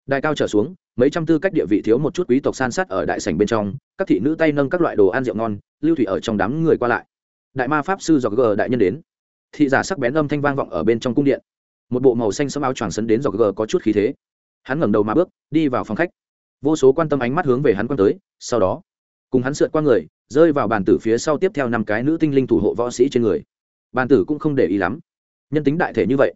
Đại cao trở xuống, mấy trăm tư cách địa vị thiếu một chút quý tộc san sát ở đại sảnh bên trong, các thị nữ tay nâng các loại đồ ăn rượu ngon, lưu thủy ở trong đám người qua lại. Đại ma pháp sư G đại nhân đến. Thị giả sắc bén âm thanh vang vọng ở bên trong cung điện. Một bộ màu xanh sẫm áo choàng sấn đến G có chút khí thế. Hắn ngẩng đầu mà bước, đi vào phòng khách. Vô số quan tâm ánh mắt hướng về hắn quan tới, sau đó, cùng hắn sượt qua người, rơi vào bàn tử phía sau tiếp theo năm cái nữ tinh linh thủ hộ võ sĩ trên người. Bàn tử cũng không để ý lắm. Nhân tính đại thể như vậy.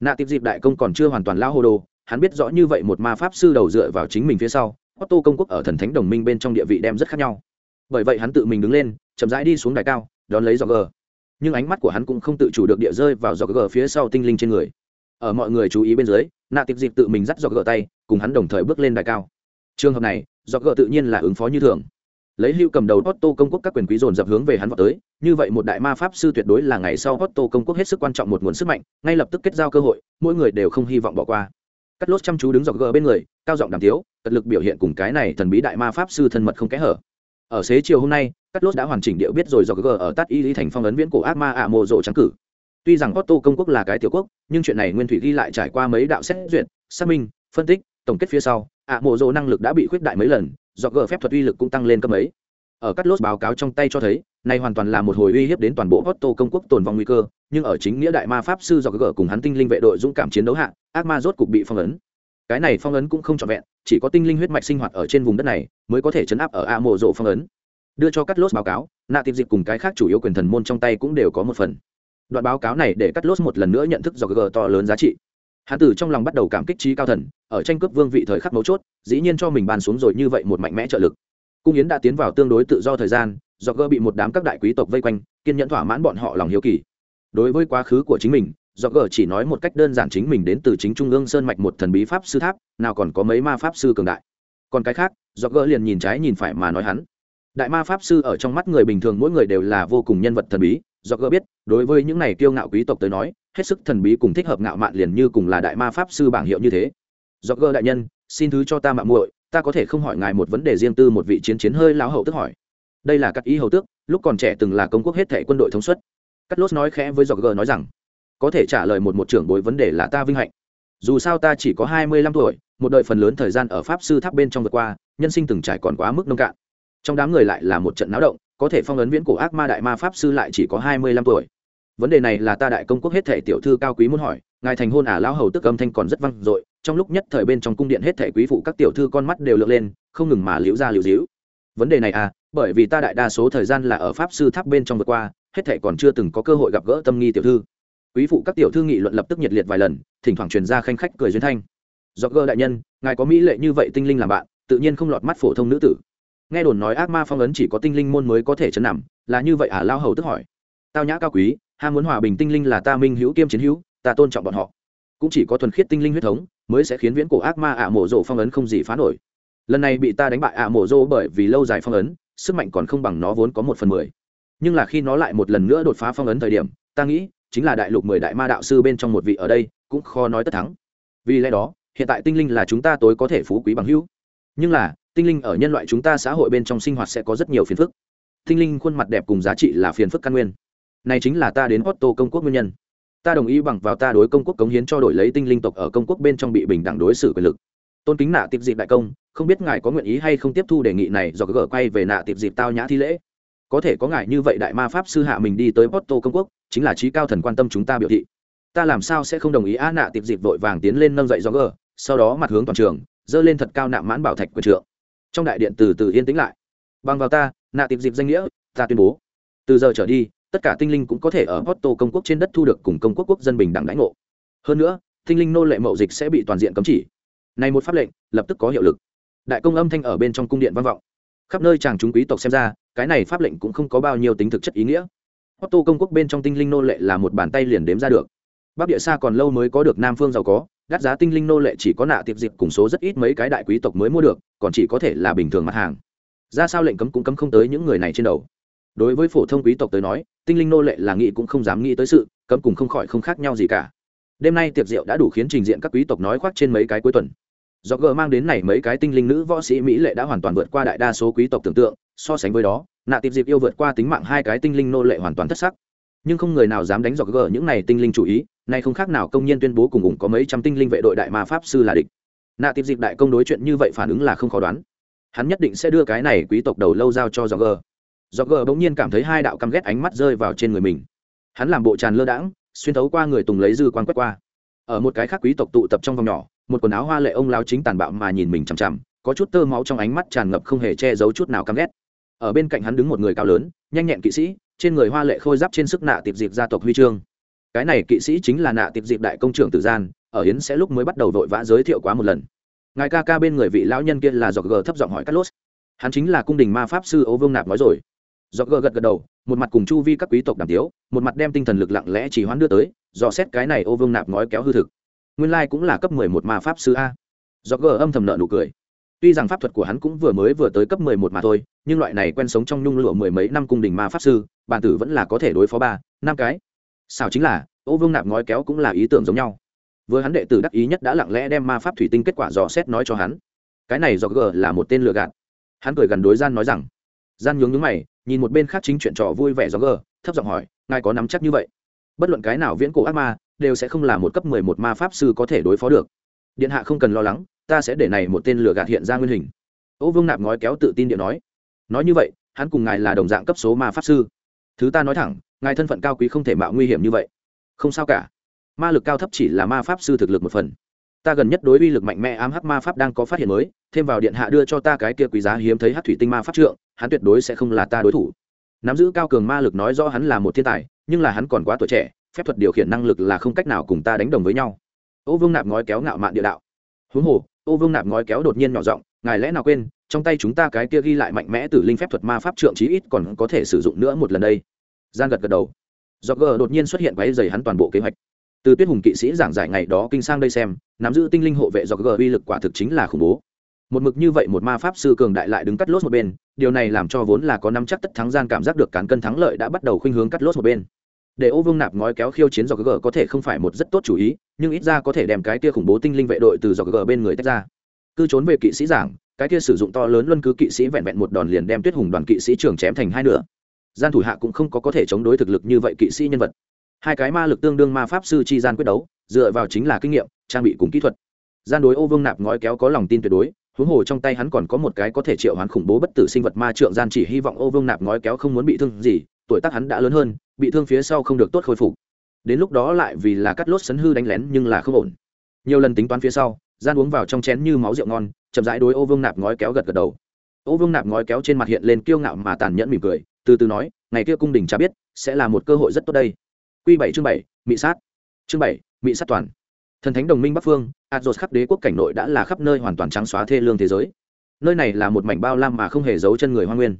Nạ tiếp dịp đại công còn chưa hoàn toàn lao hồ đồ, hắn biết rõ như vậy một ma pháp sư đầu dựa vào chính mình phía sau, otto công quốc ở thần thánh đồng minh bên trong địa vị đem rất khác nhau. Bởi vậy hắn tự mình đứng lên, chậm rãi đi xuống đài cao, đón lấy dò gờ nhưng ánh mắt của hắn cũng không tự chủ được địa rơi vào dò gờ phía sau tinh linh trên người. Ở mọi người chú ý bên dưới, nạ tiếp dịp tự mình dắt dò gờ tay, cùng hắn đồng thời bước lên đài cao. Trường hợp này dò gờ tự nhiên là ứng phó như thường lấy hưu cầm đầu Otto công quốc các quyền quý dồn dập hướng về hắn vọt tới, như vậy một đại ma pháp sư tuyệt đối là ngày sau Otto công quốc hết sức quan trọng một nguồn sức mạnh, ngay lập tức kết giao cơ hội, mỗi người đều không hy vọng bỏ qua. Cắt lốt chăm chú đứng dọc gờ bên người, cao giọng đàm tiếu, tận lực biểu hiện cùng cái này thần bí đại ma pháp sư thân mật không kẽ hở. Ở xế chiều hôm nay, Cắt lốt đã hoàn chỉnh điệu biết rồi dọc gờ ở Tát Y Lý thành phong ấn viễn cổ ác ma ạ mộ rộ trắng cử. Tuy rằng Otto công quốc là cái tiểu quốc, nhưng chuyện này Nguyên Thủy ghi lại trải qua mấy đạo xét duyệt, xác minh, phân tích, tổng kết phía sau, ạ mộ rộ năng lực đã bị khuyết đại mấy lần, do gờ phép thuật uy lực cũng tăng lên cấp mấy ở cắt lốt báo cáo trong tay cho thấy này hoàn toàn là một hồi uy hiếp đến toàn bộ Otto công quốc tồn vong nguy cơ, nhưng ở chính nghĩa đại ma pháp sư do gờ cùng hắn tinh linh vệ đội dũng cảm chiến đấu hạ, ác ma rốt cục bị phong ấn. Cái này phong ấn cũng không trọn vẹn, chỉ có tinh linh huyết mạch sinh hoạt ở trên vùng đất này mới có thể chấn áp ở A mộ rộ phong ấn. Đưa cho cắt lốt báo cáo, nạ tiệp dịp cùng cái khác chủ yếu quyền thần môn trong tay cũng đều có một phần. Đoạn báo cáo này để cắt lốt một lần nữa nhận thức do gờ to lớn giá trị. Hắn tử trong lòng bắt đầu cảm kích trí cao thần, ở tranh cướp vương vị thời khắc mấu chốt, dĩ nhiên cho mình bàn xuống rồi như vậy một mạnh mẽ trợ lực. Cung yến đã tiến vào tương đối tự do thời gian do gơ bị một đám các đại quý tộc vây quanh kiên nhẫn thỏa mãn bọn họ lòng hiếu kỳ. Đối với quá khứ của chính mình do gờ chỉ nói một cách đơn giản chính mình đến từ chính trung ương sơn mạch một thần bí pháp sư tháp nào còn có mấy ma pháp sư cường đại. Còn cái khác do gờ liền nhìn trái nhìn phải mà nói hắn. Đại ma pháp sư ở trong mắt người bình thường mỗi người đều là vô cùng nhân vật thần bí do gờ biết đối với những này kiêu ngạo quý tộc tới nói hết sức thần bí cùng thích hợp ngạo mạn liền như cùng là đại ma pháp sư bảng hiệu như thế. Do gơ đại nhân, xin thứ cho ta mạng muội, ta có thể không hỏi ngài một vấn đề riêng tư một vị chiến chiến hơi lão hậu tức hỏi. Đây là các ý hầu tước, lúc còn trẻ từng là công quốc hết thể quân đội thống suất. Cắt lốt nói khẽ với giọt nói rằng, có thể trả lời một một trưởng bối vấn đề là ta vinh hạnh. Dù sao ta chỉ có hai mươi lăm tuổi, một đời phần lớn thời gian ở pháp sư tháp bên trong vượt qua, nhân sinh từng trải còn quá mức nông cạn. Trong đám người lại là một trận náo động, có thể phong ấn viễn cổ ác ma đại ma pháp sư lại chỉ có hai mươi lăm tuổi vấn đề này là ta đại công quốc hết thể tiểu thư cao quý muốn hỏi, ngài thành hôn ả à lão hầu tức âm thanh còn rất văng dội, trong lúc nhất thời bên trong cung điện hết thể quý phụ các tiểu thư con mắt đều lượn lên, không ngừng mà liễu ra liễu díu. Vấn đề này à bởi vì ta đại đa số thời gian là ở pháp sư tháp bên trong vừa qua, hết thể còn chưa từng có cơ hội gặp gỡ tâm nghi tiểu thư. Quý phụ các tiểu thư nghị luận lập tức nhiệt liệt vài lần, thỉnh thoảng truyền ra khanh khách cười duyên thanh. Do gơ đại nhân, ngài có mỹ lệ như vậy tinh linh làm bạn, tự nhiên không lọt mắt phổ thông nữ tử. Nghe đồn nói ác ma phong ấn chỉ có tinh linh môn mới có thể chấn nằm, là như vậy à lao hầu tức hỏi. Tao nhã cao quý ham muốn hòa bình tinh linh là ta minh hữu kiêm chiến hữu, ta tôn trọng bọn họ. Cũng chỉ có thuần khiết tinh linh huyết thống mới sẽ khiến viễn cổ ác ma ạ mộ rộ phong ấn không gì phá nổi. Lần này bị ta đánh bại ạ mộ rộ bởi vì lâu dài phong ấn, sức mạnh còn không bằng nó vốn có một phần mười. Nhưng là khi nó lại một lần nữa đột phá phong ấn thời điểm, ta nghĩ, chính là đại lục mười đại ma đạo sư bên trong một vị ở đây, cũng khó nói tất thắng. Vì lẽ đó, hiện tại tinh linh là chúng ta tối có thể phú quý bằng hữu. Nhưng là, tinh linh ở nhân loại chúng ta xã hội bên trong sinh hoạt sẽ có rất nhiều phiền phức. Tinh linh khuôn mặt đẹp cùng giá trị là phiền phức căn nguyên này chính là ta đến Otto công quốc nguyên nhân. Ta đồng ý bằng vào ta đối công quốc cống hiến cho đổi lấy tinh linh tộc ở công quốc bên trong bị bình đẳng đối xử quyền lực. Tôn kính nạ tiệp dịp đại công, không biết ngài có nguyện ý hay không tiếp thu đề nghị này do gỡ quay về nạ tiệp dịp tao nhã thi lễ. Có thể có ngài như vậy đại ma pháp sư hạ mình đi tới porto công quốc, chính là trí cao thần quan tâm chúng ta biểu thị. Ta làm sao sẽ không đồng ý á nạ tiệp dịp vội vàng tiến lên nâng dậy do gỡ, sau đó mặt hướng toàn trường dơ lên thật cao nạm mãn bảo thạch quyền trượng. Trong đại điện từ từ yên tĩnh lại. Bằng vào ta, nạ tiệp dịp danh nghĩa, ta tuyên bố. Từ giờ trở đi tất cả tinh linh cũng có thể ở Porto công quốc trên đất thu được cùng công quốc quốc dân bình đẳng đãi ngộ. Hơn nữa, tinh linh nô lệ mậu dịch sẽ bị toàn diện cấm chỉ. Này một pháp lệnh, lập tức có hiệu lực. Đại công âm thanh ở bên trong cung điện vang vọng. Khắp nơi chàng chúng quý tộc xem ra, cái này pháp lệnh cũng không có bao nhiêu tính thực chất ý nghĩa. Porto công quốc bên trong tinh linh nô lệ là một bàn tay liền đếm ra được. Bắc địa xa còn lâu mới có được Nam phương giàu có, đắt giá tinh linh nô lệ chỉ có nạ tiệp dịp cùng số rất ít mấy cái đại quý tộc mới mua được, còn chỉ có thể là bình thường mặt hàng. Ra sao lệnh cấm cũng cấm không tới những người này trên đầu đối với phổ thông quý tộc tới nói, tinh linh nô lệ là nghĩ cũng không dám nghĩ tới sự, cấm cùng không khỏi không khác nhau gì cả. Đêm nay tiệc rượu đã đủ khiến trình diện các quý tộc nói khoác trên mấy cái cuối tuần. Do g mang đến này mấy cái tinh linh nữ võ sĩ mỹ lệ đã hoàn toàn vượt qua đại đa số quý tộc tưởng tượng, so sánh với đó, nạ tiệp dịp yêu vượt qua tính mạng hai cái tinh linh nô lệ hoàn toàn thất sắc. Nhưng không người nào dám đánh dọc gờ những này tinh linh chủ ý, nay không khác nào công nhân tuyên bố cùng ủng có mấy trăm tinh linh vệ đội đại ma pháp sư là địch. Nạ tiệp dịp đại công đối chuyện như vậy phản ứng là không khó đoán. Hắn nhất định sẽ đưa cái này quý tộc đầu lâu giao cho dọc gờ dọc gờ bỗng nhiên cảm thấy hai đạo căm ghét ánh mắt rơi vào trên người mình. Hắn làm bộ tràn lơ đãng xuyên thấu qua người tùng lấy dư quan quét qua. Ở một cái khác quý tộc tụ tập trong vòng nhỏ một quần áo hoa lệ ông lao chính tàn bạo mà nhìn mình chằm chằm có chút tơ máu trong ánh mắt tràn ngập không hề che giấu chút nào căm ghét. Ở bên cạnh hắn đứng một người cao lớn nhanh nhẹn kỵ sĩ trên người hoa lệ khôi giáp trên sức nạ tiệp dịp gia tộc huy chương. Cái này kỵ sĩ chính là nạ tiệp dịp đại công trưởng tử gian ở hiến sẽ lúc mới bắt đầu vội vã giới thiệu quá một lần. Ngài ca ca bên người vị lão nhân kia là dọc gờ thấp giọng hỏi Carlos, hắn chính là cung đình ma pháp sư âu vương nạp nói rồi dọc gờ gật gật đầu, một mặt cùng chu vi các quý tộc đàm tiếu, một mặt đem tinh thần lực lặng lẽ chỉ hoãn đưa tới, dò xét cái này ô vương nạp ngói kéo hư thực. Nguyên lai cũng là cấp mười một ma pháp sư a. Do gờ âm thầm nợ nụ cười. Tuy rằng pháp thuật của hắn cũng vừa mới vừa tới cấp mười một mà thôi, nhưng loại này quen sống trong nhung lụa mười mấy năm cung đình ma pháp sư, bản tử vẫn là có thể đối phó ba, năm cái. Sao chính là, ô vương nạp ngói kéo cũng là ý tưởng giống nhau. Vừa hắn đệ tử đắc ý nhất đã lặng lẽ đem ma pháp thủy tinh kết quả dò xét nói cho hắn. Cái này do gờ là một tên lừa gạt. Hắn cười gần đối gian nói rằng, gian nhướng nhướng mày nhìn một bên khác chính chuyện trò vui vẻ gió gờ, thấp giọng hỏi, ngài có nắm chắc như vậy? Bất luận cái nào viễn cổ ác ma, đều sẽ không là một cấp mười một ma pháp sư có thể đối phó được. Điện hạ không cần lo lắng, ta sẽ để này một tên lừa gạt hiện ra nguyên hình. Ô vương nạp ngói kéo tự tin điện nói. Nói như vậy, hắn cùng ngài là đồng dạng cấp số ma pháp sư. Thứ ta nói thẳng, ngài thân phận cao quý không thể mạo nguy hiểm như vậy. Không sao cả. Ma lực cao thấp chỉ là ma pháp sư thực lực một phần ta gần nhất đối uy lực mạnh mẽ ám hắc ma pháp đang có phát hiện mới, thêm vào điện hạ đưa cho ta cái kia quý giá hiếm thấy hát thủy tinh ma pháp trượng, hắn tuyệt đối sẽ không là ta đối thủ. Nắm giữ cao cường ma lực nói rõ hắn là một thiên tài, nhưng là hắn còn quá tuổi trẻ, phép thuật điều khiển năng lực là không cách nào cùng ta đánh đồng với nhau. Ô vương nạp ngói kéo ngạo mạn địa đạo. Huống hồ, ô vương nạp ngói kéo đột nhiên nhỏ giọng, ngài lẽ nào quên, trong tay chúng ta cái kia ghi lại mạnh mẽ từ linh phép thuật ma pháp trượng chí ít còn có thể sử dụng nữa một lần đây. Gian gật gật đầu. Do gờ đột nhiên xuất hiện váy dày hắn toàn bộ kế hoạch từ tuyết hùng kỵ sĩ giảng giải ngày đó kinh sang đây xem, nắm giữ tinh linh hộ vệ do g uy lực quả thực chính là khủng bố. Một mực như vậy một ma pháp sư cường đại lại đứng cắt lốt một bên, điều này làm cho vốn là có năm chắc tất thắng gian cảm giác được cán cân thắng lợi đã bắt đầu khuynh hướng cắt lốt một bên. Để ô vương nạp ngói kéo khiêu chiến do g có thể không phải một rất tốt chủ ý, nhưng ít ra có thể đem cái kia khủng bố tinh linh vệ đội từ do g bên người tách ra. Cứ trốn về kỵ sĩ giảng, cái kia sử dụng to lớn luân cứ kỵ sĩ vẹn vẹn một đòn liền đem tuyết hùng đoàn kỵ sĩ trường chém thành hai nửa. Gian thủ hạ cũng không có có thể chống đối thực lực như vậy kỵ sĩ nhân vật hai cái ma lực tương đương ma pháp sư chi gian quyết đấu, dựa vào chính là kinh nghiệm, trang bị cùng kỹ thuật. Gian đối ô vương nạp ngói kéo có lòng tin tuyệt đối, huống hồ trong tay hắn còn có một cái có thể triệu hắn khủng bố bất tử sinh vật ma trượng gian chỉ hy vọng ô vương nạp ngói kéo không muốn bị thương gì, tuổi tác hắn đã lớn hơn, bị thương phía sau không được tốt khôi phục. Đến lúc đó lại vì là cắt lốt sấn hư đánh lén nhưng là không ổn. Nhiều lần tính toán phía sau, gian uống vào trong chén như máu rượu ngon, chậm rãi đối ô vương nạp ngói kéo gật gật đầu. Ô vương nạp ngói kéo trên mặt hiện lên kiêu ngạo mà tàn nhẫn mỉm cười, từ từ nói, ngày kia cung đình cha biết, sẽ là một cơ hội rất tốt đây q bảy chương bảy, mị sát. Chương bảy, mị sát toàn. Thần thánh đồng minh bắc phương adzos khắp đế quốc cảnh nội đã là khắp nơi hoàn toàn trắng xóa thê lương thế giới. Nơi này là một mảnh bao lam mà không hề giấu chân người hoa nguyên.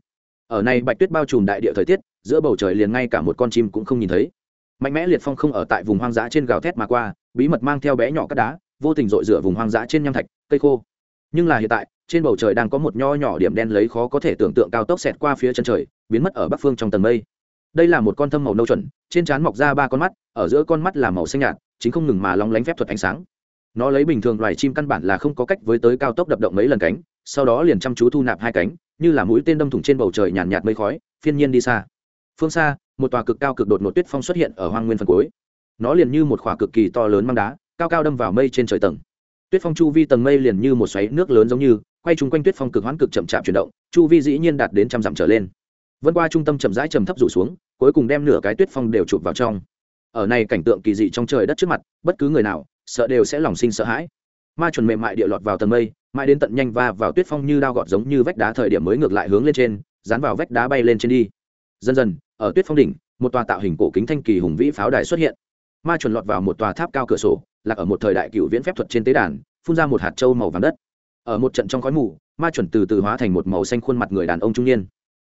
Ở này bạch tuyết bao trùm đại địa thời tiết, giữa bầu trời liền ngay cả một con chim cũng không nhìn thấy. Mạnh mẽ liệt phong không ở tại vùng hoang dã trên gào thét mà qua, bí mật mang theo bé nhỏ các đá, vô tình dội rửa vùng hoang dã trên nham thạch, cây khô. Nhưng là hiện tại, trên bầu trời đang có một nho nhỏ điểm đen lấy khó có thể tưởng tượng cao tốc xẹt qua phía chân trời, biến mất ở bắc phương trong tầng mây đây là một con thâm màu nâu chuẩn trên trán mọc ra ba con mắt ở giữa con mắt là màu xanh nhạt chính không ngừng mà lóng lánh phép thuật ánh sáng. Nó lấy bình thường loài chim căn bản là không có cách với tới cao tốc đập động mấy lần cánh sau đó liền chăm chú thu nạp hai cánh như là mũi tên đâm thủng trên bầu trời nhàn nhạt, nhạt mây khói phiên nhiên đi xa. Phương xa một tòa cực cao cực đột một tuyết phong xuất hiện ở hoang nguyên phần cuối. Nó liền như một khỏa cực kỳ to lớn mang đá cao cao đâm vào mây trên trời tầng. Tuyết phong chu vi tầng mây liền như một xoáy nước lớn giống như quay chung quanh tuyết phong cực hoãn cực chậm chạp chuyển động chu vi dĩ nhiên đạt đến trăm dặm trở lên vân qua trung tâm chậm rãi chầm thấp rủ xuống, cuối cùng đem nửa cái tuyết phong đều chụp vào trong. Ở này cảnh tượng kỳ dị trong trời đất trước mặt, bất cứ người nào, sợ đều sẽ lòng sinh sợ hãi. Ma chuẩn mềm mại địa lọt vào tầng mây, mãi đến tận nhanh va vào tuyết phong như đao gọt giống như vách đá thời điểm mới ngược lại hướng lên trên, dán vào vách đá bay lên trên đi. Dần dần, ở tuyết phong đỉnh, một tòa tạo hình cổ kính thanh kỳ hùng vĩ pháo đài xuất hiện. Ma chuẩn lọt vào một tòa tháp cao cửa sổ, lạc ở một thời đại cựu viễn phép thuật trên tế đàn, phun ra một hạt trâu màu vàng đất. Ở một trận trong khói mù, ma chuẩn từ từ hóa thành một màu xanh khuôn mặt người đàn ông trung niên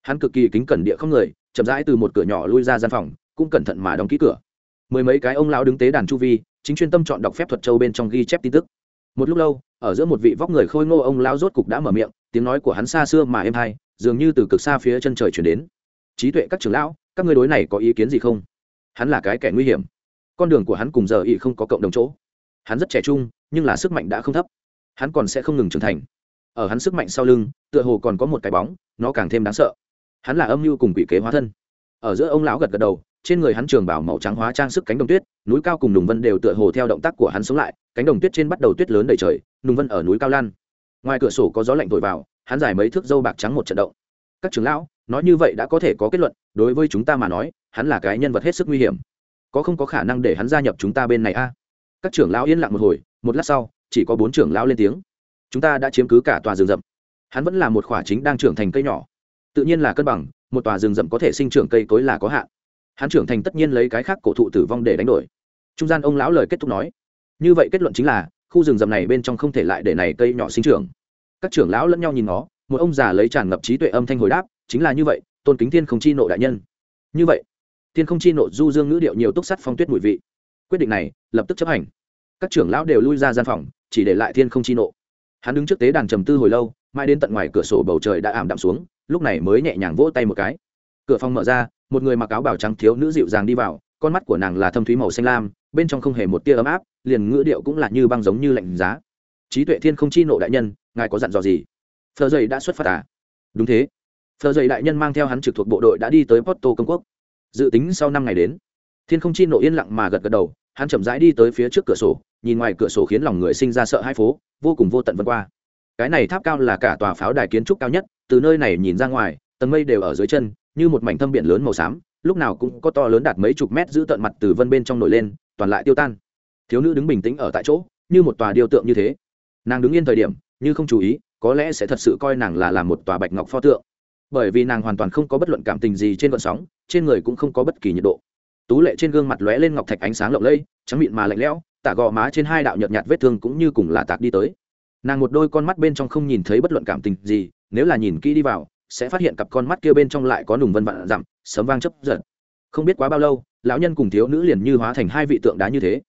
hắn cực kỳ kính cẩn địa không người, chậm rãi từ một cửa nhỏ lui ra gian phòng, cũng cẩn thận mà đóng ký cửa. Mười mấy cái ông lão đứng tế đàn chu vi, chính chuyên tâm chọn đọc phép thuật châu bên trong ghi chép tin tức. Một lúc lâu, ở giữa một vị vóc người khôi ngô ông lão rốt cục đã mở miệng, tiếng nói của hắn xa xưa mà êm hay, dường như từ cực xa phía chân trời chuyển đến. Trí tuệ các trưởng lão, các ngươi đối này có ý kiến gì không? Hắn là cái kẻ nguy hiểm. Con đường của hắn cùng giờ ỉ không có cộng đồng chỗ. Hắn rất trẻ trung, nhưng là sức mạnh đã không thấp. Hắn còn sẽ không ngừng trưởng thành. Ở hắn sức mạnh sau lưng, tựa hồ còn có một cái bóng, nó càng thêm đáng sợ hắn là âm mưu cùng quỷ kế hóa thân. Ở giữa ông lão gật gật đầu, trên người hắn trường bảo màu trắng hóa trang sức cánh đồng tuyết, núi cao cùng nùng vân đều tựa hồ theo động tác của hắn sống lại, cánh đồng tuyết trên bắt đầu tuyết lớn đầy trời, nùng vân ở núi cao lan. Ngoài cửa sổ có gió lạnh thổi vào, hắn dài mấy thước dâu bạc trắng một trận động. Các trưởng lão, nói như vậy đã có thể có kết luận, đối với chúng ta mà nói, hắn là cái nhân vật hết sức nguy hiểm. Có không có khả năng để hắn gia nhập chúng ta bên này a? Các trưởng lão yên lặng một hồi, một lát sau, chỉ có bốn trưởng lão lên tiếng. Chúng ta đã chiếm cứ cả tòa rừng rậm. Hắn vẫn là một khỏa chính đang trưởng thành cây nhỏ tự nhiên là cân bằng, một tòa rừng rậm có thể sinh trưởng cây cối là có hạn. Hắn trưởng thành tất nhiên lấy cái khác cổ thụ tử vong để đánh đổi. Trung gian ông lão lời kết thúc nói, như vậy kết luận chính là, khu rừng rậm này bên trong không thể lại để này cây nhỏ sinh trưởng. Các trưởng lão lẫn nhau nhìn nó một ông già lấy tràn ngập trí tuệ âm thanh hồi đáp, chính là như vậy, tôn kính thiên không chi nộ đại nhân. Như vậy? Thiên không chi nộ du dương ngữ điệu nhiều túc sắt phong tuyết mùi vị. Quyết định này, lập tức chấp hành. Các trưởng lão đều lui ra gian phòng, chỉ để lại thiên không chi nộ. Hắn đứng trước tế đàn trầm tư hồi lâu mãi đến tận ngoài cửa sổ bầu trời đã ảm đạm xuống, lúc này mới nhẹ nhàng vỗ tay một cái. Cửa phòng mở ra, một người mặc áo bảo trắng thiếu nữ dịu dàng đi vào, con mắt của nàng là thâm thúy màu xanh lam, bên trong không hề một tia ấm áp, liền ngữ điệu cũng là như băng giống như lạnh giá. Trí tuệ thiên không chi nộ đại nhân, ngài có dặn dò gì? Phờ dày đã xuất phát à? Đúng thế. Phờ dày đại nhân mang theo hắn trực thuộc bộ đội đã đi tới porto công quốc. Dự tính sau năm ngày đến, thiên không chi nộ yên lặng mà gật gật đầu, hắn chậm rãi đi tới phía trước cửa sổ, nhìn ngoài cửa sổ khiến lòng người sinh ra sợ hai phố, vô cùng vô tận vân qua cái này tháp cao là cả tòa pháo đài kiến trúc cao nhất, từ nơi này nhìn ra ngoài, tầng mây đều ở dưới chân, như một mảnh thâm biển lớn màu xám, lúc nào cũng có to lớn đạt mấy chục mét giữ tận mặt từ vân bên trong nổi lên, toàn lại tiêu tan. Thiếu nữ đứng bình tĩnh ở tại chỗ, như một tòa điêu tượng như thế. Nàng đứng yên thời điểm, như không chú ý, có lẽ sẽ thật sự coi nàng là làm một tòa bạch ngọc pho tượng. Bởi vì nàng hoàn toàn không có bất luận cảm tình gì trên vận sóng, trên người cũng không có bất kỳ nhiệt độ. Tú lệ trên gương mặt lóe lên ngọc thạch ánh sáng lộng lẫy, trắng mịn mà lạnh lẽo, tả gò má trên hai đạo nhợt nhạt vết thương cũng như cùng là tạc đi tới nàng một đôi con mắt bên trong không nhìn thấy bất luận cảm tình gì, nếu là nhìn kỹ đi vào, sẽ phát hiện cặp con mắt kia bên trong lại có nùng vân vạn dặm, sấm vang chấp giật. Không biết quá bao lâu, lão nhân cùng thiếu nữ liền như hóa thành hai vị tượng đá như thế.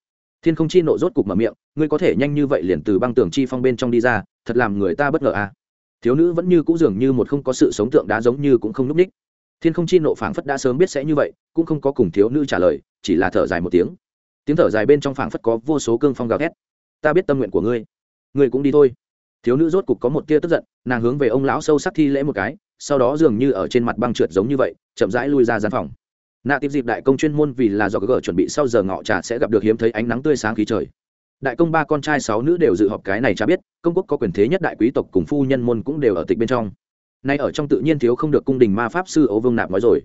Thiên không chi nộ rốt cục mở miệng, ngươi có thể nhanh như vậy liền từ băng tường chi phong bên trong đi ra, thật làm người ta bất ngờ à. Thiếu nữ vẫn như cũ dường như một không có sự sống tượng đá giống như cũng không núp ních. Thiên không chi nộ phảng phất đã sớm biết sẽ như vậy, cũng không có cùng thiếu nữ trả lời, chỉ là thở dài một tiếng. Tiếng thở dài bên trong phảng phất có vô số cương phong gào thét. Ta biết tâm nguyện của ngươi ngươi cũng đi thôi. Thiếu nữ rốt cục có một tia tức giận, nàng hướng về ông lão sâu sắc thi lễ một cái, sau đó dường như ở trên mặt băng trượt giống như vậy, chậm rãi lui ra gian phòng. Nạ tiếp dịp đại công chuyên môn vì là do gỡ chuẩn bị sau giờ ngọ trà sẽ gặp được hiếm thấy ánh nắng tươi sáng khí trời. Đại công ba con trai sáu nữ đều dự họp cái này cha biết, công quốc có quyền thế nhất đại quý tộc cùng phu nhân môn cũng đều ở tịch bên trong. Nay ở trong tự nhiên thiếu không được cung đình ma pháp sư ấu vương nạp nói rồi.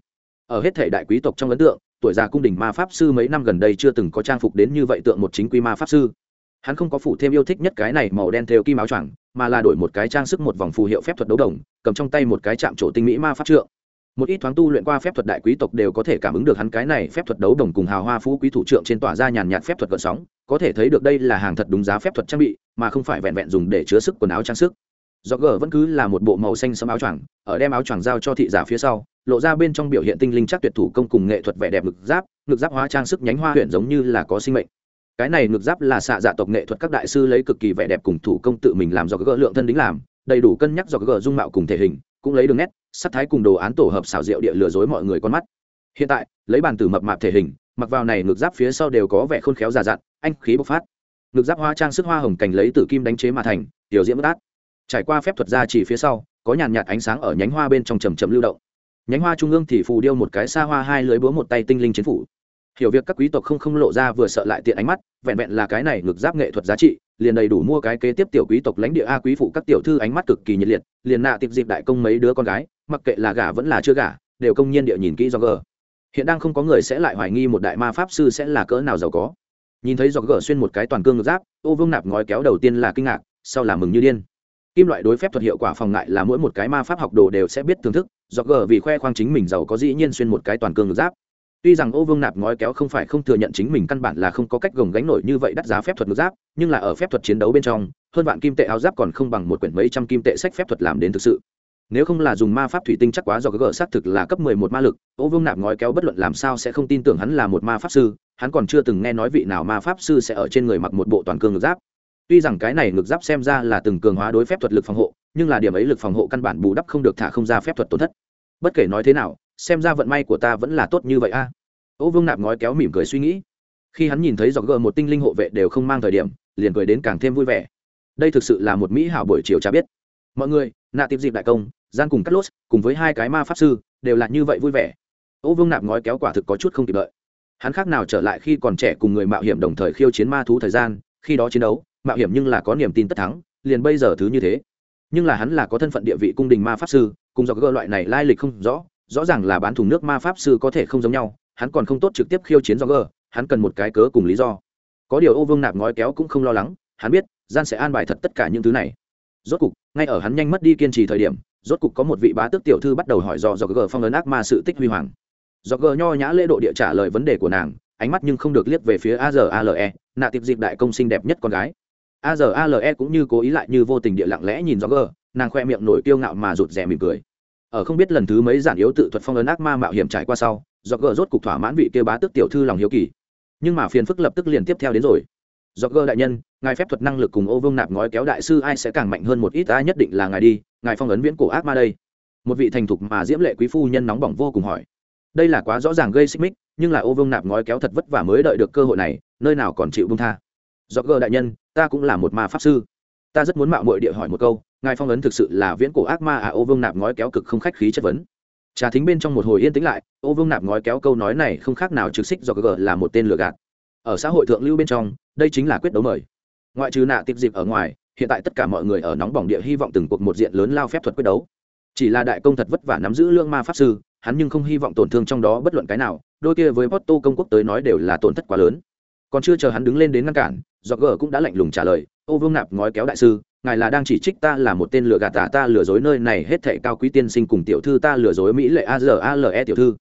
Ở hết thể đại quý tộc trong ấn tượng, tuổi già cung đình ma pháp sư mấy năm gần đây chưa từng có trang phục đến như vậy tượng một chính quy ma pháp sư hắn không có phủ thêm yêu thích nhất cái này màu đen theo kim áo choàng, mà là đổi một cái trang sức một vòng phù hiệu phép thuật đấu đồng, cầm trong tay một cái chạm trổ tinh mỹ ma pháp trượng. Một ít thoáng tu luyện qua phép thuật đại quý tộc đều có thể cảm ứng được hắn cái này phép thuật đấu đồng cùng hào hoa phú quý thủ trượng trên tỏa ra nhàn nhạt phép thuật gợn sóng, có thể thấy được đây là hàng thật đúng giá phép thuật trang bị, mà không phải vẹn vẹn dùng để chứa sức quần áo trang sức. Do g vẫn cứ là một bộ màu xanh sẫm áo choàng, ở đem áo choàng giao cho thị giả phía sau, lộ ra bên trong biểu hiện tinh linh chắc tuyệt thủ công cùng nghệ thuật vẻ đẹp ngực giáp ngực giáp hóa trang sức nhánh hoa huyện giống như là có sinh mệnh cái này ngược giáp là xạ dạ tộc nghệ thuật các đại sư lấy cực kỳ vẻ đẹp cùng thủ công tự mình làm do gỡ lượng thân đính làm, đầy đủ cân nhắc do gỡ dung mạo cùng thể hình, cũng lấy đường nét, sắc thái cùng đồ án tổ hợp xảo diệu địa lừa dối mọi người con mắt. Hiện tại, lấy bàn tử mập mạp thể hình, mặc vào này ngược giáp phía sau đều có vẻ khôn khéo già dặn, anh khí bộc phát. Ngược giáp hoa trang sức hoa hồng cành lấy tử kim đánh chế mà thành, tiểu diễm bất át. Trải qua phép thuật gia chỉ phía sau, có nhàn nhạt ánh sáng ở nhánh hoa bên trong trầm trầm lưu động. Nhánh hoa trung ương thì phù điêu một cái xa hoa hai lưới búa một tay tinh linh chiến phủ hiểu việc các quý tộc không không lộ ra vừa sợ lại tiện ánh mắt, vẹn vẹn là cái này ngược giáp nghệ thuật giá trị, liền đầy đủ mua cái kế tiếp tiểu quý tộc lãnh địa a quý phụ các tiểu thư ánh mắt cực kỳ nhiệt liệt, liền nạ tiệp dịp đại công mấy đứa con gái, mặc kệ là gả vẫn là chưa gả, đều công nhiên địa nhìn kỹ do gờ hiện đang không có người sẽ lại hoài nghi một đại ma pháp sư sẽ là cỡ nào giàu có. Nhìn thấy do gờ xuyên một cái toàn cương ngược giáp, ô vương nạp ngói kéo đầu tiên là kinh ngạc, sau là mừng như điên. Kim loại đối phép thuật hiệu quả phòng ngại là mỗi một cái ma pháp học đồ đều sẽ biết thưởng thức do gờ vì khoe khoang chính mình giàu có dĩ nhiên xuyên một cái toàn cương ngược giáp tuy rằng ô vương nạp ngói kéo không phải không thừa nhận chính mình căn bản là không có cách gồng gánh nổi như vậy đắt giá phép thuật ngược giáp, nhưng là ở phép thuật chiến đấu bên trong, hơn vạn kim tệ áo giáp còn không bằng một quyển mấy trăm kim tệ sách phép thuật làm đến thực sự. Nếu không là dùng ma pháp thủy tinh chắc quá do cái gỡ xác thực là cấp mười một ma lực, ô vương nạp ngói kéo bất luận làm sao sẽ không tin tưởng hắn là một ma pháp sư, hắn còn chưa từng nghe nói vị nào ma pháp sư sẽ ở trên người mặc một bộ toàn cương ngược giáp. Tuy rằng cái này ngược giáp xem ra là từng cường hóa đối phép thuật lực phòng hộ, nhưng là điểm ấy lực phòng hộ căn bản bù đắp không được thả không ra phép thuật tổn thất. Bất kể nói thế nào xem ra vận may của ta vẫn là tốt như vậy a. Ô vương nạp ngói kéo mỉm cười suy nghĩ. Khi hắn nhìn thấy dọc gờ một tinh linh hộ vệ đều không mang thời điểm, liền cười đến càng thêm vui vẻ. Đây thực sự là một mỹ hảo buổi chiều chả biết. Mọi người, nạ tiếp dịp đại công, gian cùng cắt lốt cùng với hai cái ma pháp sư, đều là như vậy vui vẻ. Ô vương nạp ngói kéo quả thực có chút không kịp đợi. Hắn khác nào trở lại khi còn trẻ cùng người mạo hiểm đồng thời khiêu chiến ma thú thời gian, khi đó chiến đấu, mạo hiểm nhưng là có niềm tin tất thắng, liền bây giờ thứ như thế. Nhưng là hắn là có thân phận địa vị cung đình ma pháp sư, cùng dọc gỡ loại này lai lịch không rõ rõ ràng là bán thùng nước ma pháp sư có thể không giống nhau hắn còn không tốt trực tiếp khiêu chiến do gỡ hắn cần một cái cớ cùng lý do. Có điều ô vương nạp ngói kéo cũng không lo lắng hắn biết gian sẽ an bài thật tất cả những thứ này. Rốt cục ngay ở hắn nhanh mất đi kiên trì thời điểm rốt cục có một vị bá tước tiểu thư bắt đầu hỏi dò do gờ phong ấn ác ma sự tích huy hoàng. Do gờ nho nhã lễ độ địa trả lời vấn đề của nàng ánh mắt nhưng không được liếc về phía A R A L E, nạ tiệp dịp đại công xinh đẹp nhất con gái. A R A L E cũng như cố ý lại như vô tình địa lặng lẽ nhìn do gờ nàng khoe miệng nổi kiêu ngạo mà rụt rè mỉm cười ở không biết lần thứ mấy giản yếu tự thuật phong ấn ác ma mạo hiểm trải qua sau do gờ rốt cục thỏa mãn vị kia bá tước tiểu thư lòng hiếu kỳ. Nhưng mà phiền phức lập tức liền tiếp theo đến rồi. Do gờ đại nhân, ngài phép thuật năng lực cùng ô vương nạp ngói kéo đại sư ai sẽ càng mạnh hơn một ít, ai nhất định là ngài đi, ngài phong ấn viễn cổ ác ma đây. Một vị thành thục mà diễm lệ quý phu nhân nóng bỏng vô cùng hỏi. Đây là quá rõ ràng gây xích mích, nhưng là ô vương nạp ngói kéo thật vất vả mới đợi được cơ hội này, nơi nào còn chịu bông tha. Do gờ đại nhân, ta cũng là một ma pháp sư. Ta rất muốn mạo mội địa hỏi một câu ngài phong ấn thực sự là viễn cổ ác ma à ô vương nạp ngói kéo cực không khách khí chất vấn. Trà thính bên trong một hồi yên tĩnh lại, ô vương nạp ngói kéo câu nói này không khác nào trực xích do gờ là một tên lừa gạt. Ở xã hội thượng lưu bên trong, đây chính là quyết đấu mời. Ngoại trừ nạ tiệp dịp ở ngoài, hiện tại tất cả mọi người ở nóng bỏng địa hy vọng từng cuộc một diện lớn lao phép thuật quyết đấu. Chỉ là đại công thật vất vả nắm giữ lương ma pháp sư, hắn nhưng không hy vọng tổn thương trong đó bất luận cái nào, đôi kia với Porto công quốc tới nói đều là tổn thất quá lớn. Còn chưa chờ hắn đứng lên đến ngăn cản, do gờ cũng đã lạnh lùng trả lời, ô vương nạp ngói kéo đại sư ngài là đang chỉ trích ta là một tên lừa gạt tả ta lừa dối nơi này hết thệ cao quý tiên sinh cùng tiểu thư, ta lừa dối mỹ lệ a z a l e tiểu thư.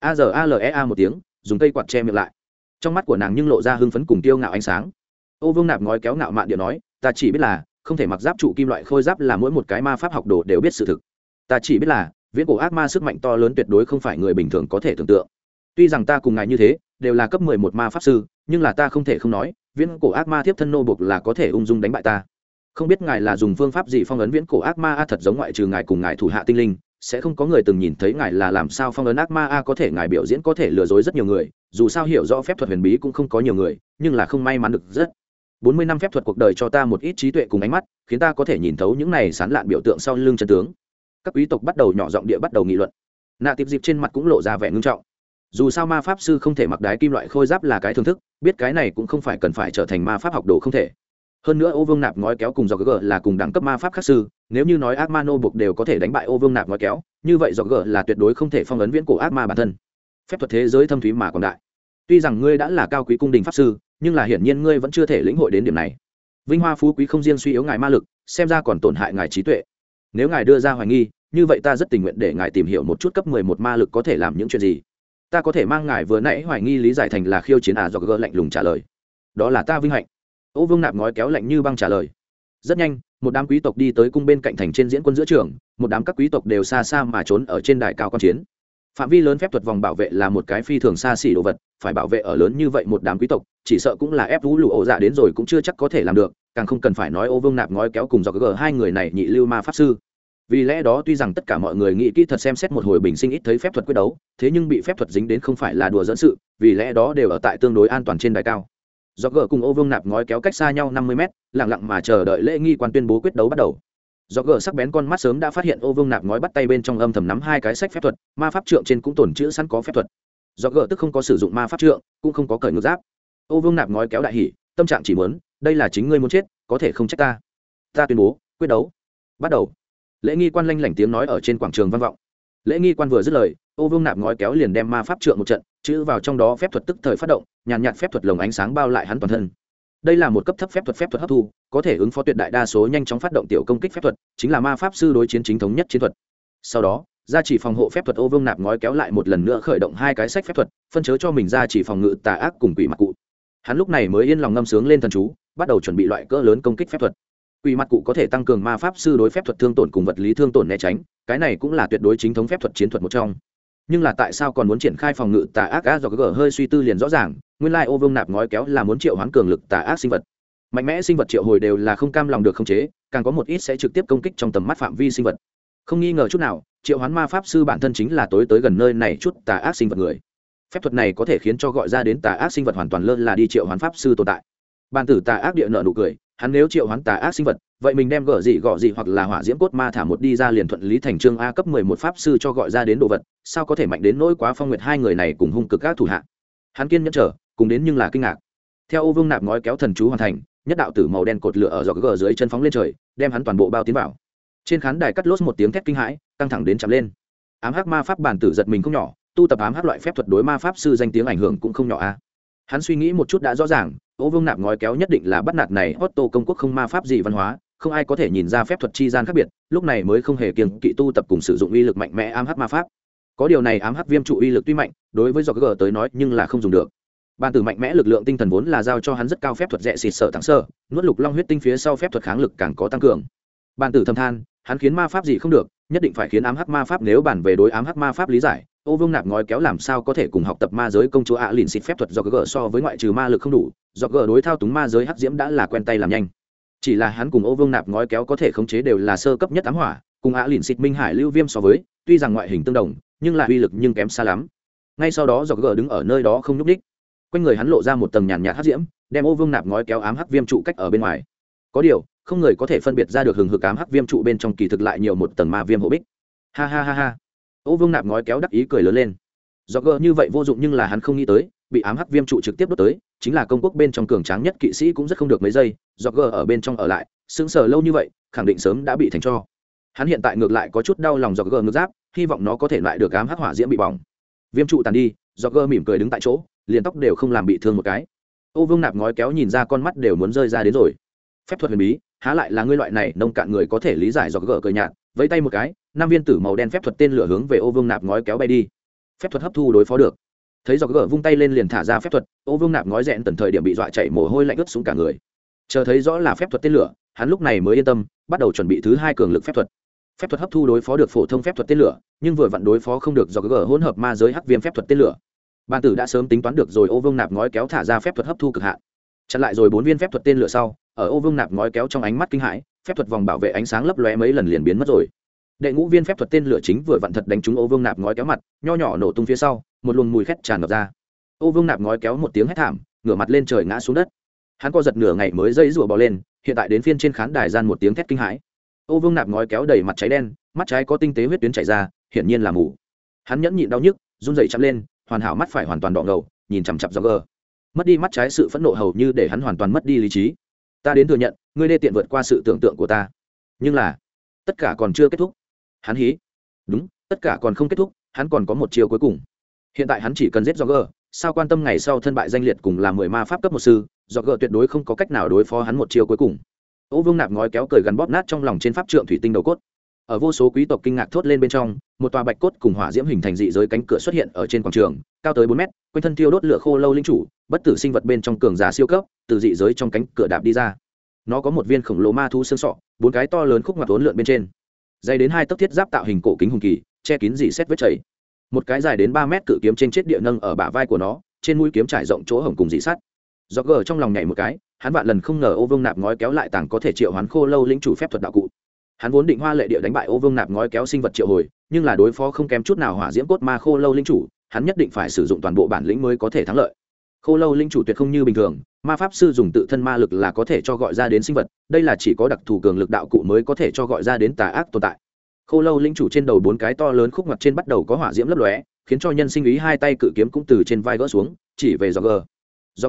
A z a l e a một tiếng, dùng cây quạt che miệng lại. Trong mắt của nàng nhưng lộ ra hưng phấn cùng tiêu ngạo ánh sáng. Ô vương nạp ngói kéo ngạo mạn điện nói, ta chỉ biết là, không thể mặc giáp trụ kim loại khôi giáp là mỗi một cái ma pháp học đồ đều biết sự thực. Ta chỉ biết là, viễn cổ ác ma sức mạnh to lớn tuyệt đối không phải người bình thường có thể tưởng tượng. Tuy rằng ta cùng ngài như thế, đều là cấp mười một ma pháp sư, nhưng là ta không thể không nói, viễn cổ ác ma tiếp thân nô buộc là có thể ung dung đánh bại ta không biết ngài là dùng phương pháp gì phong ấn viễn cổ ác ma a, thật giống ngoại trừ ngài cùng ngài thủ hạ tinh linh, sẽ không có người từng nhìn thấy ngài là làm sao phong ấn ác ma a, có thể ngài biểu diễn có thể lừa dối rất nhiều người, dù sao hiểu rõ phép thuật huyền bí cũng không có nhiều người, nhưng là không may mắn được rất. Bốn mươi năm phép thuật cuộc đời cho ta một ít trí tuệ cùng ánh mắt, khiến ta có thể nhìn thấu những này sán lạn biểu tượng sau lưng chân tướng. Các quý tộc bắt đầu nhỏ giọng địa bắt đầu nghị luận. Nạ tiệp dịp trên mặt cũng lộ ra vẻ ngưng trọng. Dù sao ma pháp sư không thể mặc đái kim loại khôi giáp là cái thưởng thức, biết cái này cũng không phải cần phải trở thành ma pháp học đồ không thể hơn nữa ô vương nạp ngói kéo cùng dò g là cùng đẳng cấp ma pháp khắc sư, nếu như nói ác ma nô buộc đều có thể đánh bại ô vương nạp ngói kéo, như vậy dò g là tuyệt đối không thể phong ấn viễn cổ ác ma bản thân. Phép thuật thế giới thâm thúy mà còn đại. Tuy rằng ngươi đã là cao quý cung đình pháp sư, nhưng là hiển nhiên ngươi vẫn chưa thể lĩnh hội đến điểm này. Vinh hoa phú quý không riêng suy yếu ngài ma lực, xem ra còn tổn hại ngài trí tuệ. Nếu ngài đưa ra hoài nghi, như vậy ta rất tình nguyện để ngài tìm hiểu một chút cấp mười một ma lực có thể làm những chuyện gì. Ta có thể mang ngài vừa nãy hoài nghi lý giải thành là khiêu chiến à do gỡ lạnh lùng trả lời. Đó là ta vinh hạnh ô vương nạp ngói kéo lạnh như băng trả lời. Rất nhanh, một đám quý tộc đi tới cung bên cạnh thành trên diễn quân giữa trường, một đám các quý tộc đều xa xa mà trốn ở trên đài cao quan chiến. Phạm vi lớn phép thuật vòng bảo vệ là một cái phi thường xa xỉ đồ vật, phải bảo vệ ở lớn như vậy một đám quý tộc, chỉ sợ cũng là ép vũ lụ ổ dạ đến rồi cũng chưa chắc có thể làm được, càng không cần phải nói ô vương nạp ngói kéo cùng dọc g hai người này nhị lưu ma pháp sư. Vì lẽ đó tuy rằng tất cả mọi người nghĩ kỹ thật xem xét một hồi bình sinh ít thấy phép thuật quyết đấu, thế nhưng bị phép thuật dính đến không phải là đùa dẫn sự, vì lẽ đó đều ở tại tương đối an toàn trên đài cao do gờ cùng ô vương nạp ngói kéo cách xa nhau năm mươi mét lẳng lặng mà chờ đợi lễ nghi quan tuyên bố quyết đấu bắt đầu. Do gờ sắc bén con mắt sớm đã phát hiện ô vương nạp ngói bắt tay bên trong âm thầm nắm hai cái sách phép thuật, ma pháp trượng trên cũng tổn chữ sẵn có phép thuật. Do gờ tức không có sử dụng ma pháp trượng, cũng không có cởi ngược giáp. Ô vương nạp ngói kéo đại hỉ, tâm trạng chỉ muốn, đây là chính ngươi muốn chết, có thể không trách ta. Ta tuyên bố, quyết đấu. Bắt đầu. Lễ nghi quan lanh lảnh tiếng nói ở trên quảng trường vang vọng. Lễ nghi quan vừa dứt lời ô vương nạp ngói kéo liền đem ma pháp trượng một trận chữ vào trong đó phép thuật tức thời phát động nhàn nhạt, nhạt phép thuật lồng ánh sáng bao lại hắn toàn thân. Đây là một cấp thấp phép thuật phép thuật hấp thu có thể ứng phó tuyệt đại đa số nhanh chóng phát động tiểu công kích phép thuật chính là ma pháp sư đối chiến chính thống nhất chiến thuật. Sau đó gia chỉ phòng hộ phép thuật ô vương nạp ngói kéo lại một lần nữa khởi động hai cái sách phép thuật phân chớ cho mình ra chỉ phòng ngự tà ác cùng quỷ mặt cụ. Hắn lúc này mới yên lòng ngâm sướng lên thần chú bắt đầu chuẩn bị loại cỡ lớn công kích phép thuật. Quỷ mặt cụ có thể tăng cường ma pháp sư đối phép thuật thương tổn cùng vật lý thương tổn né tránh cái này cũng là tuyệt đối chính thống phép thuật chiến thuật một trong nhưng là tại sao còn muốn triển khai phòng ngự tà ác á do gờ hơi suy tư liền rõ ràng, nguyên lai ô vương nạp ngói kéo là muốn triệu hoán cường lực tà ác sinh vật. Mạnh mẽ sinh vật triệu hồi đều là không cam lòng được khống chế, càng có một ít sẽ trực tiếp công kích trong tầm mắt phạm vi sinh vật. Không nghi ngờ chút nào, triệu hoán ma pháp sư bản thân chính là tối tới gần nơi này chút tà ác sinh vật người. Phép thuật này có thể khiến cho gọi ra đến tà ác sinh vật hoàn toàn lơ là đi triệu hoán pháp sư tồn tại. Bàn tử tà ác địa nợ nụ cười hắn nếu triệu hoán tà ác sinh vật, vậy mình đem gở gì gọ gì hoặc là hỏa diễm cốt ma thả một đi ra liền thuận lý thành trương a cấp mười một pháp sư cho gọi ra đến đồ vật, sao có thể mạnh đến nỗi quá phong nguyệt hai người này cùng hung cực các thủ hạ? Hắn kiên nhẫn trở cùng đến nhưng là kinh ngạc. Theo ô vương nạp ngói kéo thần chú hoàn thành, nhất đạo tử màu đen cột lửa ở dọc gờ dưới chân phóng lên trời, đem hắn toàn bộ bao tiến vào. Trên khán đài cắt lốt một tiếng thét kinh hãi, căng thẳng đến chạm lên. Ám hắc ma pháp bản tử giật mình không nhỏ, tu tập ám hắc loại phép thuật đối ma pháp sư danh tiếng ảnh hưởng cũng không nhỏ a. Hắn suy nghĩ một chút đã rõ ràng ô vương nạp ngói kéo nhất định là bắt nạt này otto công quốc không ma pháp gì văn hóa, không ai có thể nhìn ra phép thuật chi gian khác biệt, lúc này mới không hề kiêng kỵ tu tập cùng sử dụng uy lực mạnh mẽ ám hắc ma pháp. Có điều này ám hắc viêm trụ uy lực tuy mạnh, đối với do g tới nói nhưng là không dùng được. Bàn tử mạnh mẽ lực lượng tinh thần vốn là giao cho hắn rất cao phép thuật rẽ xịt sợ thẳng sơ, nuốt lục long huyết tinh phía sau phép thuật kháng lực càng có tăng cường. Bàn tử thâm than, hắn khiến ma pháp gì không được, nhất định phải khiến ám hắc ma pháp nếu bản về đối ám hắc ma pháp lý giải ô vương nạp ngói kéo làm sao có thể cùng học tập ma giới công chúa ạ à lìn xịt phép thuật do g so với ngoại trừ ma lực không đủ, do g đối thao túng ma giới hắc diễm đã là quen tay làm nhanh. Chỉ là hắn cùng ô vương nạp ngói kéo có thể khống chế đều là sơ cấp nhất ám hỏa, cùng ạ à lìn xịt minh hải lưu viêm so với, tuy rằng ngoại hình tương đồng, nhưng là uy lực nhưng kém xa lắm. Ngay sau đó do g đứng ở nơi đó không nhúc ních quanh người hắn lộ ra một tầng nhàn nhạt hắc diễm, đem ô vương nạp ngói kéo ám hắc viêm trụ cách ở bên ngoài. Có điều, không người có thể phân biệt ra được hừng hực ám hắc viêm trụ bên trong kỳ thực lại nhiều một tầng ma viêm hộ bích. Ha ha ha ha ô vương nạp ngói kéo đắc ý cười lớn lên. Do gờ như vậy vô dụng nhưng là hắn không nghĩ tới, bị ám hắc viêm trụ trực tiếp đốt tới, chính là công quốc bên trong cường tráng nhất kỵ sĩ cũng rất không được mấy giây do gờ ở bên trong ở lại, sững sờ lâu như vậy, khẳng định sớm đã bị thành cho. Hắn hiện tại ngược lại có chút đau lòng do gờ ngược giáp, hy vọng nó có thể lại được ám hắc hỏa diễm bị bỏng. Viêm trụ tàn đi do gờ mỉm cười đứng tại chỗ, liền tóc đều không làm bị thương một cái. Ô vương nạp ngói kéo nhìn ra con mắt đều muốn rơi ra đến rồi. Phép thuật huyền bí, há lại là ngươi loại này nông cạn người có thể lý giải do gờ cười nhạt, vẫy tay một cái năm viên tử màu đen phép thuật tên lửa hướng về ô vương nạp ngói kéo bay đi. Phép thuật hấp thu đối phó được. Thấy do gờ vung tay lên liền thả ra phép thuật, ô vương nạp ngói rẽn tần thời điểm bị dọa chạy mồ hôi lạnh ướt xuống cả người. Chờ thấy rõ là phép thuật tên lửa, hắn lúc này mới yên tâm, bắt đầu chuẩn bị thứ hai cường lực phép thuật. Phép thuật hấp thu đối phó được phổ thông phép thuật tên lửa, nhưng vừa vặn đối phó không được do gờ hỗn hợp ma giới hắc viêm phép thuật tên lửa. Bàn tử đã sớm tính toán được rồi, ô vương nạp ngói kéo thả ra phép thuật hấp thu cực hạn. Chặn lại rồi bốn viên phép thuật tên lửa sau, ở ô vương nạp ngói kéo trong ánh mắt kinh hãi, phép thuật vòng bảo vệ ánh sáng lấp lóe mấy lần liền biến mất rồi đệ ngũ viên phép thuật tên lửa chính vừa vặn thật đánh trúng ô vương nạp ngói kéo mặt, nho nhỏ nổ tung phía sau, một luồng mùi khét tràn ngập ra. Ô vương nạp ngói kéo một tiếng hét thảm, ngửa mặt lên trời ngã xuống đất. Hắn co giật nửa ngày mới dây rụa bò lên, hiện tại đến phiên trên khán đài gian một tiếng thét kinh hãi. Ô vương nạp ngói kéo đầy mặt cháy đen, mắt trái có tinh tế huyết tuyến chảy ra, hiển nhiên là mù. Hắn nhẫn nhịn đau nhức, run dậy chậm lên, hoàn hảo mắt phải hoàn toàn đỏ ngầu, nhìn chằm chặp do gờ mất đi mắt trái sự phẫn nộ hầu như để hắn hoàn toàn mất đi lý trí. Ta đến thừa nhận, ngươi đê tiện vượt qua sự tưởng tượng của ta. Nhưng là, tất cả còn chưa kết thúc hắn hí. Đúng, tất cả còn không kết thúc, hắn còn có một chiều cuối cùng. Hiện tại hắn chỉ cần giết do gờ sao quan tâm ngày sau thân bại danh liệt cùng là mười ma pháp cấp một sư do gờ tuyệt đối không có cách nào đối phó hắn một chiều cuối cùng. Ô vương nạp ngói kéo cười gắn bóp nát trong lòng trên pháp trượng thủy tinh đầu cốt. Ở vô số quý tộc kinh ngạc thốt lên bên trong, một tòa bạch cốt cùng hỏa diễm hình thành dị giới cánh cửa xuất hiện ở trên quảng trường, cao tới bốn mét, quanh thân tiêu đốt lửa khô lâu linh chủ, bất tử sinh vật bên trong cường giả siêu cấp, từ dị giới trong cánh cửa đạp đi ra. Nó có một viên khổng lồ ma thu xương sọ, bốn cái to lớn khúc ngoặt vốn lượn bên trên dày đến hai tấc thiết giáp tạo hình cổ kính hùng kỳ, che kín dị xét vết chảy. Một cái dài đến ba mét cự kiếm trên chết địa nâng ở bả vai của nó, trên mũi kiếm trải rộng chỗ hổng cùng dị sắt. Do gờ trong lòng nhảy một cái, hắn vạn lần không ngờ ô vương nạp ngói kéo lại tàng có thể triệu hoán khô lâu lĩnh chủ phép thuật đạo cụ. Hắn vốn định hoa lệ địa đánh bại ô vương nạp ngói kéo sinh vật triệu hồi, nhưng là đối phó không kém chút nào hỏa diễm cốt ma khô lâu linh chủ, hắn nhất định phải sử dụng toàn bộ bản lĩnh mới có thể thắng lợi khô lâu linh chủ tuyệt không như bình thường, ma pháp sư dùng tự thân ma lực là có thể cho gọi ra đến sinh vật, đây là chỉ có đặc thù cường lực đạo cụ mới có thể cho gọi ra đến tà ác tồn tại. Khô lâu linh chủ trên đầu bốn cái to lớn khúc mặt trên bắt đầu có hỏa diễm lấp lóe, khiến cho nhân sinh ý hai tay cự kiếm cũng từ trên vai gỡ xuống, chỉ về do gờ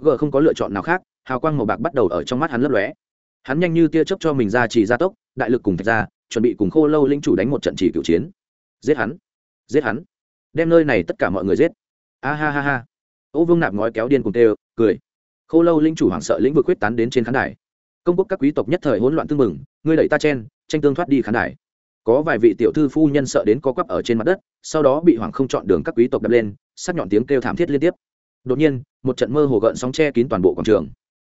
gờ không có lựa chọn nào khác, hào quang màu bạc bắt đầu ở trong mắt hắn lấp lóe. Hắn nhanh như tia chớp cho mình ra chỉ gia tốc, đại lực cùng thạch ra, chuẩn bị cùng khô lâu linh chủ đánh một trận chỉ cựu chiến. Giết hắn! Giết hắn! Đem nơi này tất cả mọi người giết. A ha ha ha ô vương nạp ngói kéo điên cùng tê cười. Khô lâu linh chủ hoảng sợ lĩnh vực quyết tán đến trên khán đài. Công quốc các quý tộc nhất thời hỗn loạn tương mừng ngươi đẩy ta chen, tranh tương thoát đi khán đài. Có vài vị tiểu thư phu nhân sợ đến có quắp ở trên mặt đất, sau đó bị hoàng không chọn đường các quý tộc đập lên, sắc nhọn tiếng kêu thảm thiết liên tiếp. Đột nhiên, một trận mơ hồ gợn sóng che kín toàn bộ quảng trường.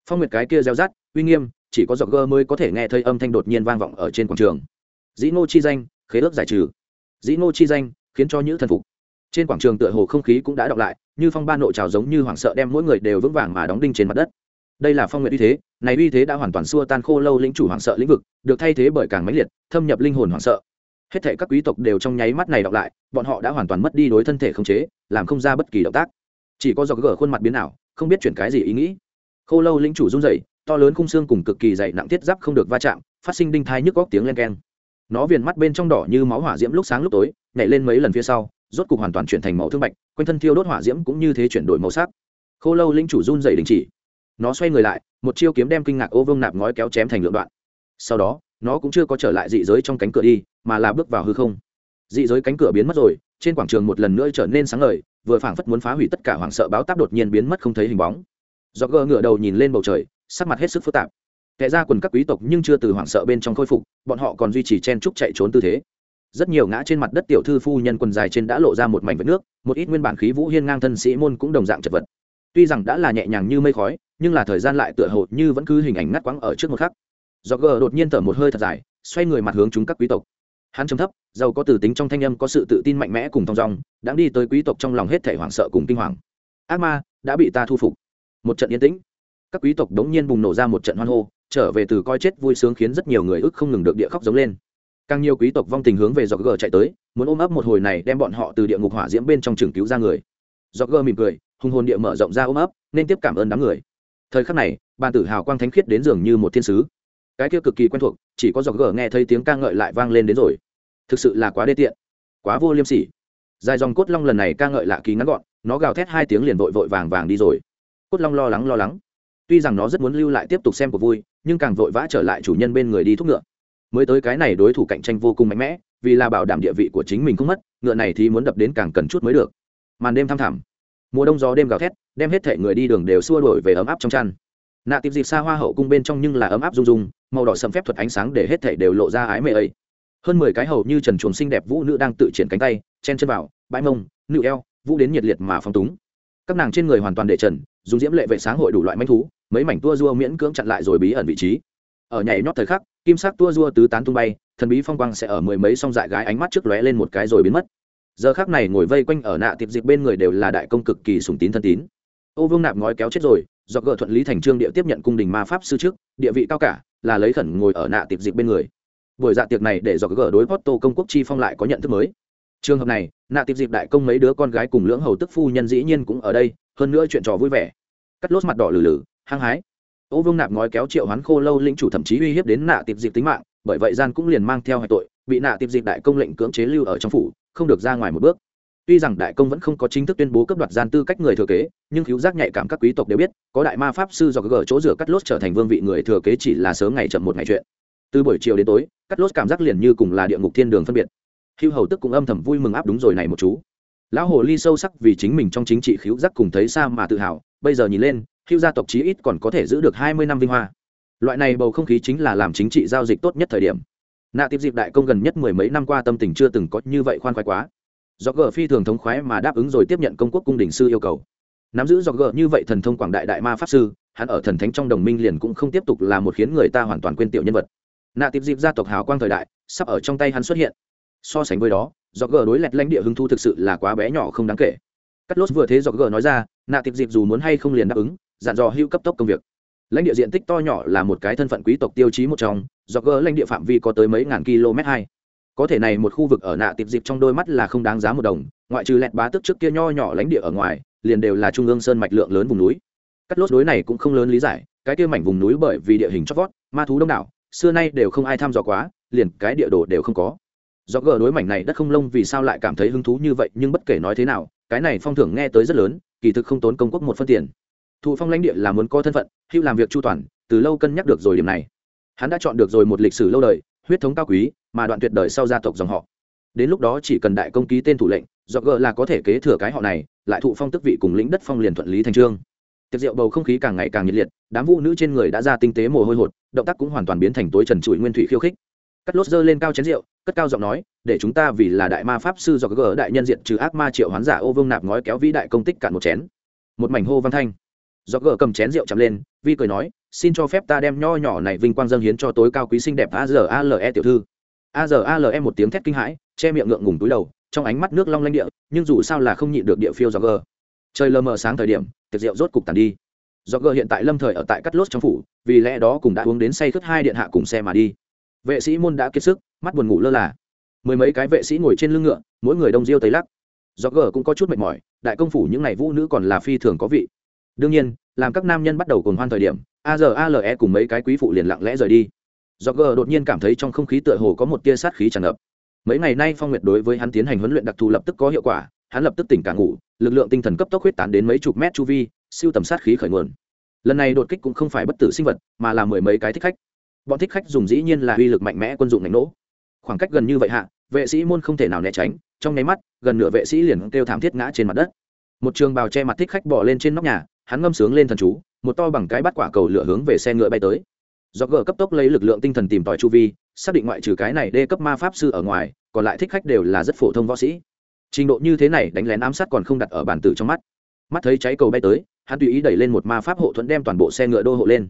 Phong nguyệt cái kia reo rát uy nghiêm, chỉ có giọt gơ mới có thể nghe thấy âm thanh đột nhiên vang vọng ở trên quảng trường. Dĩ ngô chi danh, khế ước giải trừ. Dĩ ngô chi danh, khiến cho những thần phục trên quảng trường tựa hồ không khí cũng đã đọc lại, như phong ba nộ trào giống như hoảng sợ đem mỗi người đều vững vàng mà đóng đinh trên mặt đất. Đây là phong nguyện uy thế, này uy thế đã hoàn toàn xua tan khô lâu lĩnh chủ hoảng sợ lĩnh vực, được thay thế bởi càng mãnh liệt, thâm nhập linh hồn hoảng sợ. Hết thể các quý tộc đều trong nháy mắt này đọc lại, bọn họ đã hoàn toàn mất đi đối thân thể khống chế, làm không ra bất kỳ động tác. Chỉ có do gỡ khuôn mặt biến ảo, không biết chuyển cái gì ý nghĩ. Khô lâu lĩnh chủ run rẩy, to lớn khung xương cùng cực kỳ dày nặng thiết giáp không được va chạm, phát sinh đinh thai nhức góc tiếng len keng. Nó viền mắt bên trong đỏ như máu hỏa diễm lúc sáng lúc tối, nhảy lên mấy lần phía sau rốt cục hoàn toàn chuyển thành màu thương bạch, quanh thân thiêu đốt hỏa diễm cũng như thế chuyển đổi màu sắc. Khô lâu linh chủ run dày đình chỉ. Nó xoay người lại, một chiêu kiếm đem kinh ngạc ô vương nạp ngói kéo chém thành lượng đoạn. Sau đó, nó cũng chưa có trở lại dị giới trong cánh cửa đi, mà là bước vào hư không. Dị giới cánh cửa biến mất rồi, trên quảng trường một lần nữa trở nên sáng ngời, vừa phảng phất muốn phá hủy tất cả hoảng sợ báo táp đột nhiên biến mất không thấy hình bóng. Do gờ ngựa đầu nhìn lên bầu trời, sắc mặt hết sức phức tạp. Kẻ ra quần các quý tộc nhưng chưa từ hoảng sợ bên trong khôi phục, bọn họ còn duy trì chen trúc chạy trốn tư thế rất nhiều ngã trên mặt đất tiểu thư phu nhân quần dài trên đã lộ ra một mảnh vết nước, một ít nguyên bản khí vũ hiên ngang thân sĩ môn cũng đồng dạng chật vật. Tuy rằng đã là nhẹ nhàng như mây khói, nhưng là thời gian lại tựa hồ như vẫn cứ hình ảnh ngắt quãng ở trước một khắc. Do gờ đột nhiên thở một hơi thật dài, xoay người mặt hướng chúng các quý tộc. Hắn trầm thấp, giàu có từ tính trong thanh âm có sự tự tin mạnh mẽ cùng thong dong đang đi tới quý tộc trong lòng hết thể hoảng sợ cùng kinh hoàng. Ác ma, đã bị ta thu phục. Một trận yên tĩnh. Các quý tộc đống nhiên bùng nổ ra một trận hoan hô, trở về từ coi chết vui sướng khiến rất nhiều người ức không ngừng được địa khóc giống lên càng nhiều quý tộc vong tình hướng về dọc gờ chạy tới, muốn ôm ấp một hồi này đem bọn họ từ địa ngục hỏa diễm bên trong trường cứu ra người. Dọc gờ mỉm cười, hùng hồn địa mở rộng ra ôm ấp, nên tiếp cảm ơn đám người. Thời khắc này, bàn tử hào quang thánh khiết đến dường như một thiên sứ. Cái kia cực kỳ quen thuộc, chỉ có dọc gờ nghe thấy tiếng ca ngợi lại vang lên đến rồi. Thực sự là quá đê tiện, quá vô liêm sỉ. Dài dòng cốt long lần này ca ngợi lạ kỳ ngắn gọn, nó gào thét hai tiếng liền vội vội vàng vàng đi rồi. Cốt long lo lắng lo lắng. Tuy rằng nó rất muốn lưu lại tiếp tục xem cuộc vui, nhưng càng vội vã trở lại chủ nhân bên người đi thúc ngựa mới tới cái này đối thủ cạnh tranh vô cùng mạnh mẽ, vì là bảo đảm địa vị của chính mình không mất, ngựa này thì muốn đập đến càng cần chút mới được. Màn đêm thăm thẳm. Mùa đông gió đêm gào thét, đem hết thể người đi đường đều xua đổi về ấm áp trong chăn. Nạ tiệp dịp xa hoa hậu cung bên trong nhưng là ấm áp rung rung, màu đỏ sầm phép thuật ánh sáng để hết thể đều lộ ra ái mê ấy. Hơn mười cái hầu như trần chuồng xinh đẹp vũ nữ đang tự triển cánh tay, chen chân vào, bãi mông, nữ eo, vũ đến nhiệt liệt mà phong túng. Các nàng trên người hoàn toàn để trần, dùng diễm lệ vệ sáng hội đủ loại manh thú, mấy mảnh tua dua miễn cưỡng chặn lại rồi bí ẩn vị trí. Ở nhảy nhót thời khắc kim sắc tua rua tứ tán tung bay, thần bí phong quang sẽ ở mười mấy song dại gái ánh mắt trước lóe lên một cái rồi biến mất. Giờ khác này ngồi vây quanh ở nạ tiệp dịch bên người đều là đại công cực kỳ sùng tín thân tín. Ô vương nạp ngói kéo chết rồi do gợ thuận lý thành trương địa tiếp nhận cung đình ma pháp sư trước, địa vị cao cả, là lấy khẩn ngồi ở nạ tiệp dịch bên người. Buổi dạ tiệc này để do gợ đối porto công quốc chi phong lại có nhận thức mới. Trường hợp này, nạ tiệp dịp đại công mấy đứa con gái cùng lưỡng hầu tức phu nhân dĩ nhiên cũng ở đây, hơn nữa chuyện trò vui vẻ. Cắt lốt mặt đỏ lử lử hăng hái ô vương nạp ngói kéo triệu hoán khô lâu lĩnh chủ thậm chí uy hiếp đến nạ tiệp dịp tính mạng, bởi vậy gian cũng liền mang theo hai tội, bị nạ tiệp dịp đại công lệnh cưỡng chế lưu ở trong phủ, không được ra ngoài một bước. Tuy rằng đại công vẫn không có chính thức tuyên bố cấp đoạt gian tư cách người thừa kế, nhưng cứu giác nhạy cảm các quý tộc đều biết, có đại ma pháp sư do gỡ chỗ rửa cắt lốt trở thành vương vị người thừa kế chỉ là sớm ngày chậm một ngày chuyện. Từ buổi chiều đến tối, cắt lốt cảm giác liền như cùng là địa ngục thiên đường phân biệt. Hưu hầu tức cũng âm thầm vui mừng áp đúng rồi này một chú. Lão hồ ly sâu sắc vì chính mình trong chính trị khiếu giác cùng thấy xa mà tự hào, bây giờ nhìn lên hưu gia tộc chí ít còn có thể giữ được hai mươi năm vinh hoa. Loại này bầu không khí chính là làm chính trị giao dịch tốt nhất thời điểm. Nạ tiếp dịp đại công gần nhất mười mấy năm qua tâm tình chưa từng có như vậy khoan khoái quá. Do gờ phi thường thống khoái mà đáp ứng rồi tiếp nhận công quốc cung đình sư yêu cầu. Nắm giữ do gờ như vậy thần thông quảng đại đại ma pháp sư, hắn ở thần thánh trong đồng minh liền cũng không tiếp tục là một khiến người ta hoàn toàn quên tiểu nhân vật. Nạ tiếp dịp gia tộc hào quang thời đại, sắp ở trong tay hắn xuất hiện. So sánh với đó do gờ đối lẹt lãnh địa hứng thu thực sự là quá bé nhỏ không đáng kể. Cắt lốt vừa thế do gờ nói ra, nạ tiếp dịp dù muốn hay không liền đáp ứng dặn dò hữu cấp tốc công việc. Lãnh địa diện tích to nhỏ là một cái thân phận quý tộc tiêu chí một trong do gỡ lãnh địa phạm vi có tới mấy ngàn km hai. Có thể này một khu vực ở nạ tiệp dịp trong đôi mắt là không đáng giá một đồng, ngoại trừ lẹt bá tức trước kia nho nhỏ lãnh địa ở ngoài, liền đều là trung ương sơn mạch lượng lớn vùng núi. Cắt lốt đối này cũng không lớn lý giải, cái kia mảnh vùng núi bởi vì địa hình chót vót, ma thú đông đảo, xưa nay đều không ai thăm dò quá, liền cái địa đồ đều không có. Do gờ đối mảnh này đất không lông vì sao lại cảm thấy hứng thú như vậy, nhưng bất kể nói thế nào, cái này phong thưởng nghe tới rất lớn, kỳ thực không tốn công quốc một phân tiền thụ phong lãnh địa là muốn có thân phận, hữu làm việc chu toàn, từ lâu cân nhắc được rồi điểm này. Hắn đã chọn được rồi một lịch sử lâu đời, huyết thống cao quý, mà đoạn tuyệt đời sau gia tộc dòng họ. Đến lúc đó chỉ cần đại công ký tên thủ lệnh do gờ là có thể kế thừa cái họ này, lại thụ phong tức vị cùng lĩnh đất phong liền thuận lý thành trương. Tiệc rượu bầu không khí càng ngày càng nhiệt liệt, đám vũ nữ trên người đã ra tinh tế mồ hôi hột, động tác cũng hoàn toàn biến thành tối trần trụi nguyên thủy khiêu khích. Cắt lốt dơ lên cao chén rượu, cất cao giọng nói, để chúng ta vì là đại ma pháp sư do gờ đại nhân diện trừ ác ma triệu hoán giả ô vương nạp ngói kéo vĩ đại công tích cạn một chén. Một mảnh hô văn thanh do gỡ cầm chén rượu chạm lên, vi cười nói, xin cho phép ta đem nho nhỏ này vinh quang dâng hiến cho tối cao quý xinh đẹp a z a l e tiểu thư. A z a l e một tiếng thét kinh hãi, che miệng ngượng ngùng túi đầu, trong ánh mắt nước long lanh địa, nhưng dù sao là không nhịn được địa phiêu do gỡ trời lờ mờ sáng thời điểm, tiệc rượu rốt cục tàn đi. Do gỡ hiện tại lâm thời ở tại cắt lốt trong phủ, vì lẽ đó cũng đã uống đến say khướt hai điện hạ cùng xe mà đi. Vệ sĩ môn đã kiệt sức, mắt buồn ngủ lơ là. Mười mấy cái vệ sĩ ngồi trên lưng ngựa, mỗi người đông diêu tấy lắc. Do gờ cũng có chút mệt mỏi, đại công phủ những ngày vũ nữ còn là phi thường có vị đương nhiên, làm các nam nhân bắt đầu cồn hoan thời điểm, a giờ ale cùng mấy cái quý phụ liền lặng lẽ rời đi. Do g đột nhiên cảm thấy trong không khí tựa hồ có một tia sát khí tràn ngập. Mấy ngày nay phong nguyệt đối với hắn tiến hành huấn luyện đặc thù lập tức có hiệu quả, hắn lập tức tỉnh cả ngủ, lực lượng tinh thần cấp tốc huyết tán đến mấy chục mét chu vi, siêu tầm sát khí khởi nguồn. Lần này đột kích cũng không phải bất tử sinh vật, mà là mười mấy cái thích khách. Bọn thích khách dùng dĩ nhiên là uy lực mạnh mẽ quân dụng đánh nổ. khoảng cách gần như vậy hạ, vệ sĩ môn không thể nào né tránh, trong nháy mắt, gần nửa vệ sĩ liền kêu thảm thiết ngã trên mặt đất. Một trường bào che mặt thích khách bỏ lên trên nóc nhà hắn ngâm sướng lên thần chú, một to bằng cái bắt quả cầu lửa hướng về xe ngựa bay tới. Do gờ cấp tốc lấy lực lượng tinh thần tìm tòi chu vi, xác định ngoại trừ cái này đê cấp ma pháp sư ở ngoài, còn lại thích khách đều là rất phổ thông võ sĩ. Trình độ như thế này đánh lén ám sát còn không đặt ở bản tử trong mắt. Mắt thấy cháy cầu bay tới, hắn tùy ý đẩy lên một ma pháp hộ thuẫn đem toàn bộ xe ngựa đô hộ lên.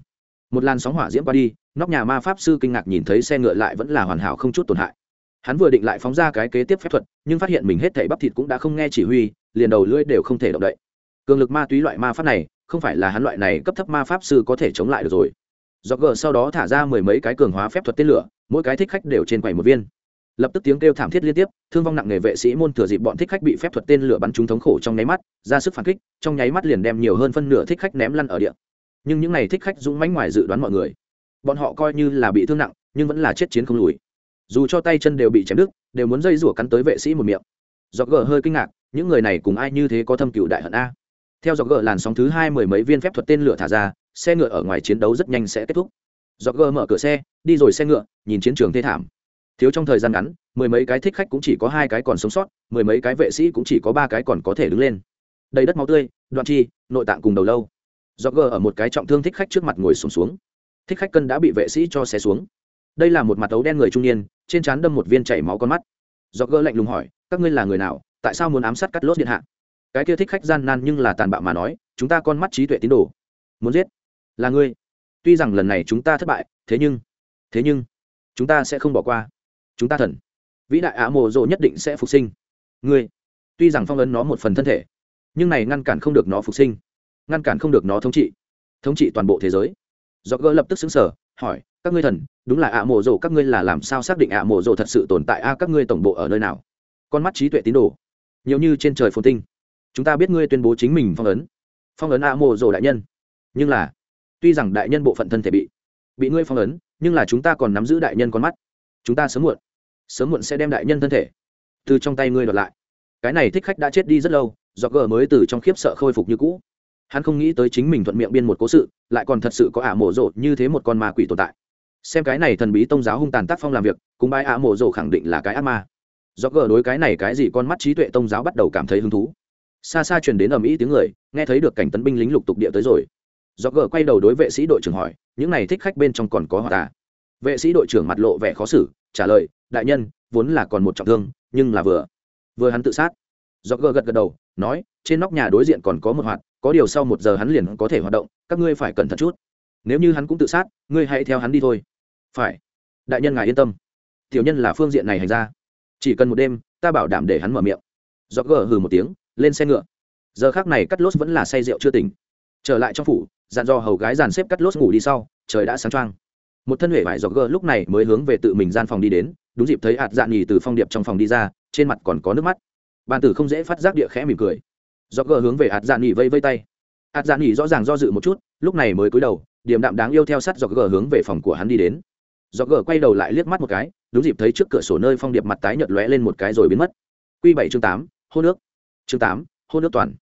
Một làn sóng hỏa diễm qua đi, nóc nhà ma pháp sư kinh ngạc nhìn thấy xe ngựa lại vẫn là hoàn hảo không chút tổn hại. Hắn vừa định lại phóng ra cái kế tiếp phép thuật, nhưng phát hiện mình hết thảy bắp thịt cũng đã không nghe chỉ huy, liền đầu lưỡi đều không thể động đậy cường lực ma túy loại ma pháp này, không phải là hắn loại này cấp thấp ma pháp sư có thể chống lại được rồi. Do gờ sau đó thả ra mười mấy cái cường hóa phép thuật tên lửa, mỗi cái thích khách đều trên quầy một viên. Lập tức tiếng kêu thảm thiết liên tiếp, thương vong nặng nghề vệ sĩ môn thừa dịp bọn thích khách bị phép thuật tên lửa bắn trúng thống khổ trong nháy mắt, ra sức phản kích, trong nháy mắt liền đem nhiều hơn phân nửa thích khách ném lăn ở địa. Nhưng những n à y thích khách dũng mãnh ngoài dự đoán mọi người. Bọn họ coi như là bị thương nặng, nhưng vẫn là chết chiến không lùi. Dù cho tay chân đều bị chém đứt, đều muốn dây rủa cắn tới vệ sĩ một miệng. Do gờ hơi kinh ngạc, những người này cùng ai như thế có thâm cựu đại hận a? Theo Dọc gờ làn sóng thứ hai mười mấy viên phép thuật tên lửa thả ra xe ngựa ở ngoài chiến đấu rất nhanh sẽ kết thúc. Dọc gờ mở cửa xe đi rồi xe ngựa nhìn chiến trường thê thảm. Thiếu trong thời gian ngắn mười mấy cái thích khách cũng chỉ có hai cái còn sống sót mười mấy cái vệ sĩ cũng chỉ có ba cái còn có thể đứng lên. Đầy đất máu tươi đoạn chi nội tạng cùng đầu lâu. Dọc gờ ở một cái trọng thương thích khách trước mặt ngồi sùng xuống, xuống thích khách cân đã bị vệ sĩ cho xe xuống. Đây là một mặt ấu đen người trung niên trên trán đâm một viên chảy máu con mắt. Dọc gờ lạnh lùng hỏi các ngươi là người nào? Tại sao muốn ám sát cắt lốt điện hạ? Cái kia thích khách gian nan nhưng là tàn bạo mà nói, chúng ta con mắt trí tuệ tín đồ. Muốn giết? Là ngươi. Tuy rằng lần này chúng ta thất bại, thế nhưng thế nhưng, chúng ta sẽ không bỏ qua. Chúng ta thần. Vĩ đại ạ mộ rộ nhất định sẽ phục sinh. Ngươi. Tuy rằng phong ấn nó một phần thân thể, nhưng này ngăn cản không được nó phục sinh. Ngăn cản không được nó thống trị. Thống trị toàn bộ thế giới. Do gỡ lập tức xứng sở hỏi, các ngươi thần, đúng là ạ mộ rộ, các ngươi là làm sao xác định ạ mộ rộ thật sự tồn tại? A, các ngươi tổng bộ ở nơi nào? Con mắt trí tuệ tín đồ. Nhiều như trên trời phồn tinh chúng ta biết ngươi tuyên bố chính mình phong ấn. Phong ấn a mộ rồ đại nhân. Nhưng là, tuy rằng đại nhân bộ phận thân thể bị bị ngươi phong ấn, nhưng là chúng ta còn nắm giữ đại nhân con mắt. Chúng ta sớm muộn sớm muộn sẽ đem đại nhân thân thể từ trong tay ngươi đoạt lại. Cái này thích khách đã chết đi rất lâu do gờ mới từ trong khiếp sợ khôi phục như cũ. Hắn không nghĩ tới chính mình thuận miệng biên một cố sự, lại còn thật sự có ả mộ rộ như thế một con ma quỷ tồn tại. Xem cái này thần bí tông giáo hung tàn tác phong làm việc, cùng bãi ả mộ rộ khẳng định là cái ác ma. Do gờ đối cái này cái gì con mắt trí tuệ tông giáo bắt đầu cảm thấy hứng thú xa xa truyền đến ầm ĩ tiếng người, nghe thấy được cảnh tấn binh lính lục tục địa tới rồi. Do gờ quay đầu đối vệ sĩ đội trưởng hỏi, những này thích khách bên trong còn có họ ta? Vệ sĩ đội trưởng mặt lộ vẻ khó xử, trả lời, đại nhân, vốn là còn một trọng thương, nhưng là vừa. Vừa hắn tự sát. Do gờ gật gật đầu, nói, trên nóc nhà đối diện còn có một hoạt, có điều sau một giờ hắn liền có thể hoạt động, các ngươi phải cẩn thận chút. Nếu như hắn cũng tự sát, ngươi hãy theo hắn đi thôi. Phải. Đại nhân ngài yên tâm. Tiểu nhân là phương diện này hành ra. Chỉ cần một đêm, ta bảo đảm để hắn mở miệng. Do gờ hừ một tiếng lên xe ngựa. Giờ khác này cắt lốt vẫn là say rượu chưa tỉnh. Trở lại trong phủ, dặn dò hầu gái dàn xếp cắt lốt ngủ đi sau, trời đã sáng trăng một thân huệ vải dọc gờ lúc này mới hướng về tự mình gian phòng đi đến, đúng dịp thấy hạt dạn nhì từ phong điệp trong phòng đi ra, trên mặt còn có nước mắt. Bàn tử không dễ phát giác địa khẽ mỉm cười. Dọc gờ hướng về hạt dạn nhì vây vây tay. Hạt dạn nhì rõ ràng do dự một chút, lúc này mới cúi đầu điểm đạm đáng yêu theo sát dọc gờ hướng về phòng của hắn đi đến. Dọc gờ quay đầu lại liếc mắt một cái, đúng dịp thấy trước cửa sổ nơi phong điệp mặt tái nhợt lóe lên một cái rồi biến mất. Q bảy chương tám, hô nước chương tám Hôn nước toàn.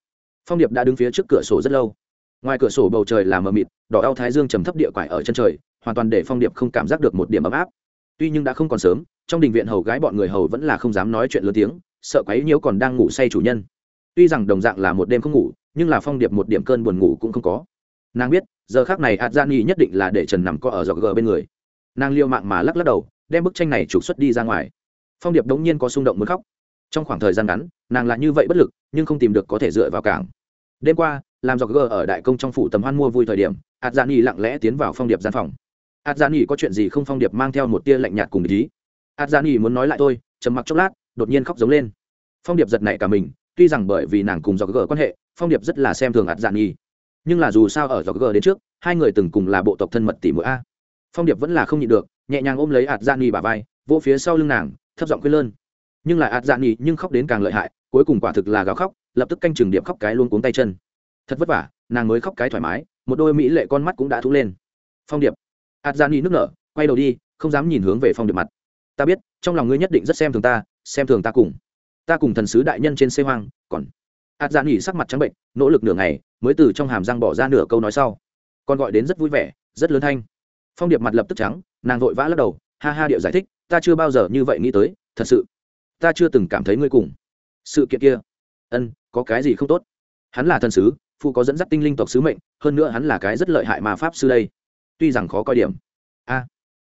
Phong điệp đã đứng phía trước cửa sổ rất lâu. Ngoài cửa sổ bầu trời là mờ mịt, đỏ đau thái dương trầm thấp địa quải ở chân trời, hoàn toàn để phong điệp không cảm giác được một điểm ấm áp. Tuy nhưng đã không còn sớm, trong đình viện hầu gái bọn người hầu vẫn là không dám nói chuyện lớn tiếng, sợ quấy nhiễu còn đang ngủ say chủ nhân. Tuy rằng đồng dạng là một đêm không ngủ, nhưng là phong điệp một điểm cơn buồn ngủ cũng không có. Nàng biết, giờ khác này hạt gian nghi nhất định là để trần nằm co ở dọc gờ bên người. Nàng liêu mạng mà lắc lắc đầu, đem bức tranh này trục xuất đi ra ngoài. Phong điệp đống nhiên có xung động muốn khóc trong khoảng thời gian ngắn, nàng là như vậy bất lực, nhưng không tìm được có thể dựa vào cảng. Đêm qua, làm dọc gờ ở đại công trong phủ tầm hoan mua vui thời điểm hạt dạ nghỉ lặng lẽ tiến vào phong điệp gian phòng. Hạt dạ nghỉ có chuyện gì không phong điệp mang theo một tia lạnh nhạt cùng ý. Hạt dạ nghỉ muốn nói lại tôi trầm mặc chốc lát, đột nhiên khóc giống lên. Phong điệp giật nảy cả mình, tuy rằng bởi vì nàng cùng do gờ quan hệ, phong điệp rất là xem thường hạt dạ nghỉ nhưng là dù sao ở do gờ đến trước, hai người từng cùng là bộ tộc thân mật tỷ mũi a. Phong điệp vẫn là không nhịn được, nhẹ nhàng ôm lấy hạt dạ nghỉ bà vai, vỗ phía sau lưng nàng, thấp giọng quên lơn nhưng lại ạt gian nghỉ nhưng khóc đến càng lợi hại, cuối cùng quả thực là gào khóc, lập tức canh chừng điệp khóc cái luôn cuống tay chân. Thật vất vả, nàng mới khóc cái thoải mái, một đôi mỹ lệ con mắt cũng đã thú lên. Phong điệp. Ạt gian y nước nở, quay đầu đi, không dám nhìn hướng về phong điệp mặt. Ta biết, trong lòng ngươi nhất định rất xem thường ta, xem thường ta cùng. Ta cùng thần sứ đại nhân trên xê hoang, còn. Ạt gian y sắc mặt trắng bệnh, nỗ lực nửa ngày, mới từ trong hàm răng bỏ ra nửa câu nói sau. Con gọi đến rất vui vẻ, rất lớn thanh. Phong điệp mặt lập tức trắng, nàng vội vã lắc đầu, ha ha điệu giải thích, ta chưa bao giờ như vậy nghĩ tới, thật sự ta chưa từng cảm thấy ngươi cùng. Sự kiện kia. Ân, có cái gì không tốt? Hắn là thần sứ phụ có dẫn dắt tinh linh tộc sứ mệnh, hơn nữa hắn là cái rất lợi hại mà pháp sư đây. Tuy rằng khó coi điểm. A.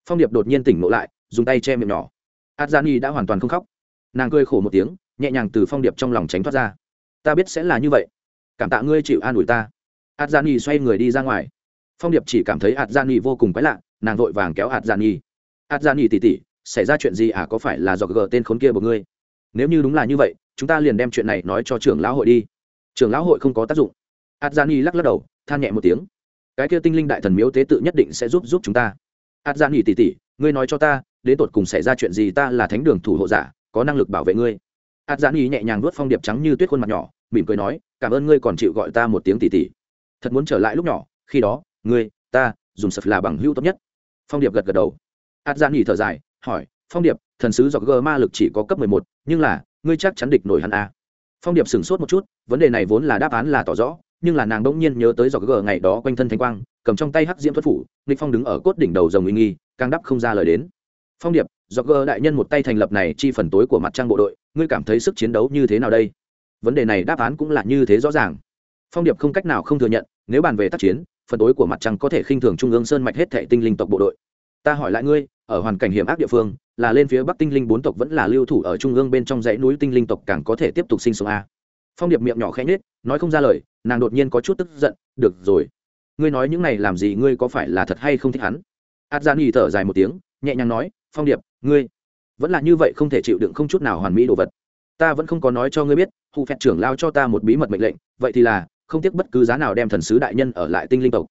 Phong điệp đột nhiên tỉnh ngộ lại, dùng tay che miệng nhỏ. Adjani đã hoàn toàn không khóc. Nàng cười khổ một tiếng, nhẹ nhàng từ phong điệp trong lòng tránh thoát ra. Ta biết sẽ là như vậy. Cảm tạ ngươi chịu an ủi ta. Adjani xoay người đi ra ngoài. Phong điệp chỉ cảm thấy adjani vô cùng quái lạ, nàng vội vàng kéo adjani. Adjani tỉ tỉ xảy ra chuyện gì à có phải là do gờ tên khốn kia của ngươi? Nếu như đúng là như vậy, chúng ta liền đem chuyện này nói cho trưởng lão hội đi. Trưởng lão hội không có tác dụng. Adjani lắc lắc đầu, than nhẹ một tiếng. Cái kia tinh linh đại thần miếu tế tự nhất định sẽ giúp giúp chúng ta. Adjani tỉ tỉ, ngươi nói cho ta, đến tột cùng xảy ra chuyện gì ta là thánh đường thủ hộ giả, có năng lực bảo vệ ngươi? Adjani nhẹ nhàng nuốt phong điệp trắng như tuyết khuôn mặt nhỏ, mỉm cười nói, cảm ơn ngươi còn chịu gọi ta một tiếng tỉ tỉ. Thật muốn trở lại lúc nhỏ, khi đó, ngươi, ta, dùng sập là bằng hữu tốt nhất. Phong điệp gật gật đầu. Adjani thở dài hỏi, phong điệp, thần sứ dọc g ma lực chỉ có cấp mười một, nhưng là, ngươi chắc chắn địch nổi hắn a à. phong điệp sửng sốt một chút, vấn đề này vốn là đáp án là tỏ rõ, nhưng là nàng đ ỗ n g nhiên nhớ tới dọc g ngày đó quanh thân thanh quang, cầm trong tay hắc diễm thuật phủ, nghịch phong đứng ở cốt đỉnh đầu rồng uy nghi, càng đắp không ra lời đến. Phong điệp, dọc g đại nhân một tay thành lập này chi phần tối của mặt trăng bộ đội, ngươi cảm thấy sức chiến đấu như thế nào đây? Vấn đề này đáp án cũng là như thế rõ ràng. Phong điệp không cách nào không thừa nhận, nếu bàn về tác chiến, phần tối của mặt trăng có thể khinh thường trung ương sơn mạch hết thệ tinh linh tộc bộ đội. Ta hỏi lại ngươi ở hoàn cảnh hiểm ác địa phương, là lên phía bắc tinh linh bốn tộc vẫn là lưu thủ ở trung ương bên trong dãy núi tinh linh tộc càng có thể tiếp tục sinh sống a. Phong điệp miệng nhỏ khẽ nhết nói không ra lời, nàng đột nhiên có chút tức giận, được rồi. Ngươi nói những này làm gì, ngươi có phải là thật hay không thích hắn? Át gian y thở dài một tiếng, nhẹ nhàng nói, phong điệp, ngươi vẫn là như vậy không thể chịu đựng không chút nào hoàn mỹ đồ vật. Ta vẫn không có nói cho ngươi biết hụ phẹt trưởng lao cho ta một bí mật mệnh lệnh, vậy thì là, không tiếc bất cứ giá nào đem thần sứ đại nhân ở lại tinh linh tộc.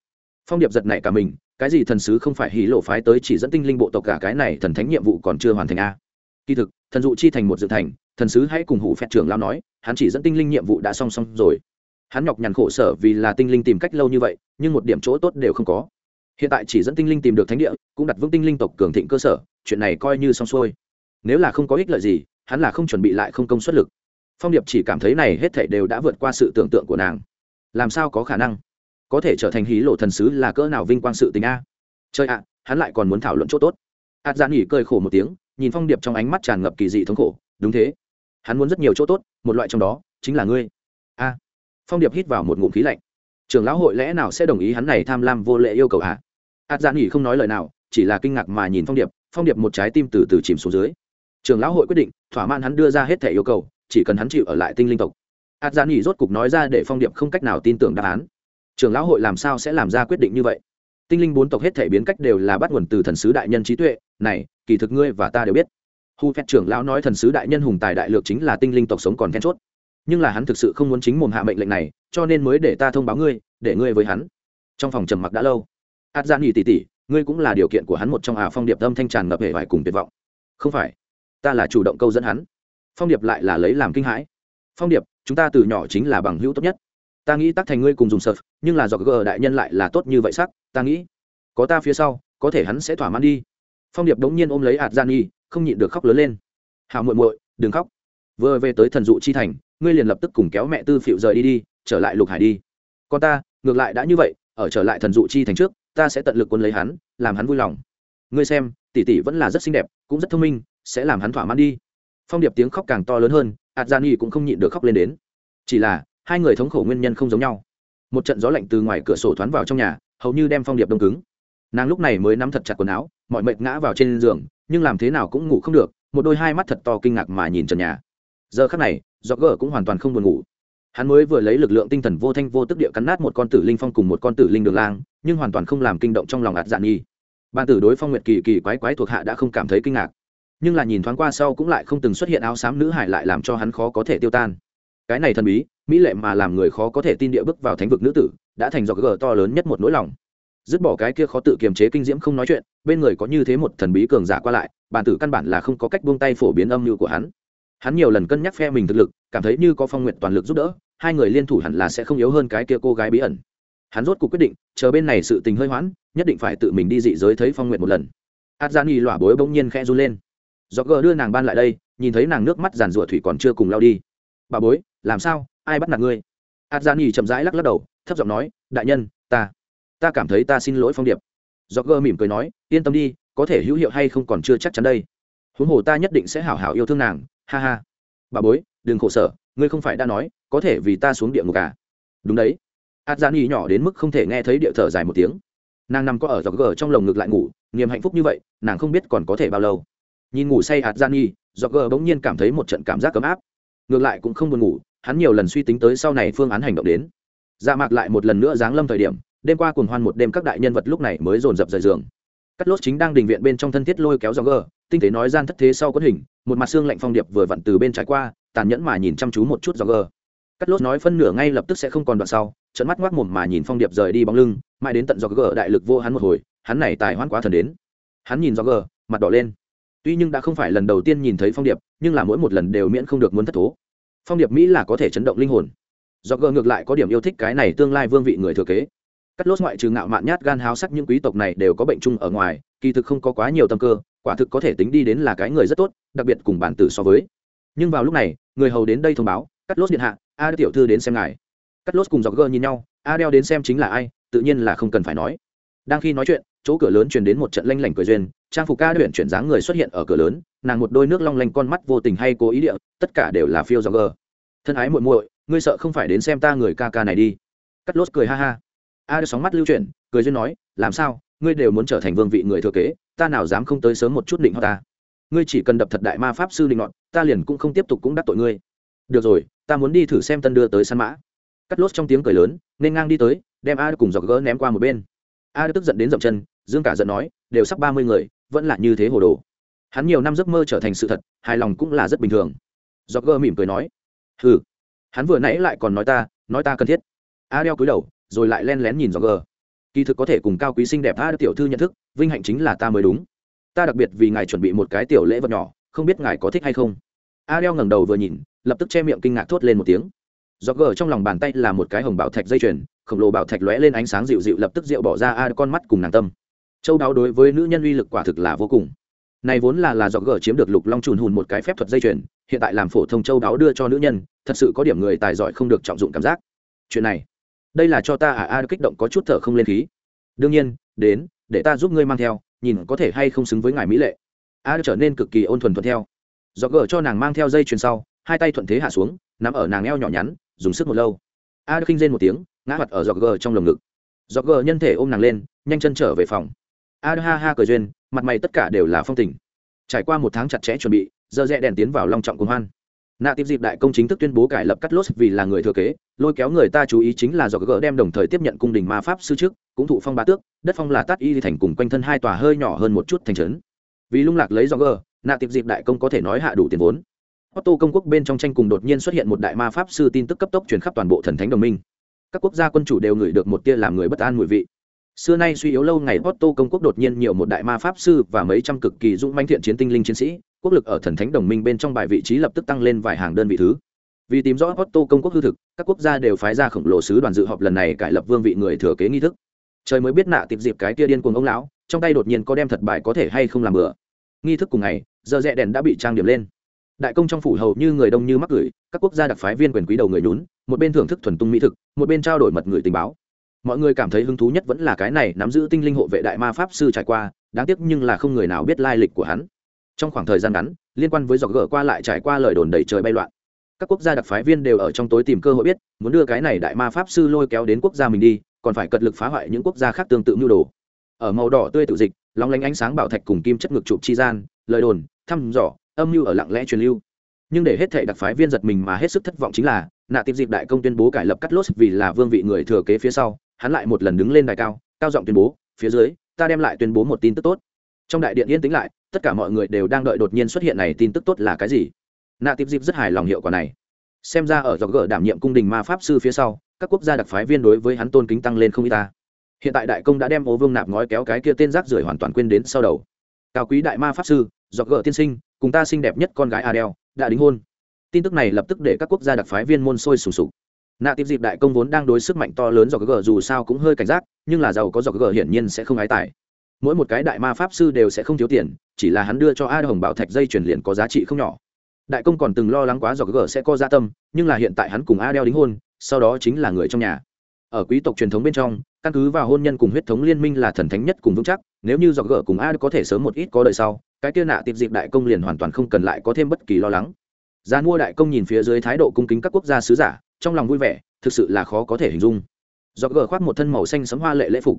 Phong điệp giật này cả mình cái gì thần sứ không phải hí lộ phái tới chỉ dẫn tinh linh bộ tộc cả cái này thần thánh nhiệm vụ còn chưa hoàn thành a kỳ thực, thần dụ chi thành một dự thành, thần sứ hãy cùng hủ phép trưởng lao nói, hắn chỉ dẫn tinh linh nhiệm vụ đã song song rồi. Hắn nhọc nhằn khổ sở vì là tinh linh tìm cách lâu như vậy, nhưng một điểm chỗ tốt đều không có. Hiện tại chỉ dẫn tinh linh tìm được thánh địa, cũng đặt vững tinh linh tộc cường thịnh cơ sở, chuyện này coi như xong xuôi. Nếu là không có ích lợi gì, hắn là không chuẩn bị lại không công suất lực. Phong điệp chỉ cảm thấy này hết thảy đều đã vượt qua sự tưởng tượng của nàng. Làm sao có khả năng? Có thể trở thành hí lộ thần sứ là cỡ nào vinh quang sự tình a? Chơi ạ, hắn lại còn muốn thảo luận chỗ tốt. Ạt giản nghỉ cơi khổ một tiếng, nhìn phong điệp trong ánh mắt tràn ngập kỳ dị thống khổ. Đúng thế. Hắn muốn rất nhiều chỗ tốt, một loại trong đó chính là ngươi. A. Phong điệp hít vào một ngụm khí lạnh. Trưởng lão hội lẽ nào sẽ đồng ý hắn này tham lam vô lệ yêu cầu ạ ạt giản nghỉ không nói lời nào, chỉ là kinh ngạc mà nhìn phong điệp phong điệp một trái tim từ từ chìm xuống dưới. Trưởng lão hội quyết định, thỏa mãn hắn đưa ra hết thẻ yêu cầu, chỉ cần hắn chịu ở lại tinh linh tộc. Ạt giản nghỉ rốt cục nói ra để phong điệp không cách nào tin tưởng đáp án trưởng lão hội làm sao sẽ làm ra quyết định như vậy? Tinh linh bốn tộc hết thể biến cách đều là bắt nguồn từ thần sứ đại nhân trí tuệ. Này, kỳ thực ngươi và ta đều biết. Hu phép trưởng lão nói thần sứ đại nhân hùng tài đại lược chính là tinh linh tộc sống còn then chốt. Nhưng là hắn thực sự không muốn chính mồm hạ mệnh lệnh này, cho nên mới để ta thông báo ngươi, để ngươi với hắn. Trong phòng trầm mặc đã lâu. Át gian dạ nghỉ tỉ tỉ ngươi cũng là điều kiện của hắn một trong ả phong điệp tâm thanh tràn ngập hệ vải cùng tuyệt vọng. Không phải, ta là chủ động câu dẫn hắn. Phong điệp lại là lấy làm kinh hãi. Phong điệp, chúng ta từ nhỏ chính là bằng hữu tốt nhất ta nghĩ tắc thành ngươi cùng dùng sợt nhưng là do gờ đại nhân lại là tốt như vậy sắc, ta nghĩ. Có ta phía sau, có thể hắn sẽ thỏa mãn đi. Phong điệp đống nhiên ôm lấy hạt gian y không nhịn được khóc lớn lên. Hào muội muội, đừng khóc. Vừa về tới thần dụ chi thành, ngươi liền lập tức cùng kéo mẹ tư phịu rời đi đi, trở lại lục hải đi. Con ta, ngược lại đã như vậy, ở trở lại thần dụ chi thành trước, ta sẽ tận lực quân lấy hắn, làm hắn vui lòng. Ngươi xem, tỷ tỷ vẫn là rất xinh đẹp, cũng rất thông minh, sẽ làm hắn thỏa mãn đi. Phong điệp tiếng khóc càng to lớn hơn hạt gian y cũng không nhịn được khóc lên đến. Chỉ là hai người thống khổ nguyên nhân không giống nhau. Một trận gió lạnh từ ngoài cửa sổ thoáng vào trong nhà, hầu như đem phong điệp đông cứng. Nàng lúc này mới nắm thật chặt quần áo, mọi mệt ngã vào trên giường, nhưng làm thế nào cũng ngủ không được, một đôi hai mắt thật to kinh ngạc mà nhìn trần nhà. Giờ khắc này do gờ cũng hoàn toàn không buồn ngủ. Hắn mới vừa lấy lực lượng tinh thần vô thanh vô tức địa cắn nát một con tử linh phong cùng một con tử linh đường lang, nhưng hoàn toàn không làm kinh động trong lòng ạt dạn nhi ban tử đối phong nguyệt kỳ kỳ quái quái thuộc hạ đã không cảm thấy kinh ngạc. Nhưng là nhìn thoáng qua sau cũng lại không từng xuất hiện áo xám nữ hải lại làm cho hắn khó có thể tiêu tan cái này thần bí, mỹ lệ mà làm người khó có thể tin địa bước vào thánh vực nữ tử, đã thành dọc gờ to lớn nhất một nỗi lòng. Dứt bỏ cái kia khó tự kiềm chế kinh diễm không nói chuyện, bên người có như thế một thần bí cường giả qua lại, bản tử căn bản là không có cách buông tay phổ biến âm mưu của hắn. Hắn nhiều lần cân nhắc phe mình thực lực, cảm thấy như có phong nguyện toàn lực giúp đỡ, hai người liên thủ hẳn là sẽ không yếu hơn cái kia cô gái bí ẩn. Hắn rốt cuộc quyết định, chờ bên này sự tình hơi hoãn, nhất định phải tự mình đi dị giới thấy phong nguyện một lần. Át gian y lỏa bối bỗng nhiên khẽ run lên. Do gờ đưa nàng ban lại đây, nhìn thấy nàng nước mắt giàn rủa thủy còn chưa cùng lao đi bà bối, làm sao? Ai bắt nạt ngươi? Át gian y chậm rãi lắc lắc đầu, thấp giọng nói, đại nhân, ta ta cảm thấy ta xin lỗi phong điệp. Do gơ mỉm cười nói, yên tâm đi, có thể hữu hiệu hay không còn chưa chắc chắn đây. Huống hồ ta nhất định sẽ hảo hảo yêu thương nàng, ha ha. Bà bối, đừng khổ sở, ngươi không phải đã nói, có thể vì ta xuống địa ngục à? Đúng đấy. Át gian y nhỏ đến mức không thể nghe thấy địa thở dài một tiếng. Nàng nằm có ở dọc gờ trong lồng ngực lại ngủ, niềm hạnh phúc như vậy, nàng không biết còn có thể bao lâu. Nhìn ngủ say ạt gian y dọc gờ bỗng nhiên cảm thấy một trận cảm giác ấm áp ngược lại cũng không buồn ngủ, hắn nhiều lần suy tính tới sau này phương án hành động đến. Dạ mạc lại một lần nữa giáng lâm thời điểm, đêm qua cùng hoan một đêm các đại nhân vật lúc này mới dồn dập rời giường. Cắt lốt chính đang đình viện bên trong thân thiết lôi kéo dòng gờ, tinh tế nói gian thất thế sau quất hình, một mặt xương lạnh phong điệp vừa vặn từ bên trái qua, tàn nhẫn mà nhìn chăm chú một chút dòng gờ. Cắt lốt nói phân nửa ngay lập tức sẽ không còn đoạn sau trận mắt ngoác mồm mà nhìn phong điệp rời đi bóng lưng, mãi đến tận dòng gờ đại lực vô hắn một hồi, hắn này tài hoãn quá thần đến. Hắn nhìn dòng gờ, mặt đỏ lên tuy nhưng đã không phải lần đầu tiên nhìn thấy phong điệp, nhưng là mỗi một lần đều miễn không được muốn thất thố. Phong điệp mỹ là có thể chấn động linh hồn. Do gờ ngược lại có điểm yêu thích cái này tương lai vương vị người thừa kế. Cắt lốt ngoại trừ ngạo mạn nhát gan háo sắc những quý tộc này đều có bệnh chung ở ngoài, kỳ thực không có quá nhiều tâm cơ, quả thực có thể tính đi đến là cái người rất tốt, đặc biệt cùng bản tử so với. Nhưng vào lúc này, người hầu đến đây thông báo cắt lốt điện hạ, a tiểu thư đến xem ngài. Cắt lốt cùng dọc gơ nhìn nhau, a đeo đến xem chính là ai, tự nhiên là không cần phải nói. Đang khi nói chuyện chỗ cửa lớn truyền đến một trận lanh lảnh cười duyên, trang phục ca luyện chuyển dáng người xuất hiện ở cửa lớn, nàng một đôi nước long lanh con mắt vô tình hay cố ý địa, tất cả đều là phiêu dọc gơ thân ái muội muội, ngươi sợ không phải đến xem ta người ca ca này đi. Cắt lốt cười ha ha. A adel sóng mắt lưu chuyển, cười duyên nói, làm sao, ngươi đều muốn trở thành vương vị người thừa kế, ta nào dám không tới sớm một chút định họ ta. Ngươi chỉ cần đập thật đại ma pháp sư định ngọn ta liền cũng không tiếp tục cũng đắc tội ngươi. Được rồi, ta muốn đi thử xem tân đưa tới săn mã. Cắt lốt trong tiếng cười lớn, nên ngang đi tới, đem a cùng dọc gỡ ném qua một bên. A tức giận đến dậm chân dương cả giận nói, đều sắp ba mươi người, vẫn là như thế hồ đồ. Hắn nhiều năm giấc mơ trở thành sự thật, hài lòng cũng là rất bình thường. Do gơ mỉm cười nói ừ hắn vừa nãy lại còn nói ta nói ta cần thiết. A đeo cúi đầu, rồi lại len lén nhìn do gơ. Kỳ thực có thể cùng cao quý xinh đẹp a tiểu thư nhận thức, vinh hạnh chính là ta mới đúng. Ta đặc biệt vì ngài chuẩn bị một cái tiểu lễ vật nhỏ, không biết ngài có thích hay không? A đeo ngẩng đầu vừa nhìn, lập tức che miệng kinh ngạc thốt lên một tiếng. Do gờ trong lòng bàn tay là một cái hồng bảo thạch dây chuyền, khổng lồ bảo thạch lóe lên ánh sáng dịu dịu lập tức rượu bỏ ra a con mắt cùng nàng tâm châu đáo đối với nữ nhân uy lực quả thực là vô cùng. Này vốn là là do gờ chiếm được lục long trùn hùn một cái phép thuật dây chuyền, hiện tại làm phổ thông châu đáo đưa cho nữ nhân, thật sự có điểm người tài giỏi không được trọng dụng cảm giác. Chuyện này, đây là cho ta à a kích động có chút thở không lên khí. Đương nhiên, đến, để ta giúp ngươi mang theo, nhìn có thể hay không xứng với ngài mỹ lệ. A trở nên cực kỳ ôn thuần thuận theo. Do gờ cho nàng mang theo dây chuyền sau, hai tay thuận thế hạ xuống nằm ở nàng eo nhỏ nhắn, dùng sức một lâu. A khinh rên một tiếng, ngã mặt ở giọt gờ trong lồng ngực. Giọt gờ nhân thể ôm nàng lên, nhanh chân trở về phòng a ha ha cười duyên, mặt mày tất cả đều là phong tình trải qua một tháng chặt chẽ chuẩn bị, giờ rẽ đèn tiến vào long trọng cùng hoan nạ tiếp dịp đại công chính thức tuyên bố cải lập cắt lốt vì là người thừa kế, lôi kéo người ta chú ý chính là do gỡ đem đồng thời tiếp nhận cung đình ma pháp sư trước, cũng thụ phong bá tước, đất phong là tát y thành cùng quanh thân hai tòa hơi nhỏ hơn một chút thành trấn vì lung lạc lấy do gỡ, nạ tiếp dịp đại công có thể nói hạ đủ tiền vốn Otto công quốc bên trong tranh cùng đột nhiên xuất hiện một đại ma pháp sư tin tức cấp tốc truyền khắp toàn bộ thần thánh đồng minh. Các quốc gia quân chủ đều ngửi được một tia làm người bất an mùi vị. Xưa nay suy yếu lâu ngày Otto công quốc đột nhiên nhiều một đại ma pháp sư và mấy trăm cực kỳ dũng mãnh thiện chiến tinh linh chiến sĩ, quốc lực ở thần thánh đồng minh bên trong bài vị trí lập tức tăng lên vài hàng đơn vị thứ. Vì tìm rõ Otto công quốc hư thực, các quốc gia đều phái ra khổng lồ sứ đoàn dự họp lần này cải lập vương vị người thừa kế nghi thức. Trời mới biết nạ tiệp dịp cái kia điên cuồng ông lão, trong tay đột nhiên có đem thật bài có thể hay không làm bừa Nghi thức cùng ngày, giờ rẽ đèn đã bị trang điểm lên đại công trong phủ hầu như người đông như mắc gửi các quốc gia đặc phái viên quyền quý đầu người nhún một bên thưởng thức thuần tung mỹ thực một bên trao đổi mật người tình báo mọi người cảm thấy hứng thú nhất vẫn là cái này nắm giữ tinh linh hộ vệ đại ma pháp sư trải qua, đáng tiếc nhưng là không người nào biết lai lịch của hắn. Trong khoảng thời gian ngắn, liên quan với dọc gỡ qua lại trải qua lời đồn đầy trời bay loạn. Các quốc gia đặc phái viên đều ở trong tối tìm cơ hội biết, muốn đưa cái này đại ma pháp sư lôi kéo đến quốc gia mình đi, còn phải cật lực phá hoại những quốc gia khác tương tự mưu đồ. Ở màu đỏ tươi tự dịch, long lanh ánh sáng bảo thạch cùng kim chất ngực chụp chi gian, lời đồn, thăm dò, âm mưu ở lặng lẽ truyền lưu. Nhưng để hết thảy đặc phái viên giật mình mà hết sức thất vọng chính là, nạ tiếp dịp đại công tuyên bố cải lập cắt lốt vì là vương vị người thừa kế phía sau hắn lại một lần đứng lên đài cao cao giọng tuyên bố, phía dưới, ta đem lại tuyên bố một tin tức tốt. Trong đại điện yên tĩnh lại, tất cả mọi người đều đang đợi đột nhiên xuất hiện này tin tức tốt là cái gì. Nạ tiếp dịp rất hài lòng hiệu quả này. Xem ra ở dọc gỡ đảm nhiệm cung đình ma pháp sư phía sau, các quốc gia đặc phái viên đối với hắn tôn kính tăng lên không y ta. Hiện tại đại công đã đem ô vương nạp ngói kéo cái kia tên rác rưởi hoàn toàn quên đến sau đầu. Cao quý đại ma pháp sư, dọc gỡ tiên sinh, cùng ta xinh đẹp nhất con gái adel đã đính hôn. Tin tức này lập tức để các quốc gia đặc phái viên môn sôi sùng sục nạ tiếp dịp đại công vốn đang đối sức mạnh to lớn do g, dù sao cũng hơi cảnh giác, nhưng là giàu có do g hiển nhiên sẽ không ái tài. Mỗi một cái đại ma pháp sư đều sẽ không thiếu tiền, chỉ là hắn đưa cho a hồng bảo thạch dây chuyển liền có giá trị không nhỏ. Đại công còn từng lo lắng quá do g sẽ có gia tâm, nhưng là hiện tại hắn cùng a đeo đính hôn, sau đó chính là người trong nhà. Ở quý tộc truyền thống bên trong, căn cứ vào hôn nhân cùng huyết thống liên minh là thần thánh nhất cùng vững chắc, nếu như do g cùng a có thể sớm một ít có đời sau, cái kia nạ tiếp dịp đại công liền hoàn toàn không cần lại có thêm bất kỳ lo lắng. Gian mua đại công nhìn phía dưới thái độ cung kính các quốc gia sứ giả trong lòng vui vẻ, thực sự là khó có thể hình dung. Do gờ khoác một thân màu xanh sấm hoa lệ lễ phục.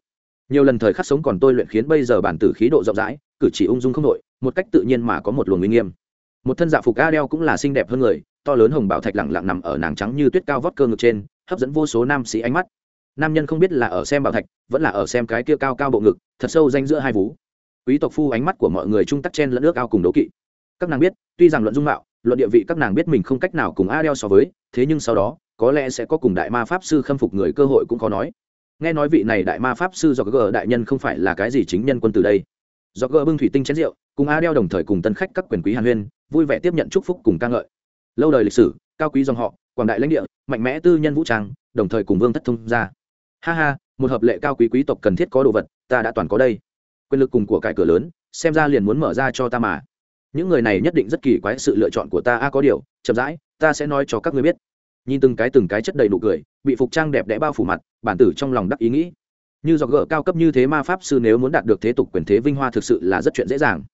Nhiều lần thời khắc sống còn tôi luyện khiến bây giờ bản tử khí độ rộng rãi, cử chỉ ung dung không đội một cách tự nhiên mà có một luồng uy nghiêm. Một thân dạ phục a đeo cũng là xinh đẹp hơn người, to lớn hồng bảo thạch lẳng lặng nằm ở nàng trắng như tuyết cao vót cơ ngực trên, hấp dẫn vô số nam sĩ ánh mắt. Nam nhân không biết là ở xem bảo thạch, vẫn là ở xem cái kia cao cao bộ ngực, thật sâu danh giữa hai vú. Quý tộc phu ánh mắt của mọi người trung tắc chen lẫn nước ao cùng đấu kỵ. Các nàng biết, tuy rằng luận dung mạo, luận địa vị các nàng biết mình không cách nào cùng a đeo so với, thế nhưng sau đó có lẽ sẽ có cùng đại ma pháp sư khâm phục người cơ hội cũng khó nói. Nghe nói vị này đại ma pháp sư do g đại nhân không phải là cái gì chính nhân quân từ đây. Do g bưng thủy tinh chén rượu, cùng a đeo đồng thời cùng tân khách các quyền quý hàn huyên, vui vẻ tiếp nhận chúc phúc cùng ca ngợi. Lâu đời lịch sử, cao quý dòng họ, quảng đại lãnh địa, mạnh mẽ tư nhân vũ trang, đồng thời cùng vương thất thông ra ha ha, một hợp lệ cao quý quý tộc cần thiết có đồ vật, ta đã toàn có đây. Quyền lực cùng của cải cửa lớn, xem ra liền muốn mở ra cho ta mà. Những người này nhất định rất kỳ quái sự lựa chọn của ta. A, có điều, chậm rãi, ta sẽ nói cho các ngươi biết nhìn từng cái từng cái chất đầy đủ cười, bị phục trang đẹp đẽ bao phủ mặt, bản tử trong lòng đắc ý nghĩ. Như dọc gỡ cao cấp như thế ma pháp sư nếu muốn đạt được thế tục quyền thế vinh hoa thực sự là rất chuyện dễ dàng.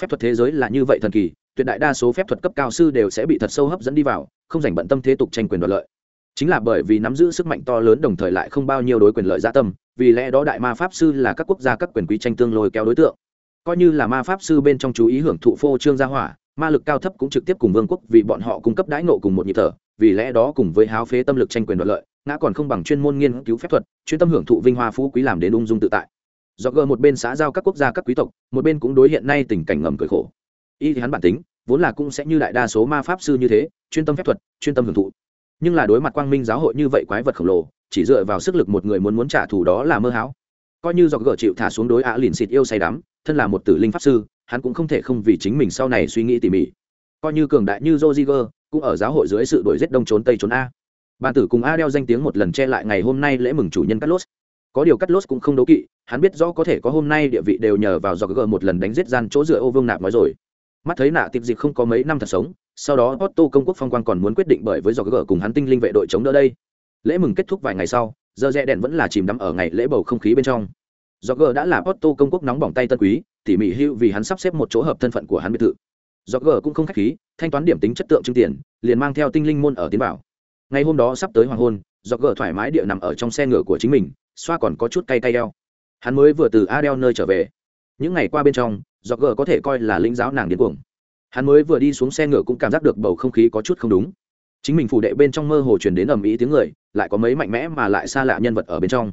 Phép thuật thế giới là như vậy thần kỳ, tuyệt đại đa số phép thuật cấp cao sư đều sẽ bị thật sâu hấp dẫn đi vào, không dành bận tâm thế tục tranh quyền đoạt lợi. Chính là bởi vì nắm giữ sức mạnh to lớn đồng thời lại không bao nhiêu đối quyền lợi gia tâm, vì lẽ đó đại ma pháp sư là các quốc gia các quyền quý tranh tương lôi kéo đối tượng. Coi như là ma pháp sư bên trong chú ý hưởng thụ phô trương gia hỏa, ma lực cao thấp cũng trực tiếp cùng vương quốc vì bọn họ cung cấp đãi nộ cùng một nhịp thở vì lẽ đó cùng với háo phế tâm lực tranh quyền đoạt lợi, ngã còn không bằng chuyên môn nghiên cứu phép thuật, chuyên tâm hưởng thụ vinh hoa phú quý làm đến ung dung tự tại. Do gờ một bên xã giao các quốc gia các quý tộc, một bên cũng đối hiện nay tình cảnh ngầm cười khổ. Y thì hắn bản tính, vốn là cũng sẽ như đại đa số ma pháp sư như thế, chuyên tâm phép thuật, chuyên tâm hưởng thụ. Nhưng là đối mặt quang minh giáo hội như vậy quái vật khổng lồ, chỉ dựa vào sức lực một người muốn muốn trả thù đó là mơ hão. Coi như do gờ chịu thả xuống đối ạ lìn xịt yêu say đắm, thân là một tử linh pháp sư, hắn cũng không thể không vì chính mình sau này suy nghĩ tỉ mỉ. Coi như cường đại như joe cũng ở giáo hội dưới sự đổi giết đông trốn tây trốn a. Bàn tử cùng a đeo danh tiếng một lần che lại ngày hôm nay lễ mừng chủ nhân cắt lốt có điều cắt lốt cũng không đấu kỵ, hắn biết rõ có thể có hôm nay địa vị đều nhờ vào do gờ một lần đánh giết gian chỗ dựa ô vương nạp nói rồi. Mắt thấy nạ tiệp dịp không có mấy năm thật sống, sau đó otto công quốc phong quan còn muốn quyết định bởi với do gờ cùng hắn tinh linh vệ đội chống đỡ đây. Lễ mừng kết thúc vài ngày sau, giờ rẽ đèn vẫn là chìm đắm ở ngày lễ bầu không khí bên trong. Do gờ đã là otto công quốc nóng bỏng tay tân quý, tỉ mỉ hưu vì hắn sắp xếp một chỗ hợp thân phận của hắn biệt thự do gở cũng không khách khí, thanh toán điểm tính chất tượng trưng tiền, liền mang theo tinh linh môn ở tiến bảo ngày hôm đó sắp tới hoàng hôn do gở thoải mái địa nằm ở trong xe ngựa của chính mình, xoa còn có chút cay cay đeo hắn mới vừa từ adel nơi trở về. Những ngày qua bên trong do gở có thể coi là lĩnh giáo nàng điên cuồng. Hắn mới vừa đi xuống xe ngựa cũng cảm giác được bầu không khí có chút không đúng. Chính mình phủ đệ bên trong mơ hồ truyền đến ầm ĩ tiếng người, lại có mấy mạnh mẽ mà lại xa lạ nhân vật ở bên trong.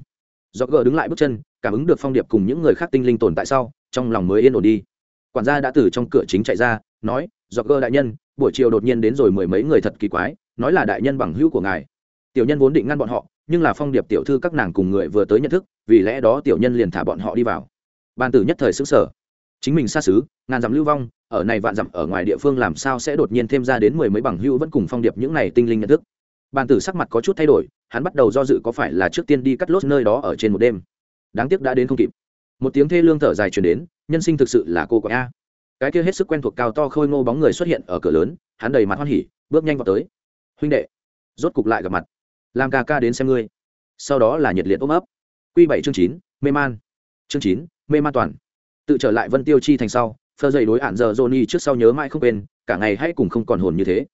Do gờ đứng lại bước chân, cảm ứng được phong điệp cùng những người khác tinh linh tồn tại sau, trong lòng mới yên ổn đi quản gia đã từ trong cửa chính chạy ra, nói do cơ đại nhân, buổi chiều đột nhiên đến rồi mười mấy người thật kỳ quái, nói là đại nhân bằng hữu của ngài. Tiểu nhân vốn định ngăn bọn họ, nhưng là phong điệp tiểu thư các nàng cùng người vừa tới nhận thức, vì lẽ đó tiểu nhân liền thả bọn họ đi vào. Ban tử nhất thời xứng sở chính mình xa xứ, ngàn dặm lưu vong, ở này vạn dặm ở ngoài địa phương làm sao sẽ đột nhiên thêm ra đến mười mấy bằng hữu vẫn cùng phong điệp những này tinh linh nhận thức. Bàn tử sắc mặt có chút thay đổi, hắn bắt đầu do dự có phải là trước tiên đi cắt lốt nơi đó ở trên một đêm. Đáng tiếc đã đến không kịp một tiếng thê lương thở dài truyền đến, nhân sinh thực sự là cô quả a. Cái kia hết sức quen thuộc cao to khôi ngô bóng người xuất hiện ở cửa lớn, hắn đầy mặt hoan hỉ, bước nhanh vào tới. Huynh đệ. Rốt cục lại gặp mặt. Làm ca ca đến xem ngươi. Sau đó là nhiệt liệt ôm ấp. Q bảy chương chín, mê man. Chương chín, mê man toàn. Tự trở lại vân tiêu chi thành sau phơ dậy đối ạn giờ johnny trước sau nhớ mãi không quên, cả ngày hay cùng không còn hồn như thế.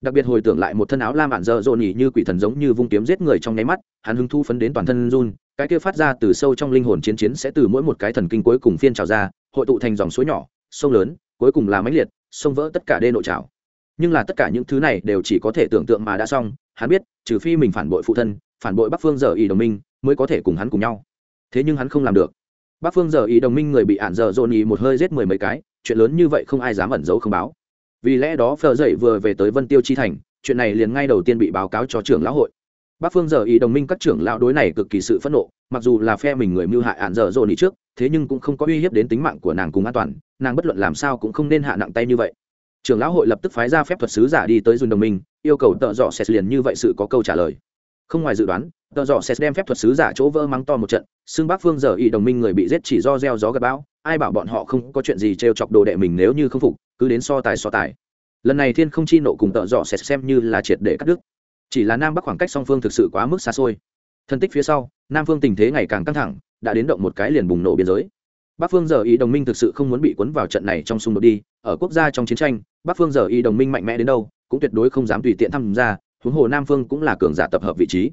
Đặc biệt hồi tưởng lại một thân áo lam ạn giờ johnny như quỷ thần giống như vung kiếm giết người trong nháy mắt, hắn hứng thu phấn đến toàn thân run cái kia phát ra từ sâu trong linh hồn chiến chiến sẽ từ mỗi một cái thần kinh cuối cùng phiên trào ra, hội tụ thành dòng suối nhỏ, sông lớn, cuối cùng là mãnh liệt, sông vỡ tất cả đê nội trào. Nhưng là tất cả những thứ này đều chỉ có thể tưởng tượng mà đã xong, hắn biết, trừ phi mình phản bội phụ thân, phản bội bắc phương giờ ý đồng minh, mới có thể cùng hắn cùng nhau. Thế nhưng hắn không làm được. Bắc phương giờ ý đồng minh người bị ản dở dồn ý một hơi giết mười mấy cái, chuyện lớn như vậy không ai dám ẩn giấu không báo. Vì lẽ đó phờ dậy vừa về tới vân tiêu chi thành, chuyện này liền ngay đầu tiên bị báo cáo cho trưởng lão hội bác phương giờ ý đồng minh các trưởng lão đối này cực kỳ sự phẫn nộ, mặc dù là phe mình người mưu hại ạn dở dồn ý trước, thế nhưng cũng không có uy hiếp đến tính mạng của nàng cùng an toàn, nàng bất luận làm sao cũng không nên hạ nặng tay như vậy. Trưởng lão hội lập tức phái ra phép thuật sứ giả đi tới dùn đồng minh, yêu cầu tợ dọ xét liền như vậy sự có câu trả lời. Không ngoài dự đoán, tợ dọ xét đem phép thuật sứ giả chỗ vỡ mắng to một trận, xưng bác phương giờ Ý đồng minh người bị giết chỉ do gieo gió gặp bão, ai bảo bọn họ không có chuyện gì trêu chọc đồ đệ mình nếu như không phục, cứ đến so tài so tài. Lần này thiên không chi nộ cùng tợ dọ xét xem như là triệt để cắt đứt chỉ là nam bắc khoảng cách song phương thực sự quá mức xa xôi. Thân tích phía sau, nam phương tình thế ngày càng căng thẳng, đã đến động một cái liền bùng nổ biên giới. Bắc phương giờ ý đồng minh thực sự không muốn bị cuốn vào trận này trong xung đột đi, ở quốc gia trong chiến tranh, bắc phương giờ ý đồng minh mạnh mẽ đến đâu, cũng tuyệt đối không dám tùy tiện tham gia, huống hồ nam phương cũng là cường giả tập hợp vị trí.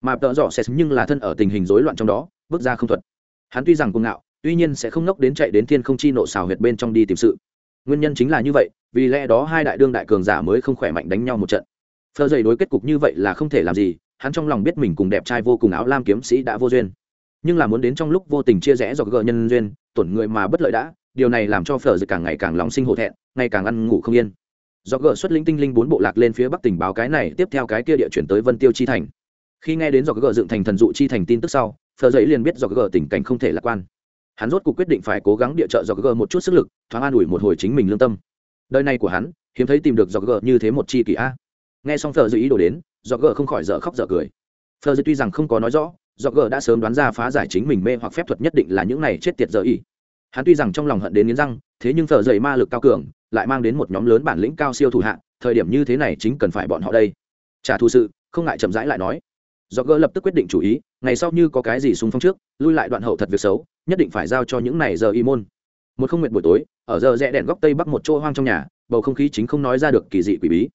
Mà tợ rõ sẽ nhưng là thân ở tình hình rối loạn trong đó, bước ra không thuật. Hắn tuy rằng cuồng ngạo, tuy nhiên sẽ không nốc đến chạy đến thiên không chi nộ xào huyệt bên trong đi tìm sự. Nguyên nhân chính là như vậy, vì lẽ đó hai đại đương đại cường giả mới không khỏe mạnh đánh nhau một trận phơ dày đối kết cục như vậy là không thể làm gì, hắn trong lòng biết mình cùng đẹp trai vô cùng áo lam kiếm sĩ đã vô duyên. Nhưng là muốn đến trong lúc vô tình chia rẽ do gờ nhân duyên, tổn người mà bất lợi đã, điều này làm cho phở dậy càng ngày càng lòng sinh hổ thẹn, ngày càng ăn ngủ không yên. Do gờ xuất linh tinh linh bốn bộ lạc lên phía bắc tỉnh báo cái này, tiếp theo cái kia địa chuyển tới vân tiêu chi thành. Khi nghe đến do gờ dựng thành thần dụ chi thành tin tức sau phở dậy liền biết do gờ tình cảnh không thể lạc quan. Hắn rốt cuộc quyết định phải cố gắng địa trợ do gờ một chút sức lực, thoáng an ủi một hồi chính mình lương tâm. Đời này của hắn, hiếm thấy tìm được do gờ như thế một chi kỷ a nghe xong phở dư ý đồ đến do gờ không khỏi dở khóc dở cười. Phở dư tuy rằng không có nói rõ do gờ đã sớm đoán ra phá giải chính mình mê hoặc phép thuật nhất định là những này chết tiệt dở ý. Hắn tuy rằng trong lòng hận đến nghiến răng, thế nhưng phở dậy ma lực cao cường, lại mang đến một nhóm lớn bản lĩnh cao siêu thủ hạ, thời điểm như thế này chính cần phải bọn họ đây. Trả thù sự, không ngại chậm rãi lại nói. Do gỡ lập tức quyết định chủ ý, ngày sau như có cái gì xung phong trước, lui lại đoạn hậu thật việc xấu, nhất định phải giao cho những này giờ y môn. Một không nguyện buổi tối, ở giờ rẽ đèn góc tây bắc một chỗ hoang trong nhà, bầu không khí chính không nói ra được kỳ dị quỷ bí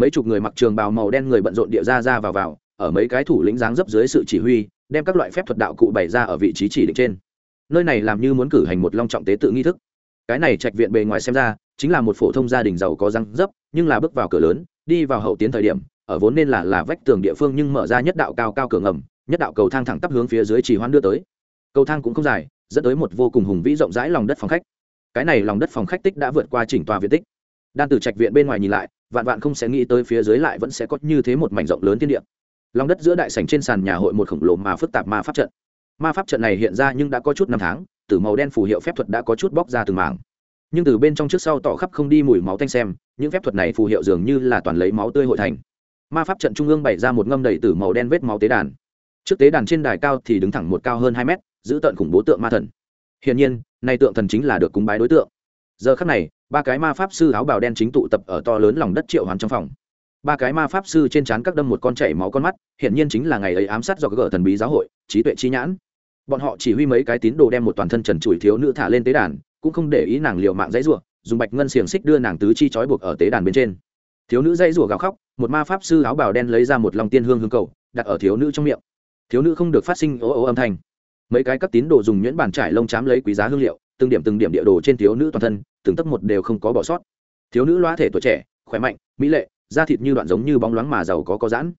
mấy chục người mặc trường bào màu đen người bận rộn địa ra ra vào vào, ở mấy cái thủ lĩnh dáng dấp dưới sự chỉ huy, đem các loại phép thuật đạo cụ bày ra ở vị trí chỉ định trên. Nơi này làm như muốn cử hành một long trọng tế tự nghi thức. Cái này trạch viện bề ngoài xem ra, chính là một phổ thông gia đình giàu có răng dấp, nhưng là bước vào cửa lớn, đi vào hậu tiến thời điểm, ở vốn nên là là vách tường địa phương nhưng mở ra nhất đạo cao cao cửa ngầm, nhất đạo cầu thang thẳng tắp hướng phía dưới chỉ hoan đưa tới. Cầu thang cũng không dài, dẫn tới một vô cùng hùng vĩ rộng rãi lòng đất phòng khách. Cái này lòng đất phòng khách tích đã vượt qua chỉnh tòa viện tích. Đan từ trạch viện bên ngoài nhìn lại vạn vạn không sẽ nghĩ tới phía dưới lại vẫn sẽ có như thế một mảnh rộng lớn thiên địa. Lòng đất giữa đại sảnh trên sàn nhà hội một khổng lồ mà phức tạp ma pháp trận. Ma pháp trận này hiện ra nhưng đã có chút năm tháng, từ màu đen phù hiệu phép thuật đã có chút bóc ra từng mảng. Nhưng từ bên trong trước sau tỏ khắp không đi mùi máu tanh xem, những phép thuật này phù hiệu dường như là toàn lấy máu tươi hội thành. Ma pháp trận trung ương bày ra một ngâm đầy từ màu đen vết máu tế đàn. Trước tế đàn trên đài cao thì đứng thẳng một cao hơn hai mét, giữ tận khủng bố tượng ma thần. Hiển nhiên, nay tượng thần chính là được cúng bái đối tượng giờ khắc này, ba cái ma pháp sư áo bào đen chính tụ tập ở to lớn lòng đất triệu hoàn trong phòng. Ba cái ma pháp sư trên trán các đâm một con chảy máu con mắt, hiển nhiên chính là ngày ấy ám sát do gỡ thần bí giáo hội, trí tuệ chi nhãn. Bọn họ chỉ huy mấy cái tín đồ đem một toàn thân trần trụi thiếu nữ thả lên tế đàn, cũng không để ý nàng liệu mạng dãy rủa, dùng bạch ngân xiềng xích đưa nàng tứ chi trói buộc ở tế đàn bên trên. Thiếu nữ dãy rủa gào khóc, một ma pháp sư áo bào đen lấy ra một lòng tiên hương hương cầu, đặt ở thiếu nữ trong miệng. Thiếu nữ không được phát sinh ố ố âm thanh. Mấy cái các tín đồ dùng nhuyễn bàn trải lông chám lấy quý giá hương liệu từng điểm từng điểm địa đồ trên thiếu nữ toàn thân, từng tấc một đều không có bỏ sót. Thiếu nữ loa thể tuổi trẻ, khỏe mạnh, mỹ lệ, da thịt như đoạn giống như bóng loáng mà giàu có có giãn.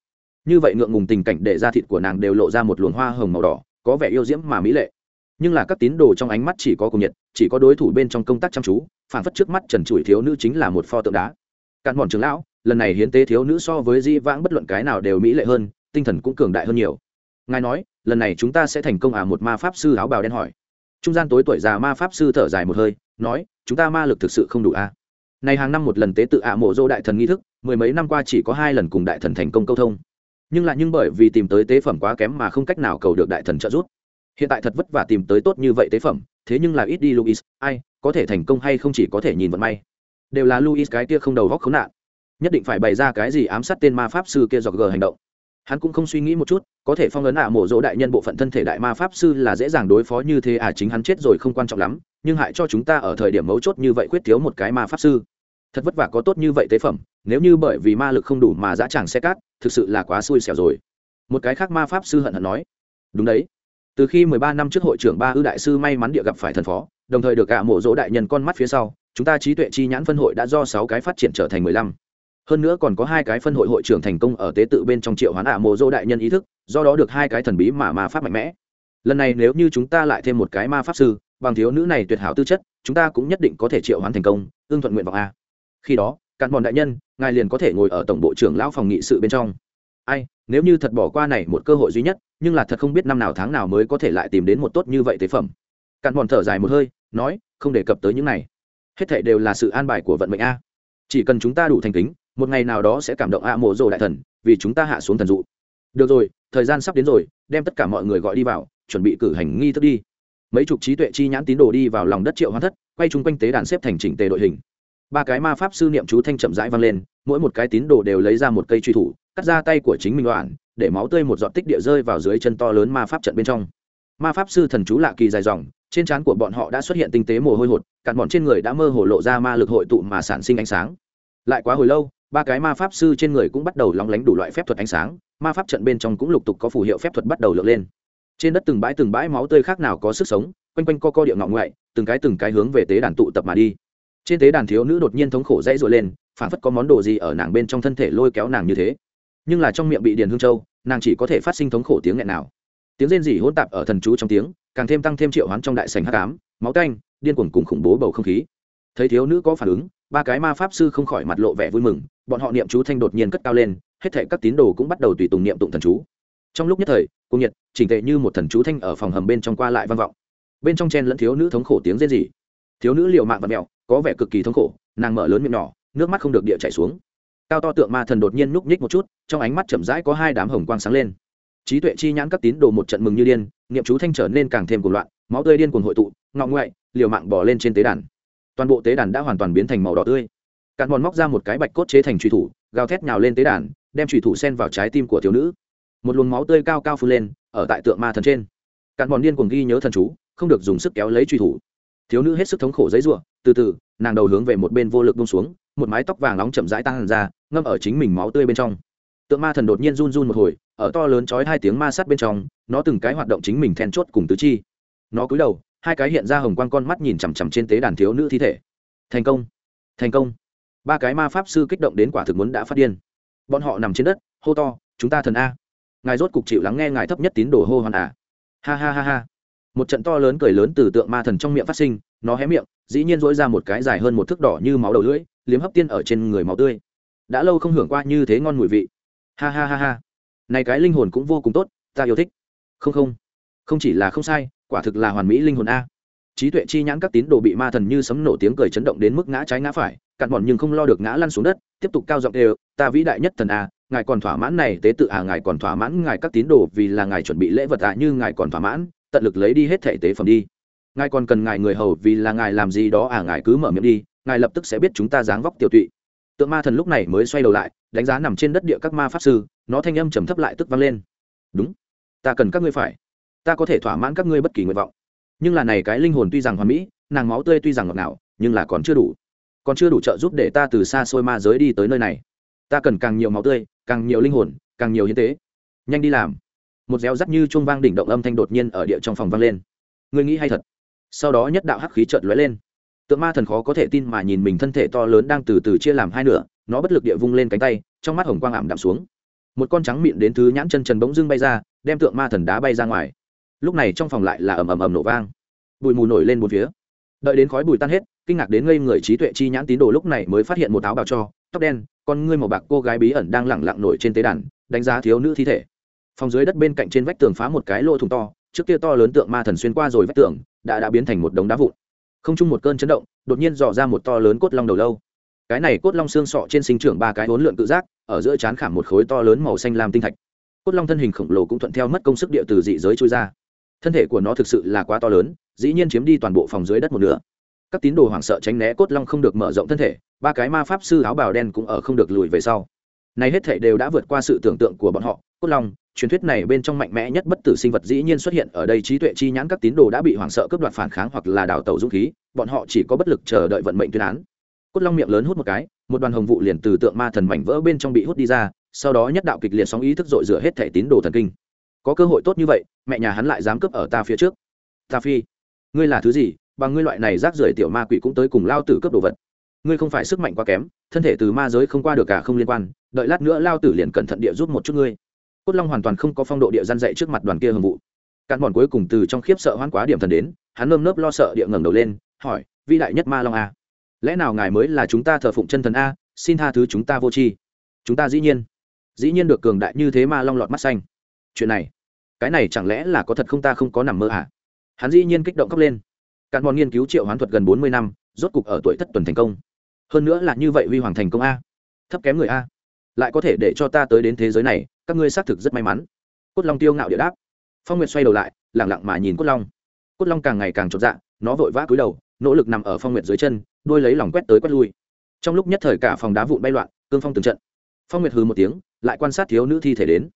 Như vậy ngượng ngùng tình cảnh để da thịt của nàng đều lộ ra một luồng hoa hồng màu đỏ, có vẻ yêu diễm mà mỹ lệ. Nhưng là các tín đồ trong ánh mắt chỉ có cùng nhiệt, chỉ có đối thủ bên trong công tác chăm chú, phản phất trước mắt trần trụi thiếu nữ chính là một pho tượng đá. Cạn mòn trường lão, lần này hiến tế thiếu nữ so với di vãng bất luận cái nào đều mỹ lệ hơn, tinh thần cũng cường đại hơn nhiều. Ngài nói, lần này chúng ta sẽ thành công à một ma pháp sư áo bào đen hỏi trung gian tối tuổi già ma pháp sư thở dài một hơi, nói, chúng ta ma lực thực sự không đủ à? Này hàng năm một lần tế tự ạ mộ dô đại thần nghi thức, mười mấy năm qua chỉ có hai lần cùng đại thần thành công câu thông. Nhưng lại nhưng bởi vì tìm tới tế phẩm quá kém mà không cách nào cầu được đại thần trợ giúp. Hiện tại thật vất vả tìm tới tốt như vậy tế phẩm, thế nhưng là ít đi luis ai, có thể thành công hay không chỉ có thể nhìn vận may. Đều là luis cái kia không đầu góc khốn nạn. Nhất định phải bày ra cái gì ám sát tên ma pháp sư kia dọc gờ hành động hắn cũng không suy nghĩ một chút, có thể phong ấn ạ mộ dỗ đại nhân bộ phận thân thể đại ma pháp sư là dễ dàng đối phó như thế à chính hắn chết rồi không quan trọng lắm, nhưng hại cho chúng ta ở thời điểm mấu chốt như vậy khuyết thiếu một cái ma pháp sư. Thật vất vả có tốt như vậy tế phẩm, nếu như bởi vì ma lực không đủ mà dã tràng xe cát, thực sự là quá xui xẻo rồi. Một cái khác ma pháp sư hận hận nói. Đúng đấy. Từ khi mười ba năm trước hội trưởng ba ư đại sư may mắn địa gặp phải thần phó, đồng thời được gạ mộ dỗ đại nhân con mắt phía sau, chúng ta trí tuệ chi nhãn phân hội đã do sáu cái phát triển trở thành mười lăm hơn nữa còn có hai cái phân hội hội trưởng thành công ở tế tự bên trong triệu hoán ả mộ dô đại nhân ý thức, do đó được hai cái thần bí mà ma pháp mạnh mẽ. Lần này nếu như chúng ta lại thêm một cái ma pháp sư, bằng thiếu nữ này tuyệt hảo tư chất, chúng ta cũng nhất định có thể triệu hoán thành công ương thuận nguyện vọng a. Khi đó cạn bọn đại nhân, ngài liền có thể ngồi ở tổng bộ trưởng lão phòng nghị sự bên trong. Ai, nếu như thật bỏ qua này một cơ hội duy nhất, nhưng là thật không biết năm nào tháng nào mới có thể lại tìm đến một tốt như vậy tế phẩm. Cạn bọn thở dài một hơi, nói, không đề cập tới những này. Hết thệ đều là sự an bài của vận mệnh a. Chỉ cần chúng ta đủ thành kính một ngày nào đó sẽ cảm động ạ mộ rồ đại thần, vì chúng ta hạ xuống thần dụ. Được rồi, thời gian sắp đến rồi, đem tất cả mọi người gọi đi vào, chuẩn bị cử hành nghi thức đi. Mấy chục trí tuệ chi nhãn tín đồ đi vào lòng đất triệu hoán thất, quay chung quanh tế đàn xếp thành chỉnh tề đội hình. Ba cái ma pháp sư niệm chú thanh chậm rãi vang lên, mỗi một cái tín đồ đều lấy ra một cây truy thủ, cắt ra tay của chính mình đoạn, để máu tươi một giọt tích địa rơi vào dưới chân to lớn ma pháp trận bên trong. Ma pháp sư thần chú lạ kỳ dài dòng, trên trán của bọn họ đã xuất hiện tinh tế mồ hôi hột cạn bọn trên người đã mơ hồ lộ ra ma lực hội tụ mà sản sinh ánh sáng. Lại quá hồi lâu ba cái ma pháp sư trên người cũng bắt đầu lóng lánh đủ loại phép thuật ánh sáng, ma pháp trận bên trong cũng lục tục có phù hiệu phép thuật bắt đầu lượn lên. Trên đất từng bãi từng bãi máu tươi khác nào có sức sống, quanh quanh co co điệu ngọng ngoại, từng cái từng cái hướng về tế đàn tụ tập mà đi. Trên tế đàn thiếu nữ đột nhiên thống khổ dãy dội lên phản phất có món đồ gì ở nàng bên trong thân thể lôi kéo nàng như thế. Nhưng là trong miệng bị điền hương châu, nàng chỉ có thể phát sinh thống khổ tiếng nghẹn nào. Tiếng rên rỉ hỗn tạp ở thần chú trong tiếng, càng thêm tăng thêm triệu hoán trong đại sành hắc ám, máu canh điên cuồng cùng khủng bố bầu không khí thấy thiếu nữ có phản ứng, ba cái ma pháp sư không khỏi mặt lộ vẻ vui mừng, bọn họ niệm chú thanh đột nhiên cất cao lên, hết thảy các tín đồ cũng bắt đầu tùy tùng niệm tụng thần chú. Trong lúc nhất thời cung nhiệt, chỉnh tệ như một thần chú thanh ở phòng hầm bên trong qua lại vang vọng. Bên trong chen lẫn thiếu nữ thống khổ tiếng rên rỉ. Thiếu nữ liều mạng và mẹo có vẻ cực kỳ thống khổ, nàng mở lớn miệng nhỏ, nước mắt không được địa chảy xuống. Cao to tượng ma thần đột nhiên núp nhích một chút, trong ánh mắt chậm rãi có hai đám hồng quang sáng lên. Trí tuệ chi nhãn các tín đồ một trận mừng như điên, niệm chú thanh trở nên càng thêm cuồng loạn, máu tươi điên cuồng hội tụ ngọng ngoại liều mạng bỏ lên trên tế đàn toàn bộ tế đàn đã hoàn toàn biến thành màu đỏ tươi. Cạn mòn móc ra một cái bạch cốt chế thành truy thủ, gào thét nhào lên tế đàn, đem truy thủ sen vào trái tim của thiếu nữ. Một luồng máu tươi cao cao phun lên, ở tại tượng ma thần trên. Cạn mòn điên cuồng ghi nhớ thần chú, không được dùng sức kéo lấy truy thủ. Thiếu nữ hết sức thống khổ giấy ruộng từ từ, nàng đầu hướng về một bên vô lực bông xuống, một mái tóc vàng nóng chậm rãi tan ra, ngâm ở chính mình máu tươi bên trong. Tượng ma thần đột nhiên run run một hồi, ở to lớn chói hai tiếng ma sát bên trong, nó từng cái hoạt động chính mình then chốt cùng tứ chi. Nó cúi đầu hai cái hiện ra hồng quang con mắt nhìn chằm chằm trên tế đàn thiếu nữ thi thể. Thành công thành công. Ba cái ma pháp sư kích động đến quả thực muốn đã phát điên. Bọn họ nằm trên đất, hô to, chúng ta thần a. Ngài rốt cục chịu lắng nghe ngài thấp nhất tín đồ hô hoàn à ha ha ha ha. Một trận to lớn cười lớn từ tượng ma thần trong miệng phát sinh, nó hé miệng, dĩ nhiên dỗi ra một cái dài hơn một thước đỏ như máu đầu lưỡi, liếm hấp tiên ở trên người máu tươi. Đã lâu không hưởng qua như thế ngon mùi vị. Ha ha ha ha. Này cái linh hồn cũng vô cùng tốt, ta yêu thích. Không không. Không chỉ là không sai quả thực là hoàn mỹ linh hồn a. Trí tuệ chi nhãn các tín đồ bị ma thần như sấm nổ tiếng cười chấn động đến mức ngã trái ngã phải, cặn bọn nhưng không lo được ngã lăn xuống đất, tiếp tục cao giọng đều ta vĩ đại nhất thần a, ngài còn thỏa mãn này tế tự à ngài còn thỏa mãn ngài các tín đồ vì là ngài chuẩn bị lễ vật à như ngài còn thỏa mãn, tận lực lấy đi hết thể tế phẩm đi. Ngài còn cần ngài người hầu vì là ngài làm gì đó à ngài cứ mở miệng đi, ngài lập tức sẽ biết chúng ta dáng vóc tiêu tụy. Tượng ma thần lúc này mới xoay đầu lại, đánh giá nằm trên đất địa các ma pháp sư, nó thanh âm trầm thấp lại tức vang lên. Đúng, ta cần các ngươi phải ta có thể thỏa mãn các ngươi bất kỳ nguyện vọng. Nhưng là này cái linh hồn tuy rằng hoàn mỹ, nàng máu tươi tuy rằng ngọt ngào, nhưng là còn chưa đủ. Còn chưa đủ trợ giúp để ta từ xa xôi ma giới đi tới nơi này. Ta cần càng nhiều máu tươi, càng nhiều linh hồn, càng nhiều hiến tế. Nhanh đi làm. Một réo rắt như chuông vang đỉnh động âm thanh đột nhiên ở địa trong phòng vang lên. Ngươi nghĩ hay thật. Sau đó nhất đạo hắc khí chợt lóe lên. Tượng ma thần khó có thể tin mà nhìn mình thân thể to lớn đang từ từ chia làm hai nửa, nó bất lực địa vung lên cánh tay, trong mắt hồng quang ảm đạm xuống. Một con trắng mịn đến thứ nhãn chân trần bỗng dưng bay ra, đem tượng ma thần đá bay ra ngoài lúc này trong phòng lại là ầm ầm ầm nổ vang. Bụi mù nổi lên một phía. Đợi đến khói bụi tan hết, kinh ngạc đến ngây người trí tuệ chi nhãn tín đồ lúc này mới phát hiện một áo bào cho, tóc đen, con ngươi màu bạc cô gái bí ẩn đang lẳng lặng nổi trên tế đàn, đánh giá thiếu nữ thi thể. Phòng dưới đất bên cạnh trên vách tường phá một cái lỗ thủng to, trước kia to lớn tượng ma thần xuyên qua rồi vách tường, đã đã biến thành một đống đá vụn. Không chung một cơn chấn động, đột nhiên dò ra một to lớn cốt long đầu lâu. Cái này cốt long xương sọ trên sinh trưởng ba cái hốn lượn tự giác, ở giữa chán khảm một khối to lớn màu xanh lam tinh thạch. Cốt long thân hình khổng lồ cũng thuận theo mất công sức địa từ dị giới trôi ra thân thể của nó thực sự là quá to lớn, dĩ nhiên chiếm đi toàn bộ phòng dưới đất một nửa. Các tín đồ hoảng sợ tránh né cốt long không được mở rộng thân thể, ba cái ma pháp sư áo bào đen cũng ở không được lùi về sau. Này hết thể đều đã vượt qua sự tưởng tượng của bọn họ, cốt long, truyền thuyết này bên trong mạnh mẽ nhất bất tử sinh vật dĩ nhiên xuất hiện ở đây, trí tuệ chi nhãn các tín đồ đã bị hoảng sợ cướp đoạt phản kháng hoặc là đào tàu dũng khí, bọn họ chỉ có bất lực chờ đợi vận mệnh tuyên án. Cốt long miệng lớn hút một cái, một đoàn hồng vụ liền từ tượng ma thần mảnh vỡ bên trong bị hút đi ra, sau đó nhất đạo kịch liệt sóng ý thức dội rửa hết thể tín đồ thần kinh có cơ hội tốt như vậy, mẹ nhà hắn lại dám cướp ở ta phía trước. Ta phi, ngươi là thứ gì, bằng ngươi loại này rác rưởi tiểu ma quỷ cũng tới cùng lao tử cướp đồ vật. Ngươi không phải sức mạnh quá kém, thân thể từ ma giới không qua được cả không liên quan, đợi lát nữa lao tử liền cẩn thận địa giúp một chút ngươi. Cốt long hoàn toàn không có phong độ địa gian dạy trước mặt đoàn kia hầm vụ. Cạn bọn cuối cùng từ trong khiếp sợ hoan quá điểm thần đến, hắn nơm nớp lo sợ địa ngẩng đầu lên, hỏi, vĩ đại nhất ma long a, lẽ nào ngài mới là chúng ta thờ phụng chân thần a? Xin tha thứ chúng ta vô tri. Chúng ta dĩ nhiên. Dĩ nhiên được cường đại như thế ma long lọt mắt xanh. Chuyện này cái này chẳng lẽ là có thật không ta không có nằm mơ à? Hắn dĩ nhiên kích động khóc lên. Cạn bọn nghiên cứu triệu hoán thuật gần bốn mươi năm, rốt cục ở tuổi thất tuần thành công. Hơn nữa là như vậy huy hoàng thành công a. Thấp kém người a. Lại có thể để cho ta tới đến thế giới này, các ngươi xác thực rất may mắn. Cốt long tiêu ngạo địa đáp. Phong nguyệt xoay đầu lại lẳng lặng mà nhìn cốt long. Cốt long càng ngày càng chột dạ nó vội vã cúi đầu, nỗ lực nằm ở phong nguyệt dưới chân đuôi lấy lòng quét tới quét lui. Trong lúc nhất thời cả phòng đá vụn bay loạn, cương phong từng trận. Phong nguyệt hừ một tiếng, lại quan sát thiếu nữ thi thể đến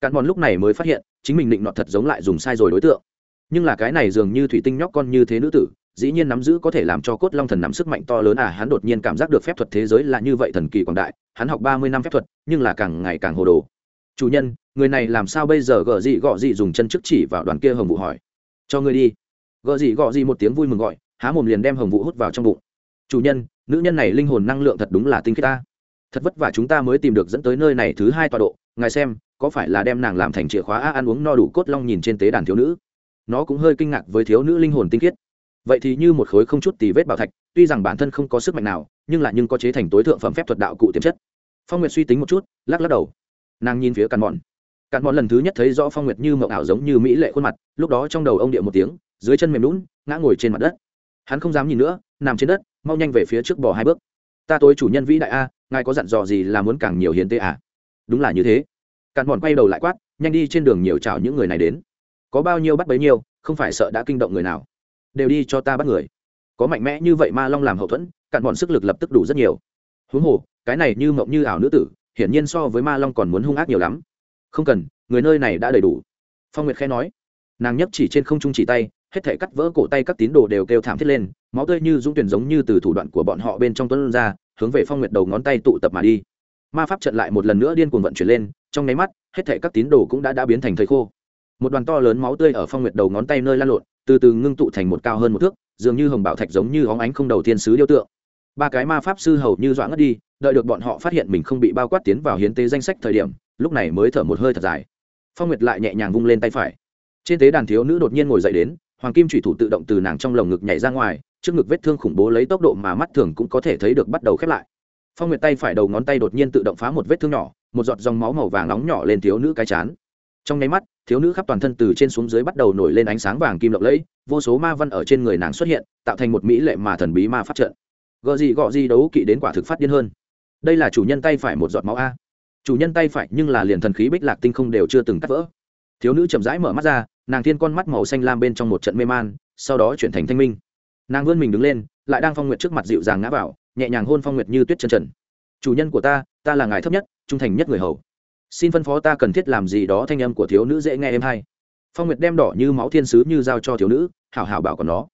cạn mòn lúc này mới phát hiện, chính mình định nọ thật giống lại dùng sai rồi đối tượng. Nhưng là cái này dường như thủy tinh nhóc con như thế nữ tử, dĩ nhiên nắm giữ có thể làm cho cốt long thần nắm sức mạnh to lớn à hắn đột nhiên cảm giác được phép thuật thế giới là như vậy thần kỳ quảng đại, hắn học ba mươi năm phép thuật, nhưng là càng ngày càng hồ đồ. Chủ nhân, người này làm sao bây giờ? Gợ gì gọ gì dùng chân trước chỉ vào đoàn kia hồng vụ hỏi. Cho ngươi đi. Gợ gì gọ gì một tiếng vui mừng gọi, há mồm liền đem hồng vụ hút vào trong bụng. Chủ nhân, nữ nhân này linh hồn năng lượng thật đúng là tinh khiết ta thật vất vả chúng ta mới tìm được dẫn tới nơi này thứ hai tọa độ. Ngài xem, có phải là đem nàng làm thành chìa khóa a ăn uống no đủ cốt long nhìn trên tế đàn thiếu nữ? Nó cũng hơi kinh ngạc với thiếu nữ linh hồn tinh khiết. Vậy thì như một khối không chút tì vết bảo thạch, tuy rằng bản thân không có sức mạnh nào, nhưng là nhưng có chế thành tối thượng phẩm phép thuật đạo cụ tiềm chất. Phong nguyệt suy tính một chút, lắc lắc đầu. Nàng nhìn phía càn mòn càn mòn lần thứ nhất thấy rõ phong nguyệt như mộng ảo giống như mỹ lệ khuôn mặt, lúc đó trong đầu ông địa một tiếng, dưới chân mềm lún ngã ngồi trên mặt đất. Hắn không dám nhìn nữa, nằm trên đất, mau nhanh về phía trước bỏ hai bước. Ta tối chủ nhân vĩ đại a ngài có dặn dò gì là muốn càng nhiều hiến tế à? Đúng là như thế. Càn mòn quay đầu lại quát, nhanh đi trên đường nhiều chào những người này đến. Có bao nhiêu bắt bấy nhiêu, không phải sợ đã kinh động người nào. Đều đi cho ta bắt người. Có mạnh mẽ như vậy ma long làm hậu thuẫn, cạn bọn sức lực lập tức đủ rất nhiều. Huống hồ, cái này như mộng như ảo nữ tử, hiển nhiên so với ma long còn muốn hung ác nhiều lắm. Không cần, người nơi này đã đầy đủ. Phong nguyệt khẽ nói. Nàng nhấp chỉ trên không trung chỉ tay hết thể cắt vỡ cổ tay các tín đồ đều kêu thảm thiết lên, máu tươi như dũng tuyển giống như từ thủ đoạn của bọn họ bên trong tuấn ra, hướng về phong nguyệt đầu ngón tay tụ tập mà đi. Ma pháp trận lại một lần nữa điên cuồng vận chuyển lên, trong nháy mắt, hết thể các tín đồ cũng đã đã biến thành thầy khô. Một đoàn to lớn máu tươi ở phong nguyệt đầu ngón tay nơi lan lộn, từ từ ngưng tụ thành một cao hơn một thước, dường như hồng bảo thạch giống như óng ánh không đầu tiên sứ điêu tượng. Ba cái ma pháp sư hầu như dọa ngất đi, đợi được bọn họ phát hiện mình không bị bao quát tiến vào hiến tế danh sách thời điểm, lúc này mới thở một hơi thật dài. Phong nguyệt lại nhẹ nhàng vung lên tay phải. Trên tế đàn thiếu nữ đột nhiên ngồi dậy đến hoàng kim thủy thủ tự động từ nàng trong lồng ngực nhảy ra ngoài, trước ngực vết thương khủng bố lấy tốc độ mà mắt thường cũng có thể thấy được bắt đầu khép lại. Phong nguyệt tay phải đầu ngón tay đột nhiên tự động phá một vết thương nhỏ, một giọt dòng máu màu vàng nóng nhỏ lên thiếu nữ cái chán. Trong nháy mắt, thiếu nữ khắp toàn thân từ trên xuống dưới bắt đầu nổi lên ánh sáng vàng kim lộng lẫy, vô số ma văn ở trên người nàng xuất hiện, tạo thành một mỹ lệ mà thần bí ma phát trận. Gợ gì gọ gì đấu kỵ đến quả thực phát điên hơn. Đây là chủ nhân tay phải một giọt máu a. Chủ nhân tay phải nhưng là liền thần khí bích lạc tinh không đều chưa từng cắt vỡ thiếu nữ chậm rãi mở mắt ra, nàng thiên con mắt màu xanh lam bên trong một trận mê man, sau đó chuyển thành thanh minh. Nàng vươn mình đứng lên, lại đang phong nguyệt trước mặt dịu dàng ngã vào, nhẹ nhàng hôn phong nguyệt như tuyết chân trần. Chủ nhân của ta ta là ngài thấp nhất, trung thành nhất người hầu. Xin phân phó ta cần thiết làm gì đó thanh âm của thiếu nữ dễ nghe em hay. Phong nguyệt đem đỏ như máu thiên sứ như giao cho thiếu nữ, hảo hảo bảo còn nó.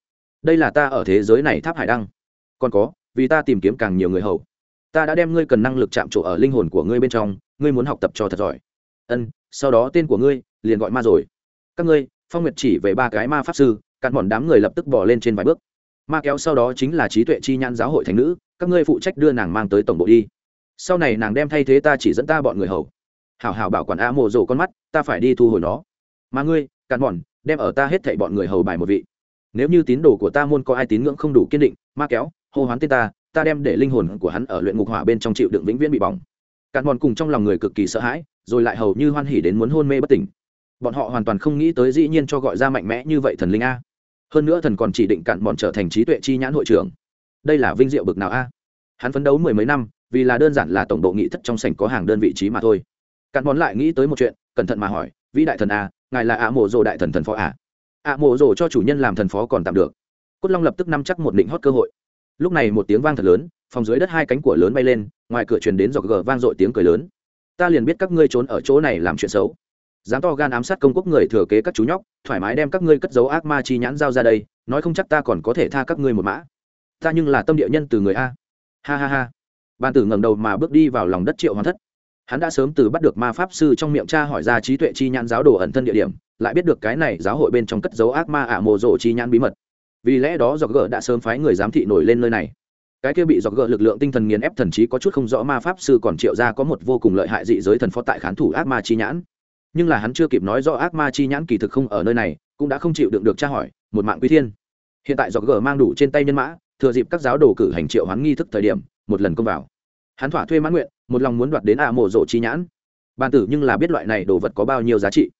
Đây là ta ở thế giới này tháp hải đăng. Còn có, vì ta tìm kiếm càng nhiều người hầu. Ta đã đem ngươi cần năng lực chạm trổ ở linh hồn của ngươi bên trong, ngươi muốn học tập cho thật giỏi. Ân, sau đó tên của ngươi liền gọi ma rồi. Các ngươi, phong nguyệt chỉ về ba cái ma pháp sư cạn bọn đám người lập tức bỏ lên trên vài bước. Ma kéo sau đó chính là trí tuệ chi nhãn giáo hội thành nữ, các ngươi phụ trách đưa nàng mang tới tổng bộ đi. Sau này nàng đem thay thế ta chỉ dẫn ta bọn người hầu. Hảo hảo bảo quản a mộ rổ con mắt, ta phải đi thu hồi nó. Mà ngươi cạn bọn, đem ở ta hết thảy bọn người hầu bài một vị. Nếu như tín đồ của ta môn có ai tín ngưỡng không đủ kiên định, ma kéo, hô hoán tên ta ta đem để linh hồn của hắn ở luyện ngục hỏa bên trong chịu đựng vĩnh viễn bị bỏng. Cạn bọn cùng trong lòng người cực kỳ sợ hãi, rồi lại hầu như hoan hỉ đến muốn hôn mê bất tỉnh bọn họ hoàn toàn không nghĩ tới dĩ nhiên cho gọi ra mạnh mẽ như vậy thần linh a. Hơn nữa thần còn chỉ định cạn bọn trở thành trí tuệ chi nhãn hội trưởng. Đây là vinh diệu bực nào a? Hắn phấn đấu mười mấy năm, vì là đơn giản là tổng độ nghị thất trong sảnh có hàng đơn vị trí mà thôi. Cạn bọn lại nghĩ tới một chuyện, cẩn thận mà hỏi, vĩ đại thần a, ngài là ạ mộ rồ đại thần thần phó à? ạ mộ rồ cho chủ nhân làm thần phó còn tạm được. Cốt long lập tức nắm chắc một định hót cơ hội. Lúc này một tiếng vang thật lớn, phòng dưới đất hai cánh của lớn bay lên, ngoài cửa truyền đến giọt gờ vang dội tiếng cười lớn. Ta liền biết các ngươi trốn ở chỗ này làm chuyện xấu dám to gan ám sát công quốc người thừa kế các chú nhóc, thoải mái đem các ngươi cất dấu ác ma chi nhãn giao ra đây, nói không chắc ta còn có thể tha các ngươi một mã. Ta nhưng là tâm địa nhân từ người a. Ha ha ha. Ban tử ngẩng đầu mà bước đi vào lòng đất triệu hoàn thất. Hắn đã sớm từ bắt được ma pháp sư trong miệng cha hỏi ra trí tuệ chi nhãn giáo đồ ẩn thân địa điểm, lại biết được cái này giáo hội bên trong cất dấu ác ma ả mồ rộ chi nhãn bí mật. Vì lẽ đó dọc gỡ đã sớm phái người giám thị nổi lên nơi này. Cái kia bị dọc gỡ lực lượng tinh thần nghiền ép thần trí có chút không rõ ma pháp sư còn triệu ra có một vô cùng lợi hại dị giới thần phó tại khán thủ ác ma chi nhãn nhưng là hắn chưa kịp nói rõ ác ma chi nhãn kỳ thực không ở nơi này, cũng đã không chịu đựng được tra hỏi, một mạng quy thiên. Hiện tại dọc gờ mang đủ trên tay nhân mã, thừa dịp các giáo đồ cử hành triệu hắn nghi thức thời điểm, một lần công vào. Hắn thỏa thuê mãn nguyện, một lòng muốn đoạt đến ạ mộ rộ chi nhãn. Bàn tử nhưng là biết loại này đồ vật có bao nhiêu giá trị.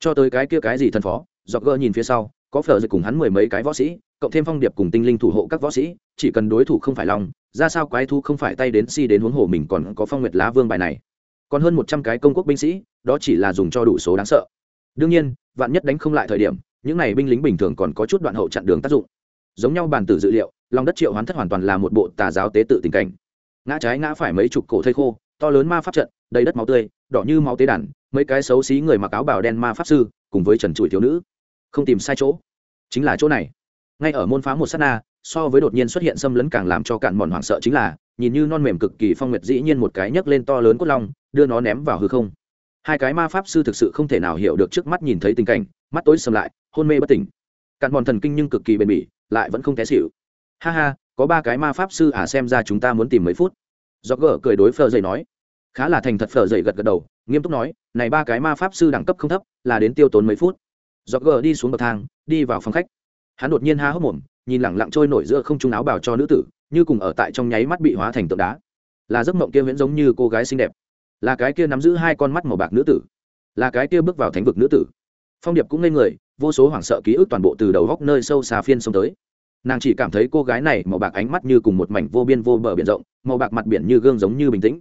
Cho tới cái kia cái gì thần phó dọc gờ nhìn phía sau, có phở dịch cùng hắn mười mấy cái võ sĩ, cộng thêm phong điệp cùng tinh linh thủ hộ các võ sĩ, chỉ cần đối thủ không phải lòng, ra sao quái thu không phải tay đến si đến huống hồ mình còn có phong nguyệt lá vương bài này còn hơn một trăm cái công quốc binh sĩ, đó chỉ là dùng cho đủ số đáng sợ. Đương nhiên, vạn nhất đánh không lại thời điểm, những này binh lính bình thường còn có chút đoạn hậu chặn đường tác dụng. Giống nhau bàn tử dự liệu lòng đất triệu hoán thất hoàn toàn là một bộ tà giáo tế tự tình cảnh. Ngã trái ngã phải mấy chục cổ thây khô, to lớn ma pháp trận, đầy đất máu tươi, đỏ như máu tế đàn, mấy cái xấu xí người mặc áo bào đen ma pháp sư, cùng với trần trụi thiếu nữ. Không tìm sai chỗ. Chính là chỗ này. Ngay ở môn phá một sát na so với đột nhiên xuất hiện xâm lấn càng làm cho cạn mòn hoảng sợ chính là, nhìn như non mềm cực kỳ phong nguyệt dĩ nhiên một cái nhấc lên to lớn cốt long, đưa nó ném vào hư không. Hai cái ma pháp sư thực sự không thể nào hiểu được trước mắt nhìn thấy tình cảnh, mắt tối sầm lại, hôn mê bất tỉnh. Cạn mòn thần kinh nhưng cực kỳ bền bỉ, lại vẫn không té xỉu. Ha ha, có ba cái ma pháp sư à xem ra chúng ta muốn tìm mấy phút. Do gỡ cười đối phờ dậy nói. Khá là thành thật phờ dậy gật gật đầu, nghiêm túc nói, này ba cái ma pháp sư đẳng cấp không thấp, là đến tiêu tốn mấy phút. Do gỡ đi xuống bậc thang, đi vào phòng khách. Hắn đột nhiên há hốc mồm nhìn lẳng lặng trôi nổi giữa không trung áo bào cho nữ tử, như cùng ở tại trong nháy mắt bị hóa thành tượng đá. Là giấc mộng kia viễn giống như cô gái xinh đẹp. Là cái kia nắm giữ hai con mắt màu bạc nữ tử. Là cái kia bước vào thánh vực nữ tử. Phong điệp cũng ngây người, vô số hoảng sợ ký ức toàn bộ từ đầu góc nơi sâu xa phiên xông tới. Nàng chỉ cảm thấy cô gái này màu bạc ánh mắt như cùng một mảnh vô biên vô bờ biển rộng, màu bạc mặt biển như gương giống như bình tĩnh.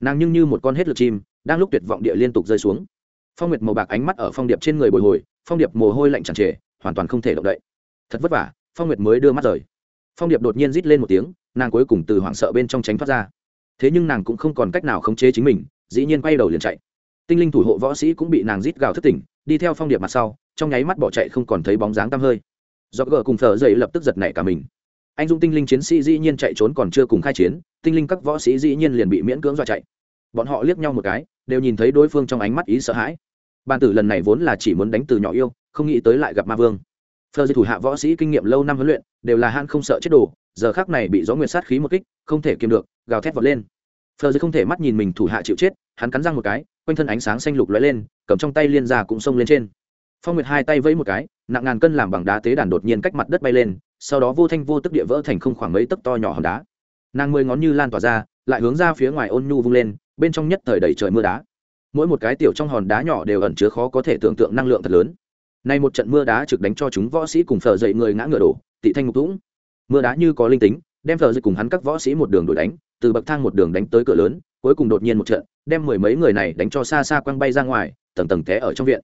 Nàng nhưng như một con hết lực chim, đang lúc tuyệt vọng địa liên tục rơi xuống. Phong nguyệt màu bạc ánh mắt ở phong điệp trên người bồi hồi, phong điệp mồ hôi lạnh chẳng trề, hoàn toàn không thể động đậy. Thật vất vả phong nguyệt mới đưa mắt rời. Phong điệp đột nhiên rít lên một tiếng, nàng cuối cùng từ hoảng sợ bên trong tránh thoát ra. Thế nhưng nàng cũng không còn cách nào khống chế chính mình, dĩ nhiên quay đầu liền chạy. Tinh linh thủ hộ võ sĩ cũng bị nàng rít gào thất tỉnh, đi theo phong điệp mặt sau, trong nháy mắt bỏ chạy không còn thấy bóng dáng tăm hơi. Do gờ cùng thờ dậy lập tức giật nảy cả mình. Anh dung tinh linh chiến sĩ dĩ nhiên chạy trốn còn chưa cùng khai chiến, tinh linh các võ sĩ dĩ nhiên liền bị miễn cưỡng dọa chạy. Bọn họ liếc nhau một cái, đều nhìn thấy đối phương trong ánh mắt ý sợ hãi. Bàn tử lần này vốn là chỉ muốn đánh từ nhỏ yêu, không nghĩ tới lại gặp ma vương phờ dây thủ hạ võ sĩ kinh nghiệm lâu năm huấn luyện, đều là han không sợ chết đồ, giờ khác này bị gió nguyệt sát khí một kích, không thể kiềm được, gào thét vọt lên. Phờ dây không thể mắt nhìn mình thủ hạ chịu chết, hắn cắn răng một cái, quanh thân ánh sáng xanh lục lóe lên, cầm trong tay liên ra cũng xông lên trên. Phong nguyệt hai tay vẫy một cái, nặng ngàn cân làm bằng đá tế đàn đột nhiên cách mặt đất bay lên, sau đó vô thanh vô tức địa vỡ thành không khoảng mấy tấc to nhỏ hòn đá. Nàng mười ngón như lan tỏa ra, lại hướng ra phía ngoài ôn nhu vung lên, bên trong nhất thời đầy trời mưa đá. Mỗi một cái tiểu trong hòn đá nhỏ đều ẩn chứa khó có thể tưởng tượng năng lượng thật lớn nay một trận mưa đá trực đánh cho chúng võ sĩ cùng phở dậy người ngã ngửa đổ, tị thanh ngục dũng. Mưa đá như có linh tính, đem phở dậy cùng hắn các võ sĩ một đường đuổi đánh, từ bậc thang một đường đánh tới cửa lớn, cuối cùng đột nhiên một trận, đem mười mấy người này đánh cho xa xa quăng bay ra ngoài, tầng tầng té ở trong viện.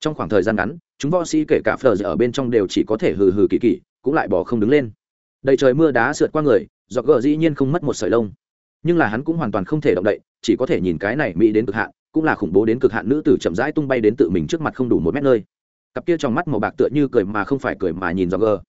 Trong khoảng thời gian ngắn, chúng võ sĩ kể cả phở dậy ở bên trong đều chỉ có thể hừ hừ kỳ kỳ, cũng lại bỏ không đứng lên. Đầy trời mưa đá sượt qua người Dọc gờ dĩ nhiên không mất một sợi lông. Nhưng là hắn cũng hoàn toàn không thể động đậy, chỉ có thể nhìn cái này mỹ đến cực hạn, cũng là khủng bố đến cực hạn nữ tử chậm rãi tung bay đến tự mình trước mặt không đủ một mét nơi cặp kia trong mắt màu bạc tựa như cười mà không phải cười mà nhìn do gờ.